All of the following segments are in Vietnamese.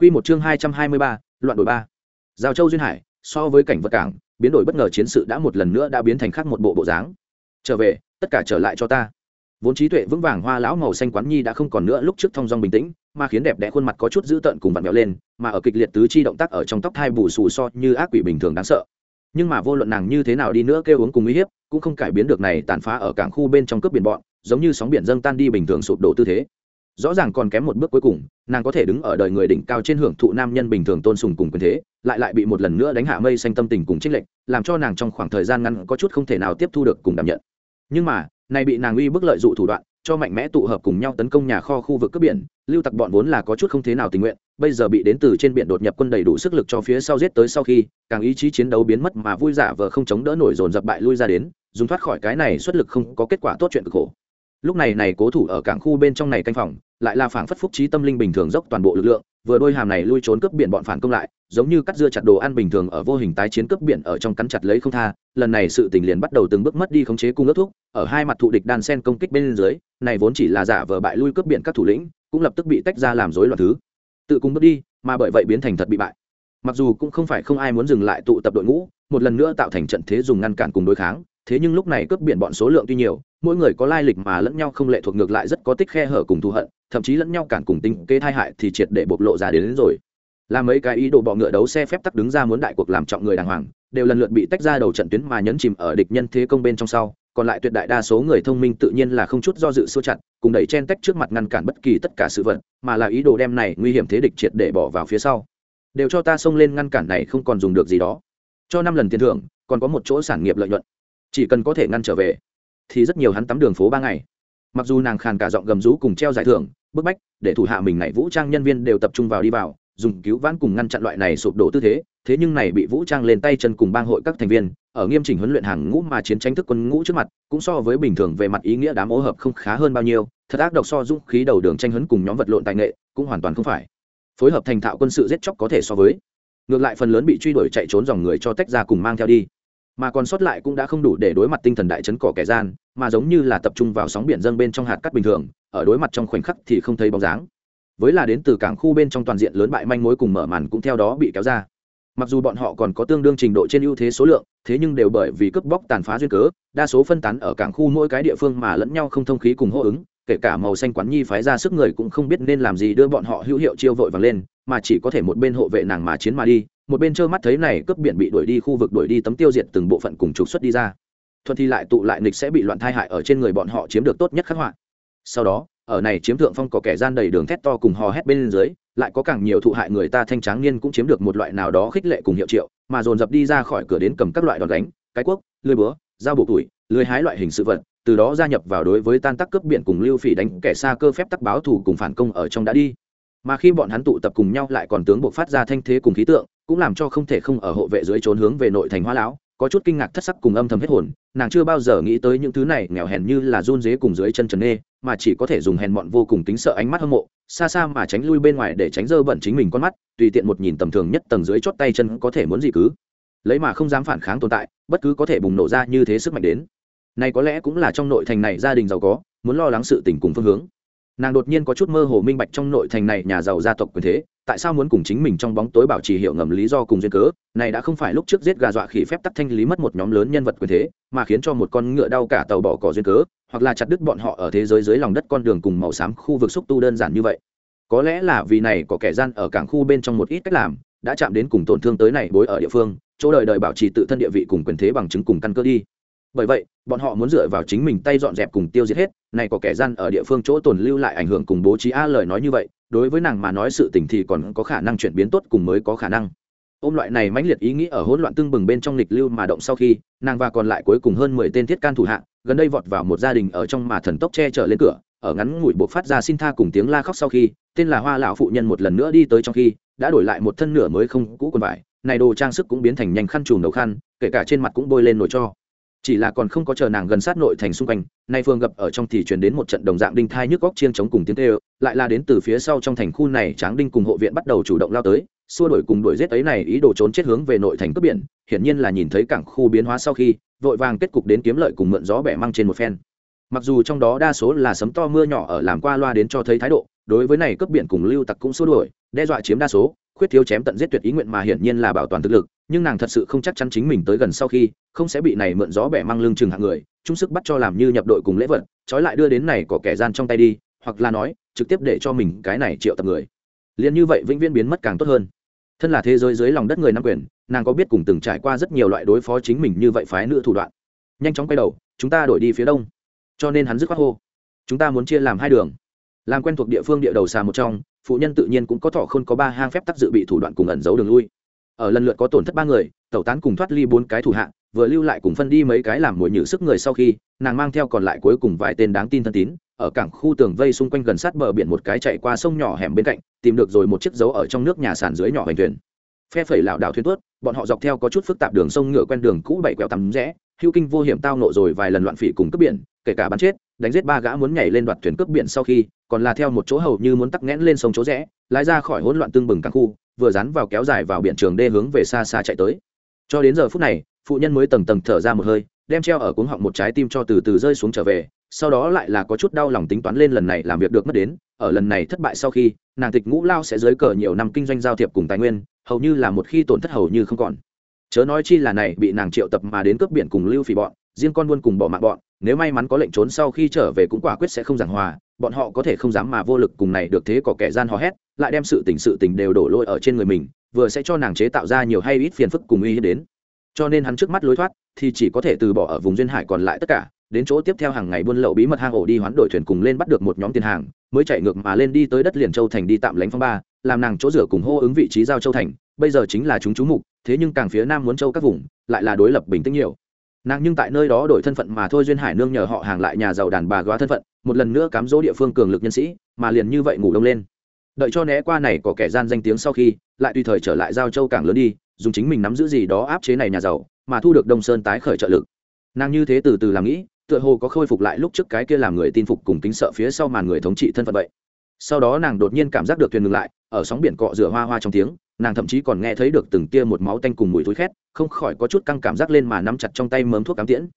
Quy một chương hai trăm hai mươi ba, loạn đổi ba. Giao Châu duyên hải, so với cảnh vật cảng, biến đổi bất ngờ chiến sự đã một lần nữa đã biến thành khác một bộ bộ dáng. Trở về, tất cả trở lại cho ta. Vốn trí tuệ vững vàng hoa lão màu xanh quán nhi đã không còn nữa lúc trước thông dong bình tĩnh, mà khiến đẹp đẽ khuôn mặt có chút dữ tợn cùng vặn vẹo lên, mà ở kịch liệt tứ chi động tác ở trong tóc thai bù xù so như ác quỷ bình thường đáng sợ. Nhưng mà vô luận nàng như thế nào đi nữa kêu uống cùng uy hiếp, cũng không cải biến được này tàn phá ở cảng khu bên trong cướp biển bọn, giống như sóng biển dâng tan đi bình thường sụp đổ tư thế rõ ràng còn kém một bước cuối cùng, nàng có thể đứng ở đời người đỉnh cao trên hưởng thụ nam nhân bình thường tôn sùng cùng quyền thế, lại lại bị một lần nữa đánh hạ mây xanh tâm tình cùng trích lệnh làm cho nàng trong khoảng thời gian ngắn có chút không thể nào tiếp thu được cùng đảm nhận. Nhưng mà, này bị nàng uy bức lợi dụ thủ đoạn, cho mạnh mẽ tụ hợp cùng nhau tấn công nhà kho khu vực cướp biển, lưu tặc bọn vốn là có chút không thế nào tình nguyện, bây giờ bị đến từ trên biển đột nhập quân đầy đủ sức lực cho phía sau giết tới sau khi, càng ý chí chiến đấu biến mất mà vui giả vờ không chống đỡ nổi dồn dập bại lui ra đến, dùng thoát khỏi cái này xuất lực không có kết quả tốt chuyện cực khổ lúc này này cố thủ ở cảng khu bên trong này canh phòng, lại là phảng phất phúc trí tâm linh bình thường dốc toàn bộ lực lượng, vừa đôi hàm này lui trốn cướp biển bọn phản công lại, giống như cắt dưa chặt đồ ăn bình thường ở vô hình tái chiến cướp biển ở trong cắn chặt lấy không tha, lần này sự tình liền bắt đầu từng bước mất đi khống chế cung ước thuốc ở hai mặt thụ địch đan sen công kích bên dưới, này vốn chỉ là giả vờ bại lui cướp biển các thủ lĩnh, cũng lập tức bị tách ra làm rối loạn thứ. Tự cung bước đi, mà bởi vậy biến thành thật bị bại. Mặc dù cũng không phải không ai muốn dừng lại tụ tập đội ngũ, một lần nữa tạo thành trận thế dùng ngăn cản cùng đối kháng thế nhưng lúc này cướp biển bọn số lượng tuy nhiều mỗi người có lai lịch mà lẫn nhau không lệ thuộc ngược lại rất có tích khe hở cùng thù hận thậm chí lẫn nhau cản cùng tinh kê thai hại thì triệt để bộc lộ ra đến, đến rồi. Làm mấy cái ý đồ bọ ngựa đấu xe phép tắc đứng ra muốn đại cuộc làm trọng người đàng hoàng đều lần lượt bị tách ra đầu trận tuyến mà nhấn chìm ở địch nhân thế công bên trong sau còn lại tuyệt đại đa số người thông minh tự nhiên là không chút do dự xô chặt cùng đẩy chen tách trước mặt ngăn cản bất kỳ tất cả sự vật mà là ý đồ đem này nguy hiểm thế địch triệt để bỏ vào phía sau. Đều cho ta xông lên ngăn cản này không còn dùng được gì đó. Cho năm lần tiền thưởng còn có một chỗ sản nghiệp lợi nhuận chỉ cần có thể ngăn trở về, thì rất nhiều hắn tắm đường phố ba ngày. Mặc dù nàng khàn cả giọng gầm rú cùng treo giải thưởng, bức bách, để thủ hạ mình này vũ trang nhân viên đều tập trung vào đi vào, dùng cứu vãn cùng ngăn chặn loại này sụp đổ tư thế thế nhưng này bị vũ trang lên tay chân cùng bang hội các thành viên, ở nghiêm chỉnh huấn luyện hàng ngũ mà chiến tranh thức quân ngũ trước mặt, cũng so với bình thường về mặt ý nghĩa đám ô hợp không khá hơn bao nhiêu, thật ác độc so dũng khí đầu đường tranh hấn cùng nhóm vật lộn tài nghệ, cũng hoàn toàn không phải. Phối hợp thành thạo quân sự giết chóc có thể so với. Ngược lại phần lớn bị truy đuổi chạy trốn dòng người cho tách ra cùng mang theo đi mà còn sót lại cũng đã không đủ để đối mặt tinh thần đại chấn cỏ kẻ gian, mà giống như là tập trung vào sóng biển dâng bên trong hạt cắt bình thường, ở đối mặt trong khoảnh khắc thì không thấy bóng dáng. Với là đến từ cảng khu bên trong toàn diện lớn bại manh mối cùng mở màn cũng theo đó bị kéo ra. Mặc dù bọn họ còn có tương đương trình độ trên ưu thế số lượng, thế nhưng đều bởi vì cướp bóc tàn phá duyên cớ, đa số phân tán ở cảng khu mỗi cái địa phương mà lẫn nhau không thông khí cùng hô ứng, kể cả màu xanh quán nhi phái ra sức người cũng không biết nên làm gì đưa bọn họ hữu hiệu chiêu vội vàng lên, mà chỉ có thể một bên hộ vệ nàng mà chiến mà đi một bên trơ mắt thấy này cướp biển bị đuổi đi khu vực đuổi đi tấm tiêu diệt từng bộ phận cùng trục xuất đi ra. Thuận thì lại tụ lại nghịch sẽ bị loạn thai hại ở trên người bọn họ chiếm được tốt nhất khắc họa. Sau đó, ở này chiếm thượng phong có kẻ gian đầy đường thét to cùng hò hét bên dưới, lại có càng nhiều thụ hại người ta thanh tráng niên cũng chiếm được một loại nào đó khích lệ cùng hiệu triệu, mà dồn dập đi ra khỏi cửa đến cầm các loại đòn đánh cái quốc lưới búa, dao bộ tuổi lưới hái loại hình sự vật, từ đó gia nhập vào đối với tan tác cướp biển cùng lưu phỉ đánh kẻ xa cơ phép tắc báo thù cùng phản công ở trong đã đi. Mà khi bọn hắn tụ tập cùng nhau lại còn tướng buộc phát ra thanh thế cùng khí tượng cũng làm cho không thể không ở hộ vệ dưới trốn hướng về nội thành hoa lão, có chút kinh ngạc thất sắc cùng âm thầm hết hồn, nàng chưa bao giờ nghĩ tới những thứ này nghèo hèn như là run dế cùng dưới chân trần nê, mà chỉ có thể dùng hèn mọn vô cùng tính sợ ánh mắt hâm mộ, xa xa mà tránh lui bên ngoài để tránh dơ bẩn chính mình con mắt, tùy tiện một nhìn tầm thường nhất tầng dưới chót tay chân có thể muốn gì cứ. Lấy mà không dám phản kháng tồn tại, bất cứ có thể bùng nổ ra như thế sức mạnh đến. Này có lẽ cũng là trong nội thành này gia đình giàu có, muốn lo lắng sự tình cùng phương hướng. Nàng đột nhiên có chút mơ hồ minh bạch trong nội thành này nhà giàu gia tộc quyền thế tại sao muốn cùng chính mình trong bóng tối bảo trì hiệu ngầm lý do cùng duyên cớ? Này đã không phải lúc trước giết gà dọa khỉ phép tắc thanh lý mất một nhóm lớn nhân vật quyền thế, mà khiến cho một con ngựa đau cả tàu bỏ cỏ duyên cớ, hoặc là chặt đứt bọn họ ở thế giới dưới lòng đất con đường cùng màu xám khu vực xúc tu đơn giản như vậy. Có lẽ là vì này có kẻ gian ở cảng khu bên trong một ít cách làm, đã chạm đến cùng tổn thương tới này bối ở địa phương, chỗ đời đời bảo trì tự thân địa vị cùng quyền thế bằng chứng cùng căn cơ đi bởi vậy, bọn họ muốn dựa vào chính mình tay dọn dẹp cùng tiêu diệt hết, này có kẻ gian ở địa phương chỗ tồn lưu lại ảnh hưởng cùng bố trí a lời nói như vậy, đối với nàng mà nói sự tình thì còn có khả năng chuyển biến tốt cùng mới có khả năng. Ôm loại này mãnh liệt ý nghĩ ở hỗn loạn tương bừng bên trong lịch lưu mà động sau khi, nàng và còn lại cuối cùng hơn mười tên thiết can thủ hạ, gần đây vọt vào một gia đình ở trong mà thần tốc che chở lên cửa, ở ngắn ngủi buộc phát ra xin tha cùng tiếng la khóc sau khi, tên là hoa lão phụ nhân một lần nữa đi tới trong khi, đã đổi lại một thân nửa mới không cũ quần vải, này đồ trang sức cũng biến thành nhanh khăn trùm đầu khăn, kể cả trên mặt cũng bôi lên nổi cho chỉ là còn không có chờ nàng gần sát nội thành xung quanh, nay phương gặp ở trong thì truyền đến một trận đồng dạng đinh thai nhức góc chiên chống cùng tiếng tê lại là đến từ phía sau trong thành khu này tráng đinh cùng hộ viện bắt đầu chủ động lao tới, xua đổi cùng đuổi giết ấy này ý đồ trốn chết hướng về nội thành cướp biển, hiển nhiên là nhìn thấy cảng khu biến hóa sau khi, vội vàng kết cục đến kiếm lợi cùng mượn gió bẻ măng trên một phen. Mặc dù trong đó đa số là sấm to mưa nhỏ ở làm qua loa đến cho thấy thái độ, đối với này cướp biển cùng lưu tặc cũng xua đuổi, đe dọa chiếm đa số, khuyết thiếu chém tận giết tuyệt ý nguyện mà hiển nhiên là bảo toàn thực lực nhưng nàng thật sự không chắc chắn chính mình tới gần sau khi, không sẽ bị này mượn gió bẻ mang lưng chừng hạng người, chung sức bắt cho làm như nhập đội cùng lễ vật, trói lại đưa đến này có kẻ gian trong tay đi, hoặc là nói, trực tiếp để cho mình cái này triệu tập người. Liền như vậy vĩnh viễn biến mất càng tốt hơn. Thân là thế giới dưới lòng đất người nam quyền, nàng có biết cùng từng trải qua rất nhiều loại đối phó chính mình như vậy phái nữ thủ đoạn. Nhanh chóng quay đầu, chúng ta đổi đi phía đông. Cho nên hắn dứt khoát hô, chúng ta muốn chia làm hai đường. Làm quen thuộc địa phương địa đầu xà một trong, phụ nhân tự nhiên cũng có thọ không có ba hang phép tắc dự bị thủ đoạn cùng ẩn giấu đường lui ở lần lượt có tổn thất ba người, tẩu tán cùng thoát ly bốn cái thủ hạng, vừa lưu lại cùng phân đi mấy cái làm mồi nhử sức người sau khi, nàng mang theo còn lại cuối cùng vài tên đáng tin thân tín, ở cảng khu tường vây xung quanh gần sát bờ biển một cái chạy qua sông nhỏ hẻm bên cạnh, tìm được rồi một chiếc dấu ở trong nước nhà sàn dưới nhỏ hành thuyền. Phe phẩy lảo đảo thuyền tuốt, bọn họ dọc theo có chút phức tạp đường sông ngựa quen đường cũ bảy quẹo tắm rẽ hưu kinh vô hiểm tao nộ rồi vài lần loạn phỉ cùng cướp biển, kể cả bắn chết đánh giết ba gã muốn nhảy lên đoạt thuyền cướp biển sau khi, còn là theo một chỗ hầu như muốn tắc nghẽn lên sông chỗ rẽ, lái ra khỏi hỗn loạn tương bừng các khu, vừa dán vào kéo dài vào biển trường đê hướng về xa xa chạy tới. Cho đến giờ phút này, phụ nhân mới tầng tầng thở ra một hơi, đem treo ở cuống họng một trái tim cho từ từ rơi xuống trở về, sau đó lại là có chút đau lòng tính toán lên lần này làm việc được mất đến, ở lần này thất bại sau khi, nàng tịch ngũ lao sẽ dưới cờ nhiều năm kinh doanh giao thiệp cùng tài nguyên, hầu như là một khi tổn thất hầu như không còn. Chớ nói chi là này bị nàng triệu tập mà đến cướp biển cùng lưu phỉ bọn riêng con buôn cùng bỏ mạng bọn, nếu may mắn có lệnh trốn sau khi trở về cũng quả quyết sẽ không giảng hòa, bọn họ có thể không dám mà vô lực cùng này được thế có kẻ gian hò hét, lại đem sự tình sự tình đều đổ lỗi ở trên người mình, vừa sẽ cho nàng chế tạo ra nhiều hay ít phiền phức cùng uy hiếp đến. Cho nên hắn trước mắt lối thoát, thì chỉ có thể từ bỏ ở vùng duyên hải còn lại tất cả, đến chỗ tiếp theo hàng ngày buôn lậu bí mật hang ổ đi hoán đổi thuyền cùng lên bắt được một nhóm tiền hàng, mới chạy ngược mà lên đi tới đất liền châu thành đi tạm lánh phong ba, làm nàng chỗ rửa cùng hô ứng vị trí giao châu thành, bây giờ chính là chúng chú mục, thế nhưng càng phía nam muốn châu các vùng, lại là đối lập bình tĩnh nhiều nàng nhưng tại nơi đó đổi thân phận mà thôi duyên hải nương nhờ họ hàng lại nhà giàu đàn bà góa thân phận, một lần nữa cám dỗ địa phương cường lực nhân sĩ, mà liền như vậy ngủ đông lên. Đợi cho né qua này có kẻ gian danh tiếng sau khi, lại tùy thời trở lại giao châu càng lớn đi, dùng chính mình nắm giữ gì đó áp chế này nhà giàu, mà thu được đông sơn tái khởi trợ lực. Nàng như thế từ từ làm nghĩ, tựa hồ có khôi phục lại lúc trước cái kia làm người tin phục cùng kính sợ phía sau màn người thống trị thân phận vậy. Sau đó nàng đột nhiên cảm giác được thuyền ngừng lại, ở sóng biển cọ rửa hoa hoa trong tiếng nàng thậm chí còn nghe thấy được từng tia một máu tanh cùng mùi thối khét, không khỏi có chút căng cảm giác lên mà nắm chặt trong tay mớm thuốc cám tiễn.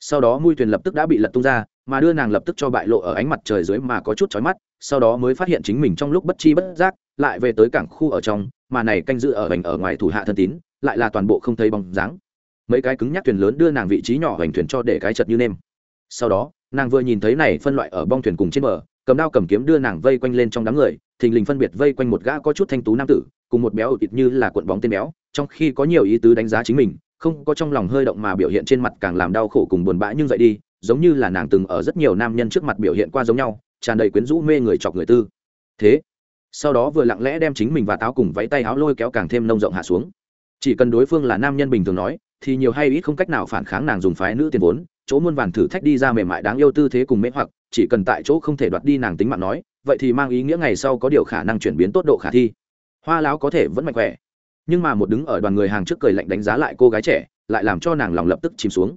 Sau đó mui thuyền lập tức đã bị lật tung ra, mà đưa nàng lập tức cho bại lộ ở ánh mặt trời dưới mà có chút chói mắt, sau đó mới phát hiện chính mình trong lúc bất chi bất giác, lại về tới cảng khu ở trong, mà này canh giữ ở hành ở ngoài thủ hạ thân tín, lại là toàn bộ không thấy bóng dáng. Mấy cái cứng nhắc thuyền lớn đưa nàng vị trí nhỏ hành thuyền cho để cái chật như nêm. Sau đó, nàng vừa nhìn thấy này phân loại ở bong thuyền cùng trên bờ, cầm đao cầm kiếm đưa nàng vây quanh lên trong đám người thình lình phân biệt vây quanh một gã có chút thanh tú nam tử, cùng một béo ịt như là cuộn bóng tên béo, trong khi có nhiều ý tứ đánh giá chính mình, không có trong lòng hơi động mà biểu hiện trên mặt càng làm đau khổ cùng buồn bã nhưng dậy đi, giống như là nàng từng ở rất nhiều nam nhân trước mặt biểu hiện qua giống nhau, tràn đầy quyến rũ mê người chọc người tư. Thế, sau đó vừa lặng lẽ đem chính mình và táo cùng váy tay áo lôi kéo càng thêm nông rộng hạ xuống. Chỉ cần đối phương là nam nhân bình thường nói, thì nhiều hay ít không cách nào phản kháng nàng dùng phái nữ tiền vốn, chỗ muôn vàn thử thách đi ra mềm mại đáng yêu tư thế cùng mễ hoặc, chỉ cần tại chỗ không thể đoạt đi nàng tính mạng nói vậy thì mang ý nghĩa ngày sau có điều khả năng chuyển biến tốt độ khả thi. Hoa lão có thể vẫn mạnh khỏe, nhưng mà một đứng ở đoàn người hàng trước cười lạnh đánh giá lại cô gái trẻ, lại làm cho nàng lòng lập tức chìm xuống.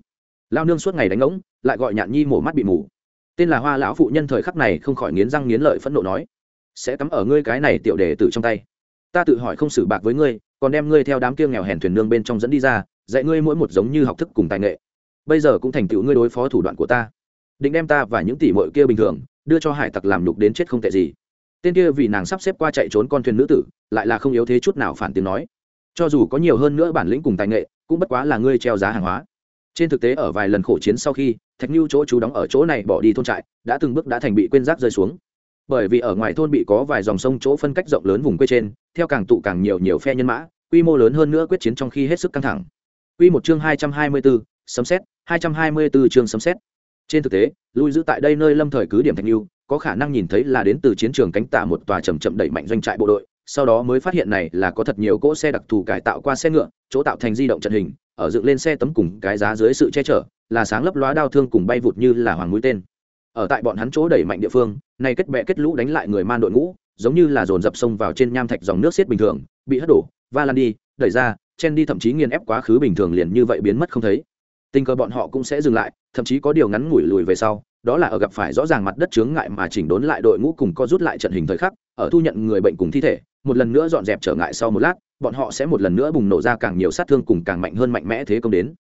Lao nương suốt ngày đánh ngỗng, lại gọi nhạn nhi mổ mắt bị mù. Tên là hoa lão phụ nhân thời khắc này không khỏi nghiến răng nghiến lợi phẫn nộ nói, sẽ cắm ở ngươi cái này tiểu đề tử trong tay. Ta tự hỏi không xử bạc với ngươi, còn đem ngươi theo đám kia nghèo hèn thuyền nương bên trong dẫn đi ra, dạy ngươi mỗi một giống như học thức cùng tài nghệ. Bây giờ cũng thành tựu ngươi đối phó thủ đoạn của ta. Định đem ta và những tỷ mội kia bình thường đưa cho hải tặc làm nhục đến chết không tệ gì. Tên kia vì nàng sắp xếp qua chạy trốn con thuyền nữ tử, lại là không yếu thế chút nào phản tiếng nói. Cho dù có nhiều hơn nữa bản lĩnh cùng tài nghệ, cũng bất quá là ngươi treo giá hàng hóa. Trên thực tế ở vài lần khổ chiến sau khi, thạch như chỗ chú đóng ở chỗ này bỏ đi thôn trại, đã từng bước đã thành bị quên rác rơi xuống. Bởi vì ở ngoài thôn bị có vài dòng sông chỗ phân cách rộng lớn vùng quê trên, theo càng tụ càng nhiều nhiều phe nhân mã, quy mô lớn hơn nữa quyết chiến trong khi hết sức căng thẳng. Quy một chương hai trăm hai mươi bốn sấm xét hai trăm hai mươi bốn chương sấm xét trên thực tế lui giữ tại đây nơi lâm thời cứ điểm thạch lưu có khả năng nhìn thấy là đến từ chiến trường cánh tả một tòa chầm chậm đẩy mạnh doanh trại bộ đội, sau đó mới phát hiện này là có thật nhiều cỗ xe đặc thù cải tạo qua xe ngựa, chỗ tạo thành di động trận hình, ở dựng lên xe tấm cùng cái giá dưới sự che chở, là sáng lấp lóa đao thương cùng bay vụt như là hoàng mũi tên. Ở tại bọn hắn chỗ đẩy mạnh địa phương này kết bệ kết lũ đánh lại người man đội ngũ, giống như là dồn dập sông vào trên nham thạch dòng nước xiết bình thường, bị hất đổ, va lan đi, đẩy ra, chen đi thậm chí nghiền ép quá khứ bình thường liền như vậy biến mất không thấy tình cờ bọn họ cũng sẽ dừng lại, thậm chí có điều ngắn ngủi lùi về sau, đó là ở gặp phải rõ ràng mặt đất chướng ngại mà chỉnh đốn lại đội ngũ cùng co rút lại trận hình thời khắc, ở thu nhận người bệnh cùng thi thể, một lần nữa dọn dẹp trở ngại sau một lát, bọn họ sẽ một lần nữa bùng nổ ra càng nhiều sát thương cùng càng mạnh hơn mạnh mẽ thế công đến.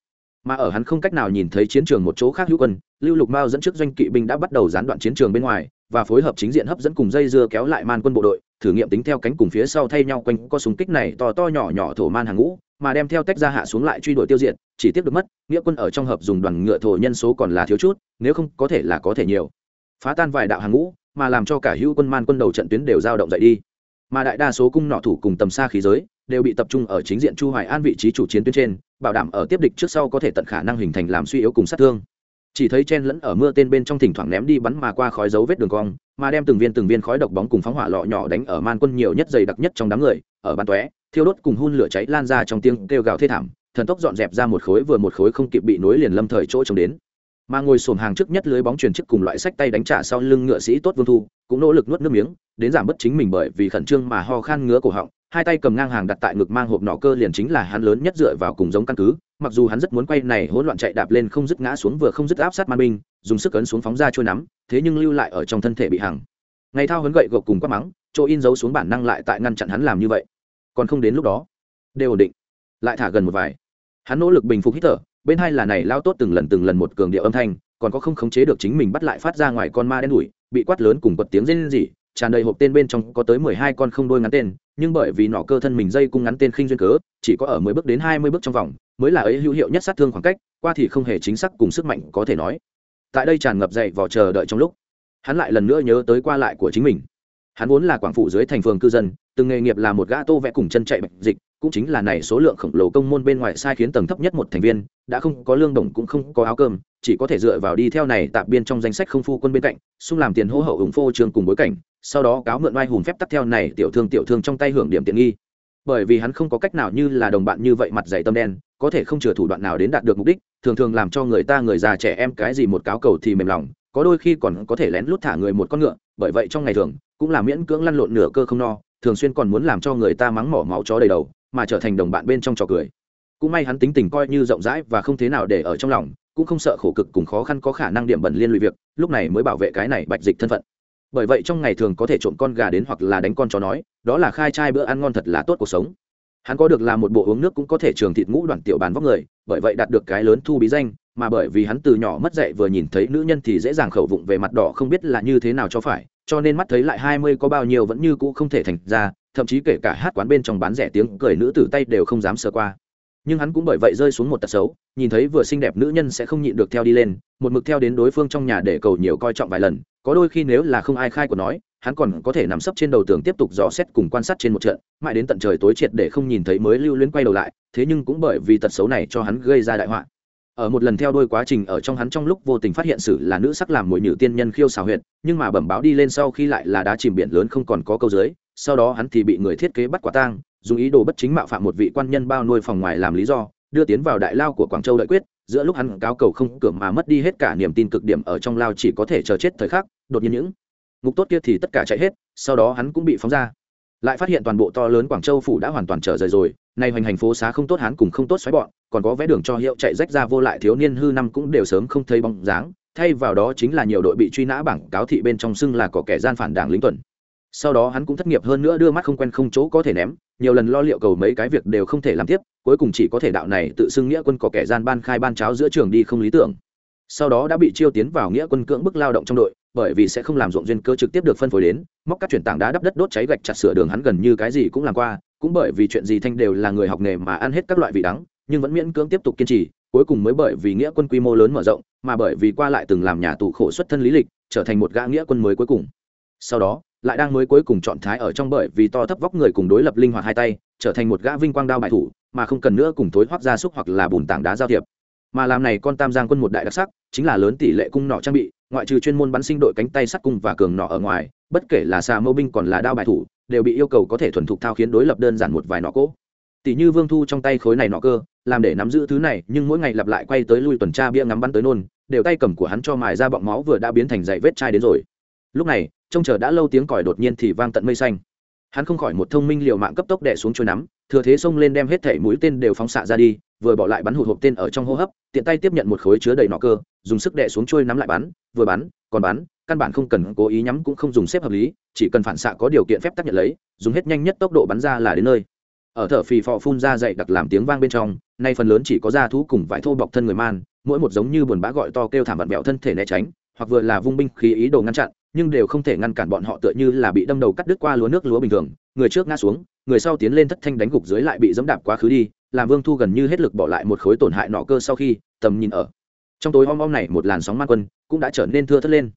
Mà ở hắn không cách nào nhìn thấy chiến trường một chỗ khác hữu quân, lưu lục mao dẫn trước doanh kỵ binh đã bắt đầu gián đoạn chiến trường bên ngoài, và phối hợp chính diện hấp dẫn cùng dây dưa kéo lại man quân bộ đội, thử nghiệm tính theo cánh cùng phía sau thay nhau quanh có súng kích này to to nhỏ nhỏ thổ man hàng ngũ mà đem theo tách ra hạ xuống lại truy đuổi tiêu diệt, chỉ tiếp được mất, nghĩa quân ở trong hợp dùng đoàn ngựa thổ nhân số còn là thiếu chút, nếu không có thể là có thể nhiều. Phá tan vài đạo hàng ngũ, mà làm cho cả hữu quân man quân đầu trận tuyến đều dao động dậy đi. Mà đại đa số cung nọ thủ cùng tầm xa khí giới, đều bị tập trung ở chính diện chu hoài an vị trí chủ chiến tuyến trên, bảo đảm ở tiếp địch trước sau có thể tận khả năng hình thành làm suy yếu cùng sát thương. Chỉ thấy chen lẫn ở mưa tên bên trong thỉnh thoảng ném đi bắn mà qua khói dấu vết đường cong, mà đem từng viên từng viên khói độc bóng cùng phóng hỏa lọ nhỏ đánh ở man quân nhiều nhất dày đặc nhất trong đám người, ở ban tóe thiêu đốt cùng hun lửa cháy lan ra trong tiếng kêu gào thê thảm, thần tốc dọn dẹp ra một khối vừa một khối không kịp bị nối liền lâm thời chỗ trông đến. Mà ngồi xổm hàng trước nhất lưới bóng truyền chức cùng loại sách tay đánh trả sau lưng ngựa sĩ tốt vương thu, cũng nỗ lực nuốt nước miếng, đến giảm bất chính mình bởi vì khẩn trương mà ho khan ngứa cổ họng, hai tay cầm ngang hàng đặt tại ngực mang hộp nọ cơ liền chính là hắn lớn nhất dựa vào cùng giống căn cứ, mặc dù hắn rất muốn quay này hỗn loạn chạy đạp lên không dứt ngã xuống vừa không dứt áp sát man binh, dùng sức ấn xuống phóng ra trôi nắm, thế nhưng lưu lại ở trong thân thể bị hằng. Ngày thao hấn gậy gộc cùng quát mắng chỗ in dấu xuống bản năng lại tại ngăn chặn hắn làm như vậy còn không đến lúc đó. Đều ổn định. Lại thả gần một vài. Hắn nỗ lực bình phục hít thở, bên hai là này lao tốt từng lần từng lần một cường điệu âm thanh, còn có không khống chế được chính mình bắt lại phát ra ngoài con ma đen đủi bị quát lớn cùng quật tiếng rên rỉ, tràn đầy hộp tên bên trong có tới mười hai con không đôi ngắn tên, nhưng bởi vì nọ cơ thân mình dây cung ngắn tên khinh duyên cớ, chỉ có ở mười bước đến hai mươi bước trong vòng, mới là ấy hữu hiệu nhất sát thương khoảng cách, qua thì không hề chính xác cùng sức mạnh có thể nói. Tại đây tràn ngập dậy vò chờ đợi trong lúc, hắn lại lần nữa nhớ tới qua lại của chính mình. Hắn vốn là quảng phụ dưới thành phường cư dân từng nghề nghiệp là một gã tô vẽ cùng chân chạy bệnh dịch, cũng chính là này số lượng khổng lồ công môn bên ngoài sai khiến tầng thấp nhất một thành viên, đã không có lương đồng cũng không có áo cơm, chỉ có thể dựa vào đi theo này tạp biên trong danh sách không phu quân bên cạnh, xung làm tiền hô hậu ủng phô trường cùng bối cảnh, sau đó cáo mượn oai hùng phép tắt theo này tiểu thương tiểu thương trong tay hưởng điểm tiện nghi. Bởi vì hắn không có cách nào như là đồng bạn như vậy mặt dày tâm đen, có thể không chừa thủ đoạn nào đến đạt được mục đích, thường thường làm cho người ta người già trẻ em cái gì một cáo cầu thì mềm lòng, có đôi khi còn có thể lén lút thả người một con ngựa, bởi vậy trong ngày thường, cũng là miễn cưỡng lăn lộn nửa cơ không no thường xuyên còn muốn làm cho người ta mắng mỏ máu chó đầy đầu, mà trở thành đồng bạn bên trong trò cười. Cũng may hắn tính tình coi như rộng rãi và không thế nào để ở trong lòng, cũng không sợ khổ cực cùng khó khăn có khả năng điểm bẩn liên lụy việc, lúc này mới bảo vệ cái này bạch dịch thân phận. Bởi vậy trong ngày thường có thể trộm con gà đến hoặc là đánh con chó nói, đó là khai trai bữa ăn ngon thật là tốt cuộc sống. Hắn có được là một bộ uống nước cũng có thể trường thịt ngũ đoàn tiểu bàn vóc người, bởi vậy đạt được cái lớn thu bí danh, mà bởi vì hắn từ nhỏ mất dạy vừa nhìn thấy nữ nhân thì dễ dàng khẩu vụng về mặt đỏ không biết là như thế nào cho phải cho nên mắt thấy lại hai mươi có bao nhiêu vẫn như cũ không thể thành ra, thậm chí kể cả hát quán bên trong bán rẻ tiếng cười nữ tử tay đều không dám sờ qua. Nhưng hắn cũng bởi vậy rơi xuống một tật xấu, nhìn thấy vừa xinh đẹp nữ nhân sẽ không nhịn được theo đi lên, một mực theo đến đối phương trong nhà để cầu nhiều coi trọng vài lần, có đôi khi nếu là không ai khai của nói, hắn còn có thể nằm sấp trên đầu tường tiếp tục dò xét cùng quan sát trên một trận, mãi đến tận trời tối triệt để không nhìn thấy mới lưu luyến quay đầu lại, thế nhưng cũng bởi vì tật xấu này cho hắn gây ra đại họa ở một lần theo đôi quá trình ở trong hắn trong lúc vô tình phát hiện sử là nữ sắc làm mồi nhử tiên nhân khiêu xào huyệt, nhưng mà bẩm báo đi lên sau khi lại là đá chìm biển lớn không còn có câu dưới, sau đó hắn thì bị người thiết kế bắt quả tang, dùng ý đồ bất chính mạo phạm một vị quan nhân bao nuôi phòng ngoài làm lý do, đưa tiến vào đại lao của quảng châu đợi quyết, giữa lúc hắn cáo cầu không cửa mà mất đi hết cả niềm tin cực điểm ở trong lao chỉ có thể chờ chết thời khắc, đột nhiên những ngục tốt kia thì tất cả chạy hết, sau đó hắn cũng bị phóng ra. Lại phát hiện toàn bộ to lớn quảng châu phủ đã hoàn toàn trở rời rồi nay hoành hành phố xá không tốt hắn cùng không tốt xoáy bọn, còn có vẽ đường cho hiệu chạy rách ra vô lại thiếu niên hư năm cũng đều sớm không thấy bóng dáng, thay vào đó chính là nhiều đội bị truy nã bảng cáo thị bên trong xưng là có kẻ gian phản đảng lính tuần. Sau đó hắn cũng thất nghiệp hơn nữa đưa mắt không quen không chỗ có thể ném, nhiều lần lo liệu cầu mấy cái việc đều không thể làm tiếp, cuối cùng chỉ có thể đạo này tự xưng nghĩa quân có kẻ gian ban khai ban cháo giữa trường đi không lý tưởng. Sau đó đã bị chiêu tiến vào nghĩa quân cưỡng bức lao động trong đội, bởi vì sẽ không làm ruộng duyên cơ trực tiếp được phân phối đến, móc các chuyển tảng đá đắp đất đốt cháy gạch chặt sửa đường hắn gần như cái gì cũng làm qua cũng bởi vì chuyện gì thanh đều là người học nghề mà ăn hết các loại vị đắng, nhưng vẫn miễn cưỡng tiếp tục kiên trì, cuối cùng mới bởi vì nghĩa quân quy mô lớn mở rộng, mà bởi vì qua lại từng làm nhà tù khổ xuất thân lý lịch, trở thành một gã nghĩa quân mới cuối cùng. Sau đó, lại đang mới cuối cùng chọn thái ở trong bởi vì to thấp vóc người cùng đối lập linh hoạt hai tay, trở thành một gã vinh quang đao bại thủ, mà không cần nữa cùng thối hoác gia súc hoặc là bùn tảng đá giao thiệp. Mà làm này con tam giang quân một đại đặc sắc, chính là lớn tỷ lệ cung nọ trang bị, ngoại trừ chuyên môn bắn sinh đội cánh tay sắt cung và cường nọ ở ngoài, bất kể là xà mâu binh còn là đao bại thủ đều bị yêu cầu có thể thuần thục thao khiến đối lập đơn giản một vài nọ cỗ. Tỷ như vương thu trong tay khối này nọ cơ, làm để nắm giữ thứ này, nhưng mỗi ngày lặp lại quay tới lui tuần tra bia ngắm bắn tới nôn, đều tay cầm của hắn cho mài ra bọng máu vừa đã biến thành dày vết chai đến rồi. Lúc này, trông chờ đã lâu tiếng còi đột nhiên thì vang tận mây xanh. Hắn không khỏi một thông minh liều mạng cấp tốc đẻ xuống trôi nắm, thừa thế xông lên đem hết thảy mũi tên đều phóng xạ ra đi, vừa bỏ lại bắn hụt hộp tên ở trong hô hấp, tiện tay tiếp nhận một khối chứa đầy nọ cơ, dùng sức đẻ xuống trôi nắm lại bắn, vừa bắn, còn bắn căn bản không cần cố ý nhắm cũng không dùng xếp hợp lý, chỉ cần phản xạ có điều kiện phép tác nhận lấy, dùng hết nhanh nhất tốc độ bắn ra là đến nơi. Ở thở phì phò phun ra dậy đặc làm tiếng vang bên trong, nay phần lớn chỉ có da thú cùng vải thô bọc thân người man, mỗi một giống như buồn bã gọi to kêu thảm vặn vẹo thân thể né tránh, hoặc vừa là vung binh khí ý đồ ngăn chặn, nhưng đều không thể ngăn cản bọn họ tựa như là bị đâm đầu cắt đứt qua lúa nước lúa bình thường, người trước ngã xuống, người sau tiến lên thất thanh đánh gục dưới lại bị dẫm đạp quá khứ đi, làm vương thu gần như hết lực bỏ lại một khối tổn hại nọ cơ sau khi, tầm nhìn ở. Trong tối om om này một làn sóng man quân cũng đã trở nên thưa thất lên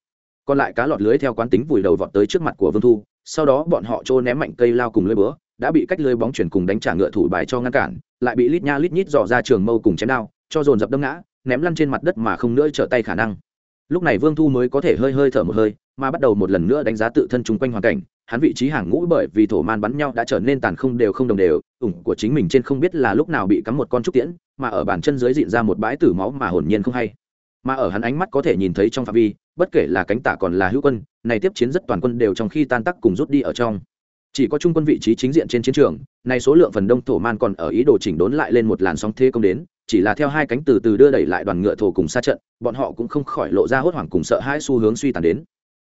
còn lại cá lọt lưới theo quán tính vùi đầu vọt tới trước mặt của vương thu, sau đó bọn họ trô ném mạnh cây lao cùng lưới búa, đã bị cách lưới bóng chuyển cùng đánh trả ngựa thủ bài cho ngăn cản, lại bị lít nha lít nhít dò ra trường mâu cùng chém đao, cho dồn dập đâm ngã, ném lăn trên mặt đất mà không nữa trở tay khả năng. Lúc này vương thu mới có thể hơi hơi thở một hơi, mà bắt đầu một lần nữa đánh giá tự thân chung quanh hoàn cảnh, hắn vị trí hàng ngũ bởi vì thổ man bắn nhau đã trở nên tàn không đều không đồng đều, ủng của chính mình trên không biết là lúc nào bị cắm một con trúc tiễn, mà ở bàn chân dưới dịn ra một bãi tử máu mà hồn nhiên không hay. Mà ở hắn ánh mắt có thể nhìn thấy trong phạm vi bất kể là cánh tả còn là hữu quân, này tiếp chiến rất toàn quân đều trong khi tan tác cùng rút đi ở trong. Chỉ có trung quân vị trí chính diện trên chiến trường, này số lượng phần đông thổ man còn ở ý đồ chỉnh đốn lại lên một làn sóng thế công đến, chỉ là theo hai cánh từ từ đưa đẩy lại đoàn ngựa thổ cùng xa trận, bọn họ cũng không khỏi lộ ra hốt hoảng cùng sợ hãi xu hướng suy tàn đến.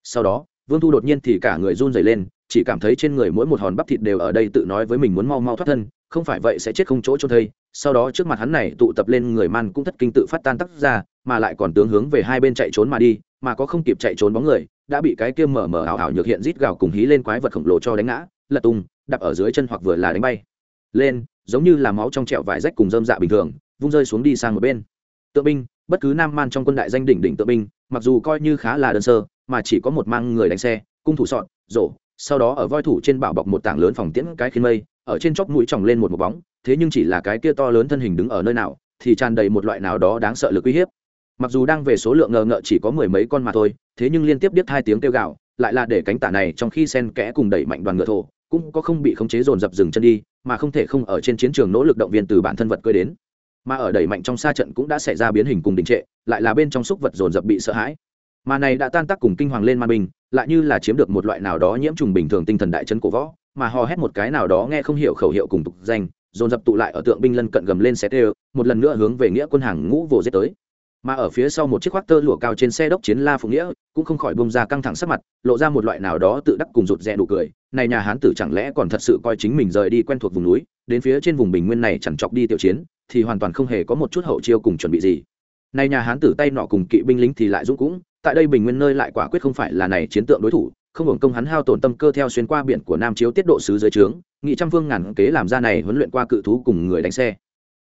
Sau đó, vương thu đột nhiên thì cả người run rẩy lên, chỉ cảm thấy trên người mỗi một hòn bắp thịt đều ở đây tự nói với mình muốn mau mau thoát thân, không phải vậy sẽ chết không chỗ cho thây. Sau đó trước mặt hắn này tụ tập lên người man cũng thất kinh tự phát tan tắc ra, mà lại còn tướng hướng về hai bên chạy trốn mà đi mà có không kịp chạy trốn bóng người, đã bị cái kia mở mở ảo ảo nhược hiện rít gào cùng hí lên quái vật khổng lồ cho đánh ngã, lật tung đập ở dưới chân hoặc vừa là đánh bay. Lên, giống như là máu trong trẹo vải rách cùng dơm dạ bình thường, vung rơi xuống đi sang một bên. Tượng binh, bất cứ nam man trong quân đại danh đỉnh đỉnh tượng binh, mặc dù coi như khá là đơn sơ, mà chỉ có một mang người đánh xe, cung thủ sọn, rổ, sau đó ở voi thủ trên bảo bọc một tảng lớn phòng tiễn cái khiến mây, ở trên chóp mũi tròng lên một một bóng, thế nhưng chỉ là cái kia to lớn thân hình đứng ở nơi nào, thì tràn đầy một loại nào đó đáng sợ lực uy hiếp mặc dù đang về số lượng ngờ ngợ chỉ có mười mấy con mà thôi, thế nhưng liên tiếp biết hai tiếng kêu gạo lại là để cánh tả này trong khi sen kẽ cùng đẩy mạnh đoàn ngựa thổ, cũng có không bị khống chế dồn dập dừng chân đi, mà không thể không ở trên chiến trường nỗ lực động viên từ bản thân vật cơi đến. Mà ở đẩy mạnh trong xa trận cũng đã xảy ra biến hình cùng đình trệ, lại là bên trong xúc vật dồn dập bị sợ hãi. Mà này đã tan tác cùng kinh hoàng lên ma bình, lại như là chiếm được một loại nào đó nhiễm trùng bình thường tinh thần đại chân cổ võ, mà hò hét một cái nào đó nghe không hiểu khẩu hiệu cùng tục danh, dồn dập tụ lại ở tượng binh lân cận gầm lên xe tê một lần nữa hướng về nghĩa quân hàng ngũ vồ giết tới mà ở phía sau một chiếc khoác tơ lụa cao trên xe đốc chiến la phụ nghĩa, cũng không khỏi bông ra căng thẳng sắc mặt, lộ ra một loại nào đó tự đắc cùng rụt rè đủ cười. Này nhà hán tử chẳng lẽ còn thật sự coi chính mình rời đi quen thuộc vùng núi, đến phía trên vùng bình nguyên này chẳng chọc đi tiểu chiến, thì hoàn toàn không hề có một chút hậu chiêu cùng chuẩn bị gì. Này nhà hán tử tay nọ cùng kỵ binh lính thì lại dũng cũng, tại đây bình nguyên nơi lại quả quyết không phải là này chiến tượng đối thủ, không hưởng công hắn hao tổn tâm cơ theo xuyên qua biển của nam chiếu tiết độ sứ dưới trướng, nghị trăm phương ngàn kế làm ra này huấn luyện qua cự thú cùng người đánh xe.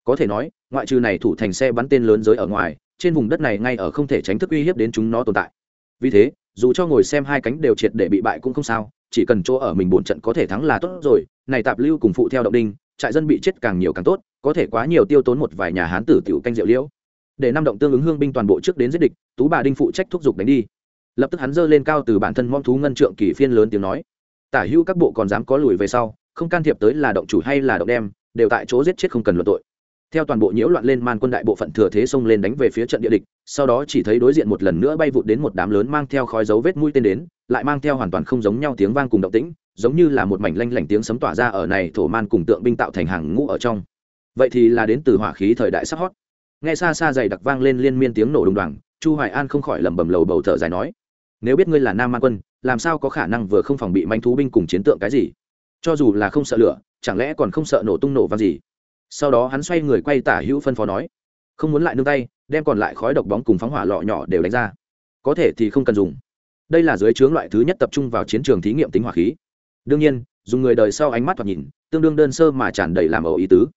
Có thể nói, ngoại trừ này thủ thành xe bắn tên lớn giới ở ngoài trên vùng đất này ngay ở không thể tránh thức uy hiếp đến chúng nó tồn tại. Vì thế, dù cho ngồi xem hai cánh đều triệt để bị bại cũng không sao, chỉ cần chỗ ở mình bổn trận có thể thắng là tốt rồi, này tạp lưu cùng phụ theo động đinh, trại dân bị chết càng nhiều càng tốt, có thể quá nhiều tiêu tốn một vài nhà hán tử tiểu canh rượu liễu. Để năm động tương ứng hương binh toàn bộ trước đến giết địch, tú bà đinh phụ trách thúc giục đánh đi. Lập tức hắn giơ lên cao từ bản thân mong thú ngân trượng kỳ phiên lớn tiếng nói. Tả hữu các bộ còn dám có lùi về sau, không can thiệp tới là động chủ hay là động đem, đều tại chỗ giết chết không cần luận tội theo toàn bộ nhiễu loạn lên man quân đại bộ phận thừa thế xông lên đánh về phía trận địa địch, sau đó chỉ thấy đối diện một lần nữa bay vụt đến một đám lớn mang theo khói dấu vết mũi tên đến, lại mang theo hoàn toàn không giống nhau tiếng vang cùng động tĩnh, giống như là một mảnh lanh lảnh tiếng sấm tỏa ra ở này thổ man cùng tượng binh tạo thành hàng ngũ ở trong. Vậy thì là đến từ hỏa khí thời đại sắc hót nghe xa xa dày đặc vang lên liên miên tiếng nổ đùng đoàng, chu hoài an không khỏi lẩm bẩm lầu bầu thở dài nói, nếu biết ngươi là nam man quân, làm sao có khả năng vừa không phòng bị manh thú binh cùng chiến tượng cái gì? Cho dù là không sợ lửa, chẳng lẽ còn không sợ nổ tung nổ vang gì? Sau đó hắn xoay người quay tả hữu phân phó nói, không muốn lại nương tay, đem còn lại khói độc bóng cùng phóng hỏa lọ nhỏ đều đánh ra. Có thể thì không cần dùng. Đây là dưới chướng loại thứ nhất tập trung vào chiến trường thí nghiệm tính hỏa khí. Đương nhiên, dùng người đời sau ánh mắt thoạt nhìn, tương đương đơn sơ mà tràn đầy làm ẩu ý tứ.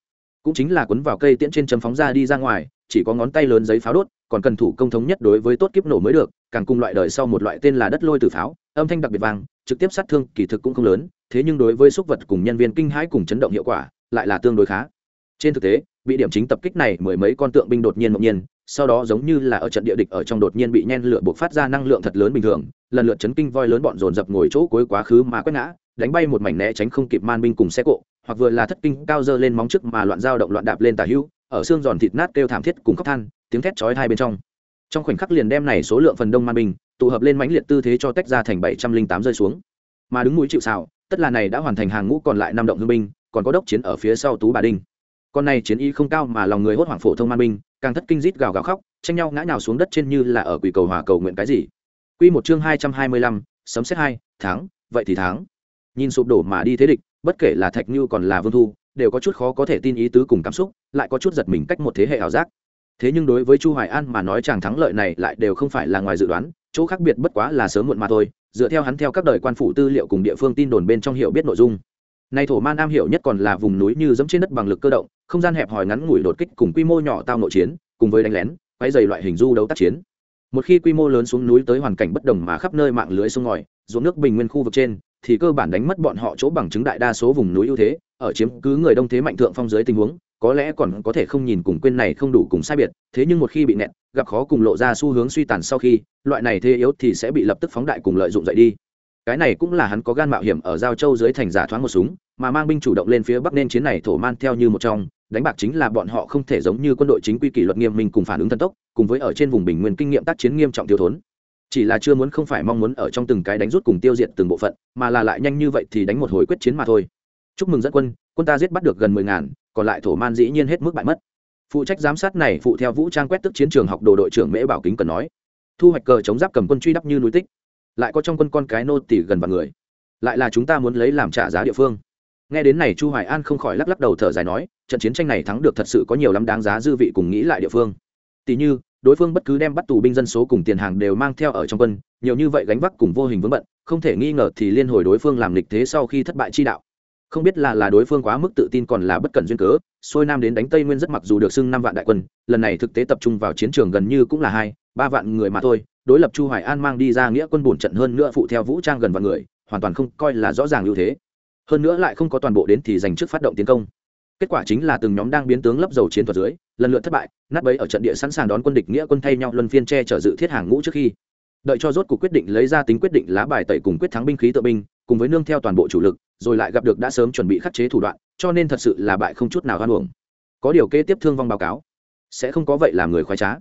Cũng chính là quấn vào cây tiễn trên chấm phóng ra đi ra ngoài, chỉ có ngón tay lớn giấy pháo đốt, còn cần thủ công thống nhất đối với tốt kiếp nổ mới được, càng cùng loại đời sau một loại tên là đất lôi từ pháo, âm thanh đặc biệt vang, trực tiếp sát thương kỳ thực cũng không lớn, thế nhưng đối với súc vật cùng nhân viên kinh hãi cùng chấn động hiệu quả, lại là tương đối khá trên thực tế, bị điểm chính tập kích này mười mấy con tượng binh đột nhiên ngẫu nhiên, sau đó giống như là ở trận địa địch ở trong đột nhiên bị nhen lửa buộc phát ra năng lượng thật lớn bình thường, lần lượt chấn kinh voi lớn bọn dồn dập ngồi chỗ cuối quá khứ mà quét ngã, đánh bay một mảnh né tránh không kịp man binh cùng xe cộ, hoặc vừa là thất kinh cao dơ lên móng trước mà loạn dao động loạn đạp lên tả hữu ở xương giòn thịt nát kêu thảm thiết cùng khóc than, tiếng thét chói hai bên trong. Trong khoảnh khắc liền đem này số lượng phần đông man binh, tụ hợp lên mãnh liệt tư thế cho tách ra thành bảy trăm linh tám rơi xuống. Mà đứng mũi chịu xào tất là này đã hoàn thành hàng ngũ còn lại năm động hương binh, còn có đốc chiến ở phía sau tú bà đinh con này chiến y không cao mà lòng người hốt hoảng phổ thông man binh càng thất kinh rít gào gào khóc tranh nhau ngã nhào xuống đất trên như là ở quỷ cầu hòa cầu nguyện cái gì Quy một chương hai trăm hai mươi lăm, sấm xét hai, tháng, vậy thì tháng. Nhìn sụp đổ mà đi thế địch, bất kể là Thạch Như còn là Vương Thu, đều có chút khó có thể tin ý tứ cùng cảm xúc, lại có chút giật mình cách một thế hệ ảo giác. Thế nhưng đối với Chu Hoài An mà nói chàng thắng lợi này lại đều không phải là ngoài dự đoán, chỗ khác biệt bất quá là sớm muộn mà thôi, dựa theo hắn theo các đời quan phủ tư liệu cùng địa phương tin đồn bên trong hiểu biết nội dung nay thổ man am hiểu nhất còn là vùng núi như dẫm trên đất bằng lực cơ động, không gian hẹp hòi ngắn ngủi đột kích cùng quy mô nhỏ tao nội chiến, cùng với đánh lén quay dày loại hình du đấu tác chiến. Một khi quy mô lớn xuống núi tới hoàn cảnh bất đồng mà khắp nơi mạng lưới sông ngòi, ruộng nước bình nguyên khu vực trên, thì cơ bản đánh mất bọn họ chỗ bằng chứng đại đa số vùng núi ưu thế, ở chiếm cứ người đông thế mạnh thượng phong dưới tình huống, có lẽ còn có thể không nhìn cùng quên này không đủ cùng sai biệt, thế nhưng một khi bị nẹt, gặp khó cùng lộ ra xu hướng suy tàn sau khi, loại này thế yếu thì sẽ bị lập tức phóng đại cùng lợi dụng dậy đi cái này cũng là hắn có gan mạo hiểm ở giao châu dưới thành giả thoáng một súng, mà mang binh chủ động lên phía bắc nên chiến này thổ man theo như một trong, đánh bạc chính là bọn họ không thể giống như quân đội chính quy kỷ luật nghiêm minh cùng phản ứng thần tốc, cùng với ở trên vùng bình nguyên kinh nghiệm tác chiến nghiêm trọng tiêu thốn. Chỉ là chưa muốn không phải mong muốn ở trong từng cái đánh rút cùng tiêu diệt từng bộ phận, mà là lại nhanh như vậy thì đánh một hồi quyết chiến mà thôi. Chúc mừng dẫn quân quân ta giết bắt được gần mười ngàn, còn lại thổ man dĩ nhiên hết mức bại mất. Phụ trách giám sát này phụ theo vũ trang quét tức chiến trường học đồ đội trưởng mễ bảo kính cần nói. Thu hoạch cờ chống giáp cầm quân truy đắp như núi tích lại có trong quân con cái nô tỷ gần vạn người. Lại là chúng ta muốn lấy làm trả giá địa phương. Nghe đến này chu hoài an không khỏi lắc lắc đầu thở dài nói, trận chiến tranh này thắng được thật sự có nhiều lắm đáng giá dư vị cùng nghĩ lại địa phương. Tỷ như, đối phương bất cứ đem bắt tù binh dân số cùng tiền hàng đều mang theo ở trong quân, nhiều như vậy gánh vác cùng vô hình vướng bận, không thể nghi ngờ thì liên hồi đối phương làm lịch thế sau khi thất bại chi đạo. Không biết là là đối phương quá mức tự tin còn là bất cẩn duyên cớ, xuôi nam đến đánh tây nguyên rất mặc dù được xưng năm vạn đại quân, lần này thực tế tập trung vào chiến trường gần như cũng là hai ba vạn người mà thôi, đối lập chu hoài an mang đi ra nghĩa quân bổn trận hơn nữa phụ theo vũ trang gần vạn người, hoàn toàn không coi là rõ ràng ưu thế. Hơn nữa lại không có toàn bộ đến thì giành trước phát động tiến công. Kết quả chính là từng nhóm đang biến tướng lấp dầu chiến thuật dưới, lần lượt thất bại, nát bấy ở trận địa sẵn sàng đón quân địch nghĩa quân thay nhau luân phiên che chở dự thiết hàng ngũ trước khi. Đợi cho rốt cuộc quyết định lấy ra tính quyết định lá bài tẩy cùng quyết thắng binh khí tự binh, cùng với nương theo toàn bộ chủ lực, rồi lại gặp được đã sớm chuẩn bị khắc chế thủ đoạn, cho nên thật sự là bại không chút nào hoan uổng. có điều kế tiếp thương vong báo cáo, sẽ không có vậy làm người khoái trá.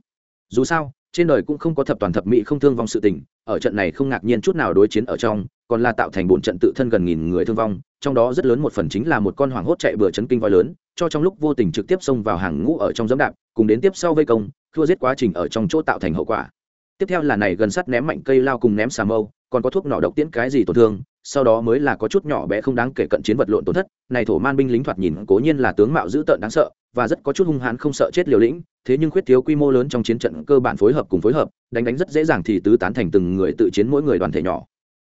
Dù sao trên đời cũng không có thập toàn thập mỹ không thương vong sự tình, ở trận này không ngạc nhiên chút nào đối chiến ở trong, còn là tạo thành bổn trận tự thân gần nghìn người thương vong, trong đó rất lớn một phần chính là một con hoàng hốt chạy bừa chấn kinh voi lớn, cho trong lúc vô tình trực tiếp xông vào hàng ngũ ở trong dẫm đạp, cùng đến tiếp sau vây công, thua giết quá trình ở trong chỗ tạo thành hậu quả. Tiếp theo là này gần sắt ném mạnh cây lao cùng ném xà mâu còn có thuốc nỏ độc tiễn cái gì tổn thương, sau đó mới là có chút nhỏ bé không đáng kể cận chiến vật lộn tổn thất. Này thổ man binh lính thoạt nhìn cố nhiên là tướng mạo dữ tợn đáng sợ, và rất có chút hung hãn không sợ chết liều lĩnh, thế nhưng khuyết thiếu quy mô lớn trong chiến trận cơ bản phối hợp cùng phối hợp, đánh đánh rất dễ dàng thì tứ tán thành từng người tự chiến mỗi người đoàn thể nhỏ.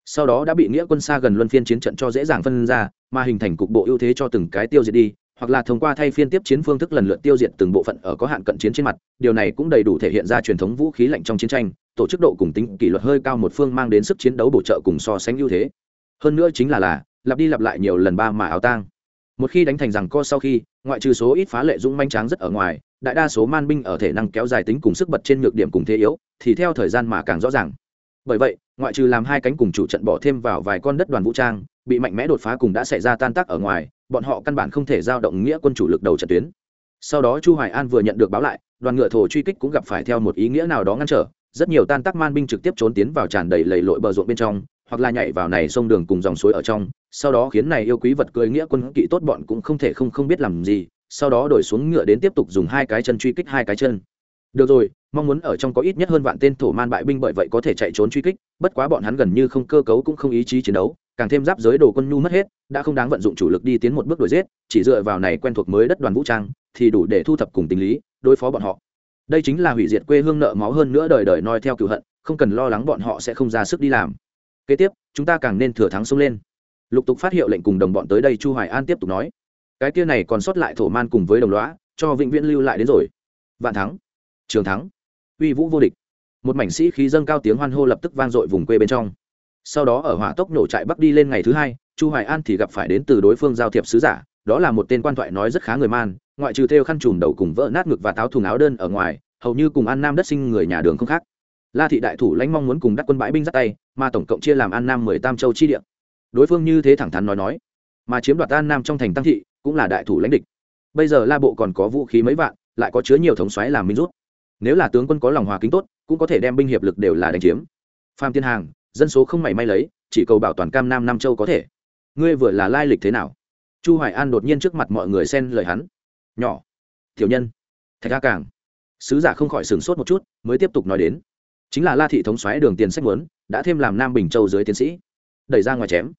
Sau đó đã bị nghĩa quân xa gần luân phiên chiến trận cho dễ dàng phân ra, mà hình thành cục bộ ưu thế cho từng cái tiêu diệt đi, hoặc là thông qua thay phiên tiếp chiến phương thức lần lượt tiêu diệt từng bộ phận ở có hạn cận chiến trên mặt, điều này cũng đầy đủ thể hiện ra truyền thống vũ khí lạnh trong chiến tranh tổ chức độ cùng tính kỷ luật hơi cao một phương mang đến sức chiến đấu bổ trợ cùng so sánh ưu thế. Hơn nữa chính là là, lặp đi lặp lại nhiều lần ba mà áo tang. Một khi đánh thành rằng co sau khi, ngoại trừ số ít phá lệ dũng manh tráng rất ở ngoài, đại đa số man binh ở thể năng kéo dài tính cùng sức bật trên nhược điểm cùng thế yếu, thì theo thời gian mà càng rõ ràng. Bởi vậy, ngoại trừ làm hai cánh cùng chủ trận bỏ thêm vào vài con đất đoàn vũ trang, bị mạnh mẽ đột phá cùng đã xảy ra tan tác ở ngoài, bọn họ căn bản không thể giao động nghĩa quân chủ lực đầu trận tuyến. Sau đó chu hoài an vừa nhận được báo lại, đoàn ngựa thổ truy kích cũng gặp phải theo một ý nghĩa nào đó ngăn trở rất nhiều tan tác man binh trực tiếp trốn tiến vào tràn đầy lầy lội bờ ruộng bên trong, hoặc là nhảy vào này sông đường cùng dòng suối ở trong, sau đó khiến này yêu quý vật cưỡi nghĩa quân kỵ tốt bọn cũng không thể không không biết làm gì, sau đó đổi xuống ngựa đến tiếp tục dùng hai cái chân truy kích hai cái chân. Được rồi, mong muốn ở trong có ít nhất hơn vạn tên thổ man bại binh bởi vậy có thể chạy trốn truy kích, bất quá bọn hắn gần như không cơ cấu cũng không ý chí chiến đấu, càng thêm giáp giới đồ quân nhu mất hết, đã không đáng vận dụng chủ lực đi tiến một bước đuổi giết, chỉ dựa vào này quen thuộc mới đất đoàn vũ trang, thì đủ để thu thập cùng tình lý, đối phó bọn họ đây chính là hủy diệt quê hương nợ máu hơn nữa đời đời noi theo cựu hận, không cần lo lắng bọn họ sẽ không ra sức đi làm. Kế tiếp, chúng ta càng nên thừa thắng xông lên. Lục tục phát hiệu lệnh cùng đồng bọn tới đây chu hoài an tiếp tục nói. Cái kia này còn sót lại thổ man cùng với đồng lõa, cho vĩnh viễn lưu lại đến rồi. Vạn thắng, trường thắng, uy vũ vô địch. Một mảnh sĩ khí dâng cao tiếng hoan hô lập tức vang dội vùng quê bên trong. Sau đó ở hỏa tốc nổ trại bắc đi lên ngày thứ hai, chu hoài an thì gặp phải đến từ đối phương giao thiệp sứ giả, đó là một tên quan thoại nói rất khá người man ngoại trừ theo khăn trùm đầu cùng vỡ nát ngực và táo thùng áo đơn ở ngoài, hầu như cùng an nam đất sinh người nhà đường không khác. La thị đại thủ lãnh mong muốn cùng đắc quân bãi binh dắt tay, mà tổng cộng chia làm an nam mười tam châu chi địa. Đối phương như thế thẳng thắn nói nói, mà chiếm đoạt an nam trong thành tăng thị cũng là đại thủ lãnh địch. Bây giờ la bộ còn có vũ khí mấy vạn, lại có chứa nhiều thống xoáy làm minh rút. Nếu là tướng quân có lòng hòa kính tốt, cũng có thể đem binh hiệp lực đều là đánh chiếm. Phạm tiên hàng, dân số không mảy may lấy, chỉ cầu bảo toàn cam nam nam châu có thể. Ngươi vừa là lai lịch thế nào? Chu hoài an đột nhiên trước mặt mọi người xen lời hắn nhỏ, tiểu nhân, thạch a càng. Sứ giả không khỏi sửng sốt một chút, mới tiếp tục nói đến. Chính là la thị thống xoáy đường tiền sách muốn, đã thêm làm nam bình châu dưới tiến sĩ. Đẩy ra ngoài chém.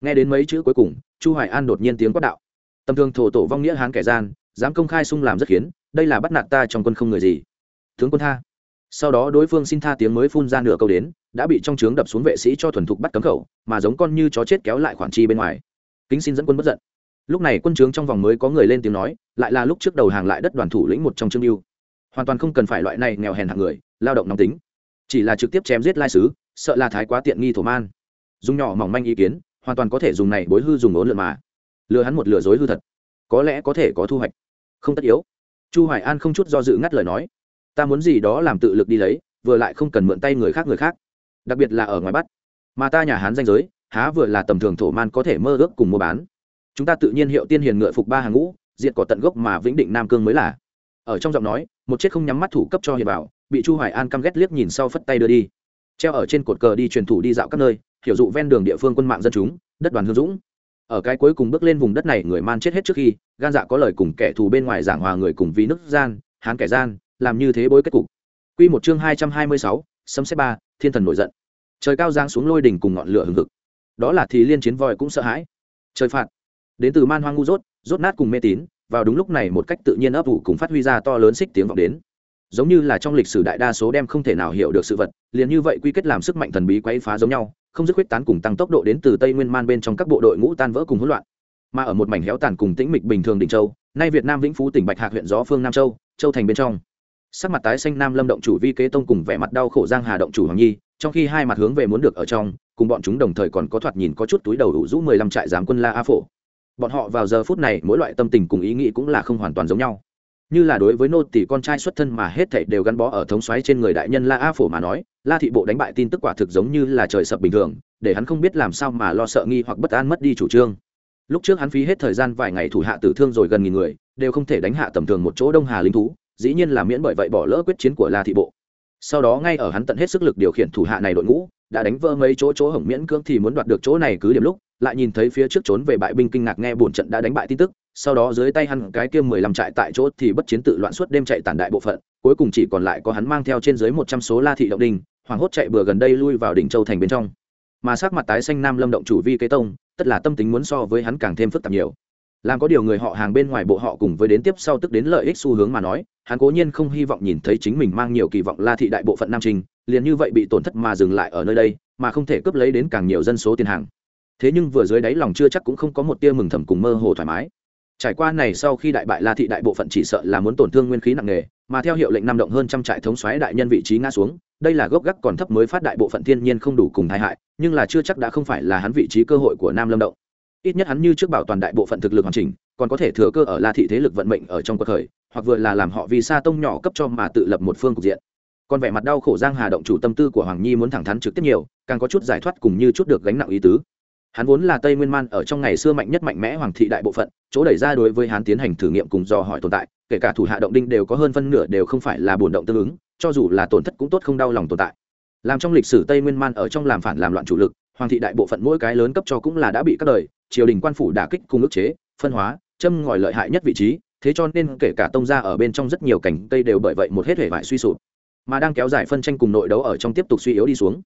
Nghe đến mấy chữ cuối cùng, chu hoài an đột nhiên tiếng quát đạo. Tầm thường thổ tổ vong nghĩa hán kẻ gian, dám công khai sung làm rất khiến, đây là bắt nạt ta trong quân không người gì. Tướng quân tha. Sau đó đối phương xin tha tiếng mới phun ra nửa câu đến, đã bị trong trướng đập xuống vệ sĩ cho thuần thục bắt cấm khẩu, mà giống con như chó chết kéo lại khoản chi bên ngoài. Kính xin dẫn quân bất giận lúc này quân trướng trong vòng mới có người lên tiếng nói, lại là lúc trước đầu hàng lại đất đoàn thủ lĩnh một trong trương mưu hoàn toàn không cần phải loại này nghèo hèn hạng người, lao động nóng tính. Chỉ là trực tiếp chém giết lai sứ, sợ là thái quá tiện nghi thổ man. Dùng nhỏ mỏng manh ý kiến, hoàn toàn có thể dùng này bối hư dùng ốn lượn mà. Lừa hắn một lừa dối hư thật. Có lẽ có thể có thu hoạch. Không tất yếu. Chu hoài an không chút do dự ngắt lời nói. Ta muốn gì đó làm tự lực đi lấy, vừa lại không cần mượn tay người khác người khác. Đặc biệt là ở ngoài bắt mà ta nhà hán danh giới, há vừa là tầm thường thổ man có thể mơ ước cùng mua bán chúng ta tự nhiên hiệu tiên hiền ngựa phục ba hàng ngũ, diệt cỏ tận gốc mà vĩnh định nam cương mới là. Ở trong giọng nói, một chết không nhắm mắt thủ cấp cho hiền bảo, bị chu hoài an căm ghét liếc nhìn sau phất tay đưa đi. Treo ở trên cột cờ đi truyền thủ đi dạo các nơi, hiểu dụ ven đường địa phương quân mạng dân chúng, đất đoàn hương dũng. Ở cái cuối cùng bước lên vùng đất này, người man chết hết trước khi, gan dạ có lời cùng kẻ thù bên ngoài giảng hòa người cùng vì nước gian, hán kẻ gian, làm như thế bối kết cục. Quy một chương hai trăm hai mươi sáu, sấm xét ba, thiên thần nổi giận. Trời cao giáng xuống lôi đỉnh cùng ngọn lửa hừng hực. Đó là thì liên chiến voi cũng sợ hãi. Trời phạt đến từ man hoang ngu dốt, rốt nát cùng mê tín, vào đúng lúc này một cách tự nhiên ấp ủ cùng phát huy ra to lớn xích tiếng vọng đến. Giống như là trong lịch sử đại đa số đem không thể nào hiểu được sự vật, liền như vậy quy kết làm sức mạnh thần bí quấy phá giống nhau, không dứt quyết tán cùng tăng tốc độ đến từ tây nguyên man bên trong các bộ đội ngũ tan vỡ cùng hỗn loạn. Mà ở một mảnh héo tàn cùng tĩnh mịch bình thường đỉnh châu, nay việt nam vĩnh phú tỉnh bạch hạc huyện gió phương nam châu châu thành bên trong. Sắc mặt tái xanh nam lâm động chủ vi kế tông cùng vẻ mặt đau khổ giang hà động chủ hoàng nhi, trong khi hai mặt hướng về muốn được ở trong, cùng bọn chúng đồng thời còn có thoạt nhìn có chút túi đầu đủ rũ mười lăm trại giám quân la a phổ bọn họ vào giờ phút này mỗi loại tâm tình cùng ý nghĩ cũng là không hoàn toàn giống nhau. Như là đối với nô tỷ con trai xuất thân mà hết thảy đều gắn bó ở thống xoáy trên người đại nhân la a phổ mà nói, la thị bộ đánh bại tin tức quả thực giống như là trời sập bình thường, để hắn không biết làm sao mà lo sợ nghi hoặc bất an mất đi chủ trương. Lúc trước hắn phí hết thời gian vài ngày thủ hạ tử thương rồi gần nghìn người, đều không thể đánh hạ tầm thường một chỗ đông hà lính thú, dĩ nhiên là miễn bởi vậy bỏ lỡ quyết chiến của la thị bộ. Sau đó ngay ở hắn tận hết sức lực điều khiển thủ hạ này đội ngũ, đã đánh vỡ mấy chỗ chỗ hổng miễn cưỡng thì muốn đoạt được chỗ này cứ điểm lúc lại nhìn thấy phía trước trốn về bại binh kinh ngạc nghe bổn trận đã đánh bại tin tức, sau đó dưới tay hắn cái kia mười lăm trại tại chỗ thì bất chiến tự loạn suốt đêm chạy tản đại bộ phận, cuối cùng chỉ còn lại có hắn mang theo trên dưới một trăm số la thị động đình hoàng hốt chạy bừa gần đây lui vào đỉnh châu thành bên trong. Mà sắc mặt tái xanh nam lâm động chủ vi kế tông, tất là tâm tính muốn so với hắn càng thêm phức tạp nhiều. Làm có điều người họ hàng bên ngoài bộ họ cùng với đến tiếp sau tức đến lợi ích xu hướng mà nói, hắn cố nhiên không hy vọng nhìn thấy chính mình mang nhiều kỳ vọng la thị đại bộ phận nam trình, liền như vậy bị tổn thất mà dừng lại ở nơi đây, mà không thể cướp lấy đến càng nhiều dân số tiền hàng thế nhưng vừa dưới đáy lòng chưa chắc cũng không có một tia mừng thầm cùng mơ hồ thoải mái. Trải qua này sau khi đại bại la thị đại bộ phận chỉ sợ là muốn tổn thương nguyên khí nặng nề, mà theo hiệu lệnh năm động hơn trăm trại thống xoáy đại nhân vị trí ngã xuống, đây là gốc gác còn thấp mới phát đại bộ phận thiên nhiên không đủ cùng thái hại, nhưng là chưa chắc đã không phải là hắn vị trí cơ hội của nam lâm động. Ít nhất hắn như trước bảo toàn đại bộ phận thực lực hoàn chỉnh, còn có thể thừa cơ ở la thị thế lực vận mệnh ở trong cuộc khởi, hoặc vừa là làm họ vì sa tông nhỏ cấp cho mà tự lập một phương cục diện. Còn vẻ mặt đau khổ giang hà động chủ tâm tư của hoàng nhi muốn thẳng thắn trực tiếp nhiều, càng có chút giải thoát cùng như chút được gánh nặng ý tứ hắn vốn là tây nguyên man, ở trong ngày xưa mạnh nhất mạnh mẽ hoàng thị đại bộ phận, chỗ đẩy ra đối với hắn tiến hành thử nghiệm cùng dò hỏi tồn tại, kể cả thủ hạ động đinh đều có hơn phân nửa đều không phải là bổn động tương ứng, cho dù là tổn thất cũng tốt không đau lòng tồn tại. Làm trong lịch sử tây nguyên man ở trong làm phản làm loạn chủ lực, hoàng thị đại bộ phận mỗi cái lớn cấp cho cũng là đã bị các đời, triều đình quan phủ đả kích cùng ức chế, phân hóa, châm ngòi lợi hại nhất vị trí, thế cho nên kể cả tông gia ở bên trong rất nhiều cảnh cây đều bởi vậy một hết hệ vải suy sụp. Mà đang kéo dài phân tranh cùng nội đấu ở trong tiếp tục suy yếu đi xuống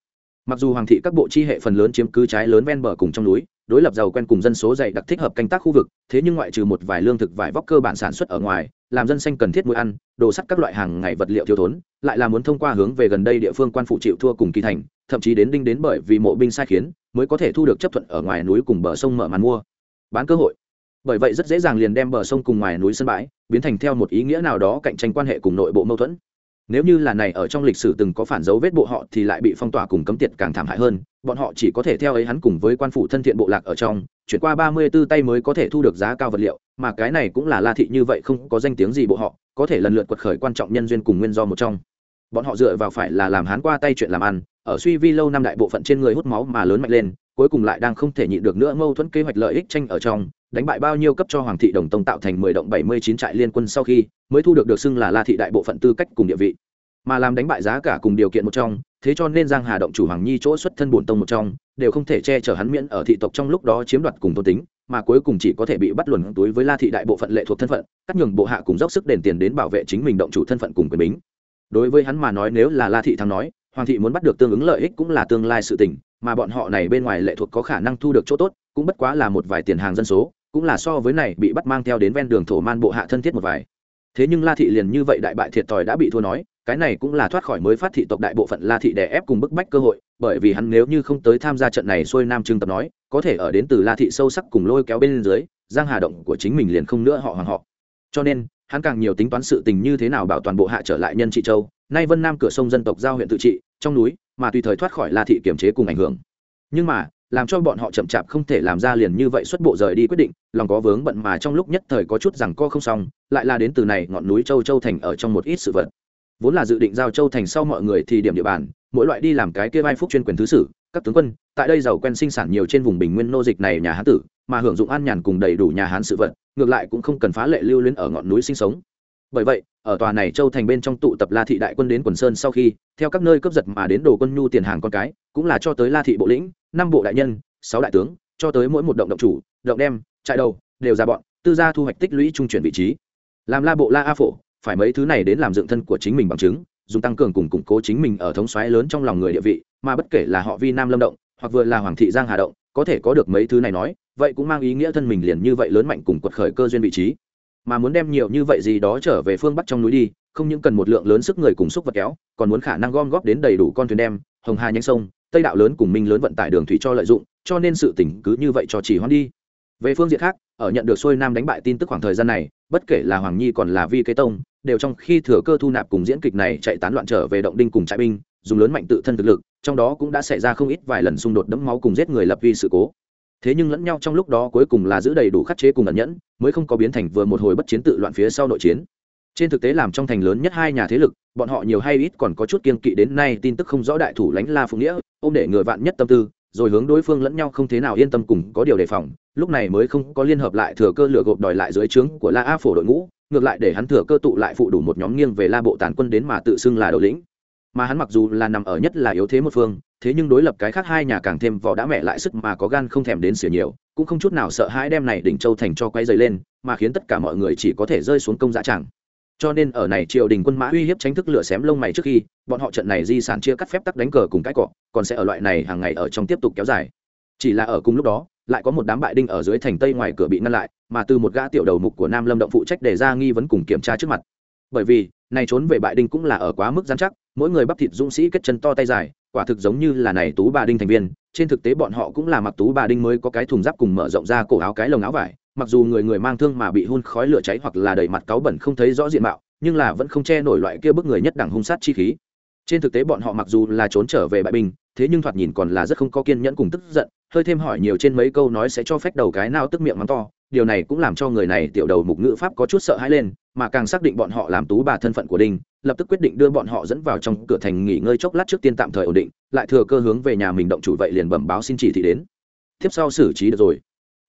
mặc dù hoàng thị các bộ chi hệ phần lớn chiếm cứ trái lớn ven bờ cùng trong núi, đối lập giàu quen cùng dân số dày đặc thích hợp canh tác khu vực, thế nhưng ngoại trừ một vài lương thực vải vóc cơ bản sản xuất ở ngoài, làm dân xanh cần thiết mũi ăn, đồ sắt các loại hàng ngày vật liệu thiếu thốn, lại là muốn thông qua hướng về gần đây địa phương quan phụ chịu thua cùng kỳ thành, thậm chí đến đinh đến bởi vì mộ binh sai khiến, mới có thể thu được chấp thuận ở ngoài núi cùng bờ sông mở màn mua. Bán cơ hội. Bởi vậy rất dễ dàng liền đem bờ sông cùng ngoài núi sân bãi biến thành theo một ý nghĩa nào đó cạnh tranh quan hệ cùng nội bộ mâu thuẫn nếu như là này ở trong lịch sử từng có phản dấu vết bộ họ thì lại bị phong tỏa cùng cấm tiệt càng thảm hại hơn, bọn họ chỉ có thể theo ấy hắn cùng với quan phụ thân thiện bộ lạc ở trong, chuyển qua ba mươi 34 tay mới có thể thu được giá cao vật liệu, mà cái này cũng là la thị như vậy không có danh tiếng gì bộ họ, có thể lần lượt quật khởi quan trọng nhân duyên cùng nguyên do một trong. Bọn họ dựa vào phải là làm hán qua tay chuyện làm ăn, ở suy vi lâu năm đại bộ phận trên người hút máu mà lớn mạnh lên cuối cùng lại đang không thể nhịn được nữa mâu thuẫn kế hoạch lợi ích tranh ở trong, đánh bại bao nhiêu cấp cho hoàng thị đồng tông tạo thành mười động bảy mươi chín trại liên quân sau khi, mới thu được được xưng là la thị đại bộ phận tư cách cùng địa vị. Mà làm đánh bại giá cả cùng điều kiện một trong, thế cho nên giang hà động chủ hoàng nhi chỗ xuất thân bổn tông một trong, đều không thể che chở hắn miễn ở thị tộc trong lúc đó chiếm đoạt cùng tôn tính, mà cuối cùng chỉ có thể bị bắt luồn túi với la thị đại bộ phận lệ thuộc thân phận, cắt nhường bộ hạ cùng dốc sức đền tiền đến bảo vệ chính mình động chủ thân phận cùng quyền bính. Đối với hắn mà nói nếu là la thị thắng nói hoàng thị muốn bắt được tương ứng lợi ích cũng là tương lai sự tình, mà bọn họ này bên ngoài lệ thuộc có khả năng thu được chỗ tốt, cũng bất quá là một vài tiền hàng dân số, cũng là so với này bị bắt mang theo đến ven đường thổ man bộ hạ thân thiết một vài. Thế nhưng la thị liền như vậy đại bại thiệt thòi đã bị thua nói, cái này cũng là thoát khỏi mới phát thị tộc đại bộ phận la thị đè ép cùng bức bách cơ hội, bởi vì hắn nếu như không tới tham gia trận này xuôi nam trưng tập nói, có thể ở đến từ la thị sâu sắc cùng lôi kéo bên dưới, giang hà động của chính mình liền không nữa họ hoàng họ. Cho nên, hắn càng nhiều tính toán sự tình như thế nào bảo toàn bộ hạ trở lại nhân trị châu nay vân nam cửa sông dân tộc giao huyện tự trị, trong núi, mà tùy thời thoát khỏi la thị kiểm chế cùng ảnh hưởng. Nhưng mà, làm cho bọn họ chậm chạp không thể làm ra liền như vậy xuất bộ rời đi quyết định, lòng có vướng bận mà trong lúc nhất thời có chút rằng co không xong, lại là đến từ này ngọn núi châu châu thành ở trong một ít sự vật. Vốn là dự định giao châu thành sau mọi người thì điểm địa bàn, mỗi loại đi làm cái kia vai phúc chuyên quyền thứ sử, các tướng quân, tại đây giàu quen sinh sản nhiều trên vùng bình nguyên nô dịch này nhà hán tử, mà hưởng dụng an nhàn cùng đầy đủ nhà hán sự vật, ngược lại cũng không cần phá lệ lưu luyến ở ngọn núi sinh sống bởi vậy, ở tòa này châu thành bên trong tụ tập la thị đại quân đến quần sơn sau khi, theo các nơi cướp giật mà đến đồ quân nhu tiền hàng con cái, cũng là cho tới la thị bộ lĩnh, năm bộ đại nhân, sáu đại tướng, cho tới mỗi một động động chủ, động đem, trại đầu, đều ra bọn, tư gia thu hoạch tích lũy trung chuyển vị trí. Làm la bộ la a phổ, phải mấy thứ này đến làm dựng thân của chính mình bằng chứng, dùng tăng cường cùng củng cố chính mình ở thống xoáy lớn trong lòng người địa vị, mà bất kể là họ vi nam lâm động, hoặc vừa là hoàng thị giang hà động, có thể có được mấy thứ này nói, vậy cũng mang ý nghĩa thân mình liền như vậy lớn mạnh cùng quật khởi cơ duyên vị trí mà muốn đem nhiều như vậy gì đó trở về phương bắc trong núi đi, không những cần một lượng lớn sức người cùng xúc vật kéo, còn muốn khả năng gom góp đến đầy đủ con thuyền đem, hồng hà nhanh sông, tây đạo lớn cùng minh lớn vận tải đường thủy cho lợi dụng, cho nên sự tỉnh cứ như vậy cho chỉ hoãn đi. Về phương diện khác, ở nhận được xuôi nam đánh bại tin tức khoảng thời gian này, bất kể là hoàng nhi còn là vi kế tông, đều trong khi thừa cơ thu nạp cùng diễn kịch này chạy tán loạn trở về động đinh cùng trại binh, dùng lớn mạnh tự thân thực lực, trong đó cũng đã xảy ra không ít vài lần xung đột đẫm máu cùng giết người lập vi sự cố thế nhưng lẫn nhau trong lúc đó cuối cùng là giữ đầy đủ khắc chế cùng ẩn nhẫn, mới không có biến thành vừa một hồi bất chiến tự loạn phía sau nội chiến. Trên thực tế làm trong thành lớn nhất hai nhà thế lực, bọn họ nhiều hay ít còn có chút kiên kỵ đến nay tin tức không rõ đại thủ lãnh la phụng nghĩa, ôm để người vạn nhất tâm tư, rồi hướng đối phương lẫn nhau không thế nào yên tâm cùng có điều đề phòng, lúc này mới không có liên hợp lại thừa cơ lựa gộp đòi lại dưới trướng của la a phổ đội ngũ, ngược lại để hắn thừa cơ tụ lại phụ đủ một nhóm nghiêng về la bộ tàn quân đến mà tự xưng là đầu lĩnh mà hắn mặc dù là nằm ở nhất là yếu thế một phương, thế nhưng đối lập cái khác hai nhà càng thêm vỏ đã mẹ lại sức mà có gan không thèm đến xỉa nhiều, cũng không chút nào sợ hãi đem này đỉnh châu thành cho quay dày lên, mà khiến tất cả mọi người chỉ có thể rơi xuống công dã tràng. Cho nên ở này triều đình quân mã uy hiếp tránh thức lửa xém lông mày trước khi, bọn họ trận này di sản chia cắt phép tắc đánh cờ cùng cái cọ, còn sẽ ở loại này hàng ngày ở trong tiếp tục kéo dài. Chỉ là ở cùng lúc đó, lại có một đám bại đinh ở dưới thành tây ngoài cửa bị ngăn lại, mà từ một gã tiểu đầu mục của nam lâm động phụ trách đề ra nghi vấn cùng kiểm tra trước mặt. Bởi vì, này trốn về bại đinh cũng là ở quá mức giám chắc mỗi người bắp thịt dũng sĩ kết chân to tay dài, quả thực giống như là này tú bà đinh thành viên. Trên thực tế bọn họ cũng là mặc tú bà đinh mới có cái thùng giáp cùng mở rộng ra cổ áo cái lồng áo vải. Mặc dù người người mang thương mà bị hun khói lửa cháy hoặc là đầy mặt cáu bẩn không thấy rõ diện mạo, nhưng là vẫn không che nổi loại kia bức người nhất đẳng hung sát chi khí. Trên thực tế bọn họ mặc dù là trốn trở về bại binh thế nhưng thoạt nhìn còn là rất không có kiên nhẫn cùng tức giận. Hơi thêm hỏi nhiều trên mấy câu nói sẽ cho phép đầu cái nào tức miệng mắng to điều này cũng làm cho người này tiểu đầu mục ngữ pháp có chút sợ hãi lên, mà càng xác định bọn họ làm tú bà thân phận của đinh, lập tức quyết định đưa bọn họ dẫn vào trong cửa thành nghỉ ngơi chốc lát trước tiên tạm thời ổn định, lại thừa cơ hướng về nhà mình động chủ vậy liền bẩm báo xin chỉ thị đến. Tiếp sau xử trí được rồi.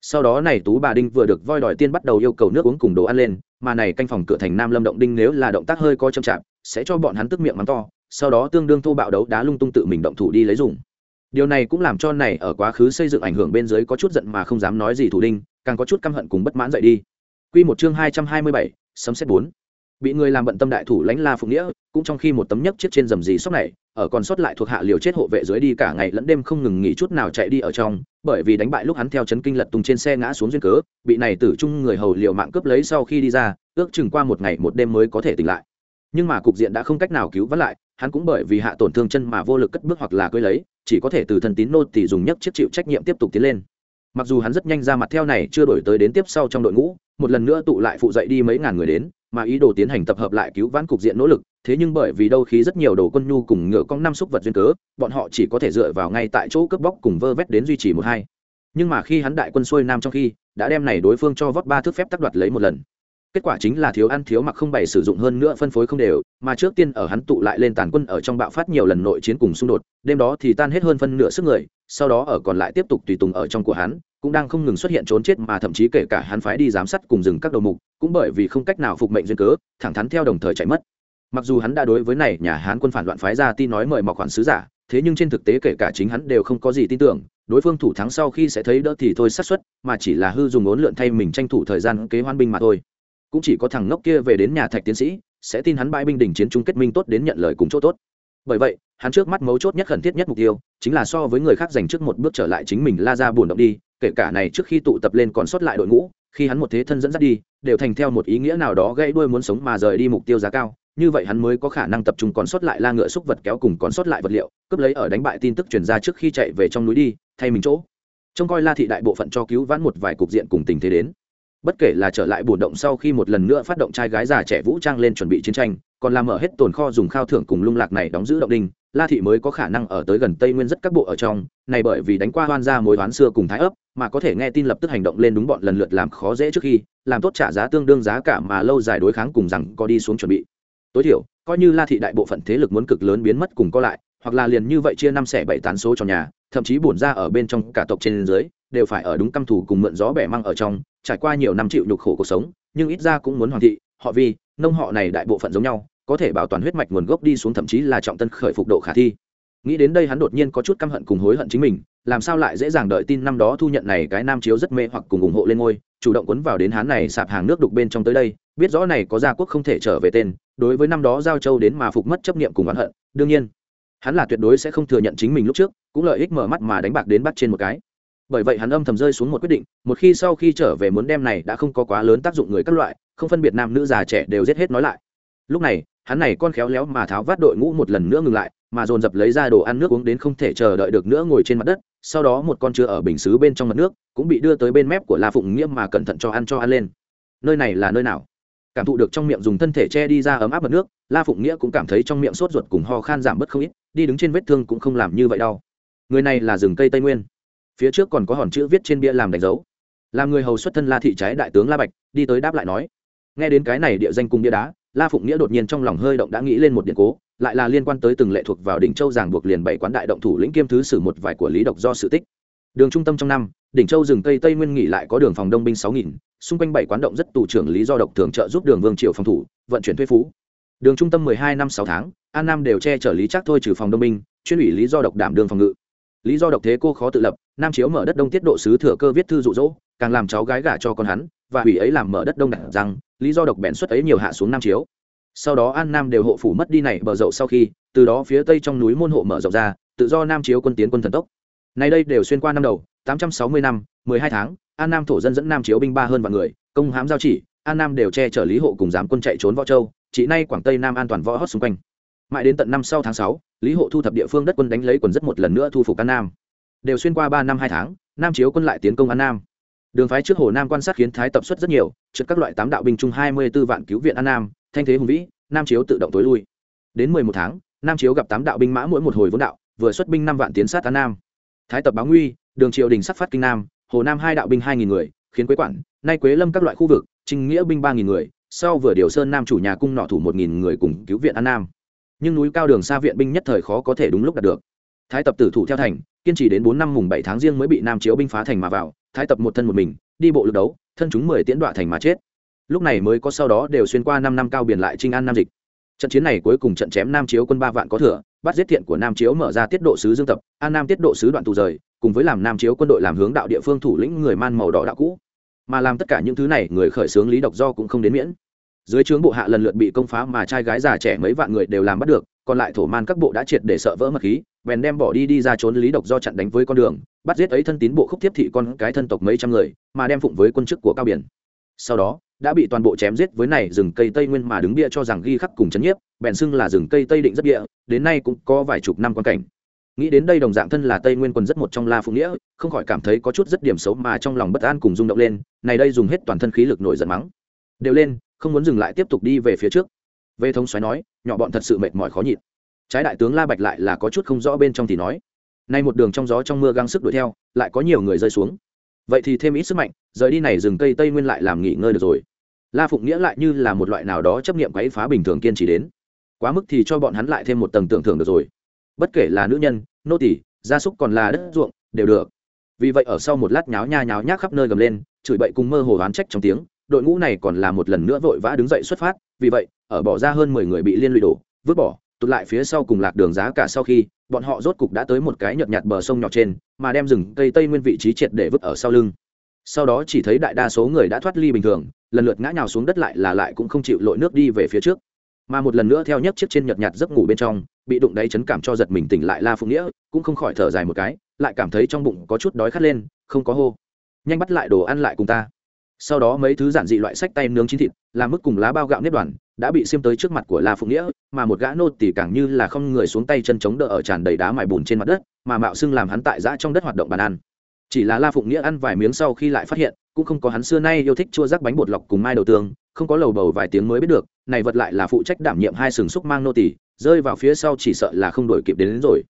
Sau đó này tú bà đinh vừa được voi đòi tiên bắt đầu yêu cầu nước uống cùng đồ ăn lên, mà này canh phòng cửa thành nam lâm động đinh nếu là động tác hơi coi chậm chạp, sẽ cho bọn hắn tức miệng mắng to, sau đó tương đương thô bạo đấu đá lung tung tự mình động thủ đi lấy dùng. Điều này cũng làm cho này ở quá khứ xây dựng ảnh hưởng bên dưới có chút giận mà không dám nói gì thủ đinh càng có chút căm hận cùng bất mãn dậy đi. Quy một chương hai trăm hai mươi bảy, sấm xét bốn. Bị người làm bận tâm đại thủ lãnh la phụng nghĩa cũng trong khi một tấm nhấc chiếc trên dầm dì sóc này ở còn sót lại thuộc hạ liều chết hộ vệ dưới đi cả ngày lẫn đêm không ngừng nghỉ chút nào chạy đi ở trong bởi vì đánh bại lúc hắn theo chấn kinh lật tung trên xe ngã xuống duyên cớ bị này tử trung người hầu liều mạng cướp lấy sau khi đi ra ước chừng qua một ngày một đêm mới có thể tỉnh lại. Nhưng mà cục diện đã không cách nào cứu vãn lại hắn cũng bởi vì hạ tổn thương chân mà vô lực cất bước hoặc là cưới lấy chỉ có thể từ thần tín nô tỷ dùng nhấc chiếc chịu trách nhiệm tiếp tục tiến lên mặc dù hắn rất nhanh ra mặt theo này, chưa đổi tới đến tiếp sau trong đội ngũ, một lần nữa tụ lại phụ dậy đi mấy ngàn người đến, mà ý đồ tiến hành tập hợp lại cứu vãn cục diện nỗ lực, thế nhưng bởi vì đâu khí rất nhiều đồ quân nhu cùng ngựa cong năm xúc vật duyên cớ, bọn họ chỉ có thể dựa vào ngay tại chỗ cướp bóc cùng vơ vét đến duy trì một hai. Nhưng mà khi hắn đại quân xuôi nam trong khi, đã đem này đối phương cho vót ba thước phép tắc đoạt lấy một lần kết quả chính là thiếu ăn thiếu mặc không bày sử dụng hơn nữa phân phối không đều, mà trước tiên ở hắn tụ lại lên tàn quân ở trong bạo phát nhiều lần nội chiến cùng xung đột, đêm đó thì tan hết hơn phân nửa sức người, sau đó ở còn lại tiếp tục tùy tùng ở trong của hắn, cũng đang không ngừng xuất hiện trốn chết mà thậm chí kể cả hắn phái đi giám sát cùng dừng các đầu mục, cũng bởi vì không cách nào phục mệnh duyên cớ, thẳng thắn theo đồng thời chạy mất. Mặc dù hắn đã đối với này nhà hán quân phản loạn phái ra tin nói mời mọc khoản sứ giả, thế nhưng trên thực tế kể cả chính hắn đều không có gì tin tưởng, đối phương thủ thắng sau khi sẽ thấy đỡ thì thôi sát xuất mà chỉ là hư dùng ốn lượn thay mình tranh thủ thời gian kế hoan binh mà thôi cũng chỉ có thằng ngốc kia về đến nhà thạch tiến sĩ, sẽ tin hắn bãi binh đỉnh chiến chung kết minh tốt đến nhận lời cùng chỗ tốt. Bởi vậy, hắn trước mắt mấu chốt nhất khẩn thiết nhất mục tiêu, chính là so với người khác giành trước một bước trở lại chính mình la ra buồn động đi, kể cả này trước khi tụ tập lên còn sót lại đội ngũ, khi hắn một thế thân dẫn dắt đi, đều thành theo một ý nghĩa nào đó gây đuôi muốn sống mà rời đi mục tiêu giá cao, như vậy hắn mới có khả năng tập trung còn sót lại la ngựa xúc vật kéo cùng còn sót lại vật liệu, cướp lấy ở đánh bại tin tức truyền ra trước khi chạy về trong núi đi, thay mình chỗ. Trông coi la thị đại bộ phận cho cứu vãn một vài cục diện cùng tình thế đến bất kể là trở lại bổn động sau khi một lần nữa phát động trai gái già trẻ vũ trang lên chuẩn bị chiến tranh, còn làm mở hết tồn kho dùng khao thưởng cùng lung lạc này đóng giữ động đinh, la thị mới có khả năng ở tới gần tây nguyên rất các bộ ở trong, này bởi vì đánh qua hoan ra mối toán xưa cùng thái ấp, mà có thể nghe tin lập tức hành động lên đúng bọn lần lượt làm khó dễ trước khi, làm tốt trả giá tương đương giá cả mà lâu dài đối kháng cùng rằng có đi xuống chuẩn bị. Tối thiểu, coi như la thị đại bộ phận thế lực muốn cực lớn biến mất cùng co lại, hoặc là liền như vậy chia năm xẻ bảy tán số cho nhà, thậm chí bổn ra ở bên trong cả tộc trên dưới đều phải ở đúng căm thủ cùng mượn gió bẻ măng ở trong, trải qua nhiều năm chịu nhục khổ cuộc sống, nhưng ít ra cũng muốn hoàn thị, họ vì nông họ này đại bộ phận giống nhau, có thể bảo toàn huyết mạch nguồn gốc đi xuống thậm chí là trọng tân khởi phục độ khả thi. Nghĩ đến đây hắn đột nhiên có chút căm hận cùng hối hận chính mình, làm sao lại dễ dàng đợi tin năm đó thu nhận này cái nam chiếu rất mê hoặc cùng ủng hộ lên ngôi, chủ động quấn vào đến hắn này sạp hàng nước đục bên trong tới đây, biết rõ này có gia quốc không thể trở về tên, đối với năm đó giao châu đến mà phục mất chấp niệm cùng oán hận, đương nhiên, hắn là tuyệt đối sẽ không thừa nhận chính mình lúc trước, cũng lợi ích mở mắt mà đánh bạc đến bắt trên một cái bởi vậy hắn âm thầm rơi xuống một quyết định, một khi sau khi trở về muốn đem này đã không có quá lớn tác dụng người các loại, không phân biệt nam nữ già trẻ đều giết hết nói lại. Lúc này, hắn này con khéo léo mà tháo vát đội ngũ một lần nữa ngừng lại, mà dồn dập lấy ra đồ ăn nước uống đến không thể chờ đợi được nữa ngồi trên mặt đất, sau đó một con chứa ở bình xứ bên trong mặt nước, cũng bị đưa tới bên mép của la phụng nghĩa mà cẩn thận cho ăn cho ăn lên. Nơi này là nơi nào? Cảm thụ được trong miệng dùng thân thể che đi ra ấm áp mặt nước, la phụng nghĩa cũng cảm thấy trong miệng sốt ruột cùng ho khan giảm bớt không ít, đi đứng trên vết thương cũng không làm như vậy đau người này là rừng cây tây nguyên phía trước còn có hòn chữ viết trên bia làm đánh dấu. Làm người hầu xuất thân la thị trái đại tướng la bạch, đi tới đáp lại nói, nghe đến cái này địa danh cùng bia đá, la phụng nghĩa đột nhiên trong lòng hơi động đã nghĩ lên một điện cố, lại là liên quan tới từng lệ thuộc vào đỉnh châu giảng buộc liền bảy quán đại động thủ lĩnh kiêm thứ sử một vài của lý độc do sự tích. Đường trung tâm trong năm, đỉnh châu rừng cây tây nguyên nghỉ lại có đường phòng đông binh sáu nghìn, xung quanh bảy quán động rất tù trưởng lý do độc thường trợ giúp đường vương triều phòng thủ, vận chuyển thuế phú. Đường trung tâm mười hai năm sáu tháng, an nam đều che chở lý chắc thôi trừ phòng đông binh, chuyên ủy lý do độc đảm đường phòng ngự lý do độc thế cô khó tự lập, nam chiếu mở đất đông tiết độ sứ thừa cơ viết thư dụ dỗ, càng làm cháu gái gả cho con hắn, và ủy ấy làm mở đất đông đặt rằng, lý do độc bèn xuất ấy nhiều hạ xuống nam chiếu. Sau đó an nam đều hộ phủ mất đi này bờ dậu sau khi, từ đó phía tây trong núi môn hộ mở rộng ra, tự do nam chiếu quân tiến quân thần tốc. Nay đây đều xuyên qua năm đầu, tám trăm sáu mươi năm, mười hai tháng, an nam thổ dân dẫn nam chiếu binh ba hơn vạn người, công hám giao chỉ, an nam đều che chở lý hộ cùng giám quân chạy trốn võ châu, chỉ nay quảng tây nam an toàn võ hót xung quanh mãi đến tận năm sau tháng sáu, lý hộ thu thập địa phương đất quân đánh lấy quần rất một lần nữa thu phục an nam. Đều xuyên qua ba năm hai tháng, nam chiếu quân lại tiến công an nam. Đường phái trước hồ nam quan sát khiến thái tập xuất rất nhiều, trượt các loại tám đạo binh chung hai mươi b ố vạn cứu viện an nam, thanh thế hùng vĩ, nam chiếu tự động tối lui. Đến mười một tháng, nam chiếu gặp tám đạo binh mã mỗi một hồi vốn đạo, vừa xuất binh năm vạn tiến sát an nam. Thái tập báo nguy, đường triều đình sắc phát kinh nam, hồ nam hai đạo binh hai nghìn người, khiến quế quản, nay quế lâm các loại khu vực trinh nghĩa binh ba nghìn người, sau vừa điều sơn nam chủ nhà cung nọ thủ một nghìn người cùng cứu viện an nam nhưng núi cao đường xa viện binh nhất thời khó có thể đúng lúc đạt được. Thái tập tử thủ theo thành, kiên trì đến bốn năm mùng bảy tháng riêng mới bị nam chiếu binh phá thành mà vào, thái tập một thân một mình, đi bộ lực đấu, thân chúng mười tiễn đoạn thành mà chết. Lúc này mới có sau đó đều xuyên qua năm năm cao biển lại trinh an nam dịch. Trận chiến này cuối cùng trận chém nam chiếu quân ba vạn có thừa, bắt giết thiện của nam chiếu mở ra tiết độ sứ dương tập, an nam tiết độ sứ đoạn tù rời, cùng với làm nam chiếu quân đội làm hướng đạo địa phương thủ lĩnh người man màu đỏ đạo cũ. Mà làm tất cả những thứ này, người khởi xướng lý độc do cũng không đến miễn dưới trướng bộ hạ lần lượt bị công phá mà trai gái già trẻ mấy vạn người đều làm bắt được, còn lại thổ man các bộ đã triệt để sợ vỡ mật khí, bèn đem bỏ đi đi ra trốn lý độc do chặn đánh với con đường, bắt giết ấy thân tín bộ khúc tiếp thị con cái thân tộc mấy trăm người, mà đem phụng với quân chức của cao biển. Sau đó, đã bị toàn bộ chém giết với này rừng cây tây nguyên mà đứng bia cho rằng ghi khắc cùng chấn nhiếp, bèn xưng là rừng cây tây định rất địa đến nay cũng có vài chục năm quan cảnh. Nghĩ đến đây đồng dạng thân là tây nguyên quân rất một trong la phụ nghĩa, không khỏi cảm thấy có chút rất điểm xấu mà trong lòng bất an cùng rung động lên, này đây dùng hết toàn thân khí lực nổi giận mắng. Đều lên không muốn dừng lại tiếp tục đi về phía trước. Về thống xoáy nói, nhỏ bọn thật sự mệt mỏi khó nhịn. Trái đại tướng la bạch lại là có chút không rõ bên trong thì nói, nay một đường trong gió trong mưa găng sức đuổi theo, lại có nhiều người rơi xuống. Vậy thì thêm ít sức mạnh, rời đi này rừng cây tây nguyên lại làm nghỉ ngơi được rồi. La phụng nghĩa lại như là một loại nào đó chấp nghiệm quấy phá bình thường kiên trì đến. Quá mức thì cho bọn hắn lại thêm một tầng tưởng thưởng được rồi. Bất kể là nữ nhân, nô tỷ gia súc còn là đất ruộng, đều được. Vì vậy ở sau một lát nháo nha nháo nhác khắp nơi gầm lên, chửi bậy cùng mơ hồ oán trách trong tiếng đội ngũ này còn là một lần nữa vội vã đứng dậy xuất phát, vì vậy, ở bỏ ra hơn mười người bị liên lụy đổ, vứt bỏ, tụt lại phía sau cùng lạc đường giá cả sau khi, bọn họ rốt cục đã tới một cái nhợt nhạt bờ sông nhỏ trên, mà đem rừng cây tây nguyên vị trí triệt để vứt ở sau lưng. Sau đó chỉ thấy đại đa số người đã thoát ly bình thường, lần lượt ngã nhào xuống đất lại là lại cũng không chịu lội nước đi về phía trước. Mà một lần nữa theo nhất chiếc trên nhợt nhạt giấc ngủ bên trong, bị đụng đáy chấn cảm cho giật mình tỉnh lại la phụng nghĩa, cũng không khỏi thở dài một cái, lại cảm thấy trong bụng có chút đói khát lên, không có hô. Nhanh bắt lại đồ ăn lại cùng ta sau đó mấy thứ giản dị loại sách tay nướng chín thịt làm mức cùng lá bao gạo nếp đoàn đã bị xiêm tới trước mặt của la phụng nghĩa mà một gã nô tỉ càng như là không người xuống tay chân chống đỡ ở tràn đầy đá mài bùn trên mặt đất mà mạo xưng làm hắn tại giã trong đất hoạt động bàn ăn. Chỉ là la phụng nghĩa ăn vài miếng sau khi lại phát hiện cũng không có hắn xưa nay yêu thích chua rắc bánh bột lọc cùng mai đầu tương không có lầu bầu vài tiếng mới biết được này vật lại là phụ trách đảm nhiệm hai sừng xúc mang nô tỳ rơi vào phía sau chỉ sợ là không đổi kịp đến, đến rồi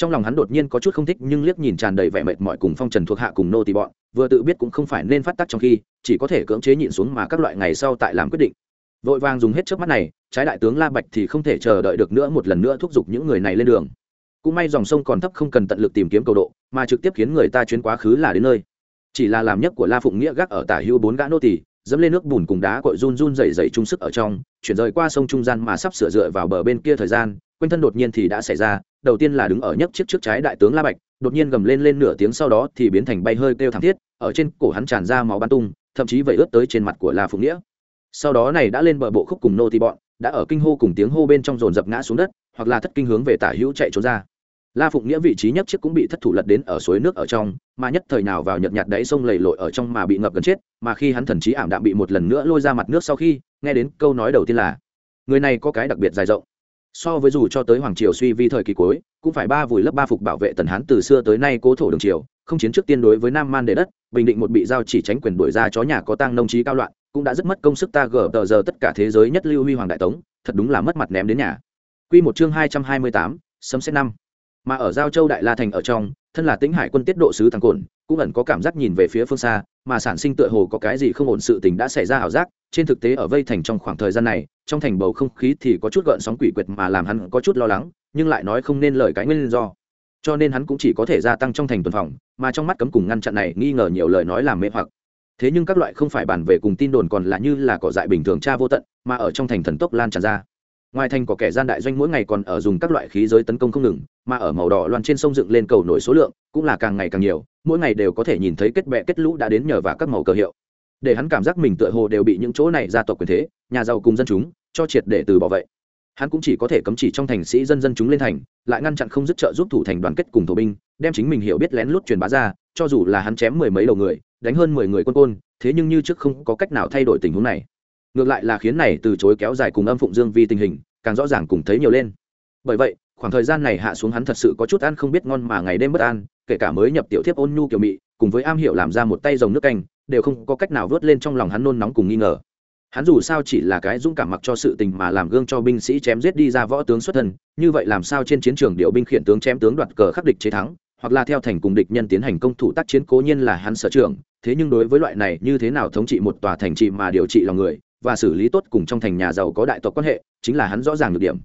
trong lòng hắn đột nhiên có chút không thích nhưng liếc nhìn tràn đầy vẻ mệt mỏi cùng phong trần thuộc hạ cùng nô tỳ bọn, vừa tự biết cũng không phải nên phát tác trong khi, chỉ có thể cưỡng chế nhịn xuống mà các loại ngày sau tại làm quyết định. Vội vàng dùng hết trước mắt này, trái đại tướng la bạch thì không thể chờ đợi được nữa một lần nữa thúc giục những người này lên đường. Cũng may dòng sông còn thấp không cần tận lực tìm kiếm cầu độ, mà trực tiếp khiến người ta chuyến quá khứ là đến nơi. Chỉ là làm nhất của la phụng nghĩa gác ở tả hưu bốn gã nô tỳ, dẫm lên nước bùn cùng đá cội run run dày dày trung sức ở trong, chuyển rời qua sông trung gian mà sắp sửa dựa vào bờ bên kia thời gian, quanh thân đột nhiên thì đã xảy ra đầu tiên là đứng ở nhấc chiếc trước trái đại tướng la bạch, đột nhiên gầm lên lên nửa tiếng sau đó thì biến thành bay hơi kêu thảm thiết, ở trên cổ hắn tràn ra máu bắn tung, thậm chí vẩy ướt tới trên mặt của la phụng nghĩa. Sau đó này đã lên bờ bộ khúc cùng nô thì bọn, đã ở kinh hô cùng tiếng hô bên trong dồn dập ngã xuống đất, hoặc là thất kinh hướng về tả hữu chạy trốn ra. La phụng nghĩa vị trí nhất chiếc cũng bị thất thủ lật đến ở suối nước ở trong, mà nhất thời nào vào nhợt nhạt đáy sông lầy lội ở trong mà bị ngập gần chết, mà khi hắn thần trí ảm đạm bị một lần nữa lôi ra mặt nước sau khi, nghe đến câu nói đầu tiên là, người này có cái đặc biệt dài rộng so với dù cho tới hoàng triều suy vi thời kỳ cuối cũng phải ba vùi lấp ba phục bảo vệ tần hán từ xưa tới nay cố thổ đường triều không chiến trước tiên đối với nam man đề đất bình định một bị giao chỉ tránh quyền đuổi ra chó nhà có tăng nông trí cao loạn cũng đã rất mất công sức ta gở tờ giờ tất cả thế giới nhất lưu huy hoàng đại tống thật đúng là mất mặt ném đến nhà. Quy một chương hai trăm hai mươi tám, sấm xét năm. Mà ở giao châu đại la thành ở trong thân là tĩnh hải quân tiết độ sứ thằng cồn cũng ẩn có cảm giác nhìn về phía phương xa mà sản sinh tựa hồ có cái gì không ổn sự tình đã xảy ra ảo giác, trên thực tế ở vây thành trong khoảng thời gian này, trong thành bầu không khí thì có chút gợn sóng quỷ quyệt mà làm hắn có chút lo lắng, nhưng lại nói không nên lời cái nguyên do. Cho nên hắn cũng chỉ có thể gia tăng trong thành tuần phòng, mà trong mắt cấm cùng ngăn chặn này nghi ngờ nhiều lời nói làm mê hoặc. Thế nhưng các loại không phải bàn về cùng tin đồn còn là như là cỏ dại bình thường cha vô tận, mà ở trong thành thần tốc lan tràn ra ngoài thành có kẻ gian đại doanh mỗi ngày còn ở dùng các loại khí giới tấn công không ngừng, mà ở màu đỏ loan trên sông dựng lên cầu nổi số lượng cũng là càng ngày càng nhiều, mỗi ngày đều có thể nhìn thấy kết bẹ kết lũ đã đến nhờ vào các màu cờ hiệu. Để hắn cảm giác mình tựa hồ đều bị những chỗ này gia tộc quyền thế, nhà giàu cùng dân chúng, cho triệt để từ bảo vệ hắn cũng chỉ có thể cấm chỉ trong thành sĩ dân dân chúng lên thành, lại ngăn chặn không dứt trợ giúp thủ thành đoàn kết cùng thổ binh, đem chính mình hiểu biết lén lút truyền bá ra, cho dù là hắn chém mười mấy đầu người, đánh hơn mười người quân côn, thế nhưng như trước không có cách nào thay đổi tình huống này ngược lại là khiến này từ chối kéo dài cùng âm phụng dương vi tình hình, càng rõ ràng cùng thấy nhiều lên. Bởi vậy, khoảng thời gian này hạ xuống hắn thật sự có chút ăn không biết ngon mà ngày đêm bất an, kể cả mới nhập tiểu thiếp ôn nhu kiểu mị, cùng với am hiểu làm ra một tay dòng nước canh, đều không có cách nào vớt lên trong lòng hắn nôn nóng cùng nghi ngờ. Hắn dù sao chỉ là cái dũng cảm mặc cho sự tình mà làm gương cho binh sĩ chém giết đi ra võ tướng xuất thân, như vậy làm sao trên chiến trường điều binh khiển tướng chém tướng đoạt cờ khắc địch chế thắng, hoặc là theo thành cùng địch nhân tiến hành công thủ tác chiến cố nhiên là hắn sở trường, thế nhưng đối với loại này như thế nào thống trị một tòa thành trị mà điều trị lòng người và xử lý tốt cùng trong thành nhà giàu có đại tộc quan hệ, chính là hắn rõ ràng được điểm.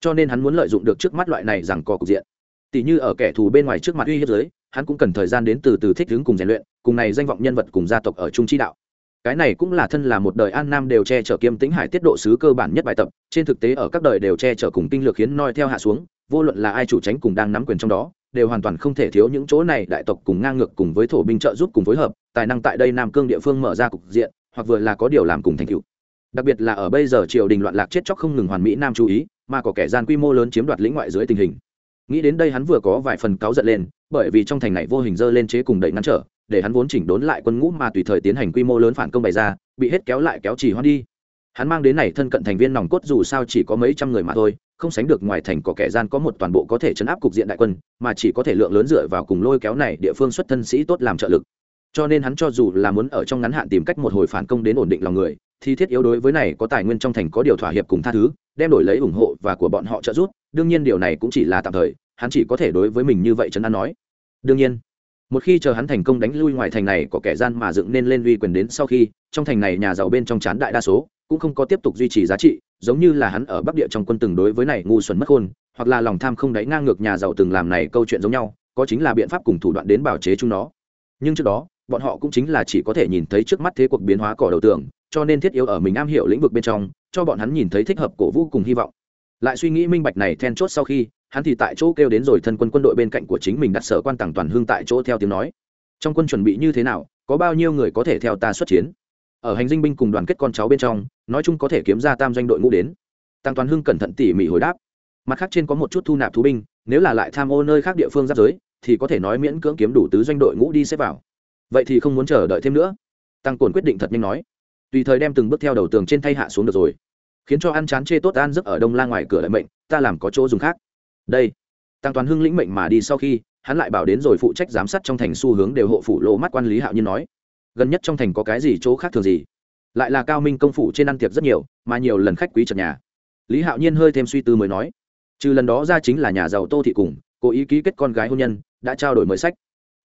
Cho nên hắn muốn lợi dụng được trước mắt loại này rằng có cục diện. Tỷ như ở kẻ thù bên ngoài trước mặt uy hiếp giới, hắn cũng cần thời gian đến từ từ thích ứng cùng rèn luyện, cùng này danh vọng nhân vật cùng gia tộc ở trung chi đạo. Cái này cũng là thân là một đời an nam đều che chở kiêm tĩnh hải tiết độ sứ cơ bản nhất bài tập, trên thực tế ở các đời đều che chở cùng kinh lược khiến noi theo hạ xuống, vô luận là ai chủ tránh cùng đang nắm quyền trong đó, đều hoàn toàn không thể thiếu những chỗ này đại tộc cùng ngang ngược cùng với thổ binh trợ giúp cùng phối hợp, tài năng tại đây nam cương địa phương mở ra cục diện, hoặc vừa là có điều làm cùng thành tựu đặc biệt là ở bây giờ triều đình loạn lạc chết chóc không ngừng hoàn mỹ nam chú ý, mà có kẻ gian quy mô lớn chiếm đoạt lĩnh ngoại dưới tình hình. Nghĩ đến đây hắn vừa có vài phần cáu giận lên, bởi vì trong thành này vô hình dơ lên chế cùng đẩy ngăn trở, để hắn vốn chỉnh đốn lại quân ngũ mà tùy thời tiến hành quy mô lớn phản công bày ra, bị hết kéo lại kéo chỉ hoan đi. Hắn mang đến này thân cận thành viên nòng cốt dù sao chỉ có mấy trăm người mà thôi, không sánh được ngoài thành có kẻ gian có một toàn bộ có thể chấn áp cục diện đại quân, mà chỉ có thể lượng lớn dựa vào cùng lôi kéo này địa phương xuất thân sĩ tốt làm trợ lực cho nên hắn cho dù là muốn ở trong ngắn hạn tìm cách một hồi phản công đến ổn định lòng người, thì thiết yếu đối với này có tài nguyên trong thành có điều thỏa hiệp cùng tha thứ, đem đổi lấy ủng hộ và của bọn họ trợ giúp, đương nhiên điều này cũng chỉ là tạm thời, hắn chỉ có thể đối với mình như vậy trấn an nói. Đương nhiên, một khi chờ hắn thành công đánh lui ngoài thành này có kẻ gian mà dựng nên lên uy quyền đến sau khi, trong thành này nhà giàu bên trong chán đại đa số, cũng không có tiếp tục duy trì giá trị, giống như là hắn ở bắc địa trong quân từng đối với này ngu xuẩn mất khôn, hoặc là lòng tham không đáy ngang ngược nhà giàu từng làm này câu chuyện giống nhau, có chính là biện pháp cùng thủ đoạn đến bảo chế chúng nó. Nhưng trước đó bọn họ cũng chính là chỉ có thể nhìn thấy trước mắt thế cuộc biến hóa cỏ đầu tường, cho nên thiết yếu ở mình am hiểu lĩnh vực bên trong, cho bọn hắn nhìn thấy thích hợp cổ vũ cùng hy vọng. Lại suy nghĩ minh bạch này then chốt sau khi, hắn thì tại chỗ kêu đến rồi thân quân quân đội bên cạnh của chính mình đặt sở quan tàng toàn hương tại chỗ theo tiếng nói. Trong quân chuẩn bị như thế nào, có bao nhiêu người có thể theo ta xuất chiến? Ở hành dinh binh cùng đoàn kết con cháu bên trong, nói chung có thể kiếm ra tam doanh đội ngũ đến. Tăng toàn hưng cẩn thận tỉ mỉ hồi đáp. Mặt khác trên có một chút thu nạp thú binh, nếu là lại tham ô nơi khác địa phương giáp giới, thì có thể nói miễn cưỡng kiếm đủ tứ doanh đội ngũ đi xếp vào vậy thì không muốn chờ đợi thêm nữa. Tăng cồn quyết định thật nhanh nói. Tùy thời đem từng bước theo đầu tường trên thay hạ xuống được rồi. Khiến cho ăn chán chê tốt an giấc ở đông la ngoài cửa lại mệnh, ta làm có chỗ dùng khác. Đây. Tăng toàn hưng lĩnh mệnh mà đi sau khi, hắn lại bảo đến rồi phụ trách giám sát trong thành xu hướng đều hộ phủ lỗ mắt quan lý hạo nhiên nói. Gần nhất trong thành có cái gì chỗ khác thường gì? Lại là cao minh công phủ trên ăn tiệc rất nhiều, mà nhiều lần khách quý trật nhà. Lý hạo nhiên hơi thêm suy tư mới nói. Trừ lần đó ra chính là nhà giàu tô thị cùng, cố ý ký kết con gái hôn nhân, đã trao đổi mới sách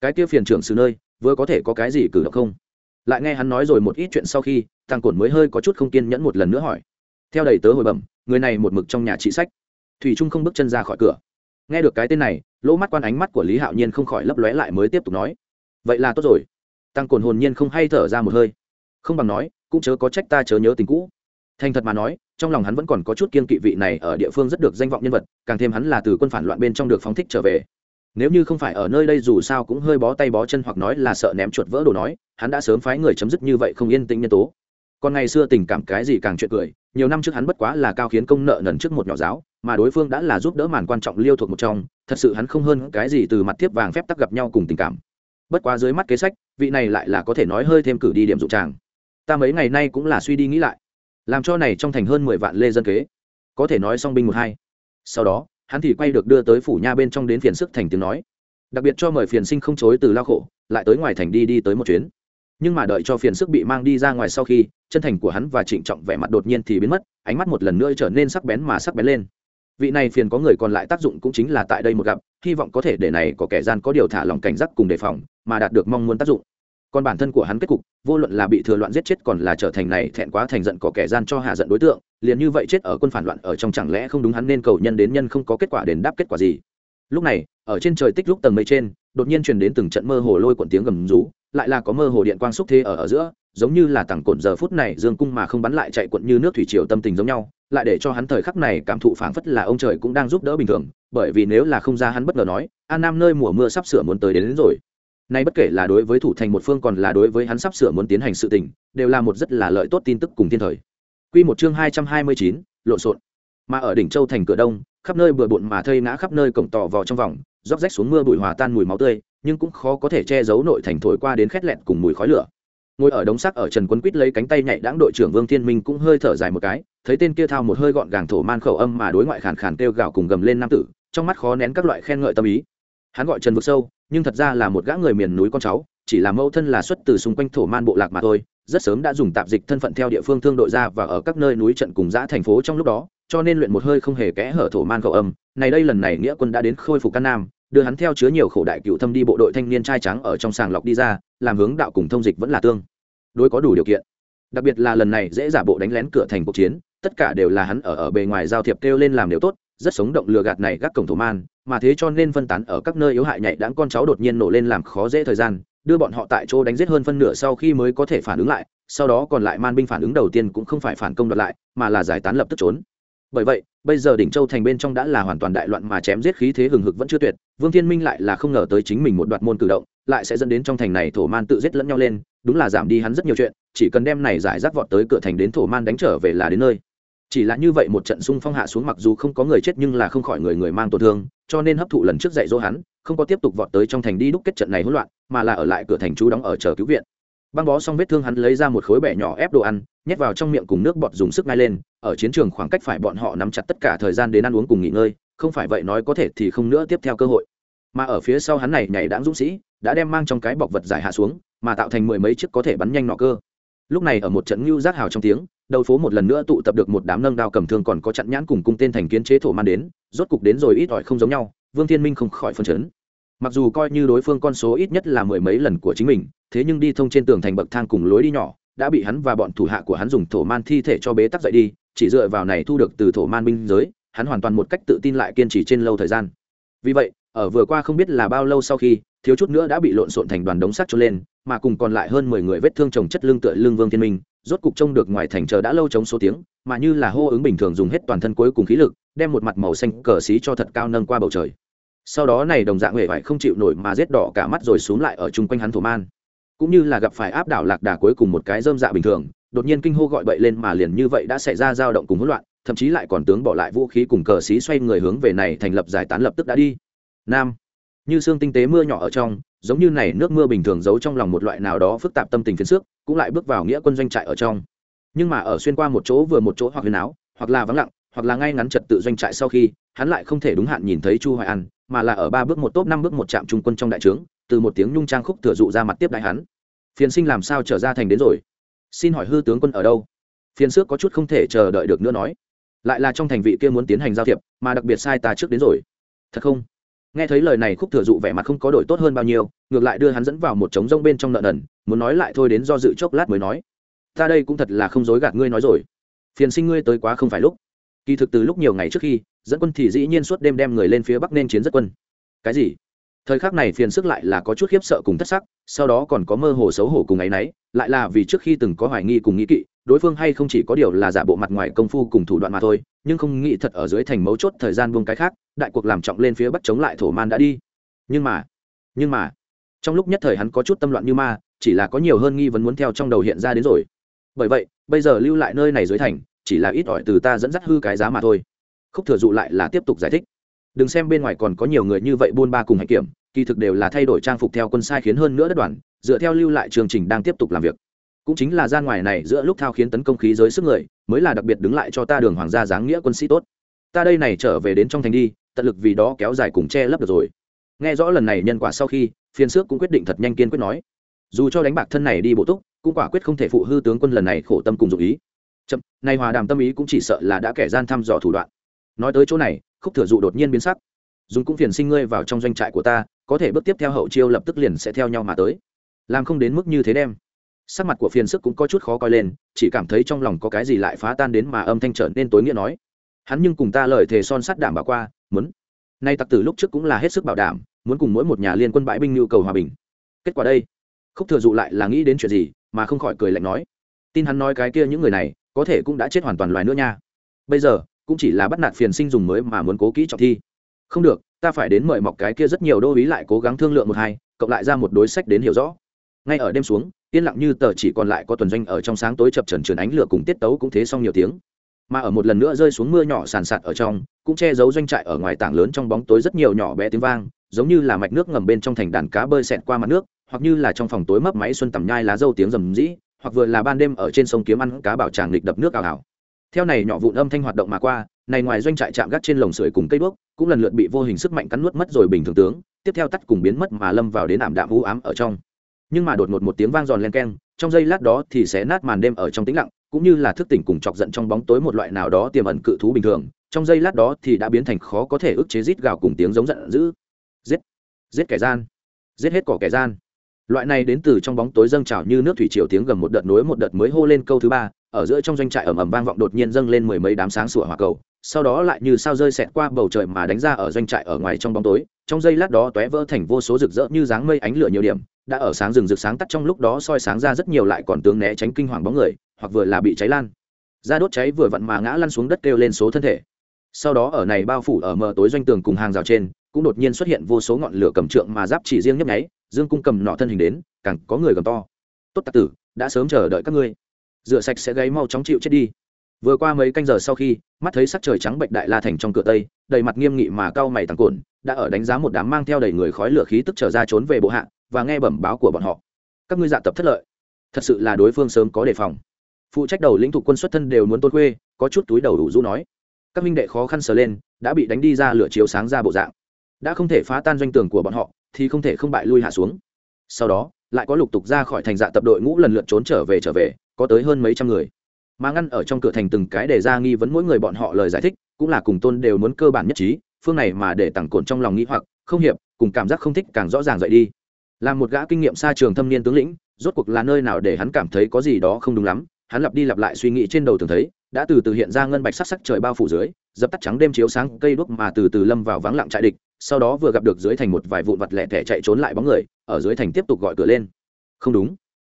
cái kia phiền trưởng sự nơi, vừa có thể có cái gì cử động không? Lại nghe hắn nói rồi một ít chuyện sau khi, tăng cổn mới hơi có chút không kiên nhẫn một lần nữa hỏi. Theo đầy tớ hồi bẩm, người này một mực trong nhà trị sách. Thủy trung không bước chân ra khỏi cửa. Nghe được cái tên này, lỗ mắt quan ánh mắt của lý hạo nhiên không khỏi lấp lóe lại mới tiếp tục nói. Vậy là tốt rồi. Tăng cồn hồn nhiên không hay thở ra một hơi. Không bằng nói, cũng chớ có trách ta chớ nhớ tình cũ. Thành thật mà nói, trong lòng hắn vẫn còn có chút kiên kỵ vị này ở địa phương rất được danh vọng nhân vật, càng thêm hắn là từ quân phản loạn bên trong được phóng thích trở về nếu như không phải ở nơi đây dù sao cũng hơi bó tay bó chân hoặc nói là sợ ném chuột vỡ đồ nói, hắn đã sớm phái người chấm dứt như vậy không yên tĩnh nhân tố. Còn ngày xưa tình cảm cái gì càng chuyện cười, nhiều năm trước hắn bất quá là cao khiến công nợ nần trước một nhỏ giáo, mà đối phương đã là giúp đỡ màn quan trọng liêu thuộc một trong, thật sự hắn không hơn cái gì từ mặt tiếp vàng phép tắc gặp nhau cùng tình cảm. Bất quá dưới mắt kế sách, vị này lại là có thể nói hơi thêm cử đi điểm dụng tràng. Ta mấy ngày nay cũng là suy đi nghĩ lại, làm cho này trong thành hơn mười vạn lê dân kế. Có thể nói song binh một hai. Sau đó hắn thì quay được đưa tới phủ nha bên trong đến phiền sức thành tiếng nói. Đặc biệt cho mời phiền sinh không chối từ lao khổ, lại tới ngoài thành đi đi tới một chuyến. Nhưng mà đợi cho phiền sức bị mang đi ra ngoài sau khi, chân thành của hắn và trịnh trọng vẻ mặt đột nhiên thì biến mất, ánh mắt một lần nữa trở nên sắc bén mà sắc bén lên. Vị này phiền có người còn lại tác dụng cũng chính là tại đây một gặp, hy vọng có thể để này có kẻ gian có điều thả lòng cảnh giác cùng đề phòng, mà đạt được mong muốn tác dụng còn bản thân của hắn kết cục vô luận là bị thừa loạn giết chết còn là trở thành này thẹn quá thành giận có kẻ gian cho hạ giận đối tượng liền như vậy chết ở quân phản loạn ở trong chẳng lẽ không đúng hắn nên cầu nhân đến nhân không có kết quả đền đáp kết quả gì. Lúc này ở trên trời tích lúc tầng mây trên đột nhiên truyền đến từng trận mơ hồ lôi cuộn tiếng gầm rú lại là có mơ hồ điện quang xúc thế ở ở giữa giống như là tảng cồn giờ phút này dương cung mà không bắn lại chạy cuộn như nước thủy triều tâm tình giống nhau lại để cho hắn thời khắc này cảm thụ phảng phất là ông trời cũng đang giúp đỡ bình thường bởi vì nếu là không ra hắn bất ngờ nói an nam nơi mùa mưa sắp sửa muốn tới đến, đến rồi nay bất kể là đối với thủ thành một phương còn là đối với hắn sắp sửa muốn tiến hành sự tình, đều là một rất là lợi tốt tin tức cùng thiên thời. Quy một chương hai trăm hai mươi chín, lộn xộn. Mà ở đỉnh châu thành cửa đông, khắp nơi bừa bộn mà thây ngã khắp nơi cổng tỏ vào trong vòng, róc rách xuống mưa bụi hòa tan mùi máu tươi, nhưng cũng khó có thể che giấu nội thành thổi qua đến khét lẹt cùng mùi khói lửa. Ngồi ở đống xác ở trần quân quýt lấy cánh tay nhảy đáng đội trưởng vương thiên minh cũng hơi thở dài một cái, thấy tên kia thao một hơi gọn gàng thổ man khẩu âm mà đối ngoại khàn khàn kêu gào cùng gầm lên nam tử, trong mắt khó nén các loại khen ngợi tâm ý hắn gọi trần vực sâu, nhưng thật ra là một gã người miền núi con cháu, chỉ là mẫu thân là xuất từ xung quanh thổ man bộ lạc mà thôi, rất sớm đã dùng tạp dịch thân phận theo địa phương thương đội ra và ở các nơi núi trận cùng giã thành phố trong lúc đó, cho nên luyện một hơi không hề kẽ hở thổ man khẩu âm. Này đây lần này nghĩa quân đã đến khôi phục căn nam, đưa hắn theo chứa nhiều khổ đại cựu thâm đi bộ đội thanh niên trai trắng ở trong sàng lọc đi ra, làm hướng đạo cùng thông dịch vẫn là tương đối có đủ điều kiện. Đặc biệt là lần này dễ giả bộ đánh lén cửa thành cuộc chiến, tất cả đều là hắn ở ở bề ngoài giao thiệp kêu lên làm điều tốt rất sống động lừa gạt này gác cổng thổ man, mà thế cho nên phân tán ở các nơi yếu hại nhạy đáng con cháu đột nhiên nổ lên làm khó dễ thời gian, đưa bọn họ tại chỗ đánh giết hơn phân nửa sau khi mới có thể phản ứng lại, sau đó còn lại man binh phản ứng đầu tiên cũng không phải phản công đoạt lại, mà là giải tán lập tức trốn. Bởi vậy, bây giờ đỉnh châu thành bên trong đã là hoàn toàn đại loạn mà chém giết khí thế hừng hực vẫn chưa tuyệt, vương thiên minh lại là không ngờ tới chính mình một đoạt môn cử động, lại sẽ dẫn đến trong thành này thổ man tự giết lẫn nhau lên, đúng là giảm đi hắn rất nhiều chuyện, chỉ cần đem này giải rác vọt tới cửa thành đến thổ man đánh trở về là đến nơi chỉ là như vậy một trận xung phong hạ xuống mặc dù không có người chết nhưng là không khỏi người người mang tổn thương, cho nên hấp thụ lần trước dạy dỗ hắn, không có tiếp tục vọt tới trong thành đi đúc kết trận này hỗn loạn, mà là ở lại cửa thành chú đóng ở chờ cứu viện. Băng bó xong vết thương hắn lấy ra một khối bẻ nhỏ ép đồ ăn, nhét vào trong miệng cùng nước bọt dùng sức ngay lên, ở chiến trường khoảng cách phải bọn họ nắm chặt tất cả thời gian đến ăn uống cùng nghỉ ngơi, không phải vậy nói có thể thì không nữa tiếp theo cơ hội. Mà ở phía sau hắn này nhảy đáng dũng sĩ, đã đem mang trong cái bọc vật giải hạ xuống, mà tạo thành mười mấy chiếc có thể bắn nhanh nọ cơ. Lúc này ở một trận ngưu giác hào trong tiếng đầu phố một lần nữa tụ tập được một đám nâng đao cầm thương còn có chặn nhãn cùng cung tên thành kiến chế thổ man đến, rốt cục đến rồi ít ỏi không giống nhau, vương thiên minh không khỏi phân chấn. Mặc dù coi như đối phương con số ít nhất là mười mấy lần của chính mình, thế nhưng đi thông trên tường thành bậc thang cùng lối đi nhỏ, đã bị hắn và bọn thủ hạ của hắn dùng thổ man thi thể cho bế tắc dậy đi, chỉ dựa vào này thu được từ thổ man binh giới, hắn hoàn toàn một cách tự tin lại kiên trì trên lâu thời gian. Vì vậy, ở vừa qua không biết là bao lâu sau khi, thiếu chút nữa đã bị lộn xộn thành đoàn đống sắt cho lên, mà cùng còn lại hơn mười người vết thương chồng chất lưng tựa lưng vương thiên minh rốt cục trông được ngoài thành chờ đã lâu chống số tiếng, mà như là hô ứng bình thường dùng hết toàn thân cuối cùng khí lực, đem một mặt màu xanh cờ xí cho thật cao nâng qua bầu trời. Sau đó này đồng dạng huệ vải không chịu nổi mà rết đỏ cả mắt rồi xuống lại ở chung quanh hắn thổ man. Cũng như là gặp phải áp đảo lạc đà cuối cùng một cái dơm dạ bình thường, đột nhiên kinh hô gọi bậy lên mà liền như vậy đã xảy ra dao động cùng hỗn loạn, thậm chí lại còn tướng bỏ lại vũ khí cùng cờ xí xoay người hướng về này thành lập giải tán lập tức đã đi. Nam. Như xương tinh tế mưa nhỏ ở trong giống như này nước mưa bình thường giấu trong lòng một loại nào đó phức tạp tâm tình phiền sức cũng lại bước vào nghĩa quân doanh trại ở trong. Nhưng mà ở xuyên qua một chỗ vừa một chỗ hoặc huyền áo, hoặc là vắng lặng, hoặc là ngay ngắn trật tự doanh trại sau khi, hắn lại không thể đúng hạn nhìn thấy chu hoài an, mà là ở ba bước một tốp năm bước một trạm trung quân trong đại trướng, từ một tiếng nhung trang khúc thừa dụ ra mặt tiếp đại hắn. Phiền sinh làm sao trở ra thành đến rồi? Xin hỏi hư tướng quân ở đâu? Phiền xước có chút không thể chờ đợi được nữa nói. Lại là trong thành vị kia muốn tiến hành giao thiệp, mà đặc biệt sai ta trước đến rồi. Thật không? Nghe thấy lời này khúc thừa dụ vẻ mặt không có đổi tốt hơn bao nhiêu, ngược lại đưa hắn dẫn vào một trống rông bên trong nợ nần, muốn nói lại thôi đến do dự chốc lát mới nói, ta đây cũng thật là không dối gạt ngươi nói rồi. Phiền sinh ngươi tới quá không phải lúc. Kỳ thực từ lúc nhiều ngày trước khi, dẫn quân thì dĩ nhiên suốt đêm đem người lên phía bắc nên chiến rất quân. Cái gì? Thời khắc này phiền sức lại là có chút khiếp sợ cùng thất sắc, sau đó còn có mơ hồ xấu hổ cùng ấ y n ấ y lại là vì trước khi từng có hoài nghi cùng nghĩ kỵ đối phương hay không chỉ có điều là giả bộ mặt ngoài công phu cùng thủ đoạn mà thôi, nhưng không nghĩ thật ở dưới thành mấu chốt thời gian buông cái khác, đại cuộc làm trọng lên phía bắc chống lại thổ man đã đi. Nhưng mà nhưng mà, trong lúc nhất thời hắn có chút tâm loạn như ma, chỉ là có nhiều hơn nghi vấn muốn theo trong đầu hiện ra đến rồi. Bởi vậy, bây giờ lưu lại nơi này dưới thành, chỉ là ít ỏi từ ta dẫn dắt hư cái giá mà thôi. Khúc thừa dụ lại là tiếp tục giải thích. Đừng xem bên ngoài còn có nhiều người như vậy buôn ba cùng hạnh kiểm, kỳ thực đều là thay đổi trang phục theo quân sai khiến hơn nữa đất đoàn, dựa theo lưu lại chương trình đang tiếp tục làm việc cũng chính là gian ngoài này giữa lúc thao khiến tấn công khí giới sức người, mới là đặc biệt đứng lại cho ta đường hoàng gia dáng nghĩa quân sĩ tốt. Ta đây này trở về đến trong thành đi, tận lực vì đó kéo dài cùng che lấp được rồi. Nghe rõ lần này nhân quả sau khi phiên xước cũng quyết định thật nhanh kiên quyết nói. Dù cho đánh bạc thân này đi bổ túc, cũng quả quyết không thể phụ hư tướng quân lần này khổ tâm cùng dụ ý. Chậm này hòa đàm tâm ý cũng chỉ sợ là đã kẻ gian thăm dò thủ đoạn. Nói tới chỗ này, khúc thừa dụ đột nhiên biến sắc. Dùng cũng phiền sinh ngươi vào trong doanh trại của ta, có thể bước tiếp theo hậu chiêu lập tức liền sẽ theo nhau mà tới. Làm không đến mức như thế đem sắc mặt của phiền sức cũng có chút khó coi lên, chỉ cảm thấy trong lòng có cái gì lại phá tan đến mà âm thanh trở nên tối nghĩa nói. Hắn nhưng cùng ta lời thề son sắt đảm bảo qua, muốn. Nay tặc tử lúc trước cũng là hết sức bảo đảm, muốn cùng mỗi một nhà liên quân bãi binh nhu cầu hòa bình. Kết quả đây, khúc thừa dụ lại là nghĩ đến chuyện gì, mà không khỏi cười lạnh nói. Tin hắn nói cái kia những người này, có thể cũng đã chết hoàn toàn loài nữa nha. Bây giờ, cũng chỉ là bắt nạt phiền sinh dùng mới mà muốn cố kỹ trọng thi. Không được, ta phải đến mời mọc cái kia rất nhiều đô ý lại cố gắng thương lượng một hai, cộng lại ra một đối sách đến hiểu rõ ngay ở đêm xuống, yên lặng như tờ chỉ còn lại có tuần doanh ở trong sáng tối chập trần trườn ánh lửa cùng tiết tấu cũng thế xong nhiều tiếng. Mà ở một lần nữa rơi xuống mưa nhỏ sàn sạt ở trong, cũng che giấu doanh trại ở ngoài tảng lớn trong bóng tối rất nhiều nhỏ bé tiếng vang, giống như là mạch nước ngầm bên trong thành đàn cá bơi xẹt qua mặt nước, hoặc như là trong phòng tối mấp máy xuân tầm nhai lá dâu tiếng rầm rĩ, hoặc vừa là ban đêm ở trên sông kiếm ăn cá bảo tràng lịch đập nước ảo ảo theo này nhỏ vụn âm thanh hoạt động mà qua, này ngoài doanh trại chạm gác trên lồng sưởi cùng cây đuốc, cũng lần lượt bị vô hình sức mạnh cắn nuốt mất rồi bình thường tướng, tiếp theo tắt cùng biến mất mà lâm vào đến ảm đạm u ám ở trong nhưng mà đột ngột một tiếng vang giòn len keng, trong giây lát đó thì sẽ nát màn đêm ở trong tĩnh lặng, cũng như là thức tỉnh cùng chọc giận trong bóng tối một loại nào đó tiềm ẩn cự thú bình thường, trong giây lát đó thì đã biến thành khó có thể ức chế rít gào cùng tiếng giống giận dữ. Giết giết kẻ gian, giết hết cỏ kẻ gian. Loại này đến từ trong bóng tối dâng trào như nước thủy triều tiếng gầm một đợt nối một đợt mới hô lên câu thứ ba, ở giữa trong doanh trại ầm ầm vang vọng đột nhiên dâng lên mười mấy đám sáng sủa hỏa cầu, sau đó lại như sao rơi xẹt qua bầu trời mà đánh ra ở doanh trại ở ngoài trong bóng tối, trong giây lát đó tóe vỡ thành vô số rực rỡ như dáng mây ánh lửa nhiều điểm đã ở sáng rừng rực sáng tắt trong lúc đó soi sáng ra rất nhiều lại còn tướng né tránh kinh hoàng bóng người, hoặc vừa là bị cháy lan. Ra đốt cháy vừa vặn mà ngã lăn xuống đất kêu lên số thân thể. Sau đó ở này bao phủ ở mờ tối doanh tường cùng hàng rào trên, cũng đột nhiên xuất hiện vô số ngọn lửa cầm trượng mà giáp chỉ riêng nhấp nháy, dương cung cầm nọ thân hình đến, càng có người cầm to. Tốt tặc tử, đã sớm chờ đợi các ngươi. Rửa sạch sẽ gáy mau chóng chịu chết đi. Vừa qua mấy canh giờ sau khi, mắt thấy sắc trời trắng bệnh đại la thành trong cửa tây, đầy mặt nghiêm nghị mà cao mày thẳng cồn đã ở đánh giá một đám mang theo đầy người khói lửa khí tức trở ra trốn về bộ hạ và nghe bẩm báo của bọn họ. Các ngươi dạ tập thất lợi. Thật sự là đối phương sớm có đề phòng. Phụ trách đầu lĩnh thủ quân xuất thân đều muốn tôn khuê, có chút túi đầu đủ rũ nói. Các minh đệ khó khăn sờ lên, đã bị đánh đi ra lửa chiếu sáng ra bộ dạng. Đã không thể phá tan doanh tường của bọn họ, thì không thể không bại lui hạ xuống. Sau đó, lại có lục tục ra khỏi thành dạ tập đội ngũ lần lượt trốn trở về trở về, có tới hơn mấy trăm người. Mà ngăn ở trong cửa thành từng cái để ra nghi vấn mỗi người bọn họ lời giải thích, cũng là cùng tôn đều muốn cơ bản nhất trí, phương này mà để tặng cồn trong lòng nghĩ hoặc, không hiệp, cùng cảm giác không thích càng rõ ràng dậy đi là một gã kinh nghiệm xa trường thâm niên tướng lĩnh, rốt cuộc là nơi nào để hắn cảm thấy có gì đó không đúng lắm. Hắn lặp đi lặp lại suy nghĩ trên đầu thường thấy, đã từ từ hiện ra ngân bạch sắc sắc trời bao phủ dưới, dập tắt trắng đêm chiếu sáng, cây đuốc mà từ từ lâm vào vắng lặng trại địch, sau đó vừa gặp được dưới thành một vài vụn vặt lẻ thẻ chạy trốn lại bóng người, ở dưới thành tiếp tục gọi cửa lên. Không đúng.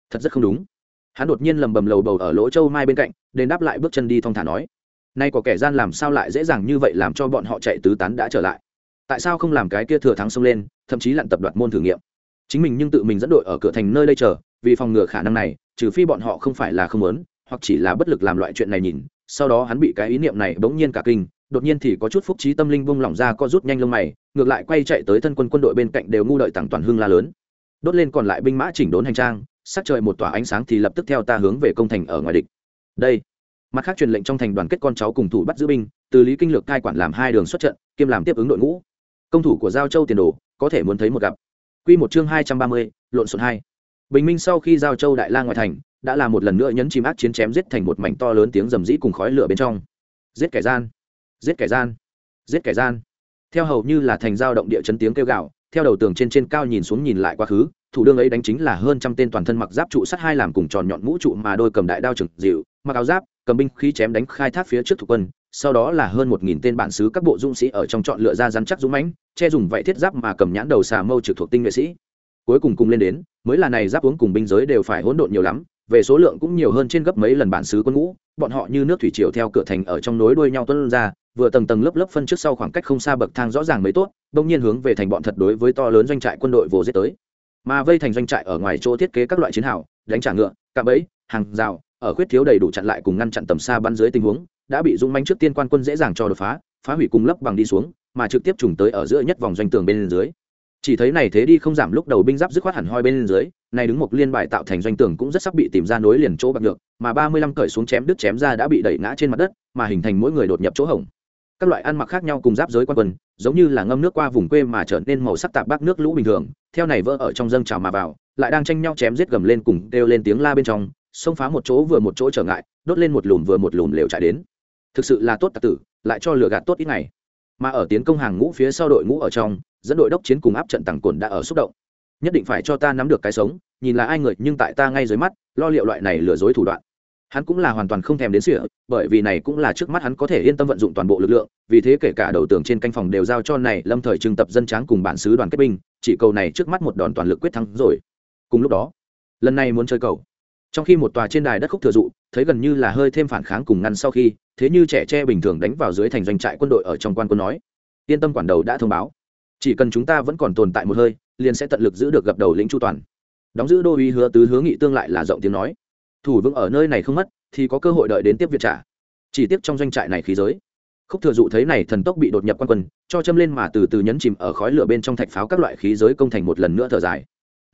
Thật rất không đúng. Hắn đột nhiên lầm bầm lầu bầu ở lỗ châu mai bên cạnh, đền đáp lại bước chân đi thong thả nói, nay có kẻ gian làm sao lại dễ dàng như vậy làm cho bọn họ chạy tứ tán đã trở lại? Tại sao không làm cái kia thừa thắng xông lên, thậm chí lặn tập đoạt môn thử nghiệm? Chính mình nhưng tự mình dẫn đội ở cửa thành nơi đây chờ, vì phòng ngừa khả năng này, trừ phi bọn họ không phải là không muốn, hoặc chỉ là bất lực làm loại chuyện này nhìn. Sau đó hắn bị cái ý niệm này bỗng nhiên cả kinh, đột nhiên thì có chút phúc trí tâm linh bung lỏng ra, co rút nhanh lông mày, ngược lại quay chạy tới thân quân quân đội bên cạnh đều ngu đợi tặng toàn hưng la lớn. Đốt lên còn lại binh mã chỉnh đốn hành trang, sắc trời một tỏa ánh sáng thì lập tức theo ta hướng về công thành ở ngoài địch. Đây. Mặt khác truyền lệnh trong thành đoàn kết con cháu cùng thủ bắt giữ binh, từ lý kinh lược cai quản làm hai đường xuất trận, kiêm làm tiếp ứng đội ngũ. Công thủ của giao châu tiền đồ, có thể muốn thấy một gặp. Quy một chương hai trăm ba mươi, lộn xộn hai. Bình minh sau khi giao châu đại la ngoài thành, đã là một lần nữa nhấn chìm ác chiến chém giết thành một mảnh to lớn tiếng rầm rĩ cùng khói lửa bên trong. Giết kẻ gian, giết kẻ gian, giết kẻ gian. Theo hầu như là thành giao động địa chấn tiếng kêu gào, theo đầu tường trên trên cao nhìn xuống nhìn lại quá khứ, thủ đương ấy đánh chính là hơn trăm tên toàn thân mặc giáp trụ sắt hai làm cùng tròn nhọn mũ trụ mà đôi cầm đại đao trực dịu, mặc áo giáp, cầm binh khí chém đánh khai thác phía trước thủ quân, sau đó là hơn một nghìn tên bản xứ các bộ dũng sĩ ở trong chọn lựa ra rắn chắc dũng mãnh, che dùng vậy thiết giáp mà cầm nhãn đầu xà mâu trực thuộc tinh nhuệ sĩ. Cuối cùng cùng lên đến mới là này giáp uống cùng binh giới đều phải hỗn độn nhiều lắm về số lượng cũng nhiều hơn trên gấp mấy lần bản xứ quân ngũ bọn họ như nước thủy triều theo cửa thành ở trong nối đuôi nhau tuân ra vừa tầng tầng lớp lớp phân trước sau khoảng cách không xa bậc thang rõ ràng mới tốt đông nhiên hướng về thành bọn thật đối với to lớn doanh trại quân đội vồ giết tới. Mà vây thành doanh trại ở ngoài chỗ thiết kế các loại chiến hào đánh trả ngựa cạm bẫy hàng rào ở khuyết thiếu đầy đủ chặn lại cùng ngăn chặn tầm xa bắn dưới tình huống đã bị dũng manh trước tiên quan quân dễ dàng cho đột phá phá hủy cùng lấp bằng đi xuống, mà trực tiếp trùng tới ở giữa nhất vòng doanh tường bên dưới. Chỉ thấy này thế đi không giảm lúc đầu binh giáp dứt khoát hẳn hoi bên dưới, này đứng một liên bài tạo thành doanh tường cũng rất sắp bị tìm ra nối liền chỗ bạc được, mà ba mươi lăm cởi xuống chém đứt chém ra đã bị đẩy ngã trên mặt đất, mà hình thành mỗi người đột nhập chỗ hổng. Các loại ăn mặc khác nhau cùng giáp giới quan quân, giống như là ngâm nước qua vùng quê mà trở nên màu sắc tạp bác nước lũ bình thường, theo này vỡ ở trong dâng trào mà vào, lại đang tranh nhau chém giết gầm lên cùng kêu lên tiếng la bên trong, xông phá một chỗ vừa một chỗ trở ngại, đốt lên một lùm vừa một lùm lều chạy đến thực sự là tốt tạc tử, lại cho lừa gạt tốt ít ngày. Mà ở tiến công hàng ngũ phía sau đội ngũ ở trong, dẫn đội đốc chiến cùng áp trận tàng cồn đã ở xúc động. Nhất định phải cho ta nắm được cái sống, nhìn là ai người, nhưng tại ta ngay dưới mắt, lo liệu loại này lừa dối thủ đoạn. Hắn cũng là hoàn toàn không thèm đến sỉa bởi vì này cũng là trước mắt hắn có thể yên tâm vận dụng toàn bộ lực lượng, vì thế kể cả đầu tường trên canh phòng đều giao cho này lâm thời trưng tập dân tráng cùng bản xứ đoàn kết binh, chỉ cầu này trước mắt một đòn toàn lực quyết thắng rồi. Cùng lúc đó, lần này muốn chơi cầu trong khi một tòa trên đài đất khúc thừa dụ, thấy gần như là hơi thêm phản kháng cùng ngăn sau khi, thế như trẻ tre bình thường đánh vào dưới thành doanh trại quân đội ở trong quan quân nói. Yên tâm quản đầu đã thông báo. Chỉ cần chúng ta vẫn còn tồn tại một hơi, liền sẽ tận lực giữ được gặp đầu lĩnh chu toàn. Đóng giữ đô uy hứa tứ hướng nghị tương lại là rộng tiếng nói. Thủ vững ở nơi này không mất, thì có cơ hội đợi đến tiếp việc trả. Chỉ tiếp trong doanh trại này khí giới. Khúc thừa dụ thấy này thần tốc bị đột nhập quan quân, cho châm lên mà từ từ nhấn chìm ở khói lửa bên trong thạch pháo các loại khí giới công thành một lần nữa thở dài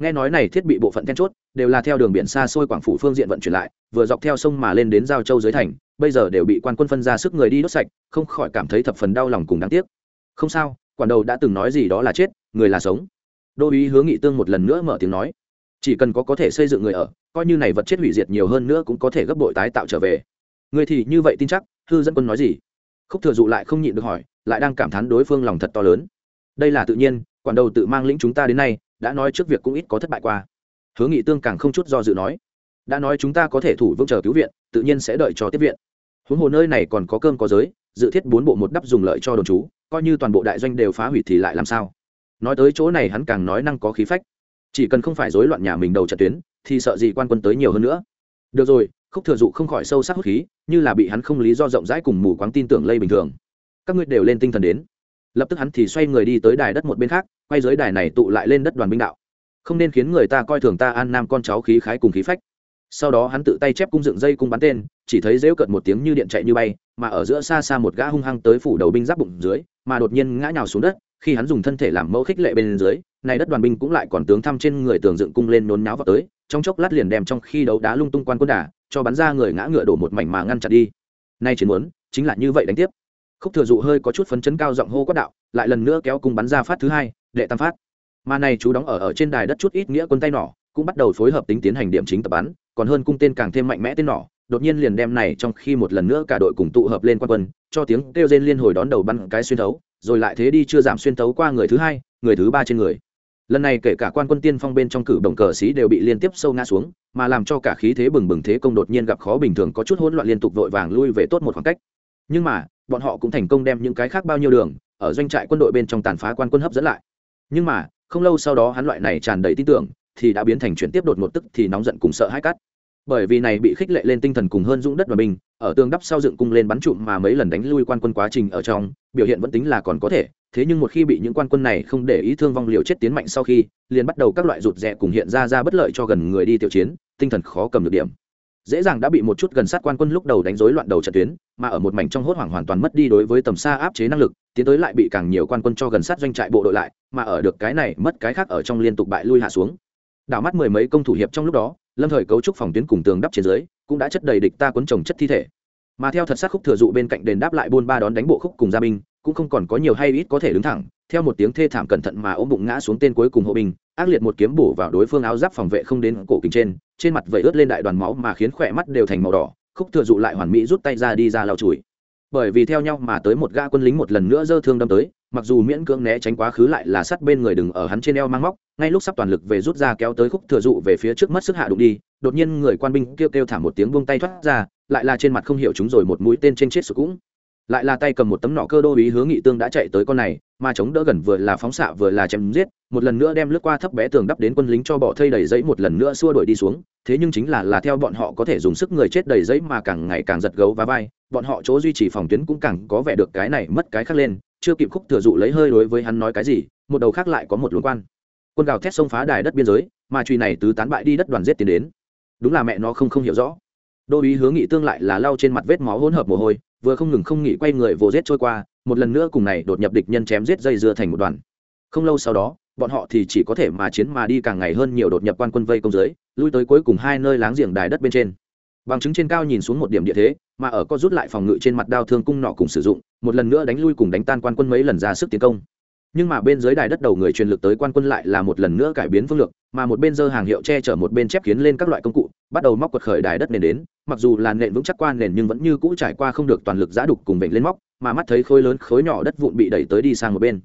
nghe nói này thiết bị bộ phận then chốt đều là theo đường biển xa xôi quảng phủ phương diện vận chuyển lại, vừa dọc theo sông mà lên đến giao châu dưới thành, bây giờ đều bị quan quân phân ra sức người đi đốt sạch, không khỏi cảm thấy thập phần đau lòng cùng đáng tiếc. Không sao, quản đầu đã từng nói gì đó là chết, người là sống. Đô uý hướng nghị tương một lần nữa mở tiếng nói, chỉ cần có có thể xây dựng người ở, coi như này vật chết hủy diệt nhiều hơn nữa cũng có thể gấp bội tái tạo trở về. Người thì như vậy tin chắc, hư dân quân nói gì? Khúc thừa dụ lại không nhịn được hỏi, lại đang cảm thán đối phương lòng thật to lớn. Đây là tự nhiên, quản đầu tự mang lĩnh chúng ta đến nay đã nói trước việc cũng ít có thất bại qua. Hướng nghị tương càng không chút do dự nói đã nói chúng ta có thể thủ vững chờ cứu viện tự nhiên sẽ đợi cho tiếp viện. Huống hồ nơi này còn có cơm có giới dự thiết bốn bộ một đắp dùng lợi cho đồn chú, coi như toàn bộ đại doanh đều phá hủy thì lại làm sao? Nói tới chỗ này hắn càng nói năng có khí phách. Chỉ cần không phải rối loạn nhà mình đầu trận tuyến thì sợ gì quan quân tới nhiều hơn nữa. Được rồi khúc thừa dụ không khỏi sâu sắc hút khí như là bị hắn không lý do rộng rãi cùng mù quáng tin tưởng lây bình thường. Các ngươi đều lên tinh thần đến lập tức hắn thì xoay người đi tới đài đất một bên khác, quay dưới đài này tụ lại lên đất đoàn binh đạo. Không nên khiến người ta coi thường ta an nam con cháu khí khái cùng khí phách. Sau đó hắn tự tay chép cung dựng dây cung bắn tên, chỉ thấy rêu cợt một tiếng như điện chạy như bay, mà ở giữa xa xa một gã hung hăng tới phủ đầu binh giáp bụng dưới, mà đột nhiên ngã nhào xuống đất, khi hắn dùng thân thể làm mẫu khích lệ bên dưới, này đất đoàn binh cũng lại còn tướng thăm trên người tường dựng cung lên nôn náo vào tới, trong chốc lát liền đem trong khi đấu đá lung tung quan quân đà, cho bắn ra người ngã ngựa đổ một mảnh mà ngăn chặn đi. Nay chiến muốn, chính là như vậy đánh tiếp khúc thừa dụ hơi có chút phấn chấn cao giọng hô quát đạo, lại lần nữa kéo cung bắn ra phát thứ hai, đệ tam phát. Mà này chú đóng ở ở trên đài đất chút ít nghĩa quân tay nỏ, cũng bắt đầu phối hợp tính tiến hành điểm chính tập bắn, còn hơn cung tên càng thêm mạnh mẽ tên nỏ, đột nhiên liền đem này trong khi một lần nữa cả đội cùng tụ hợp lên quan quân, cho tiếng kêu rên liên hồi đón đầu bắn cái xuyên thấu, rồi lại thế đi chưa giảm xuyên thấu qua người thứ hai, người thứ ba trên người. Lần này kể cả quan quân tiên phong bên trong cử động cờ sĩ đều bị liên tiếp sâu ngã xuống, mà làm cho cả khí thế bừng bừng thế công đột nhiên gặp khó bình thường có chút hỗn loạn liên tục vội vàng lui về tốt một khoảng cách. Nhưng mà bọn họ cũng thành công đem những cái khác bao nhiêu đường ở doanh trại quân đội bên trong tàn phá quan quân hấp dẫn lại. Nhưng mà, không lâu sau đó hắn loại này tràn đầy tin tưởng, thì đã biến thành chuyển tiếp đột một tức thì nóng giận cùng sợ hãi cắt. Bởi vì này bị khích lệ lên tinh thần cùng hơn dũng đất và bình ở tường đắp sau dựng cung lên bắn trụm mà mấy lần đánh lui quan quân quá trình ở trong, biểu hiện vẫn tính là còn có thể, thế nhưng một khi bị những quan quân này không để ý thương vong liều chết tiến mạnh sau khi, liền bắt đầu các loại rụt rè cùng hiện ra ra bất lợi cho gần người đi tiểu chiến, tinh thần khó cầm được điểm dễ dàng đã bị một chút gần sát quan quân lúc đầu đánh rối loạn đầu trận tuyến, mà ở một mảnh trong hốt hoảng hoàn toàn mất đi đối với tầm xa áp chế năng lực, tiến tới lại bị càng nhiều quan quân cho gần sát doanh trại bộ đội lại, mà ở được cái này mất cái khác ở trong liên tục bại lui hạ xuống. Đảo mắt mười mấy công thủ hiệp trong lúc đó, lâm thời cấu trúc phòng tuyến cùng tường đắp trên dưới, cũng đã chất đầy địch ta cuốn trồng chất thi thể. Mà theo thật sát khúc thừa dụ bên cạnh đền đáp lại buôn ba đón đánh bộ khúc cùng gia binh, cũng không còn có nhiều hay ít có thể đứng thẳng theo một tiếng thê thảm cẩn thận mà ôm bụng ngã xuống tên cuối cùng hộ binh, ác liệt một kiếm bổ vào đối phương áo giáp phòng vệ không đến cổ kính trên trên mặt vẩy ướt lên đại đoàn máu mà khiến khỏe mắt đều thành màu đỏ, khúc thừa dụ lại hoàn mỹ rút tay ra đi ra lao chùi. Bởi vì theo nhau mà tới một gã quân lính một lần nữa dơ thương đâm tới, mặc dù miễn cưỡng né tránh quá khứ lại là sát bên người đừng ở hắn trên eo mang móc, ngay lúc sắp toàn lực về rút ra kéo tới khúc thừa dụ về phía trước mất sức hạ đụng đi, đột nhiên người quan binh kêu kêu thảm một tiếng buông tay thoát ra, lại là trên mặt không hiểu chúng rồi một mũi tên trên chết sụt cũng. Lại là tay cầm một tấm nọ cơ đô ý hướng nghị tương đã chạy tới con này mà chống đỡ gần vừa là phóng xạ vừa là chém giết, một lần nữa đem lướt qua thấp bé tường đắp đến quân lính cho bỏ thây đầy giấy một lần nữa xua đuổi đi xuống. Thế nhưng chính là là theo bọn họ có thể dùng sức người chết đầy giấy mà càng ngày càng giật gấu và vai, bọn họ chỗ duy trì phòng tuyến cũng càng có vẻ được cái này mất cái khác lên. Chưa kịp khúc thừa dụ lấy hơi đối với hắn nói cái gì, một đầu khác lại có một luồng quan. Quân gào thét xông phá đài đất biên giới, mà truy này tứ tán bại đi đất đoàn giết tiến đến. Đúng là mẹ nó không không hiểu rõ. Đô ý hướng nghị tương lại là lau trên mặt vết máu hỗn hợp mồ hôi, vừa không ngừng không nghỉ quay người vồ giết trôi qua một lần nữa cùng này đột nhập địch nhân chém giết dây dưa thành một đoàn. Không lâu sau đó, bọn họ thì chỉ có thể mà chiến mà đi càng ngày hơn nhiều đột nhập quan quân vây công dưới, lui tới cuối cùng hai nơi láng giềng đài đất bên trên. Bằng chứng trên cao nhìn xuống một điểm địa thế, mà ở có rút lại phòng ngự trên mặt đao thương cung nọ cùng sử dụng, một lần nữa đánh lui cùng đánh tan quan quân mấy lần ra sức tiến công. Nhưng mà bên dưới đài đất đầu người truyền lực tới quan quân lại là một lần nữa cải biến phương lược, mà một bên dơ hàng hiệu che chở một bên chép kiến lên các loại công cụ, bắt đầu móc quật khởi đài đất nền đến, mặc dù là nền vững chắc quan nền nhưng vẫn như cũ trải qua không được toàn lực giã đục cùng bệnh lên móc mà mắt thấy khối lớn khối nhỏ đất vụn bị đẩy tới đi sang một bên.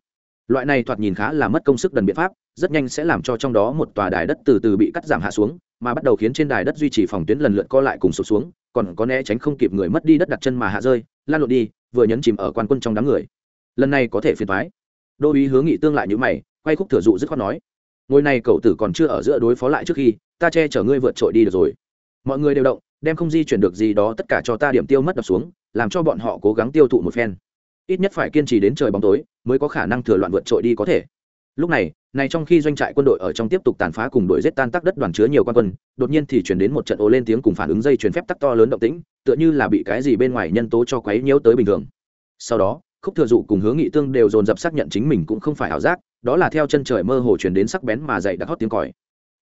Loại này thoạt nhìn khá là mất công sức đần biện pháp, rất nhanh sẽ làm cho trong đó một tòa đài đất từ từ bị cắt giảm hạ xuống, mà bắt đầu khiến trên đài đất duy trì phòng tuyến lần lượt co lại cùng sụt xuống, còn có né tránh không kịp người mất đi đất đặt chân mà hạ rơi, lan lộn đi, vừa nhấn chìm ở quan quân trong đám người. Lần này có thể phiền thoái đô uý hướng nghị tương lại như mày, quay khúc thừa dụ dứt khoát nói, ngôi này cậu tử còn chưa ở giữa đối phó lại trước khi, ta che chở ngươi vượt trội đi được rồi. Mọi người đều động, đem không di chuyển được gì đó tất cả cho ta điểm tiêu mất đập xuống làm cho bọn họ cố gắng tiêu thụ một phen. Ít nhất phải kiên trì đến trời bóng tối mới có khả năng thừa loạn vượt trội đi có thể. Lúc này này trong khi doanh trại quân đội ở trong tiếp tục tàn phá cùng đội giết tan tác đất đoàn chứa nhiều quan quân, đột nhiên thì chuyển đến một trận ô lên tiếng cùng phản ứng dây chuyển phép tắc to lớn động tĩnh, tựa như là bị cái gì bên ngoài nhân tố cho quấy nhiễu tới bình thường. Sau đó, khúc thừa dụ cùng hướng nghị tương đều dồn dập xác nhận chính mình cũng không phải ảo giác, đó là theo chân trời mơ hồ chuyển đến sắc bén mà dậy đã hót tiếng còi.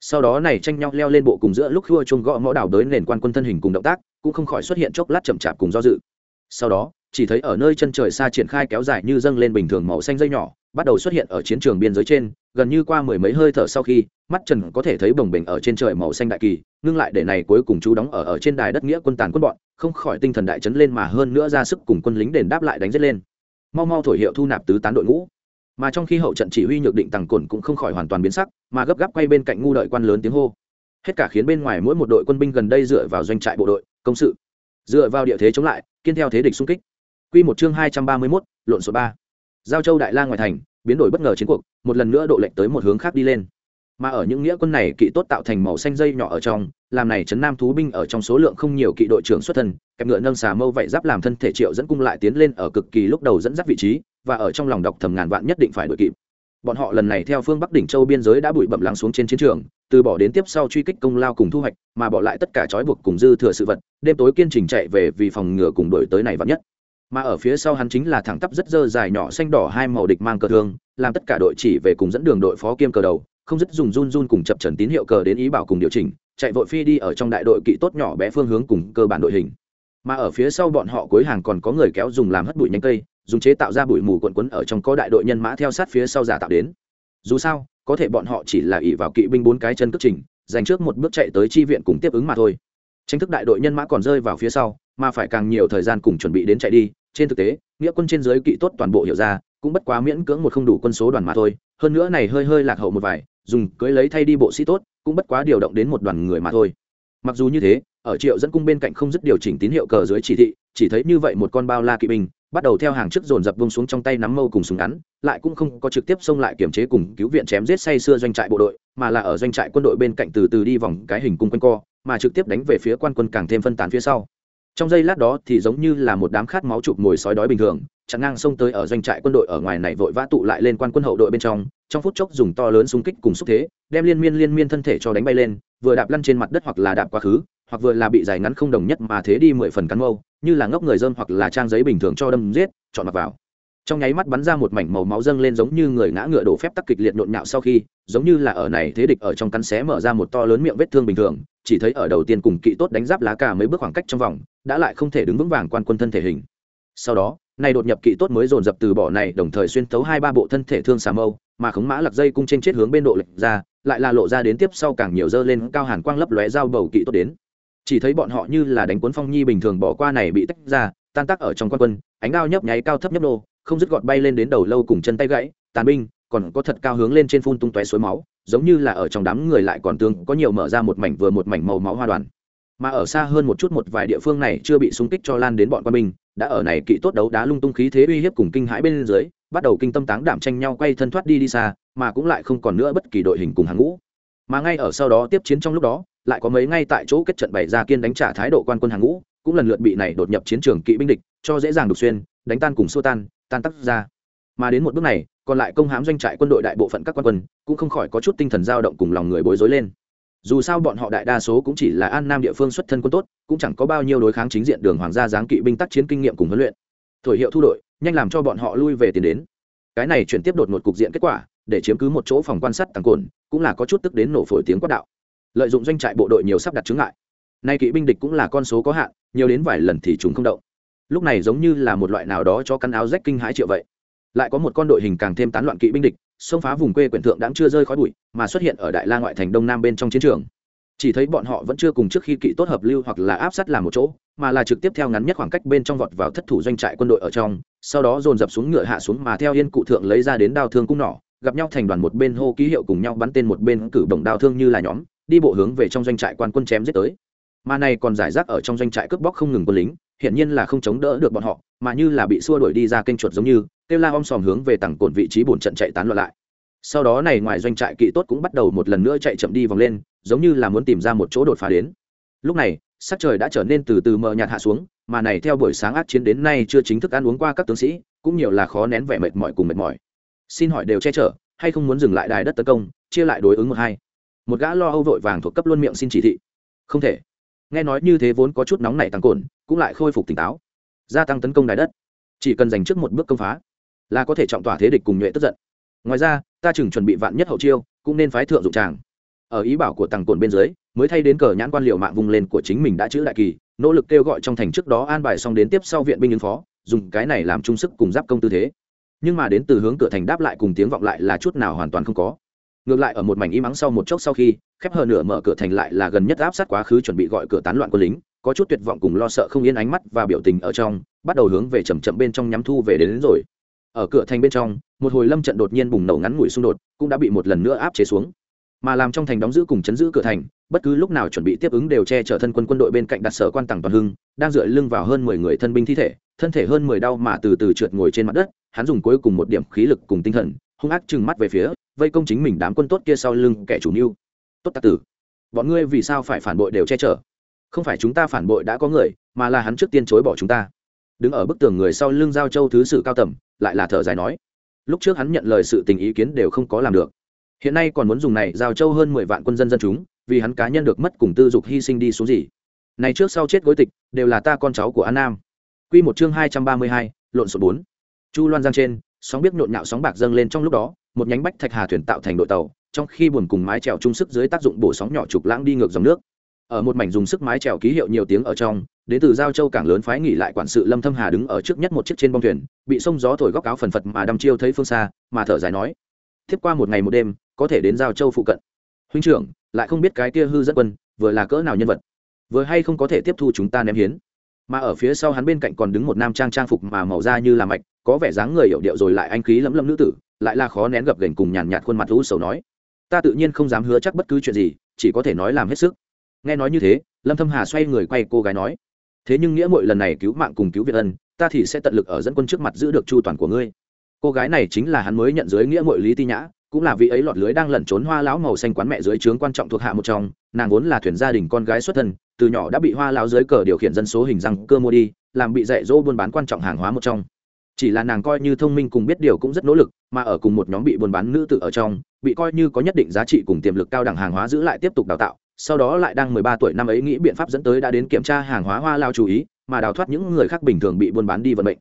Sau đó này tranh nhau leo lên bộ cùng giữa lúc khua chung gõ mõ đảo đới nền quan quân thân hình cùng động tác, cũng không khỏi xuất hiện chốc lát chậm chạp cùng do dự sau đó, chỉ thấy ở nơi chân trời xa triển khai kéo dài như dâng lên bình thường màu xanh dây nhỏ, bắt đầu xuất hiện ở chiến trường biên giới trên, gần như qua mười mấy hơi thở sau khi, mắt trần có thể thấy bồng bềnh ở trên trời màu xanh đại kỳ, ngưng lại để này cuối cùng chú đóng ở ở trên đài đất nghĩa quân tàn quân bọn, không khỏi tinh thần đại chấn lên mà hơn nữa ra sức cùng quân lính đền đáp lại đánh giết lên. Mau mau thổi hiệu thu nạp tứ tán đội ngũ. Mà trong khi hậu trận chỉ huy nhược định tàng cồn cũng không khỏi hoàn toàn biến sắc, mà gấp gáp quay bên cạnh ngu đợi quan lớn tiếng hô. Hết cả khiến bên ngoài mỗi một đội quân binh gần đây dựa vào doanh trại bộ đội, công sự dựa vào địa thế chống lại kiên theo thế địch xung kích. Quy một chương hai trăm ba mươi 231, lộn số ba. Giao châu đại la ngoài thành biến đổi bất ngờ chiến cuộc một lần nữa độ lệnh tới một hướng khác đi lên. Mà ở những nghĩa quân này kỵ tốt tạo thành màu xanh dây nhỏ ở trong làm này chấn nam thú binh ở trong số lượng không nhiều kỵ đội trưởng xuất thân kẹp ngựa nâng xà mâu vậy giáp làm thân thể triệu dẫn cung lại tiến lên ở cực kỳ lúc đầu dẫn dắt vị trí và ở trong lòng đọc thầm ngàn vạn nhất định phải đội kịp bọn họ lần này theo phương bắc đỉnh châu biên giới đã bụi bậm lắng xuống trên chiến trường, từ bỏ đến tiếp sau truy kích công lao cùng thu hoạch, mà bỏ lại tất cả trói buộc cùng dư thừa sự vật, đêm tối kiên trình chạy về vì phòng ngừa cùng đổi tới này vạn nhất. Mà ở phía sau hắn chính là thẳng tắp rất dơ dài nhỏ xanh đỏ hai màu địch mang cờ thương, làm tất cả đội chỉ về cùng dẫn đường đội phó kiêm cờ đầu, không dứt dùng run run cùng chập trần tín hiệu cờ đến ý bảo cùng điều chỉnh, chạy vội phi đi ở trong đại đội kỵ tốt nhỏ bé phương hướng cùng cơ bản đội hình. Mà ở phía sau bọn họ cuối hàng còn có người kéo dùng làm hất bụi nhánh cây dùng chế tạo ra bụi mù quần quấn ở trong có đại đội nhân mã theo sát phía sau giả tạo đến. Dù sao, có thể bọn họ chỉ là ỷ vào kỵ binh bốn cái chân cất trình, dành trước một bước chạy tới chi viện cùng tiếp ứng mà thôi. Tranh thức đại đội nhân mã còn rơi vào phía sau, mà phải càng nhiều thời gian cùng chuẩn bị đến chạy đi. Trên thực tế, nghĩa quân trên giới kỵ tốt toàn bộ hiểu ra, cũng bất quá miễn cưỡng một không đủ quân số đoàn mà thôi. Hơn nữa này hơi hơi lạc hậu một vài, dùng cưới lấy thay đi bộ sĩ tốt, cũng bất quá điều động đến một đoàn người mà thôi. Mặc dù như thế, ở triệu dẫn cung bên cạnh không dứt điều chỉnh tín hiệu cờ dưới chỉ thị, chỉ thấy như vậy một con bao la kỵ binh bắt đầu theo hàng trước dồn dập bông xuống trong tay nắm mâu cùng súng ngắn, lại cũng không có trực tiếp xông lại kiểm chế cùng cứu viện chém giết say xưa doanh trại bộ đội, mà là ở doanh trại quân đội bên cạnh từ từ đi vòng cái hình cung quanh co, mà trực tiếp đánh về phía quan quân càng thêm phân tán phía sau. Trong giây lát đó thì giống như là một đám khát máu chụp mồi sói đói bình thường, chặn ngang xông tới ở doanh trại quân đội ở ngoài này vội vã tụ lại lên quan quân hậu đội bên trong trong phút chốc dùng to lớn xung kích cùng xúc thế, đem liên miên liên miên thân thể cho đánh bay lên, vừa đạp lăn trên mặt đất hoặc là đạp quá khứ, hoặc vừa là bị dài ngắn không đồng nhất mà thế đi mười phần cắn mâu như là ngốc người dơm hoặc là trang giấy bình thường cho đâm giết, chọn mặc vào. Trong nháy mắt bắn ra một mảnh màu máu dâng lên giống như người ngã ngựa đổ phép tắc kịch liệt nhộn nhạo sau khi, giống như là ở này thế địch ở trong cắn xé mở ra một to lớn miệng vết thương bình thường, chỉ thấy ở đầu tiên cùng kỵ tốt đánh giáp lá cà mấy bước khoảng cách trong vòng, đã lại không thể đứng vững vàng quan quân thân thể hình. Sau đó này đột nhập kỵ tốt mới dồn dập từ bỏ này, đồng thời xuyên tấu hai ba bộ thân thể thương xà mâu, mà khống mã lạc dây cung trên chết hướng bên độ lệch ra, lại là lộ ra đến tiếp sau càng nhiều dơ lên, cao hàn quang lấp lóe dao bầu kỵ tốt đến chỉ thấy bọn họ như là đánh cuốn phong nhi bình thường bỏ qua này bị tách ra, tan tác ở trong quan quân, ánh đao nhấp nháy cao thấp nhấp nô, không dứt gọt bay lên đến đầu lâu cùng chân tay gãy, tàn binh, còn có thật cao hướng lên trên phun tung tóe suối máu, giống như là ở trong đám người lại còn tương, có nhiều mở ra một mảnh vừa một mảnh màu máu hoa đoàn. Mà ở xa hơn một chút một vài địa phương này chưa bị xung kích cho lan đến bọn quân binh, đã ở này kỵ tốt đấu đá lung tung khí thế uy hiếp cùng kinh hãi bên dưới, bắt đầu kinh tâm táng đảm tranh nhau quay thân thoát đi đi xa, mà cũng lại không còn nữa bất kỳ đội hình cùng hàng ngũ. Mà ngay ở sau đó tiếp chiến trong lúc đó lại có mấy ngay tại chỗ kết trận bày ra kiên đánh trả thái độ quan quân hàng ngũ, cũng lần lượt bị này đột nhập chiến trường kỵ binh địch, cho dễ dàng đục xuyên, đánh tan cùng xô tan tan tắc ra. Mà đến một bước này, còn lại công hãm doanh trại quân đội đại bộ phận các quan quân, cũng không khỏi có chút tinh thần dao động cùng lòng người bối rối lên. Dù sao bọn họ đại đa số cũng chỉ là an nam địa phương xuất thân quân tốt, cũng chẳng có bao nhiêu đối kháng chính diện đường hoàng gia giáng kỵ binh tác chiến kinh nghiệm cùng huấn luyện. Thổi hiệu thu đội, nhanh làm cho bọn họ lui về tiền đến. Cái này chuyển tiếp đột một cục diện kết quả, để chiếm cứ một chỗ phòng quan sát tăng cồn, cũng là có chút tức đến nổ phổi tiếng quát đạo lợi dụng doanh trại bộ đội nhiều sắp đặt chứng ngại. Nay kỵ binh địch cũng là con số có hạn, nhiều đến vài lần thì chúng không động. Lúc này giống như là một loại nào đó cho căn áo rách kinh hãi triệu vậy. Lại có một con đội hình càng thêm tán loạn kỵ binh địch, xông phá vùng quê quyển thượng đã chưa rơi khói bụi, mà xuất hiện ở đại la ngoại thành đông nam bên trong chiến trường. Chỉ thấy bọn họ vẫn chưa cùng trước khi kỵ tốt hợp lưu hoặc là áp sát làm một chỗ, mà là trực tiếp theo ngắn nhất khoảng cách bên trong vọt vào thất thủ doanh trại quân đội ở trong, sau đó dồn dập xuống ngựa hạ xuống mà theo yên cụ thượng lấy ra đến đao thương cung nỏ, gặp nhau thành đoàn một bên hô ký hiệu cùng nhau bắn tên một bên cử động đao thương như là nhóm đi bộ hướng về trong doanh trại quan quân chém giết tới. Mà này còn giải rác ở trong doanh trại cướp bóc không ngừng quân lính, hiển nhiên là không chống đỡ được bọn họ, mà như là bị xua đuổi đi ra kênh chuột giống như, kêu la om sòm hướng về tầng cồn vị trí bổn trận chạy tán loạn lại. Sau đó này ngoài doanh trại kỵ tốt cũng bắt đầu một lần nữa chạy chậm đi vòng lên, giống như là muốn tìm ra một chỗ đột phá đến. Lúc này, sắc trời đã trở nên từ từ mờ nhạt hạ xuống, mà này theo buổi sáng ác chiến đến nay chưa chính thức ăn uống qua các tướng sĩ, cũng nhiều là khó nén vẻ mệt mỏi cùng mệt mỏi. Xin hỏi đều che chở, hay không muốn dừng lại đài đất tấn công, chia lại đối ứng một hai? Một gã lo âu vội vàng thuộc cấp luôn miệng xin chỉ thị. Không thể. Nghe nói như thế vốn có chút nóng nảy tăng cồn cũng lại khôi phục tỉnh táo. Gia tăng tấn công đài đất. Chỉ cần dành trước một bước công phá, là có thể trọng tỏa thế địch cùng nhuệ tức giận. Ngoài ra, ta chừng chuẩn bị vạn nhất hậu chiêu, cũng nên phái thượng dụng tràng. Ở ý bảo của tăng cồn bên dưới, mới thay đến cờ nhãn quan liệu mạng vùng lên của chính mình đã chữ đại kỳ, nỗ lực kêu gọi trong thành trước đó an bài xong đến tiếp sau viện binh ứng phó, dùng cái này làm trung sức cùng giáp công tư thế. Nhưng mà đến từ hướng cửa thành đáp lại cùng tiếng vọng lại là chút nào hoàn toàn không có ngược lại ở một mảnh im ắng sau một chốc sau khi khép hờ nửa mở cửa thành lại là gần nhất áp sát quá khứ chuẩn bị gọi cửa tán loạn quân lính có chút tuyệt vọng cùng lo sợ không yên ánh mắt và biểu tình ở trong bắt đầu hướng về chậm chậm bên trong nhắm thu về đến, đến rồi. Ở cửa thành bên trong một hồi lâm trận đột nhiên bùng nổ ngắn ngủi xung đột cũng đã bị một lần nữa áp chế xuống. Mà làm trong thành đóng giữ cùng chấn giữ cửa thành bất cứ lúc nào chuẩn bị tiếp ứng đều che chở thân quân quân đội bên cạnh đặt sở quan tàng toàn hưng đang dựa lưng vào hơn mười người thân binh thi thể thân thể hơn mười đau mà từ từ trượt ngồi trên mặt đất hắn dùng cuối cùng một điểm khí lực cùng tinh thần hung ác trừng mắt về phía, vây công chính mình đám quân tốt kia sau lưng kẻ chủ mưu. Tốt tạc tử, bọn ngươi vì sao phải phản bội đều che chở? Không phải chúng ta phản bội đã có người, mà là hắn trước tiên chối bỏ chúng ta. Đứng ở bức tường người sau lưng giao châu thứ sự cao tầm, lại là thở dài nói. Lúc trước hắn nhận lời sự tình ý kiến đều không có làm được. Hiện nay còn muốn dùng này giao châu hơn mười vạn quân dân dân chúng, vì hắn cá nhân được mất cùng tư dục hy sinh đi xuống gì. Này trước sau chết gối tịch, đều là ta con cháu của an nam. Q một chương hai trăm ba mươi hai, lộn số bốn. Chu loan giang trên sóng biết nhộn nhạo sóng bạc dâng lên trong lúc đó, một nhánh bách thạch hà thuyền tạo thành đội tàu, trong khi buồn cùng mái trèo chung sức dưới tác dụng bổ sóng nhỏ trục lãng đi ngược dòng nước. Ở một mảnh dùng sức mái trèo ký hiệu nhiều tiếng ở trong, đến từ giao châu cảng lớn phái nghỉ lại quản sự lâm thâm hà đứng ở trước nhất một chiếc trên bông thuyền, bị sông gió thổi góc áo phần phật mà đăm chiêu thấy phương xa, mà thở dài nói tiếp qua một ngày một đêm, có thể đến giao châu phụ cận. Huynh trưởng, lại không biết cái kia hư dẫn quân, vừa là cỡ nào nhân vật, vừa hay không có thể tiếp thu chúng ta ném hiến. Mà ở phía sau hắn bên cạnh còn đứng một nam trang trang phục mà màu da như là mạch có vẻ dáng người hiểu điệu rồi lại anh khí lấm lấm nữ tử, lại là khó nén gập gành cùng nhàn nhạt khuôn mặt lũ sầu nói. Ta tự nhiên không dám hứa chắc bất cứ chuyện gì, chỉ có thể nói làm hết sức. Nghe nói như thế, lâm thâm hà xoay người quay cô gái nói. Thế nhưng nghĩa mỗi lần này cứu mạng cùng cứu việt ân, ta thì sẽ tận lực ở dẫn quân trước mặt giữ được chu toàn của ngươi. Cô gái này chính là hắn mới nhận dưới nghĩa mỗi lý ti nhã, cũng là vị ấy lọt lưới đang lẩn trốn hoa lão màu xanh quán mẹ dưới trướng quan trọng thuộc hạ một trong, nàng vốn là thuyền gia đình con gái xuất thân, từ nhỏ đã bị hoa lão dưới cờ điều khiển dân số hình răng cơ mua đi, làm bị dạy dỗ buôn bán quan trọng hàng hóa một trong chỉ là nàng coi như thông minh cùng biết điều cũng rất nỗ lực, mà ở cùng một nhóm bị buôn bán nữ tử ở trong, bị coi như có nhất định giá trị cùng tiềm lực cao đẳng hàng hóa giữ lại tiếp tục đào tạo, sau đó lại đang mười ba tuổi năm ấy nghĩ biện pháp dẫn tới đã đến kiểm tra hàng hóa hoa lao chú ý, mà đào thoát những người khác bình thường bị buôn bán đi vận mệnh.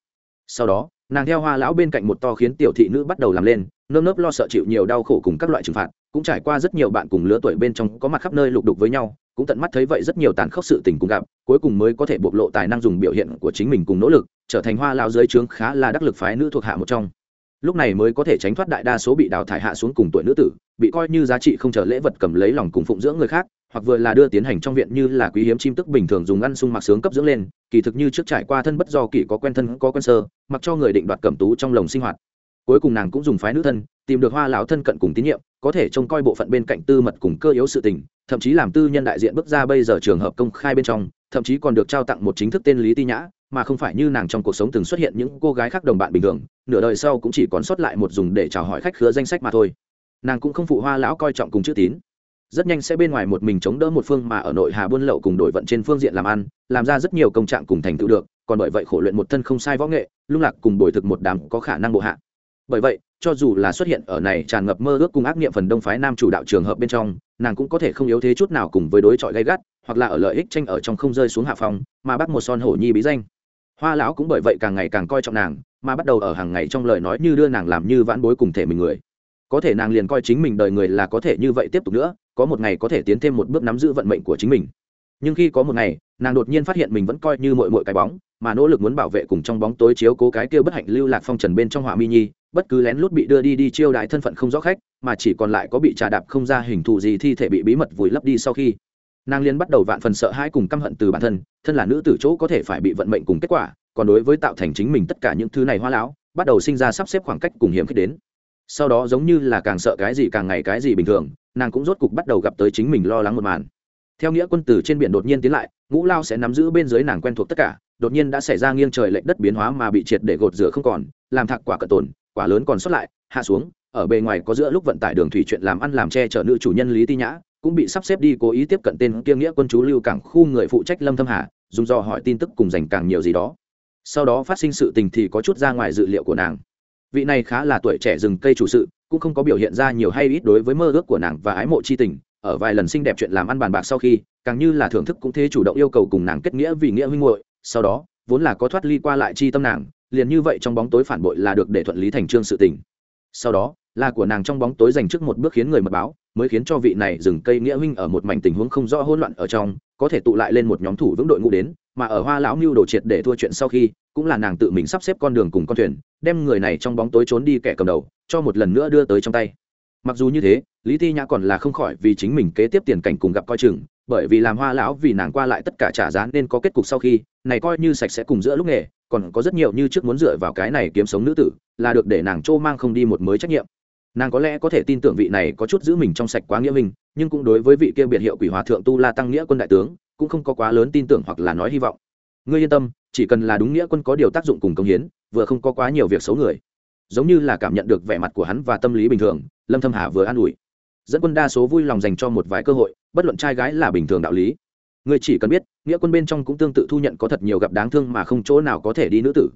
Sau đó, nàng theo hoa lão bên cạnh một to khiến tiểu thị nữ bắt đầu làm lên, nơm nớp lo sợ chịu nhiều đau khổ cùng các loại trừng phạt, cũng trải qua rất nhiều bạn cùng lứa tuổi bên trong có mặt khắp nơi lục đục với nhau cũng tận mắt thấy vậy rất nhiều tàn khốc sự tình cùng gặp, cuối cùng mới có thể bộc lộ tài năng dùng biểu hiện của chính mình cùng nỗ lực, trở thành hoa lão dưới trướng khá là đắc lực phái nữ thuộc hạ một trong. Lúc này mới có thể tránh thoát đại đa số bị đào thải hạ xuống cùng tuổi nữ tử, bị coi như giá trị không trở lễ vật cầm lấy lòng cùng phụng dưỡng người khác, hoặc vừa là đưa tiến hành trong viện như là quý hiếm chim tức bình thường dùng ăn sung mặc sướng cấp dưỡng lên, kỳ thực như trước trải qua thân bất do kỳ có quen thân, có quen sơ, mặc cho người định đoạt cẩm tú trong lồng sinh hoạt. Cuối cùng nàng cũng dùng phái nữ thân tìm được hoa lão thân cận cùng tín nhiệm, có thể trông coi bộ phận bên cạnh tư mật cùng cơ yếu sự tình, thậm chí làm tư nhân đại diện bước ra bây giờ trường hợp công khai bên trong, thậm chí còn được trao tặng một chính thức tên lý ti nhã, mà không phải như nàng trong cuộc sống từng xuất hiện những cô gái khác đồng bạn bình thường, nửa đời sau cũng chỉ còn sót lại một dùng để chào hỏi khách khứa danh sách mà thôi. Nàng cũng không phụ hoa lão coi trọng cùng chữ tín. Rất nhanh sẽ bên ngoài một mình chống đỡ một phương mà ở nội hà buôn lậu cùng đổi vận trên phương diện làm ăn, làm ra rất nhiều công trạng cùng thành tựu được, còn bởi vậy khổ luyện một thân không sai võ nghệ, lung lạc cùng bồi thực một đám có khả năng bộ hạ. Bởi vậy cho dù là xuất hiện ở này tràn ngập mơ ước cùng ác niệm phần đông phái nam chủ đạo trường hợp bên trong, nàng cũng có thể không yếu thế chút nào cùng với đối chọi gay gắt, hoặc là ở lợi ích tranh ở trong không rơi xuống hạ phòng mà bắt một son hổ nhi bí danh. Hoa lão cũng bởi vậy càng ngày càng coi trọng nàng, mà bắt đầu ở hàng ngày trong lời nói như đưa nàng làm như vãn bối cùng thể mình người. Có thể nàng liền coi chính mình đời người là có thể như vậy tiếp tục nữa, có một ngày có thể tiến thêm một bước nắm giữ vận mệnh của chính mình. Nhưng khi có một ngày, nàng đột nhiên phát hiện mình vẫn coi như mội mội cái bóng, mà nỗ lực muốn bảo vệ cùng trong bóng tối chiếu cố cái kia bất hạnh lưu lạc phong trần bên trong họa mi nhi bất cứ lén lút bị đưa đi đi chiêu đại thân phận không rõ khách, mà chỉ còn lại có bị trà đạp không ra hình thù gì thi thể bị bí mật vùi lấp đi sau khi. Nàng liên bắt đầu vạn phần sợ hãi cùng căm hận từ bản thân thân là nữ tử chỗ có thể phải bị vận mệnh cùng kết quả, còn đối với tạo thành chính mình tất cả những thứ này hoa lão, bắt đầu sinh ra sắp xếp khoảng cách cùng hiểm khích đến. Sau đó giống như là càng sợ cái gì càng ngày cái gì bình thường, nàng cũng rốt cục bắt đầu gặp tới chính mình lo lắng một màn. Theo nghĩa quân tử trên biển đột nhiên tiến lại, ngũ lao sẽ nắm giữ bên dưới nàng quen thuộc tất cả, đột nhiên đã xảy ra nghiêng trời lệnh đất biến hóa mà bị triệt để gột rửa không còn, làm thạc quả cận tồn quả lớn còn sót lại, hạ xuống, ở bề ngoài có giữa lúc vận tải đường thủy chuyện làm ăn làm che chở nữ chủ nhân lý ti nhã, cũng bị sắp xếp đi cố ý tiếp cận tên kia nghĩa quân chú lưu cảng khu người phụ trách lâm thâm hà, dùng do hỏi tin tức cùng dành càng nhiều gì đó. Sau đó phát sinh sự tình thì có chút ra ngoài dự liệu của nàng. Vị này khá là tuổi trẻ rừng cây chủ sự, cũng không có biểu hiện ra nhiều hay ít đối với mơ ước của nàng và ái mộ chi tình, ở vài lần xinh đẹp chuyện làm ăn bàn bạc sau khi, càng như là thưởng thức cũng thế chủ động yêu cầu cùng nàng kết nghĩa vì nghĩa huynh muội, sau đó, vốn là có thoát ly qua lại chi tâm nàng liền như vậy trong bóng tối phản bội là được để thuận lý thành trương sự tình. Sau đó, là của nàng trong bóng tối dành trước một bước khiến người mật báo, mới khiến cho vị này dừng cây nghĩa huynh ở một mảnh tình huống không rõ hỗn loạn ở trong, có thể tụ lại lên một nhóm thủ vững đội ngũ đến, mà ở hoa lão mưu đồ triệt để thua chuyện sau khi, cũng là nàng tự mình sắp xếp con đường cùng con thuyền, đem người này trong bóng tối trốn đi kẻ cầm đầu, cho một lần nữa đưa tới trong tay. Mặc dù như thế, lý ti nhã còn là không khỏi vì chính mình kế tiếp tiền cảnh cùng gặp coi chừng bởi vì làm hoa lão vì nàng qua lại tất cả trả giá nên có kết cục sau khi, này coi như sạch sẽ cùng giữa lúc nghề, còn có rất nhiều như trước muốn dựa vào cái này kiếm sống nữ tử, là được để nàng trô mang không đi một mới trách nhiệm. Nàng có lẽ có thể tin tưởng vị này có chút giữ mình trong sạch quá nghĩa mình, nhưng cũng đối với vị kia biệt hiệu quỷ hòa thượng tu la tăng nghĩa quân đại tướng, cũng không có quá lớn tin tưởng hoặc là nói hy vọng. Ngươi yên tâm, chỉ cần là đúng nghĩa quân có điều tác dụng cùng công hiến, vừa không có quá nhiều việc xấu người. Giống như là cảm nhận được vẻ mặt của hắn và tâm lý bình thường, lâm thâm hà vừa an ủi dẫn quân đa số vui lòng dành cho một vài cơ hội, bất luận trai gái là bình thường đạo lý. Người chỉ cần biết, nghĩa quân bên trong cũng tương tự thu nhận có thật nhiều gặp đáng thương mà không chỗ nào có thể đi nữ tử.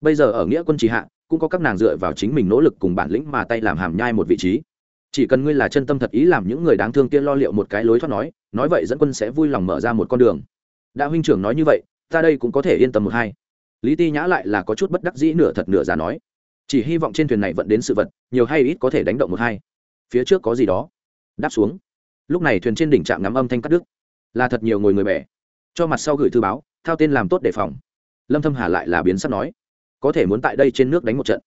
Bây giờ ở nghĩa quân chỉ hạ, cũng có các nàng dựa vào chính mình nỗ lực cùng bản lĩnh mà tay làm hàm nhai một vị trí. Chỉ cần ngươi là chân tâm thật ý làm những người đáng thương kia lo liệu một cái lối thoát nói nói vậy dẫn quân sẽ vui lòng mở ra một con đường. Đã huynh trưởng nói như vậy, ta đây cũng có thể yên tâm một hai. Lý ti nhã lại là có chút bất đắc dĩ nửa thật nửa giả nói. Chỉ hy vọng trên thuyền này vẫn đến sự vật, nhiều hay ít có thể đánh động một hai phía trước có gì đó. Đáp xuống. Lúc này thuyền trên đỉnh trạm ngắm âm thanh cắt đứt. Là thật nhiều ngồi người bẻ. cho mặt sau gửi thư báo thao tên làm tốt đề phòng. Lâm thâm hà lại là biến sắp nói. Có thể muốn tại đây trên nước đánh một trận.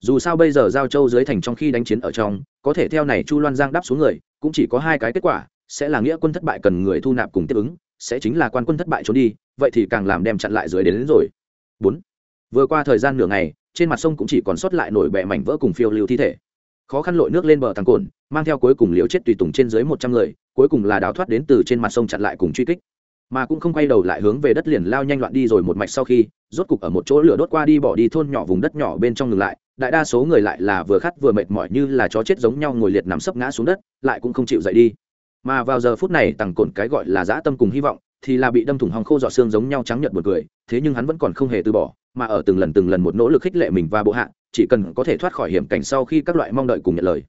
Dù sao bây giờ giao châu dưới thành trong khi đánh chiến ở trong có thể theo này chu loan giang đáp xuống người cũng chỉ có hai cái kết quả sẽ là nghĩa quân thất bại cần người thu nạp cùng tiếp ứng sẽ chính là quan quân thất bại trốn đi vậy thì càng làm đem chặn lại dưới đến, đến rồi. Bốn. Vừa qua thời gian nửa ngày trên mặt sông cũng chỉ còn sót lại nổi bẹ mảnh vỡ cùng phiêu lưu thi thể khó khăn lội nước lên bờ thằng cồn mang theo cuối cùng liều chết tùy tùng trên dưới một trăm người cuối cùng là đào thoát đến từ trên mặt sông chặn lại cùng truy kích. Mà cũng không quay đầu lại hướng về đất liền lao nhanh loạn đi rồi một mạch sau khi rốt cục ở một chỗ lửa đốt qua đi bỏ đi thôn nhỏ vùng đất nhỏ bên trong ngừng lại đại đa số người lại là vừa khát vừa mệt mỏi như là chó chết giống nhau ngồi liệt nằm sấp ngã xuống đất lại cũng không chịu dậy đi. Mà vào giờ phút này tằng cồn cái gọi là dã tâm cùng hy vọng thì là bị đâm thủng hòng khô dọ xương giống nhau trắng nhợt một người, thế nhưng hắn vẫn còn không hề từ bỏ mà ở từng lần từng lần một nỗ lực khích lệ mình và bộ hạ, chỉ cần có thể thoát khỏi hiểm cảnh sau khi các loại mong đợi cùng nhận lời.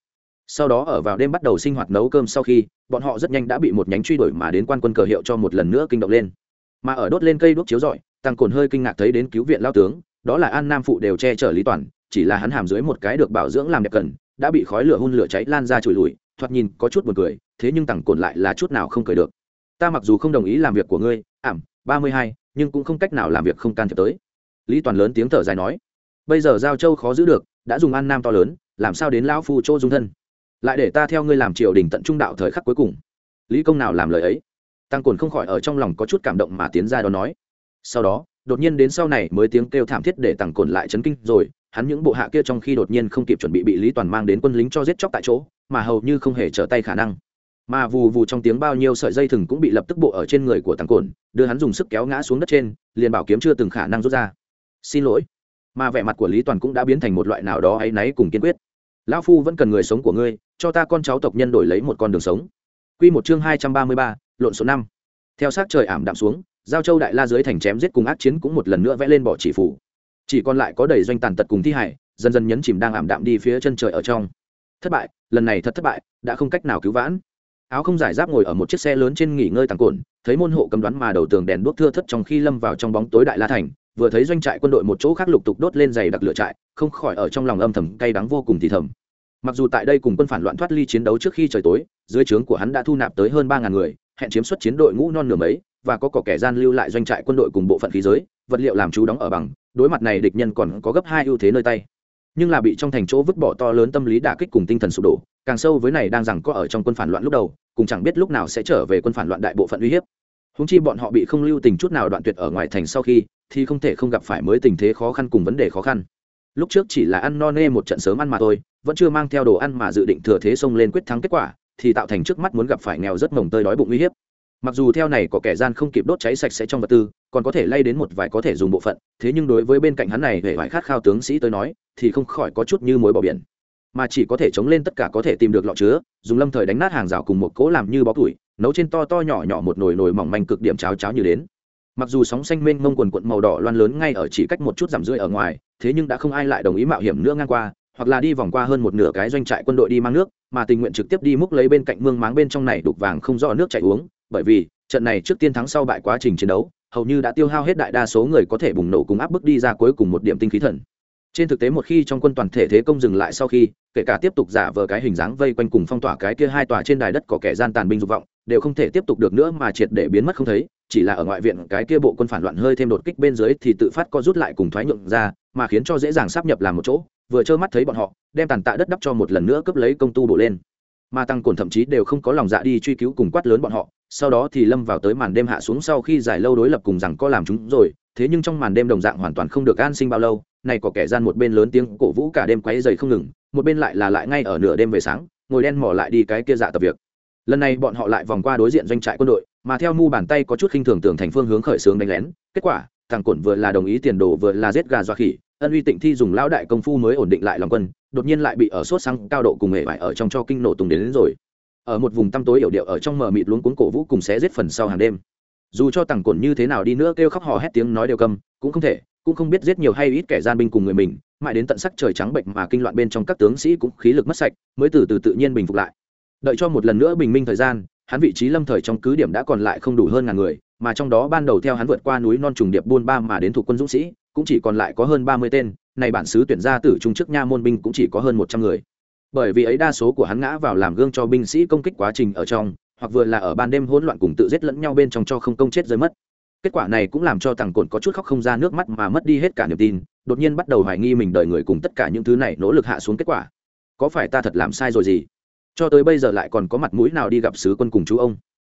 Sau đó ở vào đêm bắt đầu sinh hoạt nấu cơm sau khi, bọn họ rất nhanh đã bị một nhánh truy đuổi mà đến quan quân cờ hiệu cho một lần nữa kinh động lên. Mà ở đốt lên cây đuốc chiếu rọi, tăng cồn hơi kinh ngạc thấy đến cứu viện lao tướng, đó là an nam phụ đều che chở lý toàn, chỉ là hắn hàm dưới một cái được bảo dưỡng làm đẹp cần, đã bị khói lửa hun lửa cháy lan ra trùi lùi, thoạt nhìn có chút buồn cười, thế nhưng Tăng cồn lại là chút nào không cười được. Ta mặc dù không đồng ý làm việc của ngươi, ảm, ba mươi hai, nhưng cũng không cách nào làm việc không can thiệp tới lý toàn lớn tiếng thở dài nói, bây giờ giao châu khó giữ được, đã dùng an nam to lớn, làm sao đến lão phu chỗ dung thân? Lại để ta theo ngươi làm triều đình tận trung đạo thời khắc cuối cùng. Lý công nào làm lời ấy? Tăng cồn không khỏi ở trong lòng có chút cảm động mà tiến ra đó nói. Sau đó, đột nhiên đến sau này mới tiếng kêu thảm thiết để tăng cồn lại chấn kinh rồi, hắn những bộ hạ kia trong khi đột nhiên không kịp chuẩn bị bị lý toàn mang đến quân lính cho giết chóc tại chỗ, mà hầu như không hề trở tay khả năng. Mà vù vù trong tiếng bao nhiêu sợi dây thừng cũng bị lập tức bộ ở trên người của tăng cồn đưa hắn dùng sức kéo ngã xuống đất trên, liền bảo kiếm chưa từng khả năng rút ra xin lỗi mà vẻ mặt của lý toàn cũng đã biến thành một loại nào đó áy náy cùng kiên quyết lão phu vẫn cần người sống của ngươi cho ta con cháu tộc nhân đổi lấy một con đường sống Quy một chương hai trăm ba mươi ba, lộn số năm. Theo sát trời ảm đạm xuống, giao châu đại la dưới thành chém giết cùng ác chiến cũng một lần nữa vẽ lên bỏ chỉ phủ. Chỉ còn lại có đầy doanh tàn tật cùng thi hải, dần dần nhấn chìm đang ảm đạm đi phía chân trời ở trong. Thất bại, lần này thật thất bại, đã không cách nào cứu vãn. Áo không giải giáp ngồi ở một chiếc xe lớn trên nghỉ ngơi tàng cồn, thấy môn hộ cầm đoán mà đầu tường đèn đuốc thưa thất trong khi lâm vào trong bóng tối đại la thành, vừa thấy doanh trại quân đội một chỗ khác lục tục đốt lên dày đặc lửa trại, không khỏi ở trong lòng âm thầm cay đắng vô cùng thì thầm. Mặc dù tại đây cùng quân phản loạn thoát ly chiến đấu trước khi trời tối dưới trướng của hắn đã thu nạp tới hơn ba ngàn người hẹn chiếm xuất chiến đội ngũ non nửa mấy và có cỏ kẻ gian lưu lại doanh trại quân đội cùng bộ phận khí giới vật liệu làm chú đóng ở bằng đối mặt này địch nhân còn có gấp hai ưu thế nơi tay. Nhưng là bị trong thành chỗ vứt bỏ to lớn tâm lý đả kích cùng tinh thần sụp đổ càng sâu với này đang rằng có ở trong quân phản loạn lúc đầu cùng chẳng biết lúc nào sẽ trở về quân phản loạn đại bộ phận uy hiếp húng chi bọn họ bị không lưu tình chút nào đoạn tuyệt ở ngoài thành sau khi, thì không thể không gặp phải mới tình thế khó khăn cùng vấn đề khó khăn. Lúc trước chỉ là ăn no nê một trận sớm ăn mà thôi, vẫn chưa mang theo đồ ăn mà dự định thừa thế xông lên quyết thắng kết quả, thì tạo thành trước mắt muốn gặp phải nghèo rất mồng tơi đói bụng uy hiếp. Mặc dù theo này có kẻ gian không kịp đốt cháy sạch sẽ trong vật tư, còn có thể lay đến một vài có thể dùng bộ phận, thế nhưng đối với bên cạnh hắn này hệ vải khát khao tướng sĩ tới nói, thì không khỏi có chút như mối bỏ biển. Mà chỉ có thể chống lên tất cả có thể tìm được lọ chứa, dùng lâm thời đánh nát hàng rào cùng một cỗ làm như bó tuổi nấu trên to to nhỏ nhỏ một nồi nồi mỏng manh cực điểm cháo cháo như đến. Mặc dù sóng xanh mênh mông quần quận màu đỏ loan lớn ngay ở chỉ cách một chút giảm rưỡi ở ngoài, thế nhưng đã không ai lại đồng ý mạo hiểm nữa ngang qua, hoặc là đi vòng qua hơn một nửa cái doanh trại quân đội đi mang nước, mà tình nguyện trực tiếp đi múc lấy bên cạnh mương máng bên trong này đục vàng không rõ nước chảy uống, bởi vì, trận này trước tiên thắng sau bại quá trình chiến đấu, hầu như đã tiêu hao hết đại đa số người có thể bùng nổ cùng áp bức đi ra cuối cùng một điểm tinh khí thần. Trên thực tế một khi trong quân toàn thể thế công dừng lại sau khi, kể cả tiếp tục giả vờ cái hình dáng vây quanh cùng phong tỏa cái kia hai tòa trên đài đất có kẻ gian tàn binh dục vọng đều không thể tiếp tục được nữa mà triệt để biến mất không thấy, chỉ là ở ngoại viện cái kia bộ quân phản loạn hơi thêm đột kích bên dưới thì tự phát co rút lại cùng thoái nhượng ra, mà khiến cho dễ dàng sắp nhập làm một chỗ, vừa trơ mắt thấy bọn họ, đem tàn tạ đất đắp cho một lần nữa cướp lấy công tu bổ lên. Mà tăng cồn thậm chí đều không có lòng dạ đi truy cứu cùng quát lớn bọn họ, sau đó thì lâm vào tới màn đêm hạ xuống sau khi giải lâu đối lập cùng rằng có làm chúng rồi, thế nhưng trong màn đêm đồng dạng hoàn toàn không được an sinh bao lâu, này có kẻ gian một bên lớn tiếng cổ vũ cả đêm quấy dày không ngừng, một bên lại là lại ngay ở nửa đêm về sáng, ngồi đen mỏ lại đi cái kia dạ tập việc lần này bọn họ lại vòng qua đối diện doanh trại quân đội mà theo mu bàn tay có chút khinh thường tưởng thành phương hướng khởi xướng đánh lén. Kết quả thằng cổn vừa là đồng ý tiền đồ vừa là giết gà dọa khỉ ân uy tịnh thi dùng lão đại công phu mới ổn định lại lòng quân đột nhiên lại bị ở sốt sang cao độ cùng hệ vải ở trong cho kinh nổ tùng đến, đến rồi. Ở một vùng tăm tối hiểu điệu ở trong mờ mịt luống cuốn cổ vũ cùng xé giết phần sau hàng đêm. Dù cho tằng cổn như thế nào đi nữa kêu khóc hò hét tiếng nói đều cầm cũng không thể cũng không biết giết nhiều hay ít kẻ gian binh cùng người mình mãi đến tận sắc trời trắng bệnh mà kinh loạn bên trong các tướng sĩ cũng khí lực mất sạch mới từ từ tự nhiên bình phục lại đợi cho một lần nữa bình minh thời gian, hắn vị trí lâm thời trong cứ điểm đã còn lại không đủ hơn ngàn người, mà trong đó ban đầu theo hắn vượt qua núi non trùng điệp buôn ba mà đến thuộc quân dũng sĩ, cũng chỉ còn lại có hơn ba mươi tên, này bản xứ tuyển ra tử trung chức nha môn binh cũng chỉ có hơn một trăm người. Bởi vì ấy đa số của hắn ngã vào làm gương cho binh sĩ công kích quá trình ở trong, hoặc vừa là ở ban đêm hỗn loạn cùng tự giết lẫn nhau bên trong cho không công chết rơi mất. Kết quả này cũng làm cho thằng cồn có chút khóc không ra nước mắt mà mất đi hết cả niềm tin, đột nhiên bắt đầu hoài nghi mình đợi người cùng tất cả những thứ này nỗ lực hạ xuống kết quả. Có phải ta thật làm sai rồi gì? Cho tới bây giờ lại còn có mặt mũi nào đi gặp sứ quân cùng chú ông?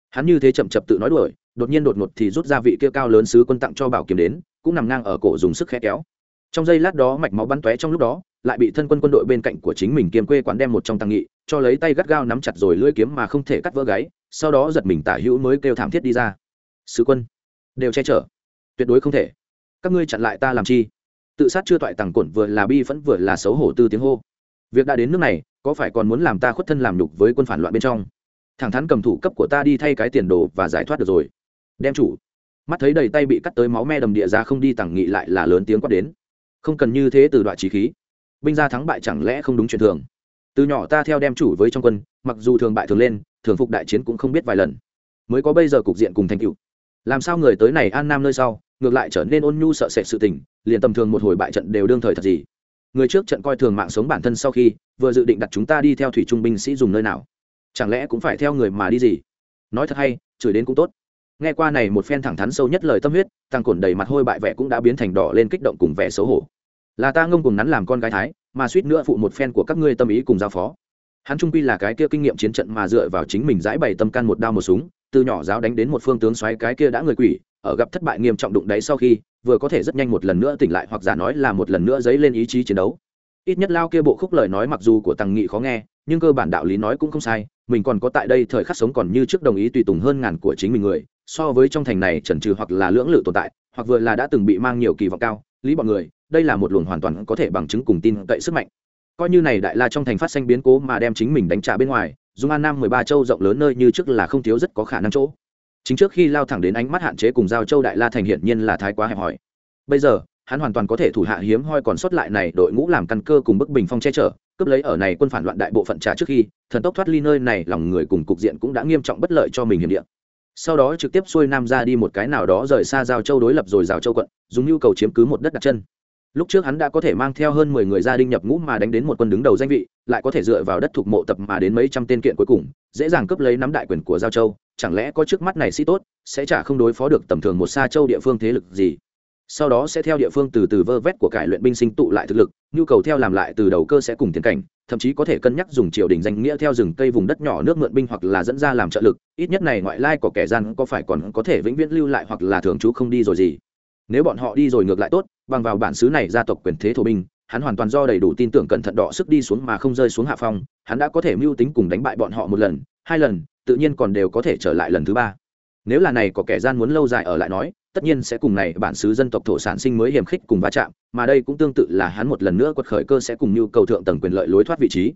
Hắn như thế chậm chậm tự nói đuổi đột nhiên đột ngột thì rút ra vị kia cao lớn sứ quân tặng cho bảo kiếm đến, cũng nằm ngang ở cổ dùng sức khẽ kéo. Trong giây lát đó mạch máu bắn tóe trong lúc đó, lại bị thân quân quân đội bên cạnh của chính mình kiềm quê quán đem một trong tăng nghị, cho lấy tay gắt gao nắm chặt rồi lưỡi kiếm mà không thể cắt vỡ gáy, sau đó giật mình tả hữu mới kêu thảm thiết đi ra. Sứ quân, đều che chở. Tuyệt đối không thể. Các ngươi chặn lại ta làm chi? Tự sát chưa toại tàng cuộn vừa là bi vẫn vừa là xấu hổ tư tiếng hô. Việc đã đến nước này có phải còn muốn làm ta khuất thân làm nhục với quân phản loạn bên trong? Thẳng thắn cầm thủ cấp của ta đi thay cái tiền đồ và giải thoát được rồi. Đem chủ. Mắt thấy đầy tay bị cắt tới máu me đầm địa ra không đi tẳng nghị lại là lớn tiếng quát đến. Không cần như thế từ đoạn trí khí. Binh gia thắng bại chẳng lẽ không đúng chuyện thường? Từ nhỏ ta theo đem chủ với trong quân, mặc dù thường bại thường lên, thường phục đại chiến cũng không biết vài lần. Mới có bây giờ cục diện cùng thành cựu làm sao người tới này an nam nơi sau, ngược lại trở nên ôn nhu sợ sệt sự tình, liền tầm thường một hồi bại trận đều đương thời thật gì? Người trước trận coi thường mạng sống bản thân sau khi, vừa dự định đặt chúng ta đi theo thủy trung binh sĩ dùng nơi nào. Chẳng lẽ cũng phải theo người mà đi gì? Nói thật hay, chửi đến cũng tốt. Nghe qua này một phen thẳng thắn sâu nhất lời tâm huyết, tăng cổn đầy mặt hôi bại vẻ cũng đã biến thành đỏ lên kích động cùng vẻ xấu hổ. Là ta ngông cùng nắn làm con gái thái, mà suýt nữa phụ một phen của các ngươi tâm ý cùng giao phó. Hắn trung quy là cái kia kinh nghiệm chiến trận mà dựa vào chính mình giải bày tâm can một đao một súng, từ nhỏ giáo đánh đến một phương tướng xoáy cái kia đã người quỷ, ở gặp thất bại nghiêm trọng đụng đáy sau khi vừa có thể rất nhanh một lần nữa tỉnh lại hoặc giả nói là một lần nữa dấy lên ý chí chiến đấu. Ít nhất lao kia bộ khúc lời nói mặc dù của tăng nghị khó nghe, nhưng cơ bản đạo lý nói cũng không sai, mình còn có tại đây thời khắc sống còn như trước đồng ý tùy tùng hơn ngàn của chính mình người, so với trong thành này trần trừ hoặc là lưỡng lự tồn tại, hoặc vừa là đã từng bị mang nhiều kỳ vọng cao, lý bọn người, đây là một luồng hoàn toàn có thể bằng chứng cùng tin cậy sức mạnh. Coi như này đại la trong thành phát sinh biến cố mà đem chính mình đánh trả bên ngoài, dung an nam mười ba châu rộng lớn nơi như trước là không thiếu rất có khả năng chỗ chính trước khi lao thẳng đến ánh mắt hạn chế cùng giao châu đại la thành hiển nhiên là thái quá hẹp hòi. Bây giờ, hắn hoàn toàn có thể thủ hạ hiếm hoi còn sót lại này đội ngũ làm căn cơ cùng bức bình phong che chở, cướp lấy ở này quân phản loạn đại bộ phận trả trước khi, thần tốc thoát ly nơi này, lòng người cùng cục diện cũng đã nghiêm trọng bất lợi cho mình hiểm địa. Sau đó trực tiếp xuôi nam ra đi một cái nào đó rời xa giao châu đối lập rồi giao châu quận, dùng nhu cầu chiếm cứ một đất đặt chân lúc trước hắn đã có thể mang theo hơn mười người gia đình nhập ngũ mà đánh đến một quân đứng đầu danh vị, lại có thể dựa vào đất thuộc mộ tập mà đến mấy trăm tên kiện cuối cùng, dễ dàng cướp lấy nắm đại quyền của giao châu. Chẳng lẽ có trước mắt này sĩ tốt, sẽ chả không đối phó được tầm thường một xa châu địa phương thế lực gì? Sau đó sẽ theo địa phương từ từ vơ vét của cải luyện binh sinh tụ lại thực lực, nhu cầu theo làm lại từ đầu cơ sẽ cùng tiến cảnh, thậm chí có thể cân nhắc dùng triều đình danh nghĩa theo rừng cây vùng đất nhỏ nước mượn binh hoặc là dẫn ra làm trợ lực. Ít nhất này ngoại lai của kẻ gian có phải còn có thể vĩnh viễn lưu lại hoặc là thường trú không đi rồi gì? Nếu bọn họ đi rồi ngược lại tốt, bằng vào bản xứ này gia tộc quyền thế thổ binh, hắn hoàn toàn do đầy đủ tin tưởng cẩn thận đọ sức đi xuống mà không rơi xuống hạ phong, hắn đã có thể mưu tính cùng đánh bại bọn họ một lần, hai lần, tự nhiên còn đều có thể trở lại lần thứ ba. Nếu là này có kẻ gian muốn lâu dài ở lại nói, tất nhiên sẽ cùng này bản xứ dân tộc thổ sản sinh mới hiểm khích cùng va chạm, mà đây cũng tương tự là hắn một lần nữa quật khởi cơ sẽ cùng nhu cầu thượng tầng quyền lợi lối thoát vị trí.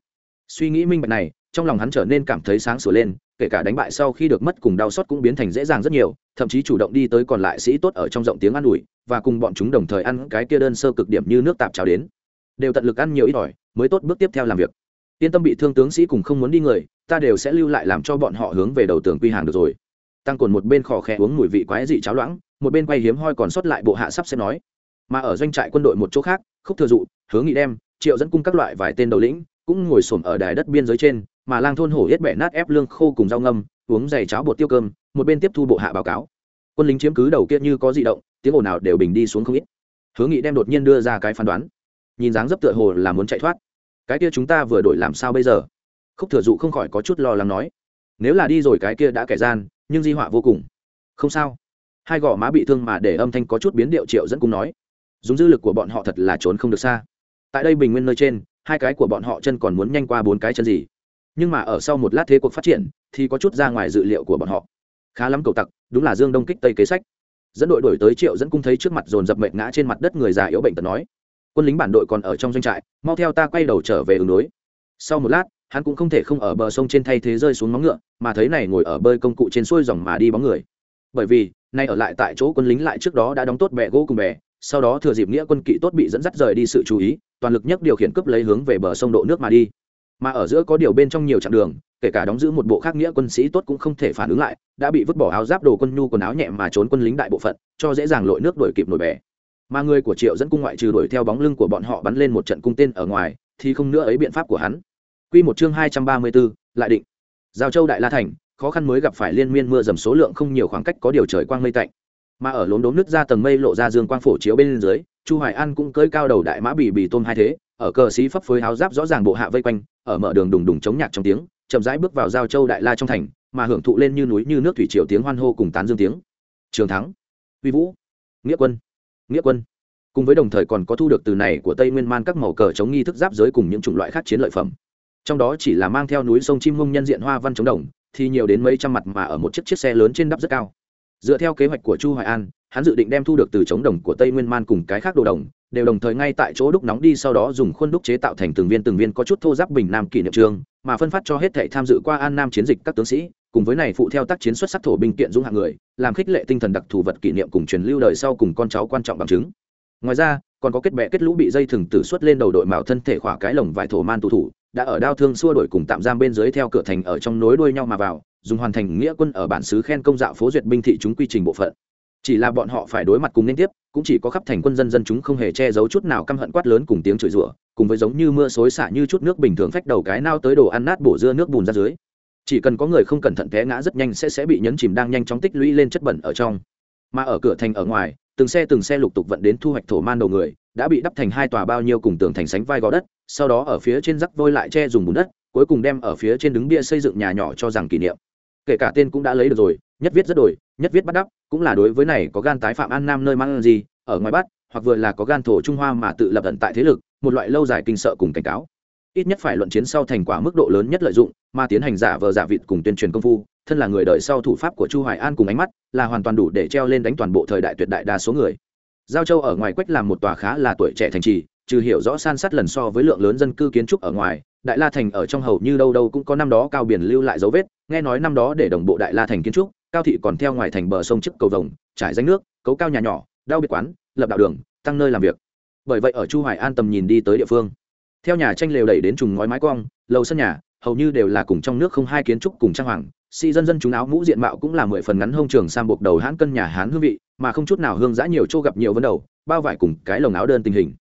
Suy nghĩ minh bạch này, trong lòng hắn trở nên cảm thấy sáng sủa lên kể cả đánh bại sau khi được mất cùng đau xót cũng biến thành dễ dàng rất nhiều, thậm chí chủ động đi tới còn lại sĩ tốt ở trong rộng tiếng ăn ủi, và cùng bọn chúng đồng thời ăn cái kia đơn sơ cực điểm như nước tạp cháo đến. Đều tận lực ăn nhiều ít ỏi, mới tốt bước tiếp theo làm việc. Yên tâm bị thương tướng sĩ cùng không muốn đi người, ta đều sẽ lưu lại làm cho bọn họ hướng về đầu tường quy hàng được rồi. Tăng cồn một bên khò khẽ uống mùi vị quái dị cháo loãng, một bên quay hiếm hoi còn sót lại bộ hạ sắp xếp nói. Mà ở doanh trại quân đội một chỗ khác, khúc thừa dụ, hướng nghị đem, triệu dẫn cung các loại vài tên đầu lĩnh, cũng ngồi xổm ở đài đất biên giới trên mà lang thôn hổ yết bẻ nát ép lương khô cùng rau ngâm, uống dày cháo bột tiêu cơm, một bên tiếp thu bộ hạ báo cáo. Quân lính chiếm cứ đầu kia như có di động, tiếng ồn nào đều bình đi xuống không ít. Hướng nghị đem đột nhiên đưa ra cái phán đoán. Nhìn dáng dấp tựa hồ là muốn chạy thoát. Cái kia chúng ta vừa đổi làm sao bây giờ? Khúc thừa dụ không khỏi có chút lo lắng nói. Nếu là đi rồi cái kia đã kẻ gian, nhưng di họa vô cùng. Không sao. Hai gò má bị thương mà để âm thanh có chút biến điệu triệu dẫn cùng nói. Dùng dư lực của bọn họ thật là trốn không được xa. Tại đây bình nguyên nơi trên, hai cái của bọn họ chân còn muốn nhanh qua bốn cái chân gì? Nhưng mà ở sau một lát thế cuộc phát triển, thì có chút ra ngoài dự liệu của bọn họ. Khá lắm cầu tặc, đúng là dương đông kích tây kế sách. Dẫn đội đổi tới triệu dẫn cung thấy trước mặt dồn dập mệt ngã trên mặt đất người già yếu bệnh tật nói. Quân lính bản đội còn ở trong doanh trại, mau theo ta quay đầu trở về ứng đối. Sau một lát, hắn cũng không thể không ở bờ sông trên thay thế rơi xuống móng ngựa, mà thấy này ngồi ở bơi công cụ trên xuôi dòng mà đi bóng người. Bởi vì, nay ở lại tại chỗ quân lính lại trước đó đã đóng tốt bè gỗ cùng bè, sau đó thừa dịp nghĩa quân kỵ tốt bị dẫn dắt rời đi sự chú ý, toàn lực nhất điều khiển cướp lấy hướng về bờ sông độ nước mà đi mà ở giữa có điều bên trong nhiều chặng đường kể cả đóng giữ một bộ khác nghĩa quân sĩ tốt cũng không thể phản ứng lại đã bị vứt bỏ áo giáp đồ quân nhu quần áo nhẹ mà trốn quân lính đại bộ phận cho dễ dàng lội nước đuổi kịp nổi bè mà người của triệu dẫn cung ngoại trừ đuổi theo bóng lưng của bọn họ bắn lên một trận cung tên ở ngoài thì không nữa ấy biện pháp của hắn Quy một chương hai trăm ba mươi 234, lại định. Giao Châu Đại La Thành, khó khăn mới gặp phải liên miên mưa dầm số lượng không nhiều khoảng cách có điều trời quang mây tạnh. Mà ở lốn đốm nước ra tầng mây lộ ra dương quang phổ chiếu bên dưới, Chu Hoài An cũng cưỡi cao đầu đại mã bì bì tôm hai thế, ở cờ sĩ phấp phới áo giáp rõ ràng bộ hạ vây quanh, ở mở đường đùng đùng chống nhạc trong tiếng, chậm rãi bước vào Giao Châu Đại La trong thành, mà hưởng thụ lên như núi như nước thủy triều tiếng hoan hô cùng tán dương tiếng. Trường thắng, uy vũ, nghĩa quân, nghĩa quân. Cùng với đồng thời còn có thu được từ này của tây nguyên man các màu cờ chống nghi thức giáp giới cùng những chủng loại khác chiến lợi phẩm. Trong đó chỉ là mang theo núi sông chim mông nhân diện hoa văn chống đồng thì nhiều đến mấy trăm mặt mà ở một chiếc chiếc xe lớn trên đắp rất cao. Dựa theo kế hoạch của chu hoài an hắn dự định đem thu được từ chống đồng của tây nguyên man cùng cái khác đồ đồng đều đồng thời ngay tại chỗ đúc nóng đi, sau đó dùng khuôn đúc chế tạo thành từng viên từng viên có chút thô giáp bình nam kỷ niệm trường, mà phân phát cho hết thảy tham dự qua an nam chiến dịch các tướng sĩ, cùng với này phụ theo tác chiến xuất sắc thổ binh kiện dũng hạng người, làm khích lệ tinh thần đặc thù vật kỷ niệm cùng truyền lưu đời sau cùng con cháu quan trọng bằng chứng. Ngoài ra, còn có kết bệ kết lũ bị dây thừng tử xuất lên đầu đội mạo thân thể khỏa cái lồng vải thổ man tù thủ, đã ở đao thương xua đổi cùng tạm giam bên dưới theo cửa thành ở trong nối đuôi nhau mà vào, dùng hoàn thành nghĩa quân ở bản xứ khen công dạo phố duyệt binh thị chúng quy trình bộ phận. Chỉ là bọn họ phải đối mặt cùng liên tiếp cũng chỉ có khắp thành quân dân dân chúng không hề che giấu chút nào căm hận quát lớn cùng tiếng chửi rủa, cùng với giống như mưa xối xả như chút nước bình thường phách đầu cái nao tới đồ ăn nát bổ dưa nước bùn ra dưới. Chỉ cần có người không cẩn thận té ngã rất nhanh sẽ sẽ bị nhấn chìm đang nhanh chóng tích lũy lên chất bẩn ở trong. Mà ở cửa thành ở ngoài, từng xe từng xe lục tục vận đến thu hoạch thổ man đầu người, đã bị đắp thành hai tòa bao nhiêu cùng tường thành sánh vai gò đất, sau đó ở phía trên rắc vôi lại che dùng bùn đất, cuối cùng đem ở phía trên đứng bia xây dựng nhà nhỏ cho rằng kỷ niệm. Kể cả tên cũng đã lấy được rồi nhất viết rất đổi, nhất viết bắt đắp, cũng là đối với này có gan tái phạm an nam nơi mang gì, ở ngoài bắt hoặc vừa là có gan thổ trung hoa mà tự lập ẩn tại thế lực, một loại lâu dài kinh sợ cùng cảnh cáo. Ít nhất phải luận chiến sau thành quả mức độ lớn nhất lợi dụng, mà tiến hành giả vờ giả vịt cùng tuyên truyền công phu, thân là người đợi sau thủ pháp của chu hoài an cùng ánh mắt, là hoàn toàn đủ để treo lên đánh toàn bộ thời đại tuyệt đại đa số người. Giao châu ở ngoài quách làm một tòa khá là tuổi trẻ thành trì, trừ hiểu rõ san sát lần so với lượng lớn dân cư kiến trúc ở ngoài, đại la thành ở trong hầu như đâu đâu cũng có năm đó cao biển lưu lại dấu vết, nghe nói năm đó để đồng bộ đại la thành kiến trúc cao thị còn theo ngoài thành bờ sông trước cầu vồng, trải danh nước, cấu cao nhà nhỏ, đau biệt quán, lập đạo đường, tăng nơi làm việc. Bởi vậy ở chu hoài an tầm nhìn đi tới địa phương. Theo nhà tranh lều đẩy đến trùng ngói mái cong, lầu sân nhà, hầu như đều là cùng trong nước không hai kiến trúc cùng trang hoàng. Sĩ dân dân chúng áo mũ diện mạo cũng là mười phần ngắn hông trường sang buộc đầu hãn cân nhà hán hương vị, mà không chút nào hương giã nhiều chỗ gặp nhiều vấn đầu, bao vải cùng cái lồng áo đơn tình hình.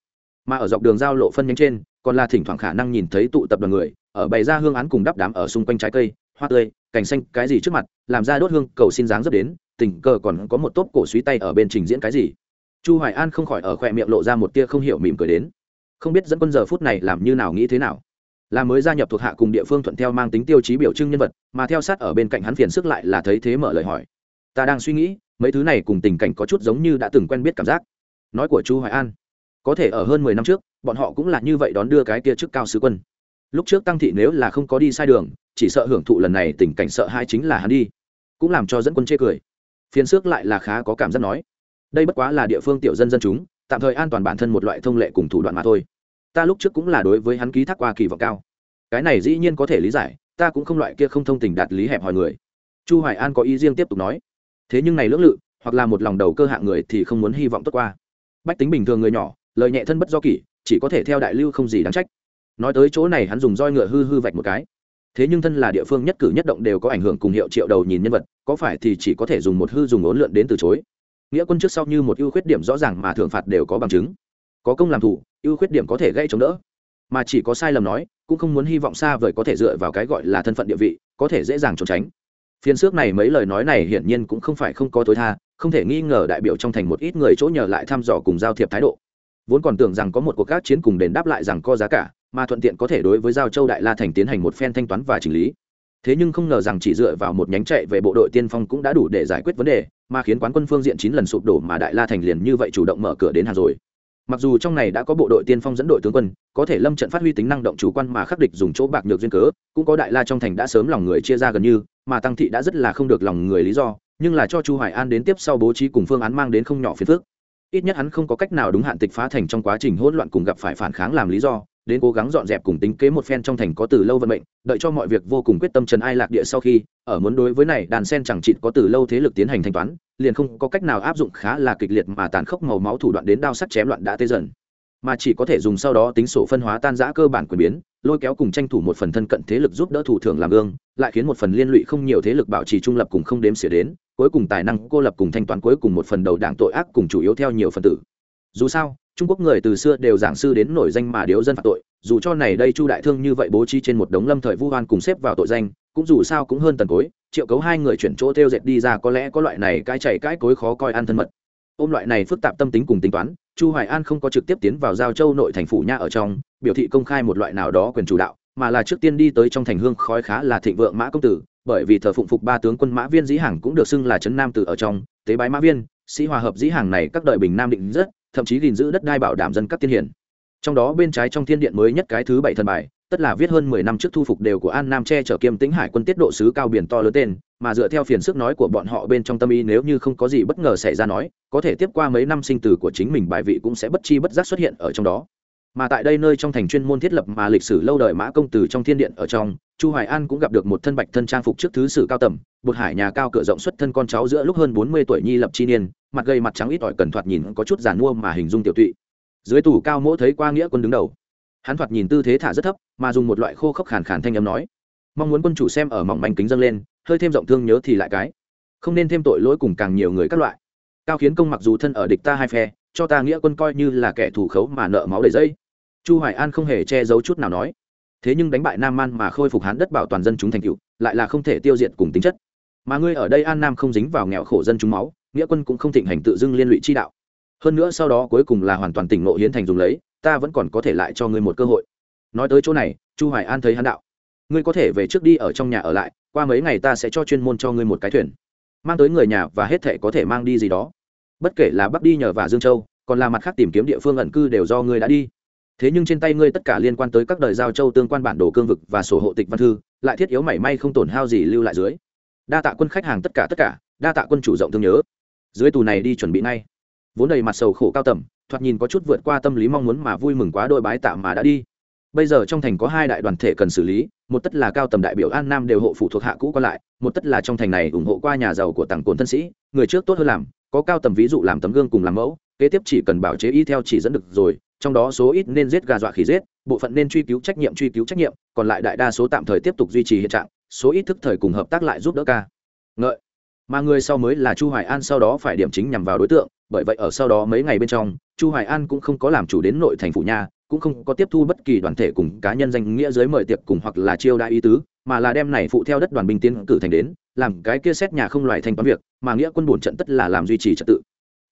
Mà ở dọc đường giao lộ phân nhánh trên, còn là thỉnh thoảng khả năng nhìn thấy tụ tập đoàn người, ở bày ra hương án cùng đắp đám ở xung quanh trái cây hoa tươi, cành xanh, cái gì trước mặt, làm ra đốt hương, cầu xin dáng dấp đến, tình cờ còn có một tốp cổ suý tay ở bên trình diễn cái gì. Chu hoài an không khỏi ở khoe miệng lộ ra một tia không hiểu mỉm cười đến. Không biết dẫn quân giờ phút này làm như nào nghĩ thế nào. Là mới gia nhập thuộc hạ cùng địa phương thuận theo mang tính tiêu chí biểu trưng nhân vật, mà theo sát ở bên cạnh hắn phiền sức lại là thấy thế mở lời hỏi. Ta đang suy nghĩ, mấy thứ này cùng tình cảnh có chút giống như đã từng quen biết cảm giác. Nói của chu hoài an, có thể ở hơn mười năm trước, bọn họ cũng là như vậy đón đưa cái kia trước cao sứ quân lúc trước tăng thị nếu là không có đi sai đường, chỉ sợ hưởng thụ lần này tình cảnh sợ hai chính là hắn đi. Cũng làm cho dẫn quân chê cười. Phiền xước lại là khá có cảm giác nói, đây bất quá là địa phương tiểu dân dân chúng, tạm thời an toàn bản thân một loại thông lệ cùng thủ đoạn mà thôi. Ta lúc trước cũng là đối với hắn ký thác qua kỳ vọng cao. Cái này dĩ nhiên có thể lý giải, ta cũng không loại kia không thông tình đạt lý hẹp hỏi người. Chu hoài an có ý riêng tiếp tục nói, thế nhưng này lưỡng lự, hoặc là một lòng đầu cơ hạng người thì không muốn hy vọng tốt qua. Bách tính bình thường người nhỏ, lời nhẹ thân bất do kỷ, chỉ có thể theo đại lưu không gì đáng trách nói tới chỗ này hắn dùng roi ngựa hư hư vạch một cái. Thế nhưng thân là địa phương nhất cử nhất động đều có ảnh hưởng cùng hiệu triệu đầu nhìn nhân vật, có phải thì chỉ có thể dùng một hư dùng ốn lượn đến từ chối. Nghĩa quân trước sau như một ưu khuyết điểm rõ ràng mà thưởng phạt đều có bằng chứng. Có công làm thủ, ưu khuyết điểm có thể gây chống đỡ. Mà chỉ có sai lầm nói, cũng không muốn hy vọng xa vời có thể dựa vào cái gọi là thân phận địa vị, có thể dễ dàng trốn tránh. Phiên xước này mấy lời nói này hiển nhiên cũng không phải không có tối tha, không thể nghi ngờ đại biểu trong thành một ít người chỗ nhờ lại thăm dò cùng giao thiệp thái độ. Vốn còn tưởng rằng có một cuộc các chiến cùng đền đáp lại rằng có giá cả mà thuận tiện có thể đối với giao châu đại la thành tiến hành một phen thanh toán và chỉnh lý. Thế nhưng không ngờ rằng chỉ dựa vào một nhánh chạy về bộ đội tiên phong cũng đã đủ để giải quyết vấn đề, mà khiến quán quân phương diện chín lần sụp đổ mà đại la thành liền như vậy chủ động mở cửa đến hàng rồi. Mặc dù trong này đã có bộ đội tiên phong dẫn đội tướng quân, có thể lâm trận phát huy tính năng động chủ quan mà khắc địch dùng chỗ bạc nhược duyên cớ, cũng có đại la trong thành đã sớm lòng người chia ra gần như, mà tăng thị đã rất là không được lòng người lý do, nhưng là cho chu hoài an đến tiếp sau bố trí cùng phương án mang đến không nhỏ phiền phức. Ít nhất hắn không có cách nào đúng hạn tịch phá thành trong quá trình hỗn loạn cùng gặp phải phản kháng làm lý do đến cố gắng dọn dẹp cùng tính kế một phen trong thành có từ lâu vận mệnh, đợi cho mọi việc vô cùng quyết tâm trần ai lạc địa sau khi, ở muốn đối với này đàn sen chẳng chịt có từ lâu thế lực tiến hành thanh toán, liền không có cách nào áp dụng khá là kịch liệt mà tàn khốc màu máu thủ đoạn đến đao sắt chém loạn đã tê dần. Mà chỉ có thể dùng sau đó tính sổ phân hóa tan giã cơ bản quyền biến, lôi kéo cùng tranh thủ một phần thân cận thế lực giúp đỡ thủ thường làm gương, lại khiến một phần liên lụy không nhiều thế lực bảo trì trung lập cùng không đếm xỉa đến, cuối cùng tài năng cô lập cùng thanh toán cuối cùng một phần đầu đảng tội ác cùng chủ yếu theo nhiều phần tử. Dù sao trung quốc người từ xưa đều giảng sư đến nổi danh mà điếu dân phạm tội, dù cho này đây chu đại thương như vậy bố trí trên một đống lâm thời vu hoan cùng xếp vào tội danh, cũng dù sao cũng hơn tần cối, triệu cấu hai người chuyển chỗ theo dệt đi ra có lẽ có loại này cái chảy cái cối khó coi ăn thân mật. Ôm loại này phức tạp tâm tính cùng tính toán, chu hoài an không có trực tiếp tiến vào giao châu nội thành phủ nha ở trong, biểu thị công khai một loại nào đó quyền chủ đạo, mà là trước tiên đi tới trong thành hương khói khá là thịnh vượng mã công tử, bởi vì thờ phụng phục ba tướng quân mã viên dĩ hàng cũng được xưng là trấn nam tử ở trong, tế bái mã viên, sĩ hòa hợp dĩ hàng này các đời bình nam định rất thậm chí gìn giữ đất đai bảo đảm dân các tiên hiển trong đó bên trái trong thiên điện mới nhất cái thứ bảy thần bài, tất là viết hơn mười năm trước thu phục đều của an nam che chở kiêm tĩnh hải quân tiết độ sứ cao biển to lớn tên, mà dựa theo phiền sức nói của bọn họ bên trong tâm ý nếu như không có gì bất ngờ xảy ra nói, có thể tiếp qua mấy năm sinh tử của chính mình bài vị cũng sẽ bất chi bất giác xuất hiện ở trong đó mà tại đây nơi trong thành chuyên môn thiết lập mà lịch sử lâu đời mã công tử trong thiên điện ở trong, chu hoài an cũng gặp được một thân bạch thân trang phục trước thứ sử cao tầm, bột hải nhà cao cửa rộng xuất thân con cháu giữa lúc hơn 40 tuổi nhi lập chi niên, mặt gầy mặt trắng ít ỏi cần thoạt nhìn có chút giàn mua mà hình dung tiểu tụy. Dưới tủ cao mỗ thấy qua nghĩa quân đứng đầu. Hắn thoạt nhìn tư thế thả rất thấp, mà dùng một loại khô khốc khàn khàn thanh âm nói, mong muốn quân chủ xem ở mỏng manh kính dâng lên, hơi thêm rộng thương nhớ thì lại cái. Không nên thêm tội lỗi cùng càng nhiều người các loại. Cao khiến công mặc dù thân ở địch ta hai phe cho ta nghĩa quân coi như là kẻ thù khấu mà nợ máu đầy dây. Chu hoài an không hề che giấu chút nào nói. Thế nhưng đánh bại nam man mà khôi phục hán đất bảo toàn dân chúng thành cựu lại là không thể tiêu diệt cùng tính chất. Mà ngươi ở đây an nam không dính vào nghèo khổ dân chúng máu, nghĩa quân cũng không thịnh hành tự dưng liên lụy chi đạo. Hơn nữa sau đó cuối cùng là hoàn toàn tỉnh ngộ hiến thành dùng lấy, ta vẫn còn có thể lại cho ngươi một cơ hội. Nói tới chỗ này, chu hoài an thấy hắn đạo. Ngươi có thể về trước đi ở trong nhà ở lại, qua mấy ngày ta sẽ cho chuyên môn cho ngươi một cái thuyền. Mang tới người nhà và hết thể có thể mang đi gì đó bất kể là bắc đi nhờ và dương châu còn là mặt khác tìm kiếm địa phương ẩn cư đều do ngươi đã đi thế nhưng trên tay ngươi tất cả liên quan tới các đời giao châu tương quan bản đồ cương vực và sổ hộ tịch văn thư lại thiết yếu mảy may không tổn hao gì lưu lại dưới đa tạ quân khách hàng tất cả tất cả đa tạ quân chủ rộng thương nhớ dưới tù này đi chuẩn bị ngay vốn đầy mặt sầu khổ cao tầm thoạt nhìn có chút vượt qua tâm lý mong muốn mà vui mừng quá đôi bái tạ mà đã đi bây giờ trong thành có hai đại đoàn thể cần xử lý một tất là cao tầm đại biểu an nam đều hộ phụ thuộc hạ cũ còn lại một tất là trong thành này ủng hộ qua nhà giàu của tặng cồn thân sĩ người trước tốt hơn làm có cao tầm ví dụ làm tấm gương cùng làm mẫu, kế tiếp chỉ cần bảo chế y theo chỉ dẫn được rồi, trong đó số ít nên giết gà dọa khỉ giết, bộ phận nên truy cứu trách nhiệm truy cứu trách nhiệm, còn lại đại đa số tạm thời tiếp tục duy trì hiện trạng, số ít thức thời cùng hợp tác lại giúp đỡ ca. Ngợi. Mà người sau mới là chu hoài an sau đó phải điểm chính nhằm vào đối tượng, bởi vậy ở sau đó mấy ngày bên trong, chu hoài an cũng không có làm chủ đến nội thành phủ nhà, cũng không có tiếp thu bất kỳ đoàn thể cùng cá nhân danh nghĩa dưới mời tiệc cùng hoặc là chiêu đại ý tứ, mà là đem này phụ theo đất đoàn binh tiến cử thành đến, làm cái kia xét nhà không loại thành toán việc mà nghĩa quân bổn trận tất là làm duy trì trật tự.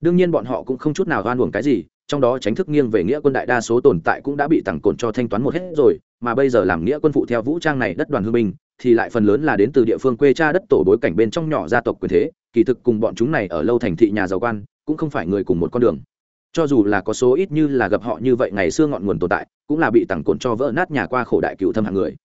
Đương nhiên bọn họ cũng không chút nào oan uổng cái gì, trong đó tránh thức nghiêng về nghĩa quân đại đa số tồn tại cũng đã bị tặng cồn cho thanh toán một hết rồi, mà bây giờ làm nghĩa quân phụ theo vũ trang này đất đoàn hương binh, thì lại phần lớn là đến từ địa phương quê cha đất tổ bối cảnh bên trong nhỏ gia tộc quyền thế, kỳ thực cùng bọn chúng này ở lâu thành thị nhà giàu quan, cũng không phải người cùng một con đường. Cho dù là có số ít như là gặp họ như vậy ngày xưa ngọn nguồn tồn tại, cũng là bị tặng cồn cho vỡ nát nhà qua khổ đại cựu thâm hạng người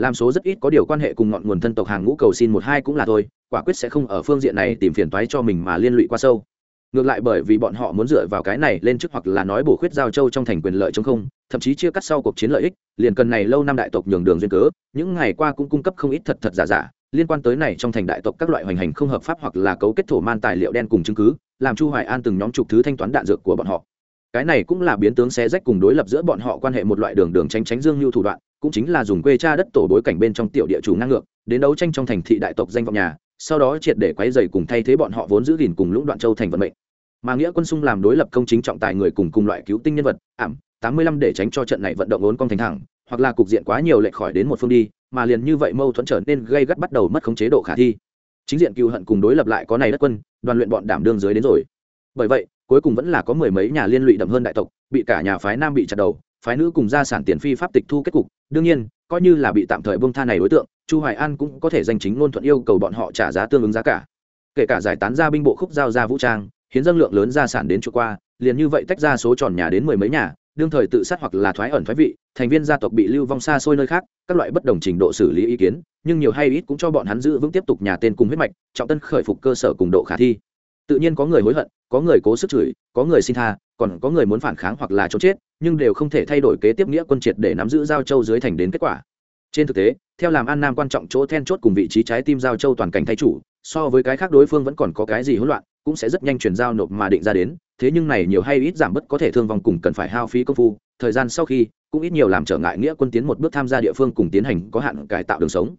làm số rất ít có điều quan hệ cùng ngọn nguồn thân tộc hàng ngũ cầu xin một hai cũng là thôi, quả quyết sẽ không ở phương diện này tìm phiền toái cho mình mà liên lụy qua sâu. Ngược lại bởi vì bọn họ muốn dựa vào cái này lên chức hoặc là nói bổ khuyết giao châu trong thành quyền lợi chống không, thậm chí chia cắt sau cuộc chiến lợi ích, liền cần này lâu năm đại tộc nhường đường duyên cớ, những ngày qua cũng cung cấp không ít thật thật giả giả, liên quan tới này trong thành đại tộc các loại hoành hành không hợp pháp hoặc là cấu kết thổ man tài liệu đen cùng chứng cứ, làm chu hoài an từng nhóm chục thứ thanh toán đạn dược của bọn họ. Cái này cũng là biến tướng xé rách cùng đối lập giữa bọn họ quan hệ một loại đường đường tránh tránh dương lưu thủ đoạn cũng chính là dùng quê cha đất tổ bối cảnh bên trong tiểu địa chủ ngang ngược, đến đấu tranh trong thành thị đại tộc danh vọng nhà, sau đó triệt để quấy dày cùng thay thế bọn họ vốn giữ gìn cùng lũng đoạn châu thành vận mệnh. Mà nghĩa quân xung làm đối lập công chính trọng tài người cùng cùng loại cứu tinh nhân vật, ảm, tám mươi lăm để tránh cho trận này vận động vốn con thành thẳng, hoặc là cục diện quá nhiều lệch khỏi đến một phương đi, mà liền như vậy mâu thuẫn trở nên gây gắt bắt đầu mất khống chế độ khả thi. Chính diện cựu hận cùng đối lập lại có này đất quân, đoàn luyện bọn đảm đương dưới đến rồi. Bởi vậy, cuối cùng vẫn là có mười mấy nhà liên lụy đậm hơn đại tộc, bị cả nhà phái nam bị chặt đầu phái nữ cùng gia sản tiền phi pháp tịch thu kết cục. Đương nhiên, coi như là bị tạm thời bông tha này đối tượng, chu hoài an cũng có thể danh chính ngôn thuận yêu cầu bọn họ trả giá tương ứng giá cả. Kể cả giải tán ra binh bộ khúc giao ra vũ trang, hiến dân lượng lớn gia sản đến chỗ qua, liền như vậy tách ra số tròn nhà đến mười mấy nhà, đương thời tự sát hoặc là thoái ẩn thoái vị, thành viên gia tộc bị lưu vong xa xôi nơi khác, các loại bất đồng trình độ xử lý ý kiến, nhưng nhiều hay ít cũng cho bọn hắn giữ vững tiếp tục nhà tên cùng huyết mạch, trọng tân khởi phục cơ sở cùng độ khả thi tự nhiên có người hối hận có người cố sức chửi có người xin tha còn có người muốn phản kháng hoặc là trốn chết nhưng đều không thể thay đổi kế tiếp nghĩa quân triệt để nắm giữ giao châu dưới thành đến kết quả. Trên thực tế theo làm an nam quan trọng chỗ then chốt cùng vị trí trái tim giao châu toàn cảnh thay chủ so với cái khác đối phương vẫn còn có cái gì hỗn loạn cũng sẽ rất nhanh chuyển giao nộp mà định ra đến thế nhưng này nhiều hay ít giảm bớt có thể thương vong cùng cần phải hao phí công phu thời gian sau khi cũng ít nhiều làm trở ngại nghĩa quân tiến một bước tham gia địa phương cùng tiến hành có hạn cải tạo đường sống.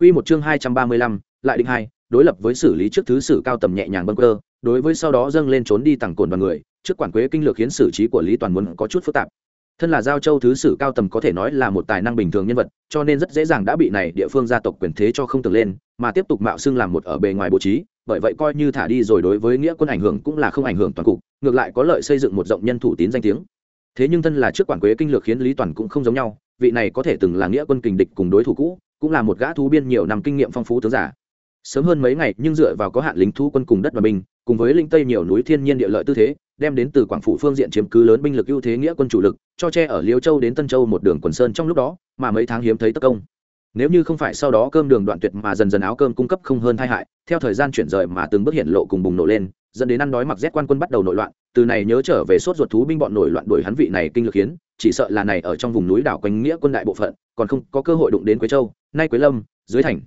Quy một chương hai trăm ba mươi lăm, lại định hai, đối lập với xử lý trước thứ sử cao tầm nhẹ nhàng bâng cơ, đối với sau đó dâng lên trốn đi tặng cồn vào người, trước quản quế kinh lược khiến xử trí của Lý Toàn muốn có chút phức tạp. Thân là giao châu thứ sử cao tầm có thể nói là một tài năng bình thường nhân vật, cho nên rất dễ dàng đã bị này địa phương gia tộc quyền thế cho không tưởng lên, mà tiếp tục mạo xưng làm một ở bề ngoài bố trí, bởi vậy coi như thả đi rồi đối với nghĩa quân ảnh hưởng cũng là không ảnh hưởng toàn cục ngược lại có lợi xây dựng một rộng nhân thủ tín danh tiếng thế nhưng thân là trước quản quế kinh lược khiến lý toàn cũng không giống nhau vị này có thể từng là nghĩa quân kình địch cùng đối thủ cũ cũng là một gã thú biên nhiều năm kinh nghiệm phong phú tướng giả sớm hơn mấy ngày nhưng dựa vào có hạn lính thu quân cùng đất và binh, cùng với linh tây nhiều núi thiên nhiên địa lợi tư thế, đem đến từ quảng phủ phương diện chiếm cứ lớn binh lực ưu thế nghĩa quân chủ lực, cho che ở liêu châu đến tân châu một đường quần sơn trong lúc đó, mà mấy tháng hiếm thấy tất công. Nếu như không phải sau đó cơm đường đoạn tuyệt mà dần dần áo cơm cung cấp không hơn tai hại, theo thời gian chuyển rời mà từng bước hiện lộ cùng bùng nổ lên, dẫn đến ăn đói mặc rét quan quân bắt đầu nội loạn, từ này nhớ trở về sốt ruột thú binh bọn nổi loạn đuổi hắn vị này kinh lược hiến, chỉ sợ là này ở trong vùng núi đảo quanh nghĩa quân đại bộ phận, còn không có cơ hội đụng đến quế châu, nay quế lâm, dưới thành.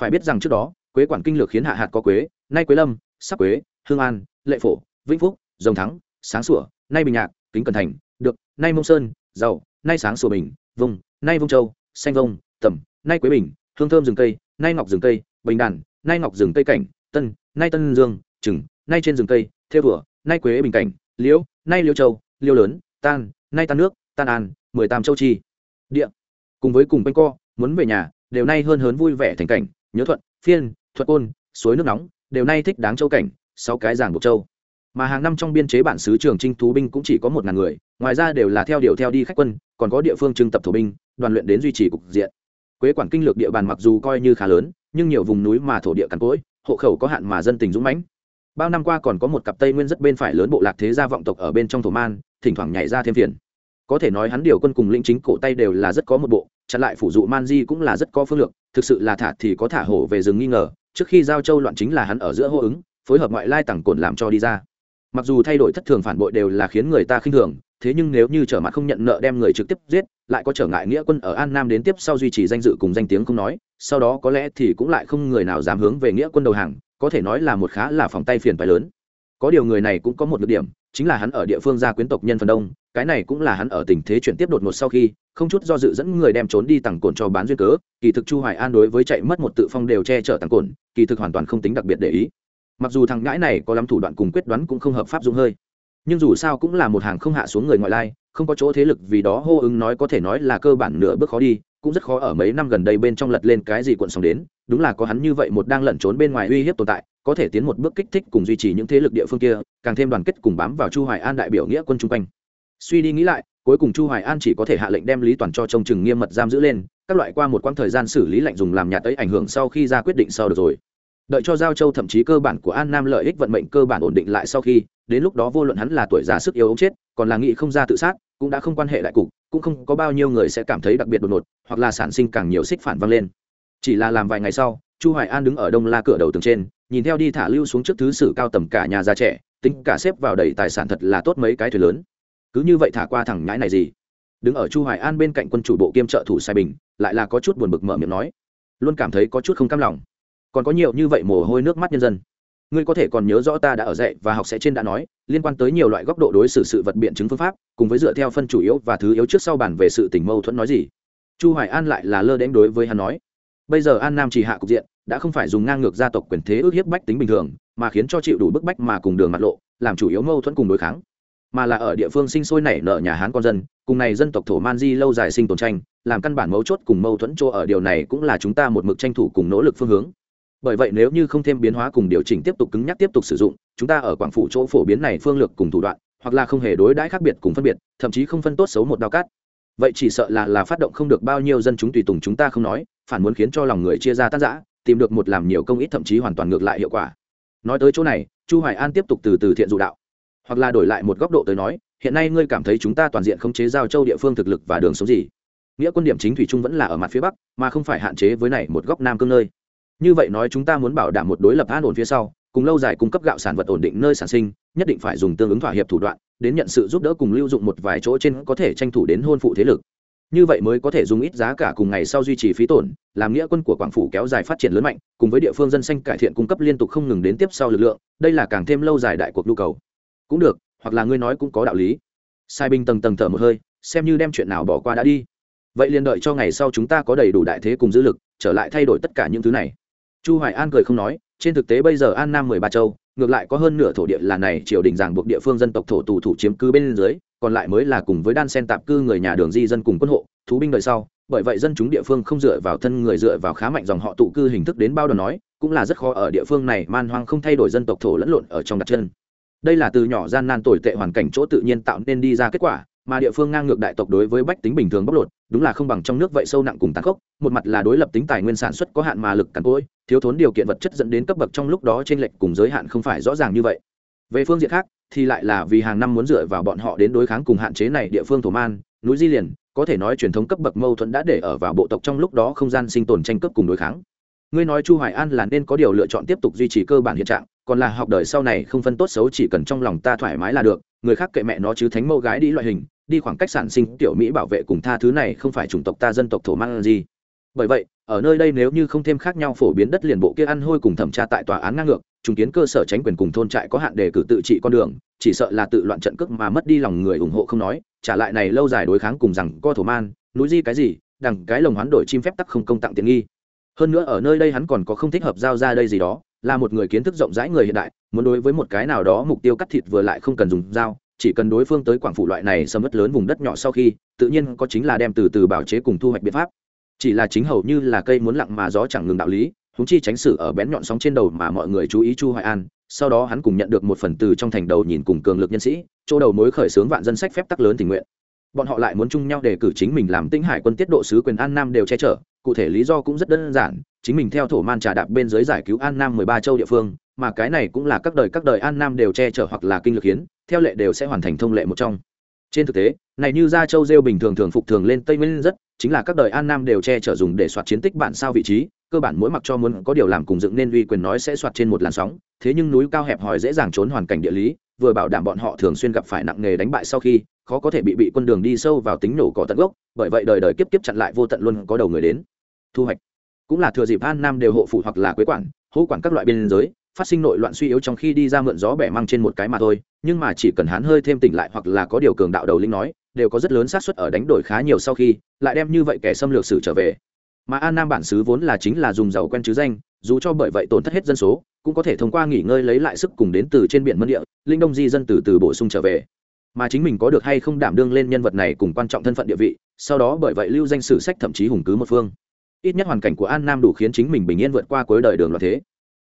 Phải biết rằng trước đó quế quản kinh lược khiến hạ hạt có quế, nay quế lâm sắc quế, hương an, lệ phổ, vĩnh phúc, rồng thắng, sáng sủa, nay bình nhạc, kính cần thành, được, nay mông sơn, giàu, nay sáng sủa bình, vùng, nay vông châu, xanh vông tầm nay quế bình, hương thơm rừng cây, nay ngọc rừng cây, bình đàn, nay ngọc rừng cây cảnh, tân, nay tân dương, trừng, nay trên rừng cây, theo thủa, nay quế bình cảnh, liễu, nay liêu châu liêu lớn, tan, nay tan nước, tan an, mười tam châu chi. Địa. Cùng với cùng quanh co, muốn về nhà, đều nay hơn hớn vui vẻ thành cảnh, nhớ thuận, phiên thuật côn, suối nước nóng, đều nay thích đáng châu cảnh, sáu cái giảng buộc châu. Mà hàng năm trong biên chế bản xứ trường trinh thú binh cũng chỉ có một ngàn người, ngoài ra đều là theo điều theo đi khách quân, còn có địa phương trưng tập thổ binh, đoàn luyện đến duy trì cục diện. Quế quản kinh lược địa bàn mặc dù coi như khá lớn, nhưng nhiều vùng núi mà thổ địa cằn cỗi, hộ khẩu có hạn mà dân tình dũng mãnh. Bao năm qua còn có một cặp tây nguyên rất bên phải lớn bộ lạc thế gia vọng tộc ở bên trong thổ man, thỉnh thoảng nhảy ra thêm phiền. Có thể nói hắn điều quân cùng lĩnh chính cổ tay đều là rất có một bộ, chặn lại phủ dụ man di cũng là rất có phương lược thực sự là thả thì có thả hổ về rừng nghi ngờ trước khi giao châu loạn chính là hắn ở giữa hô ứng, phối hợp ngoại lai tặng cồn làm cho đi ra. Mặc dù thay đổi thất thường phản bội đều là khiến người ta khinh thường, thế nhưng nếu như trở mặt không nhận nợ đem người trực tiếp giết, lại có trở ngại nghĩa quân ở an nam đến tiếp sau duy trì danh dự cùng danh tiếng không nói, sau đó có lẽ thì cũng lại không người nào dám hướng về nghĩa quân đầu hàng, có thể nói là một khá là phòng tay phiền phải lớn có điều người này cũng có một nhược điểm, chính là hắn ở địa phương gia quyến tộc nhân phần đông, cái này cũng là hắn ở tình thế chuyển tiếp đột ngột sau khi, không chút do dự dẫn người đem trốn đi tặng cồn cho bán duyên cớ, kỳ thực chu hoài an đối với chạy mất một tự phong đều che chở tặng cồn, kỳ thực hoàn toàn không tính đặc biệt để ý. Mặc dù thằng ngãi này có lắm thủ đoạn cùng quyết đoán cũng không hợp pháp dung hơi, nhưng dù sao cũng là một hàng không hạ xuống người ngoại lai, không có chỗ thế lực vì đó hô ứng nói có thể nói là cơ bản nửa bước khó đi, cũng rất khó ở mấy năm gần đây bên trong lật lên cái gì cuộn sóng đến, đúng là có hắn như vậy một đang lẩn trốn bên ngoài uy hiếp tồn tại có thể tiến một bước kích thích cùng duy trì những thế lực địa phương kia, càng thêm đoàn kết cùng bám vào chu hoài an đại biểu nghĩa quân chung quanh. Suy đi nghĩ lại, cuối cùng chu hoài an chỉ có thể hạ lệnh đem lý toàn cho trông chừng nghiêm mật giam giữ lên, các loại qua một quãng thời gian xử lý lệnh dùng làm nhạt tới ảnh hưởng sau khi ra quyết định sau được rồi. Đợi cho giao châu thậm chí cơ bản của an nam lợi ích vận mệnh cơ bản ổn định lại sau khi, đến lúc đó vô luận hắn là tuổi già sức yếu ống chết, còn là nghị không ra tự sát, cũng đã không quan hệ đại cục, cũng không có bao nhiêu người sẽ cảm thấy đặc biệt đột ngột, hoặc là sản sinh càng nhiều xích phản vang lên. Chỉ là làm vài ngày sau chu hoài an đứng ở đông la cửa đầu tường trên, nhìn theo đi thả lưu xuống trước thứ sử cao tầm cả nhà già trẻ, tính cả xếp vào đầy tài sản thật là tốt mấy cái thuyền lớn. Cứ như vậy thả qua thẳng nhãi này gì? Đứng ở chu hoài an bên cạnh quân chủ bộ kiêm trợ thủ sai bình, lại là có chút buồn bực mở miệng nói. Luôn cảm thấy có chút không cam lòng. Còn có nhiều như vậy mồ hôi nước mắt nhân dân. Ngươi có thể còn nhớ rõ ta đã ở dạy và học sẽ trên đã nói, liên quan tới nhiều loại góc độ đối xử sự vật biện chứng phương pháp, cùng với dựa theo phân chủ yếu và thứ yếu trước sau bản về sự tình mâu thuẫn nói gì. Chu hoài an lại là lơ đánh đối với hắn nói. Bây giờ an nam chỉ hạ cục diện đã không phải dùng ngang ngược gia tộc quyền thế ước hiếp bách tính bình thường, mà khiến cho chịu đủ bức bách mà cùng đường mặt lộ, làm chủ yếu mâu thuẫn cùng đối kháng. Mà là ở địa phương sinh sôi nảy nở nhà hán con dân, cùng này dân tộc thổ man di lâu dài sinh tồn tranh, làm căn bản mấu chốt cùng mâu thuẫn chỗ ở điều này cũng là chúng ta một mực tranh thủ cùng nỗ lực phương hướng. Bởi vậy nếu như không thêm biến hóa cùng điều chỉnh tiếp tục cứng nhắc tiếp tục sử dụng, chúng ta ở quảng phủ chỗ phổ biến này phương lược cùng thủ đoạn, hoặc là không hề đối đãi khác biệt cùng phân biệt, thậm chí không phân tốt xấu một đao cát vậy chỉ sợ là là phát động không được bao nhiêu dân chúng tùy tùng chúng ta không nói, phản muốn khiến cho lòng người chia ra tan rã tìm được một làm nhiều công ít thậm chí hoàn toàn ngược lại hiệu quả. Nói tới chỗ này, chu hoài an tiếp tục từ từ thiện dụ đạo. Hoặc là đổi lại một góc độ tới nói, hiện nay ngươi cảm thấy chúng ta toàn diện khống chế giao châu địa phương thực lực và đường sống gì? Nghĩa quân điểm chính thủy trung vẫn là ở mặt phía bắc, mà không phải hạn chế với này một góc nam cương nơi. Như vậy nói chúng ta muốn bảo đảm một đối lập an ổn phía sau, cùng lâu dài cung cấp gạo sản vật ổn định nơi sản sinh, nhất định phải dùng tương ứng thỏa hiệp thủ đoạn, đến nhận sự giúp đỡ cùng lưu dụng một vài chỗ trên có thể tranh thủ đến hôn phụ thế lực như vậy mới có thể dùng ít giá cả cùng ngày sau duy trì phí tổn, làm nghĩa quân của quảng phủ kéo dài phát triển lớn mạnh, cùng với địa phương dân xanh cải thiện cung cấp liên tục không ngừng đến tiếp sau lực lượng, đây là càng thêm lâu dài đại cuộc nhu cầu. Cũng được, hoặc là ngươi nói cũng có đạo lý. Sai binh tầng tầng thở một hơi, xem như đem chuyện nào bỏ qua đã đi. Vậy liền đợi cho ngày sau chúng ta có đầy đủ đại thế cùng dữ lực, trở lại thay đổi tất cả những thứ này. Chu hoài an cười không nói, trên thực tế bây giờ an nam mười ba châu, ngược lại có hơn nửa thổ địa là này triều đình giảng buộc địa phương dân tộc thổ tù thủ chiếm cứ bên dưới còn lại mới là cùng với đan sen tạp cư người nhà đường di dân cùng quân hộ, thú binh đời sau, bởi vậy dân chúng địa phương không dựa vào thân người dựa vào khá mạnh dòng họ tụ cư hình thức đến bao đoàn nói, cũng là rất khó ở địa phương này man hoang không thay đổi dân tộc thổ lẫn lộn ở trong đặt chân. Đây là từ nhỏ gian nan tồi tệ hoàn cảnh chỗ tự nhiên tạo nên đi ra kết quả, mà địa phương ngang ngược đại tộc đối với bách tính bình thường bóc lột, đúng là không bằng trong nước vậy sâu nặng cùng tàn khốc, một mặt là đối lập tính tài nguyên sản xuất có hạn mà lực cằn cỗi thiếu thốn điều kiện vật chất dẫn đến cấp bậc trong lúc đó trên lệch cùng giới hạn không phải rõ ràng như vậy về phương diện khác, thì lại là vì hàng năm muốn dựa vào bọn họ đến đối kháng cùng hạn chế này địa phương thổ man, núi di liền, có thể nói truyền thống cấp bậc mâu thuẫn đã để ở vào bộ tộc trong lúc đó không gian sinh tồn tranh cướp cùng đối kháng. Ngươi nói chu hoài an là nên có điều lựa chọn tiếp tục duy trì cơ bản hiện trạng, còn là học đời sau này không phân tốt xấu chỉ cần trong lòng ta thoải mái là được, người khác kệ mẹ nó chứ thánh mẫu gái đi loại hình, đi khoảng cách sản sinh tiểu mỹ bảo vệ cùng tha thứ này không phải chủng tộc ta dân tộc thổ mang gì. Bởi vậy, ở nơi đây nếu như không thêm khác nhau phổ biến đất liền bộ kia ăn hôi cùng thẩm tra tại tòa án ngang ngược trùng kiến cơ sở tránh quyền cùng thôn trại có hạn đề cử tự trị con đường, chỉ sợ là tự loạn trận cước mà mất đi lòng người ủng hộ không nói, trả lại này lâu dài đối kháng cùng rằng co thổ man, núi di cái gì, đằng cái lồng hoán đổi chim phép tắc không công tặng tiện nghi. Hơn nữa ở nơi đây hắn còn có không thích hợp giao ra đây gì đó, là một người kiến thức rộng rãi người hiện đại, muốn đối với một cái nào đó mục tiêu cắt thịt vừa lại không cần dùng dao, chỉ cần đối phương tới quảng phủ loại này sầm mất lớn vùng đất nhỏ sau khi, tự nhiên có chính là đem từ từ bảo chế cùng thu hoạch biện pháp. Chỉ là chính hầu như là cây muốn lặng mà gió chẳng ngừng đạo lý húng chi tránh sự ở bén nhọn sóng trên đầu mà mọi người chú ý chu hoài an, sau đó hắn cùng nhận được một phần từ trong thành đầu nhìn cùng cường lực nhân sĩ, chỗ đầu mối khởi xướng vạn dân sách phép tắc lớn tình nguyện. Bọn họ lại muốn chung nhau đề cử chính mình làm tinh hải quân tiết độ sứ quyền an nam đều che chở, cụ thể lý do cũng rất đơn giản, chính mình theo thổ man trà đạp bên dưới giải cứu an nam mười ba châu địa phương, mà cái này cũng là các đời các đời an nam đều che chở hoặc là kinh lực hiến, theo lệ đều sẽ hoàn thành thông lệ một trong. Trên thực tế, này như gia châu rêu bình thường thường phục thường lên tây nguyên rất, chính là các đời an nam đều che chở dùng để soạt chiến tích bản sao vị trí cơ bản mỗi mặc cho muốn có điều làm cùng dựng nên uy quyền nói sẽ soạt trên một làn sóng, thế nhưng núi cao hẹp hòi dễ dàng trốn hoàn cảnh địa lý, vừa bảo đảm bọn họ thường xuyên gặp phải nặng nghề đánh bại sau khi, khó có thể bị bị quân đường đi sâu vào tính nổ cỏ tận gốc, bởi vậy đời đời kiếp kiếp chặn lại vô tận luôn có đầu người đến. Thu hoạch. Cũng là thừa dịp an nam đều hộ phụ hoặc là quế quản hỗ quản các loại biên giới, phát sinh nội loạn suy yếu trong khi đi ra mượn gió bẻ mang trên một cái mà thôi, nhưng mà chỉ cần hắn hơi thêm tỉnh lại hoặc là có điều cường đạo đầu linh nói, đều có rất lớn xác suất ở đánh đổi khá nhiều sau khi, lại đem như vậy kẻ xâm lược sử trở về mà an nam bản xứ vốn là chính là dùng giàu quen chứ danh dù cho bởi vậy tổn thất hết dân số cũng có thể thông qua nghỉ ngơi lấy lại sức cùng đến từ trên biển mân địa linh đông di dân từ từ bổ sung trở về. Mà chính mình có được hay không đảm đương lên nhân vật này cùng quan trọng thân phận địa vị sau đó bởi vậy lưu danh sử sách thậm chí hùng cứ một phương. Ít nhất hoàn cảnh của an nam đủ khiến chính mình bình yên vượt qua cuối đời đường loạn thế.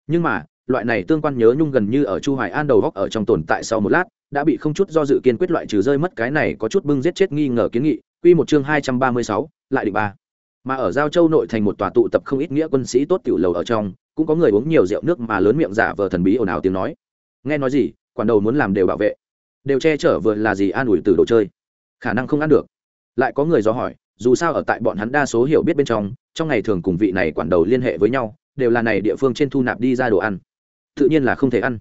Nhưng mà loại này tương quan nhớ nhung gần như ở chu hoài an đầu góc ở trong tồn tại sau một lát đã bị không chút do dự kiên quyết loại trừ rơi mất cái này có chút bưng giết chết nghi ngờ kiến nghị. Quy một chương 236, lại định ba mà ở giao châu nội thành một tòa tụ tập không ít nghĩa quân sĩ tốt tiểu lầu ở trong, cũng có người uống nhiều rượu nước mà lớn miệng giả vờ thần bí ồn ào tiếng nói. Nghe nói gì, quản đầu muốn làm đều bảo vệ. Đều che chở vừa là gì an ủi từ đồ chơi. Khả năng không ăn được. Lại có người do hỏi, dù sao ở tại bọn hắn đa số hiểu biết bên trong trong ngày thường cùng vị này quản đầu liên hệ với nhau, đều là này địa phương trên thu nạp đi ra đồ ăn. Tự nhiên là không thể ăn.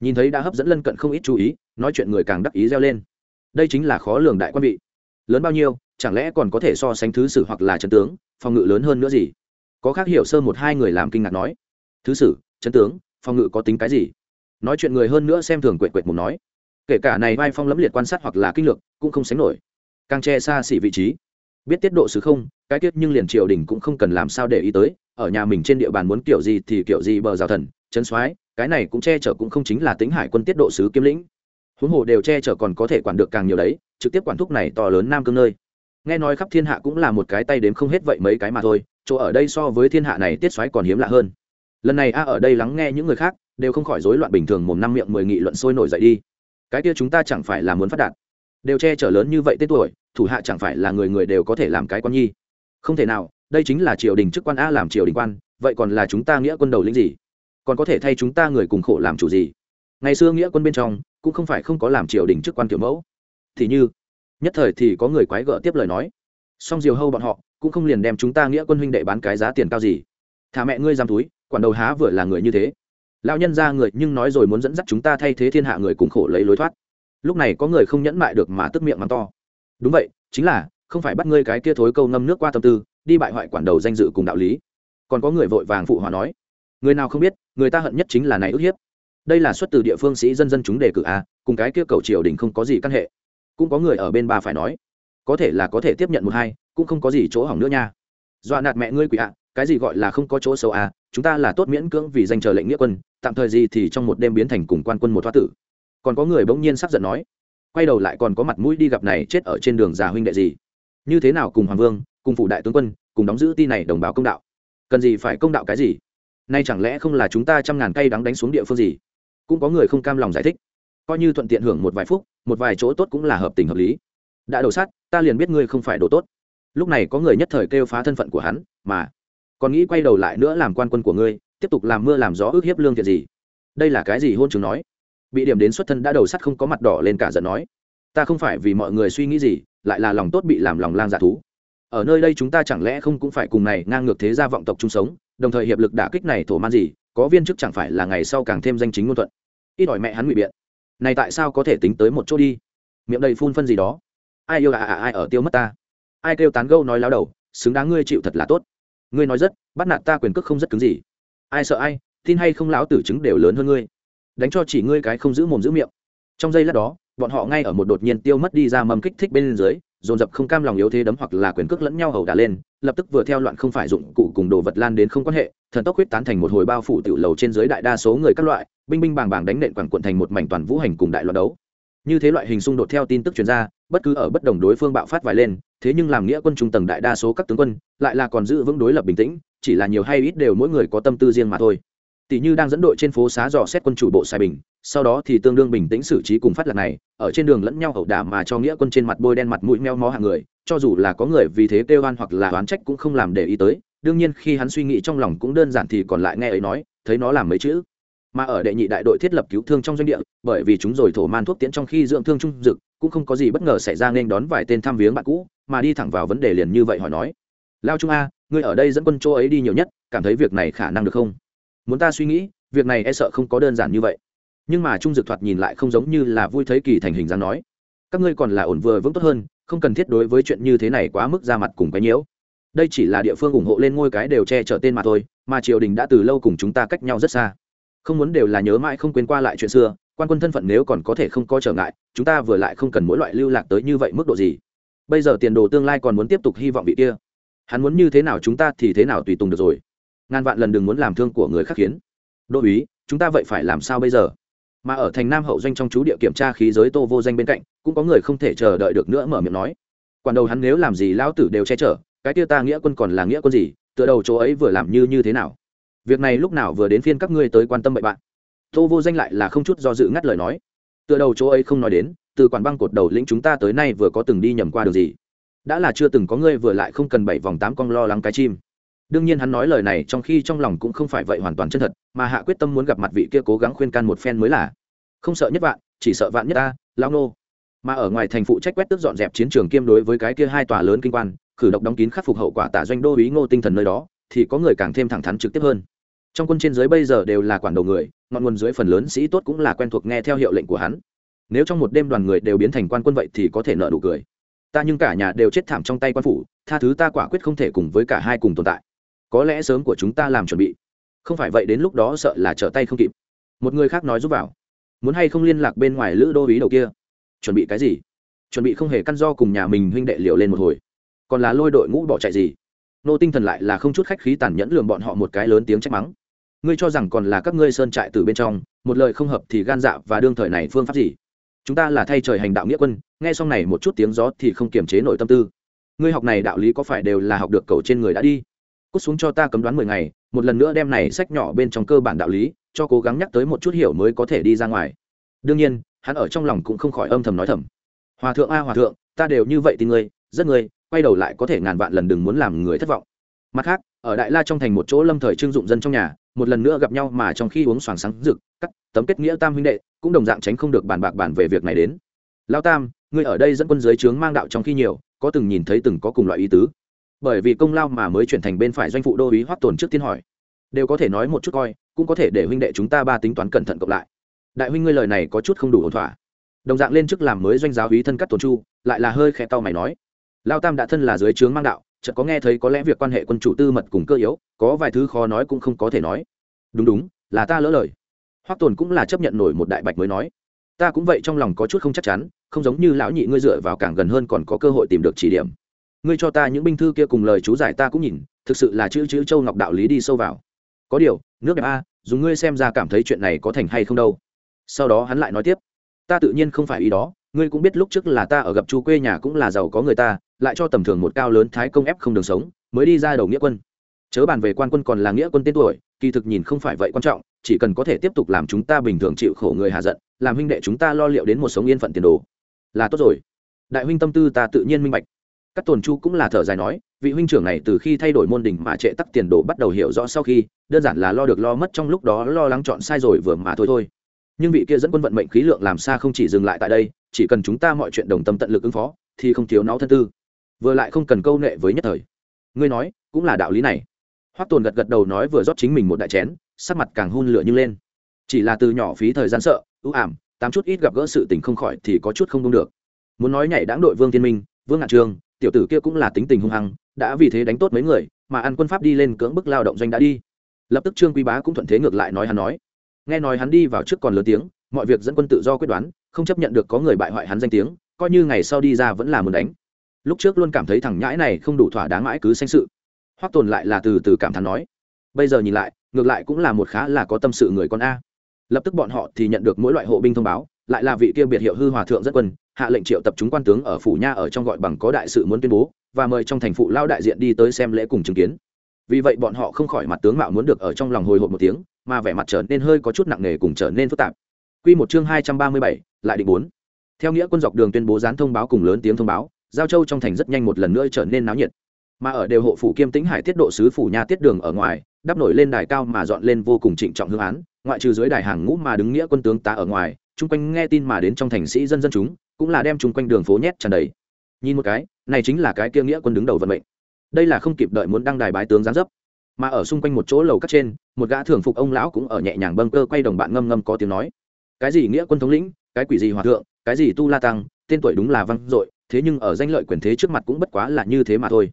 Nhìn thấy đã hấp dẫn lân cận không ít chú ý, nói chuyện người càng đắc ý reo lên. Đây chính là khó lường đại quan vị. Lớn bao nhiêu, chẳng lẽ còn có thể so sánh thứ sử hoặc là trận tướng? Phòng ngự lớn hơn nữa gì? Có khác hiểu sơ một hai người làm kinh ngạc nói. Thứ sử trấn tướng, phòng ngự có tính cái gì? Nói chuyện người hơn nữa xem thường quệt quệt một nói. Kể cả này vai phong lẫm liệt quan sát hoặc là kinh lược, cũng không sánh nổi. Càng che xa xỉ vị trí. Biết tiết độ sứ không, cái tiết nhưng liền triều đình cũng không cần làm sao để ý tới. Ở nhà mình trên địa bàn muốn kiểu gì thì kiểu gì bờ rào thần chấn soái, cái này cũng che chở cũng không chính là tính hải quân tiết độ sứ kiếm lĩnh. Huống hồ đều che chở còn có thể quản được càng nhiều đấy, trực tiếp quản thúc này to lớn nam cương nơi nghe nói khắp thiên hạ cũng là một cái tay đếm không hết vậy mấy cái mà thôi, chỗ ở đây so với thiên hạ này tiết xoáy còn hiếm lạ hơn. Lần này a ở đây lắng nghe những người khác, đều không khỏi rối loạn bình thường mồm năm miệng mười nghị luận sôi nổi dậy đi. Cái kia chúng ta chẳng phải là muốn phát đạt. Đều che chở lớn như vậy tên tuổi, thủ hạ chẳng phải là người người đều có thể làm cái quan nhi. Không thể nào, đây chính là triều đình chức quan a làm triều đình quan, vậy còn là chúng ta nghĩa quân đầu lĩnh gì? Còn có thể thay chúng ta người cùng khổ làm chủ gì? Ngày xưa nghĩa quân bên trong, cũng không phải không có làm triều đình chức quan kiểu mẫu. Thì như nhất thời thì có người quái gở tiếp lời nói. Song diều hâu bọn họ cũng không liền đem chúng ta nghĩa quân huynh đệ bán cái giá tiền cao gì. Thả mẹ ngươi giam túi, quản đầu há vừa là người như thế. Lão nhân ra người nhưng nói rồi muốn dẫn dắt chúng ta thay thế thiên hạ người cùng khổ lấy lối thoát. Lúc này có người không nhẫn mại được mà tức miệng mắng to. Đúng vậy, chính là, không phải bắt ngươi cái kia thối câu ngâm nước qua tâm tư, đi bại hoại quản đầu danh dự cùng đạo lý. Còn có người vội vàng phụ hòa nói, người nào không biết, người ta hận nhất chính là này ức hiếp. Đây là xuất từ địa phương sĩ dân dân chúng đề cử a cùng cái kia cầu triều đình không có gì căn hệ cũng có người ở bên bà phải nói, có thể là có thể tiếp nhận một hai, cũng không có gì chỗ hỏng nữa nha. Dọa nạt mẹ ngươi quỷ ạ, cái gì gọi là không có chỗ xấu à chúng ta là tốt miễn cưỡng vì danh chờ lệnh nghĩa quân, tạm thời gì thì trong một đêm biến thành cùng quan quân một thoát tử. Còn có người bỗng nhiên sắp giận nói, quay đầu lại còn có mặt mũi đi gặp này chết ở trên đường già huynh đệ gì. Như thế nào cùng hoàng vương, cùng phủ đại tướng quân, cùng đóng giữ ti này đồng bào công đạo? Cần gì phải công đạo cái gì? Nay chẳng lẽ không là chúng ta trăm ngàn cây đắng đánh xuống địa phương gì? Cũng có người không cam lòng giải thích. Coi như thuận tiện hưởng một vài phút một vài chỗ tốt cũng là hợp tình hợp lý. Đã đổ sát ta liền biết ngươi không phải đồ tốt. Lúc này có người nhất thời kêu phá thân phận của hắn, mà còn nghĩ quay đầu lại nữa làm quan quân của ngươi, tiếp tục làm mưa làm gió ước hiếp lương thiệt gì. Đây là cái gì hôn chứng nói? Bị điểm đến xuất thân đã đầu sắt không có mặt đỏ lên cả giận nói. Ta không phải vì mọi người suy nghĩ gì, lại là lòng tốt bị làm lòng lang giả thú. Ở nơi đây chúng ta chẳng lẽ không cũng phải cùng này ngang ngược thế gia vọng tộc chung sống, đồng thời hiệp lực đả kích này thổ man gì, có viên chức chẳng phải là ngày sau càng thêm danh chính ngôn thuận. Ít ỏi mẹ hắn ngụy biện này tại sao có thể tính tới một chỗ đi? Miệng đầy phun phân gì đó. Ai yêu à, à, à ai ở tiêu mất ta? Ai kêu tán gâu nói láo đầu xứng đáng ngươi chịu thật là tốt. Ngươi nói rất bắt nạt ta quyền cước không rất cứng gì. Ai sợ ai tin hay không lão tử chứng đều lớn hơn ngươi. Đánh cho chỉ ngươi cái không giữ mồm giữ miệng. Trong giây lát đó bọn họ ngay ở một đột nhiên tiêu mất đi ra mầm kích thích bên dưới dồn dập không cam lòng yếu thế đấm hoặc là quyền cước lẫn nhau hầu đả lên, lập tức vừa theo loạn không phải dụng cụ cùng đồ vật lan đến không quan hệ, thần tốc huyết tán thành một hồi bao phủ tiểu lầu trên dưới đại đa số người các loại, binh binh bàng bàng đánh nện quẳng quận thành một mảnh toàn vũ hành cùng đại loạn đấu. Như thế loại hình xung đột theo tin tức chuyên gia bất cứ ở bất đồng đối phương bạo phát vài lên, thế nhưng làm nghĩa quân trung tầng đại đa số các tướng quân, lại là còn giữ vững đối lập bình tĩnh, chỉ là nhiều hay ít đều mỗi người có tâm tư riêng mà thôi tỷ như đang dẫn đội trên phố xá dò xét quân chủ bộ sai bình, sau đó thì tương đương bình tĩnh xử trí cùng phát lạc này, ở trên đường lẫn nhau ẩu đả mà cho nghĩa quân trên mặt bôi đen mặt mũi meo mó hàng người, cho dù là có người vì thế kêu oan hoặc là oán trách cũng không làm để ý tới, đương nhiên khi hắn suy nghĩ trong lòng cũng đơn giản thì còn lại nghe ấy nói, thấy nó làm mấy chữ. Mà ở đệ nhị đại đội thiết lập cứu thương trong doanh địa, bởi vì chúng rồi thổ man thuốc tiễn trong khi dưỡng thương trung dực, cũng không có gì bất ngờ xảy ra nên đón vài tên thăm viếng bạn cũ, mà đi thẳng vào vấn đề liền như vậy hỏi nói. Lao trung a, ngươi ở đây dẫn quân chỗ ấy đi nhiều nhất, cảm thấy việc này khả năng được không? Muốn ta suy nghĩ, việc này e sợ không có đơn giản như vậy. Nhưng mà trung dực thoạt nhìn lại không giống như là vui thấy kỳ thành hình dáng nói, các ngươi còn là ổn vừa vững tốt hơn, không cần thiết đối với chuyện như thế này quá mức ra mặt cùng cái nhiễu. Đây chỉ là địa phương ủng hộ lên ngôi cái đều che chở tên mà thôi, mà triều đình đã từ lâu cùng chúng ta cách nhau rất xa. Không muốn đều là nhớ mãi không quên qua lại chuyện xưa, quan quân thân phận nếu còn có thể không có trở ngại, chúng ta vừa lại không cần mỗi loại lưu lạc tới như vậy mức độ gì. Bây giờ tiền đồ tương lai còn muốn tiếp tục hy vọng vị kia. Hắn muốn như thế nào chúng ta thì thế nào tùy tùng được rồi ngàn vạn lần đừng muốn làm thương của người khác khiến. Đô úy, chúng ta vậy phải làm sao bây giờ? Mà ở thành nam hậu doanh trong chú địa kiểm tra khí giới tô vô danh bên cạnh, cũng có người không thể chờ đợi được nữa mở miệng nói. Quản đầu hắn nếu làm gì lão tử đều che chở, cái kia ta nghĩa quân còn là nghĩa quân gì, tựa đầu chỗ ấy vừa làm như như thế nào? Việc này lúc nào vừa đến phiên các ngươi tới quan tâm bậy bạn. Tô vô danh lại là không chút do dự ngắt lời nói. Tựa đầu chỗ ấy không nói đến, từ quản băng cột đầu lĩnh chúng ta tới nay vừa có từng đi nhầm qua được gì? Đã là chưa từng có ngươi vừa lại không cần bảy vòng tám con lo lắng cái chim đương nhiên hắn nói lời này trong khi trong lòng cũng không phải vậy hoàn toàn chân thật, mà hạ quyết tâm muốn gặp mặt vị kia cố gắng khuyên can một phen mới là, không sợ nhất vạn, chỉ sợ vạn nhất ta lao nô. Mà ở ngoài thành phụ trách quét tước dọn dẹp chiến trường kiêm đối với cái kia hai tòa lớn kinh quan khử độc đóng kín khắc phục hậu quả tả doanh đô ý ngô tinh thần nơi đó, thì có người càng thêm thẳng thắn trực tiếp hơn. Trong quân trên dưới bây giờ đều là quản đầu người, ngọn nguồn dưới phần lớn sĩ tốt cũng là quen thuộc nghe theo hiệu lệnh của hắn. Nếu trong một đêm đoàn người đều biến thành quan quân vậy thì có thể nợ đủ cười. Ta nhưng cả nhà đều chết thảm trong tay quan phủ, tha thứ ta quả quyết không thể cùng với cả hai cùng tồn tại có lẽ sớm của chúng ta làm chuẩn bị. Không phải vậy đến lúc đó sợ là trở tay không kịp. Một người khác nói giúp vào. Muốn hay không liên lạc bên ngoài lữ đô ý đầu kia? Chuẩn bị cái gì? Chuẩn bị không hề căn do cùng nhà mình huynh đệ liều lên một hồi. Còn là lôi đội ngũ bỏ chạy gì? Nô tinh thần lại là không chút khách khí tàn nhẫn lường bọn họ một cái lớn tiếng trách mắng. Ngươi cho rằng còn là các ngươi sơn trại từ bên trong, một lời không hợp thì gan dạ và đương thời này phương pháp gì? Chúng ta là thay trời hành đạo nghĩa quân, nghe xong này một chút tiếng gió thì không kiềm chế nổi tâm tư. Ngươi học này đạo lý có phải đều là học được cầu trên người đã đi? Cút xuống cho ta cấm đoán mười ngày, một lần nữa đem này sách nhỏ bên trong cơ bản đạo lý, cho cố gắng nhắc tới một chút hiểu mới có thể đi ra ngoài. Đương nhiên, hắn ở trong lòng cũng không khỏi âm thầm nói thầm. Hòa thượng a, hòa thượng, ta đều như vậy tin ngươi, rất ngươi, quay đầu lại có thể ngàn vạn lần đừng muốn làm người thất vọng. Mặt khác, ở đại la trong thành một chỗ lâm thời trưng dụng dân trong nhà, một lần nữa gặp nhau mà trong khi uống xoàng sáng rực, cắt, tấm kết nghĩa tam huynh đệ, cũng đồng dạng tránh không được bàn bạc bàn về việc này đến. Lao tam, ngươi ở đây dẫn quân giới trướng mang đạo trong khi nhiều, có từng nhìn thấy từng có cùng loại ý tứ bởi vì công lao mà mới chuyển thành bên phải doanh phụ đô ý hoắc tồn trước tiên hỏi. Đều có thể nói một chút coi, cũng có thể để huynh đệ chúng ta ba tính toán cẩn thận cộng lại. Đại huynh ngươi lời này có chút không đủ ổn thỏa. Đồng dạng lên chức làm mới doanh giáo ý thân cắt tồn chu, lại là hơi khẽ tao mày nói. Lao tam đã thân là dưới trướng mang đạo, chợt có nghe thấy có lẽ việc quan hệ quân chủ tư mật cùng cơ yếu, có vài thứ khó nói cũng không có thể nói. Đúng đúng, là ta lỡ lời. Hoắc tồn cũng là chấp nhận nổi một đại bạch mới nói. Ta cũng vậy trong lòng có chút không chắc chắn, không giống như lão nhị ngươi dựa vào càng gần hơn còn có cơ hội tìm được chỉ điểm ngươi cho ta những binh thư kia cùng lời chú giải ta cũng nhìn, thực sự là chữ chữ châu ngọc đạo lý đi sâu vào. Có điều, nước đẹp a, dùng ngươi xem ra cảm thấy chuyện này có thành hay không đâu. Sau đó hắn lại nói tiếp, ta tự nhiên không phải ý đó, ngươi cũng biết lúc trước là ta ở gặp chu quê nhà cũng là giàu có người ta, lại cho tầm thường một cao lớn thái công ép không đường sống, mới đi ra đầu nghĩa quân. Chớ bàn về quan quân còn là nghĩa quân tên tuổi, kỳ thực nhìn không phải vậy quan trọng, chỉ cần có thể tiếp tục làm chúng ta bình thường chịu khổ người hạ giận, làm huynh đệ chúng ta lo liệu đến một sống yên phận tiền đồ. Là tốt rồi. Đại huynh tâm tư ta tự nhiên minh bạch các tồn chu cũng là thở dài nói, vị huynh trưởng này từ khi thay đổi môn đình mà trệ tắc tiền đồ bắt đầu hiểu rõ sau khi, đơn giản là lo được lo mất trong lúc đó lo lắng chọn sai rồi vừa mà thôi thôi. Nhưng vị kia dẫn quân vận mệnh khí lượng làm xa không chỉ dừng lại tại đây, chỉ cần chúng ta mọi chuyện đồng tâm tận lực ứng phó, thì không thiếu não thân tư. Vừa lại không cần câu nệ với nhất thời. Ngươi nói, cũng là đạo lý này. Hoắc tồn gật gật đầu nói vừa rót chính mình một đại chén, sắc mặt càng hun lửa như lên. Chỉ là từ nhỏ phí thời gian sợ, ưu ảm, tám chút ít gặp gỡ sự tình không khỏi thì có chút không đông được. Muốn nói nhảy đáng đội vương thiên minh, vương ngạn trường tiểu tử kia cũng là tính tình hung hăng, đã vì thế đánh tốt mấy người, mà ăn quân pháp đi lên cưỡng bức lao động doanh đã đi. Lập tức trương quý bá cũng thuận thế ngược lại nói hắn nói. Nghe nói hắn đi vào trước còn lớn tiếng, mọi việc dẫn quân tự do quyết đoán, không chấp nhận được có người bại hoại hắn danh tiếng, coi như ngày sau đi ra vẫn là muốn đánh. Lúc trước luôn cảm thấy thằng nhãi này không đủ thỏa đáng mãi cứ sanh sự. Hoắc tồn lại là từ từ cảm thán nói. Bây giờ nhìn lại, ngược lại cũng là một khá là có tâm sự người con a. Lập tức bọn họ thì nhận được mỗi loại hộ binh thông báo lại là vị kia biệt hiệu hư hòa thượng dẫn quân hạ lệnh triệu tập chúng quan tướng ở phủ nha ở trong gọi bằng có đại sự muốn tuyên bố và mời trong thành phụ lao đại diện đi tới xem lễ cùng chứng kiến vì vậy bọn họ không khỏi mặt tướng mạo muốn được ở trong lòng hồi hộp một tiếng mà vẻ mặt trở nên hơi có chút nặng nề cùng trở nên phức tạp Quy một chương hai trăm ba mươi bảy, lại định bốn. Theo nghĩa quân dọc đường tuyên bố dán thông báo cùng lớn tiếng thông báo, giao châu trong thành rất nhanh một lần nữa trở nên náo nhiệt. Mà ở đều hộ phủ Kiêm Tĩnh Hải tiết độ sứ phủ nha tiết đường ở ngoài, đắp nổi lên đài cao mà dọn lên vô cùng trịnh trọng hương án, ngoại trừ dưới đài hàng ngũ mà đứng nghĩa quân tướng tá ở ngoài, chung quanh nghe tin mà đến trong thành sĩ dân dân chúng, cũng là đem chung quanh đường phố nhét tràn đầy. Nhìn một cái, này chính là cái kia nghĩa quân đứng đầu vận mệnh. Đây là không kịp đợi muốn đăng đài bái tướng giáng dấp mà ở xung quanh một chỗ lầu cắt trên một gã thường phục ông lão cũng ở nhẹ nhàng bâng cơ quay đồng bạn ngâm ngâm có tiếng nói cái gì nghĩa quân thống lĩnh cái quỷ gì hòa thượng cái gì tu la tăng tên tuổi đúng là văng dội thế nhưng ở danh lợi quyền thế trước mặt cũng bất quá là như thế mà thôi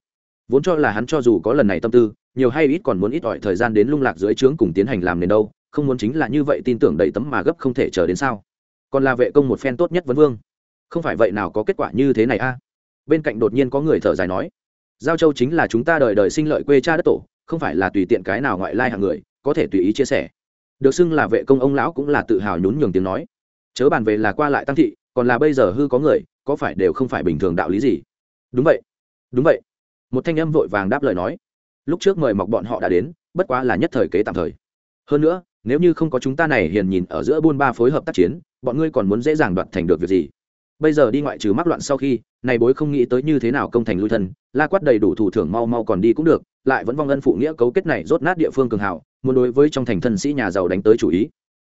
vốn cho là hắn cho dù có lần này tâm tư nhiều hay ít còn muốn ít ỏi thời gian đến lung lạc dưới trướng cùng tiến hành làm nên đâu không muốn chính là như vậy tin tưởng đầy tấm mà gấp không thể chờ đến sao còn là vệ công một phen tốt nhất vấn vương. Không phải vậy nào có kết quả như thế này a? Bên cạnh đột nhiên có người thở dài nói, giao châu chính là chúng ta đời đời sinh lợi quê cha đất tổ, không phải là tùy tiện cái nào ngoại lai hàng người, có thể tùy ý chia sẻ. Được xưng là vệ công ông lão cũng là tự hào nhún nhường tiếng nói. Chớ bàn về là qua lại tăng thị, còn là bây giờ hư có người, có phải đều không phải bình thường đạo lý gì? Đúng vậy. Đúng vậy. Một thanh âm vội vàng đáp lời nói. Lúc trước mời mọc bọn họ đã đến, bất quá là nhất thời kế tạm thời. Hơn nữa, nếu như không có chúng ta này hiền nhìn ở giữa buôn ba phối hợp tác chiến bọn ngươi còn muốn dễ dàng đoạt thành được việc gì? Bây giờ đi ngoại trừ mắc loạn sau khi, này bối không nghĩ tới như thế nào công thành lui thân, la quát đầy đủ thủ thưởng mau mau còn đi cũng được, lại vẫn vong ân phụ nghĩa cấu kết này rốt nát địa phương cường hảo, muốn đối với trong thành thân sĩ nhà giàu đánh tới chủ ý.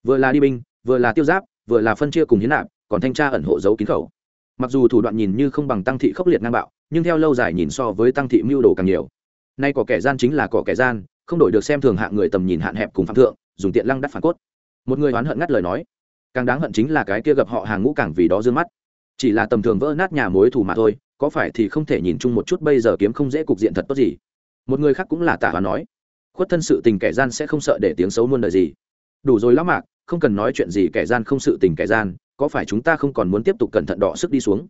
Vừa là đi binh, vừa là tiêu giáp, vừa là phân chia cùng hiến nạp, còn thanh tra ẩn hộ dấu kín khẩu. Mặc dù thủ đoạn nhìn như không bằng tăng thị khốc liệt ngang bạo, nhưng theo lâu dài nhìn so với tăng thị mưu đồ càng nhiều. Nay có kẻ gian chính là có kẻ gian, không đổi được xem thường hạng người tầm nhìn hạn hẹp cùng phạm thượng, dùng tiện lăng đắt phản cốt. Một người oán hận ngắt lời nói càng đáng hận chính là cái kia gặp họ hàng ngũ càng vì đó dương mắt. Chỉ là tầm thường vỡ nát nhà mối thù mà thôi, có phải thì không thể nhìn chung một chút bây giờ kiếm không dễ cục diện thật tốt gì? Một người khác cũng là tả và nói, khuất thân sự tình kẻ gian sẽ không sợ để tiếng xấu muôn đời gì. Đủ rồi lắm mạc, không cần nói chuyện gì kẻ gian không sự tình kẻ gian, có phải chúng ta không còn muốn tiếp tục cẩn thận đỏ sức đi xuống?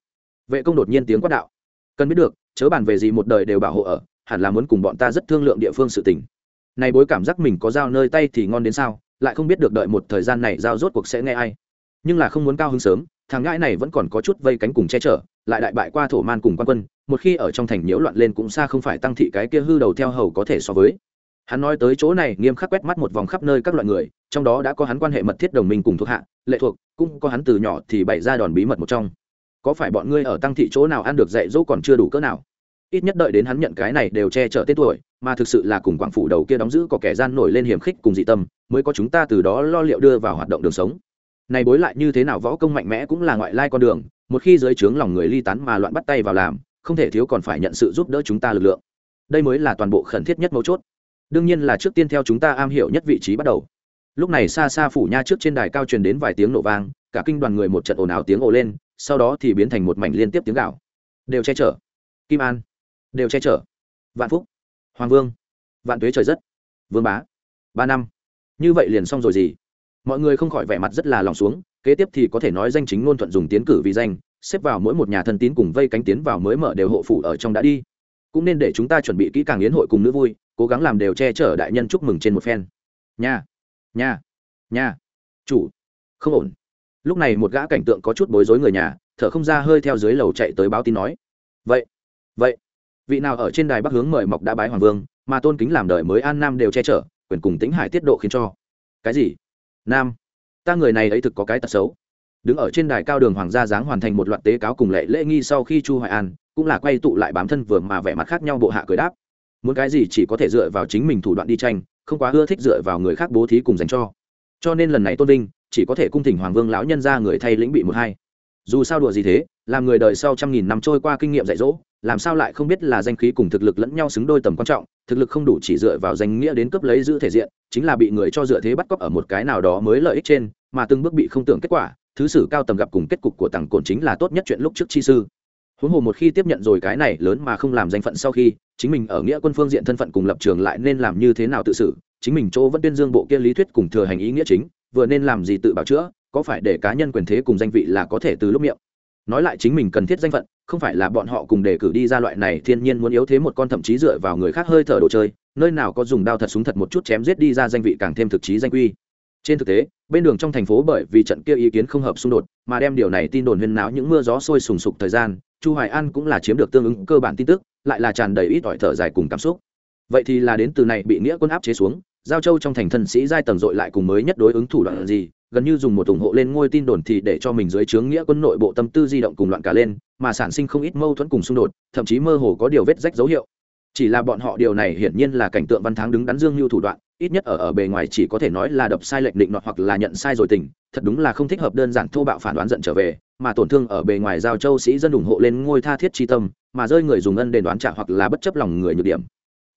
Vệ công đột nhiên tiếng quát đạo, cần biết được, chớ bàn về gì một đời đều bảo hộ ở, hẳn là muốn cùng bọn ta rất thương lượng địa phương sự tình. Này bối cảm giác mình có dao nơi tay thì ngon đến sao? Lại không biết được đợi một thời gian này giao rốt cuộc sẽ nghe ai. Nhưng là không muốn cao hứng sớm, thằng ngãi này vẫn còn có chút vây cánh cùng che chở, lại đại bại qua thổ man cùng quan quân, một khi ở trong thành nhiễu loạn lên cũng xa không phải tăng thị cái kia hư đầu theo hầu có thể so với. Hắn nói tới chỗ này, nghiêm khắc quét mắt một vòng khắp nơi các loại người, trong đó đã có hắn quan hệ mật thiết đồng minh cùng thuộc hạ, lệ thuộc, cũng có hắn từ nhỏ thì bày ra đòn bí mật một trong. Có phải bọn ngươi ở tăng thị chỗ nào ăn được dạy dỗ còn chưa đủ cỡ nào? Ít nhất đợi đến hắn nhận cái này đều che chở tên tuổi, mà thực sự là cùng quảng phủ đầu kia đóng giữ có kẻ gian nổi lên hiểm khích cùng dị tâm, mới có chúng ta từ đó lo liệu đưa vào hoạt động đường sống. Này bối lại như thế nào võ công mạnh mẽ cũng là ngoại lai con đường, một khi dưới trướng lòng người ly tán mà loạn bắt tay vào làm, không thể thiếu còn phải nhận sự giúp đỡ chúng ta lực lượng. Đây mới là toàn bộ khẩn thiết nhất mấu chốt. Đương nhiên là trước tiên theo chúng ta am hiểu nhất vị trí bắt đầu. Lúc này xa xa phủ nha trước trên đài cao truyền đến vài tiếng nổ vang, cả kinh đoàn người một trận ồn ào tiếng ồ lên, sau đó thì biến thành một mảnh liên tiếp tiếng gạo đều che chở. Kim an đều che chở. Vạn phúc. Hoàng vương. Vạn tuế trời rất. Vương bá. Ba năm. Như vậy liền xong rồi gì? Mọi người không khỏi vẻ mặt rất là lòng xuống, kế tiếp thì có thể nói danh chính ngôn thuận dùng tiến cử vì danh, xếp vào mỗi một nhà thân tín cùng vây cánh tiến vào mới mở đều hộ phủ ở trong đã đi. Cũng nên để chúng ta chuẩn bị kỹ càng yến hội cùng nữ vui, cố gắng làm đều che chở đại nhân chúc mừng trên một phen. Nhà. Nhà. Nhà. Chủ. Không ổn. Lúc này một gã cảnh tượng có chút bối rối người nhà, thở không ra hơi theo dưới lầu chạy tới báo tin nói. Vậy. Vậy vị nào ở trên đài bắc hướng mời mọc đã bái hoàng vương, mà tôn kính làm đời mới an nam đều che chở, quyền cùng tính hải tiết độ khiến cho. Cái gì? Nam. Ta người này ấy thực có cái tật xấu. Đứng ở trên đài cao đường hoàng gia giáng hoàn thành một loạt tế cáo cùng lệ lễ nghi sau khi chu hoài an, cũng là quay tụ lại bám thân vừa mà vẻ mặt khác nhau bộ hạ cười đáp. Muốn cái gì chỉ có thể dựa vào chính mình thủ đoạn đi tranh, không quá ưa thích dựa vào người khác bố thí cùng dành cho. Cho nên lần này tôn vinh, chỉ có thể cung thỉnh hoàng vương lão nhân ra người thay lĩnh bị một hai. Dù sao đùa gì thế, làm người đời sau trăm nghìn năm trôi qua kinh nghiệm dạy dỗ làm sao lại không biết là danh khí cùng thực lực lẫn nhau xứng đôi tầm quan trọng, thực lực không đủ chỉ dựa vào danh nghĩa đến cấp lấy giữ thể diện, chính là bị người cho dựa thế bắt cóc ở một cái nào đó mới lợi ích trên, mà từng bước bị không tưởng kết quả, thứ sử cao tầm gặp cùng kết cục của tặng cồn chính là tốt nhất chuyện lúc trước chi sư. Huống hồ một khi tiếp nhận rồi cái này lớn mà không làm danh phận sau khi, chính mình ở nghĩa quân phương diện thân phận cùng lập trường lại nên làm như thế nào tự xử, chính mình chỗ vẫn tuyên dương bộ kia lý thuyết cùng thừa hành ý nghĩa chính, vừa nên làm gì tự bảo chữa, có phải để cá nhân quyền thế cùng danh vị là có thể từ lúc miệng nói lại chính mình cần thiết danh phận, không phải là bọn họ cùng đề cử đi ra loại này thiên nhiên muốn yếu thế một con thậm chí dựa vào người khác hơi thở đồ chơi, nơi nào có dùng đao thật súng thật một chút chém giết đi ra danh vị càng thêm thực chí danh quy. Trên thực tế, bên đường trong thành phố bởi vì trận kia ý kiến không hợp xung đột, mà đem điều này tin đồn huyên náo những mưa gió sôi sùng sục thời gian, chu hoài an cũng là chiếm được tương ứng cơ bản tin tức, lại là tràn đầy ít ỏi thở dài cùng cảm xúc. Vậy thì là đến từ này bị nghĩa quân áp chế xuống giao châu trong thành thân sĩ giai tầng dội lại cùng mới nhất đối ứng thủ đoạn gì? Gần như dùng một ủng hộ lên ngôi tin đồn thì để cho mình dưới trướng nghĩa quân nội bộ tâm tư di động cùng loạn cả lên, mà sản sinh không ít mâu thuẫn cùng xung đột, thậm chí mơ hồ có điều vết rách dấu hiệu. Chỉ là bọn họ điều này hiển nhiên là cảnh tượng văn thắng đứng đắn dương lưu thủ đoạn, ít nhất ở ở bề ngoài chỉ có thể nói là đập sai lệnh định nọt hoặc là nhận sai rồi tình, thật đúng là không thích hợp đơn giản thô bạo phản đoán giận trở về, mà tổn thương ở bề ngoài giao châu sĩ dân ủng hộ lên ngôi tha thiết chi tâm, mà rơi người dùng ân đền đoán trả hoặc là bất chấp lòng người nhược điểm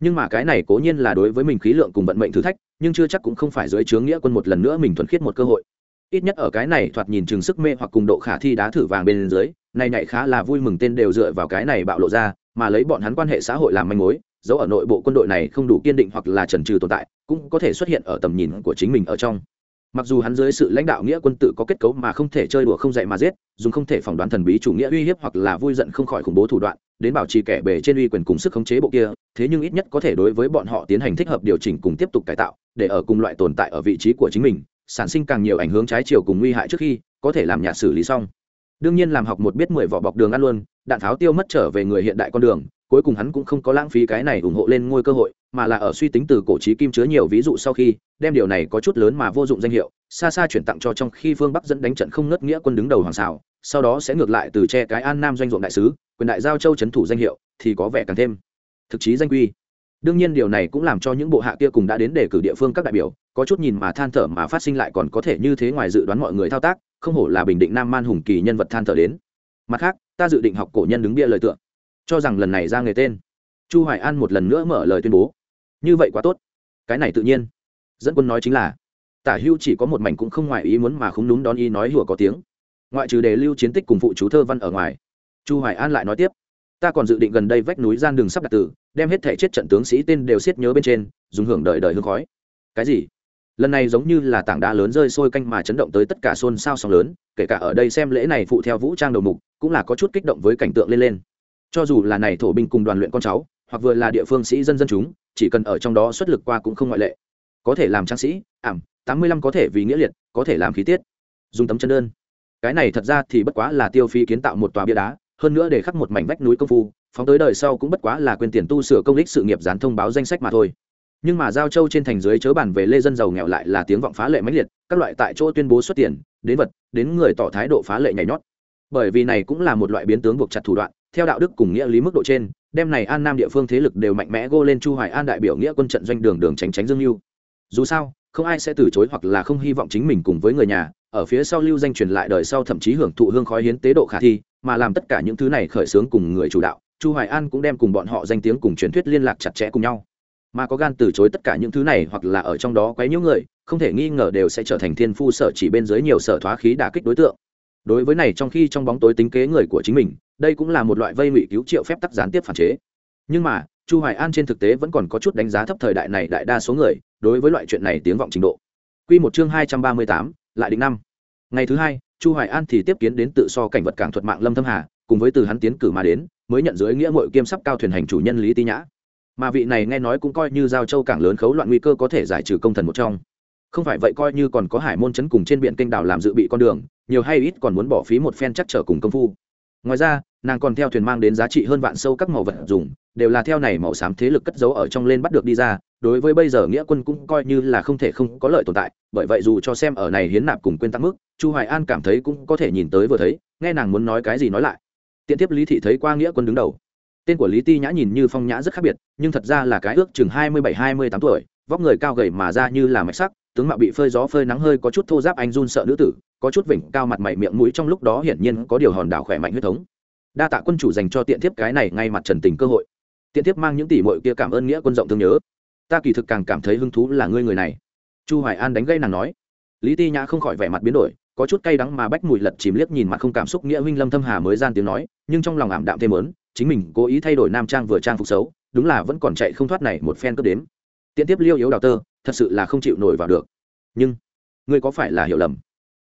nhưng mà cái này cố nhiên là đối với mình khí lượng cùng vận mệnh thử thách, nhưng chưa chắc cũng không phải dưới chướng nghĩa quân một lần nữa mình thuần khiết một cơ hội. Ít nhất ở cái này thoạt nhìn chừng sức mê hoặc cùng độ khả thi đá thử vàng bên dưới, này nhảy khá là vui mừng tên đều dựa vào cái này bạo lộ ra, mà lấy bọn hắn quan hệ xã hội làm manh mối, dẫu ở nội bộ quân đội này không đủ kiên định hoặc là trần trừ tồn tại, cũng có thể xuất hiện ở tầm nhìn của chính mình ở trong mặc dù hắn dưới sự lãnh đạo nghĩa quân tự có kết cấu mà không thể chơi đùa không dạy mà giết, dùng không thể phỏng đoán thần bí chủ nghĩa uy hiếp hoặc là vui giận không khỏi khủng bố thủ đoạn, đến bảo trì kẻ bề trên uy quyền cùng sức khống chế bộ kia, thế nhưng ít nhất có thể đối với bọn họ tiến hành thích hợp điều chỉnh cùng tiếp tục cải tạo, để ở cùng loại tồn tại ở vị trí của chính mình, sản sinh càng nhiều ảnh hướng trái chiều cùng nguy hại trước khi có thể làm nhà xử lý xong. Đương nhiên làm học một biết mười vỏ bọc đường ăn luôn, đạn tháo tiêu mất trở về người hiện đại con đường cuối cùng hắn cũng không có lãng phí cái này ủng hộ lên ngôi cơ hội, mà là ở suy tính từ cổ trí kim chứa nhiều ví dụ sau khi, đem điều này có chút lớn mà vô dụng danh hiệu, xa xa chuyển tặng cho trong khi phương bắc dẫn đánh trận không ngất nghĩa quân đứng đầu hoàng xảo sau đó sẽ ngược lại từ che cái an nam doanh ruộng đại sứ, quyền đại giao châu c thủ danh hiệu, thì có vẻ càng thêm thực chí danh quy. Đương nhiên điều này cũng làm cho những bộ hạ kia cùng đã đến để cử địa phương các đại biểu, có chút nhìn mà than thở mà phát sinh lại còn có thể như thế ngoài dự đoán mọi người thao tác, không hổ là bình định nam man hùng kỳ nhân vật than thở đến. Mặt khác, ta dự định học cổ nhân đứng bia lời tượng cho rằng lần này ra nghề tên. Chu hoài an một lần nữa mở lời tuyên bố. Như vậy quá tốt. Cái này tự nhiên. Dẫn quân nói chính là, tả hưu chỉ có một mảnh cũng không ngoài ý muốn mà không đúng đón ý nói hùa có tiếng. Ngoại trừ đề lưu chiến tích cùng phụ chú thơ văn ở ngoài, chu hoài an lại nói tiếp, ta còn dự định gần đây vách núi gian đường sắp đặt tử đem hết thể chết trận tướng sĩ tên đều siết nhớ bên trên, dùng hưởng đời đời hương khói. Cái gì? Lần này giống như là tảng đá lớn rơi sôi canh mà chấn động tới tất cả xôn xao sóng lớn, kể cả ở đây xem lễ này phụ theo vũ trang đầu mục, cũng là có chút kích động với cảnh tượng lên lên cho dù là này thổ binh cùng đoàn luyện con cháu, hoặc vừa là địa phương sĩ dân dân chúng, chỉ cần ở trong đó xuất lực qua cũng không ngoại lệ. Có thể làm trang sĩ, ảm, tám mươi lăm có thể vì nghĩa liệt, có thể làm khí tiết. Dùng tấm chân đơn. Cái này thật ra thì bất quá là tiêu phí kiến tạo một tòa bia đá, hơn nữa để khắc một mảnh vách núi công phu, phóng tới đời sau cũng bất quá là quyền tiền tu sửa công lịch sự nghiệp dán thông báo danh sách mà thôi. Nhưng mà giao châu trên thành dưới chớ bản về lê dân giàu nghèo lại là tiếng vọng phá lệ mãnh liệt, các loại tại chỗ tuyên bố xuất tiền, đến vật, đến người tỏ thái độ phá lệ nhảy nhót. Bởi vì này cũng là một loại biến tướng buộc chặt thủ đoạn theo đạo đức cùng nghĩa lý mức độ trên, đem này an nam địa phương thế lực đều mạnh mẽ gô lên chu hoài an đại biểu nghĩa quân trận doanh đường đường tránh tránh dương lưu. Dù sao, không ai sẽ từ chối hoặc là không hy vọng chính mình cùng với người nhà, ở phía sau lưu danh truyền lại đời sau thậm chí hưởng thụ hương khói hiến tế độ khả thi, mà làm tất cả những thứ này khởi xướng cùng người chủ đạo, chu hoài an cũng đem cùng bọn họ danh tiếng cùng truyền thuyết liên lạc chặt chẽ cùng nhau. Mà có gan từ chối tất cả những thứ này hoặc là ở trong đó quấy nhiễu người, không thể nghi ngờ đều sẽ trở thành thiên phu sở chỉ bên dưới nhiều sở thoá khí đả kích đối tượng đối với này trong khi trong bóng tối tính kế người của chính mình đây cũng là một loại vây ngụy cứu triệu phép tắc gián tiếp phản chế. Nhưng mà chu hoài an trên thực tế vẫn còn có chút đánh giá thấp thời đại này đại đa số người đối với loại chuyện này tiếng vọng trình độ. Quy một chương 238, lại định năm. Ngày thứ hai chu hoài an thì tiếp kiến đến tự so cảnh vật cảng thuật mạng lâm thâm hà cùng với từ hắn tiến cử mà đến mới nhận dưới nghĩa mội kiêm sắp cao thuyền hành chủ nhân lý Tý nhã. Mà vị này nghe nói cũng coi như giao châu cảng lớn khấu loạn nguy cơ có thể giải trừ công thần một trong. Không phải vậy coi như còn có hải môn chấn cùng trên biển kênh đảo làm dự bị con đường nhiều hay ít còn muốn bỏ phí một phen chắc trở cùng công phu. Ngoài ra, nàng còn theo thuyền mang đến giá trị hơn vạn sâu các màu vật dùng, đều là theo này màu xám thế lực cất giấu ở trong lên bắt được đi ra, đối với bây giờ nghĩa quân cũng coi như là không thể không có lợi tồn tại, bởi vậy dù cho xem ở này hiến nạp cùng quên tăng mức, chu hoài an cảm thấy cũng có thể nhìn tới vừa thấy, nghe nàng muốn nói cái gì nói lại. Tiện tiếp lý thị thấy qua nghĩa quân đứng đầu. Tên của lý ti nhã nhìn như phong nhã rất khác biệt, nhưng thật ra là cái ước chừng hai mươi bảy, hai mươi tám tuổi, vóc người cao gầy mà ra như là mạch sắc tướng mạo bị phơi gió phơi nắng hơi có chút thô giáp anh run sợ nữ tử, có chút vểnh cao mặt mày miệng mũi trong lúc đó hiển nhiên có điều hòn đảo khỏe mạnh huyết thống. Đa tạ quân chủ dành cho tiện thiếp cái này ngay mặt trần tình cơ hội. Tiện thiếp mang những tỷ mội kia cảm ơn nghĩa quân rộng thương nhớ. Ta kỳ thực càng cảm thấy hứng thú là ngươi người này. Chu hoài an đánh gây nàng nói. Lý ti nhã không khỏi vẻ mặt biến đổi, có chút cay đắng mà bách mùi lật chìm liếc nhìn mặt không cảm xúc nghĩa huynh lâm thâm hà mới gian tiếng nói, nhưng trong lòng ảm đạm thêm lớn chính mình cố ý thay đổi nam trang vừa trang phục xấu, đúng là vẫn còn chạy không thoát này một phen cướp đến tiện tiếp liêu yếu đào tơ, thật sự là không chịu nổi vào được. Nhưng, ngươi có phải là hiểu lầm?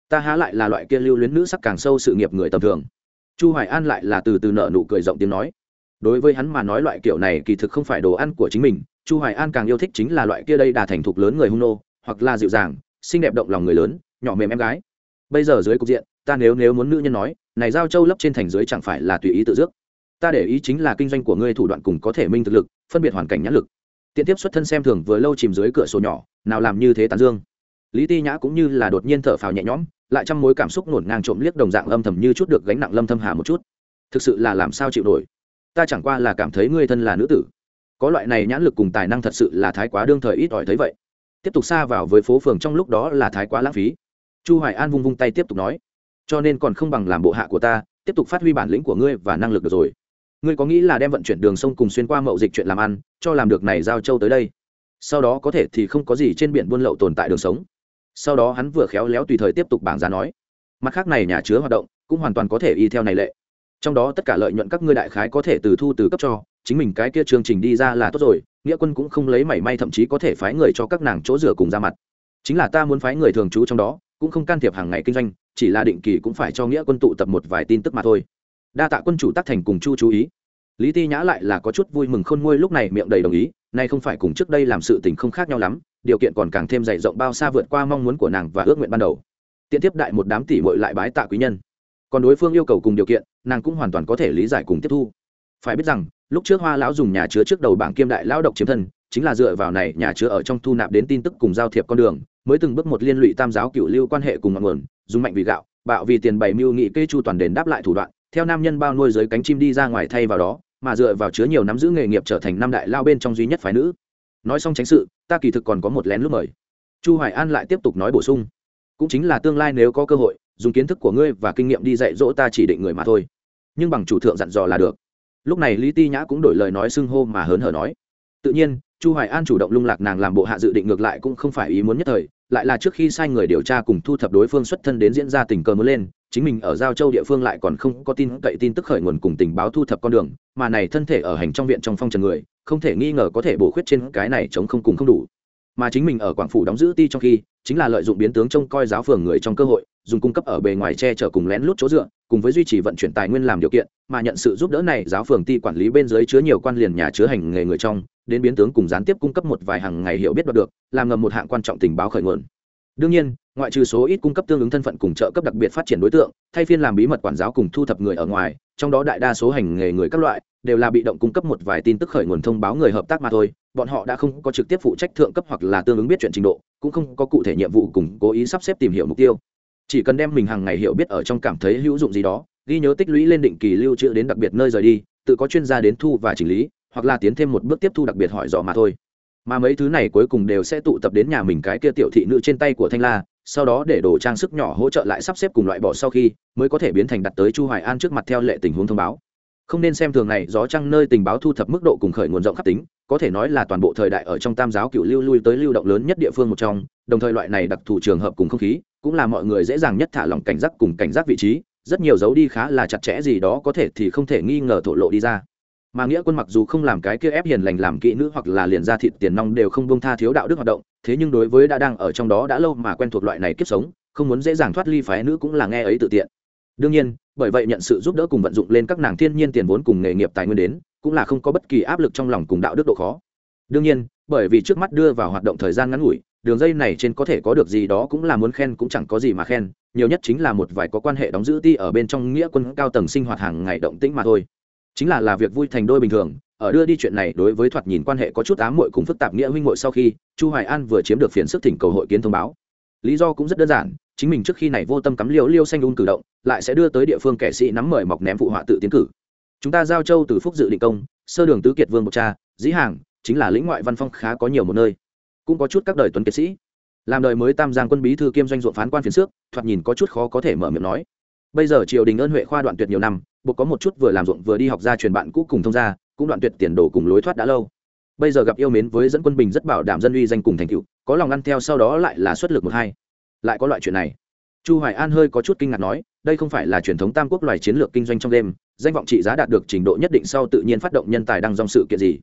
Ta há lại là loại kia lưu luyến nữ sắc càng sâu sự nghiệp người tầm thường. Chu hoài an lại là từ từ nợ nụ cười rộng tiếng nói. Đối với hắn mà nói loại kiểu này kỳ thực không phải đồ ăn của chính mình, chu hoài an càng yêu thích chính là loại kia đây đà thành thục lớn người hung nô, hoặc là dịu dàng, xinh đẹp động lòng người lớn, nhỏ mềm em gái. Bây giờ dưới cục diện, ta nếu nếu muốn nữ nhân nói, này giao châu lấp trên thành dưới chẳng phải là tùy ý tự dước. Ta để ý chính là kinh doanh của ngươi thủ đoạn cùng có thể minh thực lực, phân biệt hoàn cảnh nhãn lực tiện tiếp xuất thân xem thường vừa lâu chìm dưới cửa sổ nhỏ, nào làm như thế tàn dương. Lý ti nhã cũng như là đột nhiên thở phào nhẹ nhõm, lại trăm mối cảm xúc ngổn ngang trộm liếc đồng dạng âm thầm như chút được gánh nặng lâm thâm hà một chút. Thực sự là làm sao chịu nổi? Ta chẳng qua là cảm thấy ngươi thân là nữ tử. Có loại này nhãn lực cùng tài năng thật sự là thái quá đương thời ít ỏi thấy vậy. Tiếp tục xa vào với phố phường trong lúc đó là thái quá lãng phí. Chu hoài an vung vung tay tiếp tục nói, cho nên còn không bằng làm bộ hạ của ta, tiếp tục phát huy bản lĩnh của ngươi và năng lực được rồi ngươi có nghĩ là đem vận chuyển đường sông cùng xuyên qua mậu dịch chuyện làm ăn, cho làm được này giao châu tới đây? Sau đó có thể thì không có gì trên biển buôn lậu tồn tại đường sống. Sau đó hắn vừa khéo léo tùy thời tiếp tục bảng giá nói, mặt khác này nhà chứa hoạt động cũng hoàn toàn có thể y theo này lệ. Trong đó tất cả lợi nhuận các ngươi đại khái có thể từ thu từ cấp cho, chính mình cái kia chương trình đi ra là tốt rồi, nghĩa quân cũng không lấy mảy may thậm chí có thể phái người cho các nàng chỗ rửa cùng ra mặt. Chính là ta muốn phái người thường trú trong đó, cũng không can thiệp hàng ngày kinh doanh, chỉ là định kỳ cũng phải cho nghĩa quân tụ tập một vài tin tức mà thôi đa tạ quân chủ tác thành cùng chu chú ý. Lý ti nhã lại là có chút vui mừng khôn nguôi lúc này miệng đầy đồng ý, nay không phải cùng trước đây làm sự tình không khác nhau lắm, điều kiện còn càng thêm dày rộng bao xa vượt qua mong muốn của nàng và ước nguyện ban đầu. Tiện tiếp đại một đám tỷ mội lại bái tạ quý nhân. Còn đối phương yêu cầu cùng điều kiện, nàng cũng hoàn toàn có thể lý giải cùng tiếp thu. Phải biết rằng, lúc trước hoa lão dùng nhà chứa trước đầu bảng kiêm đại lão độc chiếm thân, chính là dựa vào này nhà chứa ở trong thu nạp đến tin tức cùng giao thiệp con đường, mới từng bước một liên lụy tam giáo cựu lưu quan hệ cùng ngọn nguồn, dùng mạnh vì gạo, bạo vì tiền bày mưu nghị kê chu toàn đền đáp lại thủ đoạn theo nam nhân bao nuôi dưới cánh chim đi ra ngoài thay vào đó, mà dựa vào chứa nhiều nắm giữ nghề nghiệp trở thành năm đại lao bên trong duy nhất phái nữ. Nói xong tránh sự, ta kỳ thực còn có một lén lúc mời. Chu hoài an lại tiếp tục nói bổ sung. Cũng chính là tương lai nếu có cơ hội, dùng kiến thức của ngươi và kinh nghiệm đi dạy dỗ ta chỉ định người mà thôi. Nhưng bằng chủ thượng dặn dò là được. Lúc này lý ti nhã cũng đổi lời nói xưng hô mà hớn hở nói. Tự nhiên, chu hoài an chủ động lung lạc nàng làm bộ hạ dự định ngược lại cũng không phải ý muốn nhất thời, lại là trước khi sai người điều tra cùng thu thập đối phương xuất thân đến diễn ra tình cờ mới lên chính mình ở giao châu địa phương lại còn không có tin cậy tin tức khởi nguồn cùng tình báo thu thập con đường, mà này thân thể ở hành trong viện trong phong trần người, không thể nghi ngờ có thể bổ khuyết trên cái này chống không cùng không đủ. Mà chính mình ở quảng phủ đóng giữ ti trong khi, chính là lợi dụng biến tướng trông coi giáo phường người trong cơ hội, dùng cung cấp ở bề ngoài che chở cùng lén lút chỗ dựa, cùng với duy trì vận chuyển tài nguyên làm điều kiện, mà nhận sự giúp đỡ này, giáo phường ti quản lý bên dưới chứa nhiều quan liền nhà chứa hành nghề người trong, đến biến tướng cùng gián tiếp cung cấp một vài hàng ngày hiểu biết đoạt được, làm ngầm một hạng quan trọng tình báo khởi nguồn đương nhiên, ngoại trừ số ít cung cấp tương ứng thân phận cùng trợ cấp đặc biệt phát triển đối tượng, thay phiên làm bí mật quản giáo cùng thu thập người ở ngoài, trong đó đại đa số hành nghề người các loại đều là bị động cung cấp một vài tin tức khởi nguồn thông báo người hợp tác mà thôi, bọn họ đã không có trực tiếp phụ trách thượng cấp hoặc là tương ứng biết chuyện trình độ, cũng không có cụ thể nhiệm vụ cùng cố ý sắp xếp tìm hiểu mục tiêu. Chỉ cần đem mình hàng ngày hiểu biết ở trong cảm thấy hữu dụng gì đó, ghi nhớ tích lũy lên định kỳ lưu trữ đến đặc biệt nơi rời đi, tự có chuyên gia đến thu và chỉnh lý, hoặc là tiến thêm một bước tiếp thu đặc biệt hỏi dò mà thôi mà mấy thứ này cuối cùng đều sẽ tụ tập đến nhà mình cái kia tiểu thị nữ trên tay của thanh la, sau đó để đồ trang sức nhỏ hỗ trợ lại sắp xếp cùng loại bỏ sau khi, mới có thể biến thành đặt tới chu hoài an trước mặt theo lệ tình huống thông báo. Không nên xem thường này, gió trăng nơi tình báo thu thập mức độ cùng khởi nguồn rộng khắp tính, có thể nói là toàn bộ thời đại ở trong tam giáo cựu lưu lui tới lưu động lớn nhất địa phương một trong, đồng thời loại này đặc thù trường hợp cùng không khí, cũng là mọi người dễ dàng nhất thả lỏng cảnh giác cùng cảnh giác vị trí, rất nhiều dấu đi khá là chặt chẽ gì đó có thể thì không thể nghi ngờ thổ lộ đi ra mà nghĩa quân mặc dù không làm cái kia ép hiền lành làm kỹ nữ hoặc là liền ra thịt tiền nong đều không bông tha thiếu đạo đức hoạt động, thế nhưng đối với đã đang ở trong đó đã lâu mà quen thuộc loại này kiếp sống, không muốn dễ dàng thoát ly phái nữ cũng là nghe ấy tự tiện. Đương nhiên, bởi vậy nhận sự giúp đỡ cùng vận dụng lên các nàng thiên nhiên tiền vốn cùng nghề nghiệp tài nguyên đến, cũng là không có bất kỳ áp lực trong lòng cùng đạo đức độ khó. Đương nhiên, bởi vì trước mắt đưa vào hoạt động thời gian ngắn ngủi, đường dây này trên có thể có được gì đó cũng là muốn khen cũng chẳng có gì mà khen, nhiều nhất chính là một vài có quan hệ đóng giữ ti ở bên trong nghĩa quân cao tầng sinh hoạt hàng ngày động tĩnh mà thôi chính là là việc vui thành đôi bình thường, ở đưa đi chuyện này đối với thoạt nhìn quan hệ có chút ám muội cùng phức tạp nghĩa huynh muội sau khi, chu hoài an vừa chiếm được phiền sức thỉnh cầu hội kiến thông báo. Lý do cũng rất đơn giản, chính mình trước khi này vô tâm cắm liêu liêu xanh un cử động, lại sẽ đưa tới địa phương kẻ sĩ nắm mời mọc ném phụ họa tự tiến cử. Chúng ta giao châu từ phúc dự định công, sơ đường tứ kiệt vương một cha, dĩ hàng, chính là lĩnh ngoại văn phong khá có nhiều một nơi. Cũng có chút các đời tuấn kiệt sĩ. Làm đời mới tam giang quân bí thư kiêm doanh ruộng phán quan phiền xước, thoạt nhìn có chút khó có thể mở miệng nói. Bây giờ triều đình ơn huệ khoa đoạn tuyệt nhiều năm buộc có một chút vừa làm ruộng vừa đi học ra truyền bạn cũ cùng thông gia, cũng đoạn tuyệt tiền đồ cùng lối thoát đã lâu. Bây giờ gặp yêu mến với dẫn quân bình rất bảo đảm dân uy danh cùng thành cựu có lòng ăn theo sau đó lại là xuất lực một hai. Lại có loại chuyện này. Chu hoài an hơi có chút kinh ngạc nói, đây không phải là truyền thống tam quốc loài chiến lược kinh doanh trong đêm, danh vọng trị giá đạt được trình độ nhất định sau tự nhiên phát động nhân tài đang dòng sự kiện gì.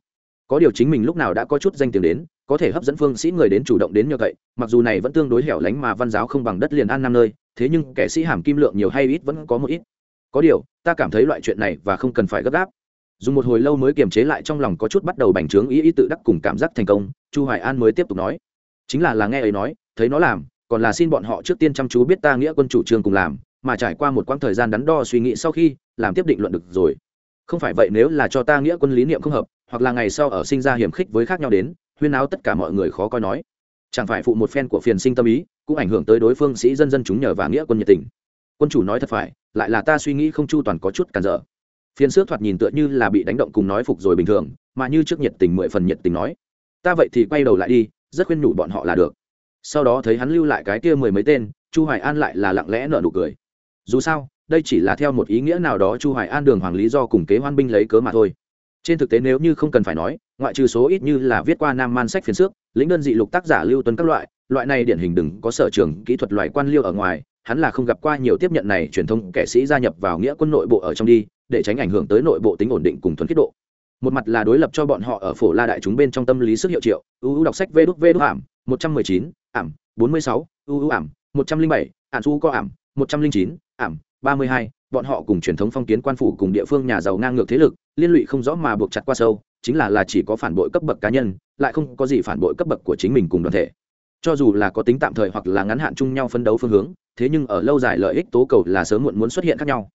Có điều chính mình lúc nào đã có chút danh tiếng đến, có thể hấp dẫn phương sĩ người đến chủ động đến nhờ cậy, mặc dù này vẫn tương đối hẻo lánh mà văn giáo không bằng đất liền an năm nơi, thế nhưng kẻ sĩ hàm kim lượng nhiều hay ít vẫn có một ít có điều, ta cảm thấy loại chuyện này và không cần phải gấp gáp. Dùng một hồi lâu mới kiềm chế lại trong lòng có chút bắt đầu bành trướng ý ý tự đắc cùng cảm giác thành công, chu hoài an mới tiếp tục nói. Chính là là nghe ấy nói, thấy nó làm, còn là xin bọn họ trước tiên chăm chú biết ta nghĩa quân chủ trương cùng làm, mà trải qua một quãng thời gian đắn đo suy nghĩ sau khi, làm tiếp định luận được rồi. Không phải vậy nếu là cho ta nghĩa quân lý niệm không hợp, hoặc là ngày sau ở sinh ra hiểm khích với khác nhau đến, huyên áo tất cả mọi người khó coi nói. Chẳng phải phụ một phen của phiền sinh tâm ý, cũng ảnh hưởng tới đối phương sĩ dân dân chúng nhờ và nghĩa quân nhiệt tình quân chủ nói thật phải, lại là ta suy nghĩ không chu toàn có chút cản trở. Phiên xước thoạt nhìn tựa như là bị đánh động cùng nói phục rồi bình thường, mà như trước nhiệt tình mười phần nhiệt tình nói. Ta vậy thì quay đầu lại đi, rất khuyên nhủ bọn họ là được. Sau đó thấy hắn lưu lại cái kia mười mấy tên, chu hoài an lại là lặng lẽ nở nụ cười. Dù sao, đây chỉ là theo một ý nghĩa nào đó chu hoài an đường hoàng lý do cùng kế hoan binh lấy cớ mà thôi. Trên thực tế nếu như không cần phải nói, ngoại trừ số ít như là viết qua nam man sách phiền xước, lĩnh đơn dị lục tác giả lưu tuấn các loại loại này điển hình đừng có sở trường kỹ thuật loại quan liêu ở ngoài hắn là không gặp qua nhiều tiếp nhận này truyền thông kẻ sĩ gia nhập vào nghĩa quân nội bộ ở trong đi, để tránh ảnh hưởng tới nội bộ tính ổn định cùng thuần khiết độ. Một mặt là đối lập cho bọn họ ở phổ la đại chúng bên trong tâm lý sức hiệu triệu ưu đọc sách vê đút vê đút ảm, một trăm mười chín, ảm, bốn mươi sáu ưu ảm, một trăm linh bảy, ảm su có ảm, một trăm linh chín, ảm, ba mươi hai, bọn họ cùng truyền thống phong kiến quan phủ cùng địa phương nhà giàu ngang ngược thế lực, liên lụy không rõ mà buộc chặt qua sâu, chính là là chỉ có phản bội cấp bậc cá nhân, lại không có gì phản bội cấp bậc của chính mình cùng đoàn thể cho dù là có tính tạm thời hoặc là ngắn hạn chung nhau phân đấu phương hướng, thế nhưng ở lâu dài lợi ích tố cầu là sớm muộn muốn xuất hiện khác nhau.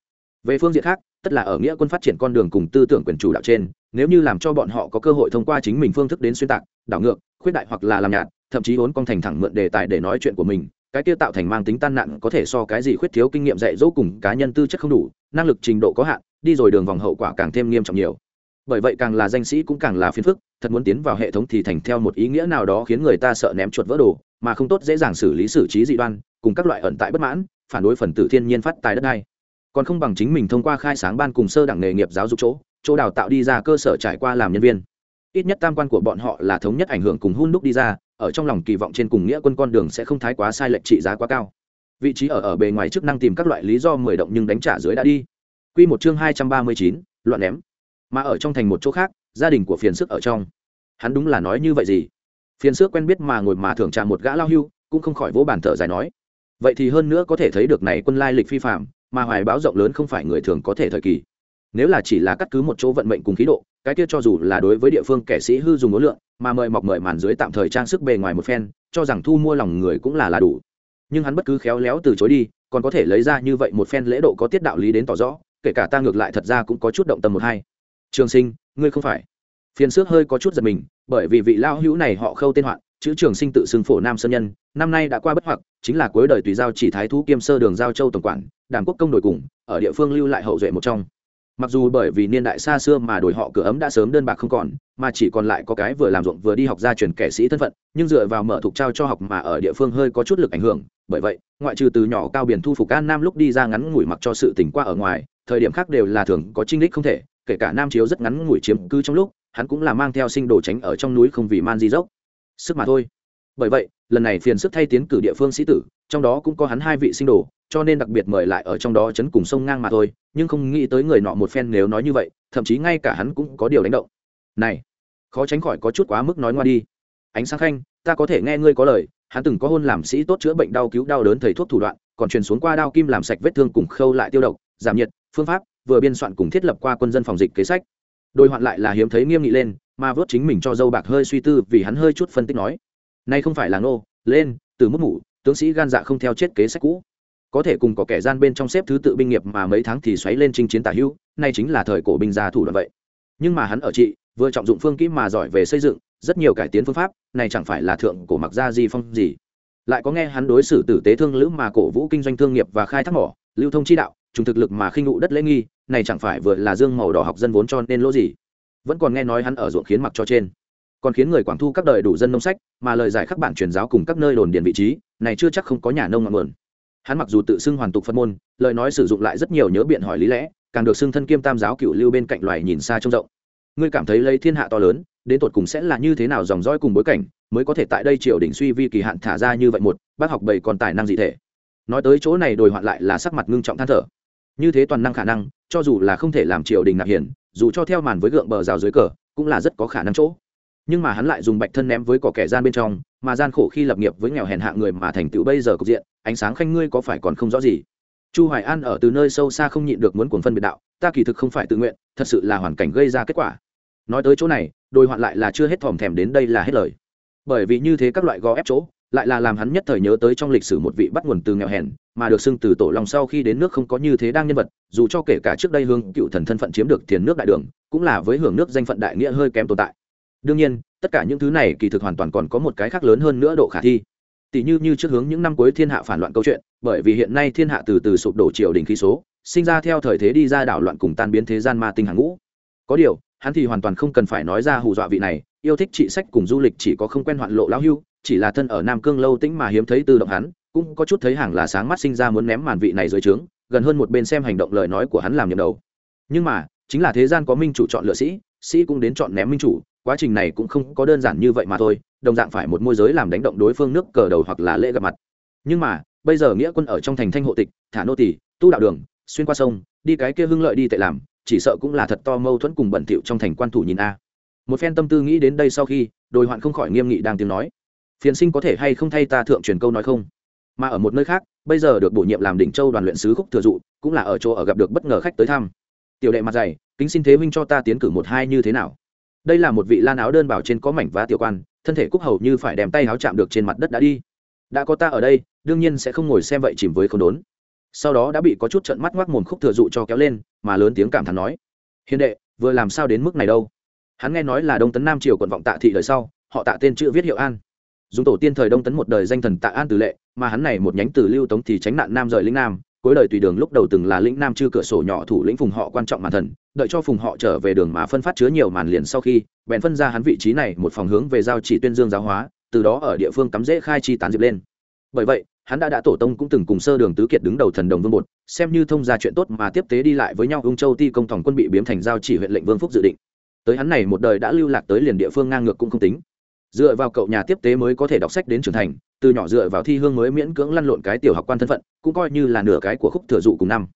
Về phương diện khác, tất là ở nghĩa quân phát triển con đường cùng tư tưởng quyền chủ đạo trên, nếu như làm cho bọn họ có cơ hội thông qua chính mình phương thức đến xuyên tạc, đảo ngược, khuyết đại hoặc là làm nhạt, thậm chí vốn con thành thẳng mượn đề tài để nói chuyện của mình, cái kia tạo thành mang tính tan nặng có thể so cái gì khuyết thiếu kinh nghiệm dạy dỗ cùng cá nhân tư chất không đủ, năng lực trình độ có hạn, đi rồi đường vòng hậu quả càng thêm nghiêm trọng nhiều bởi vậy càng là danh sĩ cũng càng là phiền phức, thật muốn tiến vào hệ thống thì thành theo một ý nghĩa nào đó khiến người ta sợ ném chuột vỡ đồ, mà không tốt dễ dàng xử lý xử trí dị đoan, cùng các loại ẩn tại bất mãn, phản đối phần tử thiên nhiên phát tài đất đai. Còn không bằng chính mình thông qua khai sáng ban cùng sơ đẳng nghề nghiệp giáo dục chỗ chỗ đào tạo đi ra cơ sở trải qua làm nhân viên. Ít nhất tam quan của bọn họ là thống nhất ảnh hưởng cùng hun đúc đi ra, ở trong lòng kỳ vọng trên cùng nghĩa quân con đường sẽ không thái quá sai lệch trị giá quá cao. Vị trí ở ở bề ngoài chức năng tìm các loại lý do mười động nhưng đánh trả dưới đã đi. Quy một chương hai trăm ba mươi chín loạn ném mà ở trong thành một chỗ khác, gia đình của phiền sức ở trong. Hắn đúng là nói như vậy gì? Phiền sức quen biết mà ngồi mà thưởng trà một gã lao hưu, cũng không khỏi vỗ bàn thở dài nói. Vậy thì hơn nữa có thể thấy được này quân lai lịch phi phạm mà hoài báo rộng lớn không phải người thường có thể thời kỳ. Nếu là chỉ là cắt cứ một chỗ vận mệnh cùng khí độ, cái kia cho dù là đối với địa phương kẻ sĩ hư dùng ngối lượng mà mời mọc mời màn dưới tạm thời trang sức bề ngoài một phen, cho rằng thu mua lòng người cũng là là đủ. Nhưng hắn bất cứ khéo léo từ chối đi, còn có thể lấy ra như vậy một phen lễ độ có tiết đạo lý đến tỏ rõ, kể cả ta ngược lại thật ra cũng có chút động tâm một hai trường sinh, ngươi không phải. Phiền xước hơi có chút giật mình, bởi vì vị lao hữu này họ khâu tên hoạn, chữ trường sinh tự xưng phổ nam sơn nhân, năm nay đã qua bất hoặc, chính là cuối đời tùy giao chỉ thái thú kiêm sơ đường giao châu tổng quản, đàm quốc công đổi cùng, ở địa phương lưu lại hậu duệ một trong. Mặc dù bởi vì niên đại xa xưa mà đổi họ cửa ấm đã sớm đơn bạc không còn, mà chỉ còn lại có cái vừa làm ruộng vừa đi học gia truyền kẻ sĩ thân phận, nhưng dựa vào mở thục trao cho học mà ở địa phương hơi có chút lực ảnh hưởng, bởi vậy, ngoại trừ từ nhỏ cao biển thu phục an nam lúc đi ra ngắn ngủi mặc cho sự tỉnh qua ở ngoài, thời điểm khác đều là thường có trinh đích không thể kể cả nam chiếu rất ngắn ngủi chiếm cư trong lúc, hắn cũng là mang theo sinh đồ tránh ở trong núi không vì man di dốc. Sức mà thôi. Bởi vậy, lần này phiền sức thay tiến cử địa phương sĩ tử, trong đó cũng có hắn hai vị sinh đồ, cho nên đặc biệt mời lại ở trong đó chấn cùng sông ngang mà thôi, nhưng không nghĩ tới người nọ một phen nếu nói như vậy, thậm chí ngay cả hắn cũng có điều đánh động. Này, khó tránh khỏi có chút quá mức nói ngoa đi. Ánh sáng khanh, ta có thể nghe ngươi có lời, hắn từng có hôn làm sĩ tốt chữa bệnh đau cứu đau đớn thầy thuốc thủ đoạn, còn truyền xuống qua đao kim làm sạch vết thương cùng khâu lại tiêu độc, giảm nhiệt, phương pháp vừa biên soạn cùng thiết lập qua quân dân phòng dịch kế sách. Đôi hoạn lại là hiếm thấy nghiêm nghị lên, mà vớt chính mình cho dâu bạc hơi suy tư vì hắn hơi chút phân tích nói. Nay không phải là nô, lên, từ mức ngủ tướng sĩ gan dạ không theo chết kế sách cũ. Có thể cùng có kẻ gian bên trong xếp thứ tự binh nghiệp mà mấy tháng thì xoáy lên chinh chiến tả hữu, nay chính là thời cổ binh gia thủ đoạn vậy. Nhưng mà hắn ở trị, vừa trọng dụng phương kỹ mà giỏi về xây dựng, rất nhiều cải tiến phương pháp, này chẳng phải là thượng cổ mặc gia di phong gì. Lại có nghe hắn đối xử tử tế thương lữ mà cổ vũ kinh doanh thương nghiệp và khai thác mỏ, lưu thông chi đạo, trùng thực lực mà khinh ngụ đất lễ nghi này chẳng phải vừa là dương màu đỏ học dân vốn cho nên lỗ gì? Vẫn còn nghe nói hắn ở ruộng khiến mặc cho trên. Còn khiến người quảng thu các đời đủ dân nông sách, mà lời giải các bản truyền giáo cùng các nơi đồn điền vị trí, này chưa chắc không có nhà nông ngọn nguồn. Hắn mặc dù tự xưng hoàn tục phật môn, lời nói sử dụng lại rất nhiều nhớ biện hỏi lý lẽ, càng được xưng thân kiêm tam giáo cựu lưu bên cạnh loài nhìn xa trông rộng. Ngươi cảm thấy lấy thiên hạ to lớn, đến tột cùng sẽ là như thế nào dòng dõi cùng bối cảnh, mới có thể tại đây triều đình suy vi kỳ hạn thả ra như vậy một, bác học bầy còn tài năng dị thể. Nói tới chỗ này đồi hoạn lại là sắc mặt ngưng trọng than thở như thế toàn năng khả năng, cho dù là không thể làm triều đình nạp hiển dù cho theo màn với gượng bờ rào dưới cờ, cũng là rất có khả năng chỗ. Nhưng mà hắn lại dùng bạch thân ném với cỏ kẻ gian bên trong, mà gian khổ khi lập nghiệp với nghèo hèn hạ người mà thành tựu bây giờ cục diện, ánh sáng khanh ngươi có phải còn không rõ gì? Chu hoài an ở từ nơi sâu xa không nhịn được muốn cuồng phân biệt đạo, ta kỳ thực không phải tự nguyện, thật sự là hoàn cảnh gây ra kết quả. Nói tới chỗ này, đôi hoạn lại là chưa hết thòm thèm đến đây là hết lời. Bởi vì như thế các loại gò ép chỗ lại là làm hắn nhất thời nhớ tới trong lịch sử một vị bắt nguồn từ nghèo hèn, mà được xưng từ tổ lòng sau khi đến nước không có như thế đang nhân vật, dù cho kể cả trước đây hương cựu thần thân phận chiếm được tiền nước đại đường, cũng là với hưởng nước danh phận đại nghĩa hơi kém tồn tại. Đương nhiên, tất cả những thứ này kỳ thực hoàn toàn còn có một cái khác lớn hơn nữa độ khả thi. Tỷ như như trước hướng những năm cuối thiên hạ phản loạn câu chuyện, bởi vì hiện nay thiên hạ từ từ sụp đổ triều đình khí số, sinh ra theo thời thế đi ra đảo loạn cùng tan biến thế gian ma tinh hàng ngũ. Có điều, hắn thì hoàn toàn không cần phải nói ra hù dọa vị này, yêu thích trị sách cùng du lịch chỉ có không quen hoạn lộ lão hưu chỉ là thân ở nam cương lâu tĩnh mà hiếm thấy tư động hắn, cũng có chút thấy hàng là sáng mắt sinh ra muốn ném màn vị này dưới trướng, gần hơn một bên xem hành động lời nói của hắn làm nhầm đầu. Nhưng mà, chính là thế gian có minh chủ chọn lựa sĩ sĩ cũng đến chọn ném minh chủ, quá trình này cũng không có đơn giản như vậy mà thôi, đồng dạng phải một môi giới làm đánh động đối phương nước cờ đầu hoặc là lễ gặp mặt. Nhưng mà, bây giờ nghĩa quân ở trong thành thanh hộ tịch, thả nô tỷ tu đạo đường, xuyên qua sông, đi cái kia hưng lợi đi tệ làm, chỉ sợ cũng là thật to mâu thuẫn cùng bẩn thỉu trong thành quan thủ nhìn a. Một phen tâm tư nghĩ đến đây sau khi, đồi hoạn không khỏi nghiêm nghị đang tiếng nói phiền sinh có thể hay không thay ta thượng truyền câu nói không? Mà ở một nơi khác, bây giờ được bổ nhiệm làm đỉnh châu đoàn luyện sứ khúc thừa dụ, cũng là ở chỗ ở gặp được bất ngờ khách tới thăm. Tiểu đệ mặt dày, kính xin thế huynh cho ta tiến cử một hai như thế nào? Đây là một vị lan áo đơn bảo trên có mảnh vá tiểu quan, thân thể cúc hầu như phải đem tay áo chạm được trên mặt đất đã đi. Đã có ta ở đây, đương nhiên sẽ không ngồi xem vậy chìm với không đốn. Sau đó đã bị có chút trận mắt ngoác mồm khúc thừa dụ cho kéo lên, mà lớn tiếng cảm thán nói, hiền đệ, vừa làm sao đến mức này đâu? Hắn nghe nói là đông tấn nam triều quận vọng tạ thị đời sau, họ tạ tên chữ viết hiệu an dùng tổ tiên thời đông tấn một đời danh thần tạ an từ lệ, mà hắn này một nhánh từ lưu tống thì tránh nạn nam rời lĩnh nam, cuối đời tùy đường lúc đầu từng là lĩnh nam chư cửa sổ nhỏ thủ lĩnh phùng họ quan trọng màn thần, đợi cho phùng họ trở về đường mà phân phát chứa nhiều màn liền sau khi, bèn phân ra hắn vị trí này một phòng hướng về giao chỉ tuyên dương giáo hóa, từ đó ở địa phương cắm dễ khai chi tán diệp lên. Bởi vậy, hắn đã đã tổ tông cũng từng cùng sơ đường tứ kiệt đứng đầu thần đồng vương một xem như thông ra chuyện tốt mà tiếp tế đi lại với nhau, ung châu ti công thòng quân bị biếm thành giao chỉ huyện lệnh vương phúc dự định. Tới hắn này một đời đã lưu lạc tới liền địa phương ngang ngược cũng không tính dựa vào cậu nhà tiếp tế mới có thể đọc sách đến trưởng thành, từ nhỏ dựa vào thi hương mới miễn cưỡng lăn lộn cái tiểu học quan thân phận, cũng coi như là nửa cái của khúc thừa dụ cùng năm.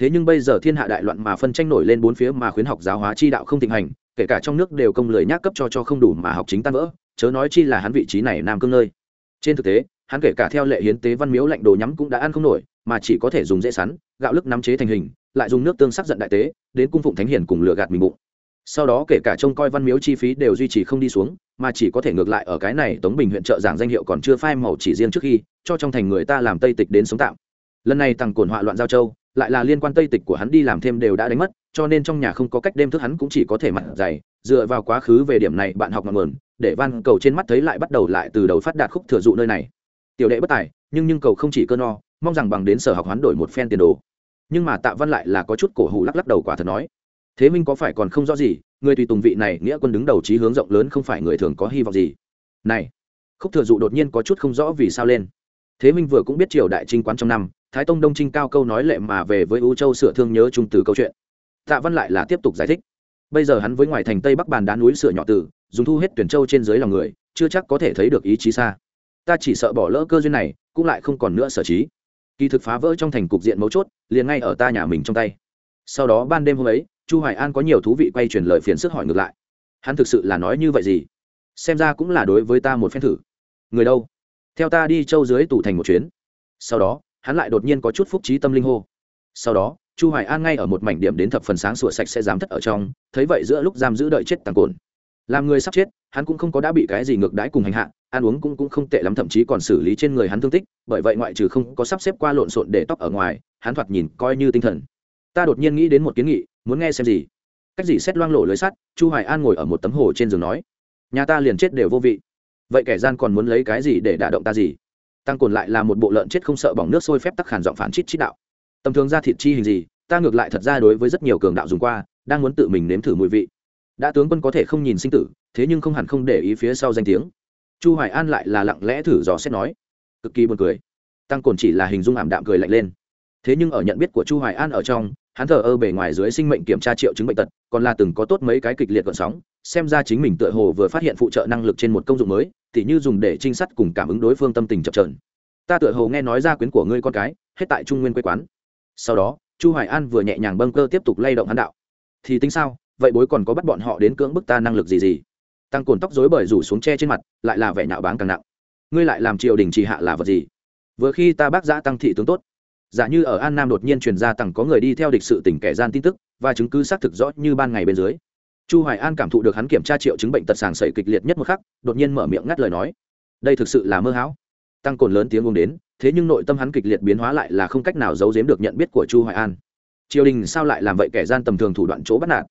Thế nhưng bây giờ thiên hạ đại loạn mà phân tranh nổi lên bốn phía mà khuyến học giáo hóa chi đạo không thịnh hành, kể cả trong nước đều công lười nhác cấp cho cho không đủ mà học chính tan vỡ, chớ nói chi là hắn vị trí này nam cương nơi. Trên thực tế, hắn kể cả theo lệ hiến tế văn miếu lạnh đồ nhắm cũng đã ăn không nổi, mà chỉ có thể dùng dễ sắn, gạo lức nắm chế thành hình, lại dùng nước tương sắc giận đại tế, đến cung phụng thánh hiền cùng lừa gạt mình bụng sau đó kể cả trông coi văn miếu chi phí đều duy trì không đi xuống, mà chỉ có thể ngược lại ở cái này tống bình huyện trợ giảng danh hiệu còn chưa phai màu chỉ riêng trước khi, cho trong thành người ta làm tây tịch đến sống tạm. Lần này tăng cồn họa loạn giao châu, lại là liên quan tây tịch của hắn đi làm thêm đều đã đánh mất, cho nên trong nhà không có cách đêm thức hắn cũng chỉ có thể mặt dày, dựa vào quá khứ về điểm này bạn học ngọn nguồn, để van cầu trên mắt thấy lại bắt đầu lại từ đầu phát đạt khúc thừa dụ nơi này. Tiểu đệ bất tài, nhưng nhưng cầu không chỉ cơ no, mong rằng bằng đến sở học hoán đổi một phen tiền đồ. Nhưng mà tạ văn lại là có chút cổ hủ lắc lắc đầu quả thật nói thế minh có phải còn không rõ gì, người tùy tùng vị này, nghĩa quân đứng đầu trí hướng rộng lớn không phải người thường có hy vọng gì. Này, khúc thừa dụ đột nhiên có chút không rõ vì sao lên. Thế minh vừa cũng biết triều đại trinh quán trong năm, thái tông đông trinh cao câu nói lệ mà về với u châu sửa thương nhớ trung từ câu chuyện. Tạ văn lại là tiếp tục giải thích. Bây giờ hắn với ngoài thành tây bắc bàn đá núi sửa nhỏ tử dùng thu hết tuyển châu trên dưới lòng người, chưa chắc có thể thấy được ý chí xa. Ta chỉ sợ bỏ lỡ cơ duyên này, cũng lại không còn nữa sở trí. Kỳ thực phá vỡ trong thành cục diện mấu chốt, liền ngay ở ta nhà mình trong tay. Sau đó ban đêm hôm ấy chu hoài an có nhiều thú vị quay truyền lời phiền sức hỏi ngược lại. Hắn thực sự là nói như vậy gì? Xem ra cũng là đối với ta một phen thử. Người đâu? Theo ta đi châu dưới tủ thành một chuyến. Sau đó, hắn lại đột nhiên có chút phúc trí tâm linh hô. Sau đó, chu hoài an ngay ở một mảnh điểm đến thập phần sáng sủa sạch sẽ dám thất ở trong, thấy vậy giữa lúc giam giữ đợi chết tàng cồn. Làm người sắp chết, hắn cũng không có đã bị cái gì ngược đãi cùng hành hạ, ăn uống cũng cũng không tệ lắm, thậm chí còn xử lý trên người hắn thương tích, bởi vậy ngoại trừ không có sắp xếp qua lộn xộn để tóc ở ngoài, hắn thoạt nhìn coi như tinh thần. Ta đột nhiên nghĩ đến một kiến nghị muốn nghe xem gì? Cách gì xét loang lộ lưới sắt, chu hoài an ngồi ở một tấm hồ trên giường nói, nhà ta liền chết đều vô vị. Vậy kẻ gian còn muốn lấy cái gì để đả động ta gì? Tăng cồn lại là một bộ lợn chết không sợ bỏng nước sôi phép tắc khản giọng phản chít chít đạo, tầm thường ra thịt chi hình gì, ta ngược lại thật ra đối với rất nhiều cường đạo dùng qua, đang muốn tự mình nếm thử mùi vị. Đã tướng quân có thể không nhìn sinh tử, thế nhưng không hẳn không để ý phía sau danh tiếng. Chu hoài an lại là lặng lẽ thử dò xét nói, cực kỳ buồn cười. Tăng cồn chỉ là hình dung ảm đạm cười lạnh lên. Thế nhưng ở nhận biết của chu hoài an ở trong hắn thờ ơ bề ngoài dưới sinh mệnh kiểm tra triệu chứng bệnh tật, còn là từng có tốt mấy cái kịch liệt gợn sóng, xem ra chính mình tựa hồ vừa phát hiện phụ trợ năng lực trên một công dụng mới thì như dùng để trinh sát cùng cảm ứng đối phương tâm tình chập trờn ta tựa hồ nghe nói ra quyến của ngươi con cái, hết tại trung nguyên quê quán. Sau đó, chu hoài an vừa nhẹ nhàng bâng cơ tiếp tục lay động hắn đạo. Thì tính sao, vậy bối còn có bắt bọn họ đến cưỡng bức ta năng lực gì gì? Tăng cồn tóc rối bời rủ xuống che trên mặt, lại là vẻ nhạo báng càng nặng. Ngươi lại làm triều đình trì hạ là vật gì? Vừa khi ta bác giã tăng thị tướng tốt giả như ở an nam đột nhiên truyền ra tặng có người đi theo địch sự tỉnh kẻ gian tin tức, và chứng cứ xác thực rõ như ban ngày bên dưới. Chu hoài an cảm thụ được hắn kiểm tra triệu chứng bệnh tật sàng sẩy kịch liệt nhất một khắc, đột nhiên mở miệng ngắt lời nói. Đây thực sự là mơ hão. Tăng cồn lớn tiếng uống đến, thế nhưng nội tâm hắn kịch liệt biến hóa lại là không cách nào giấu giếm được nhận biết của chu hoài an. Triều đình sao lại làm vậy kẻ gian tầm thường thủ đoạn chỗ bắt nạt?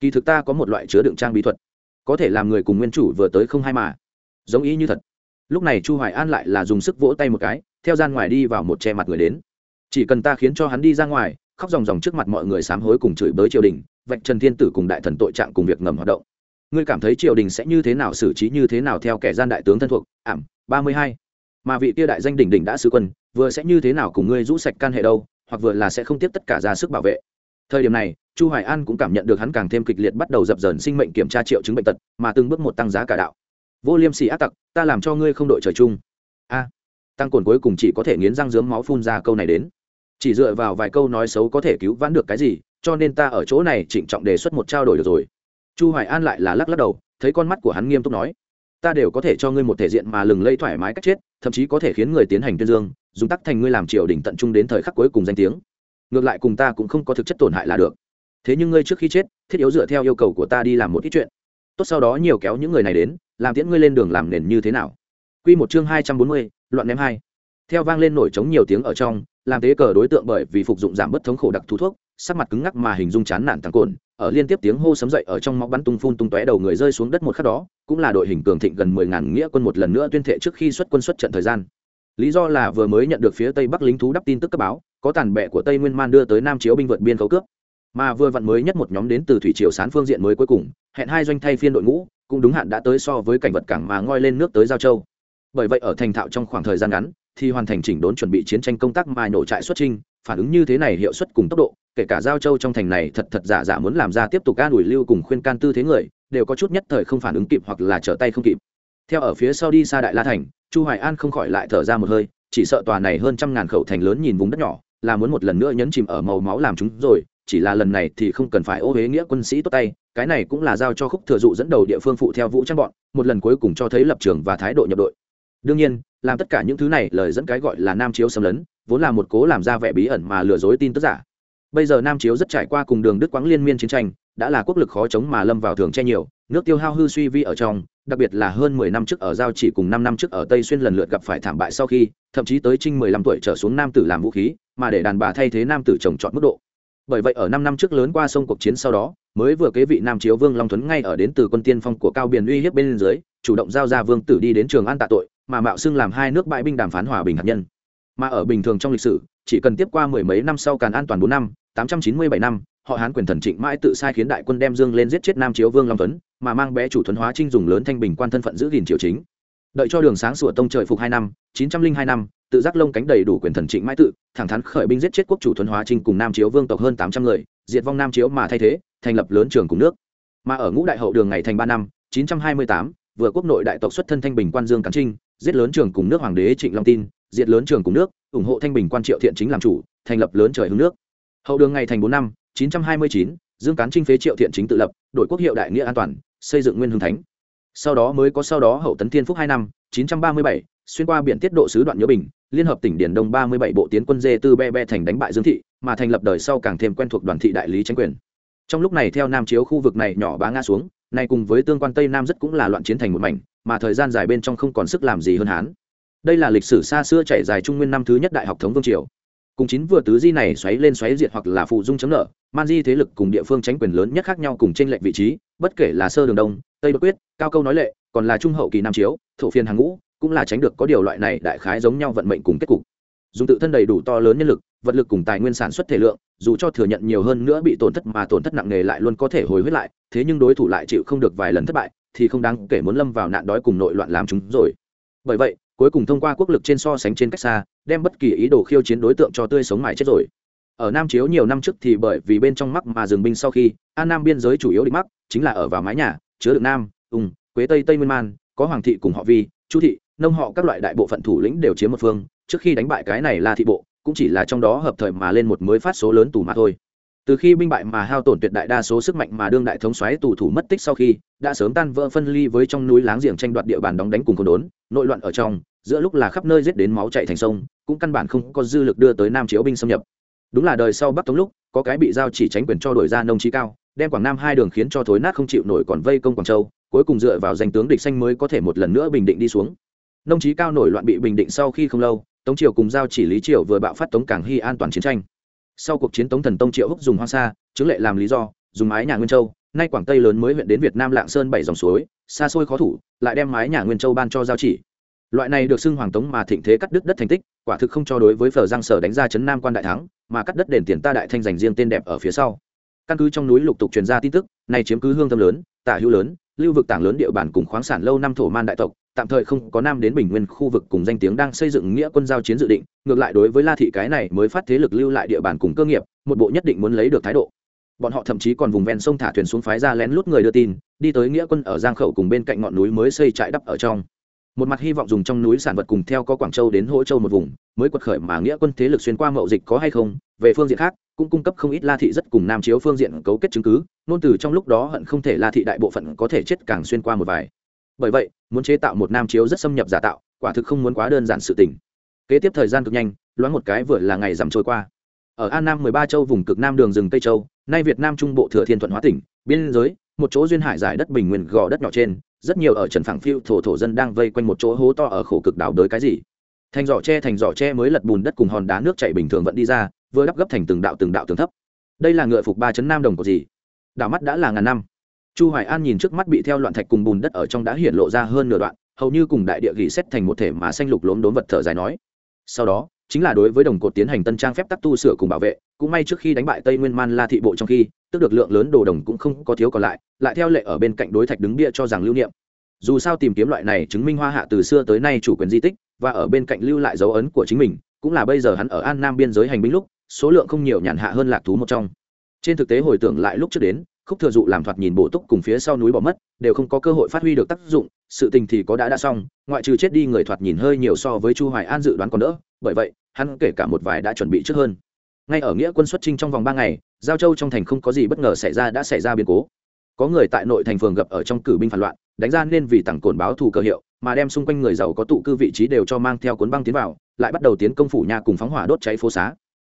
Kỳ thực ta có một loại chứa đựng trang bí thuật, có thể làm người cùng nguyên chủ vừa tới không hai mà. Giống ý như thật. Lúc này chu hoài an lại là dùng sức vỗ tay một cái, theo gian ngoài đi vào một che mặt người đến chỉ cần ta khiến cho hắn đi ra ngoài, khóc ròng ròng trước mặt mọi người sám hối cùng chửi bới triều đình, vạch trần thiên tử cùng đại thần tội trạng cùng việc ngầm hoạt động. Ngươi cảm thấy triều đình sẽ như thế nào, xử trí như thế nào theo kẻ gian đại tướng thân thuộc? Ảm, ba mươi hai. Mà vị kia đại danh đỉnh đỉnh đã sứ quân, vừa sẽ như thế nào cùng ngươi rũ sạch can hệ đâu, hoặc vừa là sẽ không tiếp tất cả ra sức bảo vệ. Thời điểm này, chu hoài an cũng cảm nhận được hắn càng thêm kịch liệt bắt đầu dập dờn sinh mệnh kiểm tra triệu chứng bệnh tật, mà từng bước một tăng giá cả đạo. Vô liêm sỉ ác tặc, ta làm cho ngươi không đội trời chung. A, tăng cồn cuối cùng chỉ có thể nghiến răng dướng máu phun ra câu này đến chỉ dựa vào vài câu nói xấu có thể cứu vãn được cái gì cho nên ta ở chỗ này trịnh trọng đề xuất một trao đổi được rồi. Chu hoài an lại là lắc lắc đầu thấy con mắt của hắn nghiêm túc nói ta đều có thể cho ngươi một thể diện mà lừng lây thoải mái cách chết thậm chí có thể khiến người tiến hành tuyên dương dùng tắc thành ngươi làm triều đình tận trung đến thời khắc cuối cùng danh tiếng. Ngược lại cùng ta cũng không có thực chất tổn hại là được. Thế nhưng ngươi trước khi chết thiết yếu dựa theo yêu cầu của ta đi làm một ít chuyện. Tốt sau đó nhiều kéo những người này đến làm tiễn ngươi lên đường làm nền như thế nào. Quy một chương hai trăm bốn mươi, loạn ném hai. Theo vang lên nổi trống nhiều tiếng ở trong làm tế cờ đối tượng bởi vì phục dụng giảm bất thống khổ đặc thú thuốc, sắc mặt cứng ngắc mà hình dung chán nản tăng cồn, ở liên tiếp tiếng hô sấm dậy ở trong móc bắn tung phun tung tóe đầu người rơi xuống đất một khắc đó, cũng là đội hình cường thịnh gần mười ngàn nghĩa quân một lần nữa tuyên thệ trước khi xuất quân xuất trận thời gian. Lý do là vừa mới nhận được phía tây bắc lính thú đắp tin tức cấp báo, có tàn bệ của tây nguyên man đưa tới nam chiếu binh vượt biên cấu cướp mà vừa vặn mới nhất một nhóm đến từ thủy triều sán phương diện mới cuối cùng, hẹn hai doanh thay phiên đội ngũ, cũng đúng hạn đã tới so với cảnh vật cảng mà ngoi lên nước tới giao châu. Bởi vậy ở thành thạo trong khoảng thời gian ngắn thì hoàn thành chỉnh đốn chuẩn bị chiến tranh công tác mai nổ trại xuất trinh, phản ứng như thế này hiệu suất cùng tốc độ, kể cả giao châu trong thành này thật thật giả giả muốn làm ra tiếp tục ca đuổi lưu cùng khuyên can tư thế người, đều có chút nhất thời không phản ứng kịp hoặc là trở tay không kịp. Theo ở phía sau đi xa đại la thành, chu hoài an không khỏi lại thở ra một hơi, chỉ sợ tòa này hơn trăm ngàn khẩu thành lớn nhìn vùng đất nhỏ, là muốn một lần nữa nhấn chìm ở màu máu làm chúng rồi, chỉ là lần này thì không cần phải ô huế nghĩa quân sĩ tốt tay, cái này cũng là giao cho khúc thừa dụ dẫn đầu địa phương phụ theo vũ trang bọn, một lần cuối cùng cho thấy lập trường và thái độ nhập đội. Đương nhiên làm tất cả những thứ này lời dẫn cái gọi là nam chiếu xâm lấn, vốn là một cố làm ra vẻ bí ẩn mà lừa dối tin tức giả. Bây giờ nam chiếu rất trải qua cùng đường đức quáng liên miên chiến tranh, đã là quốc lực khó chống mà lâm vào thường che nhiều, nước tiêu hao hư suy vi ở trong, đặc biệt là hơn mười năm trước ở giao chỉ cùng năm năm trước ở tây xuyên lần lượt gặp phải thảm bại sau khi, thậm chí tới trinh mười lăm tuổi trở xuống nam tử làm vũ khí, mà để đàn bà thay thế nam tử trồng trọt mức độ. Bởi vậy ở năm năm trước lớn qua sông cuộc chiến sau đó, mới vừa kế vị nam chiếu vương long Thuấn ngay ở đến từ quân tiên phong của cao biển uy hiếp bên dưới, chủ động giao ra vương tử đi đến trường an tạ tội mà mạo xưng làm hai nước bãi binh đàm phán hòa bình hạt nhân. Mà ở bình thường trong lịch sử, chỉ cần tiếp qua mười mấy năm sau càn an toàn bốn năm, tám trăm chín mươi bảy năm, họ hán quyền thần trịnh mãi tự sai khiến đại quân đem dương lên giết chết nam chiếu vương long tuấn, mà mang bé chủ thuấn hóa trinh dùng lớn thanh bình quan thân phận giữ gìn triều chính. Đợi cho đường sáng sủa tông trời phục hai năm, chín trăm linh hai năm, tự giác lông cánh đầy đủ quyền thần trịnh mãi tự, thẳng thắn khởi binh giết chết quốc chủ thuấn hóa trinh cùng nam chiếu vương tộc hơn tám trăm người, diệt vong nam chiếu mà thay thế, thành lập lớn trường cùng nước. Mà ở ngũ đại hậu đường ngày thành ba năm, chín trăm hai mươi tám, vừa quốc nội đại tộc xuất thân thanh bình quan dương cán trinh giết lớn trường cùng nước hoàng đế trịnh long tin, diệt lớn trường cùng nước, ủng hộ thanh bình quan triệu thiện chính làm chủ, thành lập lớn trời hướng nước. Hậu đường ngày thành bốn năm, chín trăm hai mươi chín, dương cán trinh phế triệu thiện chính tự lập, đổi quốc hiệu đại nghĩa an toàn, xây dựng nguyên hương thánh. Sau đó mới có sau đó hậu tấn thiên phúc hai năm, chín trăm ba mươi bảy, xuyên qua biển tiết độ sứ đoạn nhớ bình, liên hợp tỉnh điền đông ba mươi bảy bộ tiến quân dê tư be be thành đánh bại dương thị, mà thành lập đời sau càng thêm quen thuộc đoàn thị đại lý tranh quyền. Trong lúc này theo nam chiếu khu vực này nhỏ bá nga xuống, nay cùng với tương quan tây nam rất cũng là loạn chiến thành một mảnh mà thời gian dài bên trong không còn sức làm gì hơn hán đây là lịch sử xa xưa chạy dài trung nguyên năm thứ nhất đại học thống vương triều. Cùng chín vừa tứ di này xoáy lên xoáy diệt hoặc là phụ dung chấm nợ, man di thế lực cùng địa phương tránh quyền lớn nhất khác nhau cùng t r ê n lệch vị trí, bất kể là sơ đường đông, tây bắc quyết, cao câu nói lệ, còn là trung hậu kỳ nam chiếu, thổ phiên hàng ngũ, cũng là tránh được có điều loại này đại khái giống nhau vận mệnh cùng kết cục. Dùng tự thân đầy đủ to lớn nhân lực, vật lực cùng tài nguyên sản xuất thể lượng, dù cho thừa nhận nhiều hơn nữa bị tổn thất mà tổn thất nặng nề lại luôn có thể hồi huyết lại, thế nhưng đối thủ lại chịu không được vài lần thất bại thì không đáng kể muốn lâm vào nạn đói cùng nội loạn làm chúng rồi. Bởi vậy, cuối cùng thông qua quốc lực trên so sánh trên cách xa, đem bất kỳ ý đồ khiêu chiến đối tượng cho tươi sống mãi chết rồi. Ở nam chiếu nhiều năm trước thì bởi vì bên trong mắc mà dừng binh sau khi, an nam biên giới chủ yếu định mắc chính là ở vào mái nhà, chứa đựng nam, ung, quế tây tây nguyên man, có hoàng thị cùng họ vi, chu thị, nông họ các loại đại bộ phận thủ lĩnh đều chiếm một phương, trước khi đánh bại cái này là thị bộ, cũng chỉ là trong đó hợp thời mà lên một mới phát số lớn tù mà thôi từ khi binh bại mà hao tổn tuyệt đại đa số sức mạnh mà đương đại thống xoáy tù thủ mất tích sau khi, đã sớm tan vỡ phân ly với trong núi láng giềng tranh đoạt địa bàn đóng đánh cùng côn đốn, nội loạn ở trong, giữa lúc là khắp nơi giết đến máu chạy thành sông, cũng căn bản không có dư lực đưa tới nam chiếu binh xâm nhập. Đúng là đời sau bắc tống lúc, có cái bị giao chỉ tránh quyền cho đổi ra nông trí cao, đem quảng nam hai đường khiến cho thối nát không chịu nổi còn vây công quảng châu, cuối cùng dựa vào danh tướng địch xanh mới có thể một lần nữa bình định đi xuống. Nông trí cao nổi loạn bị bình định sau khi không lâu, tống triều cùng giao chỉ lý triều vừa bạo phát tống cảng hy an toàn chiến tranh sau cuộc chiến tống thần tông triệu húc dùng hoang sa chứng lệ làm lý do, dùng mái nhà nguyên châu. Nay quảng tây lớn mới huyện đến việt nam lạng sơn bảy dòng suối, xa xôi khó thủ, lại đem mái nhà nguyên châu ban cho giao chỉ. Loại này được xưng hoàng tống mà thịnh thế cắt đứt đất thành tích, quả thực không cho đối với phở giang sở đánh ra chấn nam quan đại thắng, mà cắt đất đền tiền ta đại thanh dành riêng tên đẹp ở phía sau. Căn cứ trong núi lục tục truyền ra tin tức này chiếm cứ hương tâm lớn, tả hữu lớn, lưu vực tảng lớn địa bàn cùng khoáng sản lâu năm thổ man đại tộc tạm thời không có nam đến bình nguyên khu vực cùng danh tiếng đang xây dựng nghĩa quân giao chiến dự định, ngược lại đối với la thị cái này mới phát thế lực lưu lại địa bàn cùng cơ nghiệp, một bộ nhất định muốn lấy được thái độ. Bọn họ thậm chí còn vùng ven sông thả thuyền xuống phái ra lén lút người đưa tin, đi tới nghĩa quân ở giang khẩu cùng bên cạnh ngọn núi mới xây trại đắp ở trong. Một mặt hy vọng dùng trong núi sản vật cùng theo có quảng châu đến hỗ châu một vùng, mới quật khởi mà nghĩa quân thế lực xuyên qua mậu dịch có hay không, về phương diện khác, cũng cung cấp không ít la thị rất cùng nam chiếu phương diện cấu kết chứng cứ, nôn từ trong lúc đó hận không thể la thị đại bộ phận có thể chết càng xuyên qua một vài bởi vậy, muốn chế tạo một nam chiếu rất xâm nhập giả tạo, quả thực không muốn quá đơn giản sự tình. Kế tiếp thời gian cực nhanh, loáng một cái vừa là ngày giảm trôi qua. Ở an nam mười ba châu vùng cực nam đường rừng tây châu, nay việt nam trung bộ thừa thiên thuận hóa tỉnh, biên giới, một chỗ duyên hải giải đất bình nguyên gò đất nhỏ trên, rất nhiều ở trần phẳng phiêu thổ thổ dân đang vây quanh một chỗ hố to ở khổ cực đảo đới cái gì. Thành giỏ tre, thành giỏ tre mới lật bùn đất cùng hòn đá nước chảy bình thường vẫn đi ra, vừa đắp gấp thành từng đạo từng đạo tường thấp. Đây là ngựa phục ba chấn nam đồng của gì? Đảo mắt đã là ngàn năm chu hoài an nhìn trước mắt bị theo loạn thạch cùng bùn đất ở trong đã hiện lộ ra hơn nửa đoạn, hầu như cùng đại địa gỉ xét thành một thể mà xanh lục lốm đốn vật thở dài nói. Sau đó, chính là đối với đồng cột tiến hành tân trang phép tắc tu sửa cùng bảo vệ, cũng may trước khi đánh bại tây nguyên man la thị bộ trong khi, tức được lượng lớn đồ đồng cũng không có thiếu còn lại lại theo lệ ở bên cạnh đối thạch đứng bia cho rằng lưu niệm. Dù sao tìm kiếm loại này chứng minh hoa hạ từ xưa tới nay chủ quyền di tích, và ở bên cạnh lưu lại dấu ấn của chính mình, cũng là bây giờ hắn ở an nam biên giới hành binh lúc, số lượng không nhiều nhàn hạ hơn lạc thú một trong. Trên thực tế hồi tưởng lại lúc trước đến khúc thừa dụ làm thoạt nhìn bổ túc cùng phía sau núi bỏ mất, đều không có cơ hội phát huy được tác dụng, sự tình thì có đã đã xong, ngoại trừ chết đi người thoạt nhìn hơi nhiều so với chu hoài an dự đoán còn đỡ, bởi vậy, hắn kể cả một vài đã chuẩn bị trước hơn. Ngay ở nghĩa quân xuất trinh trong vòng ba ngày, giao châu trong thành không có gì bất ngờ xảy ra đã xảy ra biến cố. Có người tại nội thành phường gặp ở trong cử binh phản loạn, đánh ra nên vì tặng cồn báo thù cơ hiệu, mà đem xung quanh người giàu có tụ cư vị trí đều cho mang theo cuốn băng tiến vào, lại bắt đầu tiến công phủ nhà cùng phóng hỏa đốt cháy phố xá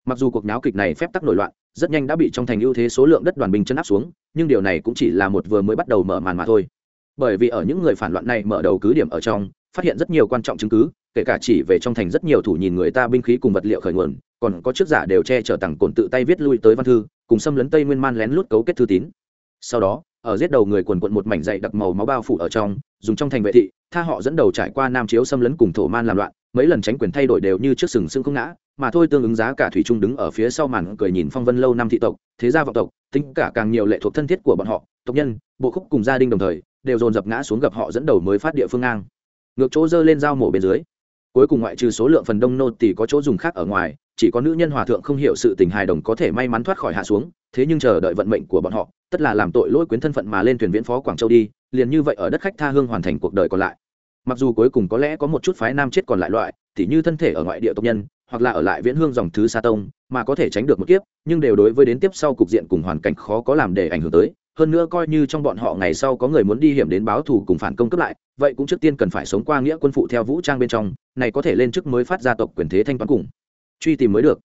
mặc dù cuộc náo kịch này phép tắc nổi loạn, rất nhanh đã bị trong thành ưu thế số lượng đất đoàn binh chấn áp xuống, nhưng điều này cũng chỉ là một vừa mới bắt đầu mở màn mà thôi. Bởi vì ở những người phản loạn này mở đầu cứ điểm ở trong, phát hiện rất nhiều quan trọng chứng cứ, kể cả chỉ về trong thành rất nhiều thủ nhìn người ta binh khí cùng vật liệu khởi nguồn, còn có chức giả đều che chở tặng cồn tự tay viết lui tới văn thư, cùng xâm lấn tây nguyên man lén lút cấu kết thư tín. Sau đó, ở giết đầu người quần quận một mảnh dày đặc màu máu bao phủ ở trong, dùng trong thành vệ thị, tha họ dẫn đầu trải qua nam chiếu xâm lấn cùng thổ man làm loạn, mấy lần tránh quyền thay đổi đều như trước sừng sững không ngã mà thôi tương ứng giá cả thủy trung đứng ở phía sau màn cười nhìn phong vân lâu năm thị tộc, thế gia vọng tộc, tính cả càng nhiều lệ thuộc thân thiết của bọn họ, tộc nhân, bộ khúc cùng gia đình đồng thời, đều dồn dập ngã xuống gặp họ dẫn đầu mới phát địa phương ngang. Ngược chỗ dơ lên dao mổ bên dưới, cuối cùng ngoại trừ số lượng phần đông nô tỷ có chỗ dùng khác ở ngoài, chỉ có nữ nhân hòa thượng không hiểu sự tình hài đồng có thể may mắn thoát khỏi hạ xuống, thế nhưng chờ đợi vận mệnh của bọn họ, tất là làm tội lỗi quyến thân phận mà lên thuyền viễn phó quảng châu đi, liền như vậy ở đất khách tha hương hoàn thành cuộc đời còn lại. Mặc dù cuối cùng có lẽ có một chút phái nam chết còn lại loại thì như thân thể ở ngoại địa tộc nhân hoặc là ở lại viễn hương dòng thứ sa tông mà có thể tránh được một kiếp, nhưng đều đối với đến tiếp sau cục diện cùng hoàn cảnh khó có làm để ảnh hưởng tới. Hơn nữa coi như trong bọn họ ngày sau có người muốn đi hiểm đến báo thù cùng phản công cấp lại, vậy cũng trước tiên cần phải sống qua nghĩa quân phụ theo vũ trang bên trong, này có thể lên chức mới phát gia tộc quyền thế thanh toán cùng truy tìm mới được.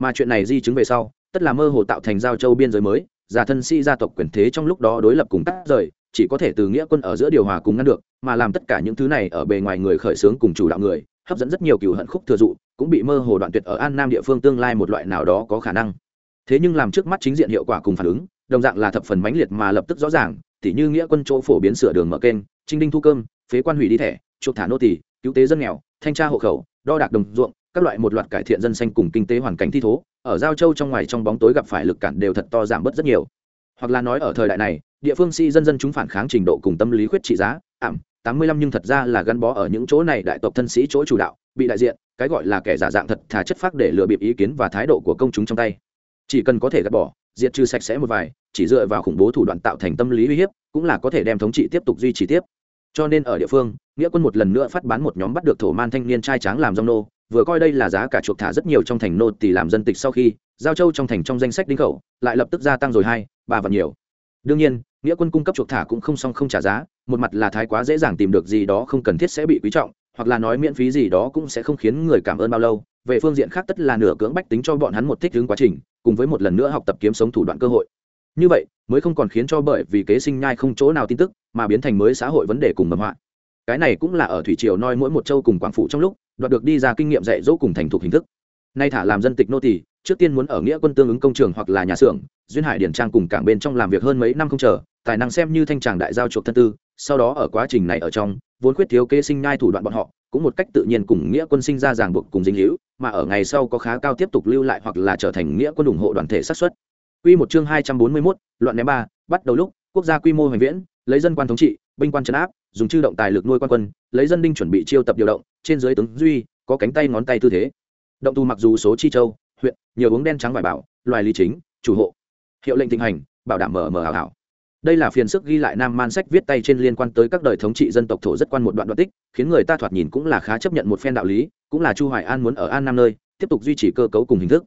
Mà chuyện này di chứng về sau, tất là mơ hồ tạo thành giao châu biên giới mới, giả thân sĩ gia tộc quyền thế trong lúc đó đối lập cùng tách rời, chỉ có thể từ nghĩa quân ở giữa điều hòa cùng ngăn được, mà làm tất cả những thứ này ở bề ngoài người khởi xướng cùng chủ đạo người hấp dẫn rất nhiều cừu hận khúc thừa dụ, cũng bị mơ hồ đoạn tuyệt ở an nam địa phương tương lai một loại nào đó có khả năng. Thế nhưng làm trước mắt chính diện hiệu quả cùng phản ứng, đồng dạng là thập phần mãnh liệt mà lập tức rõ ràng, tỉ như nghĩa quân chỗ phổ biến sửa đường mở kênh, trinh đinh thu cơm, phế quan hủy đi thẻ, chuộc thả nô tỳ, cứu tế dân nghèo, thanh tra hộ khẩu, đo đạc đồng ruộng, các loại một loạt cải thiện dân xanh cùng kinh tế hoàn cảnh thi thố, ở giao châu trong ngoài trong bóng tối gặp phải lực cản đều thật to giảm bớt rất nhiều. Hoặc là nói ở thời đại này, địa phương si dân dân chúng phản kháng trình độ cùng tâm lý khuyết trị giá, ảm tám mươi lăm nhưng thật ra là gắn bó ở những chỗ này đại tộc thân sĩ chỗ chủ đạo, bị đại diện, cái gọi là kẻ giả dạng thật thà chất phác để lừa bịp ý kiến và thái độ của công chúng trong tay. Chỉ cần có thể gạt bỏ, diệt trừ sạch sẽ một vài, chỉ dựa vào khủng bố thủ đoạn tạo thành tâm lý uy hiếp, cũng là có thể đem thống trị tiếp tục duy trì tiếp. Cho nên ở địa phương, nghĩa quân một lần nữa phát bán một nhóm bắt được thổ man thanh niên trai tráng làm dông nô, vừa coi đây là giá cả chuộc thả rất nhiều trong thành nô tỷ làm dân tịch sau khi, giao châu trong thành trong danh sách đinh khẩu, lại lập tức gia tăng rồi hai, ba và nhiều đương nhiên, nghĩa quân cung cấp chuộc thả cũng không xong không trả giá, một mặt là thái quá dễ dàng tìm được gì đó không cần thiết sẽ bị quý trọng, hoặc là nói miễn phí gì đó cũng sẽ không khiến người cảm ơn bao lâu. Về phương diện khác tất là nửa cưỡng bách tính cho bọn hắn một thích ứng quá trình, cùng với một lần nữa học tập kiếm sống thủ đoạn cơ hội. Như vậy, mới không còn khiến cho bởi vì kế sinh nhai không chỗ nào tin tức, mà biến thành mới xã hội vấn đề cùng mầm họa. Cái này cũng là ở thủy triều noi mỗi một châu cùng quảng phụ trong lúc, đoạt được đi ra kinh nghiệm dạy dỗ cùng thành thục hình thức. Nay thả làm dân tịch nô tỳ trước tiên muốn ở nghĩa quân tương ứng công trường hoặc là nhà xưởng duyên hải điển trang cùng cảng bên trong làm việc hơn mấy năm không chờ tài năng xem như thanh tràng đại giao chuộc thân tư sau đó ở quá trình này ở trong vốn khuyết thiếu kế sinh nhai thủ đoạn bọn họ cũng một cách tự nhiên cùng nghĩa quân sinh ra ràng buộc cùng dính hữu mà ở ngày sau có khá cao tiếp tục lưu lại hoặc là trở thành nghĩa quân ủng hộ đoàn thể sát xuất Quy một chương 241, loạn ném ba, bắt đầu lúc, quốc gia quy mô hoành viễn, lấy dân quan thống trị, binh quan trấn áp, dùng chư động tài lực nuôi quan quân, lấy dân đinh chuẩn bị chiêu tập điều động, trên dưới tướng duy, có cánh tay ngón tay tư thế. Động tu mặc dù số chi châu, huyện, nhiều uống đen trắng vải bảo, loài lý chính, chủ hộ. Hiệu lệnh thịnh hành, bảo đảm mở mở hảo hảo. Đây là phiền sức ghi lại Nam Man sách viết tay trên liên quan tới các đời thống trị dân tộc thổ rất quan một đoạn đoạn tích, khiến người ta thoạt nhìn cũng là khá chấp nhận một phen đạo lý, cũng là Chu Hoài An muốn ở An Nam nơi, tiếp tục duy trì cơ cấu cùng hình thức.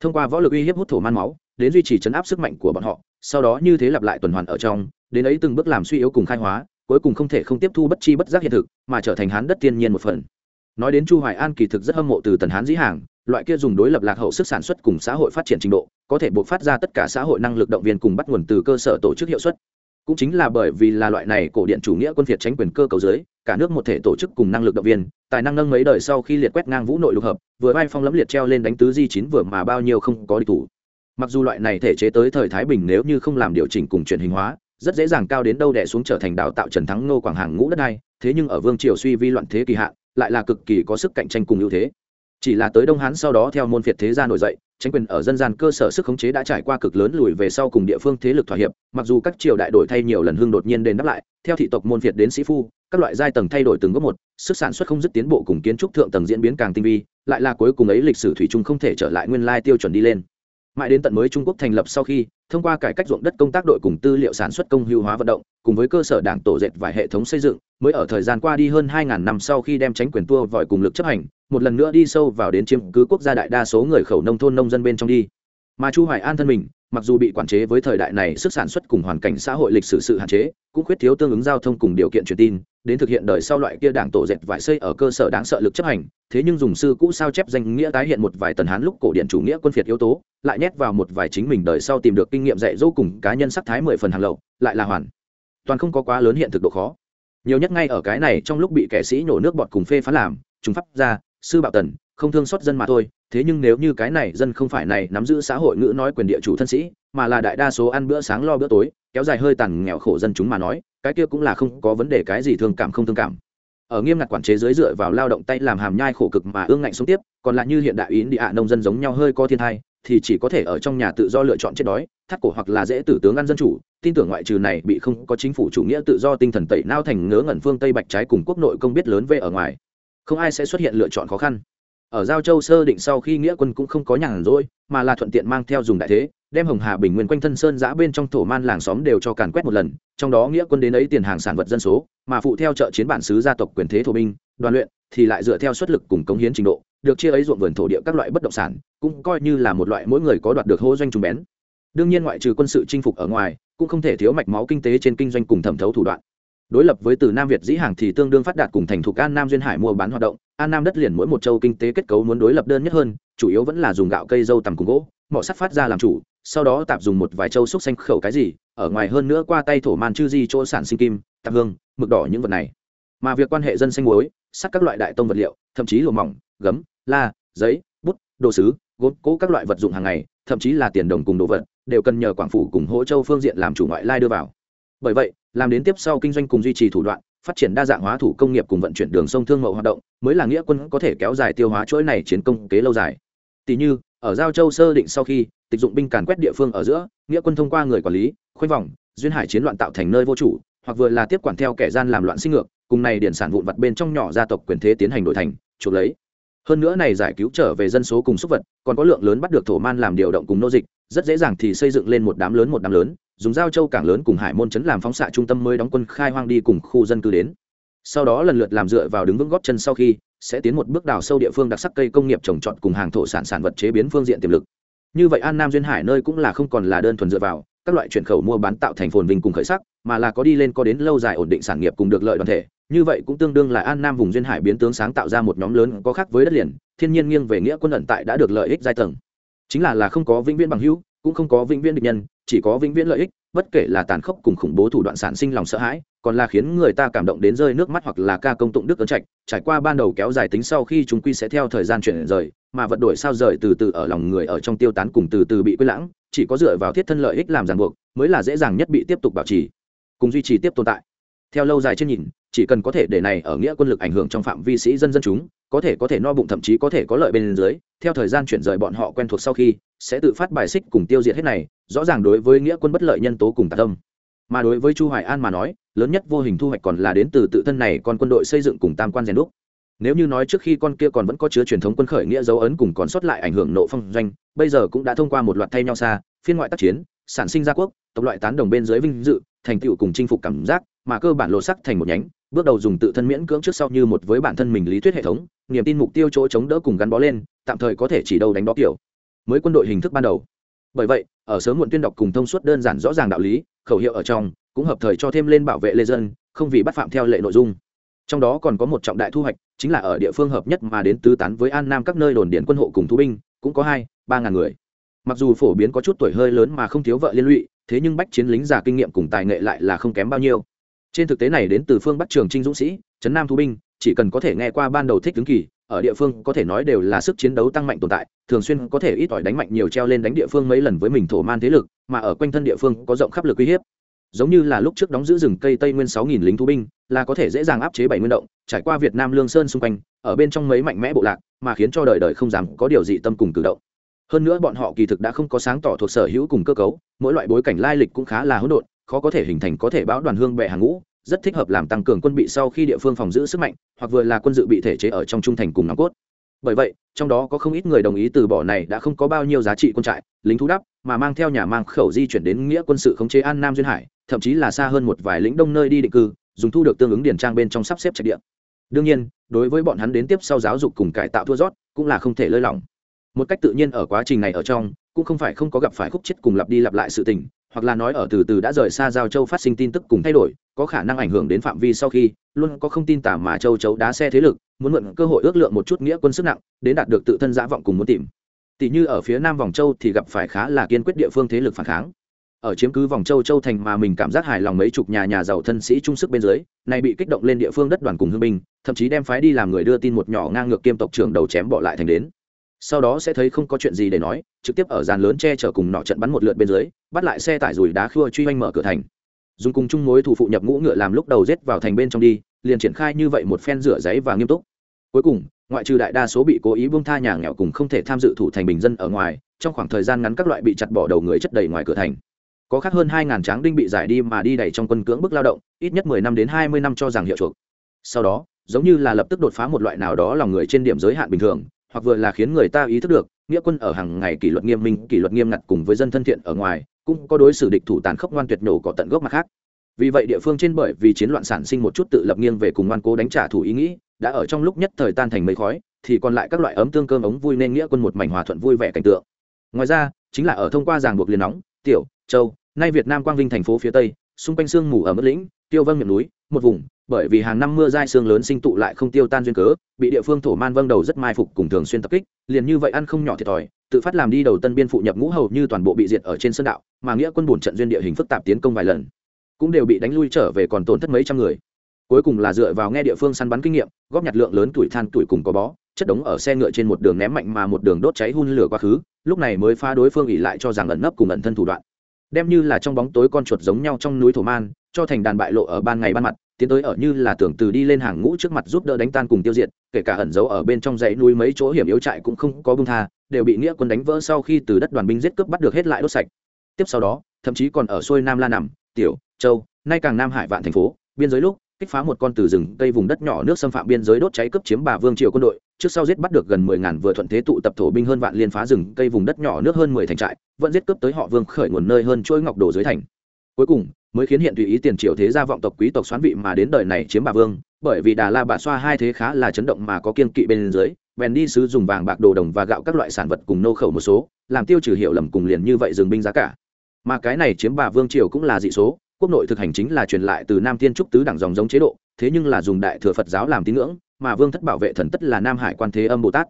Thông qua võ lực uy hiếp hút thổ man máu, đến duy trì chấn áp sức mạnh của bọn họ sau đó như thế lặp lại tuần hoàn ở trong đến ấy từng bước làm suy yếu cùng khai hóa cuối cùng không thể không tiếp thu bất chi bất giác hiện thực mà trở thành hán đất thiên nhiên một phần nói đến chu hoài an kỳ thực rất hâm mộ từ tần hán dĩ hàng loại kia dùng đối lập lạc hậu sức sản xuất cùng xã hội phát triển trình độ, có thể buộc phát ra tất cả xã hội năng lực động viên cùng bắt nguồn từ cơ sở tổ chức hiệu suất. Cũng chính là bởi vì là loại này cổ điện chủ nghĩa quân phiệt tránh quyền cơ cầu dưới, cả nước một thể tổ chức cùng năng lực động viên, tài năng nâng mấy đời sau khi liệt quét ngang vũ nội lục hợp, vừa bay phong lẫm liệt treo lên đánh tứ di chín vừa mà bao nhiêu không có địch thủ. Mặc dù loại này thể chế tới thời thái bình nếu như không làm điều chỉnh cùng chuyển hình hóa, rất dễ dàng cao đến đâu đẻ xuống trở thành đào tạo trần thắng nô quảng hàng ngũ đất này thế nhưng ở vương triều suy vi loạn thế kỳ hạn, lại là cực kỳ có sức cạnh tranh cùng ưu thế chỉ là tới đông hán sau đó theo môn phiệt thế gia nổi dậy tranh quyền ở dân gian cơ sở sức khống chế đã trải qua cực lớn lùi về sau cùng địa phương thế lực thỏa hiệp, mặc dù các triều đại đổi thay nhiều lần hương đột nhiên đền đáp lại, theo thị tộc môn phiệt đến sĩ phu, các loại giai tầng thay đổi từng góc một, sức sản xuất không dứt tiến bộ cùng kiến trúc thượng tầng diễn biến càng tinh vi, lại là cuối cùng ấy lịch sử thủy chung không thể trở lại nguyên lai tiêu chuẩn đi lên mãi đến tận mới trung quốc thành lập sau khi, thông qua cải cách ruộng đất công tác đội cùng tư liệu sản xuất công hưu hóa vận động, cùng với cơ sở đảng tổ dệt và hệ thống xây dựng, mới ở thời gian qua đi hơn 2.000 năm sau khi đem tránh quyền tua vòi cùng lực chấp hành, một lần nữa đi sâu vào đến chiếm cứ quốc gia đại đa số người khẩu nông thôn nông dân bên trong đi. Mà chu hoài an thân mình mặc dù bị quản chế với thời đại này, sức sản xuất cùng hoàn cảnh xã hội lịch sử sự hạn chế, cũng khuyết thiếu tương ứng giao thông cùng điều kiện truyền tin, đến thực hiện đời sau loại kia đảng tổ dệt vải xây ở cơ sở đáng sợ lực chấp hành. Thế nhưng dùng sư cũ sao chép danh nghĩa tái hiện một vài tần hán lúc cổ điện chủ nghĩa quân phiệt yếu tố, lại nhét vào một vài chính mình đời sau tìm được kinh nghiệm dạy dỗ cùng cá nhân sắc thái mười phần hàng lậu, lại là hoàn. Toàn không có quá lớn hiện thực độ khó. Nhiều nhất ngay ở cái này trong lúc bị kẻ sĩ nhổ nước bọt cùng phê phán làm chúng pháp ra sư bạo tần không thương xót dân mà thôi, thế nhưng nếu như cái này dân không phải này nắm giữ xã hội ngữ nói quyền địa chủ thân sĩ, mà là đại đa số ăn bữa sáng lo bữa tối, kéo dài hơi tàn nghèo khổ dân chúng mà nói, cái kia cũng là không có vấn đề cái gì thương cảm không thương cảm. Ở nghiêm ngặt quản chế dưới dựa vào lao động tay làm hàm nhai khổ cực mà ương ngạnh sống tiếp, còn lại như hiện đại ý địa nông dân giống nhau hơi có thiên thai, thì chỉ có thể ở trong nhà tự do lựa chọn chết đói, thắt cổ hoặc là dễ tử tướng ăn dân chủ, tin tưởng ngoại trừ này bị không có chính phủ chủ nghĩa tự do tinh thần tẩy nao thành ngớ ngẩn phương tây bạch trái cùng quốc nội công biết lớn về ở ngoài. Không ai sẽ xuất hiện lựa chọn khó khăn ở giao châu sơ định sau khi nghĩa quân cũng không có nhàn rỗi, mà là thuận tiện mang theo dùng đại thế, đem hồng hà bình nguyên quanh thân sơn giã bên trong thổ man làng xóm đều cho càn quét một lần, trong đó nghĩa quân đến ấy tiền hàng sản vật dân số, mà phụ theo trợ chiến bản xứ gia tộc quyền thế thổ binh, đoàn luyện, thì lại dựa theo xuất lực cùng cống hiến trình độ, được chia ấy ruộng vườn thổ địa các loại bất động sản, cũng coi như là một loại mỗi người có đoạt được hô doanh trùng bén. Đương nhiên ngoại trừ quân sự chinh phục ở ngoài, cũng không thể thiếu mạch máu kinh tế trên kinh doanh cùng thẩm thấu thủ đoạn đối lập với từ nam việt dĩ hàng thì tương đương phát đạt cùng thành thục an nam duyên hải mua bán hoạt động. An nam đất liền mỗi một châu kinh tế kết cấu muốn đối lập đơn nhất hơn, chủ yếu vẫn là dùng gạo cây dâu tầm cùng gỗ mỏ sắt phát ra làm chủ, sau đó tạp dùng một vài châu xúc xanh khẩu cái gì, ở ngoài hơn nữa qua tay thổ man chư di chỗ sản sinh kim, tạp hương, mực đỏ những vật này. Mà việc quan hệ dân xanh muối, sắt các loại đại tông vật liệu, thậm chí lùa mỏng, gấm, la, giấy, bút, đồ sứ, gốm, cố các loại vật dụng hàng ngày, thậm chí là tiền đồng cùng đồ vật, đều cần nhờ quảng phủ cùng hỗ châu phương diện làm chủ ngoại lai đưa vào bởi vậy, làm đến tiếp sau kinh doanh cùng duy trì thủ đoạn, phát triển đa dạng hóa thủ công nghiệp cùng vận chuyển đường sông thương mậu hoạt động, mới là nghĩa quân có thể kéo dài tiêu hóa chuỗi này chiến công kế lâu dài. Tỷ như, ở giao châu sơ định sau khi, tịch dụng binh càn quét địa phương ở giữa, nghĩa quân thông qua người quản lý, khoanh vòng, duyên hải chiến loạn tạo thành nơi vô chủ, hoặc vừa là tiếp quản theo kẻ gian làm loạn sinh ngược, cùng này điển sản vụn vặt bên trong nhỏ gia tộc quyền thế tiến hành đổi thành, chuộc lấy. Hơn nữa này giải cứu trở về dân số cùng súc vật, còn có lượng lớn bắt được thổ man làm điều động cùng nô dịch rất dễ dàng thì xây dựng lên một đám lớn một đám lớn, dùng giao châu cảng lớn cùng hải môn chấn làm phóng xạ trung tâm mới đóng quân khai hoang đi cùng khu dân cư đến. Sau đó lần lượt làm dựa vào đứng vững góp chân sau khi, sẽ tiến một bước đào sâu địa phương đặc sắc cây công nghiệp trồng trọt cùng hàng thổ sản sản vật chế biến phương diện tiềm lực. Như vậy an nam duyên hải nơi cũng là không còn là đơn thuần dựa vào, các loại chuyển khẩu mua bán tạo thành phồn vinh cùng khởi sắc, mà là có đi lên có đến lâu dài ổn định sản nghiệp cùng được lợi đoàn thể. Như vậy cũng tương đương là an nam vùng duyên hải biến tướng sáng tạo ra một nhóm lớn có khác với đất liền, thiên nhiên nghiêng về nghĩa quân ẩn tại đã được lợi ích giai tầng chính là là không có vĩnh viễn bằng hữu, cũng không có vĩnh viễn địch nhân, chỉ có vĩnh viễn lợi ích, bất kể là tàn khốc cùng khủng bố thủ đoạn sản sinh lòng sợ hãi, còn là khiến người ta cảm động đến rơi nước mắt hoặc là ca công tụng đức ấn trạch, trải qua ban đầu kéo dài tính sau khi chúng quy sẽ theo thời gian chuyển rời, mà vật đổi sao rời từ từ ở lòng người ở trong tiêu tán cùng từ từ bị quên lãng, chỉ có dựa vào thiết thân lợi ích làm ràng buộc, mới là dễ dàng nhất bị tiếp tục bảo trì, cùng duy trì tiếp tồn tại theo lâu dài trên nhìn, chỉ cần có thể để này ở nghĩa quân lực ảnh hưởng trong phạm vi sĩ dân dân chúng, có thể có thể no bụng thậm chí có thể có lợi bên dưới, theo thời gian chuyển rời bọn họ quen thuộc sau khi, sẽ tự phát bài xích cùng tiêu diệt hết này, rõ ràng đối với nghĩa quân bất lợi nhân tố cùng tạ tâm. Mà đối với chu hoài an mà nói, lớn nhất vô hình thu hoạch còn là đến từ tự thân này còn quân đội xây dựng cùng tam quan rèn đúc. Nếu như nói trước khi con kia còn vẫn có chứa truyền thống quân khởi nghĩa dấu ấn cùng còn sót lại ảnh hưởng nộ phong doanh, bây giờ cũng đã thông qua một loạt thay nhau xa, phiên ngoại tác chiến, sản sinh gia quốc, tộc loại tán đồng bên dưới vinh dự, thành tựu cùng chinh phục cảm giác mà cơ bản lột sắc thành một nhánh, bước đầu dùng tự thân miễn cưỡng trước sau như một với bản thân mình lý thuyết hệ thống, niềm tin mục tiêu chỗ chống đỡ cùng gắn bó lên, tạm thời có thể chỉ đâu đánh đó kiểu. Mới quân đội hình thức ban đầu. Bởi vậy, ở sớm muộn tuyên đọc cùng thông suốt đơn giản rõ ràng đạo lý, khẩu hiệu ở trong, cũng hợp thời cho thêm lên bảo vệ lê dân, không vì bắt phạm theo lệ nội dung. Trong đó còn có một trọng đại thu hoạch, chính là ở địa phương hợp nhất mà đến tứ tán với an nam các nơi đồn điền quân hộ cùng thú binh, cũng có hai, ba ngàn người. Mặc dù phổ biến có chút tuổi hơi lớn mà không thiếu vợ liên lụy, thế nhưng bách chiến lính già kinh nghiệm cùng tài nghệ lại là không kém bao nhiêu trên thực tế này đến từ phương bắc trường trinh dũng sĩ, trấn nam thu binh, chỉ cần có thể nghe qua ban đầu thích tướng kỳ, ở địa phương có thể nói đều là sức chiến đấu tăng mạnh tồn tại, thường xuyên có thể ít ỏi đánh mạnh nhiều treo lên đánh địa phương mấy lần với mình thổ man thế lực, mà ở quanh thân địa phương có rộng khắp lực uy hiếp. Giống như là lúc trước đóng giữ rừng cây tây nguyên sáu nghìn lính thú binh, là có thể dễ dàng áp chế bảy nguyên động, trải qua việt nam lương sơn xung quanh, ở bên trong mấy mạnh mẽ bộ lạc, mà khiến cho đời đời không dám có điều gì tâm cùng cử động. Hơn nữa bọn họ kỳ thực đã không có sáng tỏ thuộc sở hữu cùng cơ cấu, mỗi loại bối cảnh lai lịch cũng khá là hỗn độn khó có thể hình thành có thể báo đoàn hương bệ hàng ngũ, rất thích hợp làm tăng cường quân bị sau khi địa phương phòng giữ sức mạnh, hoặc vừa là quân dự bị thể chế ở trong trung thành cùng nòng cốt. Bởi vậy, trong đó có không ít người đồng ý từ bỏ này đã không có bao nhiêu giá trị quân trại, lính thú đắp, mà mang theo nhà mang khẩu di chuyển đến nghĩa quân sự khống chế an nam duyên hải, thậm chí là xa hơn một vài lĩnh đông nơi đi định cư, dùng thu được tương ứng điển trang bên trong sắp xếp trạch địa. Đương nhiên, đối với bọn hắn đến tiếp sau giáo dục cùng cải tạo thua rót, cũng là không thể lơi lỏng. Một cách tự nhiên ở quá trình này ở trong, cũng không phải không có gặp phải khúc chết cùng lặp đi lặp lại sự tình hoặc là nói ở từ từ đã rời xa giao châu phát sinh tin tức cùng thay đổi, có khả năng ảnh hưởng đến phạm vi sau khi, luôn có không tin tả mà châu chấu đá xe thế lực, muốn mượn cơ hội ước lượng một chút nghĩa quân sức nặng, đến đạt được tự thân giả vọng cùng muốn tìm. Tỷ như ở phía nam vòng châu thì gặp phải khá là kiên quyết địa phương thế lực phản kháng. Ở chiếm cứ vòng châu châu thành mà mình cảm giác hài lòng mấy chục nhà nhà giàu thân sĩ trung sức bên dưới này bị kích động lên địa phương đất đoàn cùng hương binh, thậm chí đem phái đi làm người đưa tin một nhỏ ngang ngược kiêm tộc trưởng đầu chém bỏ lại thành đến sau đó sẽ thấy không có chuyện gì để nói, trực tiếp ở dàn lớn che chở cùng nọ trận bắn một lượt bên dưới, bắt lại xe tải rùi đá khua truy oanh mở cửa thành. Dùng cùng chung mối thủ phụ nhập ngũ ngựa làm lúc đầu rết vào thành bên trong đi, liền triển khai như vậy một phen rửa giấy và nghiêm túc. Cuối cùng, ngoại trừ đại đa số bị cố ý buông tha nhà nghèo cùng không thể tham dự thủ thành bình dân ở ngoài, trong khoảng thời gian ngắn các loại bị chặt bỏ đầu người chất đầy ngoài cửa thành. Có khác hơn hai ngàn tráng đinh bị giải đi mà đi đầy trong quân cưỡng bức lao động, ít nhất mười năm đến hai mươi năm cho rằng hiệu chuộc. Sau đó, giống như là lập tức đột phá một loại nào đó lòng người trên điểm giới hạn bình thường hoặc vừa là khiến người ta ý thức được, nghĩa quân ở hàng ngày kỷ luật nghiêm minh, kỷ luật nghiêm ngặt cùng với dân thân thiện ở ngoài, cũng có đối xử địch thủ tàn khốc ngoan tuyệt nổ có tận gốc mặt khác. Vì vậy địa phương trên bởi vì chiến loạn sản sinh một chút tự lập nghiêng về cùng ngoan cố đánh trả thủ ý nghĩ, đã ở trong lúc nhất thời tan thành mấy khói, thì còn lại các loại ấm tương cơm ống vui nên nghĩa quân một mảnh hòa thuận vui vẻ cảnh tượng. Ngoài ra, chính là ở thông qua ràng buộc liền nóng, tiểu, châu, nay việt nam quang vinh thành phố phía tây, xung quanh sương mù ở mức lĩnh, tiêu vân miệng núi, một vùng bởi vì hàng năm mưa dai sương lớn sinh tụ lại không tiêu tan duyên cớ, bị địa phương thổ man vâng đầu rất mai phục cùng thường xuyên tập kích, liền như vậy ăn không nhỏ thiệt thòi, tự phát làm đi đầu tân biên phụ nhập ngũ hầu như toàn bộ bị diệt ở trên sân đạo, mà nghĩa quân bổn trận duyên địa hình phức tạp tiến công vài lần, cũng đều bị đánh lui trở về còn tổn thất mấy trăm người. Cuối cùng là dựa vào nghe địa phương săn bắn kinh nghiệm, góp nhặt lượng lớn tuổi than tuổi cùng có bó, chất đống ở xe ngựa trên một đường ném mạnh mà một đường đốt cháy hun lửa quá khứ, lúc này mới phá đối phương ỉ lại cho rằng ẩn nấp cùng ẩn thân thủ đoạn. Đem như là trong bóng tối con chuột giống nhau trong núi thổ man, cho thành đàn bại lộ ở ban ngày ban mặt tiến tới ở như là tưởng từ đi lên hàng ngũ trước mặt giúp đỡ đánh tan cùng tiêu diệt, kể cả ẩn giấu ở bên trong dãy núi mấy chỗ hiểm yếu trại cũng không có bưng tha, đều bị nghĩa quân đánh vỡ sau khi từ đất đoàn binh giết cướp bắt được hết lại đốt sạch. Tiếp sau đó, thậm chí còn ở xuôi nam la nằm, tiểu, châu, nay càng nam hải vạn thành phố, biên giới lúc, kích phá một con từ rừng cây vùng đất nhỏ nước xâm phạm biên giới đốt cháy cướp chiếm bà vương triều quân đội, trước sau giết bắt được gần mười ngàn vừa thuận thế tụ tập thổ binh hơn vạn liên phá rừng cây vùng đất nhỏ nước hơn mười thành trại, vẫn giết cướp tới họ vương khởi nguồn nơi hơn chuỗi ngọc đồ dưới thành. Cuối cùng mới khiến hiện tùy ý tiền triều thế gia vọng tộc quý tộc xoán vị mà đến đời này chiếm bà vương, bởi vì đà la bà xoa hai thế khá là chấn động mà có kiên kỵ bên dưới, bèn đi sứ dùng vàng bạc đồ đồng và gạo các loại sản vật cùng nô khẩu một số, làm tiêu trừ hiệu lầm cùng liền như vậy dừng binh giá cả. Mà cái này chiếm bà vương triều cũng là dị số, quốc nội thực hành chính là truyền lại từ nam thiên trúc tứ đẳng dòng giống chế độ, thế nhưng là dùng đại thừa phật giáo làm tín ngưỡng, mà vương thất bảo vệ thần tất là nam hải quan thế âm bồ tát.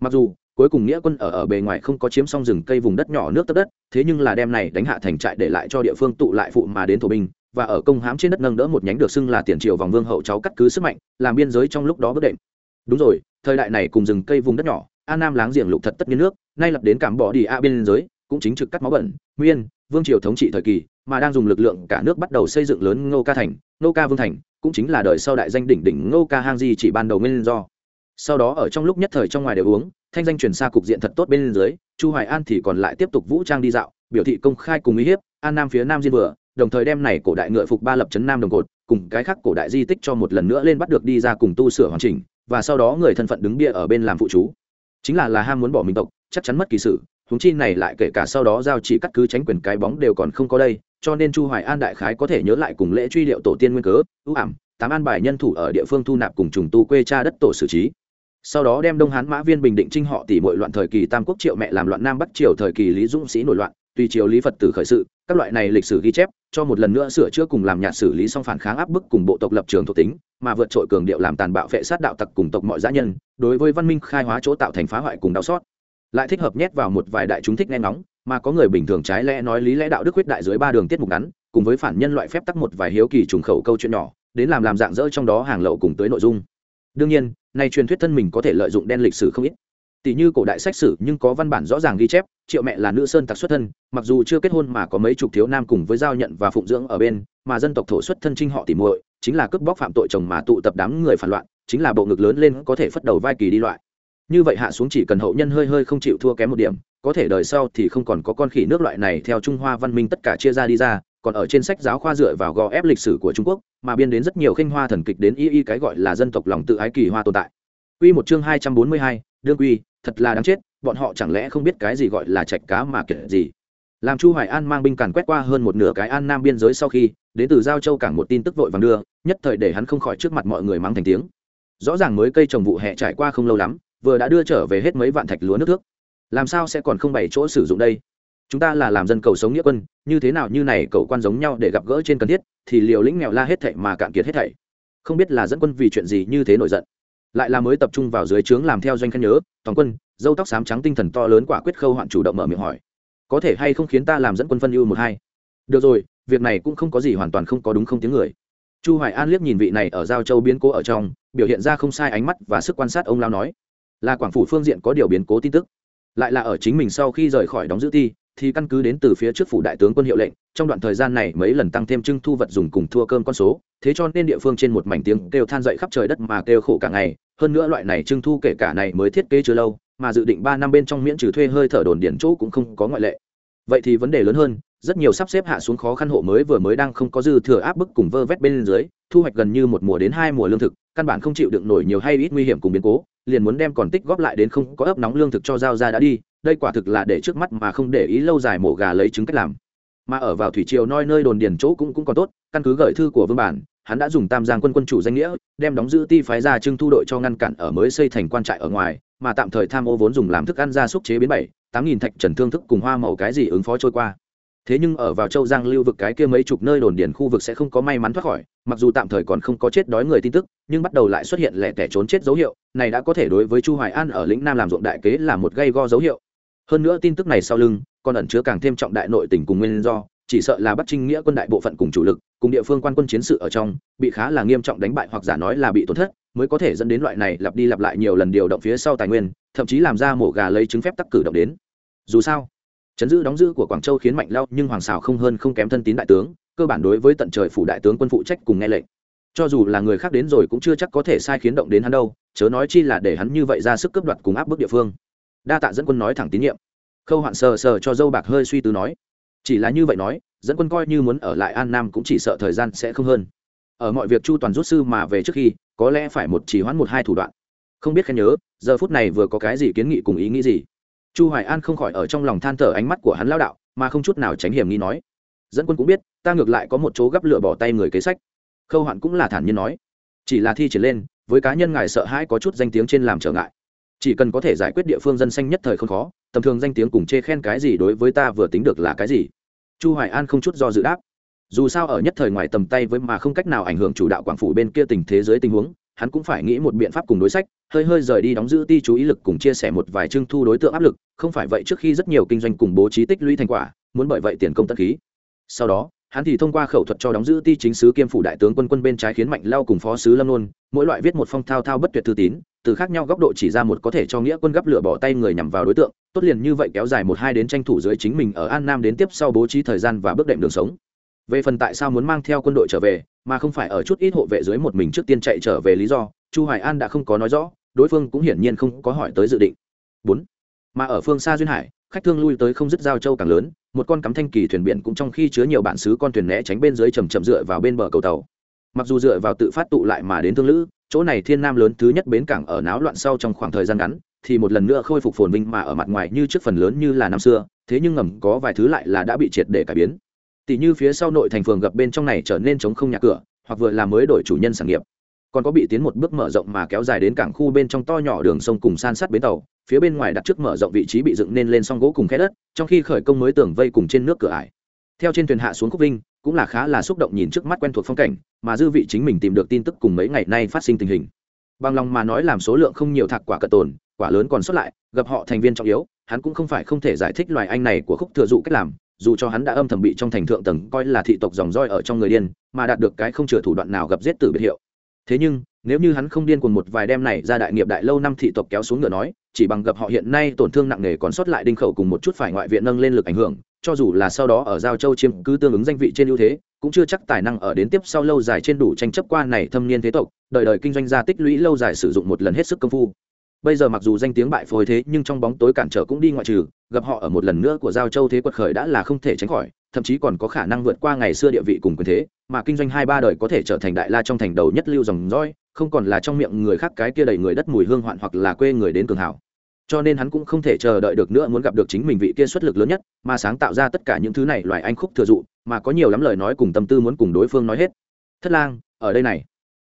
Mặc dù cuối cùng nghĩa quân ở ở bề ngoài không có chiếm xong rừng cây vùng đất nhỏ nước tấp đất, thế nhưng là đem này đánh hạ thành trại để lại cho địa phương tụ lại phụ mà đến thổ binh, và ở công hãm trên đất nâng đỡ một nhánh được xưng là tiền triều vòng vương hậu cháu cắt cứ sức mạnh, làm biên giới trong lúc đó bất định đúng rồi, thời đại này cùng rừng cây vùng đất nhỏ, an nam láng giềng lục thật tất nhiên nước, nay lập đến cảm bỏ đi a biên giới, cũng chính trực cắt máu bẩn, nguyên, vương triều thống trị thời kỳ, mà đang dùng lực lượng cả nước bắt đầu xây dựng lớn ngô ca thành, ngô ca vương thành, cũng chính là đời sau đại danh đỉnh đỉnh ngô ca hang di chỉ ban đầu nguyên do. Sau đó ở trong lúc nhất thời trong ngoài đều uống thanh danh truyền xa cục diện thật tốt bên dưới, chu hoài an thì còn lại tiếp tục vũ trang đi dạo, biểu thị công khai cùng uy hiếp, an nam phía nam diên vừa, đồng thời đem này cổ đại ngựa phục ba lập trấn nam đồng cột, cùng cái khác cổ đại di tích cho một lần nữa lên bắt được đi ra cùng tu sửa hoàn chỉnh, và sau đó người thân phận đứng bia ở bên làm phụ chú. Chính là là ham muốn bỏ mình tộc, chắc chắn mất kỳ sự, huống chi này lại kể cả sau đó giao chỉ cắt cứ tránh quyền cái bóng đều còn không có đây, cho nên chu hoài an đại khái có thể nhớ lại cùng lễ truy liệu tổ tiên nguyên cớ, ưu ảm, tám an bài nhân thủ ở địa phương thu nạp cùng trùng tu quê cha đất tổ xử trí sau đó đem đông hán mã viên bình định trinh họ tỷ mọi loạn thời kỳ tam quốc triệu mẹ làm loạn nam bắc triều thời kỳ lý dũng sĩ nổi loạn, tùy triều lý phật tử khởi sự, các loại này lịch sử ghi chép, cho một lần nữa sửa chữa cùng làm nhạt xử lý song phản kháng áp bức cùng bộ tộc lập trường thuộc tính, mà vượt trội cường điệu làm tàn bạo phệ sát đạo tặc cùng tộc mọi gia nhân, đối với văn minh khai hóa chỗ tạo thành phá hoại cùng đau xót. Lại thích hợp nhét vào một vài đại chúng thích nghe ngóng, mà có người bình thường trái lẽ nói lý lẽ đạo đức huyết đại dưới ba đường tiết mục ngắn, cùng với phản nhân loại phép tắc một vài hiếu kỳ trùng khẩu câu chuyện nhỏ, đến làm làm dạng dỡ trong đó hàng lậu cùng tới nội dung đương nhiên nay truyền thuyết thân mình có thể lợi dụng đen lịch sử không ít. Tỷ như cổ đại sách sử nhưng có văn bản rõ ràng ghi chép, triệu mẹ là nữ sơn tặc xuất thân, mặc dù chưa kết hôn mà có mấy chục thiếu nam cùng với giao nhận và phụng dưỡng ở bên, mà dân tộc thổ xuất thân trinh họ tỉ muội, chính là cướp bóc phạm tội chồng mà tụ tập đám người phản loạn, chính là bộ ngực lớn lên có thể phất đầu vai kỳ đi loại. Như vậy hạ xuống chỉ cần hậu nhân hơi hơi không chịu thua kém một điểm, có thể đời sau thì không còn có con khỉ nước loại này theo trung hoa văn minh tất cả chia ra đi ra còn ở trên sách giáo khoa dựa vào gò ép lịch sử của trung quốc mà biên đến rất nhiều khinh hoa thần kịch đến y y cái gọi là dân tộc lòng tự ái kỳ hoa tồn tại Quy một chương hai trăm bốn mươi hai, đương quy, thật là đáng chết, bọn họ chẳng lẽ không biết cái gì gọi là trạch cá mà kể gì. Làm Chu Hoài An mang binh càn quét qua hơn một nửa cái An Nam biên giới sau khi, đến từ giao châu cảng một tin tức vội vàng đưa, nhất thời để hắn không khỏi trước mặt mọi người mắng thành tiếng. Rõ ràng mới cây trồng vụ hè trải qua không lâu lắm, vừa đã đưa trở về hết mấy vạn thạch lúa nước thước. Làm sao sẽ còn không bày chỗ sử dụng đây? Chúng ta là làm dân cầu sống nghĩa quân, như thế nào như này cầu quan giống nhau để gặp gỡ trên cần thiết, thì liều lĩnh nghèo la hết thảy mà cạn kiệt hết thảy. Không biết là dẫn quân vì chuyện gì như thế nổi giận. Lại là mới tập trung vào dưới trướng làm theo doanh khen nhớ toàn quân dâu tóc xám trắng tinh thần to lớn quả quyết khâu hoạn chủ động mở miệng hỏi. Có thể hay không khiến ta làm dẫn quân phân ưu một hai? Được rồi việc này cũng không có gì hoàn toàn không có đúng không tiếng người. Chu hoài an liếc nhìn vị này ở giao châu biến cố ở trong biểu hiện ra không sai ánh mắt và sức quan sát ông lao nói. Là quảng phủ phương diện có điều biến cố tin tức. Lại là ở chính mình sau khi rời khỏi đóng giữ ti thì căn cứ đến từ phía trước phủ đại tướng quân hiệu lệnh, trong đoạn thời gian này mấy lần tăng thêm trưng thu vật dùng cùng thua cơm con số, thế cho nên địa phương trên một mảnh tiếng kêu than dậy khắp trời đất mà kêu khổ cả ngày. Hơn nữa loại này trưng thu kể cả này mới thiết kế chưa lâu, mà dự định ba năm bên trong miễn trừ thuê hơi thở đồn điển chỗ cũng không có ngoại lệ. Vậy thì vấn đề lớn hơn rất nhiều sắp xếp hạ xuống khó khăn hộ mới vừa mới đang không có dư thừa áp bức cùng vơ vét bên dưới, thu hoạch gần như một mùa đến hai mùa lương thực, căn bản không chịu đựng nổi nhiều hay ít nguy hiểm cùng biến cố, liền muốn đem còn tích góp lại đến không có ấp nóng lương thực cho giao ra đã đi, đây quả thực là để trước mắt mà không để ý lâu dài mổ gà lấy trứng cách làm. Mà ở vào thủy triều noi nơi đồn điền chỗ cũng cũng còn tốt, căn cứ gửi thư của vương bản, hắn đã dùng tam giang quân quân chủ danh nghĩa, đem đóng giữ ti phái ra trưng thu đội cho ngăn cản ở mới xây thành quan trại ở ngoài, mà tạm thời tham ô vốn dùng làm thức ăn ra xúc chế biến bảy, tám nghìn thạch trần thương thức cùng hoa màu cái gì ứng phó trôi qua thế nhưng ở vào châu giang lưu vực cái kia mấy chục nơi đồn điền khu vực sẽ không có may mắn thoát khỏi, mặc dù tạm thời còn không có chết đói người tin tức, nhưng bắt đầu lại xuất hiện lẻ tẻ trốn chết dấu hiệu, này đã có thể đối với chu hoài an ở lĩnh nam làm ruộng đại kế là một gây go dấu hiệu. Hơn nữa tin tức này sau lưng, còn ẩn chứa càng thêm trọng đại nội tình cùng nguyên do, chỉ sợ là bắt trinh nghĩa quân đại bộ phận cùng chủ lực, cùng địa phương quan quân chiến sự ở trong, bị khá là nghiêm trọng đánh bại hoặc giả nói là bị tổn thất, mới có thể dẫn đến loại này lặp đi lặp lại nhiều lần điều động phía sau tài nguyên, thậm chí làm ra mổ gà lấy chứng phép tắc cử động đến. Dù sao chấn giữ đóng giữ của quảng châu khiến mạnh lao nhưng hoàng xào không hơn không kém thân tín đại tướng, cơ bản đối với tận trời phủ đại tướng quân phụ trách cùng nghe lệnh. Cho dù là người khác đến rồi cũng chưa chắc có thể sai khiến động đến hắn đâu, chớ nói chi là để hắn như vậy ra sức cướp đoạt cùng áp bức địa phương. Đa tạ dẫn quân nói thẳng tín nhiệm. Khâu hoạn sờ sờ cho dâu bạc hơi suy tư nói, chỉ là như vậy nói, dẫn quân coi như muốn ở lại an nam cũng chỉ sợ thời gian sẽ không hơn. Ở mọi việc chu toàn rút sư mà về trước khi, có lẽ phải một chỉ hoãn một hai thủ đoạn. Không biết khen nhớ, giờ phút này vừa có cái gì kiến nghị cùng ý nghĩ gì? Chu hoài an không khỏi ở trong lòng than thở ánh mắt của hắn lao đạo, mà không chút nào tránh hiểm nghi nói. Dẫn quân cũng biết, ta ngược lại có một chỗ gấp lửa bỏ tay người kế sách. Khâu hoạn cũng là thản nhiên nói. Chỉ là thi triển lên, với cá nhân ngài sợ hãi có chút danh tiếng trên làm trở ngại. Chỉ cần có thể giải quyết địa phương dân xanh nhất thời không khó, tầm thường danh tiếng cùng chê khen cái gì đối với ta vừa tính được là cái gì? Chu hoài an không chút do dự đáp. Dù sao ở nhất thời ngoài tầm tay với mà không cách nào ảnh hưởng chủ đạo quảng phủ bên kia tình thế giới tình huống hắn cũng phải nghĩ một biện pháp cùng đối sách, hơi hơi rời đi đóng giữ ti chú ý lực cùng chia sẻ một vài trưng thu đối tượng áp lực, không phải vậy trước khi rất nhiều kinh doanh cùng bố trí tích lũy thành quả, muốn bởi vậy tiền công tất khí. Sau đó, hắn thì thông qua khẩu thuật cho đóng giữ ti chính sứ kiêm phủ đại tướng quân quân bên trái khiến mạnh lao cùng phó sứ lâm nôn mỗi loại viết một phong thao thao bất tuyệt thư tín, từ khác nhau góc độ chỉ ra một có thể cho nghĩa quân gấp lửa bỏ tay người nhằm vào đối tượng, tốt liền như vậy kéo dài một hai đến tranh thủ dưới chính mình ở an nam đến tiếp sau bố trí thời gian và bước đệm đường sống về phần tại sao muốn mang theo quân đội trở về, mà không phải ở chút ít hộ vệ dưới một mình trước tiên chạy trở về lý do, chu hoài an đã không có nói rõ, đối phương cũng hiển nhiên không có hỏi tới dự định. Bốn, mà ở phương xa duyên hải, khách thương lui tới không dứt giao châu càng lớn, một con cắm thanh kỳ thuyền biển cũng trong khi chứa nhiều bản xứ con thuyền né tránh bên dưới chầm chậm dựa vào bên bờ cầu tàu. Mặc dù dựa vào tự phát tụ lại mà đến thương lữ, chỗ này thiên nam lớn thứ nhất bến cảng ở náo loạn sau trong khoảng thời gian ngắn, thì một lần nữa khôi phục phồn vinh mà ở mặt ngoài như trước phần lớn như là năm xưa, thế nhưng ngầm có vài thứ lại là đã bị triệt để cải biến tỷ như phía sau nội thành phường gặp bên trong này trở nên trống không nhà cửa, hoặc vừa là mới đổi chủ nhân sản nghiệp. Còn có bị tiến một bước mở rộng mà kéo dài đến cảng khu bên trong to nhỏ đường sông cùng san sát bến tàu, phía bên ngoài đặt trước mở rộng vị trí bị dựng nên lên song gỗ cùng khe đất, trong khi khởi công mới tường vây cùng trên nước cửa ải. Theo trên thuyền hạ xuống khúc vinh, cũng là khá là xúc động nhìn trước mắt quen thuộc phong cảnh, mà dư vị chính mình tìm được tin tức cùng mấy ngày nay phát sinh tình hình. Bằng lòng mà nói làm số lượng không nhiều thạc quả cận tồn, quả lớn còn xuất lại, gặp họ thành viên trọng yếu, hắn cũng không phải không thể giải thích loài anh này của khúc thừa dụ cách làm dù cho hắn đã âm thầm bị trong thành thượng tầng coi là thị tộc dòng roi ở trong người điên, mà đạt được cái không chừa thủ đoạn nào gặp giết tử biệt hiệu. Thế nhưng, nếu như hắn không điên cuồng một vài đêm này ra đại nghiệp đại lâu năm thị tộc kéo xuống ngựa nói, chỉ bằng gặp họ hiện nay tổn thương nặng nề còn sót lại đinh khẩu cùng một chút phải ngoại viện nâng lên lực ảnh hưởng, cho dù là sau đó ở giao châu chiếm cứ tương ứng danh vị trên ưu thế, cũng chưa chắc tài năng ở đến tiếp sau lâu dài trên đủ tranh chấp qua này thâm niên thế tộc, đời đời kinh doanh gia tích lũy lâu dài sử dụng một lần hết sức công phu bây giờ mặc dù danh tiếng bại phôi thế, nhưng trong bóng tối cản trở cũng đi ngoại trừ, gặp họ ở một lần nữa của giao châu thế quật khởi đã là không thể tránh khỏi, thậm chí còn có khả năng vượt qua ngày xưa địa vị cùng quyền thế, mà kinh doanh hai ba đời có thể trở thành đại la trong thành đầu nhất lưu dòng roi không còn là trong miệng người khác cái kia đầy người đất mùi hương hoạn hoặc là quê người đến cường hảo cho nên hắn cũng không thể chờ đợi được nữa muốn gặp được chính mình vị kia xuất lực lớn nhất, mà sáng tạo ra tất cả những thứ này loài anh khúc thừa dụ, mà có nhiều lắm lời nói cùng tâm tư muốn cùng đối phương nói hết. Thất lang, ở đây này.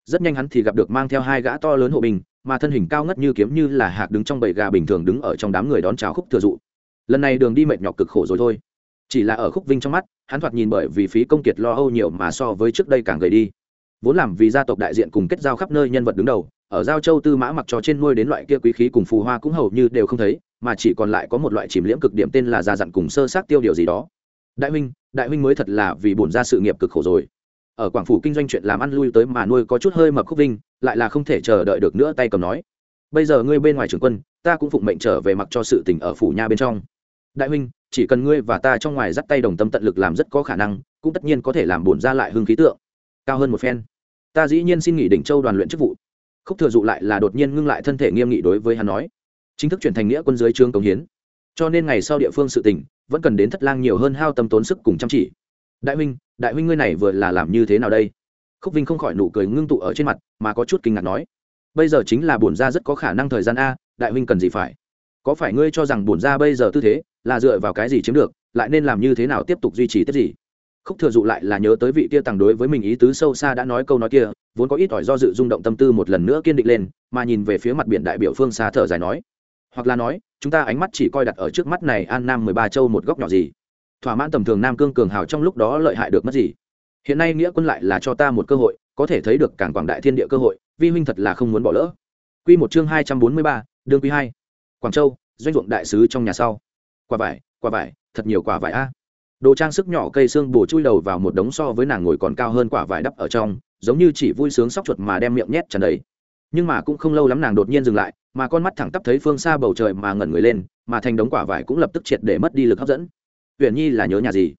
Rất nhanh hắn thì gặp được mang theo hai gã to lớn hộ bình mà thân hình cao ngất như kiếm như là hạc đứng trong bầy gà bình thường đứng ở trong đám người đón chào khúc thừa dụ. Lần này đường đi mệt nhọc cực khổ rồi thôi. Chỉ là ở khúc vinh trong mắt, hắn thoạt nhìn bởi vì phí công kiệt lo âu nhiều mà so với trước đây càng gầy đi. Vốn làm vì gia tộc đại diện cùng kết giao khắp nơi nhân vật đứng đầu, ở giao châu tư mã mặc cho trên nuôi đến loại kia quý khí cùng phù hoa cũng hầu như đều không thấy, mà chỉ còn lại có một loại chìm liễm cực điểm tên là gia dặn cùng sơ sát tiêu điều gì đó. Đại huynh đại huynh mới thật là vì bổn ra sự nghiệp cực khổ rồi ở quảng phủ kinh doanh chuyện làm ăn lui tới mà nuôi có chút hơi mập khúc vinh, lại là không thể chờ đợi được nữa tay cầm nói. Bây giờ ngươi bên ngoài trưởng quân, ta cũng phụng mệnh trở về mặc cho sự tình ở phủ nha bên trong. Đại huynh, chỉ cần ngươi và ta trong ngoài dắt tay đồng tâm tận lực làm rất có khả năng, cũng tất nhiên có thể làm bổn ra lại hưng khí tượng. Cao hơn một phen. Ta dĩ nhiên xin nghỉ đỉnh châu đoàn luyện chức vụ. Khúc thừa dụ lại là đột nhiên ngưng lại thân thể nghiêm nghị đối với hắn nói. Chính thức chuyển thành nghĩa quân dưới trương cống hiến. Cho nên ngày sau địa phương sự tình, vẫn cần đến thất lang nhiều hơn hao tâm tốn sức cùng chăm chỉ đại huynh đại huynh ngươi này vừa là làm như thế nào đây? Khúc vinh không khỏi nụ cười ngưng tụ ở trên mặt, mà có chút kinh ngạc nói. Bây giờ chính là bổn ra rất có khả năng thời gian a, đại huynh cần gì phải? Có phải ngươi cho rằng bổn ra bây giờ tư thế là dựa vào cái gì chiếm được, lại nên làm như thế nào tiếp tục duy trì tiếp gì? Khúc thừa dụ lại là nhớ tới vị kia tàng đối với mình ý tứ sâu xa đã nói câu nói kia, vốn có ít ỏi do dự rung động tâm tư một lần nữa kiên định lên, mà nhìn về phía mặt biển đại biểu phương xa thở dài nói. Hoặc là nói, chúng ta ánh mắt chỉ coi đặt ở trước mắt này, an nam mười ba châu một góc nhỏ gì? Thỏa mãn tầm thường nam cương cường hào trong lúc đó lợi hại được mất gì. Hiện nay nghĩa quân lại là cho ta một cơ hội, có thể thấy được cảng quảng đại thiên địa cơ hội, vi huynh thật là không muốn bỏ lỡ. Q một chương hai trăm bốn mươi ba, đương quý hai. Quảng châu, doanh ruộng đại sứ trong nhà sau. Quả vải quả vải, thật nhiều quả vải a. Đồ trang sức nhỏ cây xương bồ chui đầu vào một đống so với nàng ngồi còn cao hơn quả vải đắp ở trong, giống như chỉ vui sướng sóc chuột mà đem miệng nhét tràn đầy. Nhưng mà cũng không lâu lắm nàng đột nhiên dừng lại, mà con mắt thẳng tắp thấy phương xa bầu trời mà ngẩn người lên, mà thành đống quả vải cũng lập tức triệt để mất đi lực hấp dẫn huyền nhi là nhớ nhà gì?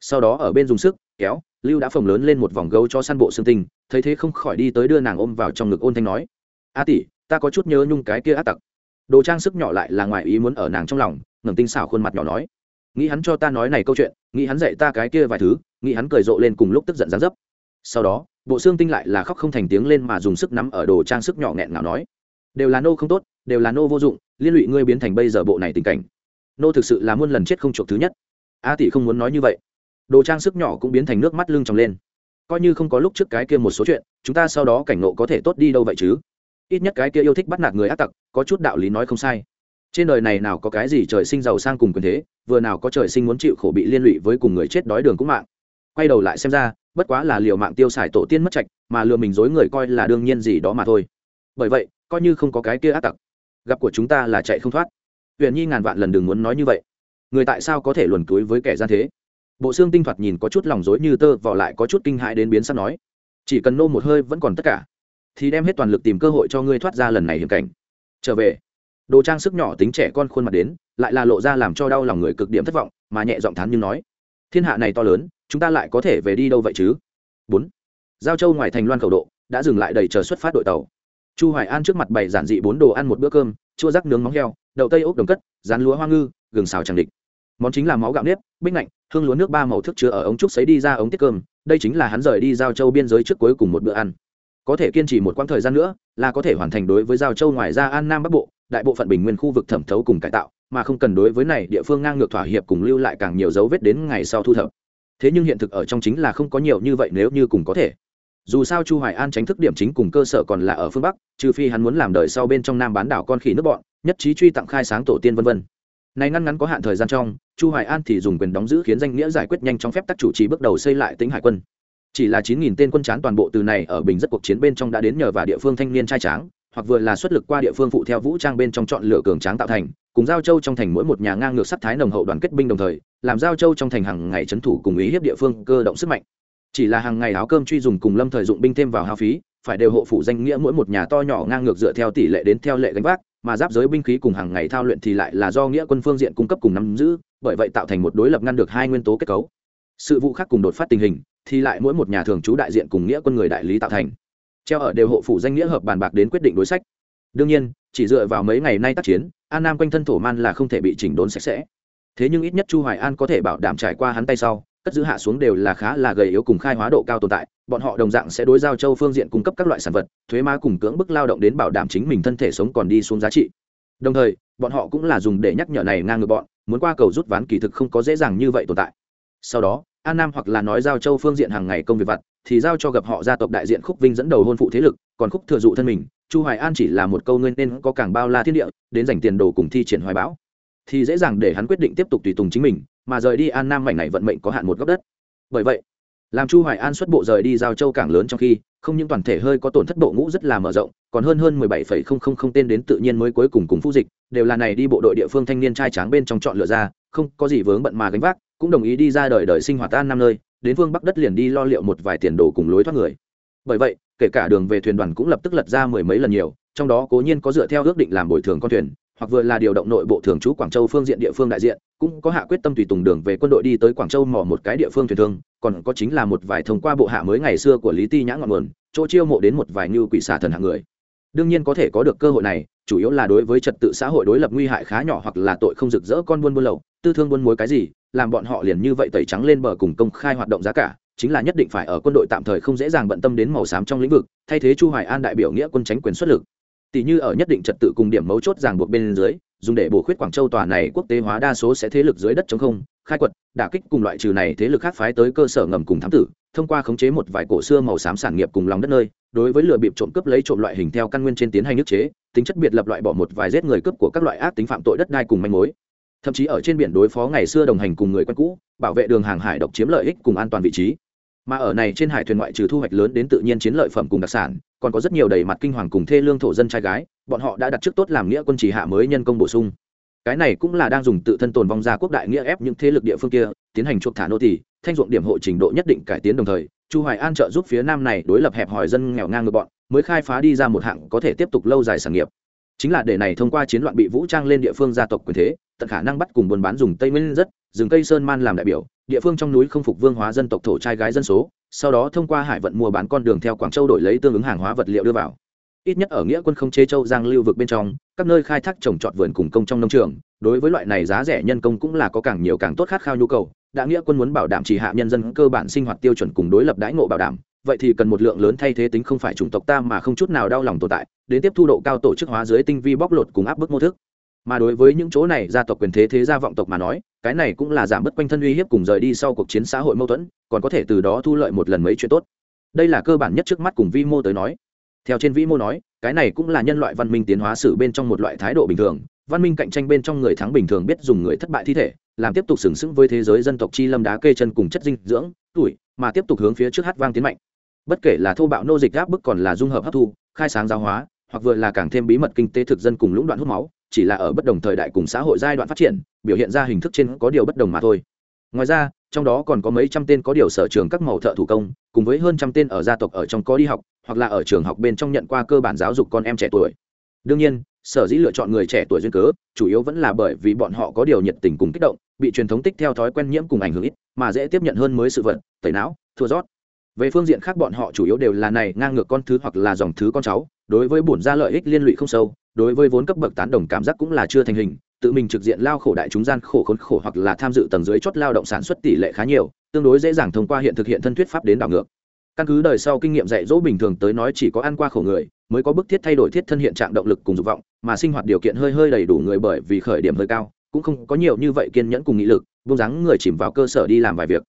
Sau đó ở bên dùng sức, kéo, lưu đã phồng lớn lên một vòng gấu cho săn bộ xương tinh, thấy thế không khỏi đi tới đưa nàng ôm vào trong ngực ôn thanh nói, a tỷ, ta có chút nhớ nhung cái kia ác tặc. Đồ trang sức nhỏ lại là ngoài ý muốn ở nàng trong lòng, ngẩng tinh xảo khuôn mặt nhỏ nói, nghĩ hắn cho ta nói này câu chuyện, nghĩ hắn dạy ta cái kia vài thứ, nghĩ hắn cười rộ lên cùng lúc tức giận gián dấp. Sau đó, bộ xương tinh lại là khóc không thành tiếng lên mà dùng sức nắm ở đồ trang sức nhỏ nghẹn ngào nói, đều là nô không tốt, đều là nô vô dụng, liên lụy ngươi biến thành bây giờ bộ này tình cảnh. Nô thực sự là muôn lần chết không chuộc thứ nhất a tỷ không muốn nói như vậy. Đồ trang sức nhỏ cũng biến thành nước mắt lưng tròng lên. Coi như không có lúc trước cái kia một số chuyện, chúng ta sau đó cảnh ngộ có thể tốt đi đâu vậy chứ? Ít nhất cái kia yêu thích bắt nạt người ác tặc, có chút đạo lý nói không sai. Trên đời này nào có cái gì trời sinh giàu sang cùng quyền thế, vừa nào có trời sinh muốn chịu khổ bị liên lụy với cùng người chết đói đường cũng mạng. Quay đầu lại xem ra, bất quá là liều mạng tiêu xài tổ tiên mất trạch, mà lừa mình dối người coi là đương nhiên gì đó mà thôi. Bởi vậy, coi như không có cái kia ác tặc, gặp của chúng ta là chạy không thoát. Huyền nhi ngàn vạn lần đừng muốn nói như vậy người tại sao có thể luồn túi với kẻ gian thế? Bộ xương tinh thoạt nhìn có chút lòng dối như tơ, vỏ lại có chút kinh hãi đến biến sắp nói, chỉ cần nô một hơi vẫn còn tất cả, thì đem hết toàn lực tìm cơ hội cho ngươi thoát ra lần này hiểm cảnh. Trở về. Đồ trang sức nhỏ tính trẻ con khuôn mặt đến, lại là lộ ra làm cho đau lòng người cực điểm thất vọng, mà nhẹ giọng thán nhưng nói, thiên hạ này to lớn, chúng ta lại có thể về đi đâu vậy chứ? Bốn. Giao châu ngoài thành loan khẩu độ, đã dừng lại đầy chờ xuất phát đội tàu. Chu hoài an trước mặt bày giản dị bốn đồ ăn một bữa cơm, chua rắc nướng móng heo, đậu tây ốc đồng cất, rán lúa hoa ngư, gừng xào chẳng địch món chính là máu gạo nếp, bích lạnh hương lúa nước ba màu thức chứa ở ống trúc xấy đi ra ống tiết cơm, đây chính là hắn rời đi giao châu biên giới trước cuối cùng một bữa ăn. Có thể kiên trì một quãng thời gian nữa, là có thể hoàn thành đối với giao châu ngoài ra an nam bắc bộ, đại bộ phận bình nguyên khu vực thẩm thấu cùng cải tạo, mà không cần đối với này địa phương ngang ngược thỏa hiệp cùng lưu lại càng nhiều dấu vết đến ngày sau thu thập. Thế nhưng hiện thực ở trong chính là không có nhiều như vậy nếu như cùng có thể. Dù sao chu hoài an tránh thức điểm chính cùng cơ sở còn là ở phương bắc, trừ phi hắn muốn làm đời sau bên trong nam bán đảo con khỉ nước bọn, nhất trí truy tặng khai sáng tổ tiên vân vân này ngăn ngắn có hạn thời gian trong, chu hoài an thì dùng quyền đóng giữ khiến danh nghĩa giải quyết nhanh chóng phép tắc chủ trì bước đầu xây lại tính hải quân. Chỉ là 9.000 tên quân chán toàn bộ từ này ở bình rất cuộc chiến bên trong đã đến nhờ và địa phương thanh niên trai tráng, hoặc vừa là xuất lực qua địa phương phụ theo vũ trang bên trong chọn lựa cường tráng tạo thành, cùng giao châu trong thành mỗi một nhà ngang ngược sắc thái nồng hậu đoàn kết binh đồng thời, làm giao châu trong thành hàng ngày trấn thủ cùng ý hiếp địa phương cơ động sức mạnh. Chỉ là hàng ngày áo cơm truy dùng cùng lâm thời dụng binh thêm vào hao phí, phải đều hộ phụ danh nghĩa mỗi một nhà to nhỏ ngang ngược dựa theo tỷ lệ đến theo lệ gánh vác mà giáp giới binh khí cùng hàng ngày thao luyện thì lại là do nghĩa quân phương diện cung cấp cùng nắm giữ, bởi vậy tạo thành một đối lập ngăn được hai nguyên tố kết cấu. Sự vụ khác cùng đột phát tình hình, thì lại mỗi một nhà thường trú đại diện cùng nghĩa quân người đại lý tạo thành. Treo ở đều hộ phủ danh nghĩa hợp bàn bạc đến quyết định đối sách. Đương nhiên, chỉ dựa vào mấy ngày nay tác chiến, an nam quanh thân thổ man là không thể bị chỉnh đốn sạch sẽ. Thế nhưng ít nhất chu hoài an có thể bảo đảm trải qua hắn tay sau, cất giữ hạ xuống đều là khá là gầy yếu cùng khai hóa độ cao tồn tại bọn họ đồng dạng sẽ đối giao châu phương diện cung cấp các loại sản vật, thuế má cùng cưỡng bức lao động đến bảo đảm chính mình thân thể sống còn đi xuống giá trị. Đồng thời, bọn họ cũng là dùng để nhắc nhở này ngang ngược bọn, muốn qua cầu rút ván kỳ thực không có dễ dàng như vậy tồn tại. Sau đó, an nam hoặc là nói giao châu phương diện hàng ngày công việc vặt, thì giao cho gặp họ gia tộc đại diện khúc vinh dẫn đầu hôn phụ thế lực, còn khúc thừa dụ thân mình, chu hoài an chỉ là một câu ngươi nên có càng bao la thiên địa, đến dành tiền đồ cùng thi triển hoài bão. Thì dễ dàng để hắn quyết định tiếp tục tùy tùng chính mình, mà rời đi an nam mảnh này vận mệnh có hạn một góc đất. Bởi vậy làm chu hoài an xuất bộ rời đi giao châu cảng lớn trong khi không những toàn thể hơi có tổn thất bộ ngũ rất là mở rộng còn hơn hơn 17,000 tên đến tự nhiên mới cuối cùng cùng phu dịch đều là này đi bộ đội địa phương thanh niên trai tráng bên trong chọn lựa ra không có gì vướng bận mà gánh vác cũng đồng ý đi ra đời đời sinh hoạt an năm nơi đến phương bắc đất liền đi lo liệu một vài tiền đồ cùng lối thoát người. Bởi vậy kể cả đường về thuyền đoàn cũng lập tức lật ra mười mấy lần nhiều trong đó cố nhiên có dựa theo ước định làm bồi thường con thuyền hoặc vừa là điều động nội bộ thường trú quảng châu phương diện địa phương đại diện, cũng có hạ quyết tâm tùy tùng đường về quân đội đi tới quảng châu mò một cái địa phương thuyền thương, còn có chính là một vài thông qua bộ hạ mới ngày xưa của lý ti nhã ngọn nguồn, chỗ chiêu mộ đến một vài như quỷ xà thần hạng người. Đương nhiên có thể có được cơ hội này, chủ yếu là đối với trật tự xã hội đối lập nguy hại khá nhỏ hoặc là tội không rực rỡ con buôn buôn lậu, tư thương buôn mối cái gì, làm bọn họ liền như vậy tẩy trắng lên bờ cùng công khai hoạt động giá cả, chính là nhất định phải ở quân đội tạm thời không dễ dàng bận tâm đến màu xám trong lĩnh vực, thay thế chu hoài an đại biểu nghĩa quân tránh quyền xuất lực tỷ như ở nhất định trật tự cùng điểm mấu chốt ràng buộc bên dưới, dùng để bổ khuyết quảng châu tòa này quốc tế hóa đa số sẽ thế lực dưới đất chống không, khai quật, đả kích cùng loại trừ này thế lực khác phái tới cơ sở ngầm cùng thám tử, thông qua khống chế một vài cổ xưa màu xám sản nghiệp cùng lòng đất nơi, đối với lừa bịp trộm cướp lấy trộm loại hình theo căn nguyên trên tiến hành nước chế, tính chất biệt lập loại bỏ một vài giết người cướp của các loại ác tính phạm tội đất đai cùng manh mối. Thậm chí ở trên biển đối phó ngày xưa đồng hành cùng người quen cũ, bảo vệ đường hàng hải độc chiếm lợi ích cùng an toàn vị trí. Mà ở này trên hải thuyền ngoại trừ thu hoạch lớn đến tự nhiên chiến lợi phẩm cùng đặc sản còn có rất nhiều đầy mặt kinh hoàng cùng thê lương thổ dân trai gái, bọn họ đã đặt trước tốt làm nghĩa quân chỉ hạ mới nhân công bổ sung. Cái này cũng là đang dùng tự thân tồn vong ra quốc đại nghĩa ép những thế lực địa phương kia, tiến hành chuộc thả nô tỷ thanh ruộng điểm hộ trình độ nhất định cải tiến đồng thời, chu hoài an trợ giúp phía nam này đối lập hẹp hòi dân nghèo ngang ngược bọn, mới khai phá đi ra một hạng có thể tiếp tục lâu dài sản nghiệp. Chính là để này thông qua chiến loạn bị vũ trang lên địa phương gia tộc quyền thế, tận khả năng bắt cùng buôn bán dùng tây nguyên rất, rừng cây sơn man làm đại biểu địa phương trong núi không phục vương hóa dân tộc thổ trai gái dân số, sau đó thông qua hải vận mua bán con đường theo quảng châu đổi lấy tương ứng hàng hóa vật liệu đưa vào. Ít nhất ở nghĩa quân không chế châu giang lưu vực bên trong, các nơi khai thác trồng trọt vườn cùng công trong nông trường, đối với loại này giá rẻ nhân công cũng là có càng nhiều càng tốt khát khao nhu cầu, đã nghĩa quân muốn bảo đảm chỉ hạ nhân dân cơ bản sinh hoạt tiêu chuẩn cùng đối lập đãi ngộ bảo đảm, vậy thì cần một lượng lớn thay thế tính không phải chủng tộc ta mà không chút nào đau lòng tồn tại, đến tiếp thu độ cao tổ chức hóa dưới tinh vi bóc lột cùng áp bức mô thức. Mà đối với những chỗ này gia tộc quyền thế thế gia vọng tộc mà nói cái này cũng là giảm bớt quanh thân uy hiếp cùng rời đi sau cuộc chiến xã hội mâu thuẫn, còn có thể từ đó thu lợi một lần mấy chuyện tốt. Đây là cơ bản nhất trước mắt cùng vi mô tới nói. Theo trên vĩ mô nói, cái này cũng là nhân loại văn minh tiến hóa sử bên trong một loại thái độ bình thường, văn minh cạnh tranh bên trong người thắng bình thường biết dùng người thất bại thi thể, làm tiếp tục sừng sững với thế giới dân tộc chi lâm đá kê chân cùng chất dinh dưỡng, tuổi, mà tiếp tục hướng phía trước hát vang tiến mạnh. Bất kể là thô bạo nô dịch áp bức còn là dung hợp hấp thu, khai sáng giáo hóa, hoặc vừa là càng thêm bí mật kinh tế thực dân cùng lũng đoạn hút máu chỉ là ở bất đồng thời đại cùng xã hội giai đoạn phát triển, biểu hiện ra hình thức trên có điều bất đồng mà thôi. Ngoài ra, trong đó còn có mấy trăm tên có điều sở trường các màu thợ thủ công, cùng với hơn trăm tên ở gia tộc ở trong có đi học, hoặc là ở trường học bên trong nhận qua cơ bản giáo dục con em trẻ tuổi. Đương nhiên, sở dĩ lựa chọn người trẻ tuổi duyên cớ, chủ yếu vẫn là bởi vì bọn họ có điều nhiệt tình cùng kích động, bị truyền thống tích theo thói quen nhiễm cùng ảnh hưởng ít, mà dễ tiếp nhận hơn mới sự vật, tẩy não, thua rót. Về phương diện khác bọn họ chủ yếu đều là này ngang ngược con thứ hoặc là dòng thứ con cháu, đối với bổn ra lợi ích liên lụy không sâu đối với vốn cấp bậc tán đồng cảm giác cũng là chưa thành hình, tự mình trực diện lao khổ đại chúng gian khổ khốn khổ hoặc là tham dự tầng dưới chốt lao động sản xuất tỷ lệ khá nhiều, tương đối dễ dàng thông qua hiện thực hiện thân thuyết pháp đến đảo ngược. Căn cứ đời sau kinh nghiệm dạy dỗ bình thường tới nói chỉ có ăn qua khổ người, mới có bức thiết thay đổi thiết thân hiện trạng động lực cùng dục vọng, mà sinh hoạt điều kiện hơi hơi đầy đủ người bởi vì khởi điểm hơi cao, cũng không có nhiều như vậy kiên nhẫn cùng nghị lực, buông dáng người chìm vào cơ sở đi làm vài việc.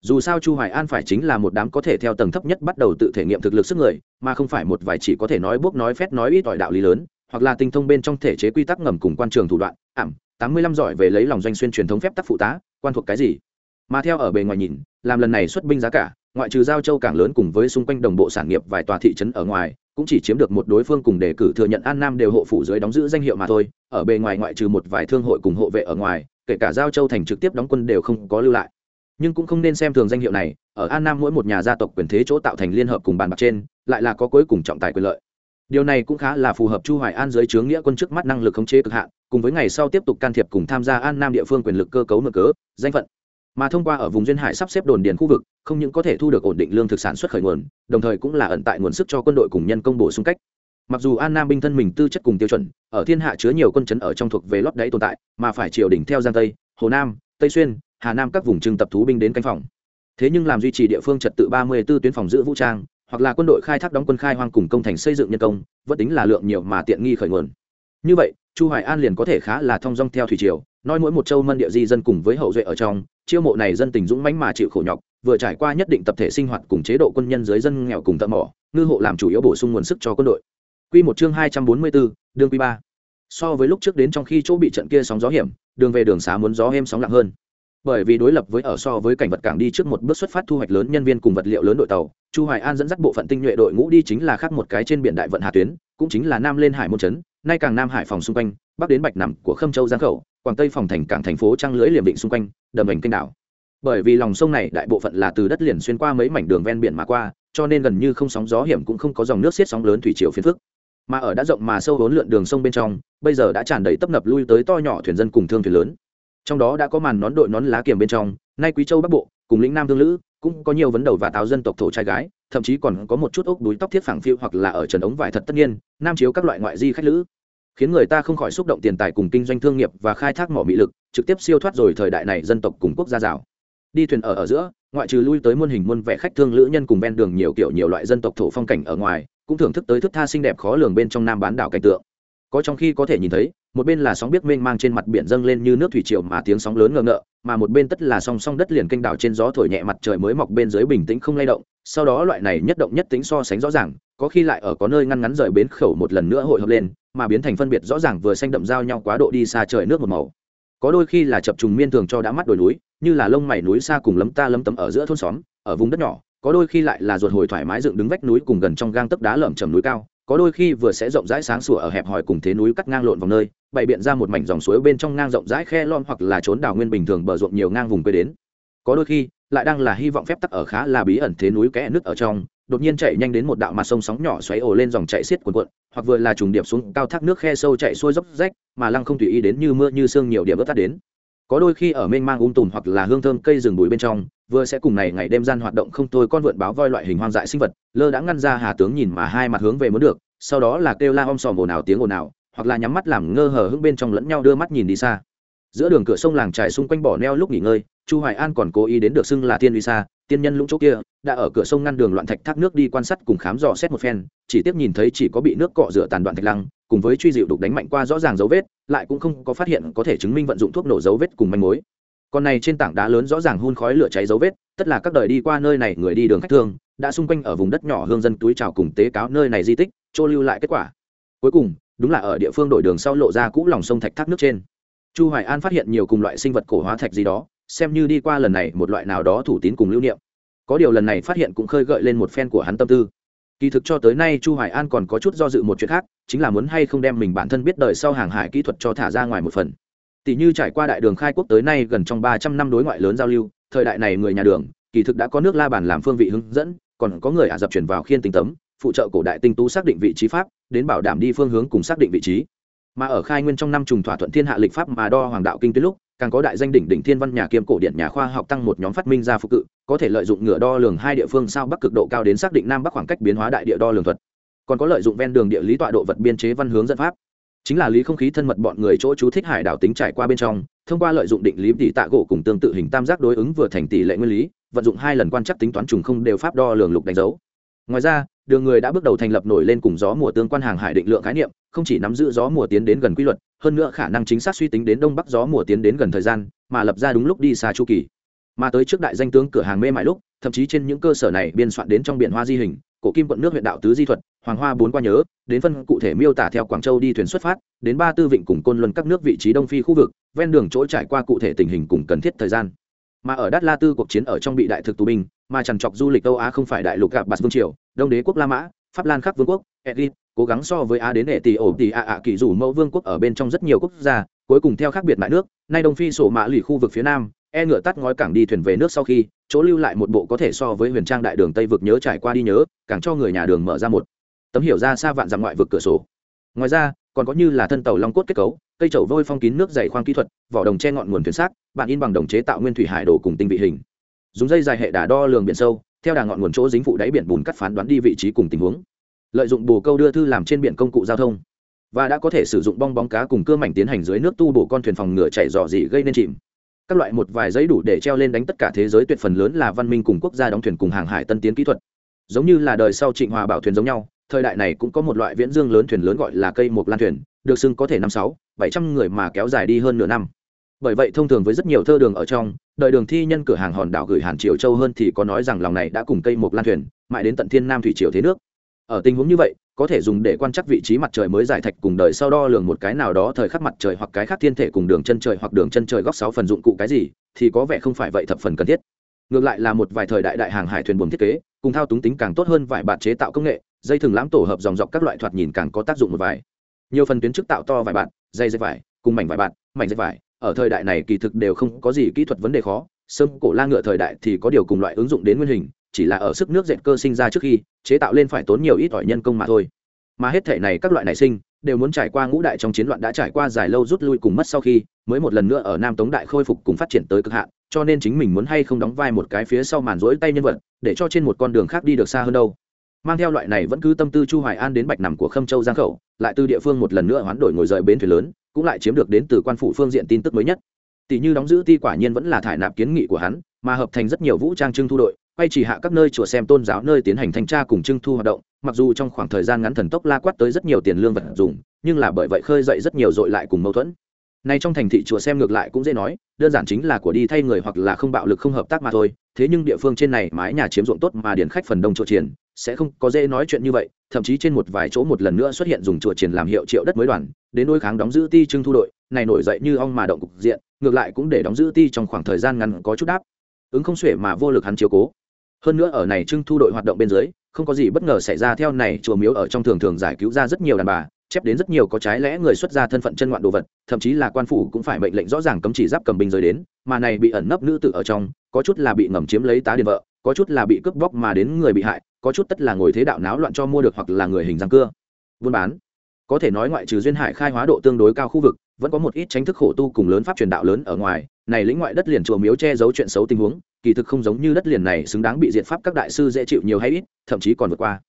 Dù sao chu hoài an phải chính là một đám có thể theo tầng thấp nhất bắt đầu tự thể nghiệm thực lực sức người, mà không phải một vài chỉ có thể nói bốc nói phét nói ít ỏi đạo lý lớn hoặc là tinh thông bên trong thể chế quy tắc ngầm cùng quan trường thủ đoạn, ảm, tám mươi lăm giỏi về lấy lòng doanh xuyên truyền thống phép tắc phụ tá, quan thuộc cái gì? Mà theo ở bề ngoài nhìn, làm lần này xuất binh giá cả, ngoại trừ giao châu cảng lớn cùng với xung quanh đồng bộ sản nghiệp vài tòa thị trấn ở ngoài, cũng chỉ chiếm được một đối phương cùng đề cử thừa nhận an nam đều hộ phủ dưới đóng giữ danh hiệu mà thôi, ở bề ngoài ngoại trừ một vài thương hội cùng hộ vệ ở ngoài, kể cả giao châu thành trực tiếp đóng quân đều không có lưu lại. Nhưng cũng không nên xem thường danh hiệu này, ở an nam mỗi một nhà gia tộc quyền thế chỗ tạo thành liên hợp cùng bàn bạc trên, lại là có cuối cùng trọng tài quyền lợi điều này cũng khá là phù hợp chu hoài an dưới trướng nghĩa quân trước mắt năng lực khống chế cực hạn, cùng với ngày sau tiếp tục can thiệp cùng tham gia an nam địa phương quyền lực cơ cấu mở cớ, danh phận. Mà thông qua ở vùng duyên hải sắp xếp đồn điền khu vực, không những có thể thu được ổn định lương thực sản xuất khởi nguồn, đồng thời cũng là ẩn tại nguồn sức cho quân đội cùng nhân công bổ sung cách. Mặc dù an nam binh thân mình tư chất cùng tiêu chuẩn, ở thiên hạ chứa nhiều quân chấn ở trong thuộc về lót đáy tồn tại, mà phải triều đỉnh theo giang tây, hồ nam, tây xuyên, hà nam các vùng trưng tập thú binh đến canh phòng. Thế nhưng làm duy trì địa phương trật tự ba mươi 34 tuyến phòng giữ vũ trang hoặc là quân đội khai thác đóng quân khai hoang cùng công thành xây dựng nhân công vẫn tính là lượng nhiều mà tiện nghi khởi nguồn. Như vậy chu hoài an liền có thể khá là thông dong theo thủy triều nói mỗi một châu mân địa di dân cùng với hậu duệ ở trong chiêu mộ này dân tình dũng mãnh mà chịu khổ nhọc vừa trải qua nhất định tập thể sinh hoạt cùng chế độ quân nhân dưới dân nghèo cùng tận mỏ ngư hộ làm chủ yếu bổ sung nguồn sức cho quân đội. Quy một chương 244, đương quy ba. So với lúc trước đến trong khi chỗ bị trận kia sóng gió hiểm đường về đường xá muốn gió êm sóng lặng hơn. Bởi vì đối lập với ở so với cảnh vật cảng đi trước một bước xuất phát thu hoạch lớn nhân viên cùng vật liệu lớn đội tàu chu hoài an dẫn dắt bộ phận tinh nhuệ đội ngũ đi chính là khác một cái trên biển đại vận hà tuyến, cũng chính là nam lên hải môn trấn, nay càng nam hải phòng xung quanh, bắc đến bạch nằm của khâm châu giang khẩu, quảng tây phòng thành cảng thành phố Trang Lưới liềm định xung quanh, đầm ảnh kênh đảo. Bởi vì lòng sông này đại bộ phận là từ đất liền xuyên qua mấy mảnh đường ven biển mà qua, cho nên gần như không sóng gió hiểm cũng không có dòng nước xiết sóng lớn thủy triều phiến phức. Mà ở đã rộng mà sâu vốn lượn đường sông bên trong, bây giờ đã tràn đầy tấp nập lui tới to nhỏ thuyền dân cùng thương thuyền lớn. Trong đó đã có màn nón đội nón lá kiềm bên trong, nay quý châu bắc bộ, cùng lĩnh nam thương lữ cũng có nhiều vấn đầu và táo dân tộc thổ trai gái, thậm chí còn có một chút ốc đuối tóc thiết phẳng phiêu hoặc là ở trần ống vải thật tất nhiên, nam chiếu các loại ngoại di khách lữ. Khiến người ta không khỏi xúc động tiền tài cùng kinh doanh thương nghiệp và khai thác mỏ mỹ lực, trực tiếp siêu thoát rồi thời đại này dân tộc cùng quốc gia rào đi thuyền ở ở giữa, ngoại trừ lui tới muôn hình muôn vẻ khách thương lữ nhân cùng ven đường nhiều kiểu nhiều loại dân tộc thổ phong cảnh ở ngoài, cũng thưởng thức tới thức tha xinh đẹp khó lường bên trong nam bán đảo cảnh tượng có trong khi có thể nhìn thấy, một bên là sóng biết mênh mang trên mặt biển dâng lên như nước thủy triều mà tiếng sóng lớn ngờ ngợ, mà một bên tất là song song đất liền kênh đảo trên gió thổi nhẹ mặt trời mới mọc bên dưới bình tĩnh không lay động. Sau đó loại này nhất động nhất tính so sánh rõ ràng, có khi lại ở có nơi ngăn ngắn rời bến khẩu một lần nữa hội hợp lên, mà biến thành phân biệt rõ ràng vừa xanh đậm giao nhau quá độ đi xa trời nước một màu. Có đôi khi là chập trùng miên thường cho đã mắt đồi núi, như là lông mày núi xa cùng lấm ta lấm tấm ở giữa thôn xóm, ở vùng đất nhỏ, có đôi khi lại là ruột hồi thoải mái dựng đứng vách núi cùng gần trong gang tấc đá lởm chầm núi cao có đôi khi vừa sẽ rộng rãi sáng sủa ở hẹp hòi cùng thế núi cắt ngang lộn vòng nơi, bày biện ra một mảnh dòng suối bên trong ngang rộng rãi khe lon hoặc là trốn đào nguyên bình thường bờ ruộng nhiều ngang vùng quê đến. Có đôi khi, lại đang là hy vọng phép tắc ở khá là bí ẩn thế núi kẽ nước ở trong, đột nhiên chạy nhanh đến một đạo mặt sông sóng nhỏ xoáy ồ lên dòng chạy xiết cuồn cuộn, hoặc vừa là trùng điệp xuống cao thác nước khe sâu chạy xuôi dốc rách, mà lăng không tùy ý đến như mưa như sương nhiều điểm ướt tắt đến có đôi khi ở mênh mang ung um tùm hoặc là hương thơm cây rừng bụi bên trong, vừa sẽ cùng này ngày đêm gian hoạt động không thôi con vượn báo voi loại hình hoang dại sinh vật, lơ đã ngăn ra hà tướng nhìn mà hai mặt hướng về muốn được, sau đó là kêu la om sòm ồn ào tiếng ồn ào, hoặc là nhắm mắt làm ngơ hở hững bên trong lẫn nhau đưa mắt nhìn đi xa. Giữa đường cửa sông làng trải xung quanh bỏ neo lúc nghỉ ngơi, chu hoài an còn cố ý đến được xưng là tiên uy xa, tiên nhân lũng chỗ kia, đã ở cửa sông ngăn đường loạn thạch thác nước đi quan sát cùng khám dò xét một phen, chỉ tiếp nhìn thấy chỉ có bị nước cọ rửa tàn đoạn thạch lăng cùng với truy dịu đục đánh mạnh qua rõ ràng dấu vết, lại cũng không có phát hiện có thể chứng minh vận dụng thuốc nổ dấu vết cùng manh mối. Còn này trên tảng đá lớn rõ ràng hun khói lửa cháy dấu vết, tất là các đời đi qua nơi này người đi đường khách thương đã xung quanh ở vùng đất nhỏ hương dân túi trào cùng tế cáo nơi này di tích, trô lưu lại kết quả. Cuối cùng, đúng là ở địa phương đổi đường sau lộ ra cũ lòng sông thạch thác nước trên. Chu hoài an phát hiện nhiều cùng loại sinh vật cổ hóa thạch gì đó, xem như đi qua lần này một loại nào đó thủ tín cùng lưu niệm. Có điều lần này phát hiện cũng khơi gợi lên một phen của hắn tâm tư kỳ thực cho tới nay chu hoài an còn có chút do dự một chuyện khác, chính là muốn hay không đem mình bản thân biết đời sau hàng hải kỹ thuật cho thả ra ngoài một phần. Tỷ như trải qua đại đường khai quốc tới nay gần trong 300 năm đối ngoại lớn giao lưu, thời đại này người nhà đường, kỳ thực đã có nước la bàn làm phương vị hướng dẫn, còn có người ả dập chuyển vào khiên tinh tấm, phụ trợ cổ đại tinh tú xác định vị trí pháp, đến bảo đảm đi phương hướng cùng xác định vị trí. Mà ở khai nguyên trong năm trùng thỏa thuận thiên hạ lịch pháp mà đo hoàng đạo kinh tuyến lúc càng có đại danh đỉnh đỉnh thiên văn nhà kiêm cổ điện nhà khoa học tăng một nhóm phát minh ra phục cự, có thể lợi dụng ngựa đo lường hai địa phương sao bắc cực độ cao đến xác định nam bắc khoảng cách biến hóa đại địa đo lường thuật. Còn có lợi dụng ven đường địa lý tọa độ vật biên chế văn hướng dẫn pháp. Chính là lý không khí thân mật bọn người chỗ chú thích hải đảo tính trải qua bên trong, thông qua lợi dụng định lý tỷ tạ gỗ cùng tương tự hình tam giác đối ứng vừa thành tỷ lệ nguyên lý, vận dụng hai lần quan chắc tính toán trùng không đều pháp đo lường lục đánh dấu ngoài ra, đường người đã bước đầu thành lập nổi lên cùng gió mùa tương quan hàng hải định lượng khái niệm, không chỉ nắm giữ gió mùa tiến đến gần quy luật, hơn nữa khả năng chính xác suy tính đến đông bắc gió mùa tiến đến gần thời gian, mà lập ra đúng lúc đi xa chu kỳ. Mà tới trước đại danh tướng cửa hàng mê mại lúc, thậm chí trên những cơ sở này biên soạn đến trong biển hoa di hình, cổ kim quận nước huyện đạo tứ di thuật, hoàng hoa bốn qua nhớ, đến phân cụ thể miêu tả theo quảng châu đi thuyền xuất phát, đến ba tư vịnh cùng côn luân các nước vị trí đông phi khu vực, ven đường chỗ trải qua cụ thể tình hình cùng cần thiết thời gian. Mà ở đát la tư cuộc chiến ở trong bị đại thực tù binh mà trằn trọc du lịch âu á không phải đại lục gặp bạt vương triều đông đế quốc la mã pháp lan khắc vương quốc Edith, cố gắng so với á đến hệ tỷ ổ tỷ ạ ạ kỳ rủ mẫu vương quốc ở bên trong rất nhiều quốc gia cuối cùng theo khác biệt mại nước nay đông phi sổ mã lì khu vực phía nam e ngựa tắt ngói cảng đi thuyền về nước sau khi chỗ lưu lại một bộ có thể so với huyền trang đại đường tây vực nhớ trải qua đi nhớ càng cho người nhà đường mở ra một tấm hiểu ra xa vạn dặm ngoại vực cửa sổ. Ngoài ra còn có như là thân tàu long cốt kết cấu cây chậu vôi phong kín nước dày khoang kỹ thuật vỏ đồng che ngọn nguồn thuyền xác bạn in bằng đồng chế tạo nguyên thủy hải đồ cùng tinh vị hình dùng dây dài hệ đà đo lường biển sâu, theo đà ngọn nguồn chỗ dính phụ đáy biển bùn cắt phán đoán đi vị trí cùng tình huống. Lợi dụng bồ câu đưa thư làm trên biển công cụ giao thông. Và đã có thể sử dụng bong bóng cá cùng cưa mảnh tiến hành dưới nước tu bổ con thuyền phòng ngựa chạy dò dỉ gây nên chìm. Các loại một vài giấy đủ để treo lên đánh tất cả thế giới tuyệt phần lớn là văn minh cùng quốc gia đóng thuyền cùng hàng hải tân tiến kỹ thuật. Giống như là đời sau trịnh hòa bảo thuyền giống nhau, thời đại này cũng có một loại viễn dương lớn thuyền lớn gọi là cây mộc lan thuyền, được xưng có thể năm sáu, bảy trăm người mà kéo dài đi hơn nửa năm. Bởi vậy thông thường với rất nhiều thơ đường ở trong đợi đường thi nhân cửa hàng hòn đảo gửi hàn triều châu hơn thì có nói rằng lòng này đã cùng cây một lan thuyền, mãi đến tận thiên nam thủy triều thế nước. Ở tình huống như vậy, có thể dùng để quan trắc vị trí mặt trời mới giải thạch cùng đời sau đo lường một cái nào đó thời khắc mặt trời hoặc cái khác thiên thể cùng đường chân trời hoặc đường chân trời góc sáu phần dụng cụ cái gì, thì có vẻ không phải vậy thập phần cần thiết. Ngược lại là một vài thời đại đại hàng hải thuyền buồm thiết kế, cùng thao túng tính càng tốt hơn vài bạt chế tạo công nghệ, dây thừng lãm tổ hợp dòng dọc các loại thoạt nhìn càng có tác dụng một vài. Nhiều phần tuyến chức tạo to vài bạt dây dây vải, cùng mảnh vải bạt mảnh dây vải ở thời đại này kỳ thực đều không có gì kỹ thuật vấn đề khó sâm cổ la ngựa thời đại thì có điều cùng loại ứng dụng đến nguyên hình, chỉ là ở sức nước dệt cơ sinh ra trước khi, chế tạo lên phải tốn nhiều ít ỏi nhân công mà thôi. Mà hết thể này các loại nảy sinh, đều muốn trải qua ngũ đại trong chiến loạn đã trải qua dài lâu rút lui cùng mất sau khi, mới một lần nữa ở nam tống đại khôi phục cùng phát triển tới cực hạn, cho nên chính mình muốn hay không đóng vai một cái phía sau màn rỗi tay nhân vật, để cho trên một con đường khác đi được xa hơn đâu. Mang theo loại này vẫn cứ tâm tư chu hoài an đến bạch nằm của khâm châu giang khẩu, lại từ địa phương một lần nữa hoán đổi ngồi rời bến thuyền lớn cũng lại chiếm được đến từ quan phủ phương diện tin tức mới nhất. Tỷ như đóng giữ ti quả nhiên vẫn là thải nạp kiến nghị của hắn, mà hợp thành rất nhiều vũ trang trưng thu đội, quay chỉ hạ các nơi chùa xem tôn giáo nơi tiến hành thanh tra cùng trưng thu hoạt động, mặc dù trong khoảng thời gian ngắn thần tốc la quát tới rất nhiều tiền lương vật dùng nhưng là bởi vậy khơi dậy rất nhiều dội lại cùng mâu thuẫn. Nay trong thành thị chùa xem ngược lại cũng dễ nói, đơn giản chính là của đi thay người hoặc là không bạo lực không hợp tác mà thôi thế nhưng địa phương trên này mái nhà chiếm ruộng tốt mà điển khách phần đông chỗ triển sẽ không có dễ nói chuyện như vậy, thậm chí trên một vài chỗ một lần nữa xuất hiện dùng chùa triển làm hiệu triệu đất mới đoàn, đến đối kháng đóng giữ ti trưng thu đội, này nổi dậy như ong mà động cục diện, ngược lại cũng để đóng giữ ti trong khoảng thời gian ngắn có chút đáp. Ứng không xuể mà vô lực hắn chiếu cố. Hơn nữa ở này trưng thu đội hoạt động bên dưới, không có gì bất ngờ xảy ra theo này chùa miếu ở trong thường thường giải cứu ra rất nhiều đàn bà, chép đến rất nhiều có trái lẽ người xuất ra thân phận chân ngoạn đồ vật, thậm chí là quan phủ cũng phải mệnh lệnh rõ ràng cấm chỉ giáp cầm binh rời đến, mà này bị ẩn nấp nữ tử ở trong có chút là bị ngầm chiếm lấy tá điền vợ, có chút là bị cướp bóc mà đến người bị hại, có chút tất là ngồi thế đạo náo loạn cho mua được hoặc là người hình răng cưa. Buôn bán. Có thể nói ngoại trừ duyên hải khai hóa độ tương đối cao khu vực, vẫn có một ít tránh thức khổ tu cùng lớn pháp truyền đạo lớn ở ngoài, này lĩnh ngoại đất liền chùa miếu che giấu chuyện xấu tình huống, kỳ thực không giống như đất liền này xứng đáng bị diệt pháp các đại sư dễ chịu nhiều hay ít, thậm chí còn vượt qua.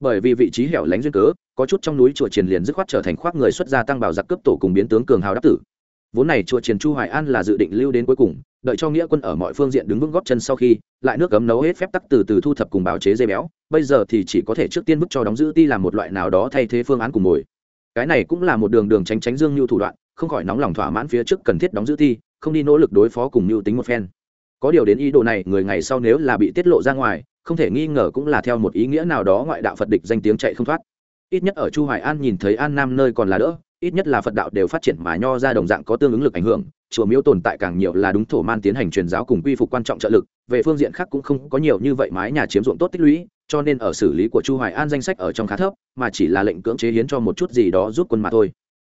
Bởi vì vị trí hẻo lánh duyên cớ, có chút trong núi chùa triền liền dứt khoát trở thành khoác người xuất gia tăng bảo giặc cướp tổ cùng biến tướng cường hào đắc tử vốn này chùa triền chu hoài an là dự định lưu đến cuối cùng, đợi cho nghĩa quân ở mọi phương diện đứng vững góp chân sau khi, lại nước cấm nấu hết phép tắc từ từ thu thập cùng bào chế dây béo, bây giờ thì chỉ có thể trước tiên bức cho đóng giữ ti làm một loại nào đó thay thế phương án cùng mồi. Cái này cũng là một đường đường tránh tránh dương như thủ đoạn, không khỏi nóng lòng thỏa mãn phía trước cần thiết đóng giữ ti, không đi nỗ lực đối phó cùng mưu tính một phen. Có điều đến ý đồ này, người ngày sau nếu là bị tiết lộ ra ngoài, không thể nghi ngờ cũng là theo một ý nghĩa nào đó ngoại đạo phật địch danh tiếng chạy không thoát. Ít nhất ở chu hoài an nhìn thấy an nam nơi còn là đỡ ít nhất là phật đạo đều phát triển mà nho ra đồng dạng có tương ứng lực ảnh hưởng, chùa miếu tồn tại càng nhiều là đúng thổ man tiến hành truyền giáo cùng quy phục quan trọng trợ lực, về phương diện khác cũng không có nhiều như vậy mái nhà chiếm dụng tốt tích lũy, cho nên ở xử lý của chu hoài an danh sách ở trong khá thấp, mà chỉ là lệnh cưỡng chế hiến cho một chút gì đó giúp quân mà thôi.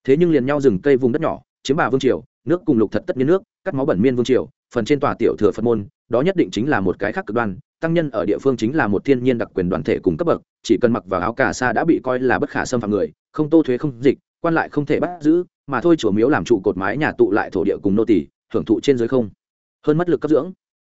Thế nhưng liền nhau rừng cây vùng đất nhỏ, chiếm bà vương triều, nước cùng lục thật tất nhiên nước, cắt máu bẩn miên vương triều, phần trên tòa tiểu thừa phật môn, đó nhất định chính là một cái khác cực đoan, tăng nhân ở địa phương chính là một thiên nhiên đặc quyền đoàn thể cùng cấp bậc, chỉ cần mặc vào áo cà sa đã bị coi là bất khả xâm phạm người, không tô thuế không dịch quan lại không thể bắt giữ, mà thôi chùa miếu làm trụ cột mái nhà tụ lại thổ địa cùng nô tỷ hưởng thụ trên dưới không. Hơn mất lực cấp dưỡng.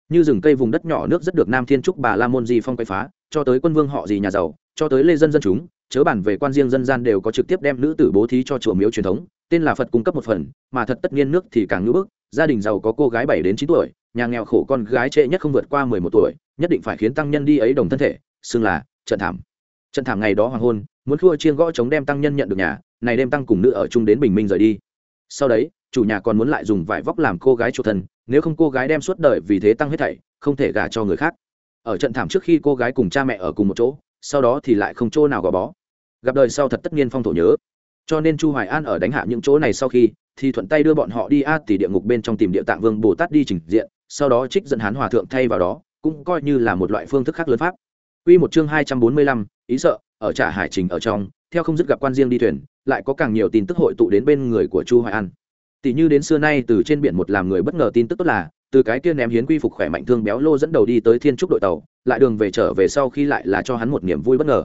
Như rừng cây vùng đất nhỏ nước rất được nam thiên trúc bà la môn di phong quay phá, cho tới quân vương họ gì nhà giàu, cho tới lê dân dân chúng, chớ bản về quan riêng dân gian đều có trực tiếp đem nữ tử bố thí cho chùa miếu truyền thống, tên là phật cung cấp một phần, mà thật tất nhiên nước thì càng ngữ bức, gia đình giàu có cô gái bảy đến chín tuổi, nhà nghèo khổ con gái trễ nhất không vượt qua mười một tuổi, nhất định phải khiến tăng nhân đi ấy đồng thân thể, xưng là trận thảm. Trận thảm ngày đó hoàng hôn, muốn khua chiên gõ chống đem tăng nhân nhận được nhà này đem tăng cùng nữ ở chung đến bình minh rời đi. Sau đấy chủ nhà còn muốn lại dùng vải vóc làm cô gái chủ thân nếu không cô gái đem suốt đời vì thế tăng hết thảy không thể gả cho người khác. Ở trận thảm trước khi cô gái cùng cha mẹ ở cùng một chỗ sau đó thì lại không chỗ nào gò bó. Gặp đời sau thật tất nhiên phong thổ nhớ. Cho nên chu hoài an ở đánh hạ những chỗ này sau khi thì thuận tay đưa bọn họ đi a tỷ địa ngục bên trong tìm địa tạng vương bồ tát đi trình diện sau đó trích dẫn hán hòa thượng thay vào đó cũng coi như là một loại phương thức khác lớn pháp. Quy một chương 245, ý sợ, ở trả hải trình ở trong, theo không dứt gặp quan riêng đi thuyền, lại có càng nhiều tin tức hội tụ đến bên người của Chu Hoài An. Tỷ như đến xưa nay từ trên biển một làm người bất ngờ tin tức tốt là, từ cái kia ném hiến quy phục khỏe mạnh thương béo lô dẫn đầu đi tới Thiên Trúc đội tàu, lại đường về trở về sau khi lại là cho hắn một niềm vui bất ngờ.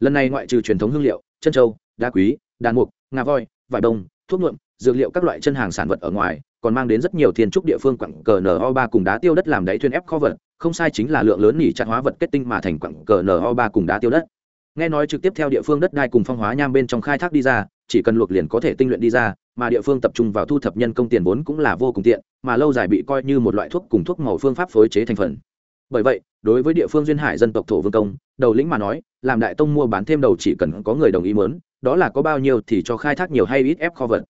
Lần này ngoại trừ truyền thống hương liệu, chân châu, đá quý, đàn mục, ngà voi, vải đồng, thuốc nhuộm, dược liệu các loại chân hàng sản vật ở ngoài, còn mang đến rất nhiều thiên trúc địa phương quặng cờ no ba cùng đá tiêu đất làm đáy thuyền ép kho vật không sai chính là lượng lớn nỉ chặt hóa vật kết tinh mà thành quặng cờ no ba cùng đá tiêu đất nghe nói trực tiếp theo địa phương đất đai cùng phong hóa nham bên trong khai thác đi ra, chỉ cần luộc liền có thể tinh luyện đi ra, mà địa phương tập trung vào thu thập nhân công tiền vốn cũng là vô cùng tiện, mà lâu dài bị coi như một loại thuốc cùng thuốc màu phương pháp phối chế thành phần. Bởi vậy, đối với địa phương duyên hải dân tộc thổ vương công, đầu lĩnh mà nói, làm đại tông mua bán thêm đầu chỉ cần có người đồng ý mớn đó là có bao nhiêu thì cho khai thác nhiều hay ít ép kho vật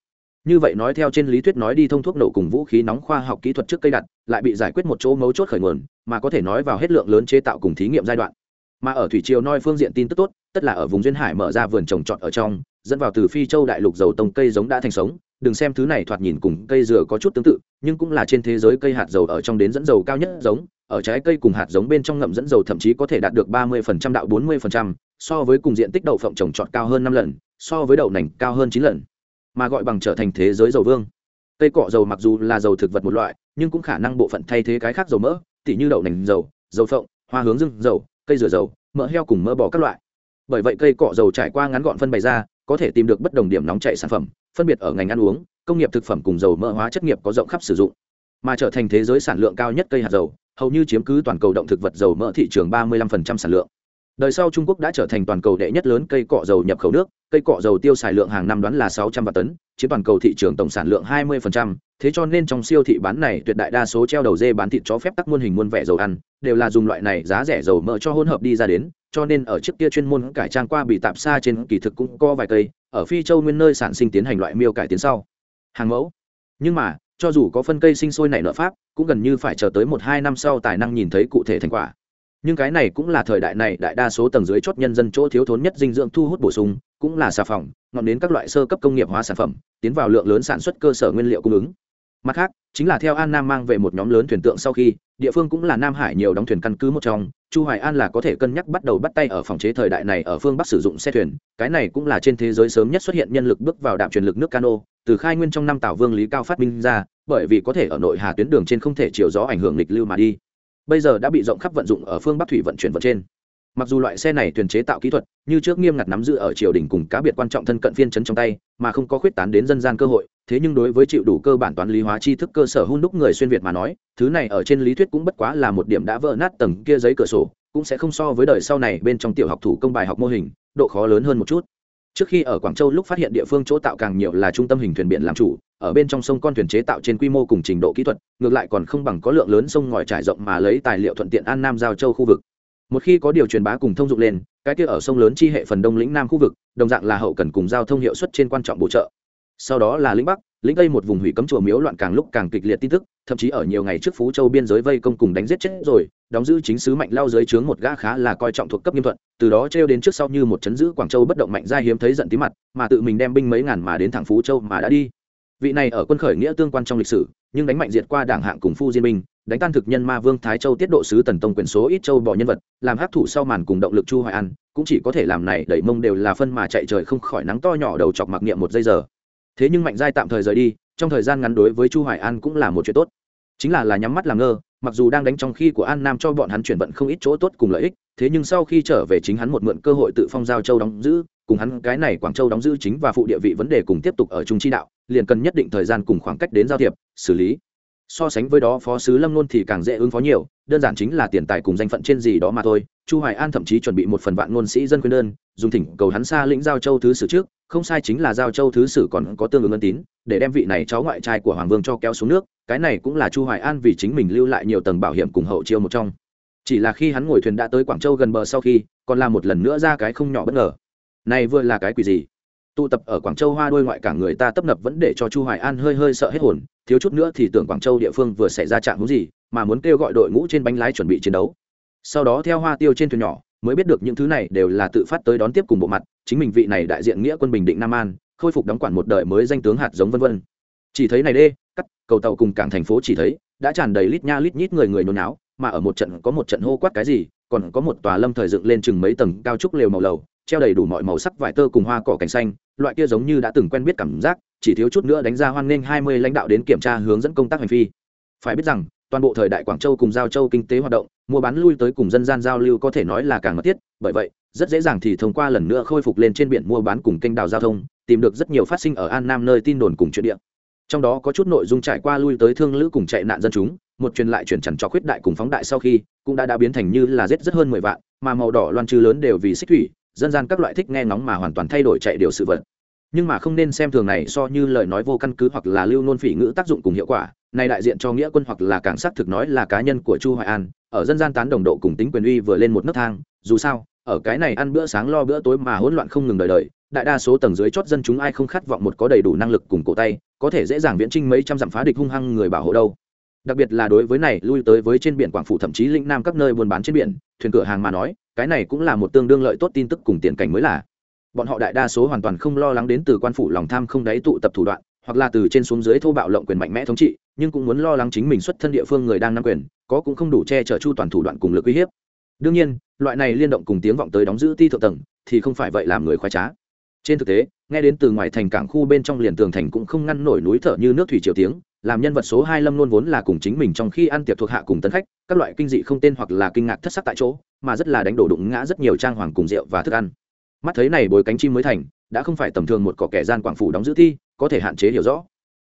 như vậy nói theo trên lý thuyết nói đi thông thuốc nổ cùng vũ khí nóng khoa học kỹ thuật trước cây đặt, lại bị giải quyết một chỗ mấu chốt khởi nguồn, mà có thể nói vào hết lượng lớn chế tạo cùng thí nghiệm giai đoạn mà ở thủy triều noi phương diện tin tức tốt tất là ở vùng duyên hải mở ra vườn trồng trọt ở trong dẫn vào từ phi châu đại lục dầu tông cây giống đã thành sống. Đừng xem thứ này thoạt nhìn cùng cây dừa có chút tương tự nhưng cũng là trên thế giới cây hạt dầu ở trong đến dẫn dầu cao nhất giống. Ở trái cây cùng hạt giống bên trong ngậm dẫn dầu thậm chí có thể đạt được ba 30% đạo bốn 40%, so với cùng diện tích đậu phộng trồng trọt cao hơn năm lần so với đậu nành cao hơn chín lần mà gọi bằng trở thành thế giới dầu vương. Cây cọ dầu mặc dù là dầu thực vật một loại nhưng cũng khả năng bộ phận thay thế cái khác dầu mỡ tỉ như đậu nành dầu dầu phộng hoa hướng dương dầu cây rửa dầu mỡ heo cùng mỡ bò các loại. Bởi vậy cây cọ dầu trải qua ngắn gọn phân bày ra có thể tìm được bất đồng điểm nóng chạy sản phẩm phân biệt ở ngành ăn uống công nghiệp thực phẩm cùng dầu mỡ hóa chất nghiệp có rộng khắp sử dụng. Mà trở thành thế giới sản lượng cao nhất cây hạt dầu hầu như chiếm cứ toàn cầu động thực vật dầu mỡ thị trường 35% sản lượng. Đời sau trung quốc đã trở thành toàn cầu đệ nhất lớn cây cọ dầu nhập khẩu nước cây cọ dầu tiêu xài lượng hàng năm đoán là 600 vạn tấn chiếm toàn cầu thị trường tổng sản lượng 20%, thế cho nên trong siêu thị bán này tuyệt đại đa số treo đầu dê bán thịt chó phép tắc muôn hình muôn vẻ dầu ăn, đều là dùng loại này giá rẻ dầu mỡ cho hỗn hợp đi ra đến, cho nên ở trước kia chuyên môn cải trang qua bị tạp xa trên kỳ thực cũng có vài cây, ở phi châu nguyên nơi sản sinh tiến hành loại miêu cải tiến sau. Hàng mẫu. Nhưng mà, cho dù có phân cây sinh sôi nảy nợ pháp, cũng gần như phải chờ tới một hai năm sau tài năng nhìn thấy cụ thể thành quả. Nhưng cái này cũng là thời đại này đại đa số tầng dưới chót nhân dân chỗ thiếu thốn nhất dinh dưỡng thu hút bổ sung, cũng là xà phòng, ngọn đến các loại sơ cấp công nghiệp hóa sản phẩm, tiến vào lượng lớn sản xuất cơ sở nguyên liệu cung ứng mặt khác, chính là theo an nam mang về một nhóm lớn thuyền tượng sau khi, địa phương cũng là nam hải nhiều đóng thuyền căn cứ một trong, chu hoài an là có thể cân nhắc bắt đầu bắt tay ở phòng chế thời đại này ở phương bắc sử dụng xe thuyền, cái này cũng là trên thế giới sớm nhất xuất hiện nhân lực bước vào đạm truyền lực nước cano, từ khai nguyên trong năm tảo vương lý cao phát minh ra, bởi vì có thể ở nội hà tuyến đường trên không thể chiều gió ảnh hưởng lịch lưu mà đi. Bây giờ đã bị rộng khắp vận dụng ở phương bắc thủy vận chuyển vận trên mặc dù loại xe này thuyền chế tạo kỹ thuật, như trước nghiêm ngặt nắm giữ ở triều đình cùng cá biệt quan trọng thân cận phiên chấn trong tay, mà không có khuyết tán đến dân gian cơ hội, thế nhưng đối với chịu đủ cơ bản toán lý hóa tri thức cơ sở hôn đúc người xuyên việt mà nói, thứ này ở trên lý thuyết cũng bất quá là một điểm đã vỡ nát tầng kia giấy cửa sổ, cũng sẽ không so với đời sau này bên trong tiểu học thủ công bài học mô hình, độ khó lớn hơn một chút. Trước khi ở quảng châu lúc phát hiện địa phương chỗ tạo càng nhiều là trung tâm hình thuyền biển làm chủ, ở bên trong sông con thuyền chế tạo trên quy mô cùng trình độ kỹ thuật, ngược lại còn không bằng có lượng lớn sông ngòi trải rộng mà lấy tài liệu thuận tiện an nam giao châu khu vực một khi có điều truyền bá cùng thông dụng lên, cái kia ở sông lớn chi hệ phần đông lĩnh nam khu vực, đồng dạng là hậu cần cùng giao thông hiệu suất trên quan trọng bổ trợ. Sau đó là lĩnh bắc, lĩnh tây một vùng hủy cấm chùa miếu loạn càng lúc càng kịch liệt tin tức, thậm chí ở nhiều ngày trước phú châu biên giới vây công cùng đánh giết chết rồi, đóng giữ chính sứ mạnh lao dưới trướng một gã khá là coi trọng thuộc cấp nghiêm thuận, từ đó trêu đến trước sau như một chấn giữ quảng châu bất động mạnh ra hiếm thấy giận tí mặt, mà tự mình đem binh mấy ngàn mà đến thẳng phú châu mà đã đi. Vị này ở quân khởi nghĩa tương quan trong lịch sử, nhưng đánh mạnh diệt qua đảng hạng cùng phu diên binh đánh tan thực nhân ma vương thái châu tiết độ sứ tần tông quyền số ít châu bỏ nhân vật, làm hấp thụ sau màn cùng động lực chu hoài an, cũng chỉ có thể làm này, đẩy mông đều là phân mà chạy trời không khỏi nắng to nhỏ đầu chọc mặc niệm một giây giờ. Thế nhưng mạnh giai tạm thời rời đi, trong thời gian ngắn đối với chu hoài an cũng là một chuyện tốt. Chính là là nhắm mắt làm ngơ, mặc dù đang đánh trong khi của an nam cho bọn hắn chuyển vận không ít chỗ tốt cùng lợi ích, thế nhưng sau khi trở về chính hắn một mượn cơ hội tự phong giao châu đóng giữ, cùng hắn cái này quảng châu đóng giữ chính và phụ địa vị vấn đề cùng tiếp tục ở trung chi đạo, liền cần nhất định thời gian cùng khoảng cách đến giao thiệp, xử lý so sánh với đó phó sứ lâm luôn thì càng dễ ứng phó nhiều, đơn giản chính là tiền tài cùng danh phận trên gì đó mà thôi. Chu hoài an thậm chí chuẩn bị một phần vạn ngôn sĩ dân quyên đơn, dùng thỉnh cầu hắn xa lĩnh giao châu thứ sử trước, không sai chính là giao châu thứ sử còn có tương ứng ân tín, để đem vị này cháu ngoại trai của hoàng vương cho kéo xuống nước. Cái này cũng là chu hoài an vì chính mình lưu lại nhiều tầng bảo hiểm cùng hậu chiêu một trong. Chỉ là khi hắn ngồi thuyền đã tới quảng châu gần bờ sau khi, còn làm một lần nữa ra cái không nhỏ bất ngờ. Này vừa là cái quỷ gì? Tụ tập ở quảng châu hoa đôi ngoại cả người ta tấp nập vẫn để cho chu hoài an hơi hơi sợ hết hồn, thiếu chút nữa thì tưởng quảng châu địa phương vừa xảy ra trạng hướng gì, mà muốn kêu gọi đội ngũ trên bánh lái chuẩn bị chiến đấu. Sau đó theo hoa tiêu trên thuyền nhỏ, mới biết được những thứ này đều là tự phát tới đón tiếp cùng bộ mặt, chính mình vị này đại diện nghĩa quân bình định nam an, khôi phục đóng quản một đời mới danh tướng hạt giống vân vân. Chỉ thấy này đê, cắt, cầu tàu cùng cảng thành phố chỉ thấy, đã tràn đầy lít nha lít nhít người người nôn náo, mà ở một trận có một trận hô quát cái gì, còn có một tòa lâm thời dựng lên chừng mấy tầng cao trúc lều màu lầu, treo đầy đủ mọi màu sắc vải tơ cùng hoa cỏ cảnh xanh loại kia giống như đã từng quen biết cảm giác, chỉ thiếu chút nữa đánh ra hoan nghênh hai mươi lãnh đạo đến kiểm tra hướng dẫn công tác hành phi. Phải biết rằng, toàn bộ thời đại quảng châu cùng giao châu kinh tế hoạt động, mua bán lui tới cùng dân gian giao lưu có thể nói là càng mật thiết, bởi vậy, rất dễ dàng thì thông qua lần nữa khôi phục lên trên biển mua bán cùng kênh đào giao thông, tìm được rất nhiều phát sinh ở an nam nơi tin đồn cùng chuyện địa. Trong đó có chút nội dung trải qua lui tới thương lữ cùng chạy nạn dân chúng, một truyền lại truyền chằn cho khuyết đại cùng phóng đại sau khi, cũng đã đã biến thành như là giết rất hơn mười vạn, mà màu đỏ loan trừ lớn đều vì xích thủy dân gian các loại thích nghe ngóng mà hoàn toàn thay đổi chạy điều sự vật. Nhưng mà không nên xem thường này so như lời nói vô căn cứ hoặc là lưu nôn phỉ ngữ tác dụng cùng hiệu quả. Này đại diện cho nghĩa quân hoặc là càng xác thực nói là cá nhân của chu hoài an, ở dân gian tán đồng độ cùng tính quyền uy vừa lên một nấc thang. Dù sao, ở cái này ăn bữa sáng lo bữa tối mà hỗn loạn không ngừng đời đời, đại đa số tầng dưới chót dân chúng ai không khát vọng một có đầy đủ năng lực cùng cổ tay, có thể dễ dàng viễn trinh mấy trăm dặm phá địch hung hăng người bảo hộ đâu. Đặc biệt là đối với này, lui tới với trên biển quảng phủ thậm chí lĩnh nam các nơi buôn bán trên biển, thuyền cửa hàng mà nói cái này cũng là một tương đương lợi tốt tin tức cùng tiền cảnh mới là. Bọn họ đại đa số hoàn toàn không lo lắng đến từ quan phủ lòng tham không đáy tụ tập thủ đoạn, hoặc là từ trên xuống dưới thô bạo lộng quyền mạnh mẽ thống trị, nhưng cũng muốn lo lắng chính mình xuất thân địa phương người đang nắm quyền, có cũng không đủ che chở chu toàn thủ đoạn cùng lực uy hiếp. Đương nhiên, loại này liên động cùng tiếng vọng tới đóng giữ ti thượng tầng, thì không phải vậy làm người khoái trá. Trên thực tế, nghe đến từ ngoài thành cảng khu bên trong liền tường thành cũng không ngăn nổi núi thở như nước thủy triều tiếng làm nhân vật số hai lâm luôn vốn là cùng chính mình trong khi ăn tiệc thuộc hạ cùng tân khách, các loại kinh dị không tên hoặc là kinh ngạc thất sắc tại chỗ, mà rất là đánh đổ đụng ngã rất nhiều trang hoàng cùng rượu và thức ăn. Mắt thấy này bồi cánh chim mới thành, đã không phải tầm thường một cỏ kẻ gian quảng phủ đóng giữ thi, có thể hạn chế hiểu rõ.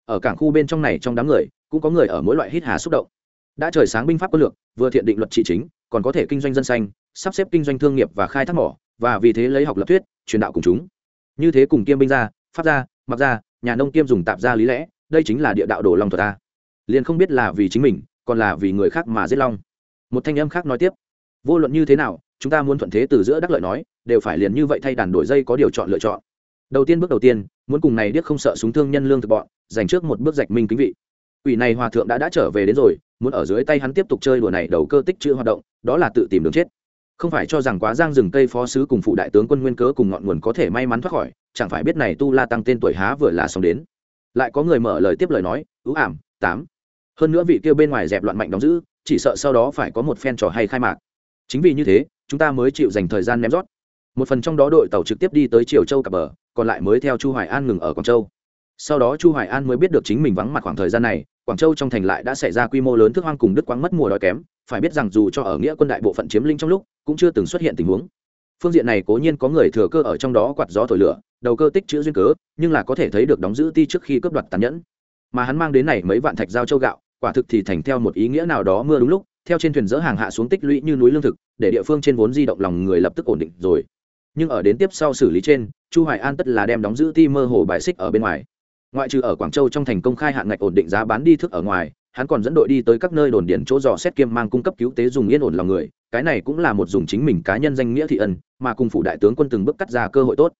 Ở cảng khu bên trong này trong đám người, cũng có người ở mỗi loại hít hà xúc động. Đã trời sáng binh pháp quân lược, vừa thiện định luật trị chính, còn có thể kinh doanh dân xanh, sắp xếp kinh doanh thương nghiệp và khai thác mỏ, và vì thế lấy học lập thuyết, truyền đạo cùng chúng. Như thế cùng kiêm binh gia, pháp gia, mặc gia, nhà nông kiêm dùng tạp gia lý lẽ đây chính là địa đạo đổ long thuật ta. Liền không biết là vì chính mình, còn là vì người khác mà giết long. Một thanh âm khác nói tiếp. Vô luận như thế nào, chúng ta muốn thuận thế từ giữa đắc lợi nói, đều phải liền như vậy thay đàn đổi dây có điều chọn lựa chọn. Đầu tiên bước đầu tiên, muốn cùng này điếc không sợ súng thương nhân lương thực bọn, dành trước một bước rạch minh kính vị. Ủy này hòa thượng đã đã trở về đến rồi, muốn ở dưới tay hắn tiếp tục chơi đùa này đầu cơ tích chữ hoạt động, đó là tự tìm đường chết. Không phải cho rằng quá giang rừng cây phó sứ cùng phụ đại tướng quân nguyên cớ cùng ngọn nguồn có thể may mắn thoát khỏi, chẳng phải biết này tu la tăng tên tuổi há vừa là xong đến lại có người mở lời tiếp lời nói ưu ảm, tám. Hơn nữa vị kia bên ngoài dẹp loạn mạnh đóng giữ, chỉ sợ sau đó phải có một phen trò hay khai mạc. Chính vì như thế, chúng ta mới chịu dành thời gian ném rót. Một phần trong đó đội tàu trực tiếp đi tới triều châu cặp bờ, còn lại mới theo chu hoài an ngừng ở quảng châu. Sau đó chu hoài an mới biết được chính mình vắng mặt khoảng thời gian này, quảng châu trong thành lại đã xảy ra quy mô lớn thức hoang cùng đứt quãng mất mùa đói kém, phải biết rằng dù cho ở nghĩa quân đại bộ phận chiếm lĩnh trong lúc, cũng chưa từng xuất hiện tình huống phương diện này cố nhiên có người thừa cơ ở trong đó quạt gió thổi lửa, đầu cơ tích chữ duyên cớ, nhưng là có thể thấy được đóng giữ ti trước khi cướp đoạt tàn nhẫn. Mà hắn mang đến này mấy vạn thạch giao châu gạo, quả thực thì thành theo một ý nghĩa nào đó mưa đúng lúc, theo trên thuyền dỡ hàng hạ xuống tích lũy như núi lương thực, để địa phương trên vốn di động lòng người lập tức ổn định rồi. Nhưng ở đến tiếp sau xử lý trên, chu hoài an tất là đem đóng giữ ti mơ hồ bài xích ở bên ngoài. Ngoại trừ ở quảng châu trong thành công khai hạn ngạch ổn định giá bán đi thức ở ngoài, hắn còn dẫn đội đi tới các nơi đồn điển chỗ dò xét kiêm mang cung cấp cứu tế dùng yên ổn lòng người, cái này cũng là một dùng chính mình cá nhân danh nghĩa thị ân mà cùng phụ đại tướng quân từng bước cắt ra cơ hội tốt.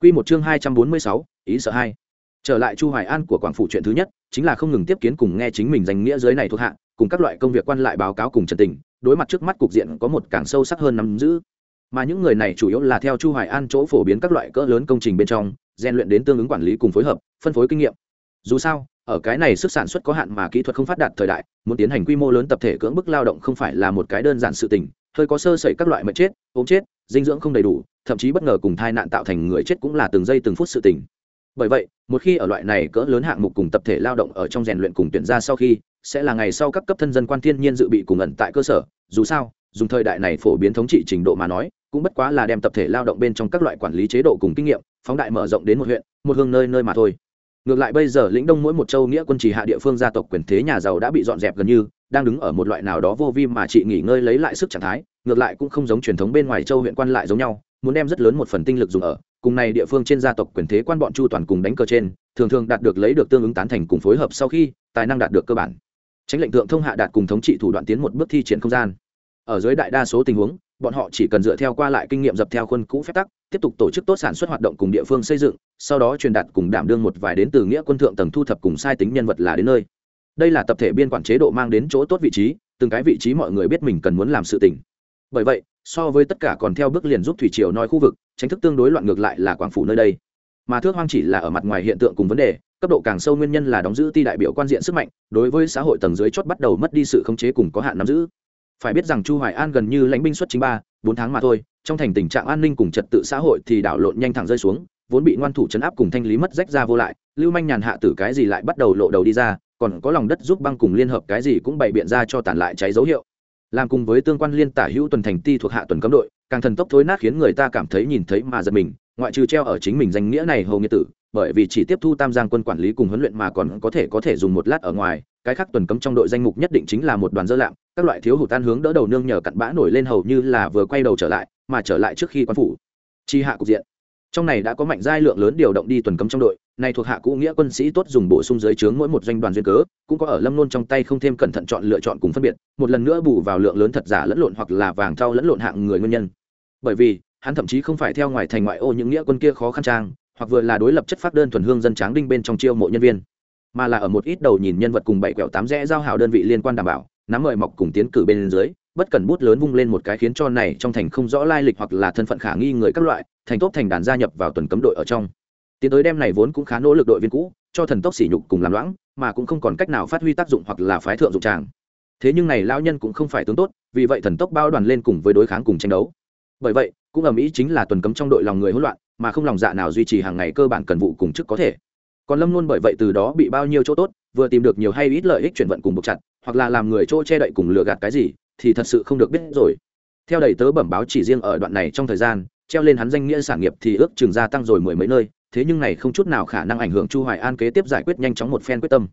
Quy một chương hai trăm bốn mươi sáu, ý sợ hai. Trở lại chu hoài an của quảng phủ chuyện thứ nhất chính là không ngừng tiếp kiến cùng nghe chính mình danh nghĩa dưới này thuộc hạ cùng các loại công việc quan lại báo cáo cùng trần tình đối mặt trước mắt cục diện có một càng sâu sắc hơn nắm giữ. Mà những người này chủ yếu là theo chu hoài an chỗ phổ biến các loại cỡ lớn công trình bên trong rèn luyện đến tương ứng quản lý cùng phối hợp phân phối kinh nghiệm. Dù sao ở cái này sức sản xuất có hạn mà kỹ thuật không phát đạt thời đại muốn tiến hành quy mô lớn tập thể cưỡng bức lao động không phải là một cái đơn giản sự tình hơi có sơ sẩy các loại mệnh chết, ốm chết, dinh dưỡng không đầy đủ, thậm chí bất ngờ cùng thai nạn tạo thành người chết cũng là từng giây từng phút sự tình. Bởi vậy, một khi ở loại này cỡ lớn hạng mục cùng tập thể lao động ở trong rèn luyện cùng tuyển ra sau khi, sẽ là ngày sau các cấp thân dân quan thiên nhiên dự bị cùng ẩn tại cơ sở, dù sao, dùng thời đại này phổ biến thống trị trình độ mà nói, cũng bất quá là đem tập thể lao động bên trong các loại quản lý chế độ cùng kinh nghiệm, phóng đại mở rộng đến một huyện, một hương nơi nơi mà thôi. Ngược lại bây giờ lĩnh đông mỗi một châu nghĩa quân trì hạ địa phương gia tộc quyền thế nhà giàu đã bị dọn dẹp gần như đang đứng ở một loại nào đó vô vi mà chị nghỉ ngơi lấy lại sức trạng thái, ngược lại cũng không giống truyền thống bên ngoài châu huyện quan lại giống nhau, muốn đem rất lớn một phần tinh lực dùng ở, cùng này địa phương trên gia tộc quyền thế quan bọn chu toàn cùng đánh cờ trên, thường thường đạt được lấy được tương ứng tán thành cùng phối hợp sau khi, tài năng đạt được cơ bản. Tránh lệnh thượng thông hạ đạt cùng thống trị thủ đoạn tiến một bước thi triển không gian. Ở dưới đại đa số tình huống, bọn họ chỉ cần dựa theo qua lại kinh nghiệm dập theo khuôn cũ phép tắc, tiếp tục tổ chức tốt sản xuất hoạt động cùng địa phương xây dựng, sau đó truyền đạt cùng đảm đương một vài đến từ nghĩa quân thượng tầng thu thập cùng sai tính nhân vật là đến nơi đây là tập thể biên quản chế độ mang đến chỗ tốt vị trí, từng cái vị trí mọi người biết mình cần muốn làm sự tình. Bởi vậy, so với tất cả còn theo bước liền giúp thủy triều nói khu vực, tránh thức tương đối loạn ngược lại là quảng phủ nơi đây. Mà thước hoang chỉ là ở mặt ngoài hiện tượng cùng vấn đề, cấp độ càng sâu nguyên nhân là đóng giữ ti đại biểu quan diện sức mạnh, đối với xã hội tầng dưới chót bắt đầu mất đi sự khống chế cùng có hạn nắm giữ. Phải biết rằng chu hoài an gần như lãnh binh xuất chính ba, bốn tháng mà thôi, trong thành tình trạng an ninh cùng trật tự xã hội thì đảo lộn nhanh thẳng rơi xuống, vốn bị ngoan thủ chấn áp cùng thanh lý mất rách ra vô lại, lưu manh nhàn hạ tử cái gì lại bắt đầu lộ đầu đi ra còn có lòng đất giúp băng cùng liên hợp cái gì cũng bày biện ra cho tàn lại cháy dấu hiệu. Làm cùng với tương quan liên tả hữu tuần thành ti thuộc hạ tuần cấm đội, càng thần tốc thối nát khiến người ta cảm thấy nhìn thấy mà giật mình, ngoại trừ treo ở chính mình danh nghĩa này hầu nghĩa tử, bởi vì chỉ tiếp thu tam giang quân quản lý cùng huấn luyện mà còn có thể có thể dùng một lát ở ngoài, cái khác tuần cấm trong đội danh mục nhất định chính là một đoàn dơ lạm các loại thiếu hụt tan hướng đỡ đầu nương nhờ cặn bã nổi lên hầu như là vừa quay đầu trở lại, mà trở lại trước khi quan phủ. Chi hạ cục diện trong này đã có mạnh giai lượng lớn điều động đi tuần cấm trong đội, này thuộc hạ cũ nghĩa quân sĩ tốt dùng bổ sung dưới trướng mỗi một doanh đoàn duyên cớ, cũng có ở lâm nôn trong tay không thêm cẩn thận chọn lựa chọn cùng phân biệt, một lần nữa bù vào lượng lớn thật giả lẫn lộn hoặc là vàng trao lẫn lộn hạng người nguyên nhân. Bởi vì, hắn thậm chí không phải theo ngoài thành ngoại ô những nghĩa quân kia khó khăn trang, hoặc vừa là đối lập chất phát đơn thuần hương dân tráng đinh bên trong chiêu mộ nhân viên, mà là ở một ít đầu nhìn nhân vật cùng bảy quẹo tám rẽ giao hảo đơn vị liên quan đảm bảo, nắm mời mọc cùng tiến cử bên dưới, bất cần bút lớn vung lên một cái khiến cho này trong thành không rõ lai lịch hoặc là thân phận khả nghi người các loại thành tốt thành đàn gia nhập vào tuần cấm đội ở trong. Tiến tới đêm này vốn cũng khá nỗ lực đội viên cũ, cho thần tốc sỉ nhục cùng làm loãng, mà cũng không còn cách nào phát huy tác dụng hoặc là phái thượng dụng tràng. Thế nhưng này lao nhân cũng không phải tướng tốt, vì vậy thần tốc bao đoàn lên cùng với đối kháng cùng tranh đấu. Bởi vậy, cũng ở mỹ chính là tuần cấm trong đội lòng người hỗn loạn, mà không lòng dạ nào duy trì hàng ngày cơ bản cần vụ cùng chức có thể. Còn lâm luôn bởi vậy từ đó bị bao nhiêu chỗ tốt, vừa tìm được nhiều hay ít lợi ích chuyển vận cùng buộc chặt, hoặc là làm người chỗ che đậy cùng lừa gạt cái gì, thì thật sự không được biết rồi. Theo đầy tớ bẩm báo chỉ riêng ở đoạn này trong thời gian treo lên hắn danh nghĩa sản nghiệp thì ước chừng gia tăng rồi mười mấy nơi, thế nhưng này không chút nào khả năng ảnh hưởng chu hoài an kế tiếp giải quyết nhanh chóng một phen quyết tâm.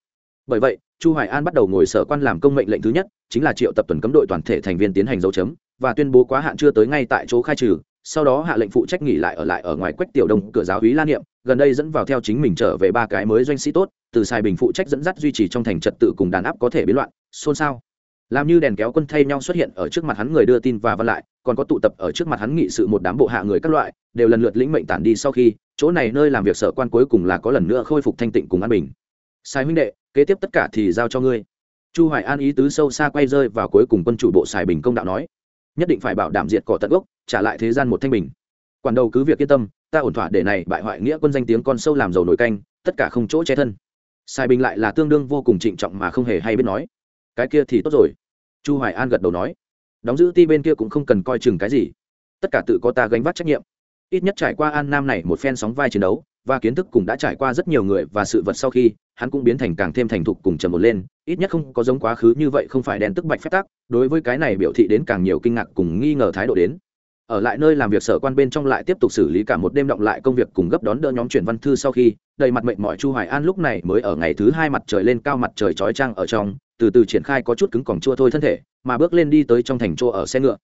Bởi vậy, chu hoài an bắt đầu ngồi sở quan làm công mệnh lệnh thứ nhất, chính là triệu tập tuần cấm đội toàn thể thành viên tiến hành dấu chấm, và tuyên bố quá hạn chưa tới ngay tại chỗ khai trừ, sau đó hạ lệnh phụ trách nghỉ lại ở lại ở ngoài quách tiểu đông cửa giáo úy la niệm, gần đây dẫn vào theo chính mình trở về ba cái mới doanh sĩ tốt, từ sai bình phụ trách dẫn dắt duy trì trong thành trật tự cùng đàn áp có thể biến loạn, xôn xao làm như đèn kéo quân thay nhau xuất hiện ở trước mặt hắn người đưa tin và văn lại, còn có tụ tập ở trước mặt hắn nghị sự một đám bộ hạ người các loại, đều lần lượt lĩnh mệnh tản đi sau khi, chỗ này nơi làm việc sở quan cuối cùng là có lần nữa khôi phục thanh tịnh cùng an bình. Sai huynh đệ, kế tiếp tất cả thì giao cho ngươi. Chu hoài an ý tứ sâu xa quay rơi vào cuối cùng quân chủ bộ xài bình công đạo nói. Nhất định phải bảo đảm diệt cỏ tận gốc, trả lại thế gian một thanh bình. Quản đầu cứ việc yên tâm, ta ổn thỏa để này bại hoại nghĩa quân danh tiếng con sâu làm dầu nổi canh, tất cả không chỗ che thân. Sai bình lại là tương đương vô cùng trịnh trọng mà không hề hay biết nói cái kia thì tốt rồi. Chu hoài an gật đầu nói. Đóng giữ ti bên kia cũng không cần coi chừng cái gì. Tất cả tự có ta gánh vác trách nhiệm. Ít nhất trải qua an nam này một phen sóng vai chiến đấu, và kiến thức cũng đã trải qua rất nhiều người và sự vật sau khi, hắn cũng biến thành càng thêm thành thục cùng trầm một lên. Ít nhất không có giống quá khứ như vậy không phải đèn tức bạch phép tắc. Đối với cái này biểu thị đến càng nhiều kinh ngạc cùng nghi ngờ thái độ đến. Ở lại nơi làm việc sở quan bên trong lại tiếp tục xử lý cả một đêm động lại công việc cùng gấp đón đỡ nhóm chuyển văn thư sau khi, đầy mặt mệnh mọi chu hoài an lúc này mới ở ngày thứ hai mặt trời lên cao mặt trời chói trang ở trong từ từ triển khai có chút cứng còng chua thôi thân thể, mà bước lên đi tới trong thành chỗ ở xe ngựa.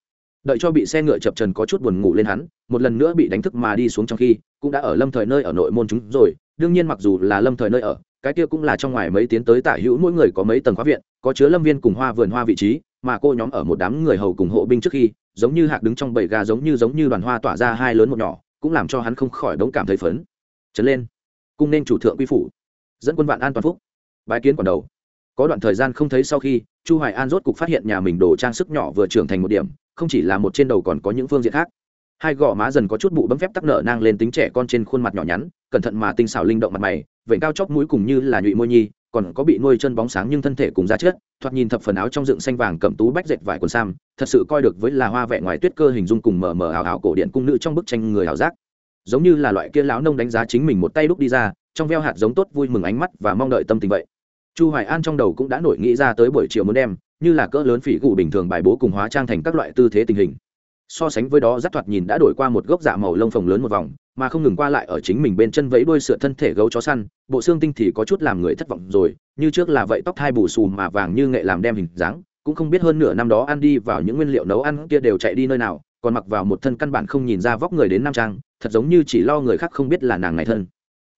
Đợi cho bị xe ngựa chập trần có chút buồn ngủ lên hắn, một lần nữa bị đánh thức mà đi xuống trong khi, cũng đã ở lâm thời nơi ở nội môn chúng rồi, đương nhiên mặc dù là lâm thời nơi ở, cái kia cũng là trong ngoài mấy tiến tới tả hữu mỗi người có mấy tầng khóa viện, có chứa lâm viên cùng hoa vườn hoa vị trí, mà cô nhóm ở một đám người hầu cùng hộ binh trước khi, giống như hạc đứng trong bầy gà giống như giống như đoàn hoa tỏa ra hai lớn một nhỏ, cũng làm cho hắn không khỏi đống cảm thấy phấn. Chấn lên. Cung nên chủ thượng quy phủ. Dẫn quân vạn an toàn phúc. Bái kiến quản đầu có đoạn thời gian không thấy sau khi, chu hoài an rốt cục phát hiện nhà mình đồ trang sức nhỏ vừa trưởng thành một điểm, không chỉ là một trên đầu còn có những phương diện khác. Hai gò má dần có chút bụ bấm phép tắc nợ nang lên tính trẻ con trên khuôn mặt nhỏ nhắn, cẩn thận mà tinh xảo linh động mặt mày, vểnh cao chóp mũi cùng như là nhụy môi nhi, còn có bị nuôi chân bóng sáng nhưng thân thể cùng da chết, thoạt nhìn thập phần áo trong dựng xanh vàng cẩm tú bách dệt vải quần sam, thật sự coi được với là hoa vẽ ngoài tuyết cơ hình dung cùng mờ mờ ảo ảo cổ điện cung nữ trong bức tranh người ảo giác. Giống như là loại kia lão nông đánh giá chính mình một tay đúc đi ra, trong veo hạt giống tốt vui mừng ánh mắt và mong đợi tâm tình vậy chu hoài an trong đầu cũng đã nổi nghĩ ra tới buổi chiều muốn đem, như là cỡ lớn phỉ gù bình thường bài bố cùng hóa trang thành các loại tư thế tình hình. So sánh với đó rất thoạt nhìn đã đổi qua một gốc dạ màu lông phồng lớn một vòng, mà không ngừng qua lại ở chính mình bên chân vẫy đuôi sửa thân thể gấu chó săn, bộ xương tinh thì có chút làm người thất vọng rồi, như trước là vậy tóc thai bù xù mà vàng như nghệ làm đem hình dáng, cũng không biết hơn nửa năm đó ăn đi vào những nguyên liệu nấu ăn kia đều chạy đi nơi nào, còn mặc vào một thân căn bản không nhìn ra vóc người đến nam trang, thật giống như chỉ lo người khác không biết là nàng này thân.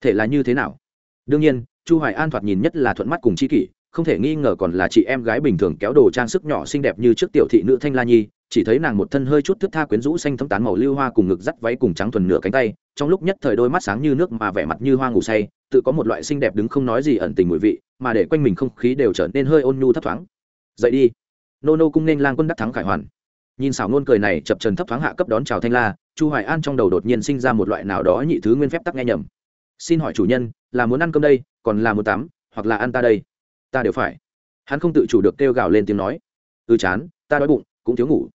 Thể là như thế nào? Đương nhiên chu hoài an thoạt nhìn nhất là thuận mắt cùng chi kỷ, không thể nghi ngờ còn là chị em gái bình thường kéo đồ trang sức nhỏ xinh đẹp như trước tiểu thị nữ thanh la nhi, chỉ thấy nàng một thân hơi chút thức tha quyến rũ xanh thấm tán màu lưu hoa cùng ngực dắt váy cùng trắng thuần nửa cánh tay, trong lúc nhất thời đôi mắt sáng như nước mà vẻ mặt như hoa ngủ say, tự có một loại xinh đẹp đứng không nói gì ẩn tình mùi vị, mà để quanh mình không khí đều trở nên hơi ôn nhu thấp thoáng. Dậy đi. Nô nô cung nên lang quân đắc thắng khải hoàn. Nhìn xảo ngôn cười này chập trần thấp thoáng hạ cấp đón chào thanh la, chu hoài an trong đầu đột nhiên sinh ra một loại nào đó nhị thứ nguyên phép tắc nghe nhầm xin hỏi chủ nhân, là muốn ăn cơm đây, còn là muốn tắm, hoặc là ăn ta đây? Ta đều phải. Hắn không tự chủ được kêu gào lên tiếng nói. Ư ừ chán, ta đói bụng, cũng thiếu ngủ.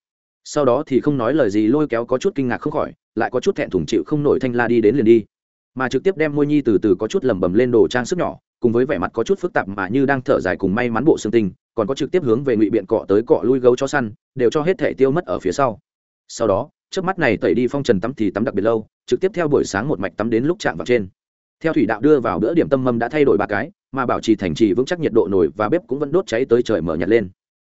Sau đó thì không nói lời gì, lôi kéo có chút kinh ngạc không khỏi, lại có chút thẹn thùng chịu không nổi thanh la đi đến liền đi. Mà trực tiếp đem môi nhi từ từ có chút lẩm bẩm lên đồ trang sức nhỏ, cùng với vẻ mặt có chút phức tạp mà như đang thở dài cùng may mắn bộ xương tinh còn có trực tiếp hướng về ngụy biện cọ tới cọ lui gấu cho săn, đều cho hết thể tiêu mất ở phía sau. Sau đó, trước mắt này tẩy đi phong trần tắm thì tắm đặc biệt lâu, trực tiếp theo buổi sáng một mạch tắm đến lúc chạm vào trên theo thủy đạo đưa vào bữa điểm tâm mâm đã thay đổi ba cái, mà bảo trì thành trì vững chắc nhiệt độ nổi và bếp cũng vẫn đốt cháy tới trời mở nhặt lên.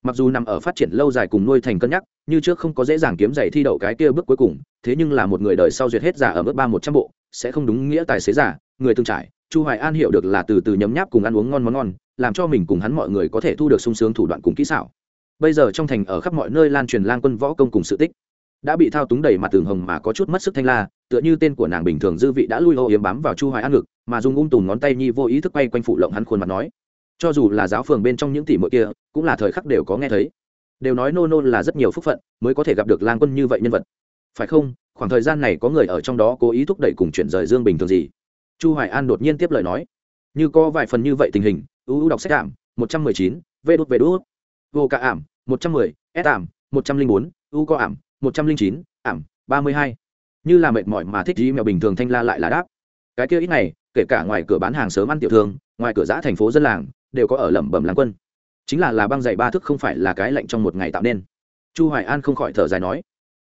Mặc dù nằm ở phát triển lâu dài cùng nuôi thành cân nhắc, như trước không có dễ dàng kiếm giày thi đậu cái kia bước cuối cùng, thế nhưng là một người đời sau duyệt hết giả ở mức ba một trăm bộ, sẽ không đúng nghĩa tài xế giả, người từng trải. Chu hoài an hiểu được là từ từ nhấm nháp cùng ăn uống ngon món ngon, làm cho mình cùng hắn mọi người có thể thu được sung sướng thủ đoạn cùng kỹ xảo. Bây giờ trong thành ở khắp mọi nơi lan truyền lang quân võ công cùng sự tích đã bị thao túng đầy mặt tường hồng mà có chút mất sức thanh la, tựa như tên của nàng bình thường dư vị đã lui ô yếm bám vào chu hoài an ngực, mà dùng ung tùm ngón tay nhi vô ý thức quay quanh phụ lộng hắn khuôn mặt nói. Cho dù là giáo phường bên trong những tỷ muội kia, cũng là thời khắc đều có nghe thấy. Đều nói nô nô là rất nhiều phúc phận, mới có thể gặp được lang quân như vậy nhân vật. Phải không? Khoảng thời gian này có người ở trong đó cố ý thúc đẩy cùng chuyển rời dương bình thường gì? Chu hoài an đột nhiên tiếp lời nói. Như có vài phần như vậy tình hình ưu đọc sách ảm, một trăm mười chín, vê đốt vê đút. Vô cả ảm, một trăm mười, s ảm, một trăm linh bốn, u có ảm một trăm linh chín, ảm, ba mươi hai. Như là mệt mỏi mà thích gì mèo bình thường thanh la lại là đáp. Cái kia ít này kể cả ngoài cửa bán hàng sớm ăn tiểu thương, ngoài cửa giã thành phố dân làng, đều có ở lẩm bẩm làng quân. Chính là là băng dày ba thức không phải là cái lạnh trong một ngày tạo nên. Chu hoài an không khỏi thở dài nói,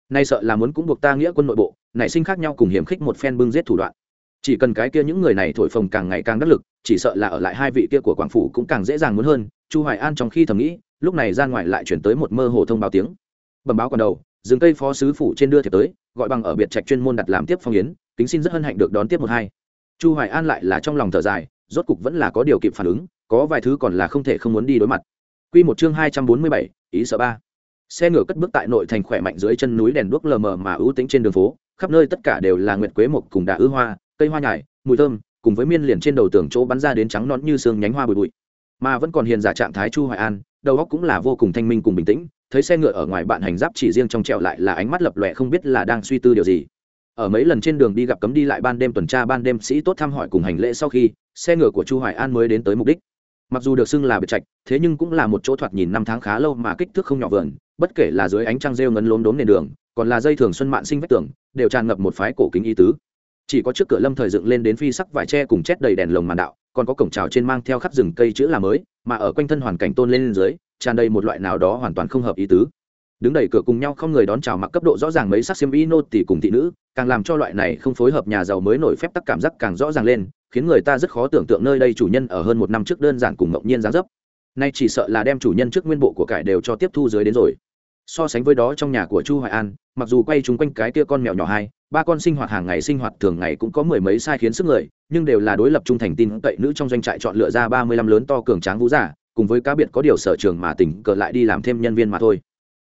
nay sợ là muốn cũng buộc ta nghĩa quân nội bộ, nảy sinh khác nhau cùng hiểm khích một phen bưng giết thủ đoạn. Chỉ cần cái kia những người này thổi phồng càng ngày càng đắc lực, chỉ sợ là ở lại hai vị kia của quảng phủ cũng càng dễ dàng muốn hơn. Chu hoài an trong khi thầm nghĩ, lúc này ra ngoài lại chuyển tới một mơ hồ thông báo tiếng. Bẩm báo còn đầu rừng cây phó sứ phủ trên đưa thiệp tới gọi bằng ở biệt trạch chuyên môn đặt làm tiếp phong yến kính xin rất hân hạnh được đón tiếp một hai. Chu hoài an lại là trong lòng thở dài rốt cục vẫn là có điều kịp phản ứng có vài thứ còn là không thể không muốn đi đối mặt. Quy một chương 247, ý sợ ba. Xe ngựa cất bước tại nội thành khỏe mạnh dưới chân núi đèn đuốc lờ mờ mà ưu tĩnh trên đường phố khắp nơi tất cả đều là nguyệt quế mộc cùng đà ư hoa cây hoa nhài mùi thơm cùng với miên liền trên đầu tường chỗ bắn ra đến trắng nón như xương nhánh hoa bụi bụi. Mà vẫn còn hiền giả trạng thái chu hoài an đầu óc cũng là vô cùng thanh minh cùng bình tĩnh, thấy xe ngựa ở ngoài bạn hành giáp chỉ riêng trong trẹo lại là ánh mắt lập lòe không biết là đang suy tư điều gì. Ở mấy lần trên đường đi gặp cấm đi lại ban đêm tuần tra ban đêm sĩ tốt thăm hỏi cùng hành lễ sau khi, xe ngựa của chu hoài an mới đến tới mục đích. Mặc dù được xưng là biệt trạch, thế nhưng cũng là một chỗ thoạt nhìn năm tháng khá lâu mà kích thước không nhỏ vườn, bất kể là dưới ánh trăng rêu ngấn lốm đốm nền đường, còn là dây thường xuân mạn sinh vách tường, đều tràn ngập một phái cổ kính y tứ. Chỉ có trước cửa lâm thời dựng lên đến phi sắc vải tre cùng chết đầy đèn lồng màn đạo còn có cổng trào trên mang theo khắp rừng cây chữ là mới, mà ở quanh thân hoàn cảnh tôn lên dưới, tràn đầy một loại nào đó hoàn toàn không hợp ý tứ. Đứng đẩy cửa cùng nhau không người đón chào mặc cấp độ rõ ràng mấy sắc xiêm y nô tỷ cùng thị nữ, càng làm cho loại này không phối hợp nhà giàu mới nổi phép tắc cảm giác càng rõ ràng lên, khiến người ta rất khó tưởng tượng nơi đây chủ nhân ở hơn một năm trước đơn giản cùng ngẫu nhiên giá dấp. Nay chỉ sợ là đem chủ nhân trước nguyên bộ của cải đều cho tiếp thu dưới đến rồi. So sánh với đó trong nhà của chu hoài an, mặc dù quay chúng quanh cái kia con mèo nhỏ hai ba con sinh hoạt hàng ngày sinh hoạt thường ngày cũng có mười mấy sai khiến sức người, nhưng đều là đối lập trung thành tin cậy nữ trong doanh trại chọn lựa ra ba mươi lăm lớn to cường tráng vũ giả, cùng với cá biệt có điều sở trường mà tỉnh cờ lại đi làm thêm nhân viên mà thôi.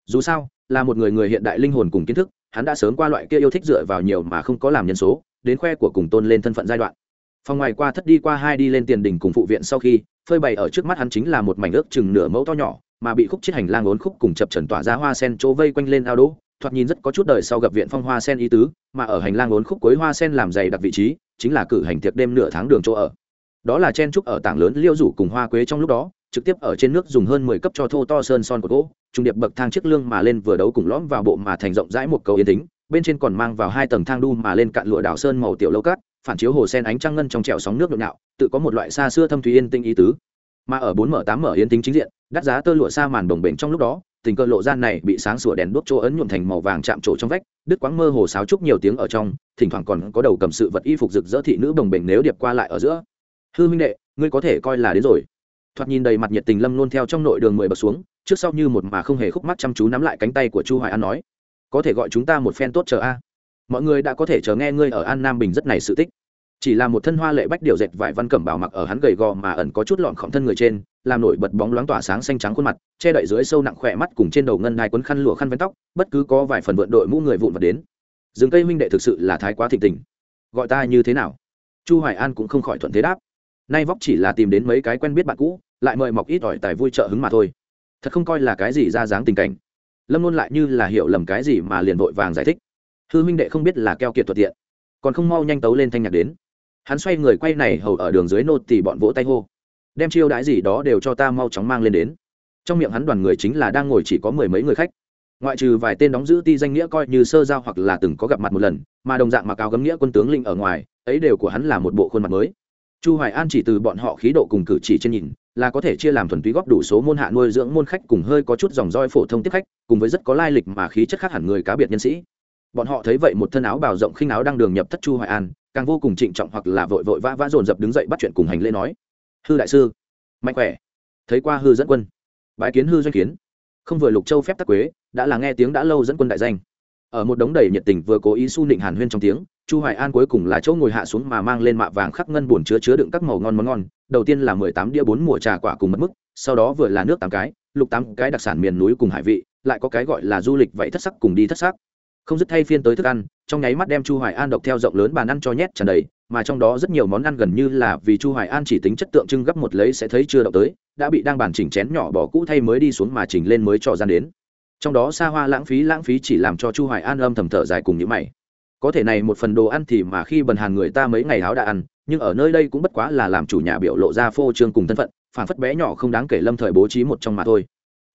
Dù sao, là một người người hiện đại linh hồn cùng kiến thức, hắn đã sớm qua loại kia yêu thích dựa vào nhiều mà không có làm nhân số, đến khoe của cùng tôn lên thân phận giai đoạn. Phòng ngoài qua thất đi qua hai đi lên tiền đình cùng phụ viện sau khi, phơi bày ở trước mắt hắn chính là một mảnh ước chừng nửa mẫu to nhỏ, mà bị khúc chiết hành lang ốn khúc cùng chập trần tỏa ra hoa sen chỗ vây quanh lên ao đỗ thoạt nhìn rất có chút đời sau gặp viện phong hoa sen ý tứ, mà ở hành lang bốn khúc cuối hoa sen làm dày đặc vị trí, chính là cử hành tiệc đêm nửa tháng đường chỗ ở. Đó là chen trúc ở tảng lớn liêu rủ cùng hoa quế trong lúc đó, trực tiếp ở trên nước dùng hơn mười cấp cho thô to sơn son của gỗ, trung điệp bậc thang chiếc lương mà lên vừa đấu cùng lõm vào bộ mà thành rộng rãi một cầu yên tính bên trên còn mang vào hai tầng thang đu mà lên cạn lụa đảo sơn màu tiểu lâu cát, phản chiếu hồ sen ánh trăng ngân trong trẹo sóng nước nhộn nhạo, tự có một loại xa xưa thâm thúy yên tinh ý tứ. Mà ở bốn mở tám mở yên tính chính diện, đắt giá tơ lụa xa màn đồng bền trong lúc đó tình cơ lộ gian này bị sáng sủa đèn đuốc chỗ ấn nhuộm thành màu vàng chạm trổ trong vách, đứt quãng mơ hồ sáo trúc nhiều tiếng ở trong, thỉnh thoảng còn có đầu cầm sự vật y phục rực rỡ thị nữ đồng bềnh nếu điệp qua lại ở giữa. Hư minh đệ, ngươi có thể coi là đến rồi. Thoạt nhìn đầy mặt nhiệt tình lâm luôn theo trong nội đường mười bậc xuống, trước sau như một mà không hề khúc mắt chăm chú nắm lại cánh tay của chu hoài an nói, có thể gọi chúng ta một phen tốt chờ a. Mọi người đã có thể chờ nghe ngươi ở an nam bình rất này sự tích chỉ là một thân hoa lệ bách điều dệt vải văn cẩm bảo mặc ở hắn gầy gò mà ẩn có chút lọn khổng thân người trên, làm nổi bật bóng loáng tỏa sáng xanh trắng khuôn mặt, che đậy dưới sâu nặng khỏe mắt cùng trên đầu ngân đai quấn khăn lụa khăn vén tóc, bất cứ có vài phần vượn đội mũ người vụn vật đến. Rừng cây huynh đệ thực sự là thái quá thịnh tình. Gọi ta như thế nào? Chu hoài an cũng không khỏi thuận thế đáp. Nay vóc chỉ là tìm đến mấy cái quen biết bạn cũ, lại mời mọc ít ỏi tài vui trợ hứng mà thôi. Thật không coi là cái gì ra dáng tình cảnh. Lâm luôn lại như là hiểu lầm cái gì mà liền vội vàng giải thích. Hư huynh đệ không biết là keo kiệt thuận tiện, còn không mau nhanh tấu lên thanh nhạc đến hắn xoay người quay này hầu ở đường dưới nô thì bọn vỗ tay hô. Đem chiêu đãi gì đó đều cho ta mau chóng mang lên đến. Trong miệng hắn đoàn người chính là đang ngồi chỉ có mười mấy người khách. Ngoại trừ vài tên đóng giữ ti danh nghĩa coi như sơ giao hoặc là từng có gặp mặt một lần, mà đồng dạng mặc áo gấm nghĩa quân tướng linh ở ngoài, ấy đều của hắn là một bộ khuôn mặt mới. Chu hoài an chỉ từ bọn họ khí độ cùng cử chỉ trên nhìn, là có thể chia làm thuần túy góp đủ số môn hạ nuôi dưỡng môn khách cùng hơi có chút dòng roi phổ thông tiếp khách, cùng với rất có lai lịch mà khí chất khác hẳn người cá biệt nhân sĩ. Bọn họ thấy vậy một thân áo bào rộng khinh áo đang đường nhập thất chu hoài an càng vô cùng trịnh trọng hoặc là vội vội vã vã dồn dập đứng dậy bắt chuyện cùng hành lễ nói. Hư đại sư, mạnh khỏe. Thấy qua hư dẫn quân, bái kiến hư doanh kiến. Không vừa lục châu phép tắc quế, đã là nghe tiếng đã lâu dẫn quân đại danh. Ở một đống đầy nhiệt tình vừa cố ý su nịnh hàn huyên trong tiếng, chu hoài an cuối cùng là chỗ ngồi hạ xuống mà mang lên mạ vàng khắc ngân buồn chứa chứa đựng các màu ngon món ngon, đầu tiên là mười tám đĩa bốn mùa trà quả cùng mất mức, sau đó vừa là nước tám cái, lục tám cái đặc sản miền núi cùng hải vị, lại có cái gọi là du lịch vậy thất sắc cùng đi thất sắc không dứt thay phiên tới thức ăn, trong nháy mắt đem chu hoài an độc theo rộng lớn bàn ăn cho nhét tràn đầy, mà trong đó rất nhiều món ăn gần như là vì chu hoài an chỉ tính chất tượng trưng gấp một lấy sẽ thấy chưa động tới, đã bị đang bàn chỉnh chén nhỏ bỏ cũ thay mới đi xuống mà chỉnh lên mới cho gian đến. Trong đó xa hoa lãng phí lãng phí chỉ làm cho chu hoài an âm thầm thở dài cùng những mày. Có thể này một phần đồ ăn thì mà khi bần hàn người ta mấy ngày háo đã ăn, nhưng ở nơi đây cũng bất quá là làm chủ nhà biểu lộ ra phô trương cùng thân phận phản phất bé nhỏ không đáng kể lâm thời bố trí một trong mà thôi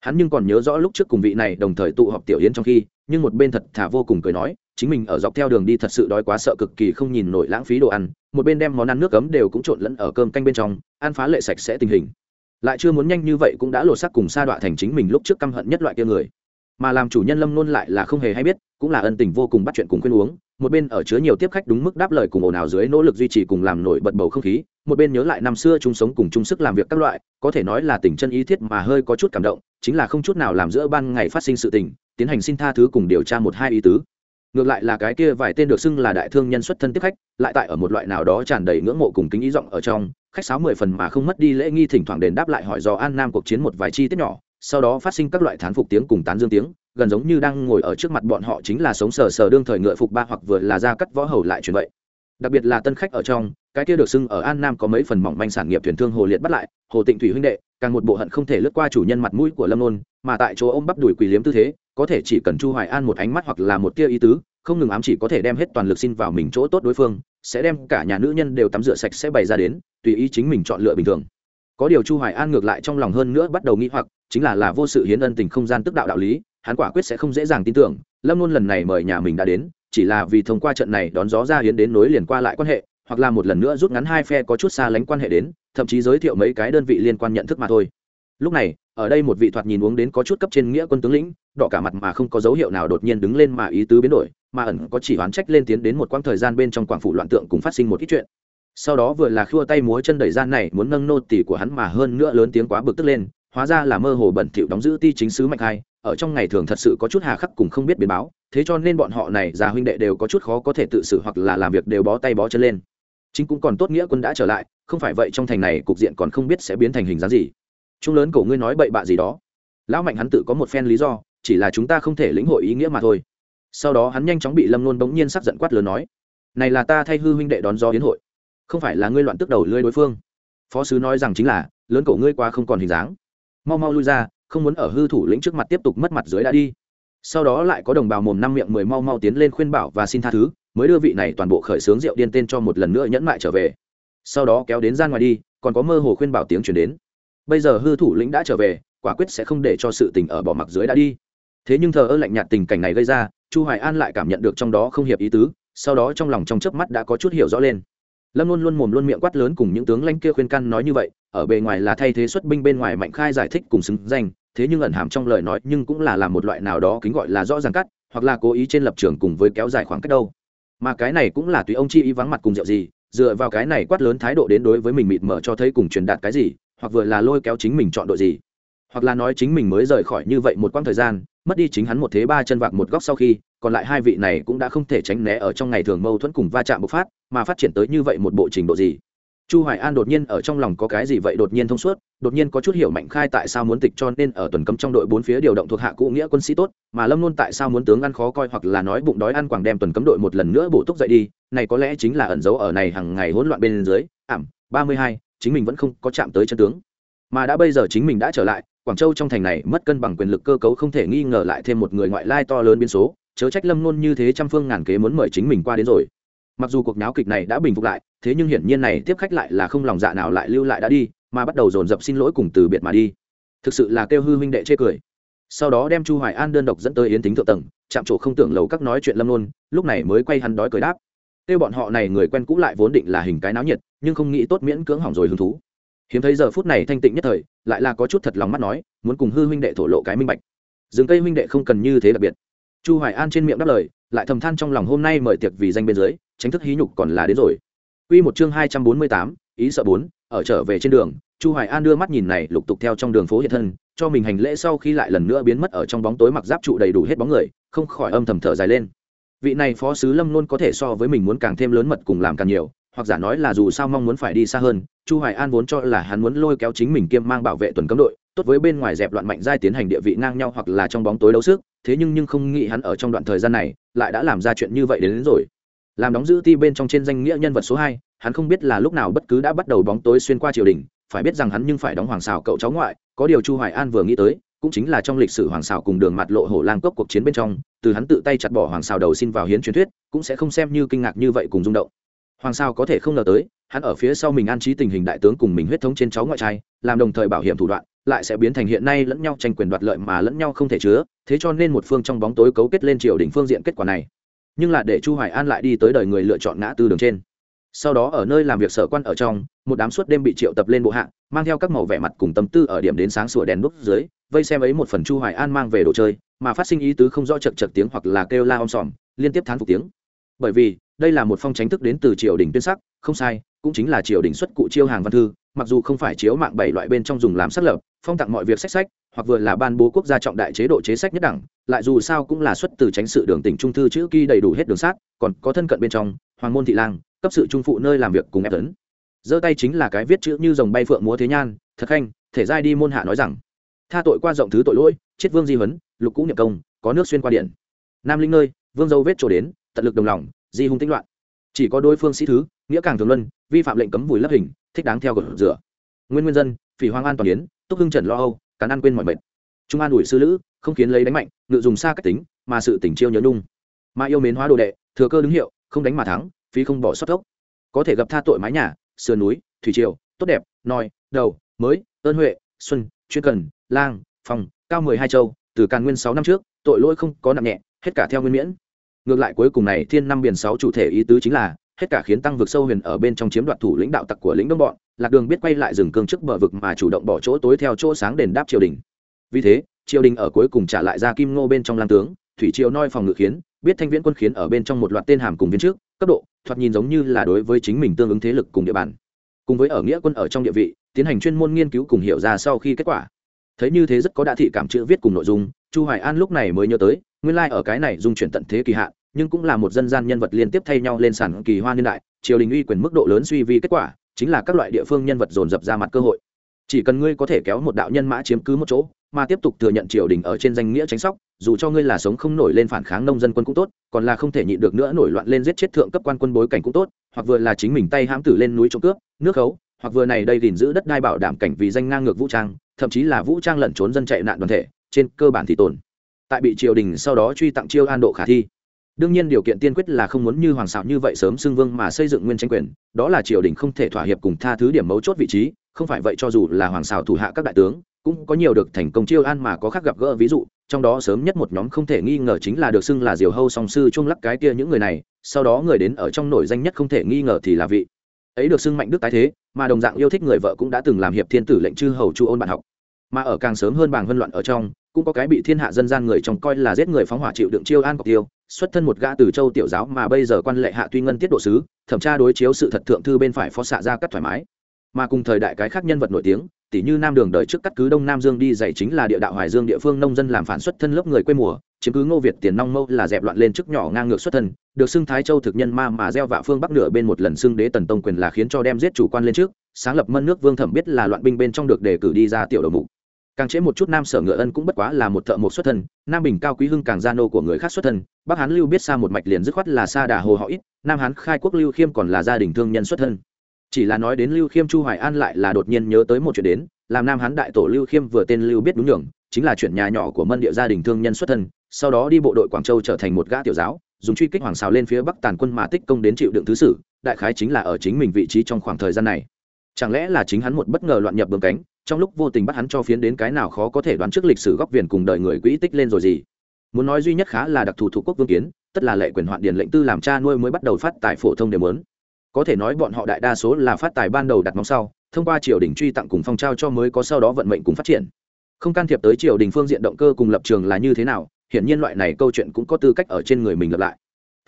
hắn nhưng còn nhớ rõ lúc trước cùng vị này đồng thời tụ họp tiểu yến trong khi, nhưng một bên thật thà vô cùng cười nói, chính mình ở dọc theo đường đi thật sự đói quá sợ cực kỳ không nhìn nổi lãng phí đồ ăn, một bên đem món ăn nước cấm đều cũng trộn lẫn ở cơm canh bên trong, ăn phá lệ sạch sẽ tình hình. Lại chưa muốn nhanh như vậy cũng đã lột xác cùng sa đọa thành chính mình lúc trước căm hận nhất loại kia người. Mà làm chủ nhân lâm nôn lại là không hề hay biết, cũng là ân tình vô cùng bắt chuyện cùng khuyên uống, một bên ở chứa nhiều tiếp khách đúng mức đáp lời cùng ồn ào dưới nỗ lực duy trì cùng làm nổi bật bầu không khí, một bên nhớ lại năm xưa chung sống cùng chung sức làm việc các loại, có thể nói là tình chân ý thiết mà hơi có chút cảm động chính là không chút nào làm giữa ban ngày phát sinh sự tình, tiến hành xin tha thứ cùng điều tra một hai ý tứ. Ngược lại là cái kia vài tên được xưng là đại thương nhân xuất thân tiếp khách, lại tại ở một loại nào đó tràn đầy ngưỡng mộ cùng kính ý giọng ở trong, khách sáo mười phần mà không mất đi lễ nghi thỉnh thoảng đền đáp lại hỏi do an nam cuộc chiến một vài chi tiết nhỏ, sau đó phát sinh các loại thán phục tiếng cùng tán dương tiếng, gần giống như đang ngồi ở trước mặt bọn họ chính là sống sờ sờ đương thời ngựa phục ba hoặc vừa là ra cắt võ hầu lại chuyện vậy. Đặc biệt là tân khách ở trong, cái kia được xưng ở an nam có mấy phần mỏng manh sản nghiệp thuyền thương hồ liệt bắt lại, hồ tịnh thủy huynh đệ càng một bộ hận không thể lướt qua chủ nhân mặt mũi của lâm nôn, mà tại chỗ ôm bắp đùi quỳ liếm tư thế, có thể chỉ cần chu hoài an một ánh mắt hoặc là một tia ý tứ, không ngừng ám chỉ có thể đem hết toàn lực xin vào mình chỗ tốt đối phương, sẽ đem cả nhà nữ nhân đều tắm rửa sạch sẽ bày ra đến, tùy ý chính mình chọn lựa bình thường. Có điều chu hoài an ngược lại trong lòng hơn nữa bắt đầu nghĩ hoặc, chính là là vô sự hiến ân tình không gian tức đạo đạo lý, hắn quả quyết sẽ không dễ dàng tin tưởng, lâm luôn lần này mời nhà mình đã đến, chỉ là vì thông qua trận này đón gió ra hiến đến nối liền qua lại quan hệ, hoặc là một lần nữa rút ngắn hai phe có chút xa lánh quan hệ đến thậm chí giới thiệu mấy cái đơn vị liên quan nhận thức mà thôi. Lúc này, ở đây một vị thoạt nhìn uống đến có chút cấp trên nghĩa quân tướng lĩnh, đỏ cả mặt mà không có dấu hiệu nào đột nhiên đứng lên mà ý tứ biến đổi, mà ẩn có chỉ oán trách lên tiến đến một quãng thời gian bên trong quảng phủ loạn tượng cùng phát sinh một ít chuyện. Sau đó vừa là khua tay múa chân đẩy gian này muốn nâng nô tỳ của hắn mà hơn nữa lớn tiếng quá bực tức lên, hóa ra là mơ hồ bẩn thỉu đóng giữ ti chính sứ mạnh hai ở trong ngày thường thật sự có chút hà khắc cùng không biết biến báo, thế cho nên bọn họ này già huynh đệ đều có chút khó có thể tự xử hoặc là làm việc đều bó tay bó chân lên chính cũng còn tốt nghĩa quân đã trở lại, không phải vậy trong thành này cục diện còn không biết sẽ biến thành hình dáng gì. Chúng lớn cổ ngươi nói bậy bạ gì đó. Lão mạnh hắn tự có một phen lý do, chỉ là chúng ta không thể lĩnh hội ý nghĩa mà thôi. Sau đó hắn nhanh chóng bị lâm nôn bỗng nhiên sắc giận quát lớn nói, này là ta thay hư huynh đệ đón do hiến hội, không phải là ngươi loạn tức đầu lưới đối phương. Phó sứ nói rằng chính là, lớn cổ ngươi qua không còn hình dáng. Mau mau lui ra, không muốn ở hư thủ lĩnh trước mặt tiếp tục mất mặt dưới đã đi. Sau đó lại có đồng bào mồm năm miệng mười mau mau tiến lên khuyên bảo và xin tha thứ mới đưa vị này toàn bộ khởi xướng rượu điên tên cho một lần nữa nhẫn mại trở về. Sau đó kéo đến gian ngoài đi, còn có mơ hồ khuyên bảo tiếng chuyển đến. Bây giờ hư thủ lĩnh đã trở về, quả quyết sẽ không để cho sự tình ở bỏ mặc dưới đã đi. Thế nhưng thờ ơ lạnh nhạt tình cảnh này gây ra, chu hoài an lại cảm nhận được trong đó không hiệp ý tứ, sau đó trong lòng trong chớp mắt đã có chút hiểu rõ lên. Lâm luôn luôn mồm luôn miệng quát lớn cùng những tướng lãnh kia khuyên can nói như vậy, ở bề ngoài là thay thế xuất binh bên ngoài mạnh khai giải thích cùng xứng danh, thế nhưng ẩn hàm trong lời nói nhưng cũng là làm một loại nào đó kính gọi là rõ ràng cắt, hoặc là cố ý trên lập trường cùng với kéo dài khoảng cách đâu mà cái này cũng là tùy ông chi ý vắng mặt cùng rượu gì, dựa vào cái này quát lớn thái độ đến đối với mình mịt mở cho thấy cùng truyền đạt cái gì, hoặc vừa là lôi kéo chính mình chọn đội gì. Hoặc là nói chính mình mới rời khỏi như vậy một quãng thời gian, mất đi chính hắn một thế ba chân vạc một góc sau khi, còn lại hai vị này cũng đã không thể tránh né ở trong ngày thường mâu thuẫn cùng va chạm bộc phát, mà phát triển tới như vậy một bộ trình độ gì. Chu hoài an đột nhiên ở trong lòng có cái gì vậy đột nhiên thông suốt đột nhiên có chút hiểu mạnh khai tại sao muốn tịch cho nên ở tuần cấm trong đội bốn phía điều động thuộc hạ cũ nghĩa quân sĩ tốt mà lâm luôn tại sao muốn tướng ăn khó coi hoặc là nói bụng đói ăn quảng đem tuần cấm đội một lần nữa bổ túc dậy đi này có lẽ chính là ẩn dấu ở này hàng ngày hỗn loạn bên dưới ảm 32, chính mình vẫn không có chạm tới chân tướng. Mà đã bây giờ chính mình đã trở lại quảng châu trong thành này mất cân bằng quyền lực cơ cấu không thể nghi ngờ lại thêm một người ngoại lai to lớn biến số chớ trách lâm luôn như thế trăm phương ngàn kế muốn mời chính mình qua đến rồi. Mặc dù cuộc náo kịch này đã bình phục lại thế nhưng hiển nhiên này tiếp khách lại là không lòng dạ nào lại lưu lại đã đi mà bắt đầu dồn dập xin lỗi cùng từ biệt mà đi. Thực sự là kêu hư huynh đệ chê cười. Sau đó đem chu hoài an đơn độc dẫn tới yến tính thượng tầng chạm chỗ không tưởng lầu các nói chuyện lâm luôn lúc này mới quay hắn đói cười đáp. Kêu bọn họ này người quen cũ lại vốn định là hình cái náo nhiệt nhưng không nghĩ tốt miễn cưỡng hỏng rồi hứng thú. Hiếm thấy giờ phút này thanh tịnh nhất thời lại là có chút thật lòng mắt nói muốn cùng hư huynh đệ thổ lộ cái minh bạch. Rừng cây huynh đệ không cần như thế đặc biệt. Chu hoài an trên miệng đáp lời lại thầm than trong lòng hôm nay mời tiệc vì danh bên dưới tránh thức hí nhục còn là đến rồi. Quy một chương 248, ý sợ 4, ở trở về trên đường, Chu Hoài An đưa mắt nhìn này lục tục theo trong đường phố hiện thân, cho mình hành lễ sau khi lại lần nữa biến mất ở trong bóng tối mặc giáp trụ đầy đủ hết bóng người, không khỏi âm thầm thở dài lên. Vị này phó sứ Lâm luôn có thể so với mình muốn càng thêm lớn mật cùng làm càng nhiều, hoặc giả nói là dù sao mong muốn phải đi xa hơn, Chu Hoài An vốn cho là hắn muốn lôi kéo chính mình kiêm mang bảo vệ tuần cấm đội, tốt với bên ngoài dẹp loạn mạnh giai tiến hành địa vị ngang nhau hoặc là trong bóng tối đấu sức, thế nhưng nhưng không nghĩ hắn ở trong đoạn thời gian này lại đã làm ra chuyện như vậy đến, đến rồi làm đóng giữ ti bên trong trên danh nghĩa nhân vật số hai hắn không biết là lúc nào bất cứ đã bắt đầu bóng tối xuyên qua triều đình, phải biết rằng hắn nhưng phải đóng hoàng xào cậu cháu ngoại, có điều chu hoài an vừa nghĩ tới, cũng chính là trong lịch sử hoàng xào cùng đường mặt lộ hổ lang cốc cuộc chiến bên trong, từ hắn tự tay chặt bỏ hoàng xào đầu xin vào hiến truyền thuyết, cũng sẽ không xem như kinh ngạc như vậy cùng rung động. Hoàng xào có thể không ngờ tới, hắn ở phía sau mình an trí tình hình đại tướng cùng mình huyết thống trên cháu ngoại trai, làm đồng thời bảo hiểm thủ đoạn, lại sẽ biến thành hiện nay lẫn nhau tranh quyền đoạt lợi mà lẫn nhau không thể chứa, thế cho nên một phương trong bóng tối cấu kết lên triều đỉnh phương diện kết quả này. Nhưng là để chu hoài an lại đi tới đời người lựa chọn ngã tư đường trên sau đó ở nơi làm việc sở quan ở trong, một đám suốt đêm bị triệu tập lên bộ hạng, mang theo các màu vẻ mặt cùng tâm tư ở điểm đến sáng sủa đèn đúc dưới, vây xem ấy một phần chu hoài an mang về đồ chơi, mà phát sinh ý tứ không rõ chật chật tiếng hoặc là kêu la om sòm, liên tiếp thán phục tiếng. Bởi vì, đây là một phong tránh thức đến từ triều đình tuyên sắc, không sai, cũng chính là triều đình xuất cụ chiêu hàng văn thư mặc dù không phải chiếu mạng bảy loại bên trong dùng làm xác lập, phong tặng mọi việc sách sách, hoặc vừa là ban bố quốc gia trọng đại chế độ chế sách nhất đẳng, lại dù sao cũng là xuất từ tránh sự đường tỉnh trung thư chữ ký đầy đủ hết đường sát, còn có thân cận bên trong, hoàng môn thị lang, cấp sự trung phụ nơi làm việc cùng ép tấn. Giơ tay chính là cái viết chữ như dòng bay phượng múa thế nhan, thật khanh, thể giai đi môn hạ nói rằng, tha tội qua rộng thứ tội lỗi, chết vương di huấn, lục cũ nhập công, có nước xuyên qua điện. Nam linh nơi, vương dâu vết trổ đến, tận lực đồng lòng, di hung tĩnh loạn. Chỉ có đối phương sĩ thứ, nghĩa càng thường luân, vi phạm lệnh cấm vùi lấp hình thích đáng theo gột rửa. Nguyên nguyên dân, phỉ hoang an toàn yến, túc hưng trần lo âu cán ăn quên mọi mệt. Trung an ủi sư lữ, không khiến lấy đánh mạnh, ngự dùng xa cách tính, mà sự tỉnh chiêu nhớ nhung. Mà yêu mến hóa đồ đệ, thừa cơ đứng hiệu, không đánh mà thắng, phí không bỏ sót gốc có thể gặp tha tội mái nhà, sườn núi, thủy triều, tốt đẹp, nòi, đầu, mới, ơn huệ, xuân, chuyên cần, lang, phòng, cao mười hai châu, từ càn nguyên sáu năm trước, tội lỗi không có nặng nhẹ, hết cả theo nguyên miễn. Ngược lại cuối cùng này thiên năm biển sáu chủ thể ý tứ chính là hết cả khiến tăng vực sâu huyền ở bên trong chiếm đoạt thủ lĩnh đạo tặc của lĩnh đông bọn, lạc đường biết quay lại rừng cương trước bờ vực mà chủ động bỏ chỗ tối theo chỗ sáng đền đáp triều đình. Vì thế, triều đình ở cuối cùng trả lại ra kim ngô bên trong lang tướng, thủy triều noi phòng ngự khiến, biết thanh viễn quân khiến ở bên trong một loạt tên hàm cùng viên trước, cấp độ, thoạt nhìn giống như là đối với chính mình tương ứng thế lực cùng địa bàn. Cùng với ở nghĩa quân ở trong địa vị, tiến hành chuyên môn nghiên cứu cùng hiểu ra sau khi kết quả. Thấy như thế rất có đã thị cảm chữ viết cùng nội dung, chu hoài an lúc này mới nhớ tới, nguyên lai like ở cái này dung chuyển tận thế kỳ hạn nhưng cũng là một dân gian nhân vật liên tiếp thay nhau lên sàn kỳ hoa niên đại, triều đình uy quyền mức độ lớn suy vi kết quả, chính là các loại địa phương nhân vật dồn dập ra mặt cơ hội. Chỉ cần ngươi có thể kéo một đạo nhân mã chiếm cứ một chỗ, mà tiếp tục thừa nhận triều đình ở trên danh nghĩa tránh sóc, dù cho ngươi là sống không nổi lên phản kháng nông dân quân cũng tốt, còn là không thể nhịn được nữa nổi loạn lên giết chết thượng cấp quan quân bối cảnh cũng tốt, hoặc vừa là chính mình tay hãm tử lên núi trộm cướp, nước khấu, hoặc vừa này đây gìn giữ đất đai bảo đảm cảnh vì danh ngang ngược vũ trang, thậm chí là vũ trang lẩn trốn dân chạy nạn đoàn thể, trên cơ bản thì tồn. Tại bị triều đình sau đó truy tặng chiêu an độ khả thi đương nhiên điều kiện tiên quyết là không muốn như hoàng xảo như vậy sớm xưng vương mà xây dựng nguyên tranh quyền, đó là triều đình không thể thỏa hiệp cùng tha thứ điểm mấu chốt vị trí, không phải vậy cho dù là hoàng xảo thủ hạ các đại tướng, cũng có nhiều được thành công chiêu an mà có khác gặp gỡ ví dụ, trong đó sớm nhất một nhóm không thể nghi ngờ chính là được xưng là diều hâu song sư chung lắc cái kia những người này, sau đó người đến ở trong nổi danh nhất không thể nghi ngờ thì là vị ấy được xưng mạnh đức tái thế, mà đồng dạng yêu thích người vợ cũng đã từng làm hiệp thiên tử lệnh chư hầu chu ôn bạn học. Mà ở càng sớm hơn bàng vân loạn ở trong, cũng có cái bị thiên hạ dân gian người trong coi là giết người phóng hỏa chịu đựng chiêu an cọc tiêu xuất thân một gã từ châu tiểu giáo mà bây giờ quan lệ hạ tuy ngân tiết độ sứ, thẩm tra đối chiếu sự thật thượng thư bên phải phó xạ ra cắt thoải mái. Mà cùng thời đại cái khác nhân vật nổi tiếng tỷ như nam đường đời trước cắt cứ đông nam dương đi dạy chính là địa đạo hoài dương địa phương nông dân làm phản xuất thân lớp người quê mùa, chiếm cứ ngô việt tiền nong mâu là dẹp loạn lên chức nhỏ ngang ngược xuất thân, được xưng thái châu thực nhân ma mà gieo vạ phương bắc nửa bên một lần xưng đế tần tông quyền là khiến cho đem giết chủ quan lên trước, sáng lập mân nước vương thẩm biết là loạn binh bên trong được đề cử đi ra tiểu đầu mục càng chế một chút nam sở ngựa ân cũng bất quá là một thợ một xuất thân, nam bình cao quý hưng càng gia nô của người khác xuất thân, bắc hán lưu biết xa một mạch liền dứt khoát là xa đà hồ họ ít, nam hán khai quốc lưu khiêm còn là gia đình thương nhân xuất thân. Chỉ là nói đến lưu khiêm chu hoài an lại là đột nhiên nhớ tới một chuyện đến, làm nam hán đại tổ lưu khiêm vừa tên lưu biết đúng nhường, chính là chuyện nhà nhỏ của mân địa gia đình thương nhân xuất thân, sau đó đi bộ đội quảng châu trở thành một gã tiểu giáo, dùng truy kích hoàng xào lên phía bắc tàn quân mà tích công đến chịu đựng thứ sử, đại khái chính là ở chính mình vị trí trong khoảng thời gian này chẳng lẽ là chính hắn một bất ngờ loạn nhập bường cánh, trong lúc vô tình bắt hắn cho phiến đến cái nào khó có thể đoán trước lịch sử góc viền cùng đời người quỹ tích lên rồi gì? Muốn nói duy nhất khá là đặc thù thủ quốc vương kiến, tất là lệ quyền hoạn điền lệnh tư làm cha nuôi mới bắt đầu phát tài phổ thông đều muốn có thể nói bọn họ đại đa số là phát tài ban đầu đặt mong sau, thông qua triều đình truy tặng cùng phong trao cho mới có sau đó vận mệnh cùng phát triển. Không can thiệp tới triều đình phương diện động cơ cùng lập trường là như thế nào, hiển nhiên loại này câu chuyện cũng có tư cách ở trên người mình lập lại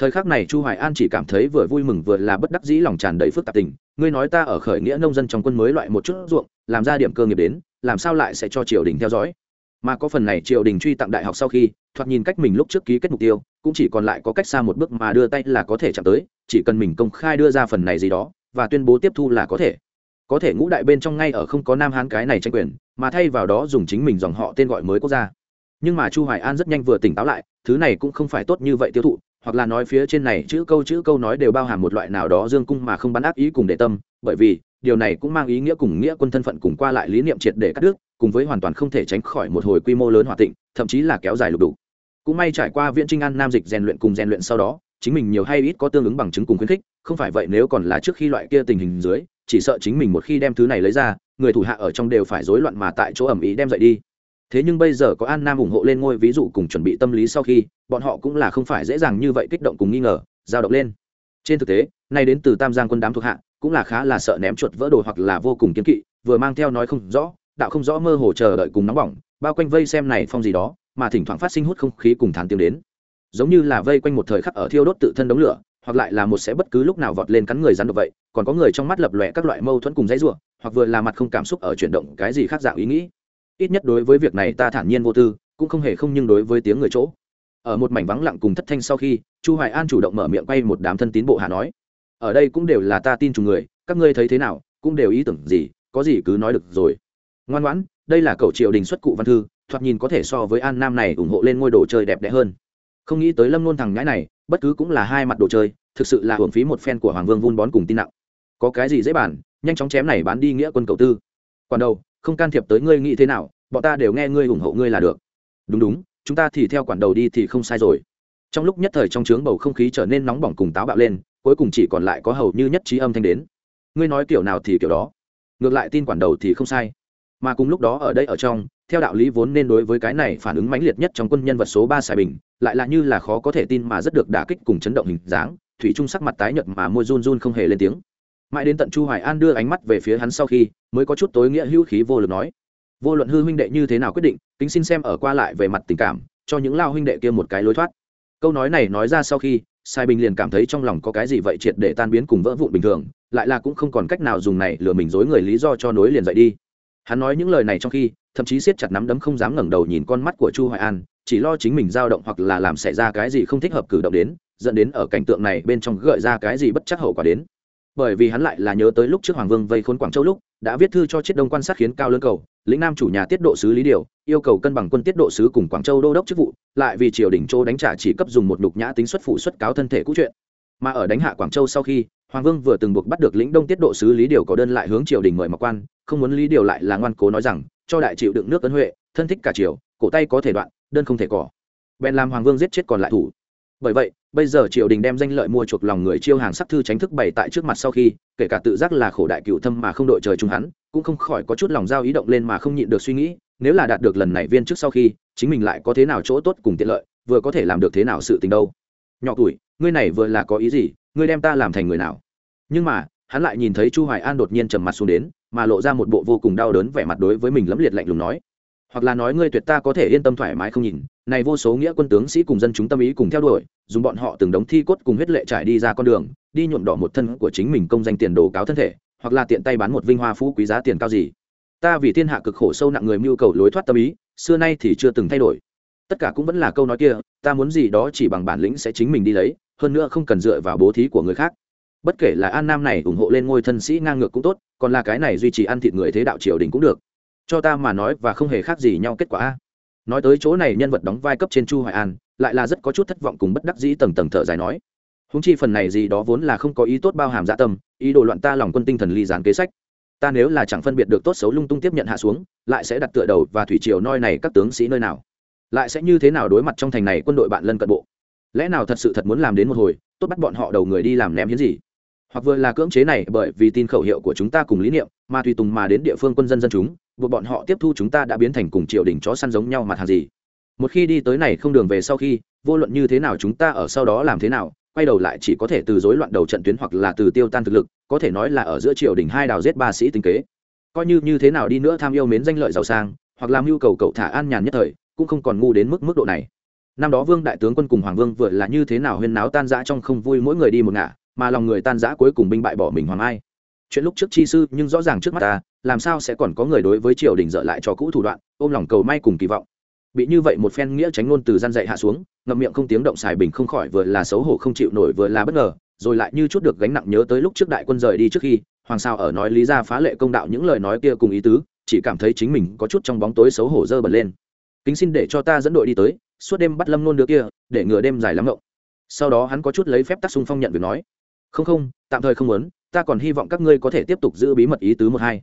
thời khắc này chu hoài an chỉ cảm thấy vừa vui mừng vừa là bất đắc dĩ lòng tràn đầy phức tạp tình. Ngươi nói ta ở khởi nghĩa nông dân trong quân mới loại một chút ruộng, làm ra điểm cơ nghiệp đến, làm sao lại sẽ cho triều đình theo dõi? Mà có phần này triều đình truy tặng đại học sau khi, thoạt nhìn cách mình lúc trước ký kết mục tiêu, cũng chỉ còn lại có cách xa một bước mà đưa tay là có thể chạm tới, chỉ cần mình công khai đưa ra phần này gì đó, và tuyên bố tiếp thu là có thể. Có thể ngũ đại bên trong ngay ở không có nam hán cái này tranh quyền, mà thay vào đó dùng chính mình dòng họ tên gọi mới quốc gia. Nhưng mà chu hoài an rất nhanh vừa tỉnh táo lại, thứ này cũng không phải tốt như vậy tiêu thụ hoặc là nói phía trên này chữ câu chữ câu nói đều bao hàm một loại nào đó dương cung mà không bắn ác ý cùng để tâm, bởi vì, điều này cũng mang ý nghĩa cùng nghĩa quân thân phận cùng qua lại lý niệm triệt để cắt đứt, cùng với hoàn toàn không thể tránh khỏi một hồi quy mô lớn hòa tịnh, thậm chí là kéo dài lục đủ cũng may trải qua viễn trinh an nam dịch rèn luyện cùng rèn luyện sau đó, chính mình nhiều hay ít có tương ứng bằng chứng cùng khuyến khích, không phải vậy nếu còn là trước khi loại kia tình hình dưới, chỉ sợ chính mình một khi đem thứ này lấy ra, người thủ hạ ở trong đều phải rối loạn mà tại chỗ ẩm ý đem dậy đi thế nhưng bây giờ có an nam ủng hộ lên ngôi ví dụ cùng chuẩn bị tâm lý sau khi, bọn họ cũng là không phải dễ dàng như vậy kích động cùng nghi ngờ, giao động lên. Trên thực tế, nay đến từ tam giang quân đám thuộc hạ, cũng là khá là sợ ném chuột vỡ đồ hoặc là vô cùng kiên kỵ, vừa mang theo nói không rõ, đạo không rõ mơ hồ chờ đợi cùng nóng bỏng, bao quanh vây xem này phong gì đó, mà thỉnh thoảng phát sinh hút không khí cùng thán tiếng đến. Giống như là vây quanh một thời khắc ở thiêu đốt tự thân đống lửa, hoặc lại là một sẽ bất cứ lúc nào vọt lên cắn người rắn được vậy, còn có người trong mắt lập lòe các loại mâu thuẫn cùng dãy rủa, hoặc vừa là mặt không cảm xúc ở chuyển động cái gì khác dạng ý nghĩ ít nhất đối với việc này ta thản nhiên vô tư, cũng không hề không nhưng đối với tiếng người chỗ. Ở một mảnh vắng lặng cùng thất thanh sau khi, chu hoài an chủ động mở miệng quay một đám thân tín bộ hạ nói, ở đây cũng đều là ta tin chúng người, các ngươi thấy thế nào, cũng đều ý tưởng gì, có gì cứ nói được rồi. Ngoan ngoãn, đây là cầu triều đình xuất cụ văn thư, thoạt nhìn có thể so với an nam này ủng hộ lên ngôi đồ chơi đẹp đẽ hơn. Không nghĩ tới lâm nôn thằng nhãi này, bất cứ cũng là hai mặt đồ chơi, thực sự là hưởng phí một phen của hoàng vương vun bón cùng tin nặng. Có cái gì dễ bản nhanh chóng chém này bán đi nghĩa quân cầu tư. Còn đâu không can thiệp tới ngươi nghĩ thế nào, bọn ta đều nghe ngươi ủng hộ ngươi là được. Đúng đúng, chúng ta thì theo quản đầu đi thì không sai rồi. Trong lúc nhất thời trong trướng bầu không khí trở nên nóng bỏng cùng táo bạo lên, cuối cùng chỉ còn lại có hầu như nhất trí âm thanh đến. Ngươi nói kiểu nào thì kiểu đó. Ngược lại tin quản đầu thì không sai. Mà cùng lúc đó ở đây ở trong, theo đạo lý vốn nên đối với cái này phản ứng mãnh liệt nhất trong quân nhân vật số ba xài bình, lại là như là khó có thể tin mà rất được đả kích cùng chấn động hình dáng, thủy trung sắc mặt tái nhợt mà môi run run không hề lên tiếng mãi đến tận chu hoài an đưa ánh mắt về phía hắn sau khi, mới có chút tối nghĩa hữu khí vô lực nói. Vô luận hư huynh đệ như thế nào quyết định, kính xin xem ở qua lại về mặt tình cảm, cho những lao huynh đệ kia một cái lối thoát. Câu nói này nói ra sau khi, sai bình liền cảm thấy trong lòng có cái gì vậy triệt để tan biến cùng vỡ vụn bình thường, lại là cũng không còn cách nào dùng này lừa mình dối người lý do cho nối liền dậy đi. Hắn nói những lời này trong khi, thậm chí siết chặt nắm đấm không dám ngẩng đầu nhìn con mắt của chu hoài an, chỉ lo chính mình dao động hoặc là làm xảy ra cái gì không thích hợp cử động đến, dẫn đến ở cảnh tượng này bên trong gợi ra cái gì bất chắc hậu quả đến bởi vì hắn lại là nhớ tới lúc trước hoàng vương vây khốn quảng châu lúc, đã viết thư cho chiết đông quan sát khiến cao lớn cầu, lĩnh nam chủ nhà tiết độ sứ lý điều, yêu cầu cân bằng quân tiết độ sứ cùng quảng châu đô đốc chức vụ, lại vì triều đình châu đánh trả chỉ cấp dùng một nhục nhã tính xuất phụ xuất cáo thân thể cũ chuyện. Mà ở đánh hạ quảng châu sau khi, hoàng vương vừa từng buộc bắt được lĩnh đông tiết độ sứ lý điều có đơn lại hướng triều đình mời mặc quan, không muốn lý điều lại là ngoan cố nói rằng, cho đại chịu đựng nước ấn huệ, thân thích cả triều, cổ tay có thể đoạn, đơn không thể cỏ. Bèn làm hoàng vương giết chết còn lại thủ bởi vậy, bây giờ triều đình đem danh lợi mua chuộc lòng người chiêu hàng sắc thư tránh thức bày tại trước mặt sau khi, kể cả tự giác là khổ đại cựu thâm mà không đội trời chung hắn, cũng không khỏi có chút lòng giao ý động lên mà không nhịn được suy nghĩ, nếu là đạt được lần này viên trước sau khi, chính mình lại có thế nào chỗ tốt cùng tiện lợi, vừa có thể làm được thế nào sự tình đâu. Nhỏ tuổi, ngươi này vừa là có ý gì, ngươi đem ta làm thành người nào? Nhưng mà, hắn lại nhìn thấy chu hoài an đột nhiên trầm mặt xuống đến, mà lộ ra một bộ vô cùng đau đớn vẻ mặt đối với mình lẫm liệt lạnh lùng nói. Hoặc là nói ngươi tuyệt ta có thể yên tâm thoải mái không nhìn này vô số nghĩa quân tướng sĩ cùng dân chúng tâm ý cùng theo đuổi, dùng bọn họ từng đống thi cốt cùng huyết lệ trải đi ra con đường, đi nhuộm đỏ một thân của chính mình công danh tiền đồ cáo thân thể, hoặc là tiện tay bán một vinh hoa phú quý giá tiền cao gì. Ta vì thiên hạ cực khổ sâu nặng người mưu cầu lối thoát tâm ý, xưa nay thì chưa từng thay đổi. Tất cả cũng vẫn là câu nói kia, ta muốn gì đó chỉ bằng bản lĩnh sẽ chính mình đi lấy, hơn nữa không cần dựa vào bố thí của người khác. Bất kể là an nam này ủng hộ lên ngôi thân sĩ ngang ngược cũng tốt, còn là cái này duy trì ăn thịt người thế đạo triều đình cũng được. Cho ta mà nói và không hề khác gì nhau kết quả a nói tới chỗ này nhân vật đóng vai cấp trên chu hoài an, lại là rất có chút thất vọng cùng bất đắc dĩ tầng tầng thở dài nói. Húng chi phần này gì đó vốn là không có ý tốt bao hàm dạ tâm, ý đồ loạn ta lòng quân tinh thần ly gián kế sách. Ta nếu là chẳng phân biệt được tốt xấu lung tung tiếp nhận hạ xuống, lại sẽ đặt tựa đầu và thủy triều noi này các tướng sĩ nơi nào? Lại sẽ như thế nào đối mặt trong thành này quân đội bạn lân cận bộ? Lẽ nào thật sự thật muốn làm đến một hồi, tốt bắt bọn họ đầu người đi làm ném hiến gì? Hoặc vừa là cưỡng chế này bởi vì tin khẩu hiệu của chúng ta cùng lý niệm, mà tùy tùng mà đến địa phương quân dân dân chúng buộc bọn họ tiếp thu chúng ta đã biến thành cùng triều đình chó săn giống nhau mặt hàng gì. Một khi đi tới này không đường về sau khi, vô luận như thế nào chúng ta ở sau đó làm thế nào, quay đầu lại chỉ có thể từ rối loạn đầu trận tuyến hoặc là từ tiêu tan thực lực, có thể nói là ở giữa triều đình hai đào giết ba sĩ tinh kế. Coi như như thế nào đi nữa tham yêu mến danh lợi giàu sang, hoặc làm nhu cầu cậu thả an nhàn nhất thời, cũng không còn ngu đến mức mức độ này. Năm đó vương đại tướng quân cùng hoàng vương vừa là như thế nào huyên náo tan rã trong không vui mỗi người đi một ngả, mà lòng người tan rã cuối cùng binh bại bỏ mình hoàng ai chuyện lúc trước chi sư, nhưng rõ ràng trước mắt ta, làm sao sẽ còn có người đối với triều đình dở lại cho cũ thủ đoạn, ôm lòng cầu may cùng kỳ vọng. Bị như vậy một phen nghĩa tránh ngôn từ gian dạy hạ xuống, ngậm miệng không tiếng động xài bình không khỏi vừa là xấu hổ không chịu nổi vừa là bất ngờ, rồi lại như chút được gánh nặng nhớ tới lúc trước đại quân rời đi trước khi, hoàng sao ở nói lý ra phá lệ công đạo những lời nói kia cùng ý tứ, chỉ cảm thấy chính mình có chút trong bóng tối xấu hổ dơ bật lên. Kính xin để cho ta dẫn đội đi tới, suốt đêm bắt lâm nôn đứa kia, để ngừa đêm dài lắm ngộng. Sau đó hắn có chút lấy phép tác xung phong nhận việc nói. Không không, tạm thời không muốn ta còn hy vọng các ngươi có thể tiếp tục giữ bí mật ý tứ một hai.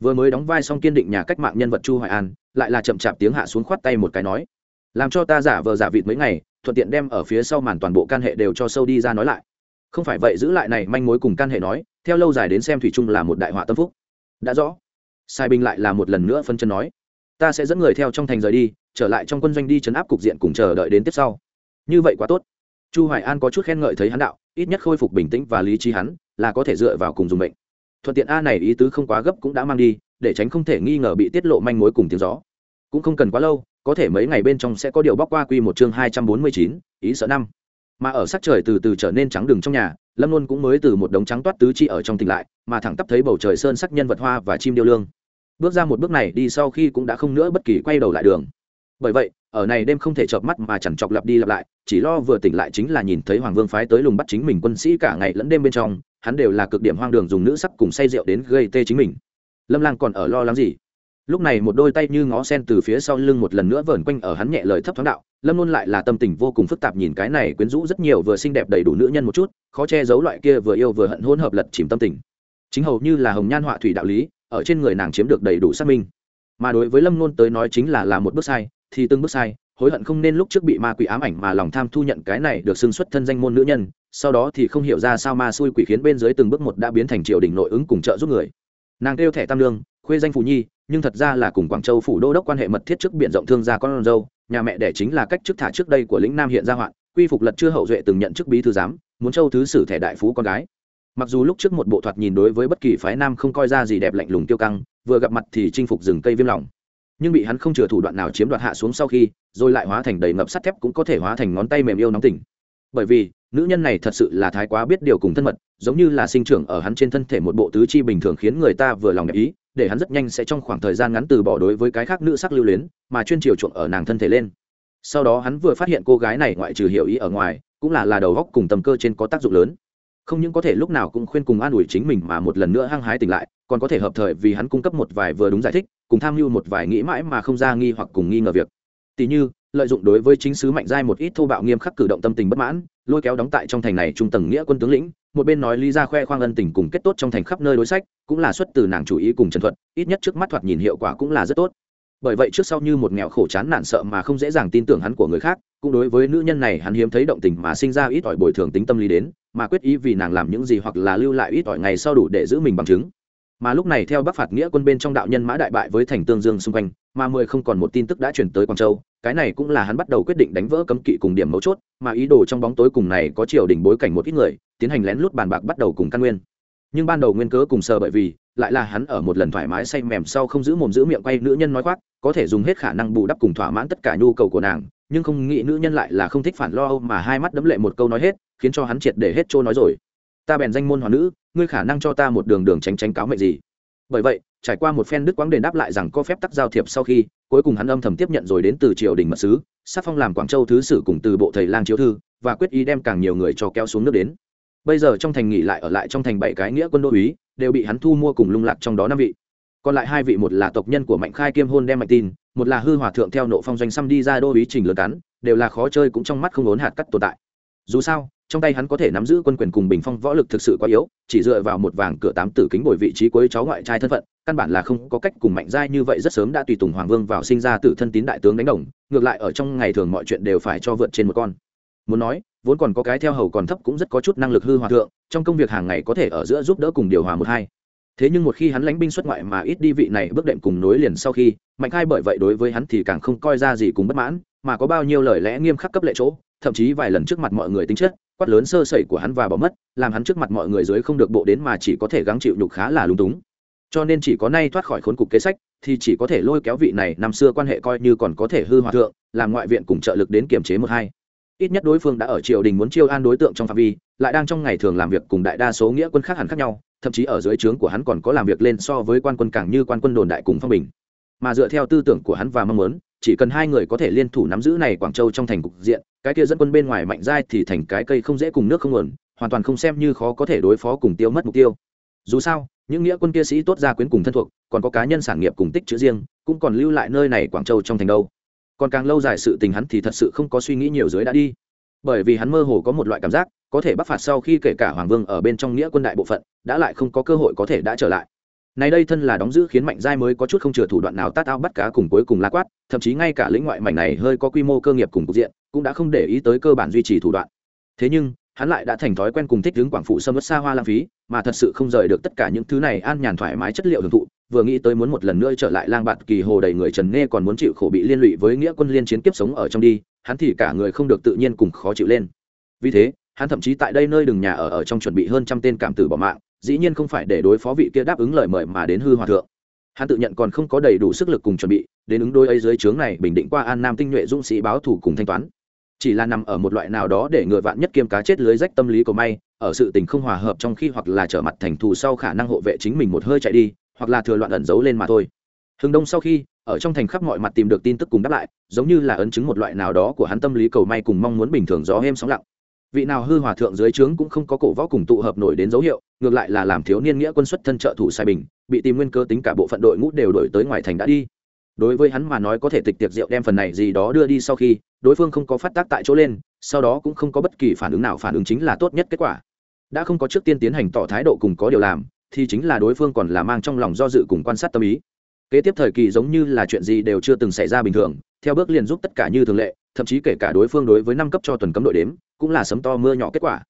Vừa mới đóng vai xong kiên định nhà cách mạng nhân vật chu hoài an, lại là chậm chạp tiếng hạ xuống khoát tay một cái nói, làm cho ta giả vờ giả vịt mấy ngày, thuận tiện đem ở phía sau màn toàn bộ can hệ đều cho sâu đi ra nói lại. Không phải vậy giữ lại này manh mối cùng can hệ nói, theo lâu dài đến xem thủy chung là một đại họa tâm phúc. Đã rõ. Sai binh lại là một lần nữa phân chân nói, ta sẽ dẫn người theo trong thành rời đi, trở lại trong quân doanh đi chấn áp cục diện cùng chờ đợi đến tiếp sau. Như vậy quá tốt. Chu hoài an có chút khen ngợi thấy hắn đạo, ít nhất khôi phục bình tĩnh và lý trí hắn là có thể dựa vào cùng dùng bệnh thuận tiện a này ý tứ không quá gấp cũng đã mang đi, để tránh không thể nghi ngờ bị tiết lộ manh mối cùng tiếng gió. Cũng không cần quá lâu, có thể mấy ngày bên trong sẽ có điều bóc qua quy một chương hai trăm bốn mươi chín, ý sợ năm. Mà ở sắc trời từ từ trở nên trắng đường trong nhà, lâm luôn cũng mới từ một đống trắng toát tứ chi ở trong tỉnh lại, mà thẳng tắp thấy bầu trời sơn sắc nhân vật hoa và chim điêu lương. Bước ra một bước này đi sau khi cũng đã không nữa bất kỳ quay đầu lại đường. Bởi vậy, ở này đêm không thể chợp mắt mà chẳng chọc lặp đi lặp lại, chỉ lo vừa tỉnh lại chính là nhìn thấy hoàng vương phái tới lùng bắt chính mình quân sĩ cả ngày lẫn đêm bên trong hắn đều là cực điểm hoang đường dùng nữ sắc cùng say rượu đến gây tê chính mình. Lâm lang còn ở lo lắng gì? Lúc này một đôi tay như ngó sen từ phía sau lưng một lần nữa vờn quanh ở hắn nhẹ lời thấp thoáng đạo, lâm luôn lại là tâm tình vô cùng phức tạp nhìn cái này quyến rũ rất nhiều vừa xinh đẹp đầy đủ nữ nhân một chút, khó che giấu loại kia vừa yêu vừa hận hôn hợp lật chìm tâm tình. Chính hầu như là hồng nhan họa thủy đạo lý, ở trên người nàng chiếm được đầy đủ xác minh. Mà đối với lâm luôn tới nói chính là là một bước sai, thì từng bước sai hối hận không nên lúc trước bị ma quỷ ám ảnh mà lòng tham thu nhận cái này được xưng xuất thân danh môn nữ nhân, sau đó thì không hiểu ra sao ma xui quỷ khiến bên dưới từng bước một đã biến thành triều đình nội ứng cùng trợ giúp người. Nàng kêu thẻ tam lương, khuê danh phù nhi, nhưng thật ra là cùng quảng châu phủ đô đốc quan hệ mật thiết trước biển rộng thương gia con dâu, nhà mẹ đẻ chính là cách chức thả trước đây của lĩnh nam hiện gia hoạn, quy phục lật chưa hậu duệ từng nhận chức bí thư giám, muốn châu thứ sử thẻ đại phú con gái. Mặc dù lúc trước một bộ thoạt nhìn đối với bất kỳ phái nam không coi ra gì đẹp lạnh lùng tiêu căng, vừa gặp mặt thì chinh phục rừng cây viêm lòng nhưng bị hắn không chừa thủ đoạn nào chiếm đoạt hạ xuống sau khi, rồi lại hóa thành đầy ngập sắt thép cũng có thể hóa thành ngón tay mềm yêu nóng tỉnh. Bởi vì, nữ nhân này thật sự là thái quá biết điều cùng thân mật, giống như là sinh trưởng ở hắn trên thân thể một bộ tứ chi bình thường khiến người ta vừa lòng ý, để hắn rất nhanh sẽ trong khoảng thời gian ngắn từ bỏ đối với cái khác nữ sắc lưu luyến, mà chuyên chiều chuộng ở nàng thân thể lên. Sau đó hắn vừa phát hiện cô gái này ngoại trừ hiểu ý ở ngoài, cũng là là đầu góc cùng tầm cơ trên có tác dụng lớn. Không những có thể lúc nào cũng khuyên cùng an ủi chính mình mà một lần nữa hăng hái tỉnh lại, còn có thể hợp thời vì hắn cung cấp một vài vừa đúng giải thích cùng tham mưu một vài nghĩ mãi mà không ra nghi hoặc cùng nghi ngờ việc. Tỷ như, lợi dụng đối với chính sứ mạnh giai một ít thô bạo nghiêm khắc cử động tâm tình bất mãn, lôi kéo đóng tại trong thành này trung tầng nghĩa quân tướng lĩnh, một bên nói lý ra khoe khoang ân tình cùng kết tốt trong thành khắp nơi đối sách, cũng là xuất từ nàng chủ ý cùng trần thuận ít nhất trước mắt thoạt nhìn hiệu quả cũng là rất tốt. Bởi vậy trước sau như một nghèo khổ chán nản sợ mà không dễ dàng tin tưởng hắn của người khác, cũng đối với nữ nhân này hắn hiếm thấy động tình mà sinh ra ít ỏi bồi thường tính tâm lý đến, mà quyết ý vì nàng làm những gì hoặc là lưu lại ít ỏi ngày sau đủ để giữ mình bằng chứng mà lúc này theo bắc phạt nghĩa quân bên trong đạo nhân mã đại bại với thành tương dương xung quanh, mà mười không còn một tin tức đã chuyển tới quảng châu, cái này cũng là hắn bắt đầu quyết định đánh vỡ cấm kỵ cùng điểm mấu chốt, mà ý đồ trong bóng tối cùng này có triều đình bối cảnh một ít người, tiến hành lén lút bàn bạc bắt đầu cùng căn nguyên. Nhưng ban đầu nguyên cớ cùng sờ bởi vì, lại là hắn ở một lần thoải mái say mềm sau không giữ mồm giữ miệng quay nữ nhân nói khoác, có thể dùng hết khả năng bù đắp cùng thỏa mãn tất cả nhu cầu của nàng, nhưng không nghĩ nữ nhân lại là không thích phản lo âu mà hai mắt đấm lệ một câu nói hết, khiến cho hắn triệt để hết trôi nói rồi ta bèn danh môn hoàn nữ, ngươi khả năng cho ta một đường đường tránh tránh cáo mệnh gì? Bởi vậy, trải qua một phen đức quãng đền đáp lại rằng có phép tắc giao thiệp sau khi, cuối cùng hắn âm thầm tiếp nhận rồi đến từ triều đình mật sứ sắc phong làm quảng châu thứ sử cùng từ bộ thầy lang chiếu thư, và quyết ý đem càng nhiều người cho kéo xuống nước đến. Bây giờ trong thành nghỉ lại ở lại trong thành bảy cái nghĩa quân đô úy, đều bị hắn thu mua cùng lung lạc trong đó năm vị. Còn lại hai vị một là tộc nhân của mạnh khai kiêm hôn đem mạnh tin, một là hư hòa thượng theo nộ phong doanh xăm đi ra đô úy trình lớn cắn, đều là khó chơi cũng trong mắt không ốn hạt cắt tồn tại dù sao, trong tay hắn có thể nắm giữ quân quyền cùng bình phong võ lực thực sự quá yếu, chỉ dựa vào một vàng cửa tám tử kính bồi vị trí cuối cháu ngoại trai thân phận, căn bản là không có cách cùng mạnh giai như vậy rất sớm đã tùy tùng hoàng vương vào sinh ra tử thân tín đại tướng đánh đồng, ngược lại ở trong ngày thường mọi chuyện đều phải cho vượt trên một con. Muốn nói, vốn còn có cái theo hầu còn thấp cũng rất có chút năng lực hư hòa thượng, trong công việc hàng ngày có thể ở giữa giúp đỡ cùng điều hòa một hai. Thế nhưng một khi hắn lánh binh xuất ngoại mà ít đi vị này bước đệm cùng nối liền sau khi, mạnh khai bởi vậy đối với hắn thì càng không coi ra gì cùng bất mãn, mà có bao nhiêu lời lẽ nghiêm khắc cấp lệ chỗ thậm chí vài lần trước mặt mọi người tính chất, quát lớn sơ sẩy của hắn và bỏ mất, làm hắn trước mặt mọi người dưới không được bộ đến mà chỉ có thể gắng chịu nhục khá là lúng túng. Cho nên chỉ có nay thoát khỏi khốn cục kế sách, thì chỉ có thể lôi kéo vị này năm xưa quan hệ coi như còn có thể hư hòa thượng, làm ngoại viện cùng trợ lực đến kiềm chế một hai. Ít nhất đối phương đã ở triều đình muốn chiêu an đối tượng trong phạm vi, lại đang trong ngày thường làm việc cùng đại đa số nghĩa quân khác hẳn khác nhau, thậm chí ở dưới trướng của hắn còn có làm việc lên so với quan quân càng như quan quân đồn đại cùng phong bình. Mà dựa theo tư tưởng của hắn và mong muốn chỉ cần hai người có thể liên thủ nắm giữ này quảng châu trong thành cục diện, cái kia dẫn quân bên ngoài mạnh dai thì thành cái cây không dễ cùng nước không nguồn, hoàn toàn không xem như khó có thể đối phó cùng tiêu mất mục tiêu. Dù sao, những nghĩa quân kia sĩ tốt gia quyến cùng thân thuộc, còn có cá nhân sản nghiệp cùng tích chữ riêng, cũng còn lưu lại nơi này quảng châu trong thành đâu. Còn càng lâu dài sự tình hắn thì thật sự không có suy nghĩ nhiều dưới đã đi. Bởi vì hắn mơ hồ có một loại cảm giác, có thể bắc phạt sau khi kể cả hoàng vương ở bên trong nghĩa quân đại bộ phận, đã lại không có cơ hội có thể đã trở lại này đây thân là đóng giữ khiến mạnh giai mới có chút không chừa thủ đoạn nào tát ao bắt cá cùng cuối cùng la quát, thậm chí ngay cả lĩnh ngoại mảnh này hơi có quy mô cơ nghiệp cùng cục diện, cũng đã không để ý tới cơ bản duy trì thủ đoạn. Thế nhưng, hắn lại đã thành thói quen cùng thích hướng quảng phụ xâm mất xa hoa lãng phí, mà thật sự không rời được tất cả những thứ này an nhàn thoải mái chất liệu hưởng thụ, vừa nghĩ tới muốn một lần nữa trở lại lang bạt kỳ hồ đầy người trần nghe còn muốn chịu khổ bị liên lụy với nghĩa quân liên chiến kiếp sống ở trong đi, hắn thì cả người không được tự nhiên cùng khó chịu lên. Vì thế, hắn thậm chí tại đây nơi đường nhà ở ở trong chuẩn bị hơn trăm tên cảm tử bỏ mạng dĩ nhiên không phải để đối phó vị kia đáp ứng lời mời mà đến hư hòa thượng. Hắn tự nhận còn không có đầy đủ sức lực cùng chuẩn bị, đến ứng đôi ấy dưới trướng này bình định qua an nam tinh nhuệ dũng sĩ báo thủ cùng thanh toán. Chỉ là nằm ở một loại nào đó để người vạn nhất kiêm cá chết lưới rách tâm lý của may, ở sự tình không hòa hợp trong khi hoặc là trở mặt thành thù sau khả năng hộ vệ chính mình một hơi chạy đi, hoặc là thừa loạn ẩn giấu lên mà thôi. Hưng đông sau khi, ở trong thành khắp mọi mặt tìm được tin tức cùng đáp lại, giống như là ấn chứng một loại nào đó của hắn tâm lý cầu may cùng mong muốn bình thường gió êm sóng lặng vị nào hư hòa thượng dưới trướng cũng không có cổ võ cùng tụ hợp nổi đến dấu hiệu, ngược lại là làm thiếu niên nghĩa quân xuất thân trợ thủ sai bình, bị tìm nguyên cơ tính cả bộ phận đội ngũ đều đổi tới ngoài thành đã đi. Đối với hắn mà nói có thể tịch tiệc rượu đem phần này gì đó đưa đi sau khi, đối phương không có phát tác tại chỗ lên, sau đó cũng không có bất kỳ phản ứng nào phản ứng chính là tốt nhất kết quả. Đã không có trước tiên tiến hành tỏ thái độ cùng có điều làm, thì chính là đối phương còn là mang trong lòng do dự cùng quan sát tâm ý. Kế tiếp thời kỳ giống như là chuyện gì đều chưa từng xảy ra bình thường, theo bước liền giúp tất cả như thường lệ thậm chí kể cả đối phương đối với năm cấp cho tuần cấm đội đếm, cũng là sấm to mưa nhỏ kết quả.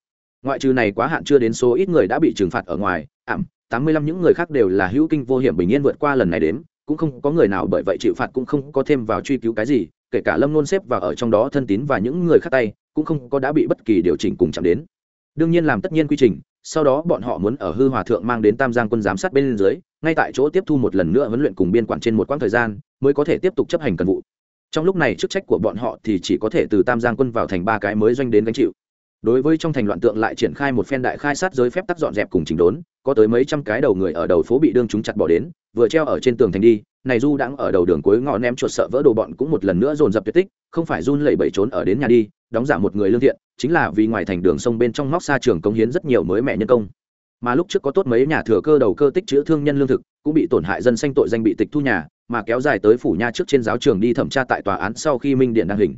Ngoại trừ này quá hạn chưa đến số ít người đã bị trừng phạt ở ngoài, ảm, tám mươi lăm những người khác đều là hữu kinh vô hiểm bình yên vượt qua lần này đếm, cũng không có người nào bởi vậy chịu phạt cũng không có thêm vào truy cứu cái gì, kể cả lâm nôn xếp và ở trong đó thân tín và những người khác tay, cũng không có đã bị bất kỳ điều chỉnh cùng chạm đến. Đương nhiên làm tất nhiên quy trình, sau đó bọn họ muốn ở hư hòa thượng mang đến tam giang quân giám sát bên dưới, ngay tại chỗ tiếp thu một lần nữa huấn luyện cùng biên quản trên một quãng thời gian, mới có thể tiếp tục chấp hành cần vụ trong lúc này chức trách của bọn họ thì chỉ có thể từ tam giang quân vào thành ba cái mới doanh đến gánh chịu. Đối với trong thành loạn tượng lại triển khai một phen đại khai sát giới phép tắc dọn dẹp cùng chỉnh đốn, có tới mấy trăm cái đầu người ở đầu phố bị đương chúng chặt bỏ đến, vừa treo ở trên tường thành đi, này du đang ở đầu đường cuối ngõ ném chuột sợ vỡ đồ bọn cũng một lần nữa dồn dập tuyệt tích, không phải run lẩy bẩy trốn ở đến nhà đi, đóng giả một người lương thiện, chính là vì ngoài thành đường sông bên trong móc xa trường công hiến rất nhiều mới mẹ nhân công. Mà lúc trước có tốt mấy nhà thừa cơ đầu cơ tích chữ thương nhân lương thực, cũng bị tổn hại dân sanh tội danh bị tịch thu nhà mà kéo dài tới phủ nha trước trên giáo trường đi thẩm tra tại tòa án sau khi minh điện đăng hình.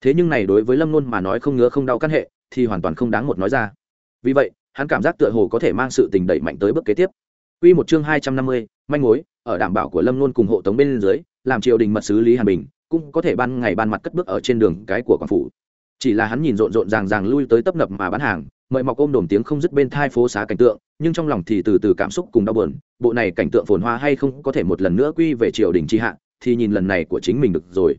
Thế nhưng này đối với lâm nôn mà nói không ngứa không đau căn hệ thì hoàn toàn không đáng một nói ra. Vì vậy hắn cảm giác tựa hồ có thể mang sự tình đẩy mạnh tới bước kế tiếp. Quy một chương hai trăm năm mươi, manh mối, ở đảm bảo của Lâm Luân cùng hộ tống bên dưới, làm triều đình mật sứ Lý Hàn Bình, cũng có thể ban ngày ban mặt cất bước ở trên đường cái của quan phủ. Chỉ là hắn nhìn rộn rộn ràng ràng lui tới tấp nập mà bán hàng, mời mọc ôm đồm tiếng không dứt bên thai phố xá cảnh tượng, nhưng trong lòng thì từ từ cảm xúc cùng đau buồn, bộ này cảnh tượng phồn hoa hay không có thể một lần nữa quy về triều đình chi hạ, thì nhìn lần này của chính mình được rồi.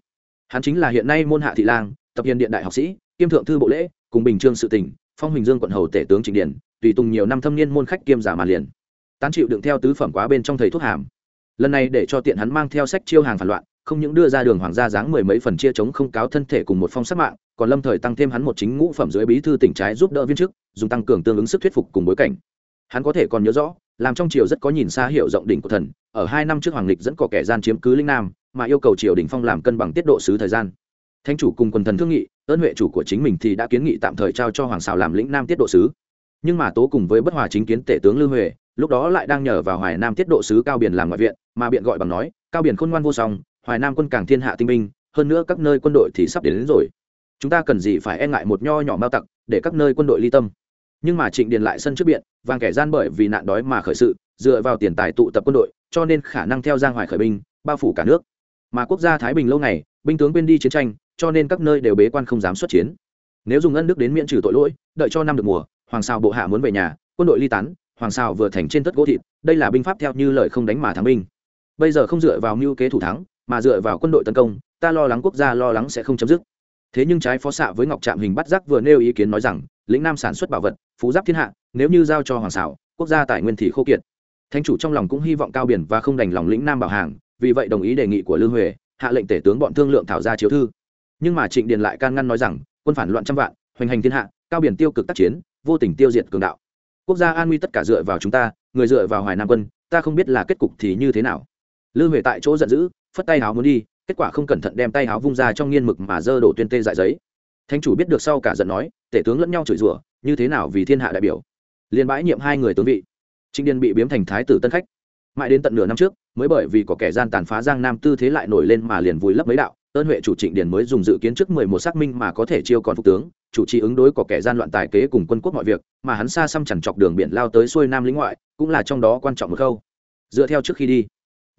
Hắn chính là hiện nay môn hạ thị lang, tập hiền điện đại học sĩ, kiêm thượng thư bộ lễ, cùng bình trương sự tỉnh, phong huỳnh dương quận hầu tể tướng trịnh điển, tùy tùng nhiều năm thâm niên môn khách kiêm giả mà liền tán chịu đựng theo tứ phẩm quá bên trong thầy thuốc hàm lần này để cho tiện hắn mang theo sách chiêu hàng phản loạn không những đưa ra đường hoàng gia dáng mười mấy phần chia chống không cáo thân thể cùng một phong sát mạng còn lâm thời tăng thêm hắn một chính ngũ phẩm dưới bí thư tỉnh trái giúp đỡ viên chức dùng tăng cường tương ứng sức thuyết phục cùng bối cảnh. Hắn có thể còn nhớ rõ làm trong triều rất có nhìn xa hiệu rộng đỉnh của thần ở hai năm trước hoàng lịch dẫn có kẻ gian chiếm cứ linh nam mà yêu cầu triều đình phong làm cân bằng tiết độ sứ thời gian. Thánh chủ cùng quần thần thương nghị ơn huệ chủ của chính mình thì đã kiến nghị tạm thời trao cho hoàng xào làm lĩnh nam tiết độ sứ. Nhưng mà tố cùng với bất hòa chính kiến tể tướng lưu huệ lúc đó lại đang nhờ vào hoài nam tiết độ sứ cao biển làm ngoại viện mà biện gọi bằng nói cao biển khôn ngoan vô song hoài nam quân càng thiên hạ tinh binh hơn nữa các nơi quân đội thì sắp đến, đến rồi chúng ta cần gì phải e ngại một nho nhỏ mao tặc, để các nơi quân đội ly tâm. Nhưng mà trịnh điền lại sân trước biện, vàng kẻ gian bởi vì nạn đói mà khởi sự, dựa vào tiền tài tụ tập quân đội, cho nên khả năng theo giang hoài khởi binh, bao phủ cả nước. Mà quốc gia thái bình lâu ngày, binh tướng quên đi chiến tranh, cho nên các nơi đều bế quan không dám xuất chiến. Nếu dùng ân đức đến miễn trừ tội lỗi, đợi cho năm được mùa, hoàng sao bộ hạ muốn về nhà, quân đội ly tán, hoàng sao vừa thành trên tất gỗ thịt, đây là binh pháp theo như lời không đánh mà thắng binh. Bây giờ không dựa vào mưu kế thủ thắng, mà dựa vào quân đội tấn công, ta lo lắng quốc gia lo lắng sẽ không chấm dứt thế nhưng trái phó xạ với ngọc trạm hình bắt giác vừa nêu ý kiến nói rằng, lĩnh nam sản xuất bảo vật, phú giáp thiên hạ, nếu như giao cho hoàng xảo quốc gia tài nguyên thì khô kiệt. Thánh chủ trong lòng cũng hy vọng cao biển và không đành lòng lĩnh nam bảo hàng, vì vậy đồng ý đề nghị của lương huệ, hạ lệnh tể tướng bọn thương lượng thảo ra chiếu thư. Nhưng mà trịnh điền lại can ngăn nói rằng, quân phản loạn trăm vạn, hoành hành thiên hạ, cao biển tiêu cực tác chiến, vô tình tiêu diệt cường đạo. Quốc gia an nguy tất cả dựa vào chúng ta, người dựa vào hoài nam quân, ta không biết là kết cục thì như thế nào. Lư huệ tại chỗ giận dữ, phất tay háo muốn đi kết quả không cẩn thận đem tay háo vung ra trong nghiên mực mà dơ đổ tuyên tê dại giấy. Thánh chủ biết được sau cả giận nói, tể tướng lẫn nhau chửi rủa, như thế nào vì thiên hạ đại biểu? Liên bãi nhiệm hai người tướng vị. Trịnh điền bị biếm thành thái tử tân khách. Mãi đến tận nửa năm trước, mới bởi vì có kẻ gian tàn phá giang nam tư thế lại nổi lên mà liền vùi lấp mấy đạo, ơn huệ chủ trịnh điền mới dùng dự kiến trước mười một xác minh mà có thể chiêu còn phục tướng, chủ trì ứng đối có kẻ gian loạn tài kế cùng quân quốc mọi việc, mà hắn xa xăm chẳng chọc đường biển lao tới xuôi nam lĩnh ngoại, cũng là trong đó quan trọng một khâu. Dựa theo trước khi đi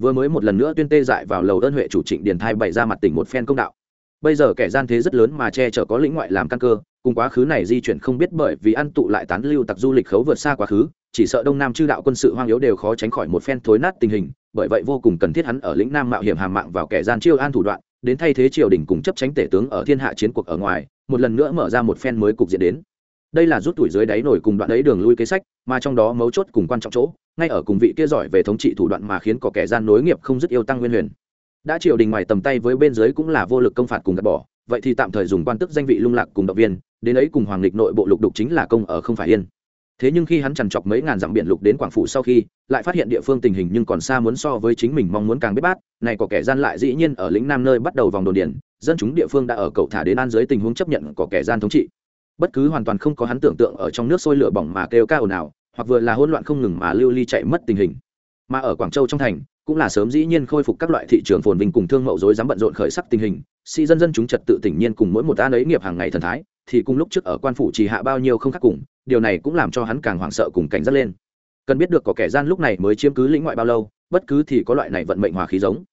vừa mới một lần nữa tuyên tê dại vào lầu ơn huệ chủ trịnh điền thai bày ra mặt tỉnh một phen công đạo. Bây giờ kẻ gian thế rất lớn mà che chở có lĩnh ngoại làm căn cơ, cùng quá khứ này di chuyển không biết bởi vì ăn tụ lại tán lưu tặc du lịch khấu vượt xa quá khứ, chỉ sợ đông nam chư đạo quân sự hoang yếu đều khó tránh khỏi một phen thối nát tình hình, bởi vậy vô cùng cần thiết hắn ở lĩnh nam mạo hiểm hàm mạng vào kẻ gian chiêu an thủ đoạn, đến thay thế triều đình cùng chấp tránh tể tướng ở thiên hạ chiến cuộc ở ngoài, một lần nữa mở ra một phen mới cục diện đến. Đây là rút tuổi dưới đáy nổi cùng đoạn ấy đường lui kế sách, mà trong đó mấu chốt cùng quan trọng chỗ ngay ở cùng vị kia giỏi về thống trị thủ đoạn mà khiến có kẻ gian nối nghiệp không dứt yêu tăng nguyên huyền. Đã triều đình ngoài tầm tay với bên dưới cũng là vô lực công phạt cùng gạt bỏ, vậy thì tạm thời dùng quan tức danh vị lung lạc cùng động viên, đến ấy cùng hoàng lịch nội bộ lục đục chính là công ở không phải yên. Thế nhưng khi hắn chằn chọc mấy ngàn dặm biển lục đến quảng phủ sau khi, lại phát hiện địa phương tình hình nhưng còn xa muốn so với chính mình mong muốn càng biết bát, này có kẻ gian lại dĩ nhiên ở lĩnh nam nơi bắt đầu vòng đồn điển dân chúng địa phương đã ở cầu thả đến an dưới tình huống chấp nhận có kẻ gian thống trị. Bất cứ hoàn toàn không có hắn tưởng tượng ở trong nước sôi lửa bỏng mà kêu ca ồn ào hoặc vừa là hỗn loạn không ngừng mà lưu ly chạy mất tình hình. Mà ở quảng châu trong thành, cũng là sớm dĩ nhiên khôi phục các loại thị trường phồn vinh cùng thương mậu dối dám bận rộn khởi sắc tình hình. Si dân dân chúng trật tự tỉnh nhiên cùng mỗi một an ấy nghiệp hàng ngày thần thái, thì cùng lúc trước ở quan phủ chỉ hạ bao nhiêu không khác cùng, điều này cũng làm cho hắn càng hoảng sợ cùng cảnh giác lên. Cần biết được có kẻ gian lúc này mới chiếm cứ lĩnh ngoại bao lâu, bất cứ thì có loại này vận mệnh hòa khí giống.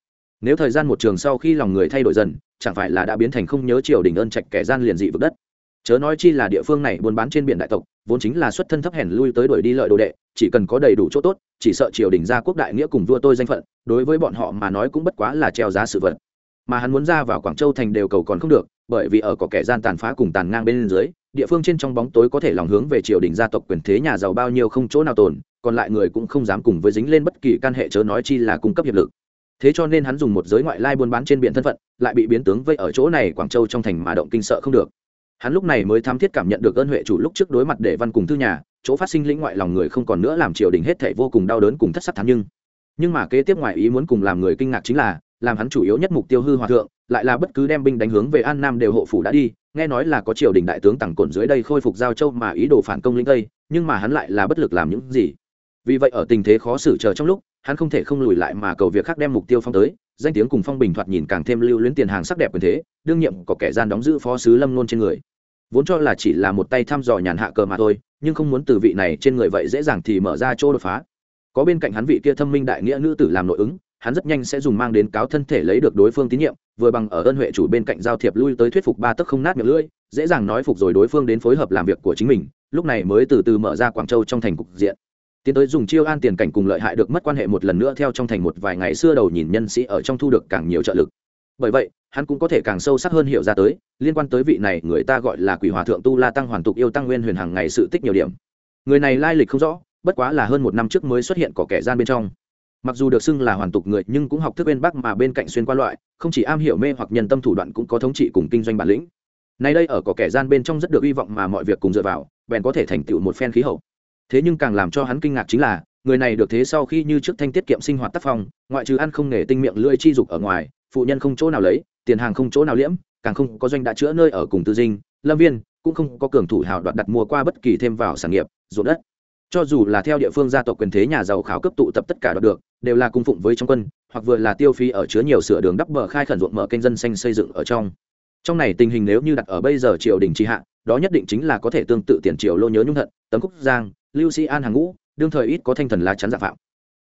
Nếu thời gian một trường sau khi lòng người thay đổi dần, chẳng phải là đã biến thành không nhớ triều đình ơn trạch kẻ gian liền dị vực đất chớ nói chi là địa phương này buôn bán trên biển đại tộc, vốn chính là xuất thân thấp hèn lui tới đuổi đi lợi đồ đệ, chỉ cần có đầy đủ chỗ tốt, chỉ sợ triều đình gia quốc đại nghĩa cùng vua tôi danh phận, đối với bọn họ mà nói cũng bất quá là treo giá sự vật. Mà hắn muốn ra vào quảng châu thành đều cầu còn không được, bởi vì ở có kẻ gian tàn phá cùng tàn ngang bên dưới, địa phương trên trong bóng tối có thể lòng hướng về triều đình gia tộc quyền thế nhà giàu bao nhiêu không chỗ nào tồn, còn lại người cũng không dám cùng với dính lên bất kỳ can hệ chớ nói chi là cung cấp hiệp lực. Thế cho nên hắn dùng một giới ngoại lai buôn bán trên biển thân phận, lại bị biến tướng vây ở chỗ này quảng châu trong thành mà động kinh sợ không được hắn lúc này mới tham thiết cảm nhận được ơn huệ chủ lúc trước đối mặt để văn cùng thư nhà, chỗ phát sinh lĩnh ngoại lòng người không còn nữa làm triều đình hết thể vô cùng đau đớn cùng thất sắc thắng nhưng. Nhưng mà kế tiếp ngoài ý muốn cùng làm người kinh ngạc chính là, làm hắn chủ yếu nhất mục tiêu hư hòa thượng, lại là bất cứ đem binh đánh hướng về an nam đều hộ phủ đã đi, nghe nói là có triều đình đại tướng tặng cổn dưới đây khôi phục giao châu mà ý đồ phản công linh tây, nhưng mà hắn lại là bất lực làm những gì. Vì vậy ở tình thế khó xử chờ trong lúc, hắn không thể không lùi lại mà cầu việc khác đem mục tiêu phong tới danh tiếng cùng phong bình thoạt nhìn càng thêm lưu luyến tiền hàng sắc đẹp quyền thế, đương nhiệm có kẻ gian đóng giữ phó sứ lâm nôn trên người. Vốn cho là chỉ là một tay thăm dò nhàn hạ cờ mà thôi, nhưng không muốn từ vị này trên người vậy dễ dàng thì mở ra chỗ đột phá. Có bên cạnh hắn vị kia thâm minh đại nghĩa nữ tử làm nội ứng, hắn rất nhanh sẽ dùng mang đến cáo thân thể lấy được đối phương tín nhiệm, vừa bằng ở ơn huệ chủ bên cạnh giao thiệp lui tới thuyết phục ba tấc không nát miệng lưỡi, dễ dàng nói phục rồi đối phương đến phối hợp làm việc của chính mình, lúc này mới từ từ mở ra quảng châu trong thành cục diện tiến tới dùng chiêu an tiền cảnh cùng lợi hại được mất quan hệ một lần nữa theo trong thành một vài ngày xưa đầu nhìn nhân sĩ ở trong thu được càng nhiều trợ lực. Bởi vậy, hắn cũng có thể càng sâu sắc hơn hiểu ra tới, liên quan tới vị này người ta gọi là quỷ hòa thượng tu la tăng hoàn tục yêu tăng nguyên huyền hàng ngày sự tích nhiều điểm. Người này lai lịch không rõ, bất quá là hơn một năm trước mới xuất hiện có kẻ gian bên trong. Mặc dù được xưng là hoàn tục người, nhưng cũng học thức bên bắc mà bên cạnh xuyên qua loại, không chỉ am hiểu mê hoặc nhân tâm thủ đoạn cũng có thống trị cùng kinh doanh bản lĩnh. Nay đây ở có kẻ gian bên trong rất được hy vọng mà mọi việc cùng dựa vào, bèn có thể thành tựu một phen khí hậu thế nhưng càng làm cho hắn kinh ngạc chính là, người này được thế sau khi như trước thanh tiết kiệm sinh hoạt tác phong, ngoại trừ ăn không nghề tinh miệng lưỡi chi dục ở ngoài, phụ nhân không chỗ nào lấy, tiền hàng không chỗ nào liễm, càng không có doanh đã chữa nơi ở cùng tư dinh, lâm viên, cũng không có cường thủ hào đoạt đặt mua qua bất kỳ thêm vào sản nghiệp, ruộng đất. Cho dù là theo địa phương gia tộc quyền thế nhà giàu khảo cấp tụ tập tất cả đoạt được, đều là cung phụng với trong quân, hoặc vừa là tiêu phí ở chứa nhiều sửa đường đắp bờ khai khẩn ruộng mở kênh dân xanh xây dựng ở trong. Trong này tình hình nếu như đặt ở bây giờ triều đình tri hạ, đó nhất định chính là có thể tương tự tiền triều lô nhớ nhung thận tấm cúc giang lưu sĩ an hàng ngũ, đương thời ít có thanh thần lá chắn giả phạm.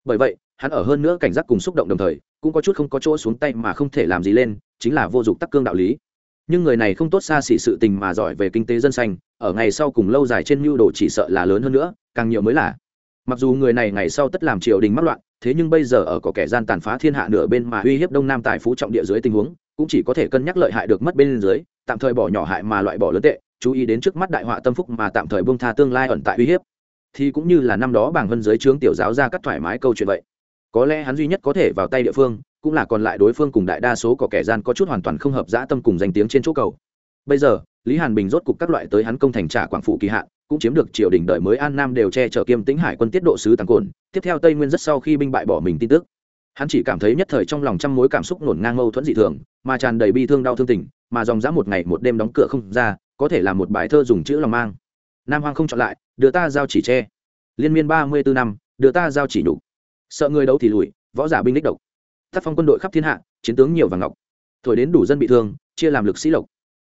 Bởi vậy, hắn ở hơn nữa cảnh giác cùng xúc động đồng thời, cũng có chút không có chỗ xuống tay mà không thể làm gì lên, chính là vô dụng tắc cương đạo lý. Nhưng người này không tốt xa xỉ sự tình mà giỏi về kinh tế dân xanh ở ngày sau cùng lâu dài trên mưu đồ chỉ sợ là lớn hơn nữa, càng nhiều mới là. Mặc dù người này ngày sau tất làm triều đình mắc loạn, thế nhưng bây giờ ở có kẻ gian tàn phá thiên hạ nửa bên mà uy hiếp đông nam tài phú trọng địa dưới tình huống, cũng chỉ có thể cân nhắc lợi hại được mất bên dưới, tạm thời bỏ nhỏ hại mà loại bỏ lớn tệ, chú ý đến trước mắt đại họa tâm phúc mà tạm thời buông tha tương lai ẩn tại uy hiếp thì cũng như là năm đó bảng vân giới trướng tiểu giáo ra cắt thoải mái câu chuyện vậy. Có lẽ hắn duy nhất có thể vào tay địa phương, cũng là còn lại đối phương cùng đại đa số có kẻ gian có chút hoàn toàn không hợp dã tâm cùng danh tiếng trên chỗ cầu. Bây giờ, lý hàn bình rốt cục các loại tới hắn công thành trả quảng phụ kỳ hạn, cũng chiếm được triều đình đợi mới an nam đều che chở kiêm tĩnh hải quân tiết độ sứ tăng cồn, tiếp theo tây nguyên rất sau khi binh bại bỏ mình tin tức. Hắn chỉ cảm thấy nhất thời trong lòng trăm mối cảm xúc nổn ngang mâu thuẫn dị thường, mà tràn đầy bi thương đau thương tình, mà dòng dã một ngày một đêm đóng cửa không ra, có thể là một bài thơ dùng chữ lòng mang nam hoang không chọn lại, đưa ta giao chỉ tre liên miên ba mươi bốn năm, đưa ta giao chỉ nhục. Sợ người đấu thì lùi, võ giả binh đích độc. Tác phong quân đội khắp thiên hạ, chiến tướng nhiều và ngọc. Thổi đến đủ dân bị thương, chia làm lực sĩ lộc.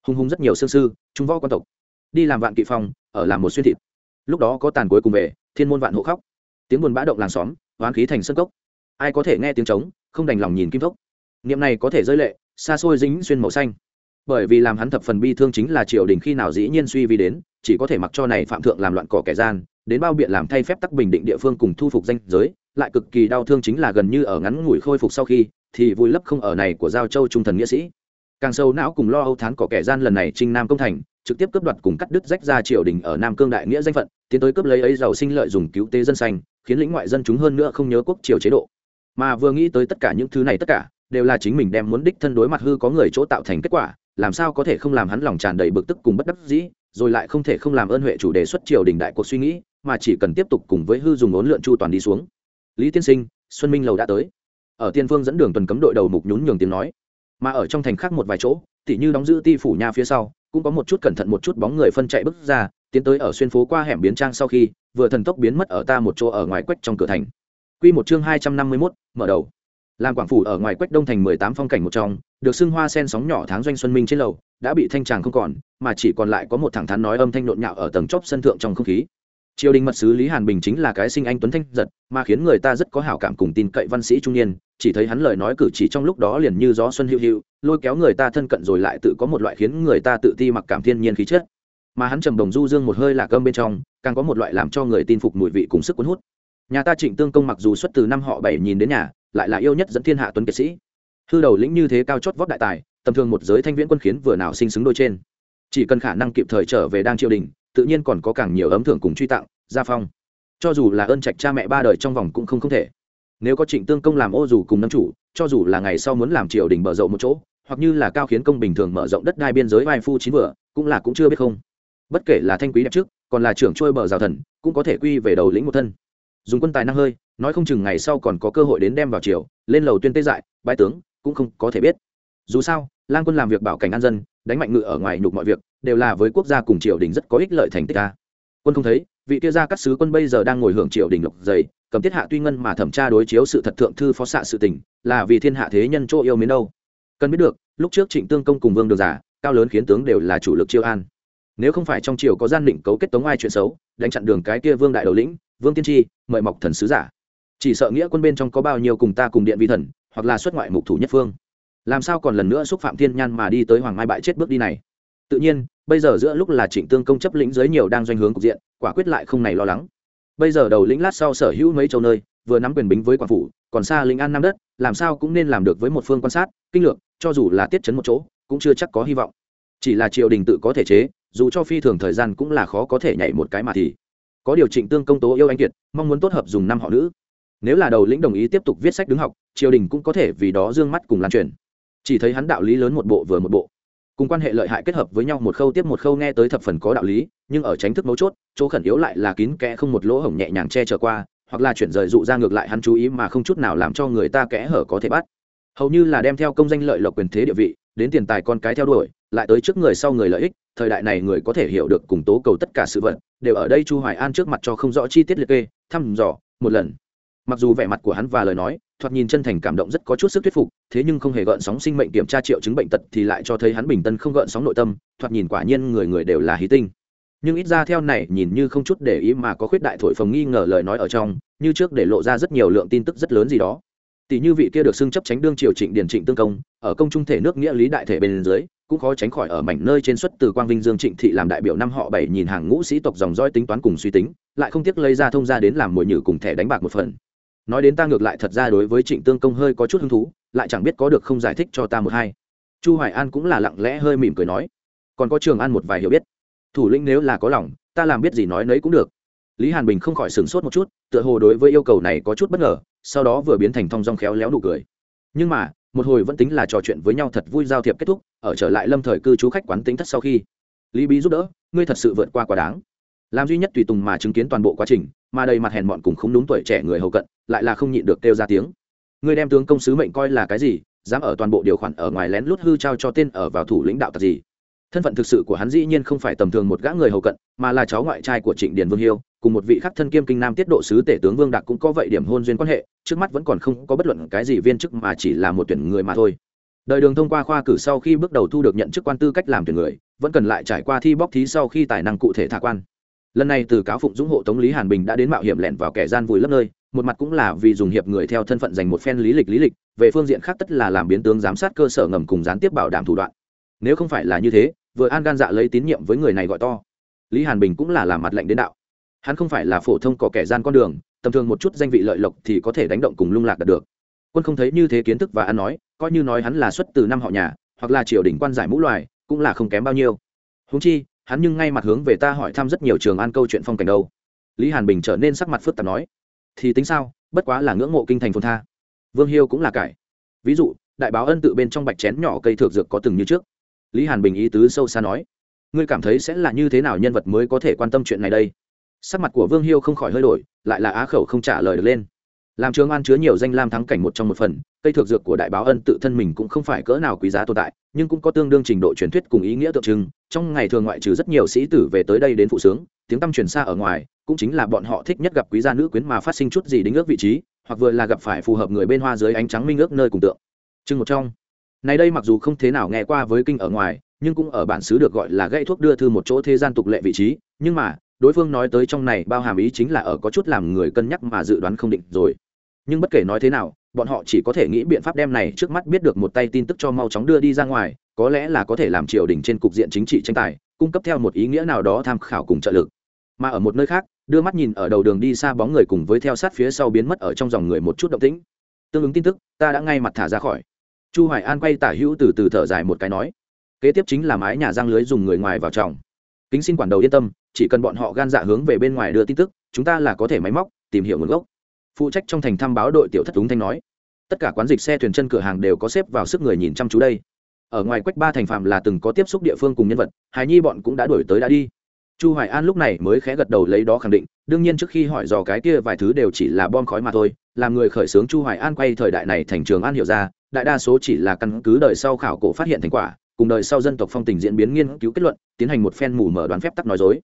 Hùng hùng rất nhiều sương sư, trung võ quan tộc. Đi làm vạn kỵ phong ở làm một xuyên thịt. Lúc đó có tàn cuối cùng về, thiên môn vạn hộ khóc. Tiếng buồn bã động làng xóm, hoán khí thành sân cốc. Ai có thể nghe tiếng trống, không đành lòng nhìn kim thốc. Niệm này có thể rơi lệ, xa xôi dính xuyên màu xanh. Bởi vì làm hắn thập phần bi thương chính là triều đình khi nào dĩ nhiên suy vi đến chỉ có thể mặc cho này phạm thượng làm loạn cỏ kẻ gian, đến bao biện làm thay phép tắc bình định địa phương cùng thu phục danh giới, lại cực kỳ đau thương chính là gần như ở ngắn ngủi khôi phục sau khi, thì vui lấp không ở này của giao châu trung thần nghĩa sĩ. Càng sâu não cùng lo âu thán cỏ kẻ gian lần này trinh nam công thành, trực tiếp cướp đoạt cùng cắt đứt rách ra triều đình ở nam cương đại nghĩa danh phận, tiến tới cướp lấy ấy giàu sinh lợi dùng cứu tế dân xanh khiến lĩnh ngoại dân chúng hơn nữa không nhớ quốc triều chế độ. Mà vừa nghĩ tới tất cả những thứ này tất cả, đều là chính mình đem muốn đích thân đối mặt hư có người chỗ tạo thành kết quả, làm sao có thể không làm hắn lòng tràn đầy bực tức cùng bất đắc dĩ rồi lại không thể không làm ơn huệ chủ đề xuất triều đình đại cuộc suy nghĩ mà chỉ cần tiếp tục cùng với hư dùng ốn lượn chu toàn đi xuống. Lý tiên sinh xuân minh lầu đã tới. Ở tiên phương dẫn đường tuần cấm đội đầu mục nhún nhường tiếng nói. Mà ở trong thành khác một vài chỗ tỉ như đóng giữ ti phủ nha phía sau cũng có một chút cẩn thận một chút bóng người phân chạy bước ra tiến tới ở xuyên phố qua hẻm biến trang sau khi vừa thần tốc biến mất ở ta một chỗ ở ngoài quách trong cửa thành. Quy một chương hai trăm năm mươi 251, mở đầu. Làm quảng phủ ở ngoài quách đông thành mười tám phong cảnh một trong, được xưng hoa sen sóng nhỏ tháng doanh xuân minh trên lầu, đã bị thanh tràng không còn, mà chỉ còn lại có một thẳng thắn nói âm thanh nhộn nhạo ở tầng chóp sân thượng trong không khí. Triều đình mật sứ Lý Hàn Bình chính là cái sinh anh tuấn thanh giật, mà khiến người ta rất có hảo cảm cùng tin cậy văn sĩ trung niên, chỉ thấy hắn lời nói cử chỉ trong lúc đó liền như gió xuân hữu hữu, lôi kéo người ta thân cận rồi lại tự có một loại khiến người ta tự ti mặc cảm thiên nhiên khí chất. Mà hắn trầm đồng du dương một hơi lạc âm bên trong, càng có một loại làm cho người tin phục mùi vị cùng sức cuốn hút nhà ta trịnh tương công mặc dù xuất từ năm họ bảy nhìn đến nhà lại là yêu nhất dẫn thiên hạ tuấn kiệt sĩ. Hư đầu lĩnh như thế cao chót vót đại tài, tầm thường một giới thanh viễn quân khiến vừa nào sinh xứng đôi trên. Chỉ cần khả năng kịp thời trở về đang triều đình, tự nhiên còn có càng nhiều ấm thưởng cùng truy tặng, gia phong. Cho dù là ơn trạch cha mẹ ba đời trong vòng cũng không không thể. Nếu có trịnh tương công làm ô dù cùng năm chủ, cho dù là ngày sau muốn làm triều đình mở rộng một chỗ, hoặc như là cao khiến công bình thường mở rộng đất đai biên giới vai phu chín vừa, cũng là cũng chưa biết không. Bất kể là thanh quý đẹp trước, còn là trưởng trôi bờ rào thần, cũng có thể quy về đầu lĩnh một thân. Dùng quân tài năng hơi nói không chừng ngày sau còn có cơ hội đến đem vào triều, lên lầu tuyên tê dại, bái tướng, cũng không có thể biết. Dù sao, lang quân làm việc bảo cảnh an dân, đánh mạnh ngự ở ngoài nhục mọi việc, đều là với quốc gia cùng triều đình rất có ích lợi thành tích ta quân không thấy, vị kia gia các sứ quân bây giờ đang ngồi hưởng triều đình lộc dày, cầm tiết hạ tuy ngân mà thẩm tra đối chiếu sự thật thượng thư phó xạ sự tình, là vì thiên hạ thế nhân chỗ yêu mến đâu. Cần biết được, lúc trước trịnh tương công cùng vương đường giả cao lớn khiến tướng đều là chủ lực chiêu an. Nếu không phải trong triều có gian định cấu kết tống ai chuyện xấu, đánh chặn đường cái kia vương đại đầu lĩnh, vương tiên tri, mời mọc thần sứ giả chỉ sợ nghĩa quân bên trong có bao nhiêu cùng ta cùng điện vi thần, hoặc là xuất ngoại mục thủ nhất phương. Làm sao còn lần nữa xúc phạm thiên nhan mà đi tới hoàng mai bại chết bước đi này? Tự nhiên, bây giờ giữa lúc là trịnh tương công chấp lĩnh dưới nhiều đang doanh hướng cục diện, quả quyết lại không này lo lắng. Bây giờ đầu lĩnh lát sau sở hữu mấy châu nơi, vừa nắm quyền bính với quảng phủ, còn xa lĩnh an nam đất, làm sao cũng nên làm được với một phương quan sát, kinh lược, cho dù là tiết chấn một chỗ, cũng chưa chắc có hy vọng. Chỉ là triều đình tự có thể chế, dù cho phi thường thời gian cũng là khó có thể nhảy một cái mà thì. Có điều trịnh tương công tố yêu anh kiệt, mong muốn tốt hợp dùng năm họ nữ nếu là đầu lĩnh đồng ý tiếp tục viết sách đứng học, triều đình cũng có thể vì đó d ư ơ n g mắt cùng lan truyền. Chỉ thấy hắn đạo lý lớn một bộ vừa một bộ. Cùng quan hệ lợi hại kết hợp với nhau một khâu tiếp một khâu nghe tới thập phần có đạo lý, nhưng ở tránh thức mấu chốt, chỗ khẩn yếu lại là kín kẽ không một lỗ hổng nhẹ nhàng che trở qua, hoặc là chuyển rời dụ ra ngược lại hắn chú ý mà không chút nào làm cho người ta kẽ hở có thể bắt. Hầu như là đem theo công danh lợi lộc quyền thế địa vị, đến tiền tài con cái theo đuổi, lại tới trước người sau người lợi ích, thời đại này người có thể hiểu được cùng tố cầu tất cả sự vật, đều ở đây chu hoài an trước mặt cho không rõ chi tiết liệt kê, thăm dò, một lần mặc dù vẻ mặt của hắn và lời nói, thoạt nhìn chân thành cảm động rất có chút sức thuyết phục, thế nhưng không hề gợn sóng sinh mệnh kiểm tra triệu chứng bệnh tật thì lại cho thấy hắn bình tân không gợn sóng nội tâm, thoạt nhìn quả nhiên người người đều là hí tinh. Nhưng ít ra theo này, nhìn như không chút để ý mà có khuyết đại thổi phồng nghi ngờ lời nói ở trong, như trước để lộ ra rất nhiều lượng tin tức rất lớn gì đó. Tỷ như vị kia được xưng chấp tránh đương triều trịnh điển trịnh tương công, ở công trung thể nước nghĩa lý đại thể bên dưới, cũng khó tránh khỏi ở mảnh nơi trên xuất từ quang vinh dương trịnh thị làm đại biểu năm họ bảy nhìn hàng ngũ sĩ tộc dòng dõi tính toán cùng suy tính, lại không tiếc lấy ra thông ra đến làm mồi nhử cùng thẻ đánh bạc một phần nói đến ta ngược lại thật ra đối với trịnh tương công hơi có chút hứng thú, lại chẳng biết có được không giải thích cho ta một hai. Chu hoài an cũng là lặng lẽ hơi mỉm cười nói. Còn có trường an một vài hiểu biết. Thủ lĩnh nếu là có lòng, ta làm biết gì nói nấy cũng được. Lý hàn bình không khỏi sửng sốt một chút, tựa hồ đối với yêu cầu này có chút bất ngờ, sau đó vừa biến thành thong dong khéo léo nụ cười. Nhưng mà, một hồi vẫn tính là trò chuyện với nhau thật vui giao thiệp kết thúc, ở trở lại lâm thời cư trú khách quán tính thất sau khi. Lý bí giúp đỡ, ngươi thật sự vượt qua quá đáng làm duy nhất tùy tùng mà chứng kiến toàn bộ quá trình, mà đầy mặt hèn mọn cùng không đúng tuổi trẻ người hầu cận, lại là không nhịn được kêu ra tiếng. Người đem tướng công sứ mệnh coi là cái gì, dám ở toàn bộ điều khoản ở ngoài lén lút hư trao cho tên ở vào thủ lãnh đạo tật gì? Thân phận thực sự của hắn dĩ nhiên không phải tầm thường một gã người hầu cận, mà là cháu ngoại trai của trịnh điền vương hiêu, cùng một vị khắc thân kiêm kinh nam tiết độ sứ tể tướng vương đặc cũng có vậy điểm hôn duyên quan hệ, trước mắt vẫn còn không có bất luận cái gì viên chức mà chỉ là một tuyển người mà thôi. Đời đường thông qua khoa cử sau khi bước đầu thu được nhận chức quan tư cách làm tuyển người, vẫn cần lại trải qua thi bóc thí sau khi tài năng cụ thể thả quan lần này từ cáo phụng dũng hộ tống lý hàn bình đã đến mạo hiểm lẻn vào kẻ gian vùi lấp nơi, một mặt cũng là vì dùng hiệp người theo thân phận dành một phen lý lịch lý lịch, về phương diện khác tất là làm biến tướng giám sát cơ sở ngầm cùng gián tiếp bảo đảm thủ đoạn. Nếu không phải là như thế, vừa an gan dạ lấy tín nhiệm với người này gọi to. Lý hàn bình cũng là làm mặt lệnh đến đạo. Hắn không phải là phổ thông có kẻ gian con đường, tầm thường một chút danh vị lợi lộc thì có thể đánh động cùng lung lạc đạt được. Quân không thấy như thế kiến thức và ăn nói, coi như nói hắn là xuất từ năm họ nhà, hoặc là triều đình quan giải mũ loài, cũng là không kém bao nhiêu. Húng chi hắn nhưng ngay mặt hướng về ta hỏi thăm rất nhiều trường an câu chuyện phong cảnh đâu. Lý hàn bình trở nên sắc mặt phức tạp nói, thì tính sao, bất quá là ngưỡng mộ kinh thành phồn tha. Vương hiêu cũng là cải. Ví dụ, đại báo ân tự bên trong bạch chén nhỏ cây thược dược có từng như trước. Lý hàn bình ý tứ sâu xa nói, ngươi cảm thấy sẽ là như thế nào nhân vật mới có thể quan tâm chuyện này đây? Sắc mặt của vương hiêu không khỏi hơi đổi, lại là á khẩu không trả lời được lên làm trường an chứa nhiều danh lam thắng cảnh một trong một phần, cây thược dược của đại báo ân tự thân mình cũng không phải cỡ nào quý giá tồn tại, nhưng cũng có tương đương trình độ truyền thuyết cùng ý nghĩa tượng trưng. Trong ngày thường ngoại trừ rất nhiều sĩ tử về tới đây đến phụ sướng, tiếng tăm truyền xa ở ngoài, cũng chính là bọn họ thích nhất gặp quý gia nữ quyến mà phát sinh chút gì đính ước vị trí, hoặc vừa là gặp phải phù hợp người bên hoa dưới ánh trắng minh ước nơi cùng tượng. Chừng một trong. Này đây mặc dù không thế nào nghe qua với kinh ở ngoài, nhưng cũng ở bản xứ được gọi là gãy thuốc đưa thư một chỗ thế gian tục lệ vị trí, nhưng mà, đối phương nói tới trong này bao hàm ý chính là ở có chút làm người cân nhắc mà dự đoán không định rồi nhưng bất kể nói thế nào, bọn họ chỉ có thể nghĩ biện pháp đem này trước mắt biết được một tay tin tức cho mau chóng đưa đi ra ngoài, có lẽ là có thể làm triều đình trên cục diện chính trị tranh tài, cung cấp theo một ý nghĩa nào đó tham khảo cùng trợ lực. Mà ở một nơi khác, đưa mắt nhìn ở đầu đường đi xa bóng người cùng với theo sát phía sau biến mất ở trong dòng người một chút động tĩnh. Tương ứng tin tức, ta đã ngay mặt thả ra khỏi. Chu hoài an quay tả hữu từ từ thở dài một cái nói. Kế tiếp chính là mái nhà giang lưới dùng người ngoài vào trong. Kính xin quản đầu yên tâm, chỉ cần bọn họ gan dạ hướng về bên ngoài đưa tin tức, chúng ta là có thể máy móc, tìm hiểu nguồn gốc phụ trách trong thành thăm báo đội tiểu thất đúng thanh nói, tất cả quán dịch xe thuyền chân cửa hàng đều có xếp vào sức người nhìn chăm chú đây. Ở ngoài quách ba thành phạm là từng có tiếp xúc địa phương cùng nhân vật, hài nhi bọn cũng đã đổi tới đã đi. Chu hoài an lúc này mới khẽ gật đầu lấy đó khẳng định, đương nhiên trước khi hỏi dò cái kia vài thứ đều chỉ là bom khói mà thôi, làm người khởi xướng chu hoài an quay thời đại này thành trường an hiểu ra, đại đa số chỉ là căn cứ đời sau khảo cổ phát hiện thành quả, cùng đời sau dân tộc phong tình diễn biến nghiên cứu kết luận, tiến hành một phen mù mở đoán phép tắc nói dối.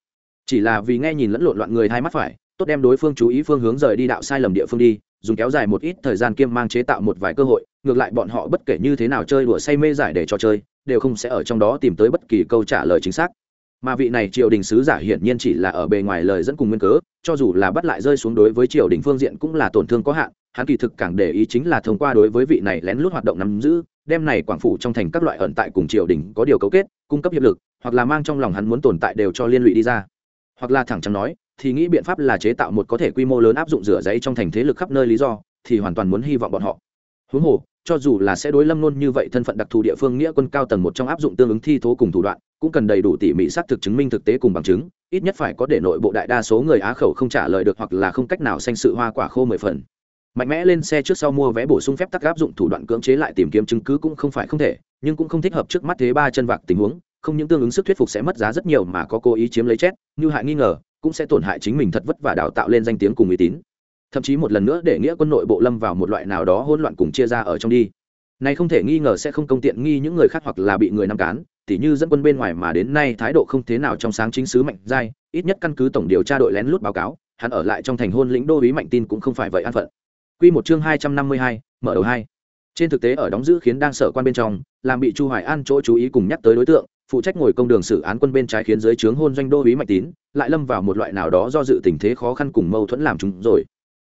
Chỉ là vì nghe nhìn lẫn lộn loạn người hai mắt phải tốt đem đối phương chú ý phương hướng rời đi đạo sai lầm địa phương đi, dùng kéo dài một ít thời gian kiêm mang chế tạo một vài cơ hội, ngược lại bọn họ bất kể như thế nào chơi đùa say mê giải để cho chơi, đều không sẽ ở trong đó tìm tới bất kỳ câu trả lời chính xác. Mà vị này triều đình sứ giả hiển nhiên chỉ là ở bề ngoài lời dẫn cùng nguyên cớ, cho dù là bắt lại rơi xuống đối với triều đình phương diện cũng là tổn thương có hạn, hắn kỳ thực càng để ý chính là thông qua đối với vị này lén lút hoạt động nắm giữ, đem này quảng phủ trong thành các loại ẩn tại cùng triều đình có điều cấu kết, cung cấp hiệp lực, hoặc là mang trong lòng hắn muốn tồn tại đều cho liên lụy đi ra. Hoặc là thẳng chẳng nói thì nghĩ biện pháp là chế tạo một có thể quy mô lớn áp dụng rửa giấy trong thành thế lực khắp nơi lý do, thì hoàn toàn muốn hy vọng bọn họ. Huống hồ, cho dù là sẽ đối lâm luôn như vậy thân phận đặc thù địa phương nghĩa quân cao tầng một trong áp dụng tương ứng thi thố cùng thủ đoạn, cũng cần đầy đủ tỉ mỉ xác thực chứng minh thực tế cùng bằng chứng, ít nhất phải có để nội bộ đại đa số người á khẩu không trả lời được hoặc là không cách nào xanh sự hoa quả khô mười phần. Mạnh mẽ lên xe trước sau mua vé bổ sung phép tắc áp dụng thủ đoạn cưỡng chế lại tìm kiếm chứng cứ cũng không phải không thể, nhưng cũng không thích hợp trước mắt thế ba chân vạc tình huống không những tương ứng sức thuyết phục sẽ mất giá rất nhiều mà có cố ý chiếm lấy chết như hại nghi ngờ cũng sẽ tổn hại chính mình thật vất vả đào tạo lên danh tiếng cùng uy tín. Thậm chí một lần nữa để nghĩa quân nội bộ lâm vào một loại nào đó hỗn loạn cùng chia ra ở trong đi. Này không thể nghi ngờ sẽ không công tiện nghi những người khác hoặc là bị người nắm cán tỉ như dẫn quân bên ngoài mà đến nay thái độ không thế nào trong sáng chính sứ mạnh giai ít nhất căn cứ tổng điều tra đội lén lút báo cáo hắn ở lại trong thành hôn lĩnh đô ý mạnh tin cũng không phải vậy an phận. Quy một chương hai trăm năm mươi hai, mở đầu hai. Trên thực tế ở đóng giữ khiến đang sở quan bên trong, làm bị Chu Hoài An chỗ chú ý cùng nhắc tới đối tượng, phụ trách ngồi công đường xử án quân bên trái khiến dưới trướng hôn doanh đô ý mạnh tín, lại lâm vào một loại nào đó do dự tình thế khó khăn cùng mâu thuẫn làm chúng rồi.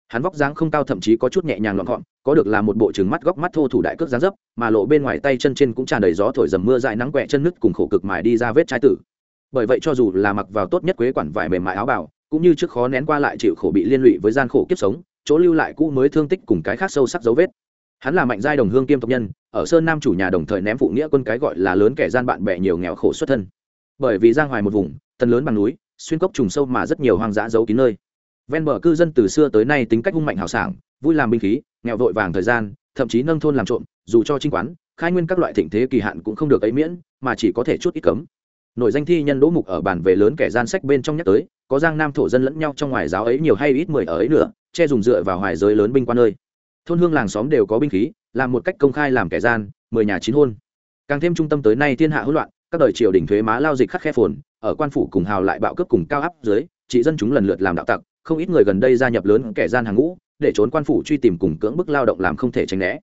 Hắn vóc dáng không cao thậm chí có chút nhẹ nhàng loạn gọn, có được là một bộ trừng mắt góc mắt thô thủ đại cước dáng dấp, mà lộ bên ngoài tay chân trên cũng tràn đầy gió thổi dầm mưa dại nắng quẹ chân nứt cùng khổ cực mài đi ra vết trái tử. Bởi vậy cho dù là mặc vào tốt nhất quế quản vải mềm mại áo bào, cũng như trước khó nén qua lại chịu khổ bị liên lụy với gian khổ kiếp sống, chỗ lưu lại cũ mới thương tích cùng cái khác sâu sắc dấu vết hắn là mạnh giai đồng hương kiêm tộc nhân, ở sơn nam chủ nhà đồng thời ném phụ nghĩa quân cái gọi là lớn kẻ gian bạn bè nhiều nghèo khổ xuất thân. Bởi vì giang hoài một vùng, tần lớn bằng núi, xuyên cốc trùng sâu mà rất nhiều hoang dã giấu kín nơi. Ven bờ cư dân từ xưa tới nay tính cách hung mạnh hào sảng, vui làm binh khí, nghèo vội vàng thời gian, thậm chí nâng thôn làm trộm, dù cho trinh quán, khai nguyên các loại thịnh thế kỳ hạn cũng không được ấy miễn, mà chỉ có thể chút ít cấm. Nội danh thi nhân đỗ mục ở bản về lớn kẻ gian sách bên trong nhắc tới, có giang nam thổ dân lẫn nhau trong ngoài giáo ấy nhiều hay ít mười ở ấy nữa che dùng dựa vào hoài giới lớn binh quan nơi thôn hương làng xóm đều có binh khí, làm một cách công khai làm kẻ gian, mười nhà chín hôn. Càng thêm trung tâm tới nay thiên hạ hỗn loạn, các đời triều đình thuế má lao dịch khắc khe phồn, ở quan phủ cùng hào lại bạo cướp cùng cao áp dưới trị dân chúng lần lượt làm đạo tặc, không ít người gần đây gia nhập lớn kẻ gian hàng ngũ, để trốn quan phủ truy tìm cùng cưỡng bức lao động làm không thể tránh né.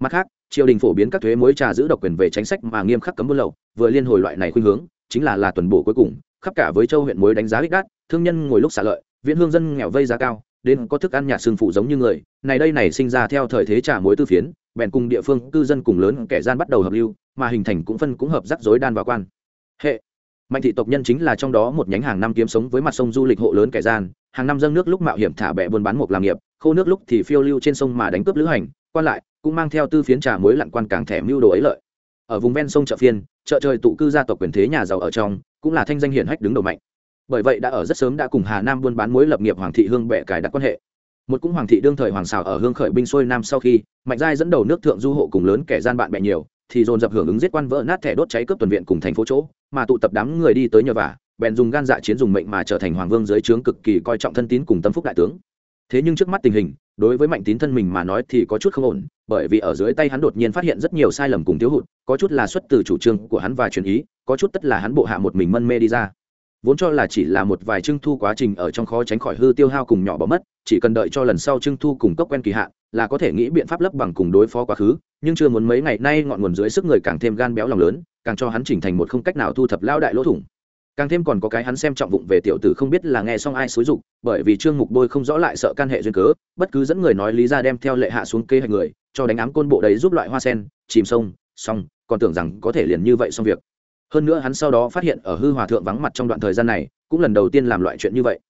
Mặt khác, triều đình phổ biến các thuế mối trà giữ độc quyền về chính sách mà nghiêm khắc cấm buôn lậu, vừa liên hồi loại này khuynh hướng, chính là là tuần bổ cuối cùng, khắp cả với châu huyện mối đánh giá ích đắt thương nhân ngồi lúc xả lợi, viễn hương dân nghèo vây giá cao đến có thức ăn nhạt xương phụ giống như người, này đây này sinh ra theo thời thế trả mối tư phiến, bèn cùng địa phương cư dân cùng lớn kẻ gian bắt đầu hợp lưu, mà hình thành cũng phân cũng hợp rắc rối đan vào quan. Hệ, mạnh thị tộc nhân chính là trong đó một nhánh hàng năm kiếm sống với mặt sông du lịch hộ lớn kẻ gian, hàng năm dâng nước lúc mạo hiểm thả bẹ buôn bán một làm nghiệp, khô nước lúc thì phiêu lưu trên sông mà đánh cướp lữ hành, quan lại cũng mang theo tư phiến trà muối lặn quan càng thẻ mưu đồ ấy lợi. Ở vùng ven sông chợ phiên, chợ trời tụ cư gia tộc quyền thế nhà giàu ở trong, cũng là thanh danh hiển hách đứng đầu mạnh bởi vậy đã ở rất sớm đã cùng hà nam buôn bán mối lập nghiệp hoàng thị hương bệ cài đặt quan hệ. Một cũng hoàng thị đương thời hoàng xào ở hương khởi binh xuôi nam sau khi, mạnh giai dẫn đầu nước thượng du hộ cùng lớn kẻ gian bạn bè nhiều, thì dồn dập hưởng ứng giết quan vỡ nát thẻ đốt cháy cướp tuần viện cùng thành phố chỗ, mà tụ tập đám người đi tới nhờ vả, bèn dùng gan dạ chiến dùng mệnh mà trở thành hoàng vương dưới trướng cực kỳ coi trọng thân tín cùng tâm phúc đại tướng. Thế nhưng trước mắt tình hình, đối với mạnh tín thân mình mà nói thì có chút không ổn, bởi vì ở dưới tay hắn đột nhiên phát hiện rất nhiều sai lầm cùng thiếu hụt, có chút là xuất từ chủ trương của hắn và truyền ý, có chút tất là hắn bộ hạ một mình mân mê đi ra vốn cho là chỉ là một vài trưng thu quá trình ở trong khó tránh khỏi hư tiêu hao cùng nhỏ bỏ mất, chỉ cần đợi cho lần sau trưng thu cùng cấp quen kỳ hạn, là có thể nghĩ biện pháp lấp bằng cùng đối phó quá khứ, nhưng chưa muốn mấy ngày nay ngọn nguồn dưới sức người càng thêm gan béo lòng lớn, càng cho hắn chỉnh thành một không cách nào thu thập lao đại lỗ thủng. Càng thêm còn có cái hắn xem trọng vụng về tiểu tử không biết là nghe xong ai xúi dục, bởi vì trương mục bôi không rõ lại sợ can hệ duyên cớ, bất cứ dẫn người nói lý ra đem theo lệ hạ xuống kế hoạch người, cho đánh ám côn bộ đấy giúp loại hoa sen, chìm sông, xong, còn tưởng rằng có thể liền như vậy xong việc hơn nữa hắn sau đó phát hiện ở hư hòa thượng vắng mặt trong đoạn thời gian này, cũng lần đầu tiên làm loại chuyện như vậy.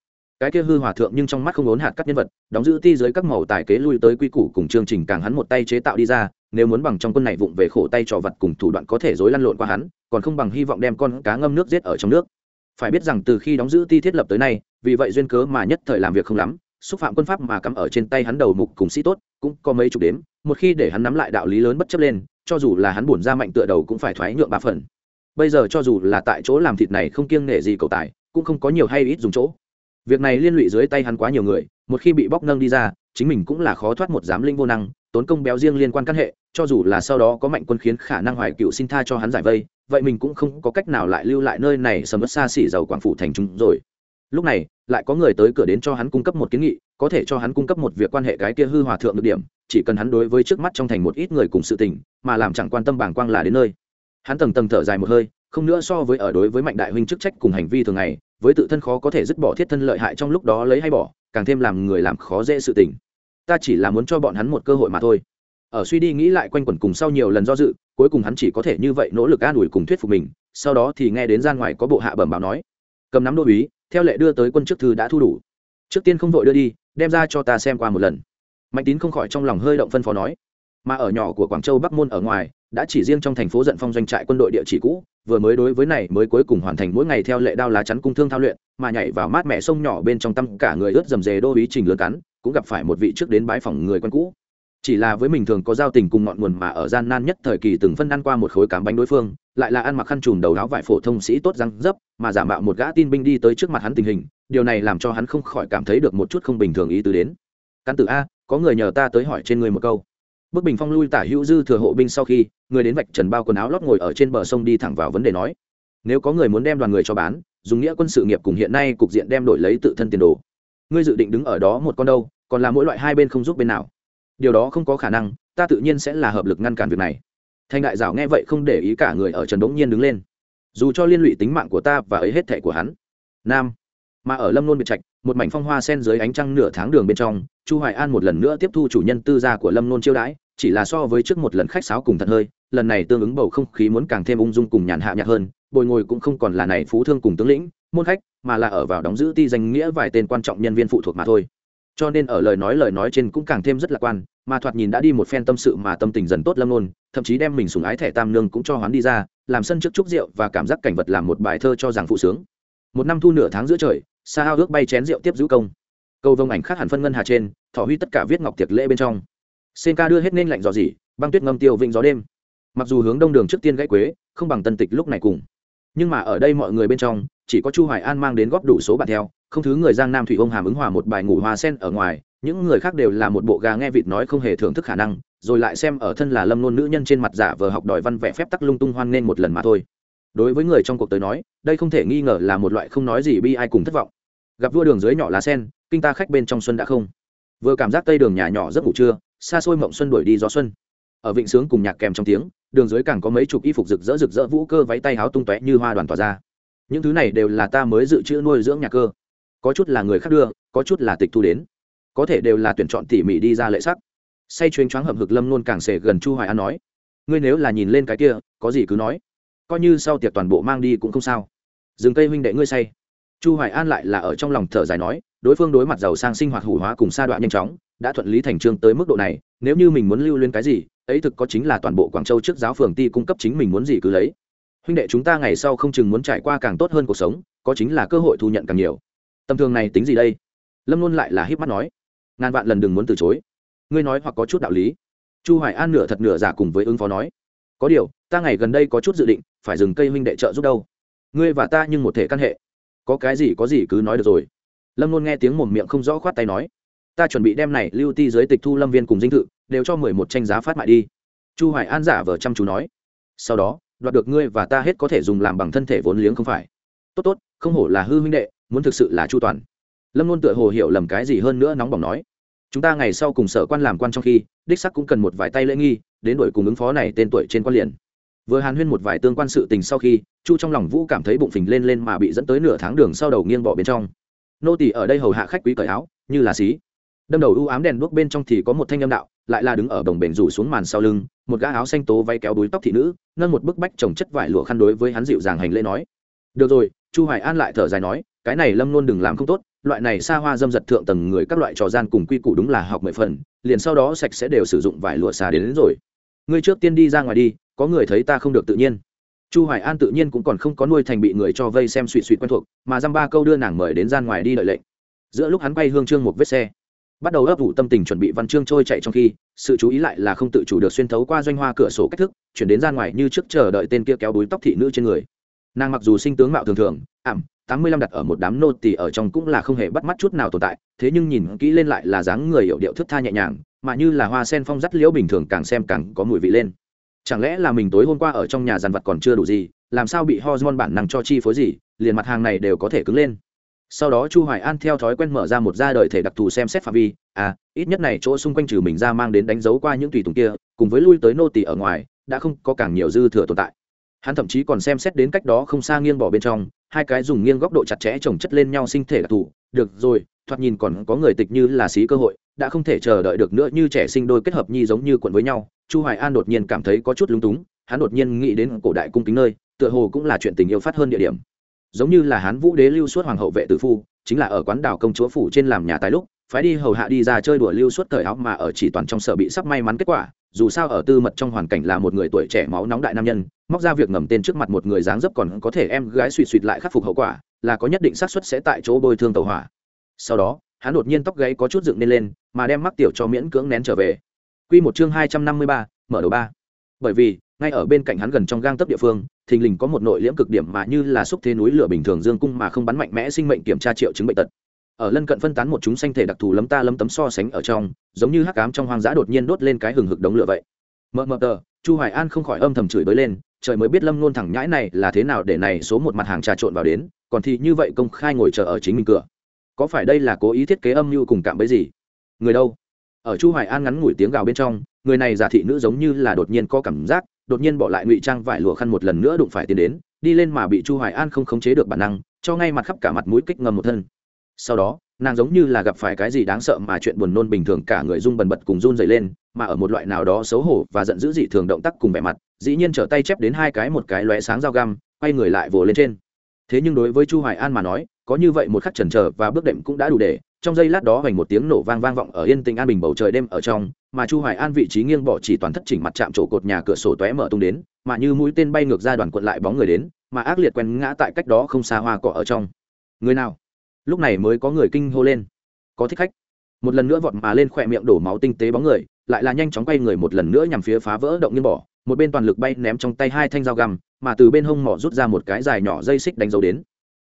Cái kia hư hòa thượng nhưng trong mắt không ốn hạt các nhân vật, đóng giữ ti dưới các màu tài kế lui tới quy củ cùng chương trình càng hắn một tay chế tạo đi ra, nếu muốn bằng trong quân này vụng về khổ tay trò vật cùng thủ đoạn có thể dối lăn lộn qua hắn, còn không bằng hy vọng đem con cá ngâm nước giết ở trong nước. Phải biết rằng từ khi đóng giữ ti thiết lập tới nay, vì vậy duyên cớ mà nhất thời làm việc không lắm, xúc phạm quân pháp mà cắm ở trên tay hắn đầu mục cùng sĩ tốt, cũng có mấy chục đếm, một khi để hắn nắm lại đạo lý lớn bất chấp lên, cho dù là hắn buồn ra mạnh tựa đầu cũng phải thoái nhượng ba phần bây giờ cho dù là tại chỗ làm thịt này không kiêng nể gì cầu tài, cũng không có nhiều hay ít dùng chỗ. Việc này liên lụy dưới tay hắn quá nhiều người, một khi bị bóc nâng đi ra, chính mình cũng là khó thoát một giám linh vô năng, tốn công béo riêng liên quan căn hệ, cho dù là sau đó có mạnh quân khiến khả năng hoài cựu xin tha cho hắn giải vây, vậy mình cũng không có cách nào lại lưu lại nơi này sầm ớt xa xỉ giàu quảng phủ thành chúng rồi. Lúc này, lại có người tới cửa đến cho hắn cung cấp một kiến nghị, có thể cho hắn cung cấp một việc quan hệ cái kia hư hòa thượng được điểm, chỉ cần hắn đối với trước mắt trong thành một ít người cùng sự tình, mà làm chẳng quan tâm bảng quang là đến nơi hắn tầng tầng thở dài một hơi, không nữa so với ở đối với mạnh đại huynh chức trách cùng hành vi thường ngày, với tự thân khó có thể dứt bỏ thiết thân lợi hại trong lúc đó lấy hay bỏ, càng thêm làm người làm khó dễ sự tình. Ta chỉ là muốn cho bọn hắn một cơ hội mà thôi. Ở suy đi nghĩ lại quanh quẩn cùng sau nhiều lần do dự, cuối cùng hắn chỉ có thể như vậy nỗ lực an ủi cùng thuyết phục mình, sau đó thì nghe đến ra ngoài có bộ hạ bẩm báo nói, cầm nắm đô uý theo lệ đưa tới quân chức thư đã thu đủ. Trước tiên không vội đưa đi, đem ra cho ta xem qua một lần. Mạnh tín không khỏi trong lòng hơi động phân phó nói, mà ở nhỏ của quảng châu bắc môn ở ngoài đã chỉ riêng trong thành phố giận phong doanh trại quân đội địa chỉ cũ, vừa mới đối với này mới cuối cùng hoàn thành mỗi ngày theo lệ đao lá chắn cung thương thao luyện, mà nhảy vào mát mẹ sông nhỏ bên trong tâm cả người ướt dầm dề đô ý trình lớn cắn, cũng gặp phải một vị trước đến bái phòng người quân cũ. Chỉ là với mình thường có giao tình cùng ngọn nguồn mà ở gian nan nhất thời kỳ từng phân ăn qua một khối cám bánh đối phương, lại là ăn mặc khăn trùm đầu áo vải phổ thông sĩ tốt răng dấp, mà giả mạo một gã tin binh đi tới trước mặt hắn tình hình, điều này làm cho hắn không khỏi cảm thấy được một chút không bình thường ý tứ đến. Căn tử a, có người nhờ ta tới hỏi trên người một câu bức bình phong lui tả hữu dư thừa hộ binh sau khi, người đến vạch trần bao quần áo lót ngồi ở trên bờ sông đi thẳng vào vấn đề nói. Nếu có người muốn đem đoàn người cho bán, dùng nghĩa quân sự nghiệp cùng hiện nay cục diện đem đổi lấy tự thân tiền đồ. Ngươi dự định đứng ở đó một con đâu, còn là mỗi loại hai bên không giúp bên nào. Điều đó không có khả năng, ta tự nhiên sẽ là hợp lực ngăn cản việc này. Thanh đại dạo nghe vậy không để ý cả người ở trần đống nhiên đứng lên. Dù cho liên lụy tính mạng của ta và ấy hết thệ của hắn. Nam. Mà ở lâm nôn biệt trạch, một mảnh phong hoa sen dưới ánh trăng nửa tháng đường bên trong, chu hoài an một lần nữa tiếp thu chủ nhân tư gia của lâm nôn chiêu đãi chỉ là so với trước một lần khách sáo cùng thật hơi, lần này tương ứng bầu không khí muốn càng thêm ung dung cùng nhàn hạ nhạc hơn, bồi ngồi cũng không còn là này phú thương cùng tướng lĩnh, môn khách, mà là ở vào đóng giữ ti danh nghĩa vài tên quan trọng nhân viên phụ thuộc mà thôi. Cho nên ở lời nói lời nói trên cũng càng thêm rất lạc quan, mà thoạt nhìn đã đi một phen tâm sự mà tâm tình dần tốt lâm nôn thậm chí đem mình sùng ái thẻ tam nương cũng cho hoán đi ra, làm sân trước chúc rượu và cảm giác cảnh vật làm một bài thơ cho rằng phụ sướng. Một năm thu nửa tháng giữa trời xa ao ước bay chén rượu tiếp giữ công. Câu vông ảnh khác hẳn phân ngân hà trên thọ huy tất cả viết ngọc tiệc lễ bên trong sen ca đưa hết nên lạnh dò dỉ, băng tuyết ngâm tiêu vịnh gió đêm. Mặc dù hướng đông đường trước tiên gãy quế, không bằng tân tịch lúc này cùng. Nhưng mà ở đây mọi người bên trong, chỉ có chu hoài an mang đến góp đủ số bạn theo, không thứ người giang nam thủy ông hàm ứng hòa một bài ngủ hoa sen ở ngoài, những người khác đều là một bộ gà nghe vịt nói không hề thưởng thức khả năng, rồi lại xem ở thân là lâm nôn nữ nhân trên mặt giả vờ học đòi văn vẽ phép tắc lung tung hoan nên một lần mà thôi. Đối với người trong cuộc tới nói, đây không thể nghi ngờ là một loại không nói gì bi ai cùng thất vọng. Gặp vua đường dưới nhỏ lá sen, kinh ta khách bên trong xuân đã không. Vừa cảm giác tây đường nhà nhỏ rất ngủ trưa xa xôi mộng xuân đuổi đi gió xuân. Ở vịnh sướng cùng nhạc kèm trong tiếng, đường dưới càng có mấy chục y phục rực rỡ rực rỡ vũ cơ váy tay háo tung tóe như hoa đoàn tỏa ra. Những thứ này đều là ta mới dự trữ nuôi dưỡng nhà cơ. Có chút là người khác đưa, có chút là tịch thu đến. Có thể đều là tuyển chọn tỉ mỉ đi ra lệ sắc. Say chuyên choáng hầm hực lâm luôn càng sể gần chu hoài an nói, ngươi nếu là nhìn lên cái kia, có gì cứ nói. Coi như sau tiệc toàn bộ mang đi cũng không sao. Dừng cây huynh đệ ngươi say. Chu hoài an lại là ở trong lòng thở dài nói đối phương đối mặt giàu sang sinh hoạt hủ hóa cùng sa đoạn nhanh chóng, đã thuận lý thành trương tới mức độ này, nếu như mình muốn lưu lên cái gì, ấy thực có chính là toàn bộ quảng châu trước giáo phường ti cung cấp chính mình muốn gì cứ lấy. Huynh đệ chúng ta ngày sau không chừng muốn trải qua càng tốt hơn cuộc sống, có chính là cơ hội thu nhận càng nhiều. Tầm thường này tính gì đây? Lâm luôn lại là híp mắt nói. Ngàn vạn lần đừng muốn từ chối. Ngươi nói hoặc có chút đạo lý. Chu hoài an nửa thật nửa giả cùng với ứng phó nói. Có điều, ta ngày gần đây có chút dự định, phải dừng cây huynh đệ trợ giúp đâu. Ngươi và ta nhưng một thể căn hệ. Có cái gì có gì cứ nói được rồi lâm luôn nghe tiếng mồm miệng không rõ khoát tay nói, ta chuẩn bị đem này lưu ti giới tịch thu lâm viên cùng dinh thự, đều cho mười một tranh giá phát mại đi. Chu hoài an giả vờ chăm chú nói, sau đó, đoạt được ngươi và ta hết có thể dùng làm bằng thân thể vốn liếng không phải. Tốt tốt, không hổ là hư huynh đệ, muốn thực sự là chu toàn. Lâm luôn tựa hồ hiểu lầm cái gì hơn nữa nóng bỏng nói, chúng ta ngày sau cùng sở quan làm quan trong khi, đích sắc cũng cần một vài tay lễ nghi, đến đổi cùng ứng phó này tên tuổi trên quan liền. Vừa hàn huyên một vài tương quan sự tình sau khi, chu trong lòng vũ cảm thấy bụng phình lên lên mà bị dẫn tới nửa tháng đường sau đầu nghiêng bỏ bên trong nô tỳ ở đây hầu hạ khách quý cởi áo như là xí. Đâm đầu ưu ám đèn đuốc bên trong thì có một thanh âm đạo lại là đứng ở đồng bền rủ xuống màn sau lưng một gã áo xanh tố vay kéo đuôi tóc thị nữ nâng một bức bách trồng chất vải lụa khăn đối với hắn dịu dàng hành lễ nói. Được rồi chu hoài an lại thở dài nói cái này lâm luôn đừng làm không tốt loại này xa hoa dâm giật thượng tầng người các loại trò gian cùng quy củ đúng là học mười phần liền sau đó sạch sẽ đều sử dụng vải lụa xà đến, đến rồi. Ngươi trước tiên đi ra ngoài đi có người thấy ta không được tự nhiên chu hoài an tự nhiên cũng còn không có nuôi thành bị người cho vây xem suy suy quen thuộc, mà dăm ba câu đưa nàng mời đến gian ngoài đi đợi lệnh. Giữa lúc hắn quay hương trương một vết xe, bắt đầu ấp ủ tâm tình chuẩn bị văn chương trôi chạy trong khi, sự chú ý lại là không tự chủ được xuyên thấu qua doanh hoa cửa sổ cách thức, chuyển đến gian ngoài như trước chờ đợi tên kia kéo đuối tóc thị nữ trên người. Nàng mặc dù sinh tướng mạo thường thường, ảm, tám mươi lăm đặt ở một đám nô tỳ ở trong cũng là không hề bắt mắt chút nào tồn tại, thế nhưng nhìn kỹ lên lại là dáng người hiệu điệu thức tha nhẹ nhàng, mà như là hoa sen phong dắt liễu bình thường càng xem càng có mùi vị lên chẳng lẽ là mình tối hôm qua ở trong nhà dàn vật còn chưa đủ gì, làm sao bị hormone bản năng cho chi phối gì, liền mặt hàng này đều có thể cứng lên. Sau đó chu hoài an theo thói quen mở ra một gia đời thể đặc thù xem xét phạm vi à ít nhất này chỗ xung quanh trừ mình ra mang đến đánh dấu qua những tùy tùng kia, cùng với lui tới nô tỳ ở ngoài, đã không có càng nhiều dư thừa tồn tại. Hắn thậm chí còn xem xét đến cách đó không xa nghiêng bỏ bên trong, hai cái dùng nghiêng góc độ chặt chẽ chồng chất lên nhau sinh thể đặc thù. Được rồi, thoạt nhìn còn có người tịch như là xí cơ hội, đã không thể chờ đợi được nữa như trẻ sinh đôi kết hợp nhi giống như cuộn với nhau chu hoài an đột nhiên cảm thấy có chút lung túng, hắn đột nhiên nghĩ đến cổ đại cung kính nơi, tựa hồ cũng là chuyện tình yêu phát hơn địa điểm. Giống như là hán vũ đế lưu suất hoàng hậu vệ tử phu, chính là ở quán đảo công chúa phủ trên làm nhà tài lúc, phái đi hầu hạ đi ra chơi đùa lưu suất thời áo mà ở chỉ toàn trong sở bị sắp may mắn kết quả, dù sao ở tư mật trong hoàn cảnh là một người tuổi trẻ máu nóng đại nam nhân, móc ra việc ngầm tên trước mặt một người dáng dấp còn có thể em gái suy suỵt lại khắc phục hậu quả, là có nhất định xác suất sẽ tại chỗ bôi thương tàu hỏa. Sau đó, hắn đột nhiên tóc gáy có chút dựng lên lên, mà đem mắc tiểu cho miễn cưỡng nén trở về quy một chương hai trăm năm mươi ba, mở đầu ba. Bởi vì, ngay ở bên cạnh hắn gần trong gang tấp địa phương, thình lình có một nội liễm cực điểm mà như là xúc thế núi lửa bình thường dương cung mà không bắn mạnh mẽ sinh mệnh kiểm tra triệu chứng bệnh tật. Ở lân cận phân tán một chúng xanh thể đặc thù lấm ta lấm tấm so sánh ở trong, giống như hắc ám trong hoang dã đột nhiên đốt lên cái hừng hực đống lửa vậy. Mở mở tờ, chu hoài an không khỏi âm thầm chửi bới lên, trời mới biết lâm luôn thẳng nhãi này là thế nào để này số một mặt hàng trà trộn vào đến, còn thì như vậy công khai ngồi chờ ở chính mình cửa. Có phải đây là cố ý thiết kế âm mưu cùng cạm bấy gì? Người đâu? Ở chu hoài an ngắn ngủi tiếng gào bên trong, người này giả thị nữ giống như là đột nhiên có cảm giác, đột nhiên bỏ lại ngụy trang vải lụa khăn một lần nữa đụng phải tiến đến, đi lên mà bị chu hoài an không khống chế được bản năng, cho ngay mặt khắp cả mặt mũi kích ngầm một thân. Sau đó, nàng giống như là gặp phải cái gì đáng sợ mà chuyện buồn nôn bình thường cả người run bần bật cùng run dày lên, mà ở một loại nào đó xấu hổ và giận dữ dị thường động tác cùng vẻ mặt, dĩ nhiên trở tay chép đến hai cái một cái lóe sáng dao găm, quay người lại vồ lên trên. Thế nhưng đối với chu hoài an mà nói, có như vậy một khắc chần chờ và bước đệm cũng đã đủ để trong giây lát đó hoành một tiếng nổ vang vang vọng ở yên tĩnh an bình bầu trời đêm ở trong, mà chu hoài an vị trí nghiêng bỏ chỉ toàn thất chỉnh mặt chạm chỗ cột nhà cửa sổ tóe mở tung đến, mà như mũi tên bay ngược ra đoàn cuộn lại bóng người đến, mà ác liệt quen ngã tại cách đó không xa hoa cọ ở trong. Người nào? Lúc này mới có người kinh hô lên. Có thích khách. Một lần nữa vọt mà lên khỏe miệng đổ máu tinh tế bóng người, lại là nhanh chóng quay người một lần nữa nhằm phía phá vỡ động nghiêng bỏ, một bên toàn lực bay ném trong tay hai thanh dao găm, mà từ bên hông mỏ rút ra một cái dài nhỏ dây xích đánh dấu đến.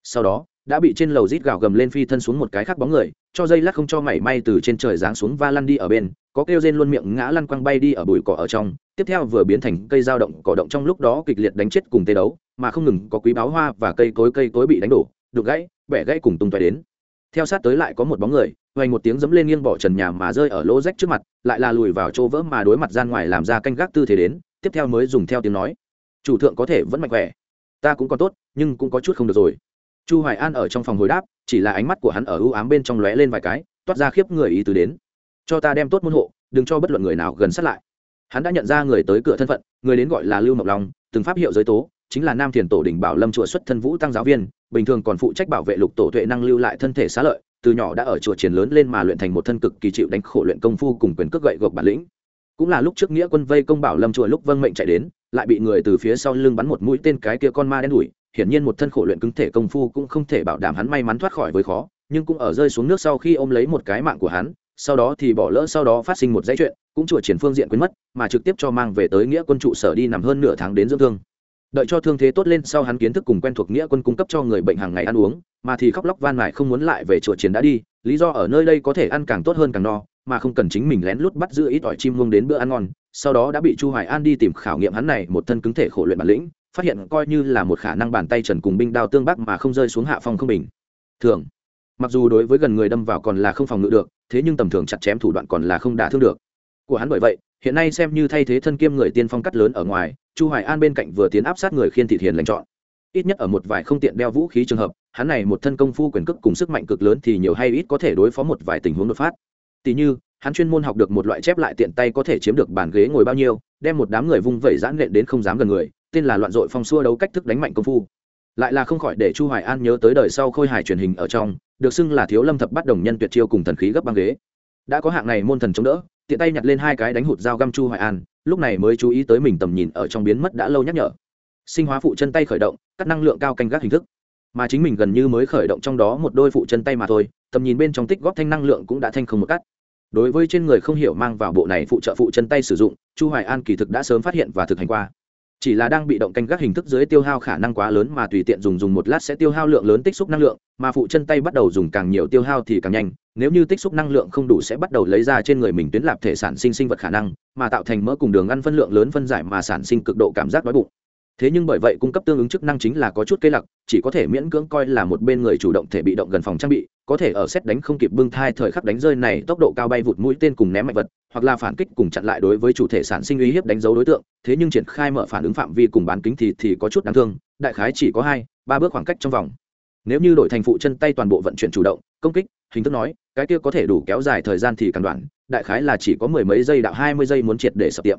Sau đó đã bị trên lầu rít gào gầm lên phi thân xuống một cái khác bóng người, cho dây lát không cho mảy may từ trên trời giáng xuống va lăn đi ở bên, có kêu rên luôn miệng ngã lăn quăng bay đi ở bụi cỏ ở trong, tiếp theo vừa biến thành cây dao động cỏ động trong lúc đó kịch liệt đánh chết cùng tê đấu, mà không ngừng có quý báo hoa và cây cối cây cối bị đánh đổ, đục gãy, bẻ gãy cùng tung tóe đến. Theo sát tới lại có một bóng người, hoành một tiếng dẫm lên nghiêng bỏ trần nhà mà rơi ở lỗ rách trước mặt, lại là lùi vào chỗ vỡ mà đối mặt gian ngoài làm ra canh gác tư thế đến, tiếp theo mới dùng theo tiếng nói, chủ thượng có thể vẫn mạnh khỏe, ta cũng có tốt, nhưng cũng có chút không được rồi chu hoài an ở trong phòng hồi đáp, chỉ là ánh mắt của hắn ở ưu ám bên trong lóe lên vài cái, toát ra khiếp người ý tứ đến. Cho ta đem tốt môn hộ, đừng cho bất luận người nào gần sát lại. Hắn đã nhận ra người tới cửa thân phận, người đến gọi là lưu mộc long, từng pháp hiệu giới tố, chính là nam thiền tổ đỉnh bảo lâm chùa xuất thân vũ tăng giáo viên, bình thường còn phụ trách bảo vệ lục tổ tuệ năng lưu lại thân thể xá lợi, từ nhỏ đã ở chùa triển lớn lên mà luyện thành một thân cực kỳ chịu đánh khổ luyện công phu cùng quyền cước gậy gộc bản lĩnh. Cũng là lúc trước nghĩa quân vây công bảo lâm chùa lúc vâng mệnh chạy đến, lại bị người từ phía sau lưng bắn một mũi tên cái kia con ma đen đuổi hiển nhiên một thân khổ luyện cứng thể công phu cũng không thể bảo đảm hắn may mắn thoát khỏi với khó, nhưng cũng ở rơi xuống nước sau khi ôm lấy một cái mạng của hắn, sau đó thì bỏ lỡ sau đó phát sinh một dãy chuyện, cũng chùa triển phương diện quên mất, mà trực tiếp cho mang về tới nghĩa quân trụ sở đi nằm hơn nửa tháng đến dưỡng thương. Đợi cho thương thế tốt lên sau hắn kiến thức cùng quen thuộc nghĩa quân cung cấp cho người bệnh hàng ngày ăn uống, mà thì khóc lóc van nài không muốn lại về chùa chiến đã đi, lý do ở nơi đây có thể ăn càng tốt hơn càng no, mà không cần chính mình lén lút bắt giữ ít ỏi chim muông đến bữa ăn ngon, sau đó đã bị chu hoài an đi tìm khảo nghiệm hắn này, một thân cứng thể khổ luyện bản lĩnh phát hiện coi như là một khả năng bàn tay trần cùng binh đao tương bắc mà không rơi xuống hạ phong không bình. Thường, mặc dù đối với gần người đâm vào còn là không phòng ngự được, thế nhưng tầm thường chặt chém thủ đoạn còn là không đả thương được. Của hắn bởi vậy, hiện nay xem như thay thế thân kiêm người tiên phong cắt lớn ở ngoài, chu hoài an bên cạnh vừa tiến áp sát người khiên thị thiền lành chọn. Ít nhất ở một vài không tiện đeo vũ khí trường hợp, hắn này một thân công phu quyền cước cùng sức mạnh cực lớn thì nhiều hay ít có thể đối phó một vài tình huống đột phát. Tỷ như, hắn chuyên môn học được một loại chép lại tiện tay có thể chiếm được bàn ghế ngồi bao nhiêu, đem một đám người vung vẩy giãn lện đến không dám gần người tên là loạn dội phong xua đấu cách thức đánh mạnh công phu. Lại là không khỏi để chu hoài an nhớ tới đời sau khôi hài truyền hình ở trong, được xưng là thiếu lâm thập bắt đồng nhân tuyệt chiêu cùng thần khí gấp băng ghế. Đã có hạng này môn thần chống đỡ, tiện tay nhặt lên hai cái đánh hụt dao găm chu hoài an, lúc này mới chú ý tới mình tầm nhìn ở trong biến mất đã lâu nhắc nhở. Sinh hóa phụ chân tay khởi động, cắt năng lượng cao canh gác hình thức. Mà chính mình gần như mới khởi động trong đó một đôi phụ chân tay mà thôi, tầm nhìn bên trong tích góp thanh năng lượng cũng đã thanh không một cắt đối với trên người không hiểu mang vào bộ này phụ trợ phụ chân tay sử dụng, chu hoài an kỳ thực đã sớm phát hiện và thực hành qua chỉ là đang bị động canh gác hình thức dưới tiêu hao khả năng quá lớn mà tùy tiện dùng dùng một lát sẽ tiêu hao lượng lớn tích xúc năng lượng, mà phụ chân tay bắt đầu dùng càng nhiều tiêu hao thì càng nhanh, nếu như tích xúc năng lượng không đủ sẽ bắt đầu lấy ra trên người mình tuyến lạp thể sản sinh sinh vật khả năng, mà tạo thành mỡ cùng đường ăn phân lượng lớn phân giải mà sản sinh cực độ cảm giác đói bụng thế nhưng bởi vậy cung cấp tương ứng chức năng chính là có chút cây lặc, chỉ có thể miễn cưỡng coi là một bên người chủ động thể bị động gần phòng trang bị, có thể ở xét đánh không kịp bưng thai thời khắc đánh rơi này tốc độ cao bay vụt mũi tên cùng ném mạnh vật, hoặc là phản kích cùng chặn lại đối với chủ thể sản sinh uy hiếp đánh dấu đối tượng. Thế nhưng triển khai mở phản ứng phạm vi cùng bán kính thì thì có chút đáng thương, đại khái chỉ có hai, ba bước khoảng cách trong vòng. Nếu như đổi thành phụ chân tay toàn bộ vận chuyển chủ động, công kích, hình thức nói, cái kia có thể đủ kéo dài thời gian thì càng đoạn, đại khái là chỉ có mười mấy giây đạo hai mươi giây muốn triệt để sập tiệm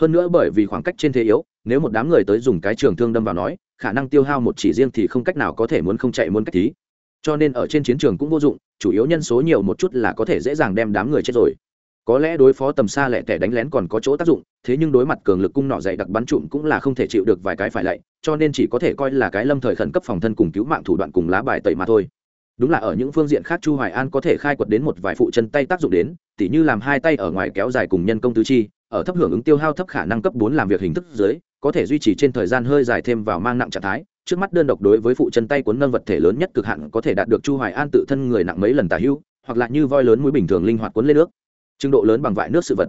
hơn nữa bởi vì khoảng cách trên thế yếu, nếu một đám người tới dùng cái trường thương đâm vào nói, khả năng tiêu hao một chỉ riêng thì không cách nào có thể muốn không chạy muốn cách thí. Cho nên ở trên chiến trường cũng vô dụng, chủ yếu nhân số nhiều một chút là có thể dễ dàng đem đám người chết rồi. Có lẽ đối phó tầm xa lẻ tẻ đánh lén còn có chỗ tác dụng, thế nhưng đối mặt cường lực cung nọ dày đặc bắn trụm cũng là không thể chịu được vài cái phải lạy, cho nên chỉ có thể coi là cái lâm thời khẩn cấp phòng thân cùng cứu mạng thủ đoạn cùng lá bài tẩy mà thôi. Đúng là ở những phương diện khác chu hoài an có thể khai quật đến một vài phụ chân tay tác dụng đến, tỉ như làm hai tay ở ngoài kéo dài cùng nhân công tứ chi ở thấp hưởng ứng tiêu hao thấp khả năng cấp 4 làm việc hình thức dưới, có thể duy trì trên thời gian hơi dài thêm vào mang nặng trạng thái. Trước mắt đơn độc đối với phụ chân tay cuốn nâng vật thể lớn nhất cực hạn có thể đạt được chu hoài an tự thân người nặng mấy lần tả hữu hoặc là như voi lớn mũi bình thường linh hoạt cuốn lên nước. Trình độ lớn bằng vại nước sự vật.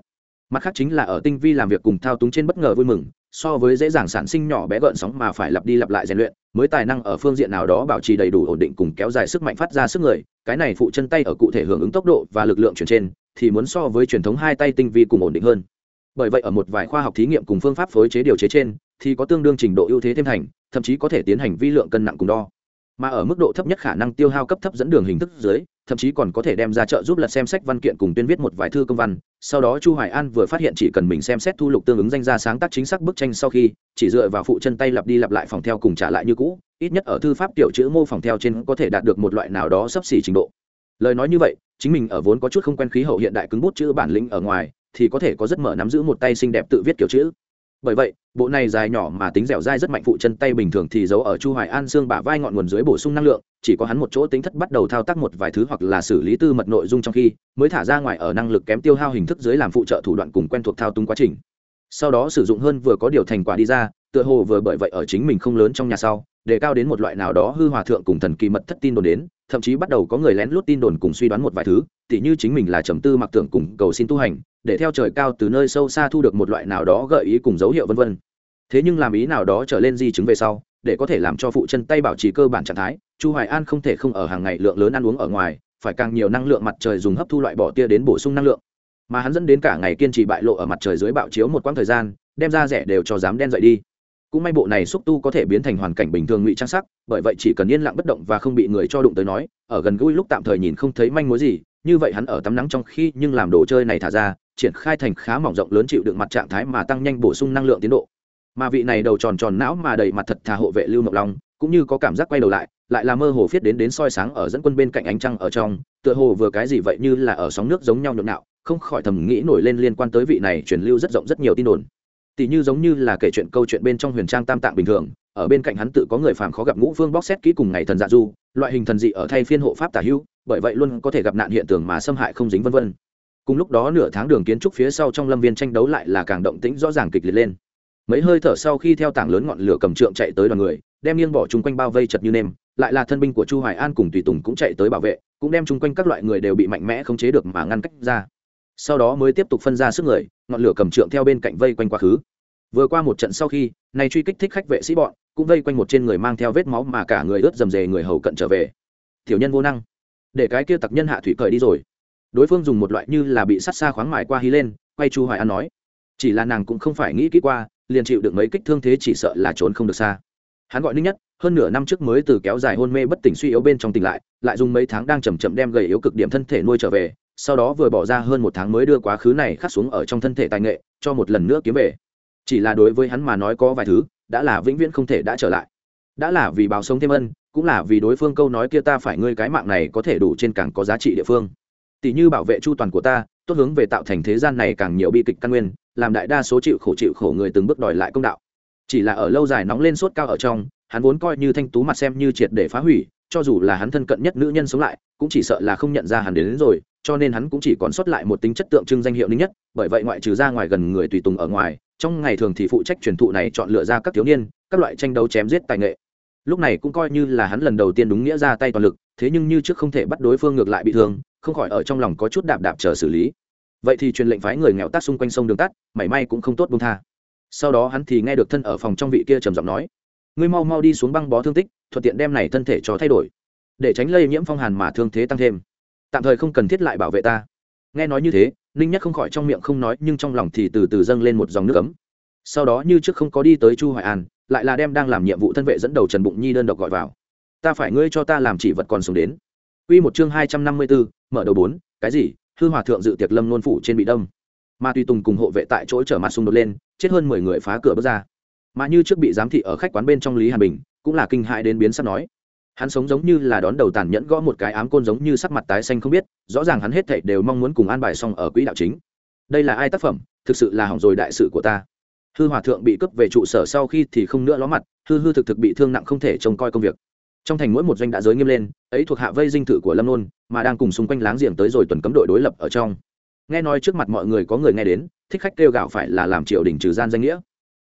Mặt khác chính là ở tinh vi làm việc cùng thao túng trên bất ngờ vui mừng, so với dễ dàng sản sinh nhỏ bé gợn sóng mà phải lặp đi lặp lại rèn luyện, mới tài năng ở phương diện nào đó bảo trì đầy đủ ổn định cùng kéo dài sức mạnh phát ra sức người, cái này phụ chân tay ở cụ thể hưởng ứng tốc độ và lực lượng chuyển trên, thì muốn so với truyền thống hai tay tinh vi cùng ổn định hơn bởi vậy ở một vài khoa học thí nghiệm cùng phương pháp phối chế điều chế trên, thì có tương đương trình độ ưu thế thêm thành thậm chí có thể tiến hành vi lượng cân nặng cùng đo. Mà ở mức độ thấp nhất khả năng tiêu hao cấp thấp dẫn đường hình thức dưới, thậm chí còn có thể đem ra chợ giúp lật xem sách văn kiện cùng tuyên viết một vài thư công văn. Sau đó chu hoài an vừa phát hiện chỉ cần mình xem xét thu lục tương ứng danh ra sáng tác chính xác bức tranh sau khi, chỉ dựa vào phụ chân tay lặp đi lặp lại phòng theo cùng trả lại như cũ, ít nhất ở thư pháp tiểu chữ mô phòng theo trên có thể đạt được một loại nào đó sấp xỉ trình độ. Lời nói như vậy, chính mình ở vốn có chút không quen khí hậu hiện đại cứng bút chữ bản lĩnh ở ngoài thì có thể có rất mở nắm giữ một tay xinh đẹp tự viết kiểu chữ. Bởi vậy, bộ này dài nhỏ mà tính dẻo dai rất mạnh phụ chân tay bình thường thì giấu ở chu hoài an xương bả vai ngọn nguồn dưới bổ sung năng lượng, chỉ có hắn một chỗ tính thất bắt đầu thao tác một vài thứ hoặc là xử lý tư mật nội dung trong khi, mới thả ra ngoài ở năng lực kém tiêu hao hình thức dưới làm phụ trợ thủ đoạn cùng quen thuộc thao túng quá trình. Sau đó sử dụng hơn vừa có điều thành quả đi ra, tựa hồ vừa bởi vậy ở chính mình không lớn trong nhà sau Đề cao đến một loại nào đó hư hòa thượng cùng thần kỳ mật thất tin đồn đến, thậm chí bắt đầu có người lén lút tin đồn cùng suy đoán một vài thứ, tỉ như chính mình là trầm tư mặc tưởng cùng cầu xin tu hành, để theo trời cao từ nơi sâu xa thu được một loại nào đó gợi ý cùng dấu hiệu vân vân. Thế nhưng làm ý nào đó trở lên di chứng về sau, để có thể làm cho phụ chân tay bảo trì cơ bản trạng thái, chu hoài an không thể không ở hàng ngày lượng lớn ăn uống ở ngoài, phải càng nhiều năng lượng mặt trời dùng hấp thu loại bỏ tia đến bổ sung năng lượng. Mà hắn dẫn đến cả ngày kiên trì bại lộ ở mặt trời dưới bạo chiếu một quãng thời gian, đem ra rẻ đều cho dám đen dậy đi cũng may bộ này xúc tu có thể biến thành hoàn cảnh bình thường ngụy trang sắc, bởi vậy chỉ cần yên lặng bất động và không bị người cho đụng tới nói, ở gần gũi lúc tạm thời nhìn không thấy manh mối gì, như vậy hắn ở tắm nắng trong khi nhưng làm đồ chơi này thả ra, triển khai thành khá mỏng rộng lớn chịu đựng mặt trạng thái mà tăng nhanh bổ sung năng lượng tiến độ. Mà vị này đầu tròn tròn não mà đầy mặt thật thà hộ vệ lưu mộng long, cũng như có cảm giác quay đầu lại lại là mơ hồ viết đến đến soi sáng ở dẫn quân bên cạnh ánh trăng ở trong, tựa hồ vừa cái gì vậy như là ở sóng nước giống nhau nhộn nhạo, không khỏi thầm nghĩ nổi lên liên quan tới vị này truyền lưu rất rộng rất nhiều tin đồn tỷ như giống như là kể chuyện câu chuyện bên trong huyền trang tam tạng bình thường, ở bên cạnh hắn tự có người phàm khó gặp ngũ phương bóc xét kỹ cùng ngày thần dạ du, loại hình thần dị ở thay phiên hộ pháp tả hưu bởi vậy luôn có thể gặp nạn hiện tượng mà xâm hại không dính vân vân. Cùng lúc đó nửa tháng đường kiến trúc phía sau trong lâm viên tranh đấu lại là càng động tĩnh rõ ràng kịch liệt lên. Mấy hơi thở sau khi theo tảng lớn ngọn lửa cầm trượng chạy tới đoàn người, đem nghiêng bỏ chung quanh bao vây chật như nêm, lại là thân binh của chu hoài an cùng tùy tùng cũng chạy tới bảo vệ, cũng đem chung quanh các loại người đều bị mạnh mẽ không chế được mà ngăn cách ra sau đó mới tiếp tục phân ra sức người, ngọn lửa cầm trượng theo bên cạnh vây quanh quá khứ. Vừa qua một trận sau khi, này truy kích thích khách vệ sĩ bọn, cũng vây quanh một trên người mang theo vết máu mà cả người ướt dầm dề người hầu cận trở về. Tiểu nhân vô năng. Để cái kia tặc nhân hạ thủy cởi đi rồi. Đối phương dùng một loại như là bị sát xa khoáng mài qua hí lên, quay chu hoài an nói. Chỉ là nàng cũng không phải nghĩ kỹ qua, liền chịu được mấy kích thương thế chỉ sợ là trốn không được xa. Hắn gọi ninh nhất, hơn nửa năm trước mới từ kéo dài hôn mê bất tỉnh suy yếu bên trong tỉnh lại lại dùng mấy tháng đang chầm chậm đem gầy yếu cực điểm thân thể nuôi trở về sau đó vừa bỏ ra hơn một tháng mới đưa quá khứ này khắc xuống ở trong thân thể tài nghệ cho một lần nữa kiếm về. Chỉ là đối với hắn mà nói có vài thứ đã là vĩnh viễn không thể đã trở lại. Đã là vì báo sống thêm ân cũng là vì đối phương câu nói kia ta phải ngươi cái mạng này có thể đủ trên càng có giá trị địa phương. Tỷ như bảo vệ chu toàn của ta tốt hướng về tạo thành thế gian này càng nhiều bi kịch căn nguyên làm đại đa số chịu khổ chịu khổ người từng bước đòi lại công đạo. Chỉ là ở lâu dài nóng lên sốt cao ở trong hắn vốn coi như thanh tú mặt xem như triệt để phá hủy cho dù là hắn thân cận nhất nữ nhân sống lại cũng chỉ sợ là không nhận ra hắn đến, đến rồi cho nên hắn cũng chỉ còn sót lại một tính chất tượng trưng danh hiệu ninh nhất, bởi vậy ngoại trừ ra ngoài gần người tùy tùng ở ngoài, trong ngày thường thì phụ trách truyền thụ này chọn lựa ra các thiếu niên, các loại tranh đấu chém giết tài nghệ. Lúc này cũng coi như là hắn lần đầu tiên đúng nghĩa ra tay toàn lực, thế nhưng như trước không thể bắt đối phương ngược lại bị thương, không khỏi ở trong lòng có chút đạp đạp chờ xử lý. Vậy thì truyền lệnh phái người nghèo tắt xung quanh sông đường tắt mảy may cũng không tốt buông tha. Sau đó hắn thì nghe được thân ở phòng trong vị kia trầm giọng nói, ngươi mau mau đi xuống băng bó thương tích, thuận tiện đem này thân thể cho thay đổi, để tránh lây nhiễm phong hàn mà thương thế tăng thêm tạm thời không cần thiết lại bảo vệ ta nghe nói như thế ninh nhất không khỏi trong miệng không nói nhưng trong lòng thì từ từ dâng lên một dòng nước ấm sau đó như trước không có đi tới chu hoài an lại là đem đang làm nhiệm vụ thân vệ dẫn đầu trần bụng nhi đơn độc gọi vào ta phải ngươi cho ta làm chỉ vật còn sống đến Quy một chương 254, mở đầu 4, cái gì? Hư Hòa thượng dự tiệc Lâm Nôn phủ trên bị đông. mà tùy Tùng cùng hộ vệ tại chỗ trở mặt xung đột lên, chết hơn 10 người phá cửa bước ra. Mà như trước bị giám thị ở khách quán bên trong Lý Hàn Bình, cũng là kinh hại đến biến sắc nói. Hắn sống giống như là đón đầu tàn nhẫn gõ một cái ám côn giống như sắc mặt tái xanh không biết, rõ ràng hắn hết thảy đều mong muốn cùng an bài xong ở quỹ đạo chính. Đây là ai tác phẩm, thực sự là hỏng rồi đại sự của ta. Hư Hòa thượng bị cướp về trụ sở sau khi thì không nữa ló mặt, hư hư thực thực bị thương nặng không thể trông coi công việc. Trong thành mỗi một doanh đã giới nghiêm lên ấy thuộc hạ vây dinh thự của lâm nôn mà đang cùng xung quanh láng giềng tới rồi tuần cấm đội đối lập ở trong. Nghe nói trước mặt mọi người có người nghe đến thích khách kêu gạo phải là làm triều đình trừ gian danh nghĩa.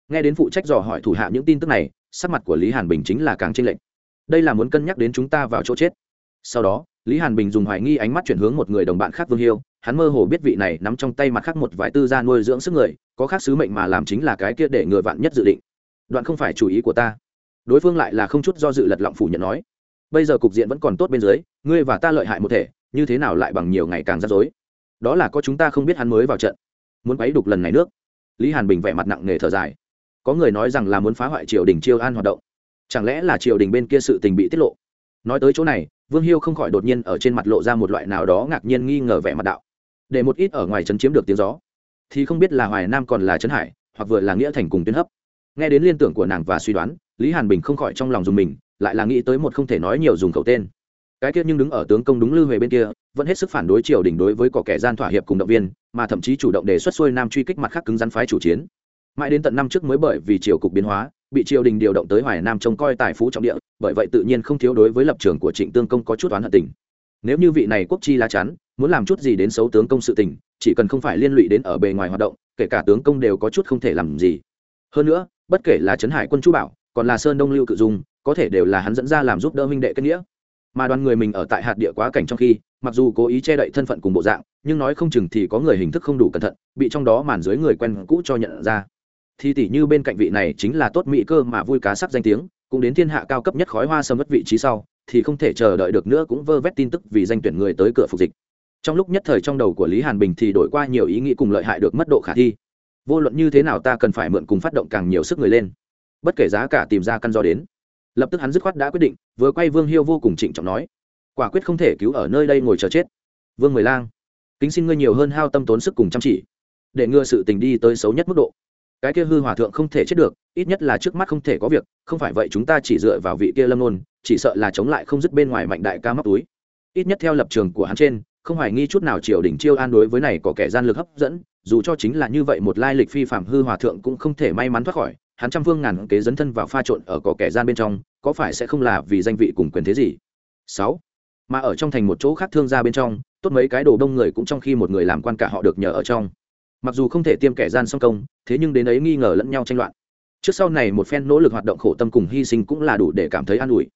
Nghe đến phụ trách dò hỏi thủ hạ những tin tức này sắc mặt của lý hàn bình chính là càng trên lệnh đây là muốn cân nhắc đến chúng ta vào chỗ chết. Sau đó, lý hàn bình dùng hoài nghi ánh mắt chuyển hướng một người đồng bạn khác vương hiêu. Hắn mơ hồ biết vị này nắm trong tay mặt khác một vài tư gia nuôi dưỡng sức người, có khác sứ mệnh mà làm chính là cái kia để người vạn nhất dự định. Đoạn không phải chủ ý của ta. Đối phương lại là không chút do dự lật lọng phủ nhận nói. Bây giờ cục diện vẫn còn tốt bên dưới, ngươi và ta lợi hại một thể, như thế nào lại bằng nhiều ngày càng rắc rối? Đó là có chúng ta không biết hắn mới vào trận. Muốn quấy đục lần này nước. Lý hàn bình vẻ mặt nặng nề thở dài. Có người nói rằng là muốn phá hoại triều đình chiêu an hoạt động chẳng lẽ là triều đình bên kia sự tình bị tiết lộ? Nói tới chỗ này, vương hiêu không khỏi đột nhiên ở trên mặt lộ ra một loại nào đó ngạc nhiên nghi ngờ vẻ mặt đạo. Để một ít ở ngoài trấn chiếm được tiếng gió, thì không biết là hoài nam còn là trấn hải, hoặc vừa là nghĩa thành cùng tuyến hấp. Nghe đến liên tưởng của nàng và suy đoán, lý hàn bình không khỏi trong lòng dùng mình, lại là nghĩ tới một không thể nói nhiều dùng khẩu tên. Cái kia nhưng đứng ở tướng công đúng lư huệ bên kia, vẫn hết sức phản đối triều đình đối với cỏ kẻ gian thỏa hiệp cùng động viên, mà thậm chí chủ động đề xuất xuôi nam truy kích mặt khác cứng rắn phái chủ chiến. Mãi đến tận năm trước mới bởi vì triều cục biến hóa bị triều đình điều động tới hoài nam trông coi tài phú trọng địa, bởi vậy tự nhiên không thiếu đối với lập trường của trịnh tương công có chút oán hận tình. Nếu như vị này quốc chi lá chắn, muốn làm chút gì đến xấu tướng công sự tình, chỉ cần không phải liên lụy đến ở bề ngoài hoạt động, kể cả tướng công đều có chút không thể làm gì. Hơn nữa, bất kể là trấn hải quân chú bảo, còn là sơn đông lưu cự dung, có thể đều là hắn dẫn ra làm giúp đỡ minh đệ kết nghĩa. Mà đoàn người mình ở tại hạt địa quá cảnh trong khi, mặc dù cố ý che đậy thân phận cùng bộ dạng, nhưng nói không chừng thì có người hình thức không đủ cẩn thận, bị trong đó màn dưới người quen cũ cho nhận ra thì tỷ như bên cạnh vị này chính là tốt mỹ cơ mà vui cá sắc danh tiếng, cũng đến thiên hạ cao cấp nhất khói hoa sâm mất vị trí sau, thì không thể chờ đợi được nữa cũng vơ vét tin tức vì danh tuyển người tới cửa phục dịch. Trong lúc nhất thời trong đầu của lý hàn bình thì đổi qua nhiều ý nghĩ cùng lợi hại được mất độ khả thi. Vô luận như thế nào ta cần phải mượn cùng phát động càng nhiều sức người lên. Bất kể giá cả tìm ra căn do đến. Lập tức hắn dứt khoát đã quyết định, vừa quay vương hiêu vô cùng trịnh trọng nói, quả quyết không thể cứu ở nơi đây ngồi chờ chết. Vương mười lang, kính xin ngươi nhiều hơn hao tâm tốn sức cùng chăm chỉ, để ngừa sự tình đi tới xấu nhất mức độ cái kia hư hòa thượng không thể chết được, ít nhất là trước mắt không thể có việc, không phải vậy chúng ta chỉ dựa vào vị kia lâm nôn, chỉ sợ là chống lại không dứt bên ngoài mạnh đại ca móc túi. Ít nhất theo lập trường của hắn trên, không hoài nghi chút nào triều đình chiêu an đối với này có kẻ gian lực hấp dẫn, dù cho chính là như vậy một lai lịch phi phạm hư hòa thượng cũng không thể may mắn thoát khỏi, hắn trăm phương ngàn kế dấn thân vào pha trộn ở cỏ kẻ gian bên trong, có phải sẽ không là vì danh vị cùng quyền thế gì? Sáu. Mà ở trong thành một chỗ khác thương gia bên trong, tốt mấy cái đồ đông người cũng trong khi một người làm quan cả họ được nhờ ở trong mặc dù không thể tiêm kẻ gian song công, thế nhưng đến ấy nghi ngờ lẫn nhau tranh loạn. Trước sau này một phen nỗ lực hoạt động khổ tâm cùng hy sinh cũng là đủ để cảm thấy an ủi.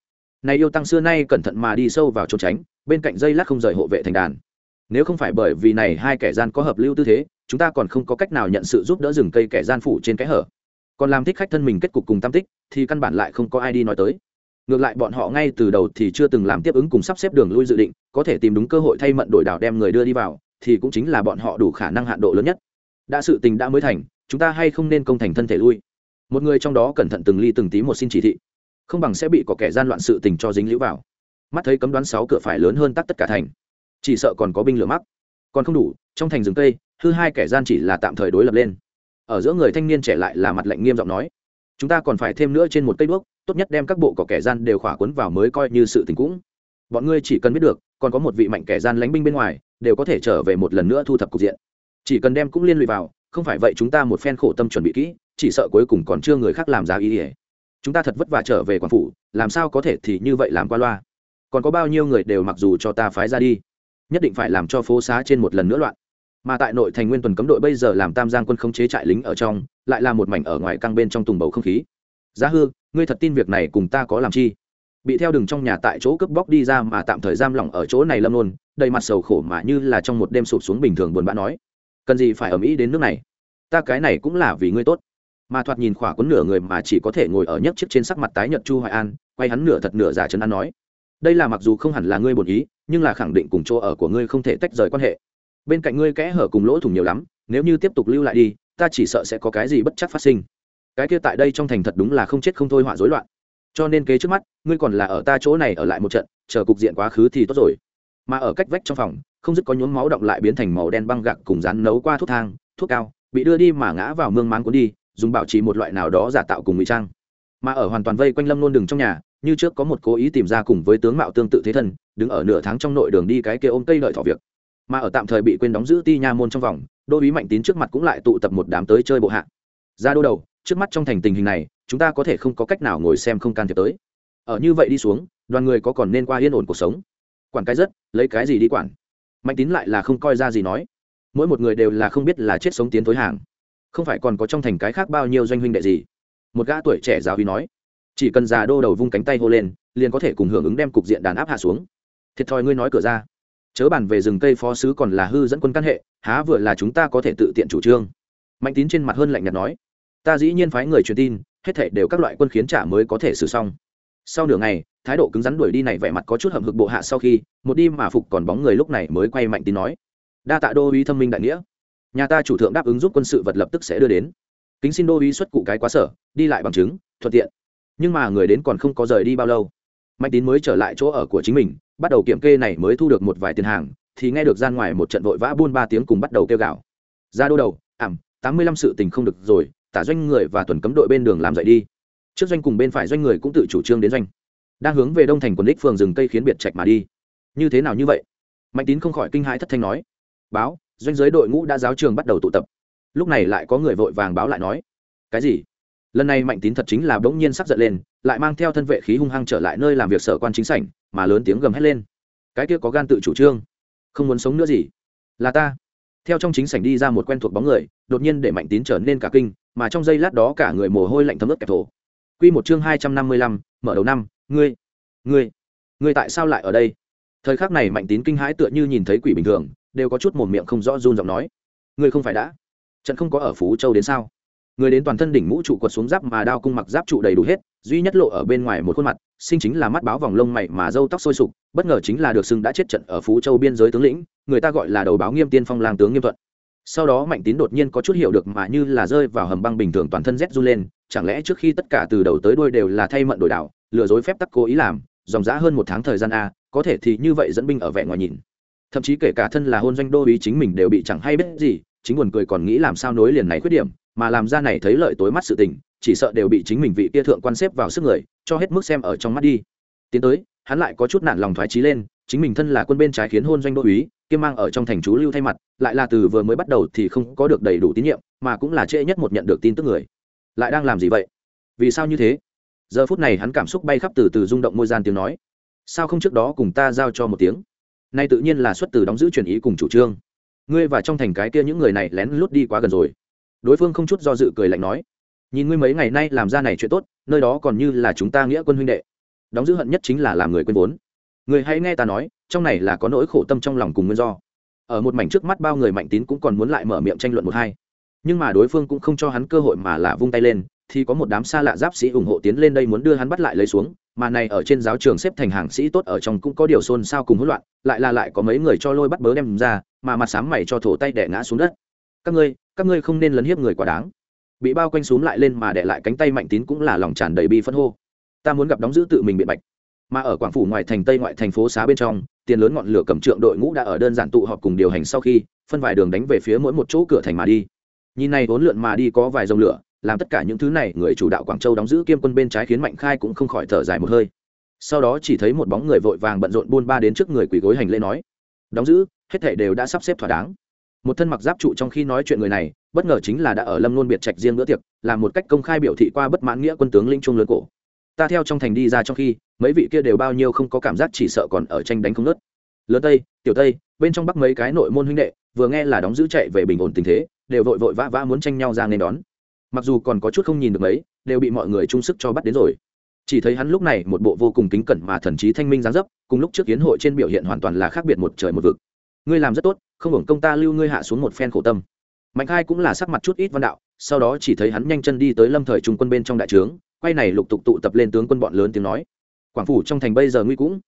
Này yêu tăng xưa nay cẩn thận mà đi sâu vào trốn tránh, bên cạnh dây lát không rời hộ vệ thành đàn. Nếu không phải bởi vì này hai kẻ gian có hợp lưu tư thế, chúng ta còn không có cách nào nhận sự giúp đỡ rừng cây kẻ gian phủ trên cái hở. Còn làm thích khách thân mình kết cục cùng tam tích, thì căn bản lại không có ai đi nói tới. Ngược lại bọn họ ngay từ đầu thì chưa từng làm tiếp ứng cùng sắp xếp đường lui dự định, có thể tìm đúng cơ hội thay mận đổi đảo đem người đưa đi vào, thì cũng chính là bọn họ đủ khả năng hạn độ lớn nhất đã sự tình đã mới thành, chúng ta hay không nên công thành thân thể lui. Một người trong đó cẩn thận từng ly từng tí một xin chỉ thị. Không bằng sẽ bị có kẻ gian loạn sự tình cho dính lũ vào. Mắt thấy cấm đoán sáu cửa phải lớn hơn tắt tất cả thành. Chỉ sợ còn có binh lửa mắc. Còn không đủ, trong thành rừng tây hư hai kẻ gian chỉ là tạm thời đối lập lên. Ở giữa người thanh niên trẻ lại là mặt lạnh nghiêm giọng nói, chúng ta còn phải thêm nữa trên một cây đuốc, tốt nhất đem các bộ có kẻ gian đều khỏa cuốn vào mới coi như sự tình cũng. Bọn ngươi chỉ cần biết được, còn có một vị mạnh kẻ gian lánh binh bên ngoài, đều có thể trở về một lần nữa thu thập cục diện chỉ cần đem cũng liên lụy vào không phải vậy chúng ta một phen khổ tâm chuẩn bị kỹ chỉ sợ cuối cùng còn chưa người khác làm giá ý ỉa chúng ta thật vất vả trở về quảng phủ làm sao có thể thì như vậy làm qua loa? Còn có bao nhiêu người đều mặc dù cho ta phái ra đi nhất định phải làm cho phố xá trên một lần nữa loạn. Mà tại nội thành nguyên tuần cấm đội bây giờ làm tam giang quân không chế trại lính ở trong lại là một mảnh ở ngoài căng bên trong tùng bầu không khí. Giá hư ngươi thật tin việc này cùng ta có làm chi? Bị theo đường trong nhà tại chỗ cướp bóc đi ra mà tạm thời giam lỏng ở chỗ này lâm luôn, đầy mặt sầu khổ mà như là trong một đêm sụp xuống bình thường buồn bã nói cần gì phải ở mỹ đến nước này? Ta cái này cũng là vì ngươi tốt. Mà thoạt nhìn khỏa quấn nửa người mà chỉ có thể ngồi ở nhất chiếc trên sắc mặt tái nhợt chu hoài an, quay hắn nửa thật nửa giả chân an nói, đây là mặc dù không hẳn là ngươi bổn ý, nhưng là khẳng định cùng chỗ ở của ngươi không thể tách rời quan hệ. Bên cạnh ngươi kẽ hở cùng lỗ thủng nhiều lắm, nếu như tiếp tục lưu lại đi, ta chỉ sợ sẽ có cái gì bất chắc phát sinh. Cái kia tại đây trong thành thật đúng là không chết không thôi họa rối loạn. Cho nên kế trước mắt, ngươi còn là ở ta chỗ này ở lại một trận, chờ cục diện quá khứ thì tốt rồi. Mà ở cách vách trong phòng không dứt có nhuốm máu động lại biến thành màu đen băng gạc cùng rán nấu qua thuốc thang, thuốc cao, bị đưa đi mà ngã vào mương máng cuốn đi, dùng bảo trì một loại nào đó giả tạo cùng ngụy trang. Mà ở hoàn toàn vây quanh lâm nôn đường trong nhà, như trước có một cố ý tìm ra cùng với tướng mạo tương tự thế thân, đứng ở nửa tháng trong nội đường đi cái kia ôm cây đợi thỏ việc. Mà ở tạm thời bị quên đóng giữ ti nha môn trong vòng, đô ý mạnh tín trước mặt cũng lại tụ tập một đám tới chơi bộ hạ. Ra đô đầu, trước mắt trong thành tình hình này, chúng ta có thể không có cách nào ngồi xem không can thiệp tới. Ở như vậy đi xuống, đoàn người có còn nên qua yên ổn cuộc sống? Quản cái rất, lấy cái gì đi quản? Mạnh tín lại là không coi ra gì nói. Mỗi một người đều là không biết là chết sống tiến thối hàng. Không phải còn có trong thành cái khác bao nhiêu doanh huynh đệ gì? Một gã tuổi trẻ giáo huy nói. Chỉ cần già đô đầu vung cánh tay hô lên, liền có thể cùng hưởng ứng đem cục diện đàn áp hạ xuống. Thiệt thòi ngươi nói cửa ra. Chớ bàn về rừng cây phó sứ còn là hư dẫn quân căn hệ, há vừa là chúng ta có thể tự tiện chủ trương. Mạnh tín trên mặt hơn lạnh nhạt nói. Ta dĩ nhiên phái người truyền tin, hết thể đều các loại quân khiến trả mới có thể xử xong. Sau nửa ngày thái độ cứng rắn đuổi đi này vẻ mặt có chút hầm hực bộ hạ sau khi, một đi mà phục còn bóng người lúc này mới quay mạnh tín nói. Đa tạ đô uý thâm minh đại nghĩa. Nhà ta chủ thượng đáp ứng giúp quân sự vật lập tức sẽ đưa đến. Kính xin đô uý xuất cụ cái quá sở, đi lại bằng chứng, thuận tiện. Nhưng mà người đến còn không có rời đi bao lâu. Mạnh tín mới trở lại chỗ ở của chính mình, bắt đầu kiểm kê này mới thu được một vài tiền hàng, thì nghe được gian ngoài một trận vội vã buôn ba tiếng cùng bắt đầu kêu gạo ra đô đầu, ảm, tám mươi lăm sự tình không được rồi, tả doanh người và tuần cấm đội bên đường làm dậy đi. Trước doanh cùng bên phải doanh người cũng tự chủ trương đến doanh đang hướng về đông thành quần đích phường rừng cây khiến biệt trạch mà đi. Như thế nào như vậy? Mạnh tín không khỏi kinh hãi thất thanh nói. Báo, doanh giới đội ngũ đã giáo trường bắt đầu tụ tập. Lúc này lại có người vội vàng báo lại nói. Cái gì? Lần này mạnh tín thật chính là bỗng nhiên sắp giận lên, lại mang theo thân vệ khí hung hăng trở lại nơi làm việc sở quan chính sảnh, mà lớn tiếng gầm hét lên. Cái kia có gan tự chủ trương. Không muốn sống nữa gì? Là ta. Theo trong chính sảnh đi ra một quen thuộc bóng người, đột nhiên để mạnh tín trở nên cả kinh, mà trong giây lát đó cả người mồ hôi lạnh thấm ướt kẹp thổ quy một chương hai trăm năm mươi lăm, mở đầu năm ngươi ngươi ngươi tại sao lại ở đây? Thời khắc này mạnh tín kinh hãi tựa như nhìn thấy quỷ bình thường, đều có chút mồm miệng không rõ run giọng nói. Ngươi không phải đã? Trận không có ở phú châu đến sao? Người đến toàn thân đỉnh mũ trụ quật xuống giáp mà đao cung mặc giáp trụ đầy đủ hết, duy nhất lộ ở bên ngoài một khuôn mặt sinh chính là mắt báo vòng lông mày mà râu tóc sôi sục, bất ngờ chính là được xưng đã chết trận ở phú châu biên giới tướng lĩnh, người ta gọi là đầu báo nghiêm tiên phong lang tướng nghiêm thuận. Sau đó mạnh tín đột nhiên có chút hiểu được mà như là rơi vào hầm băng bình thường toàn thân rét run lên, chẳng lẽ trước khi tất cả từ đầu tới đuôi đều là thay mận đổi đảo lừa dối phép tắc cố ý làm, dòng dã hơn một tháng thời gian a, có thể thì như vậy dẫn binh ở vẻ ngoài nhìn. Thậm chí kể cả thân là hôn doanh đô ý chính mình đều bị chẳng hay biết gì, chính buồn cười còn nghĩ làm sao nối liền này khuyết điểm, mà làm ra này thấy lợi tối mắt sự tình, chỉ sợ đều bị chính mình vị tia thượng quan xếp vào sức người, cho hết mức xem ở trong mắt đi. Tiến tới, hắn lại có chút nản lòng thoái trí lên, chính mình thân là quân bên trái khiến hôn doanh đô úy kiêm mang ở trong thành chú lưu thay mặt, lại là từ vừa mới bắt đầu thì không có được đầy đủ tín nhiệm, mà cũng là trễ nhất một nhận được tin tức người. Lại đang làm gì vậy? Vì sao như thế? Giờ phút này hắn cảm xúc bay khắp từ từ rung động môi gian tiếng nói. Sao không trước đó cùng ta giao cho một tiếng? Nay tự nhiên là xuất từ đóng giữ truyền ý cùng chủ trương. Ngươi và trong thành cái kia những người này lén lút đi quá gần rồi. Đối phương không chút do dự cười lạnh nói. Nhìn ngươi mấy ngày nay làm ra này chuyện tốt, nơi đó còn như là chúng ta nghĩa quân huynh đệ. Đóng giữ hận nhất chính là làm người quên vốn. Người hãy nghe ta nói, trong này là có nỗi khổ tâm trong lòng cùng nguyên do. Ở một mảnh trước mắt bao người mạnh tín cũng còn muốn lại mở miệng tranh luận một hai. Nhưng mà đối phương cũng không cho hắn cơ hội mà là vung tay lên thì có một đám xa lạ giáp sĩ ủng hộ tiến lên đây muốn đưa hắn bắt lại lấy xuống, mà này ở trên giáo trường xếp thành hàng sĩ tốt ở trong cũng có điều xôn xao cùng hỗn loạn, lại là lại có mấy người cho lôi bắt bớ đem ra, mà mặt sám mày cho thổ tay đẻ ngã xuống đất. Các ngươi các ngươi không nên lấn hiếp người quá đáng. Bị bao quanh xuống lại lên mà để lại cánh tay mạnh tín cũng là lòng tràn đầy bi phân hô. Ta muốn gặp đóng giữ tự mình biện bạch. Mà ở quảng phủ ngoài thành tây ngoại thành phố xá bên trong, tiền lớn ngọn lửa cầm trượng đội ngũ đã ở đơn giản tụ họp cùng điều hành sau khi, phân vài đường đánh về phía mỗi một chỗ cửa thành mà đi. Nhìn này vốn lượn mà đi có vài dòng lửa làm tất cả những thứ này, người chủ đạo quảng châu đóng giữ kiêm quân bên trái khiến mạnh khai cũng không khỏi thở dài một hơi. Sau đó chỉ thấy một bóng người vội vàng bận rộn buôn ba đến trước người quỳ gối hành lễ nói, đóng giữ, hết thể đều đã sắp xếp thỏa đáng. Một thân mặc giáp trụ trong khi nói chuyện người này, bất ngờ chính là đã ở lâm luôn biệt trạch riêng bữa tiệc, là một cách công khai biểu thị qua bất mãn nghĩa quân tướng linh trung lớn cổ. Ta theo trong thành đi ra trong khi, mấy vị kia đều bao nhiêu không có cảm giác chỉ sợ còn ở tranh đánh không nớt lớn tây, tiểu tây, bên trong bắc mấy cái nội môn huynh đệ, vừa nghe là đóng giữ chạy về bình ổn tình thế, đều vội vội vã vã muốn tranh nhau ra nên đón mặc dù còn có chút không nhìn được mấy, đều bị mọi người chung sức cho bắt đến rồi. Chỉ thấy hắn lúc này một bộ vô cùng kính cẩn mà thần trí thanh minh giáng dấp, cùng lúc trước kiến hội trên biểu hiện hoàn toàn là khác biệt một trời một vực. Ngươi làm rất tốt, không hưởng công ta lưu ngươi hạ xuống một phen khổ tâm. Mạnh khai cũng là sắc mặt chút ít văn đạo, sau đó chỉ thấy hắn nhanh chân đi tới lâm thời trung quân bên trong đại trướng, quay này lục tục tụ tập lên tướng quân bọn lớn tiếng nói. Quảng phủ trong thành bây giờ nguy cũng.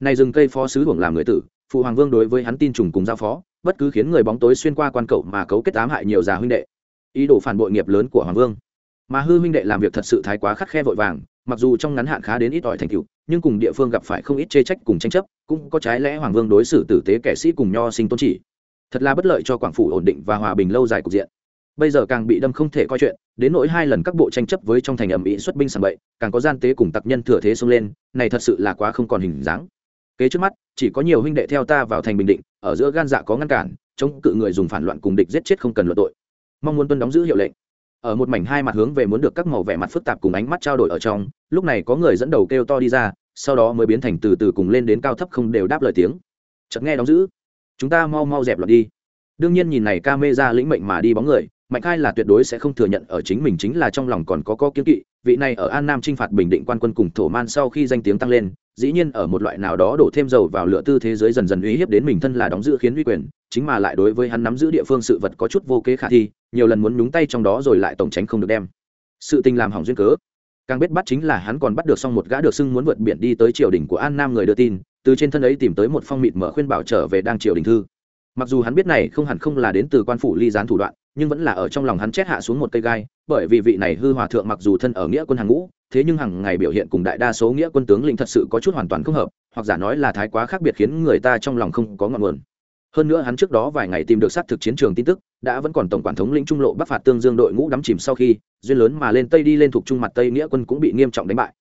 Này rừng cây phó sứ hưởng làm người tử, phụ hoàng vương đối với hắn tin trùng cùng giao phó, bất cứ khiến người bóng tối xuyên qua quan cậu mà cấu kết ám hại nhiều già huynh đệ ý đồ phản bội nghiệp lớn của hoàng vương. Mà hư huynh đệ làm việc thật sự thái quá khắt khe vội vàng, mặc dù trong ngắn hạn khá đến ít ỏi thành tựu, nhưng cùng địa phương gặp phải không ít chê trách cùng tranh chấp, cũng có trái lẽ hoàng vương đối xử tử tế kẻ sĩ cùng nho sinh tôn chỉ. Thật là bất lợi cho quảng phủ ổn định và hòa bình lâu dài cục diện. Bây giờ càng bị đâm không thể coi chuyện, đến nỗi hai lần các bộ tranh chấp với trong thành ẩm ĩ xuất binh sàng bậy, càng có gian tế cùng tặc nhân thừa thế xông lên, này thật sự là quá không còn hình dáng. Kế trước mắt, chỉ có nhiều huynh đệ theo ta vào thành bình định, ở giữa gan dạ có ngăn cản, chống cự người dùng phản loạn cùng địch giết chết không cần luận tội mong muốn tuân đóng giữ hiệu lệnh. Ở một mảnh hai mặt hướng về muốn được các màu vẻ mặt phức tạp cùng ánh mắt trao đổi ở trong, lúc này có người dẫn đầu kêu to đi ra, sau đó mới biến thành từ từ cùng lên đến cao thấp không đều đáp lời tiếng. Chợt nghe đóng giữ. Chúng ta mau mau dẹp loạn đi. Đương nhiên nhìn này ca mê ra lĩnh mệnh mà đi bóng người mạnh khai là tuyệt đối sẽ không thừa nhận ở chính mình chính là trong lòng còn có có kiếm kỵ. Vị này ở an nam t r i n h phạt bình định quan quân cùng thổ man sau khi danh tiếng tăng lên, dĩ nhiên ở một loại nào đó đổ thêm dầu vào lửa tư thế giới dần dần uy hiếp đến mình thân là đóng giữ khiến uy quyền, chính mà lại đối với hắn nắm giữ địa phương sự vật có chút vô kế khả thi, nhiều lần muốn nhúng tay trong đó rồi lại tổng tránh không được đem. Sự tình làm hỏng duyên cớ. Càng biết bắt chính là hắn còn bắt được xong một gã được xưng muốn vượt biển đi tới triều đình của an nam người đưa tin, từ trên thân ấy tìm tới một phong mịt mở khuyên bảo trở về đang triều đình thư mặc dù hắn biết này không hẳn không là đến từ quan phủ ly gián thủ đoạn, nhưng vẫn là ở trong lòng hắn chết hạ xuống một cây gai, bởi vì vị này hư hòa thượng mặc dù thân ở nghĩa quân hàng ngũ, thế nhưng hàng ngày biểu hiện cùng đại đa số nghĩa quân tướng lĩnh thật sự có chút hoàn toàn không hợp, hoặc giả nói là thái quá khác biệt khiến người ta trong lòng không có ngọn nguồn. Hơn nữa hắn trước đó vài ngày tìm được xác thực chiến trường tin tức, đã vẫn còn tổng quản thống lĩnh trung lộ bắc phạt tương dương đội ngũ đắm chìm sau khi, duyên lớn mà lên tây đi lên thuộc trung mặt tây nghĩa quân cũng bị nghiêm trọng đánh bại.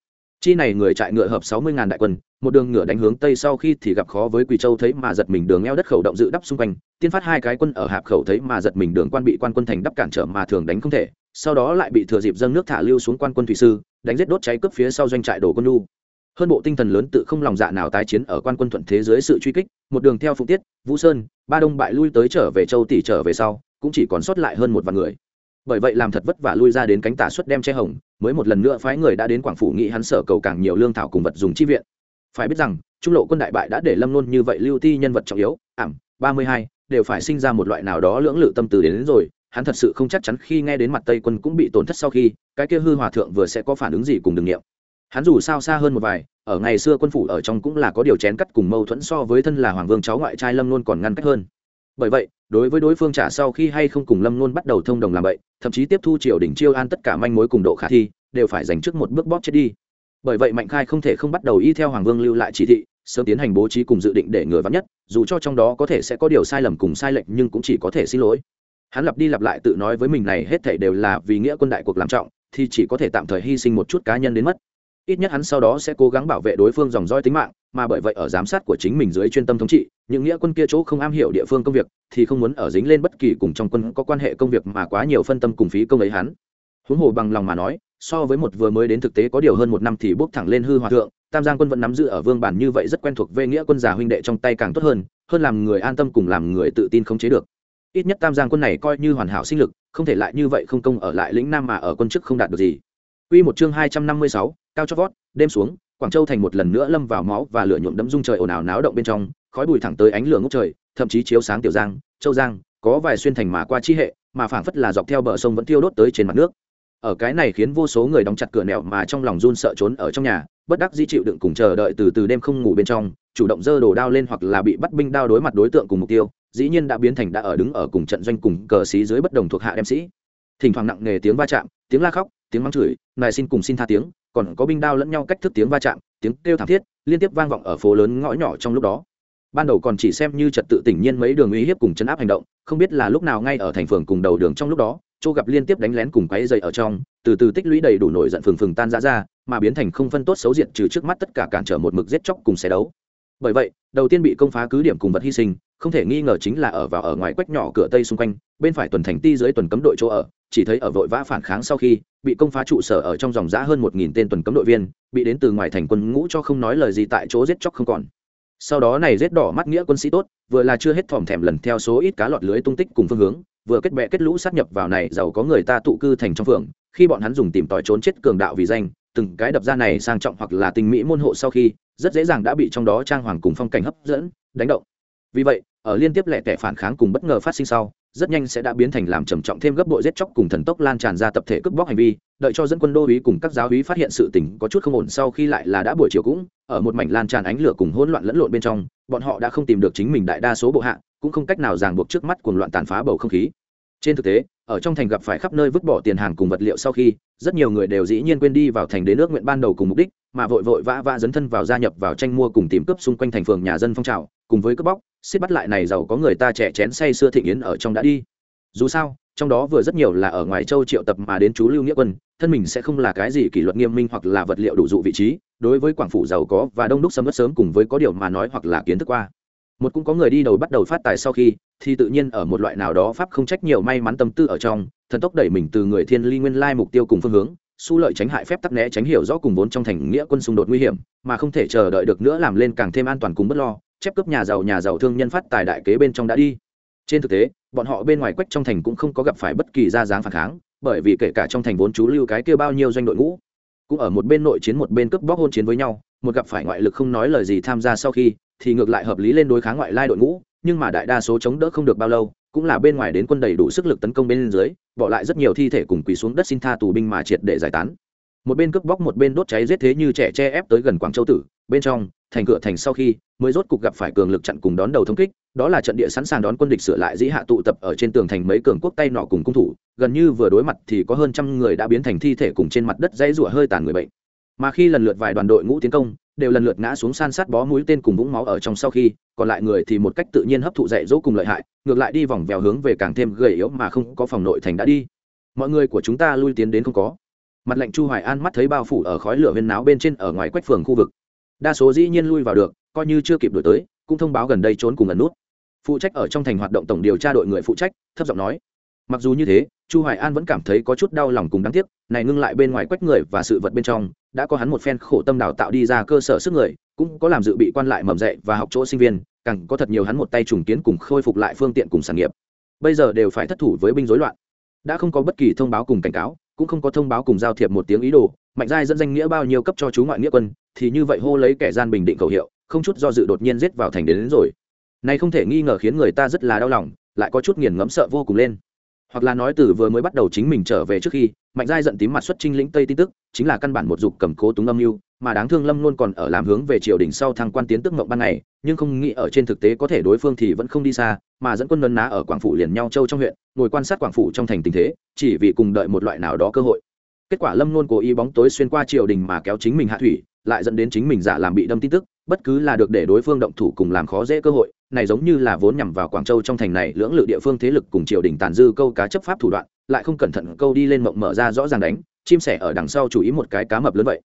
Chi này người trại ngựa hợp sáu mươi ngàn đại quân một đường ngựa đánh hướng tây sau khi thì gặp khó với quỳ châu thấy mà giật mình đường eo đất khẩu động dự đắp xung quanh, tiên phát hai cái quân ở hạp khẩu thấy mà giật mình đường quan bị quan quân thành đắp cản trở mà thường đánh không thể, sau đó lại bị thừa dịp dâng nước thả lưu xuống quan quân thủy sư, đánh giết đốt cháy cướp phía sau doanh trại đổ quân lu hơn bộ tinh thần lớn tự không lòng dạ nào tái chiến ở quan quân thuận thế dưới sự truy kích, một đường theo phụ tiết, vũ sơn, ba đông bại lui tới trở về châu tỷ trở về sau, cũng chỉ còn sót lại hơn một vạn người. Bởi vậy làm thật vất vả lui ra đến cánh tả xuất đem che hồng, mới một lần nữa phái người đã đến quảng phủ nghị hắn sở cầu càng nhiều lương thảo cùng vật dùng chi viện phải biết rằng trung lộ quân đại bại đã để lâm luôn như vậy lưu ti nhân vật trọng yếu ảm ba mươi hai đều phải sinh ra một loại nào đó lưỡng lự tâm từ đến, đến rồi hắn thật sự không chắc chắn khi nghe đến mặt tây quân cũng bị tổn thất sau khi cái kia hư hòa thượng vừa sẽ có phản ứng gì cùng đường nghiệm. Hắn dù sao xa hơn một vài ở ngày xưa quân phủ ở trong cũng là có điều chén cắt cùng mâu thuẫn so với thân là hoàng vương cháu ngoại trai lâm luôn còn ngăn cách hơn. Bởi vậy đối với đối phương trả sau khi hay không cùng lâm luôn bắt đầu thông đồng làm vậy thậm chí tiếp thu triều đình chiêu an tất cả manh mối cùng độ khả thi đều phải dành trước một bước bóp chết đi bởi vậy mạnh khai không thể không bắt đầu y theo hoàng vương lưu lại chỉ thị, sớm tiến hành bố trí cùng dự định để người vắn nhất, dù cho trong đó có thể sẽ có điều sai lầm cùng sai lệch nhưng cũng chỉ có thể xin lỗi. Hắn lặp đi lặp lại tự nói với mình này hết thể đều là vì nghĩa quân đại cuộc làm trọng, thì chỉ có thể tạm thời hy sinh một chút cá nhân đến mất. Ít nhất hắn sau đó sẽ cố gắng bảo vệ đối phương dòng roi tính mạng, mà bởi vậy ở giám sát của chính mình dưới chuyên tâm thống trị, những nghĩa quân kia chỗ không am hiểu địa phương công việc, thì không muốn ở dính lên bất kỳ cùng trong quân có quan hệ công việc mà quá nhiều phân tâm cùng phí công ấy hắn. Huống hồ bằng lòng mà nói so với một vừa mới đến thực tế có điều hơn một năm thì bước thẳng lên hư hòa thượng tam giang quân vẫn nắm giữ ở vương bản như vậy rất quen thuộc về nghĩa quân già huynh đệ trong tay càng tốt hơn hơn làm người an tâm cùng làm người tự tin không chế được. Ít nhất tam giang quân này coi như hoàn hảo sinh lực không thể lại như vậy không công ở lại lĩnh nam mà ở quân chức không đạt được gì. Quy một chương hai trăm năm mươi sáu, cao chót vót, đêm xuống, Quảng Châu thành một lần nữa lâm vào máu và lửa nhuộm đẫm dung trời ồn ào náo động bên trong, khói bụi thẳng tới ánh lửa ngút trời, thậm chí chiếu sáng tiểu giang, châu giang, có vài xuyên thành mà qua chi hệ, mà phảng phất là dọc theo bờ sông vẫn tiêu đốt tới trên mặt nước ở cái này khiến vô số người đóng chặt cửa nẻo mà trong lòng run sợ trốn ở trong nhà, bất đắc di chịu đựng cùng chờ đợi từ từ đêm không ngủ bên trong, chủ động dơ đồ đao lên hoặc là bị bắt binh đao đối mặt đối tượng cùng mục tiêu, dĩ nhiên đã biến thành đã ở đứng ở cùng trận doanh cùng cờ xí dưới bất đồng thuộc hạ đem sĩ. Thỉnh thoảng nặng nề tiếng va chạm, tiếng la khóc, tiếng mắng chửi nài xin cùng xin tha tiếng, còn có binh đao lẫn nhau cách thức tiếng va chạm, tiếng kêu thảm thiết, liên tiếp vang vọng ở phố lớn ngõ nhỏ trong lúc đó. Ban đầu còn chỉ xem như trật tự tỉnh nhiên mấy đường uy hiếp cùng chấn áp hành động, không biết là lúc nào ngay ở thành phường cùng đầu đường trong lúc đó chỗ gặp liên tiếp đánh lén cùng quấy dày ở trong, từ từ tích lũy đầy đủ nổi giận phừng phừng tan ra ra, mà biến thành không phân tốt xấu diện trừ trước mắt tất cả cản trở một mực giết chóc cùng xe đấu. Bởi vậy, đầu tiên bị công phá cứ điểm cùng vật hy sinh, không thể nghi ngờ chính là ở vào ở ngoài quách nhỏ cửa tây xung quanh, bên phải tuần thành ti dưới tuần cấm đội chỗ ở, chỉ thấy ở vội vã phản kháng sau khi, bị công phá trụ sở ở trong dòng giã hơn một nghìn tên tuần cấm đội viên, bị đến từ ngoài thành quân ngũ cho không nói lời gì tại chỗ giết chóc không còn. Sau đó này rết đỏ mắt nghĩa quân sĩ tốt, vừa là chưa hết thòm thèm lần theo số ít cá lọt lưới tung tích cùng phương hướng vừa kết bè kết lũ sát nhập vào này, giàu có người ta tụ cư thành trong phường, khi bọn hắn dùng tìm tòi trốn chết cường đạo vì danh, từng cái đập ra này sang trọng hoặc là tình mỹ môn hộ sau khi, rất dễ dàng đã bị trong đó trang hoàng cùng phong cảnh hấp dẫn, đánh động. Vì vậy, ở liên tiếp lẻ tẻ phản kháng cùng bất ngờ phát sinh sau, rất nhanh sẽ đã biến thành làm trầm trọng thêm gấp bội giết chóc cùng thần tốc lan tràn ra tập thể cướp bóc hành vi đợi cho dẫn quân đô uý cùng các giáo uý phát hiện sự tình có chút không ổn sau khi lại là đã buổi chiều cũng, ở một mảnh lan tràn ánh lửa cùng hỗn loạn lẫn lộn bên trong, bọn họ đã không tìm được chính mình đại đa số bộ hạ, cũng không cách nào ràng buộc trước mắt cuồng loạn tàn phá bầu không khí. Trên thực tế, ở trong thành gặp phải khắp nơi vứt bỏ tiền hàng cùng vật liệu sau khi, rất nhiều người đều dĩ nhiên quên đi vào thành đến nước nguyện ban đầu cùng mục đích, mà vội vội vã vã dấn thân vào gia nhập vào tranh mua cùng tìm cướp xung quanh thành phường nhà dân phong trào, cùng với cướp bóc xiết bắt lại này giàu có người ta trẻ chén say xưa thịnh yến ở trong đã đi. Dù sao trong đó vừa rất nhiều là ở ngoài châu triệu tập mà đến chú lưu nghĩa quân, thân mình sẽ không là cái gì kỷ luật nghiêm minh hoặc là vật liệu đủ dụ vị trí, đối với quảng phủ giàu có và đông đúc sầm mất sớm cùng với có điều mà nói hoặc là kiến thức qua. Một cũng có người đi đầu bắt đầu phát tài sau khi, thì tự nhiên ở một loại nào đó pháp không trách nhiều may mắn tâm tư ở trong, thần tốc đẩy mình từ người thiên ly nguyên lai mục tiêu cùng phương hướng su lợi tránh hại phép tắc né tránh hiểu rõ cùng vốn trong thành nghĩa quân xung đột nguy hiểm, mà không thể chờ đợi được nữa làm lên càng thêm an toàn cùng bất lo, chép cướp nhà giàu nhà giàu thương nhân phát tài đại kế bên trong đã đi. Trên thực tế bọn họ bên ngoài quách trong thành cũng không có gặp phải bất kỳ ra dáng phản kháng, bởi vì kể cả trong thành vốn chú lưu cái kia bao nhiêu doanh đội ngũ, cũng ở một bên nội chiến một bên cướp bóc hôn chiến với nhau, một gặp phải ngoại lực không nói lời gì tham gia sau khi, thì ngược lại hợp lý lên đối kháng ngoại lai đội ngũ, nhưng mà đại đa số chống đỡ không được bao lâu, cũng là bên ngoài đến quân đầy đủ sức lực tấn công bên dưới, bỏ lại rất nhiều thi thể cùng quỳ xuống đất xin tha tù binh mà triệt để giải tán một bên cướp bóc một bên đốt cháy giết thế như trẻ che ép tới gần quảng châu tử, bên trong, thành cửa thành sau khi, mới rốt cục gặp phải cường lực chặn cùng đón đầu thống kích, đó là trận địa sẵn sàng đón quân địch sửa lại dĩ hạ tụ tập ở trên tường thành mấy cường quốc tay nọ cùng cung thủ, gần như vừa đối mặt thì có hơn trăm người đã biến thành thi thể cùng trên mặt đất dãy rủa hơi tàn người bệnh. Mà khi lần lượt vài đoàn đội ngũ tiến công, đều lần lượt ngã xuống san sát bó mũi tên cùng vũng máu ở trong sau khi, còn lại người thì một cách tự nhiên hấp thụ dạy dỗ cùng lợi hại, ngược lại đi vòng vèo hướng về càng thêm gầy yếu mà không có phòng nội thành đã đi. Mọi người của chúng ta lui tiến đến không có mặt lệnh chu hoài an mắt thấy bao phủ ở khói lửa huyên náo bên trên ở ngoài quách phường khu vực. Đa số dĩ nhiên lui vào được, coi như chưa kịp đổi tới, cũng thông báo gần đây trốn cùng ẩn nút. Phụ trách ở trong thành hoạt động tổng điều tra đội người phụ trách, thấp giọng nói, mặc dù như thế, chu hoài an vẫn cảm thấy có chút đau lòng cùng đáng tiếc, này ngưng lại bên ngoài quách người và sự vật bên trong, đã có hắn một phen khổ tâm đào tạo đi ra cơ sở sức người, cũng có làm dự bị quan lại mầm dạy và học chỗ sinh viên, càng có thật nhiều hắn một tay trùng kiến cùng khôi phục lại phương tiện cùng sản nghiệp. Bây giờ đều phải thất thủ với binh rối loạn. Đã không có bất kỳ thông báo cùng cảnh cáo cũng không có thông báo cùng giao thiệp một tiếng ý đồ mạnh giai dẫn danh nghĩa bao nhiêu cấp cho chú ngoại nghĩa quân thì như vậy hô lấy kẻ gian bình định khẩu hiệu không chút do dự đột nhiên giết vào thành đến, đến rồi. Này không thể nghi ngờ khiến người ta rất là đau lòng lại có chút nghiền ngẫm sợ vô cùng lên. Hoặc là nói từ vừa mới bắt đầu chính mình trở về trước khi mạnh giai giận tím mặt xuất trinh lĩnh tây tin tức chính là căn bản một dục cầm cố túng âm mưu mà đáng thương lâm luôn còn ở làm hướng về triều đình sau thăng quan tiến tức mộng ban ngày, nhưng không nghĩ ở trên thực tế có thể đối phương thì vẫn không đi xa, mà dẫn quân nấn ná ở quảng phủ liền nhau châu trong huyện, ngồi quan sát quảng phủ trong thành tình thế, chỉ vì cùng đợi một loại nào đó cơ hội. Kết quả lâm luôn cố ý bóng tối xuyên qua triều đình mà kéo chính mình hạ thủy, lại dẫn đến chính mình giả làm bị đâm tin tức, bất cứ là được để đối phương động thủ cùng làm khó dễ cơ hội, này giống như là vốn nhằm vào quảng châu trong thành này lưỡng lự địa phương thế lực cùng triều đình tàn dư câu cá chấp pháp thủ đoạn, lại không cẩn thận câu đi lên mộng mở ra rõ ràng đánh, chim sẻ ở đằng sau chú ý một cái cá mập lớn vậy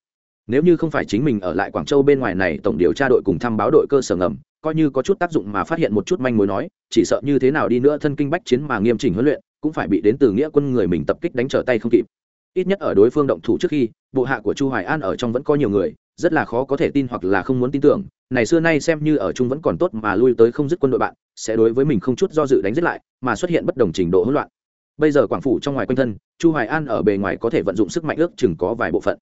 nếu như không phải chính mình ở lại quảng châu bên ngoài này, tổng điều tra đội cùng thăm báo đội cơ sở ngầm, coi như có chút tác dụng mà phát hiện một chút manh mối nói, chỉ sợ như thế nào đi nữa thân kinh bách chiến mà nghiêm chỉnh huấn luyện, cũng phải bị đến từ nghĩa quân người mình tập kích đánh trở tay không kịp. Ít nhất ở đối phương động thủ trước khi, bộ hạ của chu hoài an ở trong vẫn có nhiều người, rất là khó có thể tin hoặc là không muốn tin tưởng. Này xưa nay xem như ở chung vẫn còn tốt mà lui tới không dứt quân đội bạn, sẽ đối với mình không chút do dự đánh giết lại, mà xuất hiện bất đồng trình độ hỗn loạn. Bây giờ quảng phủ trong ngoài quanh thân, chu hoài an ở bề ngoài có thể vận dụng sức mạnh ước chừng có vài bộ phận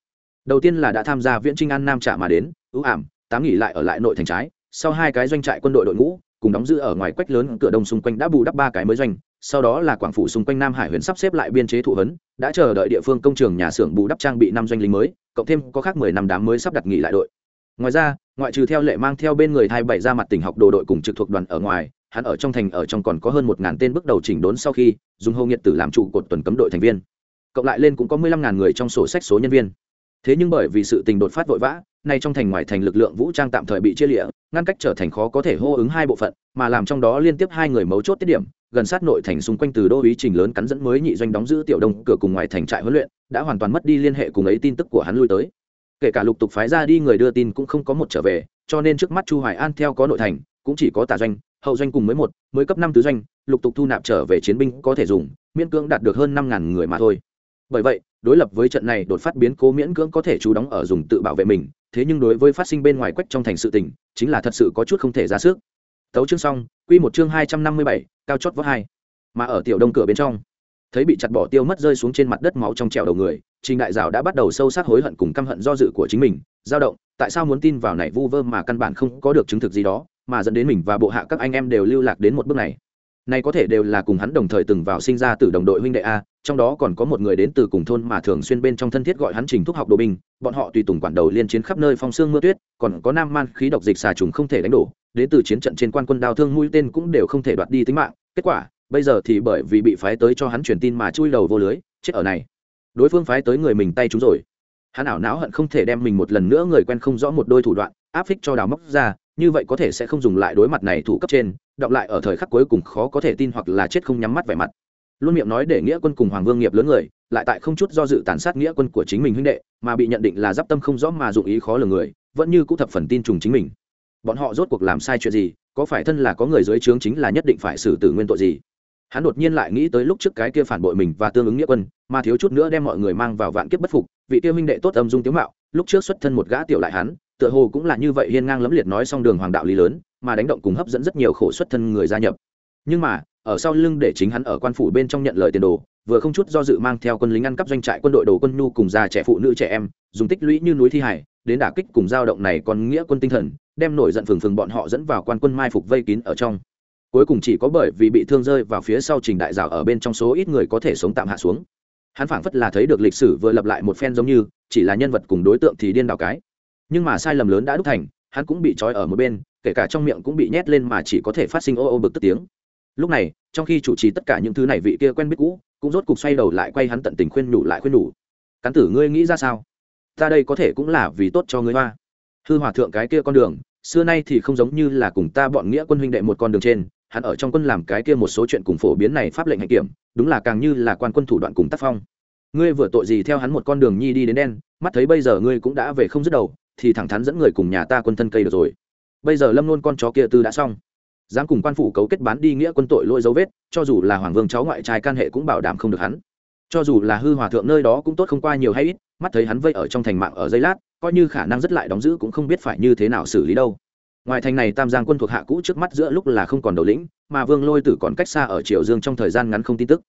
đầu tiên là đã tham gia viễn trinh an nam trả mà đến, ưu ảm, tám nghỉ lại ở lại nội thành trái, sau hai cái doanh trại quân đội đội ngũ, cùng đóng giữ ở ngoài quách lớn cửa đông xung quanh đã bù đắp ba cái mới doanh, sau đó là quảng phủ xung quanh nam hải huyện sắp xếp lại biên chế thụ hấn đã chờ đợi địa phương công trường nhà xưởng bù đắp trang bị năm doanh lính mới, cộng thêm có khác mười năm đám mới sắp đặt nghỉ lại đội. Ngoài ra, ngoại trừ theo lệ mang theo bên người hai bảy ra mặt tỉnh học đồ đội cùng trực thuộc đoàn ở ngoài, hắn ở trong thành ở trong còn có hơn một ngàn tên bước đầu chỉnh đốn sau khi, dùng hô nghiệt tử làm trụ cột tuần cấm đội thành viên. Cộng lại lên cũng có mười lăm ngàn người trong sổ sách số nhân viên thế nhưng bởi vì sự tình đột phát vội vã, nay trong thành ngoài thành lực lượng vũ trang tạm thời bị chia lịa ngăn cách trở thành khó có thể hô ứng hai bộ phận, mà làm trong đó liên tiếp hai người mấu chốt tiết điểm, gần sát nội thành xung quanh từ đô ý trình lớn cắn dẫn mới nhị doanh đóng giữ tiểu đông, cửa cùng ngoài thành trại huấn luyện, đã hoàn toàn mất đi liên hệ cùng ấy tin tức của hắn lui tới. Kể cả lục tục phái ra đi người đưa tin cũng không có một trở về, cho nên trước mắt chu hoài an theo có nội thành, cũng chỉ có tà doanh, hậu doanh cùng mới một, mới cấp năm tứ doanh, lục tục thu nạp trở về chiến binh có thể dùng, miễn cưỡng đạt được hơn năm ngàn người mà thôi. Bởi vậy đối lập với trận này đột phát biến cố miễn cưỡng có thể chú đóng ở dùng tự bảo vệ mình, thế nhưng đối với phát sinh bên ngoài quách trong thành sự tình, chính là thật sự có chút không thể ra sức. Tấu chương xong, quy một chương hai trăm năm mươi bảy, cao chót vót hai. Mà ở tiểu đông cửa bên trong, thấy bị chặt bỏ tiêu mất rơi xuống trên mặt đất máu trong trèo đầu người, trình đại dạo đã bắt đầu sâu sắc hối hận cùng căm hận do dự của chính mình dao động, tại sao muốn tin vào này vu vơ mà căn bản không có được chứng thực gì đó, mà dẫn đến mình và bộ hạ các anh em đều lưu lạc đến một bước này này có thể đều là cùng hắn đồng thời từng vào sinh ra từ đồng đội huynh đệ a, trong đó còn có một người đến từ cùng thôn mà thường xuyên bên trong thân thiết gọi hắn trình thúc học đồ binh, bọn họ tùy tùng quản đầu liên chiến khắp nơi phong sương mưa tuyết, còn có nam man khí độc dịch xà trùng không thể đánh đổ đến từ chiến trận trên quan quân đao thương mũi tên cũng đều không thể đoạt đi tính mạng. Kết quả, bây giờ thì bởi vì bị phái tới cho hắn truyền tin mà chui đầu vô lưới, chết ở này. Đối phương phái tới người mình tay chúng rồi. Hắn ảo não hận không thể đem mình một lần nữa người quen không rõ một đôi thủ đoạn, áp phích cho đào móc ra, như vậy có thể sẽ không dùng lại đối mặt này thủ cấp trên đọng lại ở thời khắc cuối cùng khó có thể tin hoặc là chết không nhắm mắt vẻ mặt. Luôn miệng nói để nghĩa quân cùng hoàng vương nghiệp lớn người, lại tại không chút do dự tàn sát nghĩa quân của chính mình huynh đệ, mà bị nhận định là d i p tâm không rõ mà dụng ý khó lường người, vẫn như cũ thập phần tin trùng chính mình. Bọn họ rốt cuộc làm sai chuyện gì, có phải thân là có người dưới trướng chính là nhất định phải xử tử nguyên tội gì? Hắn đột nhiên lại nghĩ tới lúc trước cái kia phản bội mình và tương ứng nghĩa quân, mà thiếu chút nữa đem mọi người mang vào vạn kiếp bất phục, vị tiêu huynh đệ tốt âm dung tiếu mạo, lúc trước xuất thân một gã tiểu lại hắn tựa hồ cũng là như vậy hiên ngang lẫm liệt nói xong đường hoàng đạo lý lớn, mà đánh động cùng hấp dẫn rất nhiều khổ xuất thân người gia nhập. Nhưng mà, ở sau lưng để chính hắn ở quan phủ bên trong nhận lời tiền đồ, vừa không chút do dự mang theo quân lính ăn cắp doanh trại quân đội đồ quân nhu cùng già trẻ phụ nữ trẻ em, dùng tích lũy như núi thi hải, đến đả kích cùng giao động này còn nghĩa quân tinh thần, đem nổi giận phừng phừng bọn họ dẫn vào quan quân mai phục vây kín ở trong. Cuối cùng chỉ có bởi vì bị thương rơi vào phía sau trình đại rào ở bên trong số ít người có thể sống tạm hạ xuống. Hắn phảng phất là thấy được lịch sử vừa lập lại một phen giống như, chỉ là nhân vật cùng đối tượng thì điên đảo cái nhưng mà sai lầm lớn đã đúc thành, hắn cũng bị trói ở một bên, kể cả trong miệng cũng bị nhét lên mà chỉ có thể phát sinh ô ô bực tức tiếng. Lúc này, trong khi chủ trì tất cả những thứ này vị kia quen biết cũ, cũng rốt cục xoay đầu lại quay hắn tận tình khuyên nhủ lại khuyên nhủ. Cán tử, ngươi nghĩ ra sao? Ta đây có thể cũng là vì tốt cho ngươi hoa. Hư hòa thượng cái kia con đường, xưa nay thì không giống như là cùng ta bọn nghĩa quân huynh đệ một con đường trên, hắn ở trong quân làm cái kia một số chuyện cùng phổ biến này pháp lệnh hành kiểm, đúng là càng như là quan quân thủ đoạn cùng tác phong. Ngươi vừa tội gì theo hắn một con đường nhi đi đến đen, mắt thấy bây giờ ngươi cũng đã về không dứt đầu thì thẳng thắn dẫn người cùng nhà ta quân thân cây được rồi. Bây giờ lâm luôn con chó kia tư đã xong. Dám cùng quan phủ cấu kết bán đi nghĩa quân tội lỗi dấu vết, cho dù là hoàng vương cháu ngoại trai can hệ cũng bảo đảm không được hắn. Cho dù là hư hòa thượng nơi đó cũng tốt không qua nhiều hay ít, mắt thấy hắn vây ở trong thành mạng ở giây lát, coi như khả năng rất lại đóng giữ cũng không biết phải như thế nào xử lý đâu. Ngoài thành này tam giang quân thuộc hạ cũ trước mắt giữa lúc là không còn đầu lĩnh, mà vương lôi tử còn cách xa ở triều dương trong thời gian ngắn không tin tức.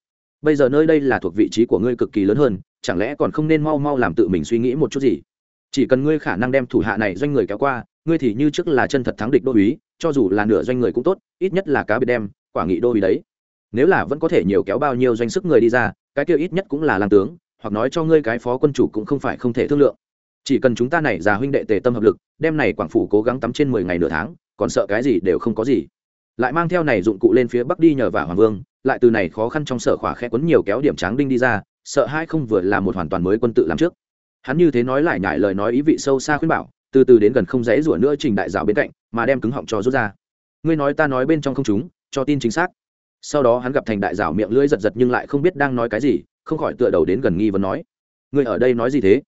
Bây giờ nơi đây là thuộc vị trí của ngươi cực kỳ lớn hơn, chẳng lẽ còn không nên mau mau làm tự mình suy nghĩ một chút gì? Chỉ cần ngươi khả năng đem thủ hạ này doanh người kéo qua, ngươi thì như trước là chân thật thắng địch đô uý, cho dù là nửa doanh người cũng tốt, ít nhất là cá biệt đem, quả nghị đô uý đấy. Nếu là vẫn có thể nhiều kéo bao nhiêu doanh sức người đi ra, cái kia ít nhất cũng là làm tướng, hoặc nói cho ngươi cái phó quân chủ cũng không phải không thể thương lượng. Chỉ cần chúng ta này già huynh đệ tề tâm hợp lực, đem này quảng phủ cố gắng tắm trên mười ngày nửa tháng, còn sợ cái gì đều không có gì. Lại mang theo này dụng cụ lên phía bắc đi nhờ vả hoàng vương, lại từ này khó khăn trong sở khỏa khẽ quấn nhiều kéo điểm tráng đinh đi ra, sợ hai không vừa là một hoàn toàn mới quân tự làm trước hắn như thế nói lại nhại lời nói ý vị sâu xa khuyên bảo, từ từ đến gần không dễ rủa nữa trình đại dạo bên cạnh, mà đem cứng họng cho rút ra. Ngươi nói ta nói bên trong không chúng, cho tin chính xác. Sau đó hắn gặp thành đại dạo miệng lưỡi giật giật nhưng lại không biết đang nói cái gì, không khỏi tựa đầu đến gần nghi vấn nói, ngươi ở đây nói gì thế?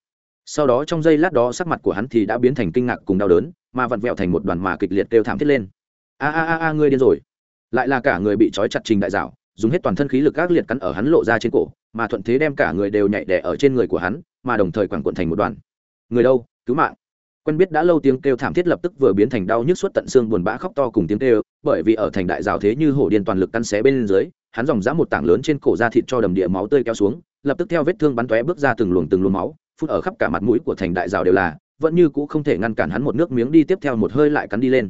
Sau đó trong giây lát đó sắc mặt của hắn thì đã biến thành kinh ngạc cùng đau đớn, mà vặn vẹo thành một đoàn mà kịch liệt kêu thảm thiết lên. A a a a, ngươi điên rồi. Lại là cả người bị trói chặt trình đại dạo dùng hết toàn thân khí lực các liệt cắn ở hắn lộ ra trên cổ, mà thuận thế đem cả người đều nhảy đẻ ở trên người của hắn, mà đồng thời quẳng cuộn thành một đoàn. Người đâu? Cứu mạng. Quen biết đã lâu tiếng kêu thảm thiết lập tức vừa biến thành đau nhức suốt tận xương buồn bã khóc to cùng tiếng kêu, bởi vì ở thành đại rào thế như hổ điên toàn lực căn xé bên dưới, hắn dòng dã một tảng lớn trên cổ da thịt cho đầm địa máu tươi kéo xuống, lập tức theo vết thương bắn tóe bước ra từng luồng từng luồng máu, phút ở khắp cả mặt mũi của thành đại rào đều là, vẫn như cũ không thể ngăn cản hắn một nước miếng đi tiếp theo một hơi lại cắn đi lên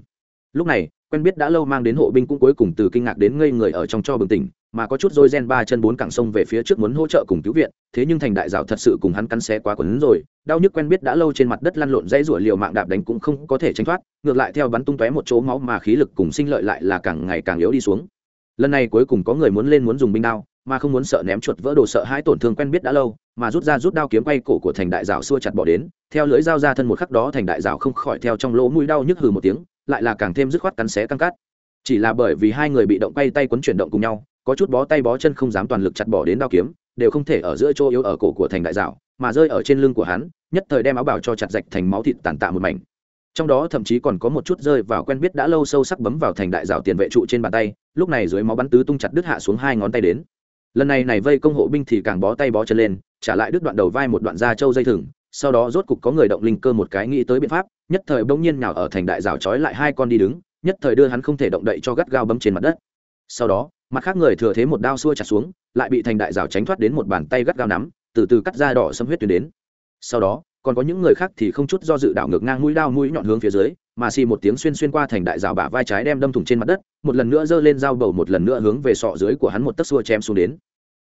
lúc này, quen biết đã lâu mang đến hộ binh cũng cuối cùng từ kinh ngạc đến ngây người ở trong cho bừng tỉnh, mà có chút dôi gen ba chân bốn cẳng sông về phía trước muốn hỗ trợ cùng cứu viện, thế nhưng thành đại rào thật sự cùng hắn cắn xé quá quấn rồi, đau nhức quen biết đã lâu trên mặt đất lăn lộn dãy rủa liều mạng đạp đánh cũng không có thể tránh thoát, ngược lại theo bắn tung tóe một chỗ máu mà khí lực cùng sinh lợi lại là càng ngày càng yếu đi xuống. Lần này cuối cùng có người muốn lên muốn dùng binh đao, mà không muốn sợ ném chuột vỡ đồ sợ hãi tổn thương quen biết đã lâu, mà rút ra rút đao kiếm quay cổ của thành đại rào xua chặt bỏ đến, theo lưỡi dao ra thân một khắc đó thành đại rào không khỏi theo trong lỗ mũi đau nhức hừ một tiếng lại là càng thêm dứt khoát cắn xé căng cát. Chỉ là bởi vì hai người bị động quay tay quấn chuyển động cùng nhau, có chút bó tay bó chân không dám toàn lực chặt bỏ đến đao kiếm, đều không thể ở giữa chỗ yếu ở cổ của thành đại dạo, mà rơi ở trên lưng của hắn, nhất thời đem áo bào cho chặt rạch thành máu thịt tàn tạ một mảnh. Trong đó thậm chí còn có một chút rơi vào quen biết đã lâu sâu sắc bấm vào thành đại rào tiền vệ trụ trên bàn tay, lúc này dưới máu bắn tứ tung chặt đứt hạ xuống hai ngón tay đến. Lần này này vây công hộ binh thì càng bó tay bó chân lên, trả lại đứt đoạn đầu vai một đoạn da trâu dây thừng sau đó rốt cục có người động linh cơ một cái nghĩ tới biện pháp, nhất thời bỗng nhiên nhào ở thành đại rào trói lại hai con đi đứng, nhất thời đưa hắn không thể động đậy cho gắt gao bấm trên mặt đất. Sau đó, mặt khác người thừa thế một đao xua chặt xuống, lại bị thành đại rào tránh thoát đến một bàn tay gắt gao nắm, từ từ cắt ra đỏ xâm huyết tuyến đến. Sau đó, còn có những người khác thì không chút do dự đảo ngược ngang mũi đao mũi nhọn hướng phía dưới, mà xì một tiếng xuyên xuyên qua thành đại rào bả vai trái đem đâm thủng trên mặt đất, một lần nữa giơ lên dao bầu một lần nữa hướng về sọ dưới của hắn một tấc xua chém xuống đến.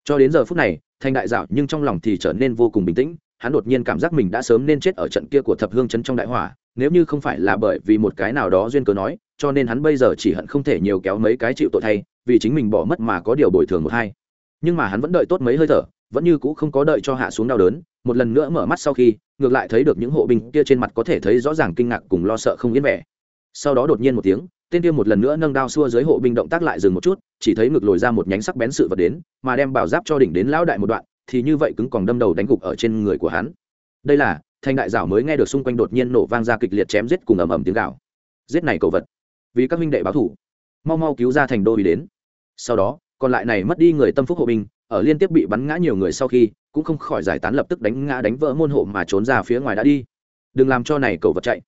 Cho đến giờ phút này, thành đại rào nhưng trong lòng thì trở nên vô cùng bình tĩnh hắn đột nhiên cảm giác mình đã sớm nên chết ở trận kia của thập hương chấn trong đại hỏa, nếu như không phải là bởi vì một cái nào đó duyên cớ nói, cho nên hắn bây giờ chỉ hận không thể nhiều kéo mấy cái chịu tội thay, vì chính mình bỏ mất mà có điều bồi thường một hai. Nhưng mà hắn vẫn đợi tốt mấy hơi thở, vẫn như cũ không có đợi cho hạ xuống đau đớn, một lần nữa mở mắt sau khi, ngược lại thấy được những hộ binh kia trên mặt có thể thấy rõ ràng kinh ngạc cùng lo sợ không yên vẻ. Sau đó đột nhiên một tiếng, tên kia một lần nữa nâng đao xua dưới hộ binh động tác lại dừng một chút, chỉ thấy ngược lồi ra một nhánh sắc bén sự vật đến, mà đem bảo giáp cho đỉnh đến lão đại một đoạn thì như vậy cứng còn đâm đầu đánh gục ở trên người của hắn. Đây là, thanh đại dạo mới nghe được xung quanh đột nhiên nổ vang ra kịch liệt chém giết cùng ầm ầm tiếng gạo giết này cầu vật. Vì các huynh đệ báo thủ. Mau mau cứu ra thành đô bị đến. Sau đó, còn lại này mất đi người tâm phúc hộ binh, ở liên tiếp bị bắn ngã nhiều người sau khi, cũng không khỏi giải tán lập tức đánh ngã đánh vỡ môn hộ mà trốn ra phía ngoài đã đi. Đừng làm cho này cầu vật chạy.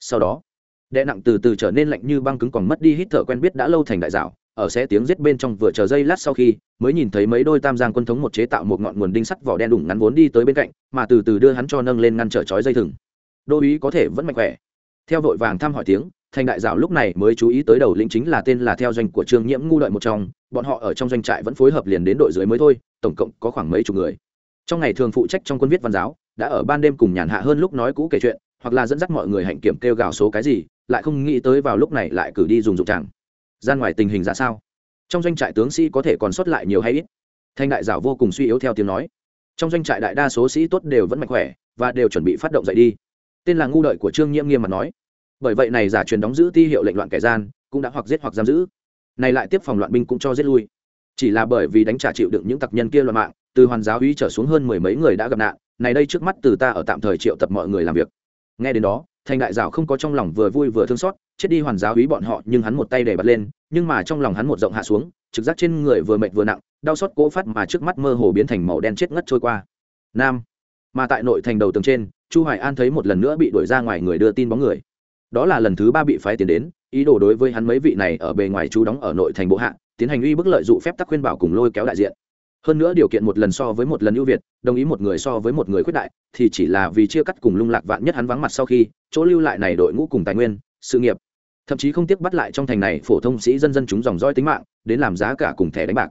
Sau đó đệ nặng từ từ trở nên lạnh như băng cứng còn mất đi hít thở quen biết đã lâu thành đại dạo ở xé tiếng giết bên trong vừa chờ dây lát sau khi, mới nhìn thấy mấy đôi tam giang quân thống một chế tạo một ngọn nguồn đinh sắt vỏ đen đủng ngắn vốn đi tới bên cạnh, mà từ từ đưa hắn cho nâng lên ngăn trở chói dây thừng. Đô ý có thể vẫn mạnh khỏe. Theo vội vàng thăm hỏi tiếng, thành đại dạo lúc này mới chú ý tới đầu lĩnh chính là tên là theo doanh của trương nhiễm ngu đợi một trong, bọn họ ở trong doanh trại vẫn phối hợp liền đến đội dưới mới thôi, tổng cộng có khoảng mấy chục người. Trong ngày thường phụ trách trong quân viết văn giáo, đã ở ban đêm cùng nhàn hạ hơn lúc nói cũ kể chuyện, hoặc là dẫn dắt mọi người hạnh kiểm kêu gào số cái gì, lại không nghĩ tới vào lúc này lại cử đi dùng dụng chẳng gian ngoài tình hình ra sao? Trong doanh trại tướng sĩ có thể còn sót lại nhiều hay ít? Thanh đại giảo vô cùng suy yếu theo tiếng nói. Trong doanh trại đại đa số sĩ tốt đều vẫn mạnh khỏe và đều chuẩn bị phát động dậy đi. Tên là ngu đợi của trương nhiễm nghiêm mặt nói, bởi vậy này giả truyền đóng giữ ti hiệu lệnh loạn kẻ gian, cũng đã hoặc giết hoặc giam giữ. Này lại tiếp phòng loạn binh cũng cho giết lui. Chỉ là bởi vì đánh trả chịu đựng những tặc nhân kia loạn mạng, từ hoàn giáo uy trở xuống hơn mười mấy người đã gặp nạn. Này đây trước mắt từ ta ở tạm thời triệu tập mọi người làm việc. Nghe đến đó thành đại giáo không có trong lòng vừa vui vừa thương xót, chết đi hoàn giáo ý bọn họ, nhưng hắn một tay để bật lên, nhưng mà trong lòng hắn một rộng hạ xuống, trực giác trên người vừa mệt vừa nặng, đau xót cỗ phát mà trước mắt mơ hồ biến thành màu đen chết ngất trôi qua. Nam, mà tại nội thành đầu tường trên, chu hoài an thấy một lần nữa bị đuổi ra ngoài người đưa tin bóng người. Đó là lần thứ ba bị phái tiền đến, ý đồ đối với hắn mấy vị này ở bề ngoài chú đóng ở nội thành bộ hạ, tiến hành uy bức lợi dụng phép tắc khuyên bảo cùng lôi kéo đại diện hơn nữa điều kiện một lần so với một lần ưu việt, đồng ý một người so với một người khuyết đại, thì chỉ là vì chia cắt cùng lung lạc vạn nhất hắn vắng mặt sau khi, chỗ lưu lại này đội ngũ cùng tài nguyên, sự nghiệp. Thậm chí không tiếc bắt lại trong thành này phổ thông sĩ dân dân chúng dòng roi tính mạng, đến làm giá cả cùng thẻ đánh bạc.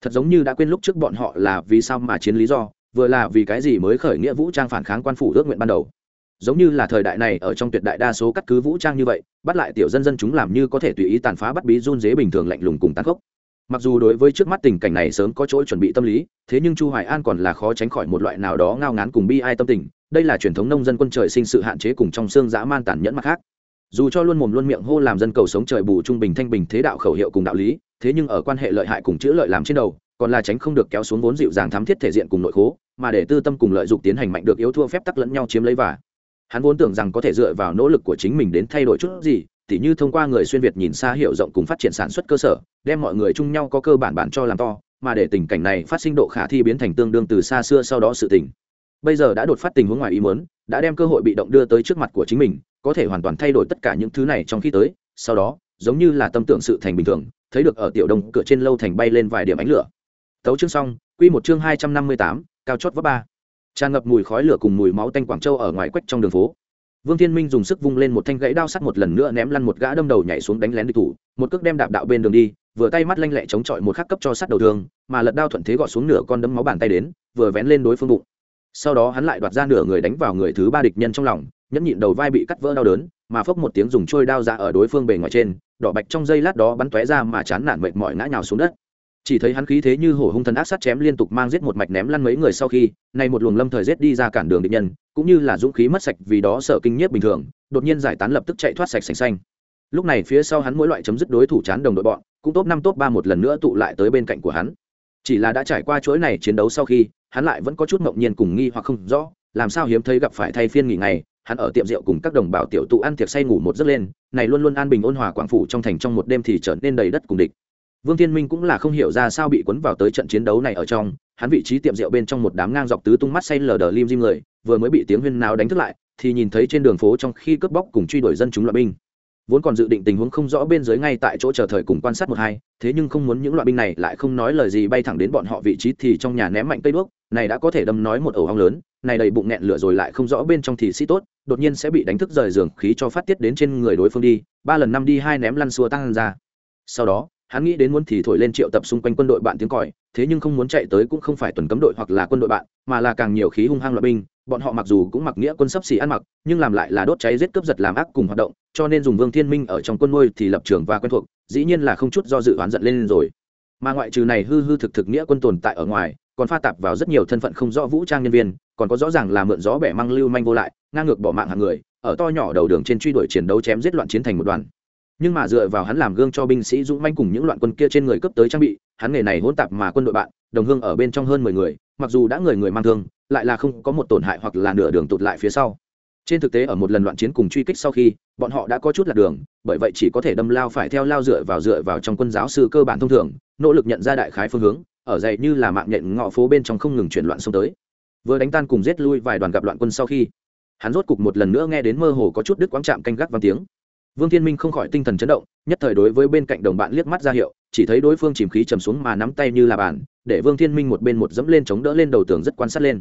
Thật giống như đã quên lúc trước bọn họ là vì sao mà chiến lý do, vừa là vì cái gì mới khởi nghĩa vũ trang phản kháng quan phủ ước nguyện ban đầu. Giống như là thời đại này ở trong tuyệt đại đa số cắt cứ vũ trang như vậy, bắt lại tiểu dân dân chúng làm như có thể tùy ý tàn phá bắt bí run dế bình thường lạnh lùng cùng tàn khốc mặc dù đối với trước mắt tình cảnh này sớm có chỗ chuẩn bị tâm lý, thế nhưng chu hoài an còn là khó tránh khỏi một loại nào đó ngao ngán cùng bi ai tâm tình, đây là truyền thống nông dân quân trời sinh sự hạn chế cùng trong xương dã man tàn nhẫn mặt khác. Dù cho luôn mồm luôn miệng hô làm dân cầu sống trời bù trung bình thanh bình thế đạo khẩu hiệu cùng đạo lý, thế nhưng ở quan hệ lợi hại cùng chữ lợi làm trên đầu, còn là tránh không được kéo xuống vốn dịu dàng thám thiết thể diện cùng nội khố, mà để tư tâm cùng lợi dụng tiến hành mạnh được yếu thua phép tắc lẫn nhau chiếm lấy và hắn vốn tưởng rằng có thể dựa vào nỗ lực của chính mình đến thay đổi chút gì tỉ như thông qua người xuyên việt nhìn xa hiểu rộng cùng phát triển sản xuất cơ sở, đem mọi người chung nhau có cơ bản bản cho làm to, mà để tình cảnh này phát sinh độ khả thi biến thành tương đương từ xa xưa sau đó sự tình. Bây giờ đã đột phát tình huống ngoài ý muốn, đã đem cơ hội bị động đưa tới trước mặt của chính mình, có thể hoàn toàn thay đổi tất cả những thứ này trong khi tới, sau đó, giống như là tâm tưởng sự thành bình thường, thấy được ở tiểu đông cửa trên lâu thành bay lên vài điểm ánh lửa. Tấu chương xong, quy một chương hai trăm năm mươi tám, cao chót vấp ba. Tràn ngập mùi khói lửa cùng mùi máu tanh quảng châu ở ngoài quách trong đường phố vương thiên minh dùng sức vung lên một thanh gãy đao sắt một lần nữa ném lăn một gã đâm đầu nhảy xuống đánh lén địch thủ, một cước đem đạp đạo bên đường đi, vừa tay mắt lanh lẹ chống chọi một khắc cấp cho sắt đầu thương, mà lật đao thuận thế gọt xuống nửa con đấm máu bàn tay đến, vừa vén lên đối phương bụng. Sau đó hắn lại đoạt ra nửa người đánh vào người thứ ba địch nhân trong lòng, nhẫn nhịn đầu vai bị cắt vỡ đau đớn, mà phốc một tiếng dùng trôi đao ra ở đối phương bề ngoài trên, đỏ bạch trong giây lát đó bắn tóe ra mà chán nản mệt mỏi ngã nhào xuống đất chỉ thấy hắn khí thế như hổ hung thần ác sát chém liên tục mang giết một mạch ném lăn mấy người sau khi, nay một luồng lâm thời giết đi ra cản đường địch nhân, cũng như là dũng khí mất sạch vì đó sợ kinh nhiếp bình thường, đột nhiên giải tán lập tức chạy thoát sạch sành xanh. Lúc này phía sau hắn mỗi loại chấm dứt đối thủ chán đồng đội bọn, cũng top năm, top ba một lần nữa tụ lại tới bên cạnh của hắn. Chỉ là đã trải qua chuỗi này chiến đấu sau khi, hắn lại vẫn có chút ngẫu nhiên cùng nghi hoặc không rõ, làm sao hiếm thấy gặp phải thay phiên nghỉ ngày, hắn ở tiệm rượu cùng các đồng bào tiểu tụ ăn tiệc say ngủ một giấc lên, này luôn luôn an bình ôn hòa quảng phủ trong thành trong một đêm thì trở nên đầy đất cùng địch vương thiên minh cũng là không hiểu ra sao bị cuốn vào tới trận chiến đấu này ở trong, hắn vị trí tiệm rượu bên trong một đám ngang dọc tứ tung mắt say lờ đờ lim dim người, vừa mới bị tiếng huyên náo đánh thức lại, thì nhìn thấy trên đường phố trong khi cướp bóc cùng truy đuổi dân chúng loại binh. Vốn còn dự định tình huống không rõ bên dưới ngay tại chỗ chờ thời cùng quan sát một hai, thế nhưng không muốn những loại binh này lại không nói lời gì bay thẳng đến bọn họ vị trí thì trong nhà ném mạnh cây đuốc, này đã có thể đâm nói một ổ ong lớn, này đầy bụng nghẹn lửa rồi lại không rõ bên trong thì sĩ tốt, đột nhiên sẽ bị đánh thức rời giường, khí cho phát tiết đến trên người đối phương đi, ba lần năm đi hai ném lăn xua tăng ra. Sau đó hắn nghĩ đến muốn thì thổi lên triệu tập xung quanh quân đội bạn tiếng còi, thế nhưng không muốn chạy tới cũng không phải tuần cấm đội hoặc là quân đội bạn, mà là càng nhiều khí hung hăng loại binh, bọn họ mặc dù cũng mặc nghĩa quân sấp xỉ ăn mặc, nhưng làm lại là đốt cháy giết cướp giật làm ác cùng hoạt động, cho nên dùng vương thiên minh ở trong quân nuôi thì lập trường và quen thuộc, dĩ nhiên là không chút do dự oán giận lên rồi. Mà ngoại trừ này hư hư thực thực nghĩa quân tồn tại ở ngoài, còn pha tạp vào rất nhiều thân phận không rõ vũ trang nhân viên, còn có rõ ràng là mượn gió bẻ măng lưu manh vô lại, ngang ngược bỏ mạng hàng người, ở to nhỏ đầu đường trên truy đuổi chiến đấu chém giết loạn chiến thành một đoàn nhưng mà dựa vào hắn làm gương cho binh sĩ dũng manh cùng những loạn quân kia trên người cấp tới trang bị, hắn nghề này hỗn tạp mà quân đội bạn, đồng hương ở bên trong hơn mười người, mặc dù đã người người mang thương, lại là không có một tổn hại hoặc là nửa đường tụt lại phía sau. Trên thực tế ở một lần loạn chiến cùng truy kích sau khi, bọn họ đã có chút lạc đường, bởi vậy chỉ có thể đâm lao phải theo lao dựa vào dựa vào trong quân giáo sư cơ bản thông thường, nỗ lực nhận ra đại khái phương hướng, ở dậy như là mạng nhện ngọ phố bên trong không ngừng chuyển loạn xông tới. Vừa đánh tan cùng giết lui vài đoàn gặp loạn quân sau khi, hắn rốt cục một lần nữa nghe đến mơ hồ có chút đứt quáng chạm canh gác vang tiếng vương thiên minh không khỏi tinh thần chấn động, nhất thời đối với bên cạnh đồng bạn liếc mắt ra hiệu, chỉ thấy đối phương chìm khí trầm xuống mà nắm tay như là bàn, để vương thiên minh một bên một dẫm lên chống đỡ lên đầu tường rất quan sát lên.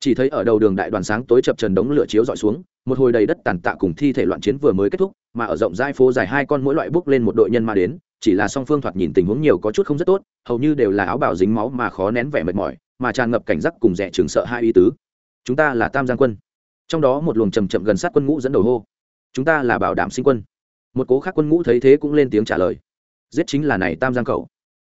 Chỉ thấy ở đầu đường đại đoàn sáng tối chập trần đống lửa chiếu dọi xuống, một hồi đầy đất tàn tạ cùng thi thể loạn chiến vừa mới kết thúc, mà ở rộng rãi phố dài hai con mỗi loại bước lên một đội nhân mà đến, chỉ là song phương thoạt nhìn tình huống nhiều có chút không rất tốt, hầu như đều là áo bào dính máu mà khó nén vẻ mệt mỏi, mà tràn ngập cảnh giác cùng rẻ trường sợ hai ý tứ. Chúng ta là tam giang quân. Trong đó một luồng chầm chậm gần sát quân ngũ dẫn đầu hô chúng ta là bảo đảm sinh quân. Một cố khác quân ngũ thấy thế cũng lên tiếng trả lời. Giết chính là này tam giang cầu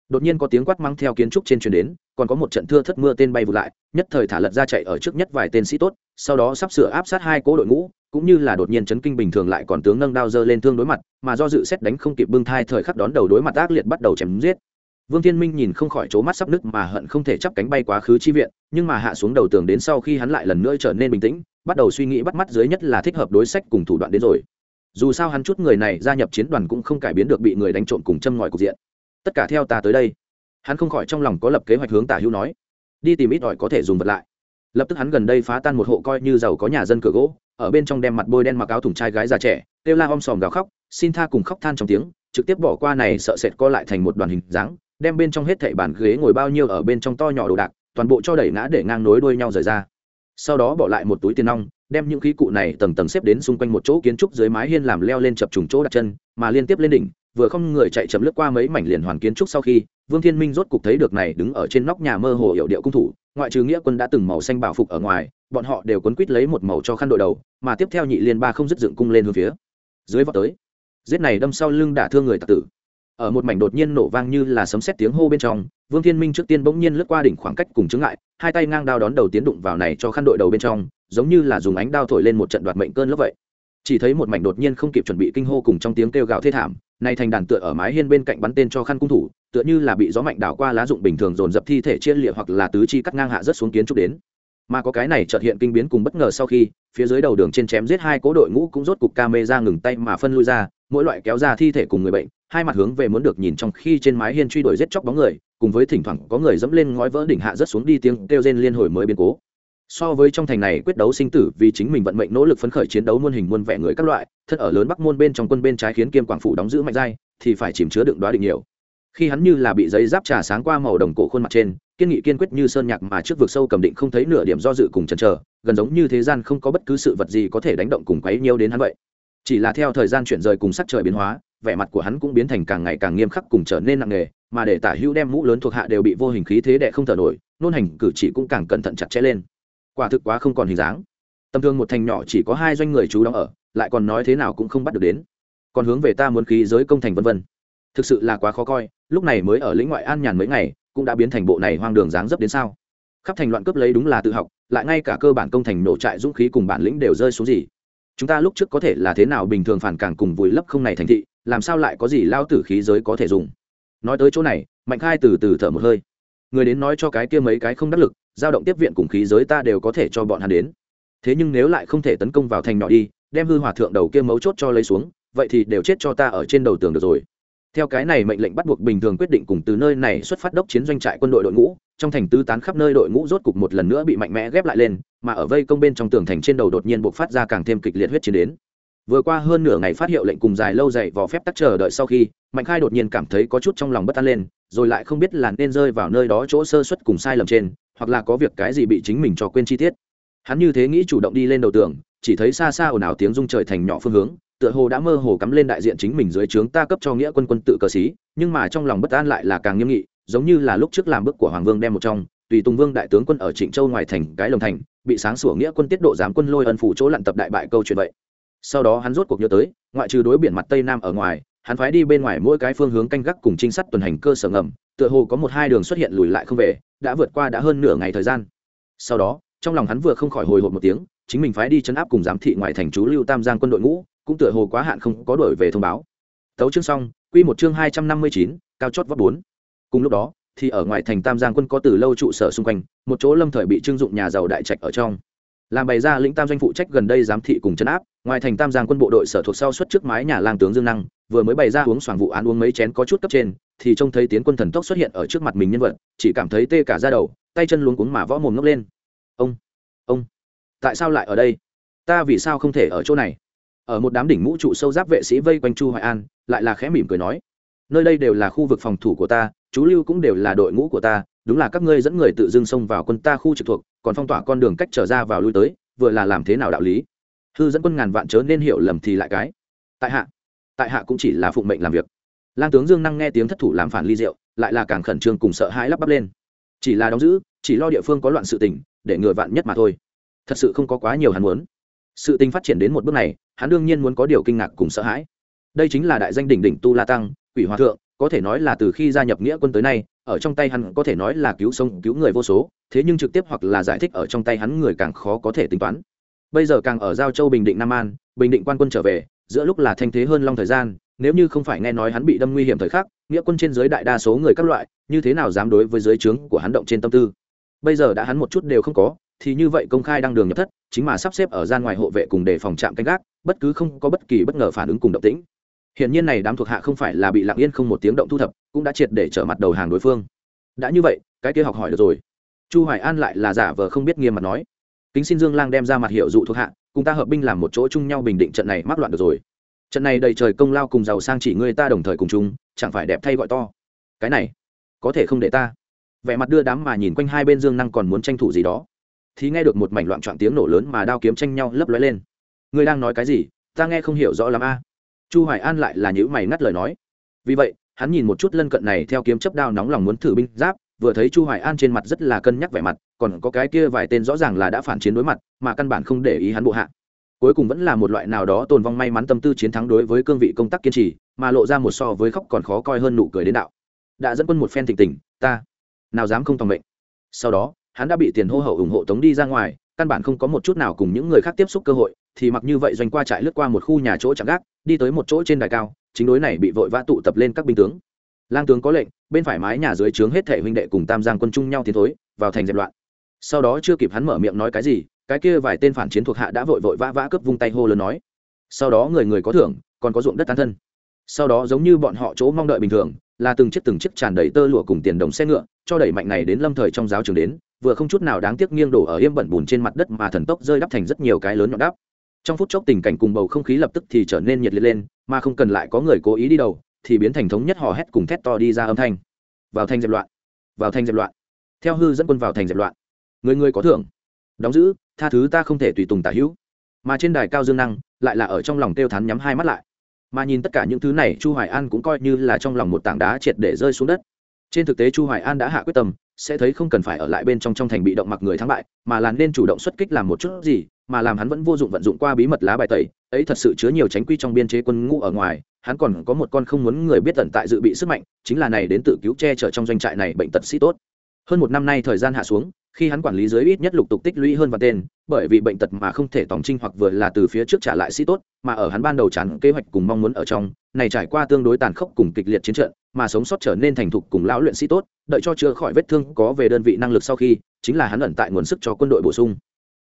đột nhiên có tiếng quát mắng theo kiến trúc trên truyền đến, còn có một trận thưa thất mưa tên bay vụt lại, nhất thời thả lật ra chạy ở trước nhất vài tên sĩ tốt, sau đó sắp sửa áp sát hai cố đội ngũ, cũng như là đột nhiên chấn kinh bình thường lại còn tướng nâng đao dơ lên thương đối mặt, mà do dự xét đánh không kịp bưng thai thời khắc đón đầu đối mặt ác liệt bắt đầu chém giết vương thiên minh nhìn không khỏi chố mắt sắp nứt mà hận không thể chắp cánh bay quá khứ chi viện, nhưng mà hạ xuống đầu tường đến sau khi hắn lại lần nữa trở nên bình tĩnh, bắt đầu suy nghĩ bắt mắt dưới nhất là thích hợp đối sách cùng thủ đoạn đến rồi. Dù sao hắn chút người này gia nhập chiến đoàn cũng không cải biến được bị người đánh trộm cùng châm ngòi cục diện. Tất cả theo ta tới đây. Hắn không khỏi trong lòng có lập kế hoạch hướng tả hữu nói. Đi tìm ít đòi có thể dùng vật lại. Lập tức hắn gần đây phá tan một hộ coi như giàu có nhà dân cửa gỗ, ở bên trong đem mặt bôi đen mặc áo thùng trai gái già trẻ, kêu la om sòm gào khóc, xin tha cùng khóc than trong tiếng, trực tiếp bỏ qua này sợ sệt co lại thành một đoàn hình dáng đem bên trong hết thảy bàn ghế ngồi bao nhiêu ở bên trong to nhỏ đồ đạc, toàn bộ cho đẩy ngã để ngang nối đuôi nhau rời ra. Sau đó bỏ lại một túi tiền nong đem những khí cụ này tầng tầng xếp đến xung quanh một chỗ kiến trúc dưới mái hiên làm leo lên chập trùng chỗ đặt chân, mà liên tiếp lên đỉnh, vừa không người chạy chậm lướt qua mấy mảnh liền hoàn kiến trúc sau khi, vương thiên minh rốt cục thấy được này đứng ở trên nóc nhà mơ hồ hiệu điệu cung thủ, ngoại trừ nghĩa quân đã từng màu xanh bảo phục ở ngoài, bọn họ đều quấn quít lấy một màu cho khăn đội đầu, mà tiếp theo nhị liên ba không dứt dựng cung lên hướng phía. Dưới vọt tới, giết này đâm sau lưng đả thương người tạc tử ở một mảnh đột nhiên nổ vang như là sấm sét tiếng hô bên trong, vương thiên minh trước tiên bỗng nhiên lướt qua đỉnh khoảng cách cùng chứng ngại, hai tay ngang đao đón đầu tiến đụng vào này cho khăn đội đầu bên trong, giống như là dùng ánh đao thổi lên một trận đoạt mệnh cơn lốc vậy. Chỉ thấy một mảnh đột nhiên không kịp chuẩn bị kinh hô cùng trong tiếng kêu gào thê thảm, nay thành đàn tựa ở mái hiên bên cạnh bắn tên cho khăn cung thủ, tựa như là bị gió mạnh đảo qua lá dụng bình thường dồn dập thi thể chia liệt hoặc là tứ chi cắt ngang hạ rất xuống kiến trúc đến. Mà có cái này chợt hiện kinh biến cùng bất ngờ sau khi, phía dưới đầu đường trên chém giết hai cố đội ngũ cũng rốt cục ca mê ra ngừng tay mà phân lui ra mỗi loại kéo ra thi thể cùng người bệnh, hai mặt hướng về muốn được nhìn trong khi trên mái hiên truy đuổi giết chóc bóng người, cùng với thỉnh thoảng có người dẫm lên ngói vỡ đỉnh hạ rất xuống đi tiếng kêu rên liên hồi mới biến cố. So với trong thành này quyết đấu sinh tử, vì chính mình vận mệnh nỗ lực phấn khởi chiến đấu muôn hình muôn vẻ người các loại, thân ở lớn bắc môn bên trong quân bên trái khiến kiêm quảng phủ đóng giữ mạnh dai thì phải chìm chứa đựng đoá định nhiều. Khi hắn như là bị giấy giáp trà sáng qua màu đồng cổ khuôn mặt trên, kiên nghị kiên quyết như sơn nhạc mà trước vực sâu cầm định không thấy nửa điểm do dự cùng chần chờ, gần giống như thế gian không có bất cứ sự vật gì có thể đánh động cùng quấy nhiêu đến hắn vậy chỉ là theo thời gian chuyển rời cùng sắc trời biến hóa, vẻ mặt của hắn cũng biến thành càng ngày càng nghiêm khắc cùng trở nên nặng nề, mà để tả hữu đem mũ lớn thuộc hạ đều bị vô hình khí thế đệ không thở nổi, nôn hành cử chỉ cũng càng cẩn thận chặt chẽ lên. Quả thực quá không còn hình dáng. Tầm thường một thành nhỏ chỉ có hai doanh người chú đóng ở, lại còn nói thế nào cũng không bắt được đến. Còn hướng về ta muốn khí giới công thành vân vân. Thực sự là quá khó coi, lúc này mới ở lĩnh ngoại an nhàn mấy ngày, cũng đã biến thành bộ này hoang đường dáng dấp đến sao. Khắp thành loạn cướp lấy đúng là tự học, lại ngay cả cơ bản công thành nổ trại dũng khí cùng bản lĩnh đều rơi xuống gì chúng ta lúc trước có thể là thế nào bình thường phản càng cùng vùi lấp không này thành thị, làm sao lại có gì lao tử khí giới có thể dùng? Nói tới chỗ này, mạnh khai từ từ thở một hơi. Người đến nói cho cái kia mấy cái không đắc lực, giao động tiếp viện cùng khí giới ta đều có thể cho bọn hắn đến. Thế nhưng nếu lại không thể tấn công vào thành nhỏ đi, đem hư hòa thượng đầu kia mấu chốt cho lấy xuống, vậy thì đều chết cho ta ở trên đầu tường được rồi. Theo cái này mệnh lệnh bắt buộc bình thường quyết định cùng từ nơi này xuất phát đốc chiến doanh trại quân đội đội ngũ trong thành tứ tán khắp nơi đội ngũ rốt cục một lần nữa bị mạnh mẽ ghép lại lên, mà ở vây công bên trong tường thành trên đầu đột nhiên buộc phát ra càng thêm kịch liệt huyết chiến đến. Vừa qua hơn nửa ngày phát hiệu lệnh cùng dài lâu dày vò phép tắc chờ đợi sau khi, mạnh khai đột nhiên cảm thấy có chút trong lòng bất an lên, rồi lại không biết là nên rơi vào nơi đó chỗ sơ xuất cùng sai lầm trên, hoặc là có việc cái gì bị chính mình cho quên chi tiết. Hắn như thế nghĩ chủ động đi lên đầu tường, chỉ thấy xa xa ồn ào tiếng rung trời thành nhỏ phương hướng, tựa hồ đã mơ hồ cắm lên đại diện chính mình dưới trướng ta cấp cho nghĩa quân quân tự cờ xí nhưng mà trong lòng bất an lại là càng nghiêm nghị giống như là lúc trước làm bức của hoàng vương đem một trong, tùy tùng vương đại tướng quân ở trịnh châu ngoài thành cái lồng thành, bị sáng sủa nghĩa quân tiết độ giám quân lôi ân phủ chỗ lặn tập đại bại câu chuyện vậy. Sau đó hắn rốt cuộc nhớ tới, ngoại trừ đối biển mặt tây nam ở ngoài, hắn phái đi bên ngoài mỗi cái phương hướng canh gác cùng trinh sát tuần hành cơ sở ngầm, tựa hồ có một hai đường xuất hiện lùi lại không về, đã vượt qua đã hơn nửa ngày thời gian. Sau đó, trong lòng hắn vừa không khỏi hồi hộp một tiếng, chính mình phái đi chấn áp cùng giám thị ngoại thành chú lưu tam giang quân đội ngũ, cũng tựa hồ quá hạn không có đổi về thông báo. Tấu chương xong, quy một chương hai trăm năm mươi chín, cao chót vấp bốn cùng lúc đó, thì ở ngoài thành tam giang quân có từ lâu trụ sở xung quanh, một chỗ lâm thời bị trưng dụng nhà giàu đại trạch ở trong. Làm bày ra lĩnh tam doanh phụ trách gần đây giám thị cùng chấn áp, ngoài thành tam giang quân bộ đội sở thuộc sau xuất trước mái nhà lang tướng dương năng, vừa mới bày ra uống xoàng vụ án uống mấy chén có chút cấp trên, thì trông thấy tiến quân thần tốc xuất hiện ở trước mặt mình nhân vật, chỉ cảm thấy tê cả ra đầu, tay chân luống cuống mà võ mồm ngốc lên. Ông ông, tại sao lại ở đây? Ta vì sao không thể ở chỗ này? Ở một đám đỉnh mũ trụ sâu giáp vệ sĩ vây quanh chu hoài an, lại là khẽ mỉm cười nói, nơi đây đều là khu vực phòng thủ của ta chú lưu cũng đều là đội ngũ của ta, đúng là các ngươi dẫn người tự dưng xông vào quân ta khu trực thuộc, còn phong tỏa con đường cách trở ra vào lui tới, vừa là làm thế nào đạo lý? Hư dẫn quân ngàn vạn chớ nên hiểu lầm thì lại cái. Tại hạ tại hạ cũng chỉ là phụng mệnh làm việc. Lang tướng dương năng nghe tiếng thất thủ làm phản ly rượu, lại là càng khẩn trương cùng sợ hãi lắp bắp lên. Chỉ là đóng giữ, chỉ lo địa phương có loạn sự tình, để ngừa vạn nhất mà thôi. Thật sự không có quá nhiều hắn muốn. Sự tình phát triển đến một bước này, hắn đương nhiên muốn có điều kinh ngạc cùng sợ hãi. Đây chính là đại danh đỉnh đỉnh tu la tăng, quỷ hòa thượng có thể nói là từ khi gia nhập nghĩa quân tới nay, ở trong tay hắn có thể nói là cứu sống cứu người vô số, thế nhưng trực tiếp hoặc là giải thích ở trong tay hắn người càng khó có thể tính toán. Bây giờ càng ở giao châu bình định nam an, bình định quan quân trở về, giữa lúc là thanh thế hơn long thời gian, nếu như không phải nghe nói hắn bị đâm nguy hiểm thời khắc, nghĩa quân trên dưới đại đa số người các loại, như thế nào dám đối với dưới trướng của hắn động trên tâm tư? Bây giờ đã hắn một chút đều không có, thì như vậy công khai đăng đường nhập thất, chính mà sắp xếp ở gian ngoài hộ vệ cùng đề phòng trạm canh gác, bất cứ không có bất kỳ bất ngờ phản ứng cùng động tĩnh hiện nhiên này đám thuộc hạ không phải là bị lặng yên không một tiếng động thu thập, cũng đã triệt để trở mặt đầu hàng đối phương. Đã như vậy, cái kia học hỏi được rồi. Chu hoài an lại là giả vờ không biết nghiêm mặt nói. Kính xin dương lang đem ra mặt hiệu dụ thuộc hạ, cùng ta hợp binh làm một chỗ chung nhau bình định trận này mắc loạn được rồi. Trận này đầy trời công lao cùng giàu sang chỉ người ta đồng thời cùng chung, chẳng phải đẹp thay gọi to. Cái này, có thể không để ta. Vẻ mặt đưa đám mà nhìn quanh hai bên dương năng còn muốn tranh thủ gì đó. Thì nghe được một mảnh loạn trọn tiếng nổ lớn mà đao kiếm tranh nhau lấp lóe lên. Ngươi đang nói cái gì? Ta nghe không hiểu rõ lắm a chu hoài an lại là những mày ngắt lời nói. Vì vậy, hắn nhìn một chút lân cận này theo kiếm chấp đao nóng lòng muốn thử binh giáp, vừa thấy chu hoài an trên mặt rất là cân nhắc vẻ mặt, còn có cái kia vài tên rõ ràng là đã phản chiến đối mặt, mà căn bản không để ý hắn bộ hạ. Cuối cùng vẫn là một loại nào đó tồn vong may mắn tâm tư chiến thắng đối với cương vị công tác kiên trì, mà lộ ra một so với khóc còn khó coi hơn nụ cười đến đạo. Đã dẫn quân một phen thịnh tình, ta nào dám không tòng mệnh. Sau đó, hắn đã bị tiền hô hậu ủng hộ tống đi ra ngoài căn bản không có một chút nào cùng những người khác tiếp xúc cơ hội, thì mặc như vậy doanh qua trại lướt qua một khu nhà chỗ chạm gác, đi tới một chỗ trên đài cao, chính đối này bị vội vã tụ tập lên các binh tướng. Lang tướng có lệnh, bên phải mái nhà dưới trướng hết thể huynh đệ cùng tam giang quân chung nhau tiến thối, vào thành dẹp loạn. Sau đó chưa kịp hắn mở miệng nói cái gì, cái kia vài tên phản chiến thuộc hạ đã vội vội vã vã cướp vung tay hô lớn nói. Sau đó người người có thưởng, còn có ruộng đất tán thân. Sau đó giống như bọn họ chỗ mong đợi bình thường, là từng chiếc từng chiếc tràn đầy tơ lụa cùng tiền đồng xe ngựa, cho đẩy mạnh này đến lâm thời trong giáo trường đến vừa không chút nào đáng tiếc nghiêng đổ ở yêm bẩn bùn trên mặt đất mà thần tốc rơi đắp thành rất nhiều cái lớn nhọn đắp. Trong phút chốc tình cảnh cùng bầu không khí lập tức thì trở nên nhiệt liệt lên, mà không cần lại có người cố ý đi đầu, thì biến thành thống nhất hò hét cùng thét to đi ra âm thanh. Vào thanh dẹp loạn, vào thanh dẹp loạn. Theo hư dẫn quân vào thành dẹp loạn. Người người có thưởng. Đóng giữ, tha thứ ta không thể tùy tùng tả hữu. Mà trên đài cao dương năng, lại là ở trong lòng tiêu thán nhắm hai mắt lại. Mà nhìn tất cả những thứ này, chu hoài an cũng coi như là trong lòng một tảng đá triệt để rơi xuống đất trên thực tế chu hoài an đã hạ quyết tâm, sẽ thấy không cần phải ở lại bên trong trong thành bị động mặc người thắng bại, mà là nên chủ động xuất kích làm một chút gì, mà làm hắn vẫn vô dụng vận dụng qua bí mật lá bài tẩy, ấy thật sự chứa nhiều tránh quy trong biên chế quân ngũ ở ngoài, hắn còn có một con không muốn người biết tận tại dự bị sức mạnh, chính là này đến tự cứu che chở trong doanh trại này bệnh tật sĩ tốt. Hơn một năm nay thời gian hạ xuống, khi hắn quản lý dưới ít nhất lục tục tích lũy hơn và tên, bởi vì bệnh tật mà không thể tòng trinh hoặc vừa là từ phía trước trả lại sĩ tốt, mà ở hắn ban đầu chán kế hoạch cùng mong muốn ở trong, này trải qua tương đối tàn khốc cùng kịch liệt chiến trận mà sống sót trở nên thành thục cùng lão luyện sĩ tốt, đợi cho chữa khỏi vết thương có về đơn vị năng lực sau khi, chính là hắn ẩn tại nguồn sức cho quân đội bổ sung.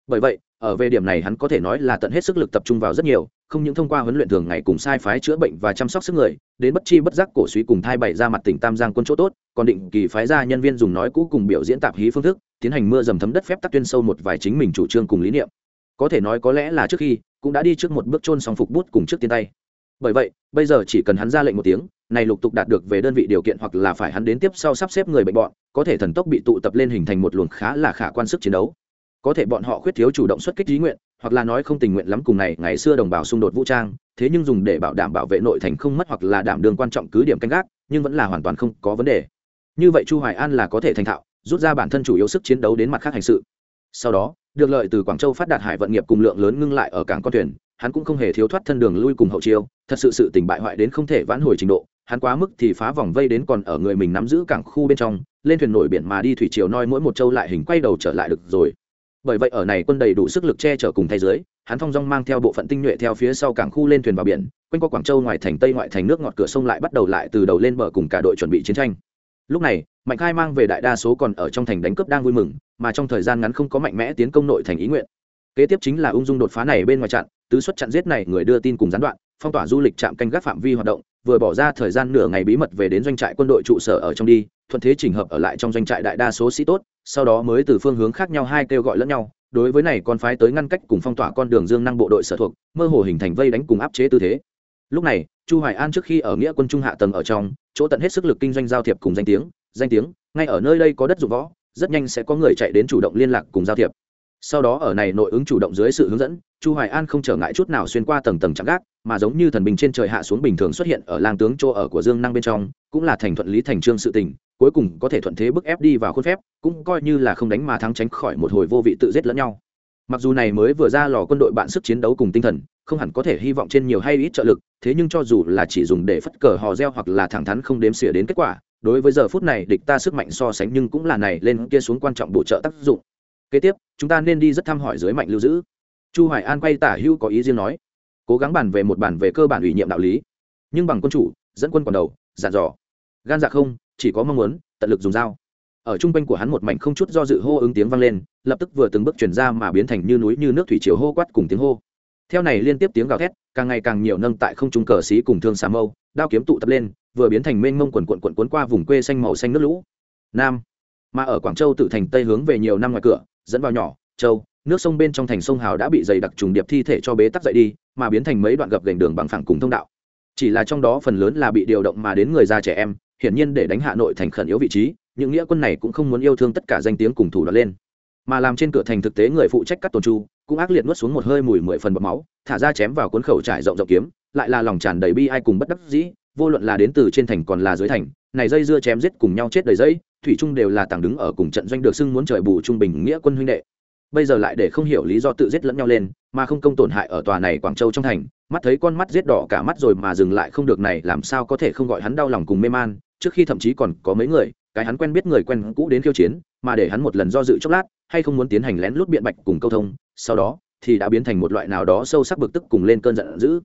Bởi vậy, ở về điểm này hắn có thể nói là tận hết sức lực tập trung vào rất nhiều, không những thông qua huấn luyện thường ngày cùng sai phái chữa bệnh và chăm sóc sức người, đến bất chi bất giác cổ suý cùng thai bày ra mặt tỉnh tam giang quân chỗ tốt, còn định kỳ phái ra nhân viên dùng nói cũ cùng biểu diễn tạp hí phương thức, tiến hành mưa dầm thấm đất phép tắc tuyên sâu một vài chính mình chủ trương cùng lý niệm. Có thể nói có lẽ là trước khi, cũng đã đi trước một bước chôn song phục bút cùng trước tiên tay. Bởi vậy, bây giờ chỉ cần hắn ra lệnh một tiếng này lục tục đạt được về đơn vị điều kiện hoặc là phải hắn đến tiếp sau sắp xếp người bệnh bọn, có thể thần tốc bị tụ tập lên hình thành một luồng khá là khả quan sức chiến đấu. Có thể bọn họ khuyết thiếu chủ động xuất kích ý nguyện, hoặc là nói không tình nguyện lắm cùng này, ngày xưa đồng bào xung đột vũ trang, thế nhưng dùng để bảo đảm bảo vệ nội thành không mất hoặc là đảm đường quan trọng cứ điểm canh gác, nhưng vẫn là hoàn toàn không có vấn đề. Như vậy chu hoài an là có thể thành thạo, rút ra bản thân chủ yếu sức chiến đấu đến mặt khác hành sự. Sau đó, được lợi từ quảng châu phát đạt hải vận nghiệp cùng lượng lớn ngưng lại ở cảng con thuyền, hắn cũng không hề thiếu thoát thân đường lui cùng hậu chiêu, thật sự sự tình bại hoại đến không thể vãn hồi trình độ hắn quá mức thì phá vòng vây đến còn ở người mình nắm giữ cảng khu bên trong, lên thuyền nổi biển mà đi thủy triều noi mỗi một châu lại hình quay đầu trở lại được rồi. Bởi vậy ở này quân đầy đủ sức lực che chở cùng thay dưới, hắn thong dong mang theo bộ phận tinh nhuệ theo phía sau cảng khu lên thuyền vào biển, quanh qua quảng châu ngoài thành tây ngoại thành nước ngọt cửa sông lại bắt đầu lại từ đầu lên bờ cùng cả đội chuẩn bị chiến tranh. Lúc này, mạnh khai mang về đại đa số còn ở trong thành đánh cướp đang vui mừng, mà trong thời gian ngắn không có mạnh mẽ tiến công nội thành ý nguyện. Kế tiếp chính là ung dung đột phá này bên ngoài chặn, tứ xuất chặn giết này người đưa tin cùng gián đoạn phong tỏa du lịch trạm canh gác phạm vi hoạt động, vừa bỏ ra thời gian nửa ngày bí mật về đến doanh trại quân đội trụ sở ở trong đi, thuận thế chỉnh hợp ở lại trong doanh trại đại đa số sĩ tốt, sau đó mới từ phương hướng khác nhau hai kêu gọi lẫn nhau. Đối với này, con phái tới ngăn cách cùng phong tỏa con đường dương năng bộ đội sở thuộc, mơ hồ hình thành vây đánh cùng áp chế tư thế. Lúc này, chu hoài an trước khi ở nghĩa quân trung hạ tầng ở trong, chỗ tận hết sức lực kinh doanh giao thiệp cùng danh tiếng danh tiếng, ngay ở nơi đây có đất dụng võ, rất nhanh sẽ có người chạy đến chủ động liên lạc cùng giao thiệp sau đó ở này nội ứng chủ động dưới sự hướng dẫn, chu hoài an không trở ngại chút nào xuyên qua tầng tầng chạm gác, mà giống như thần bình trên trời hạ xuống bình thường xuất hiện ở lang tướng chỗ ở của dương năng bên trong, cũng là thành thuận lý thành trương sự tình, cuối cùng có thể thuận thế bức ép đi vào khuôn phép, cũng coi như là không đánh mà thắng tránh khỏi một hồi vô vị tự giết lẫn nhau. Mặc dù này mới vừa ra lò quân đội bạn sức chiến đấu cùng tinh thần, không hẳn có thể hy vọng trên nhiều hay ít trợ lực, thế nhưng cho dù là chỉ dùng để phất cờ hò reo hoặc là thẳng thắn không đếm xỉa đến kết quả, đối với giờ phút này địch ta sức mạnh so sánh nhưng cũng là này lên kia xuống quan trọng bổ trợ tác dụng kế tiếp, chúng ta nên đi rất thăm hỏi dưới mạnh lưu giữ. Chu hoài an quay tả hưu có ý riêng nói, cố gắng bàn về một bản về cơ bản ủy nhiệm đạo lý. Nhưng bằng quân chủ, dẫn quân còn đầu dàn dò. Gan dạ không, chỉ có mong muốn, tận lực dùng dao. Ở trung quanh của hắn một mảnh không chút do dự hô ứng tiếng vang lên, lập tức vừa từng bước chuyển ra mà biến thành như núi như nước thủy chiều hô quát cùng tiếng hô. Theo này liên tiếp tiếng gào thét, càng ngày càng nhiều nâng tại không trung cờ xí cùng thương xà mâu, đao kiếm tụ tập lên, vừa biến thành mênh mông quần quận quận cuốn qua vùng quê xanh màu xanh nước lũ. Nam, mà ở quảng châu tự thành tây hướng về nhiều năm ngoài cửa dẫn vào nhỏ châu nước sông bên trong thành sông hào đã bị dày đặc trùng điệp thi thể cho bế tắc dậy đi, mà biến thành mấy đoạn gập gành đường bằng phẳng cùng thông đạo. Chỉ là trong đó phần lớn là bị điều động mà đến người già trẻ em, hiển nhiên để đánh hạ nội thành khẩn yếu vị trí, những nghĩa quân này cũng không muốn yêu thương tất cả danh tiếng cùng thủ đoạn lên. Mà làm trên cửa thành thực tế người phụ trách cắt tồn chu cũng ác liệt nuốt xuống một hơi mùi mười phần bọt máu, thả ra chém vào cuốn khẩu trải rộng rộng kiếm, lại là lòng tràn đầy bi ai cùng bất đắc dĩ, vô luận là đến từ trên thành còn là dưới thành, này dây dưa chém giết cùng nhau chết đầy dây thủy trung đều là tàng đứng ở cùng trận doanh được xưng muốn trời bù trung bình nghĩa quân huynh đệ. Bây giờ lại để không hiểu lý do tự giết lẫn nhau lên, mà không công tổn hại ở tòa này quảng châu trong thành, mắt thấy con mắt giết đỏ cả mắt rồi mà dừng lại không được này, làm sao có thể không gọi hắn đau lòng cùng mê man, trước khi thậm chí còn có mấy người, cái hắn quen biết người quen cũ đến khiêu chiến, mà để hắn một lần do dự chốc lát, hay không muốn tiến hành lén lút biện bạch cùng câu thông, sau đó thì đã biến thành một loại nào đó sâu sắc bực tức cùng lên cơn giận dữ.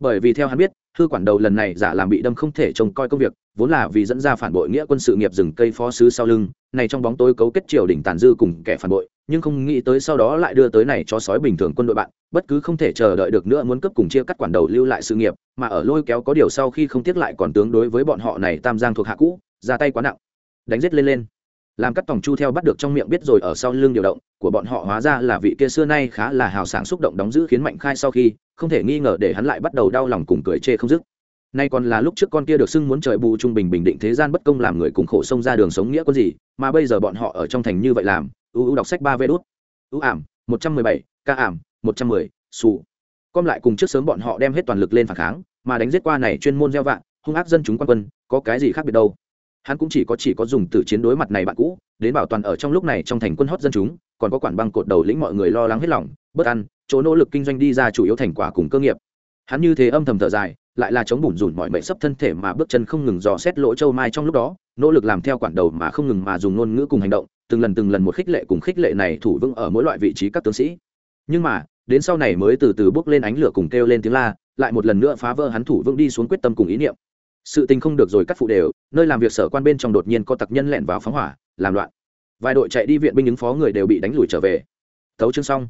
Bởi vì theo hắn biết thư quản đầu lần này giả làm bị đâm không thể trông coi công việc vốn là vì dẫn ra phản bội nghĩa quân sự nghiệp rừng cây phó sứ sau lưng, này trong bóng tối cấu kết triều đình tàn dư cùng kẻ phản bội, nhưng không nghĩ tới sau đó lại đưa tới này cho sói bình thường quân đội bạn, bất cứ không thể chờ đợi được nữa muốn cấp cùng chia cắt quản đầu lưu lại sự nghiệp, mà ở lôi kéo có điều sau khi không tiếc lại còn tướng đối với bọn họ này tam giang thuộc hạ cũ, ra tay quá nặng. Đánh giết lên lên. Làm cắt tòng chu theo bắt được trong miệng biết rồi ở sau lưng điều động của bọn họ hóa ra là vị kia xưa nay khá là hào sảng xúc động đóng giữ khiến mạnh khai sau khi, không thể nghi ngờ để hắn lại bắt đầu đau lòng cùng cười chê không dứt nay còn là lúc trước con kia được xưng muốn trời bù trung bình bình định thế gian bất công làm người cùng khổ sông ra đường sống nghĩa có gì, mà bây giờ bọn họ ở trong thành như vậy làm ưu ưu đọc sách ba vê đốt ưu ảm, một trăm mười bảy, ca ảm, một trăm mười, xù. Com lại cùng trước sớm bọn họ đem hết toàn lực lên phản kháng, mà đánh giết qua này chuyên môn gieo vạn hung ác dân chúng quan quân, có cái gì khác biệt đâu? Hắn cũng chỉ có chỉ có dùng từ chiến đối mặt này bạn cũ, đến bảo toàn ở trong lúc này trong thành quân hót dân chúng, còn có quản băng cột đầu lĩnh mọi người lo lắng hết lòng, bất ăn chỗ nỗ lực kinh doanh đi ra chủ yếu thành quả cùng cơ nghiệp. Hắn như thế âm thầm thở dài lại là chống bùn rùn mọi mệnh sấp thân thể mà bước chân không ngừng dò xét lỗ châu mai trong lúc đó, nỗ lực làm theo quản đầu mà không ngừng mà dùng ngôn ngữ cùng hành động, từng lần từng lần một khích lệ cùng khích lệ này thủ vững ở mỗi loại vị trí các tướng sĩ. Nhưng mà, đến sau này mới từ từ bước lên ánh lửa cùng kêu lên tiếng la, lại một lần nữa phá vỡ hắn thủ vững đi xuống quyết tâm cùng ý niệm. Sự tình không được rồi cắt phụ đều, nơi làm việc sở quan bên trong đột nhiên có tặc nhân lẻn vào phóng hỏa, làm loạn. Vài đội chạy đi viện binh ứng phó người đều bị đánh lùi trở về. Tấu chương xong.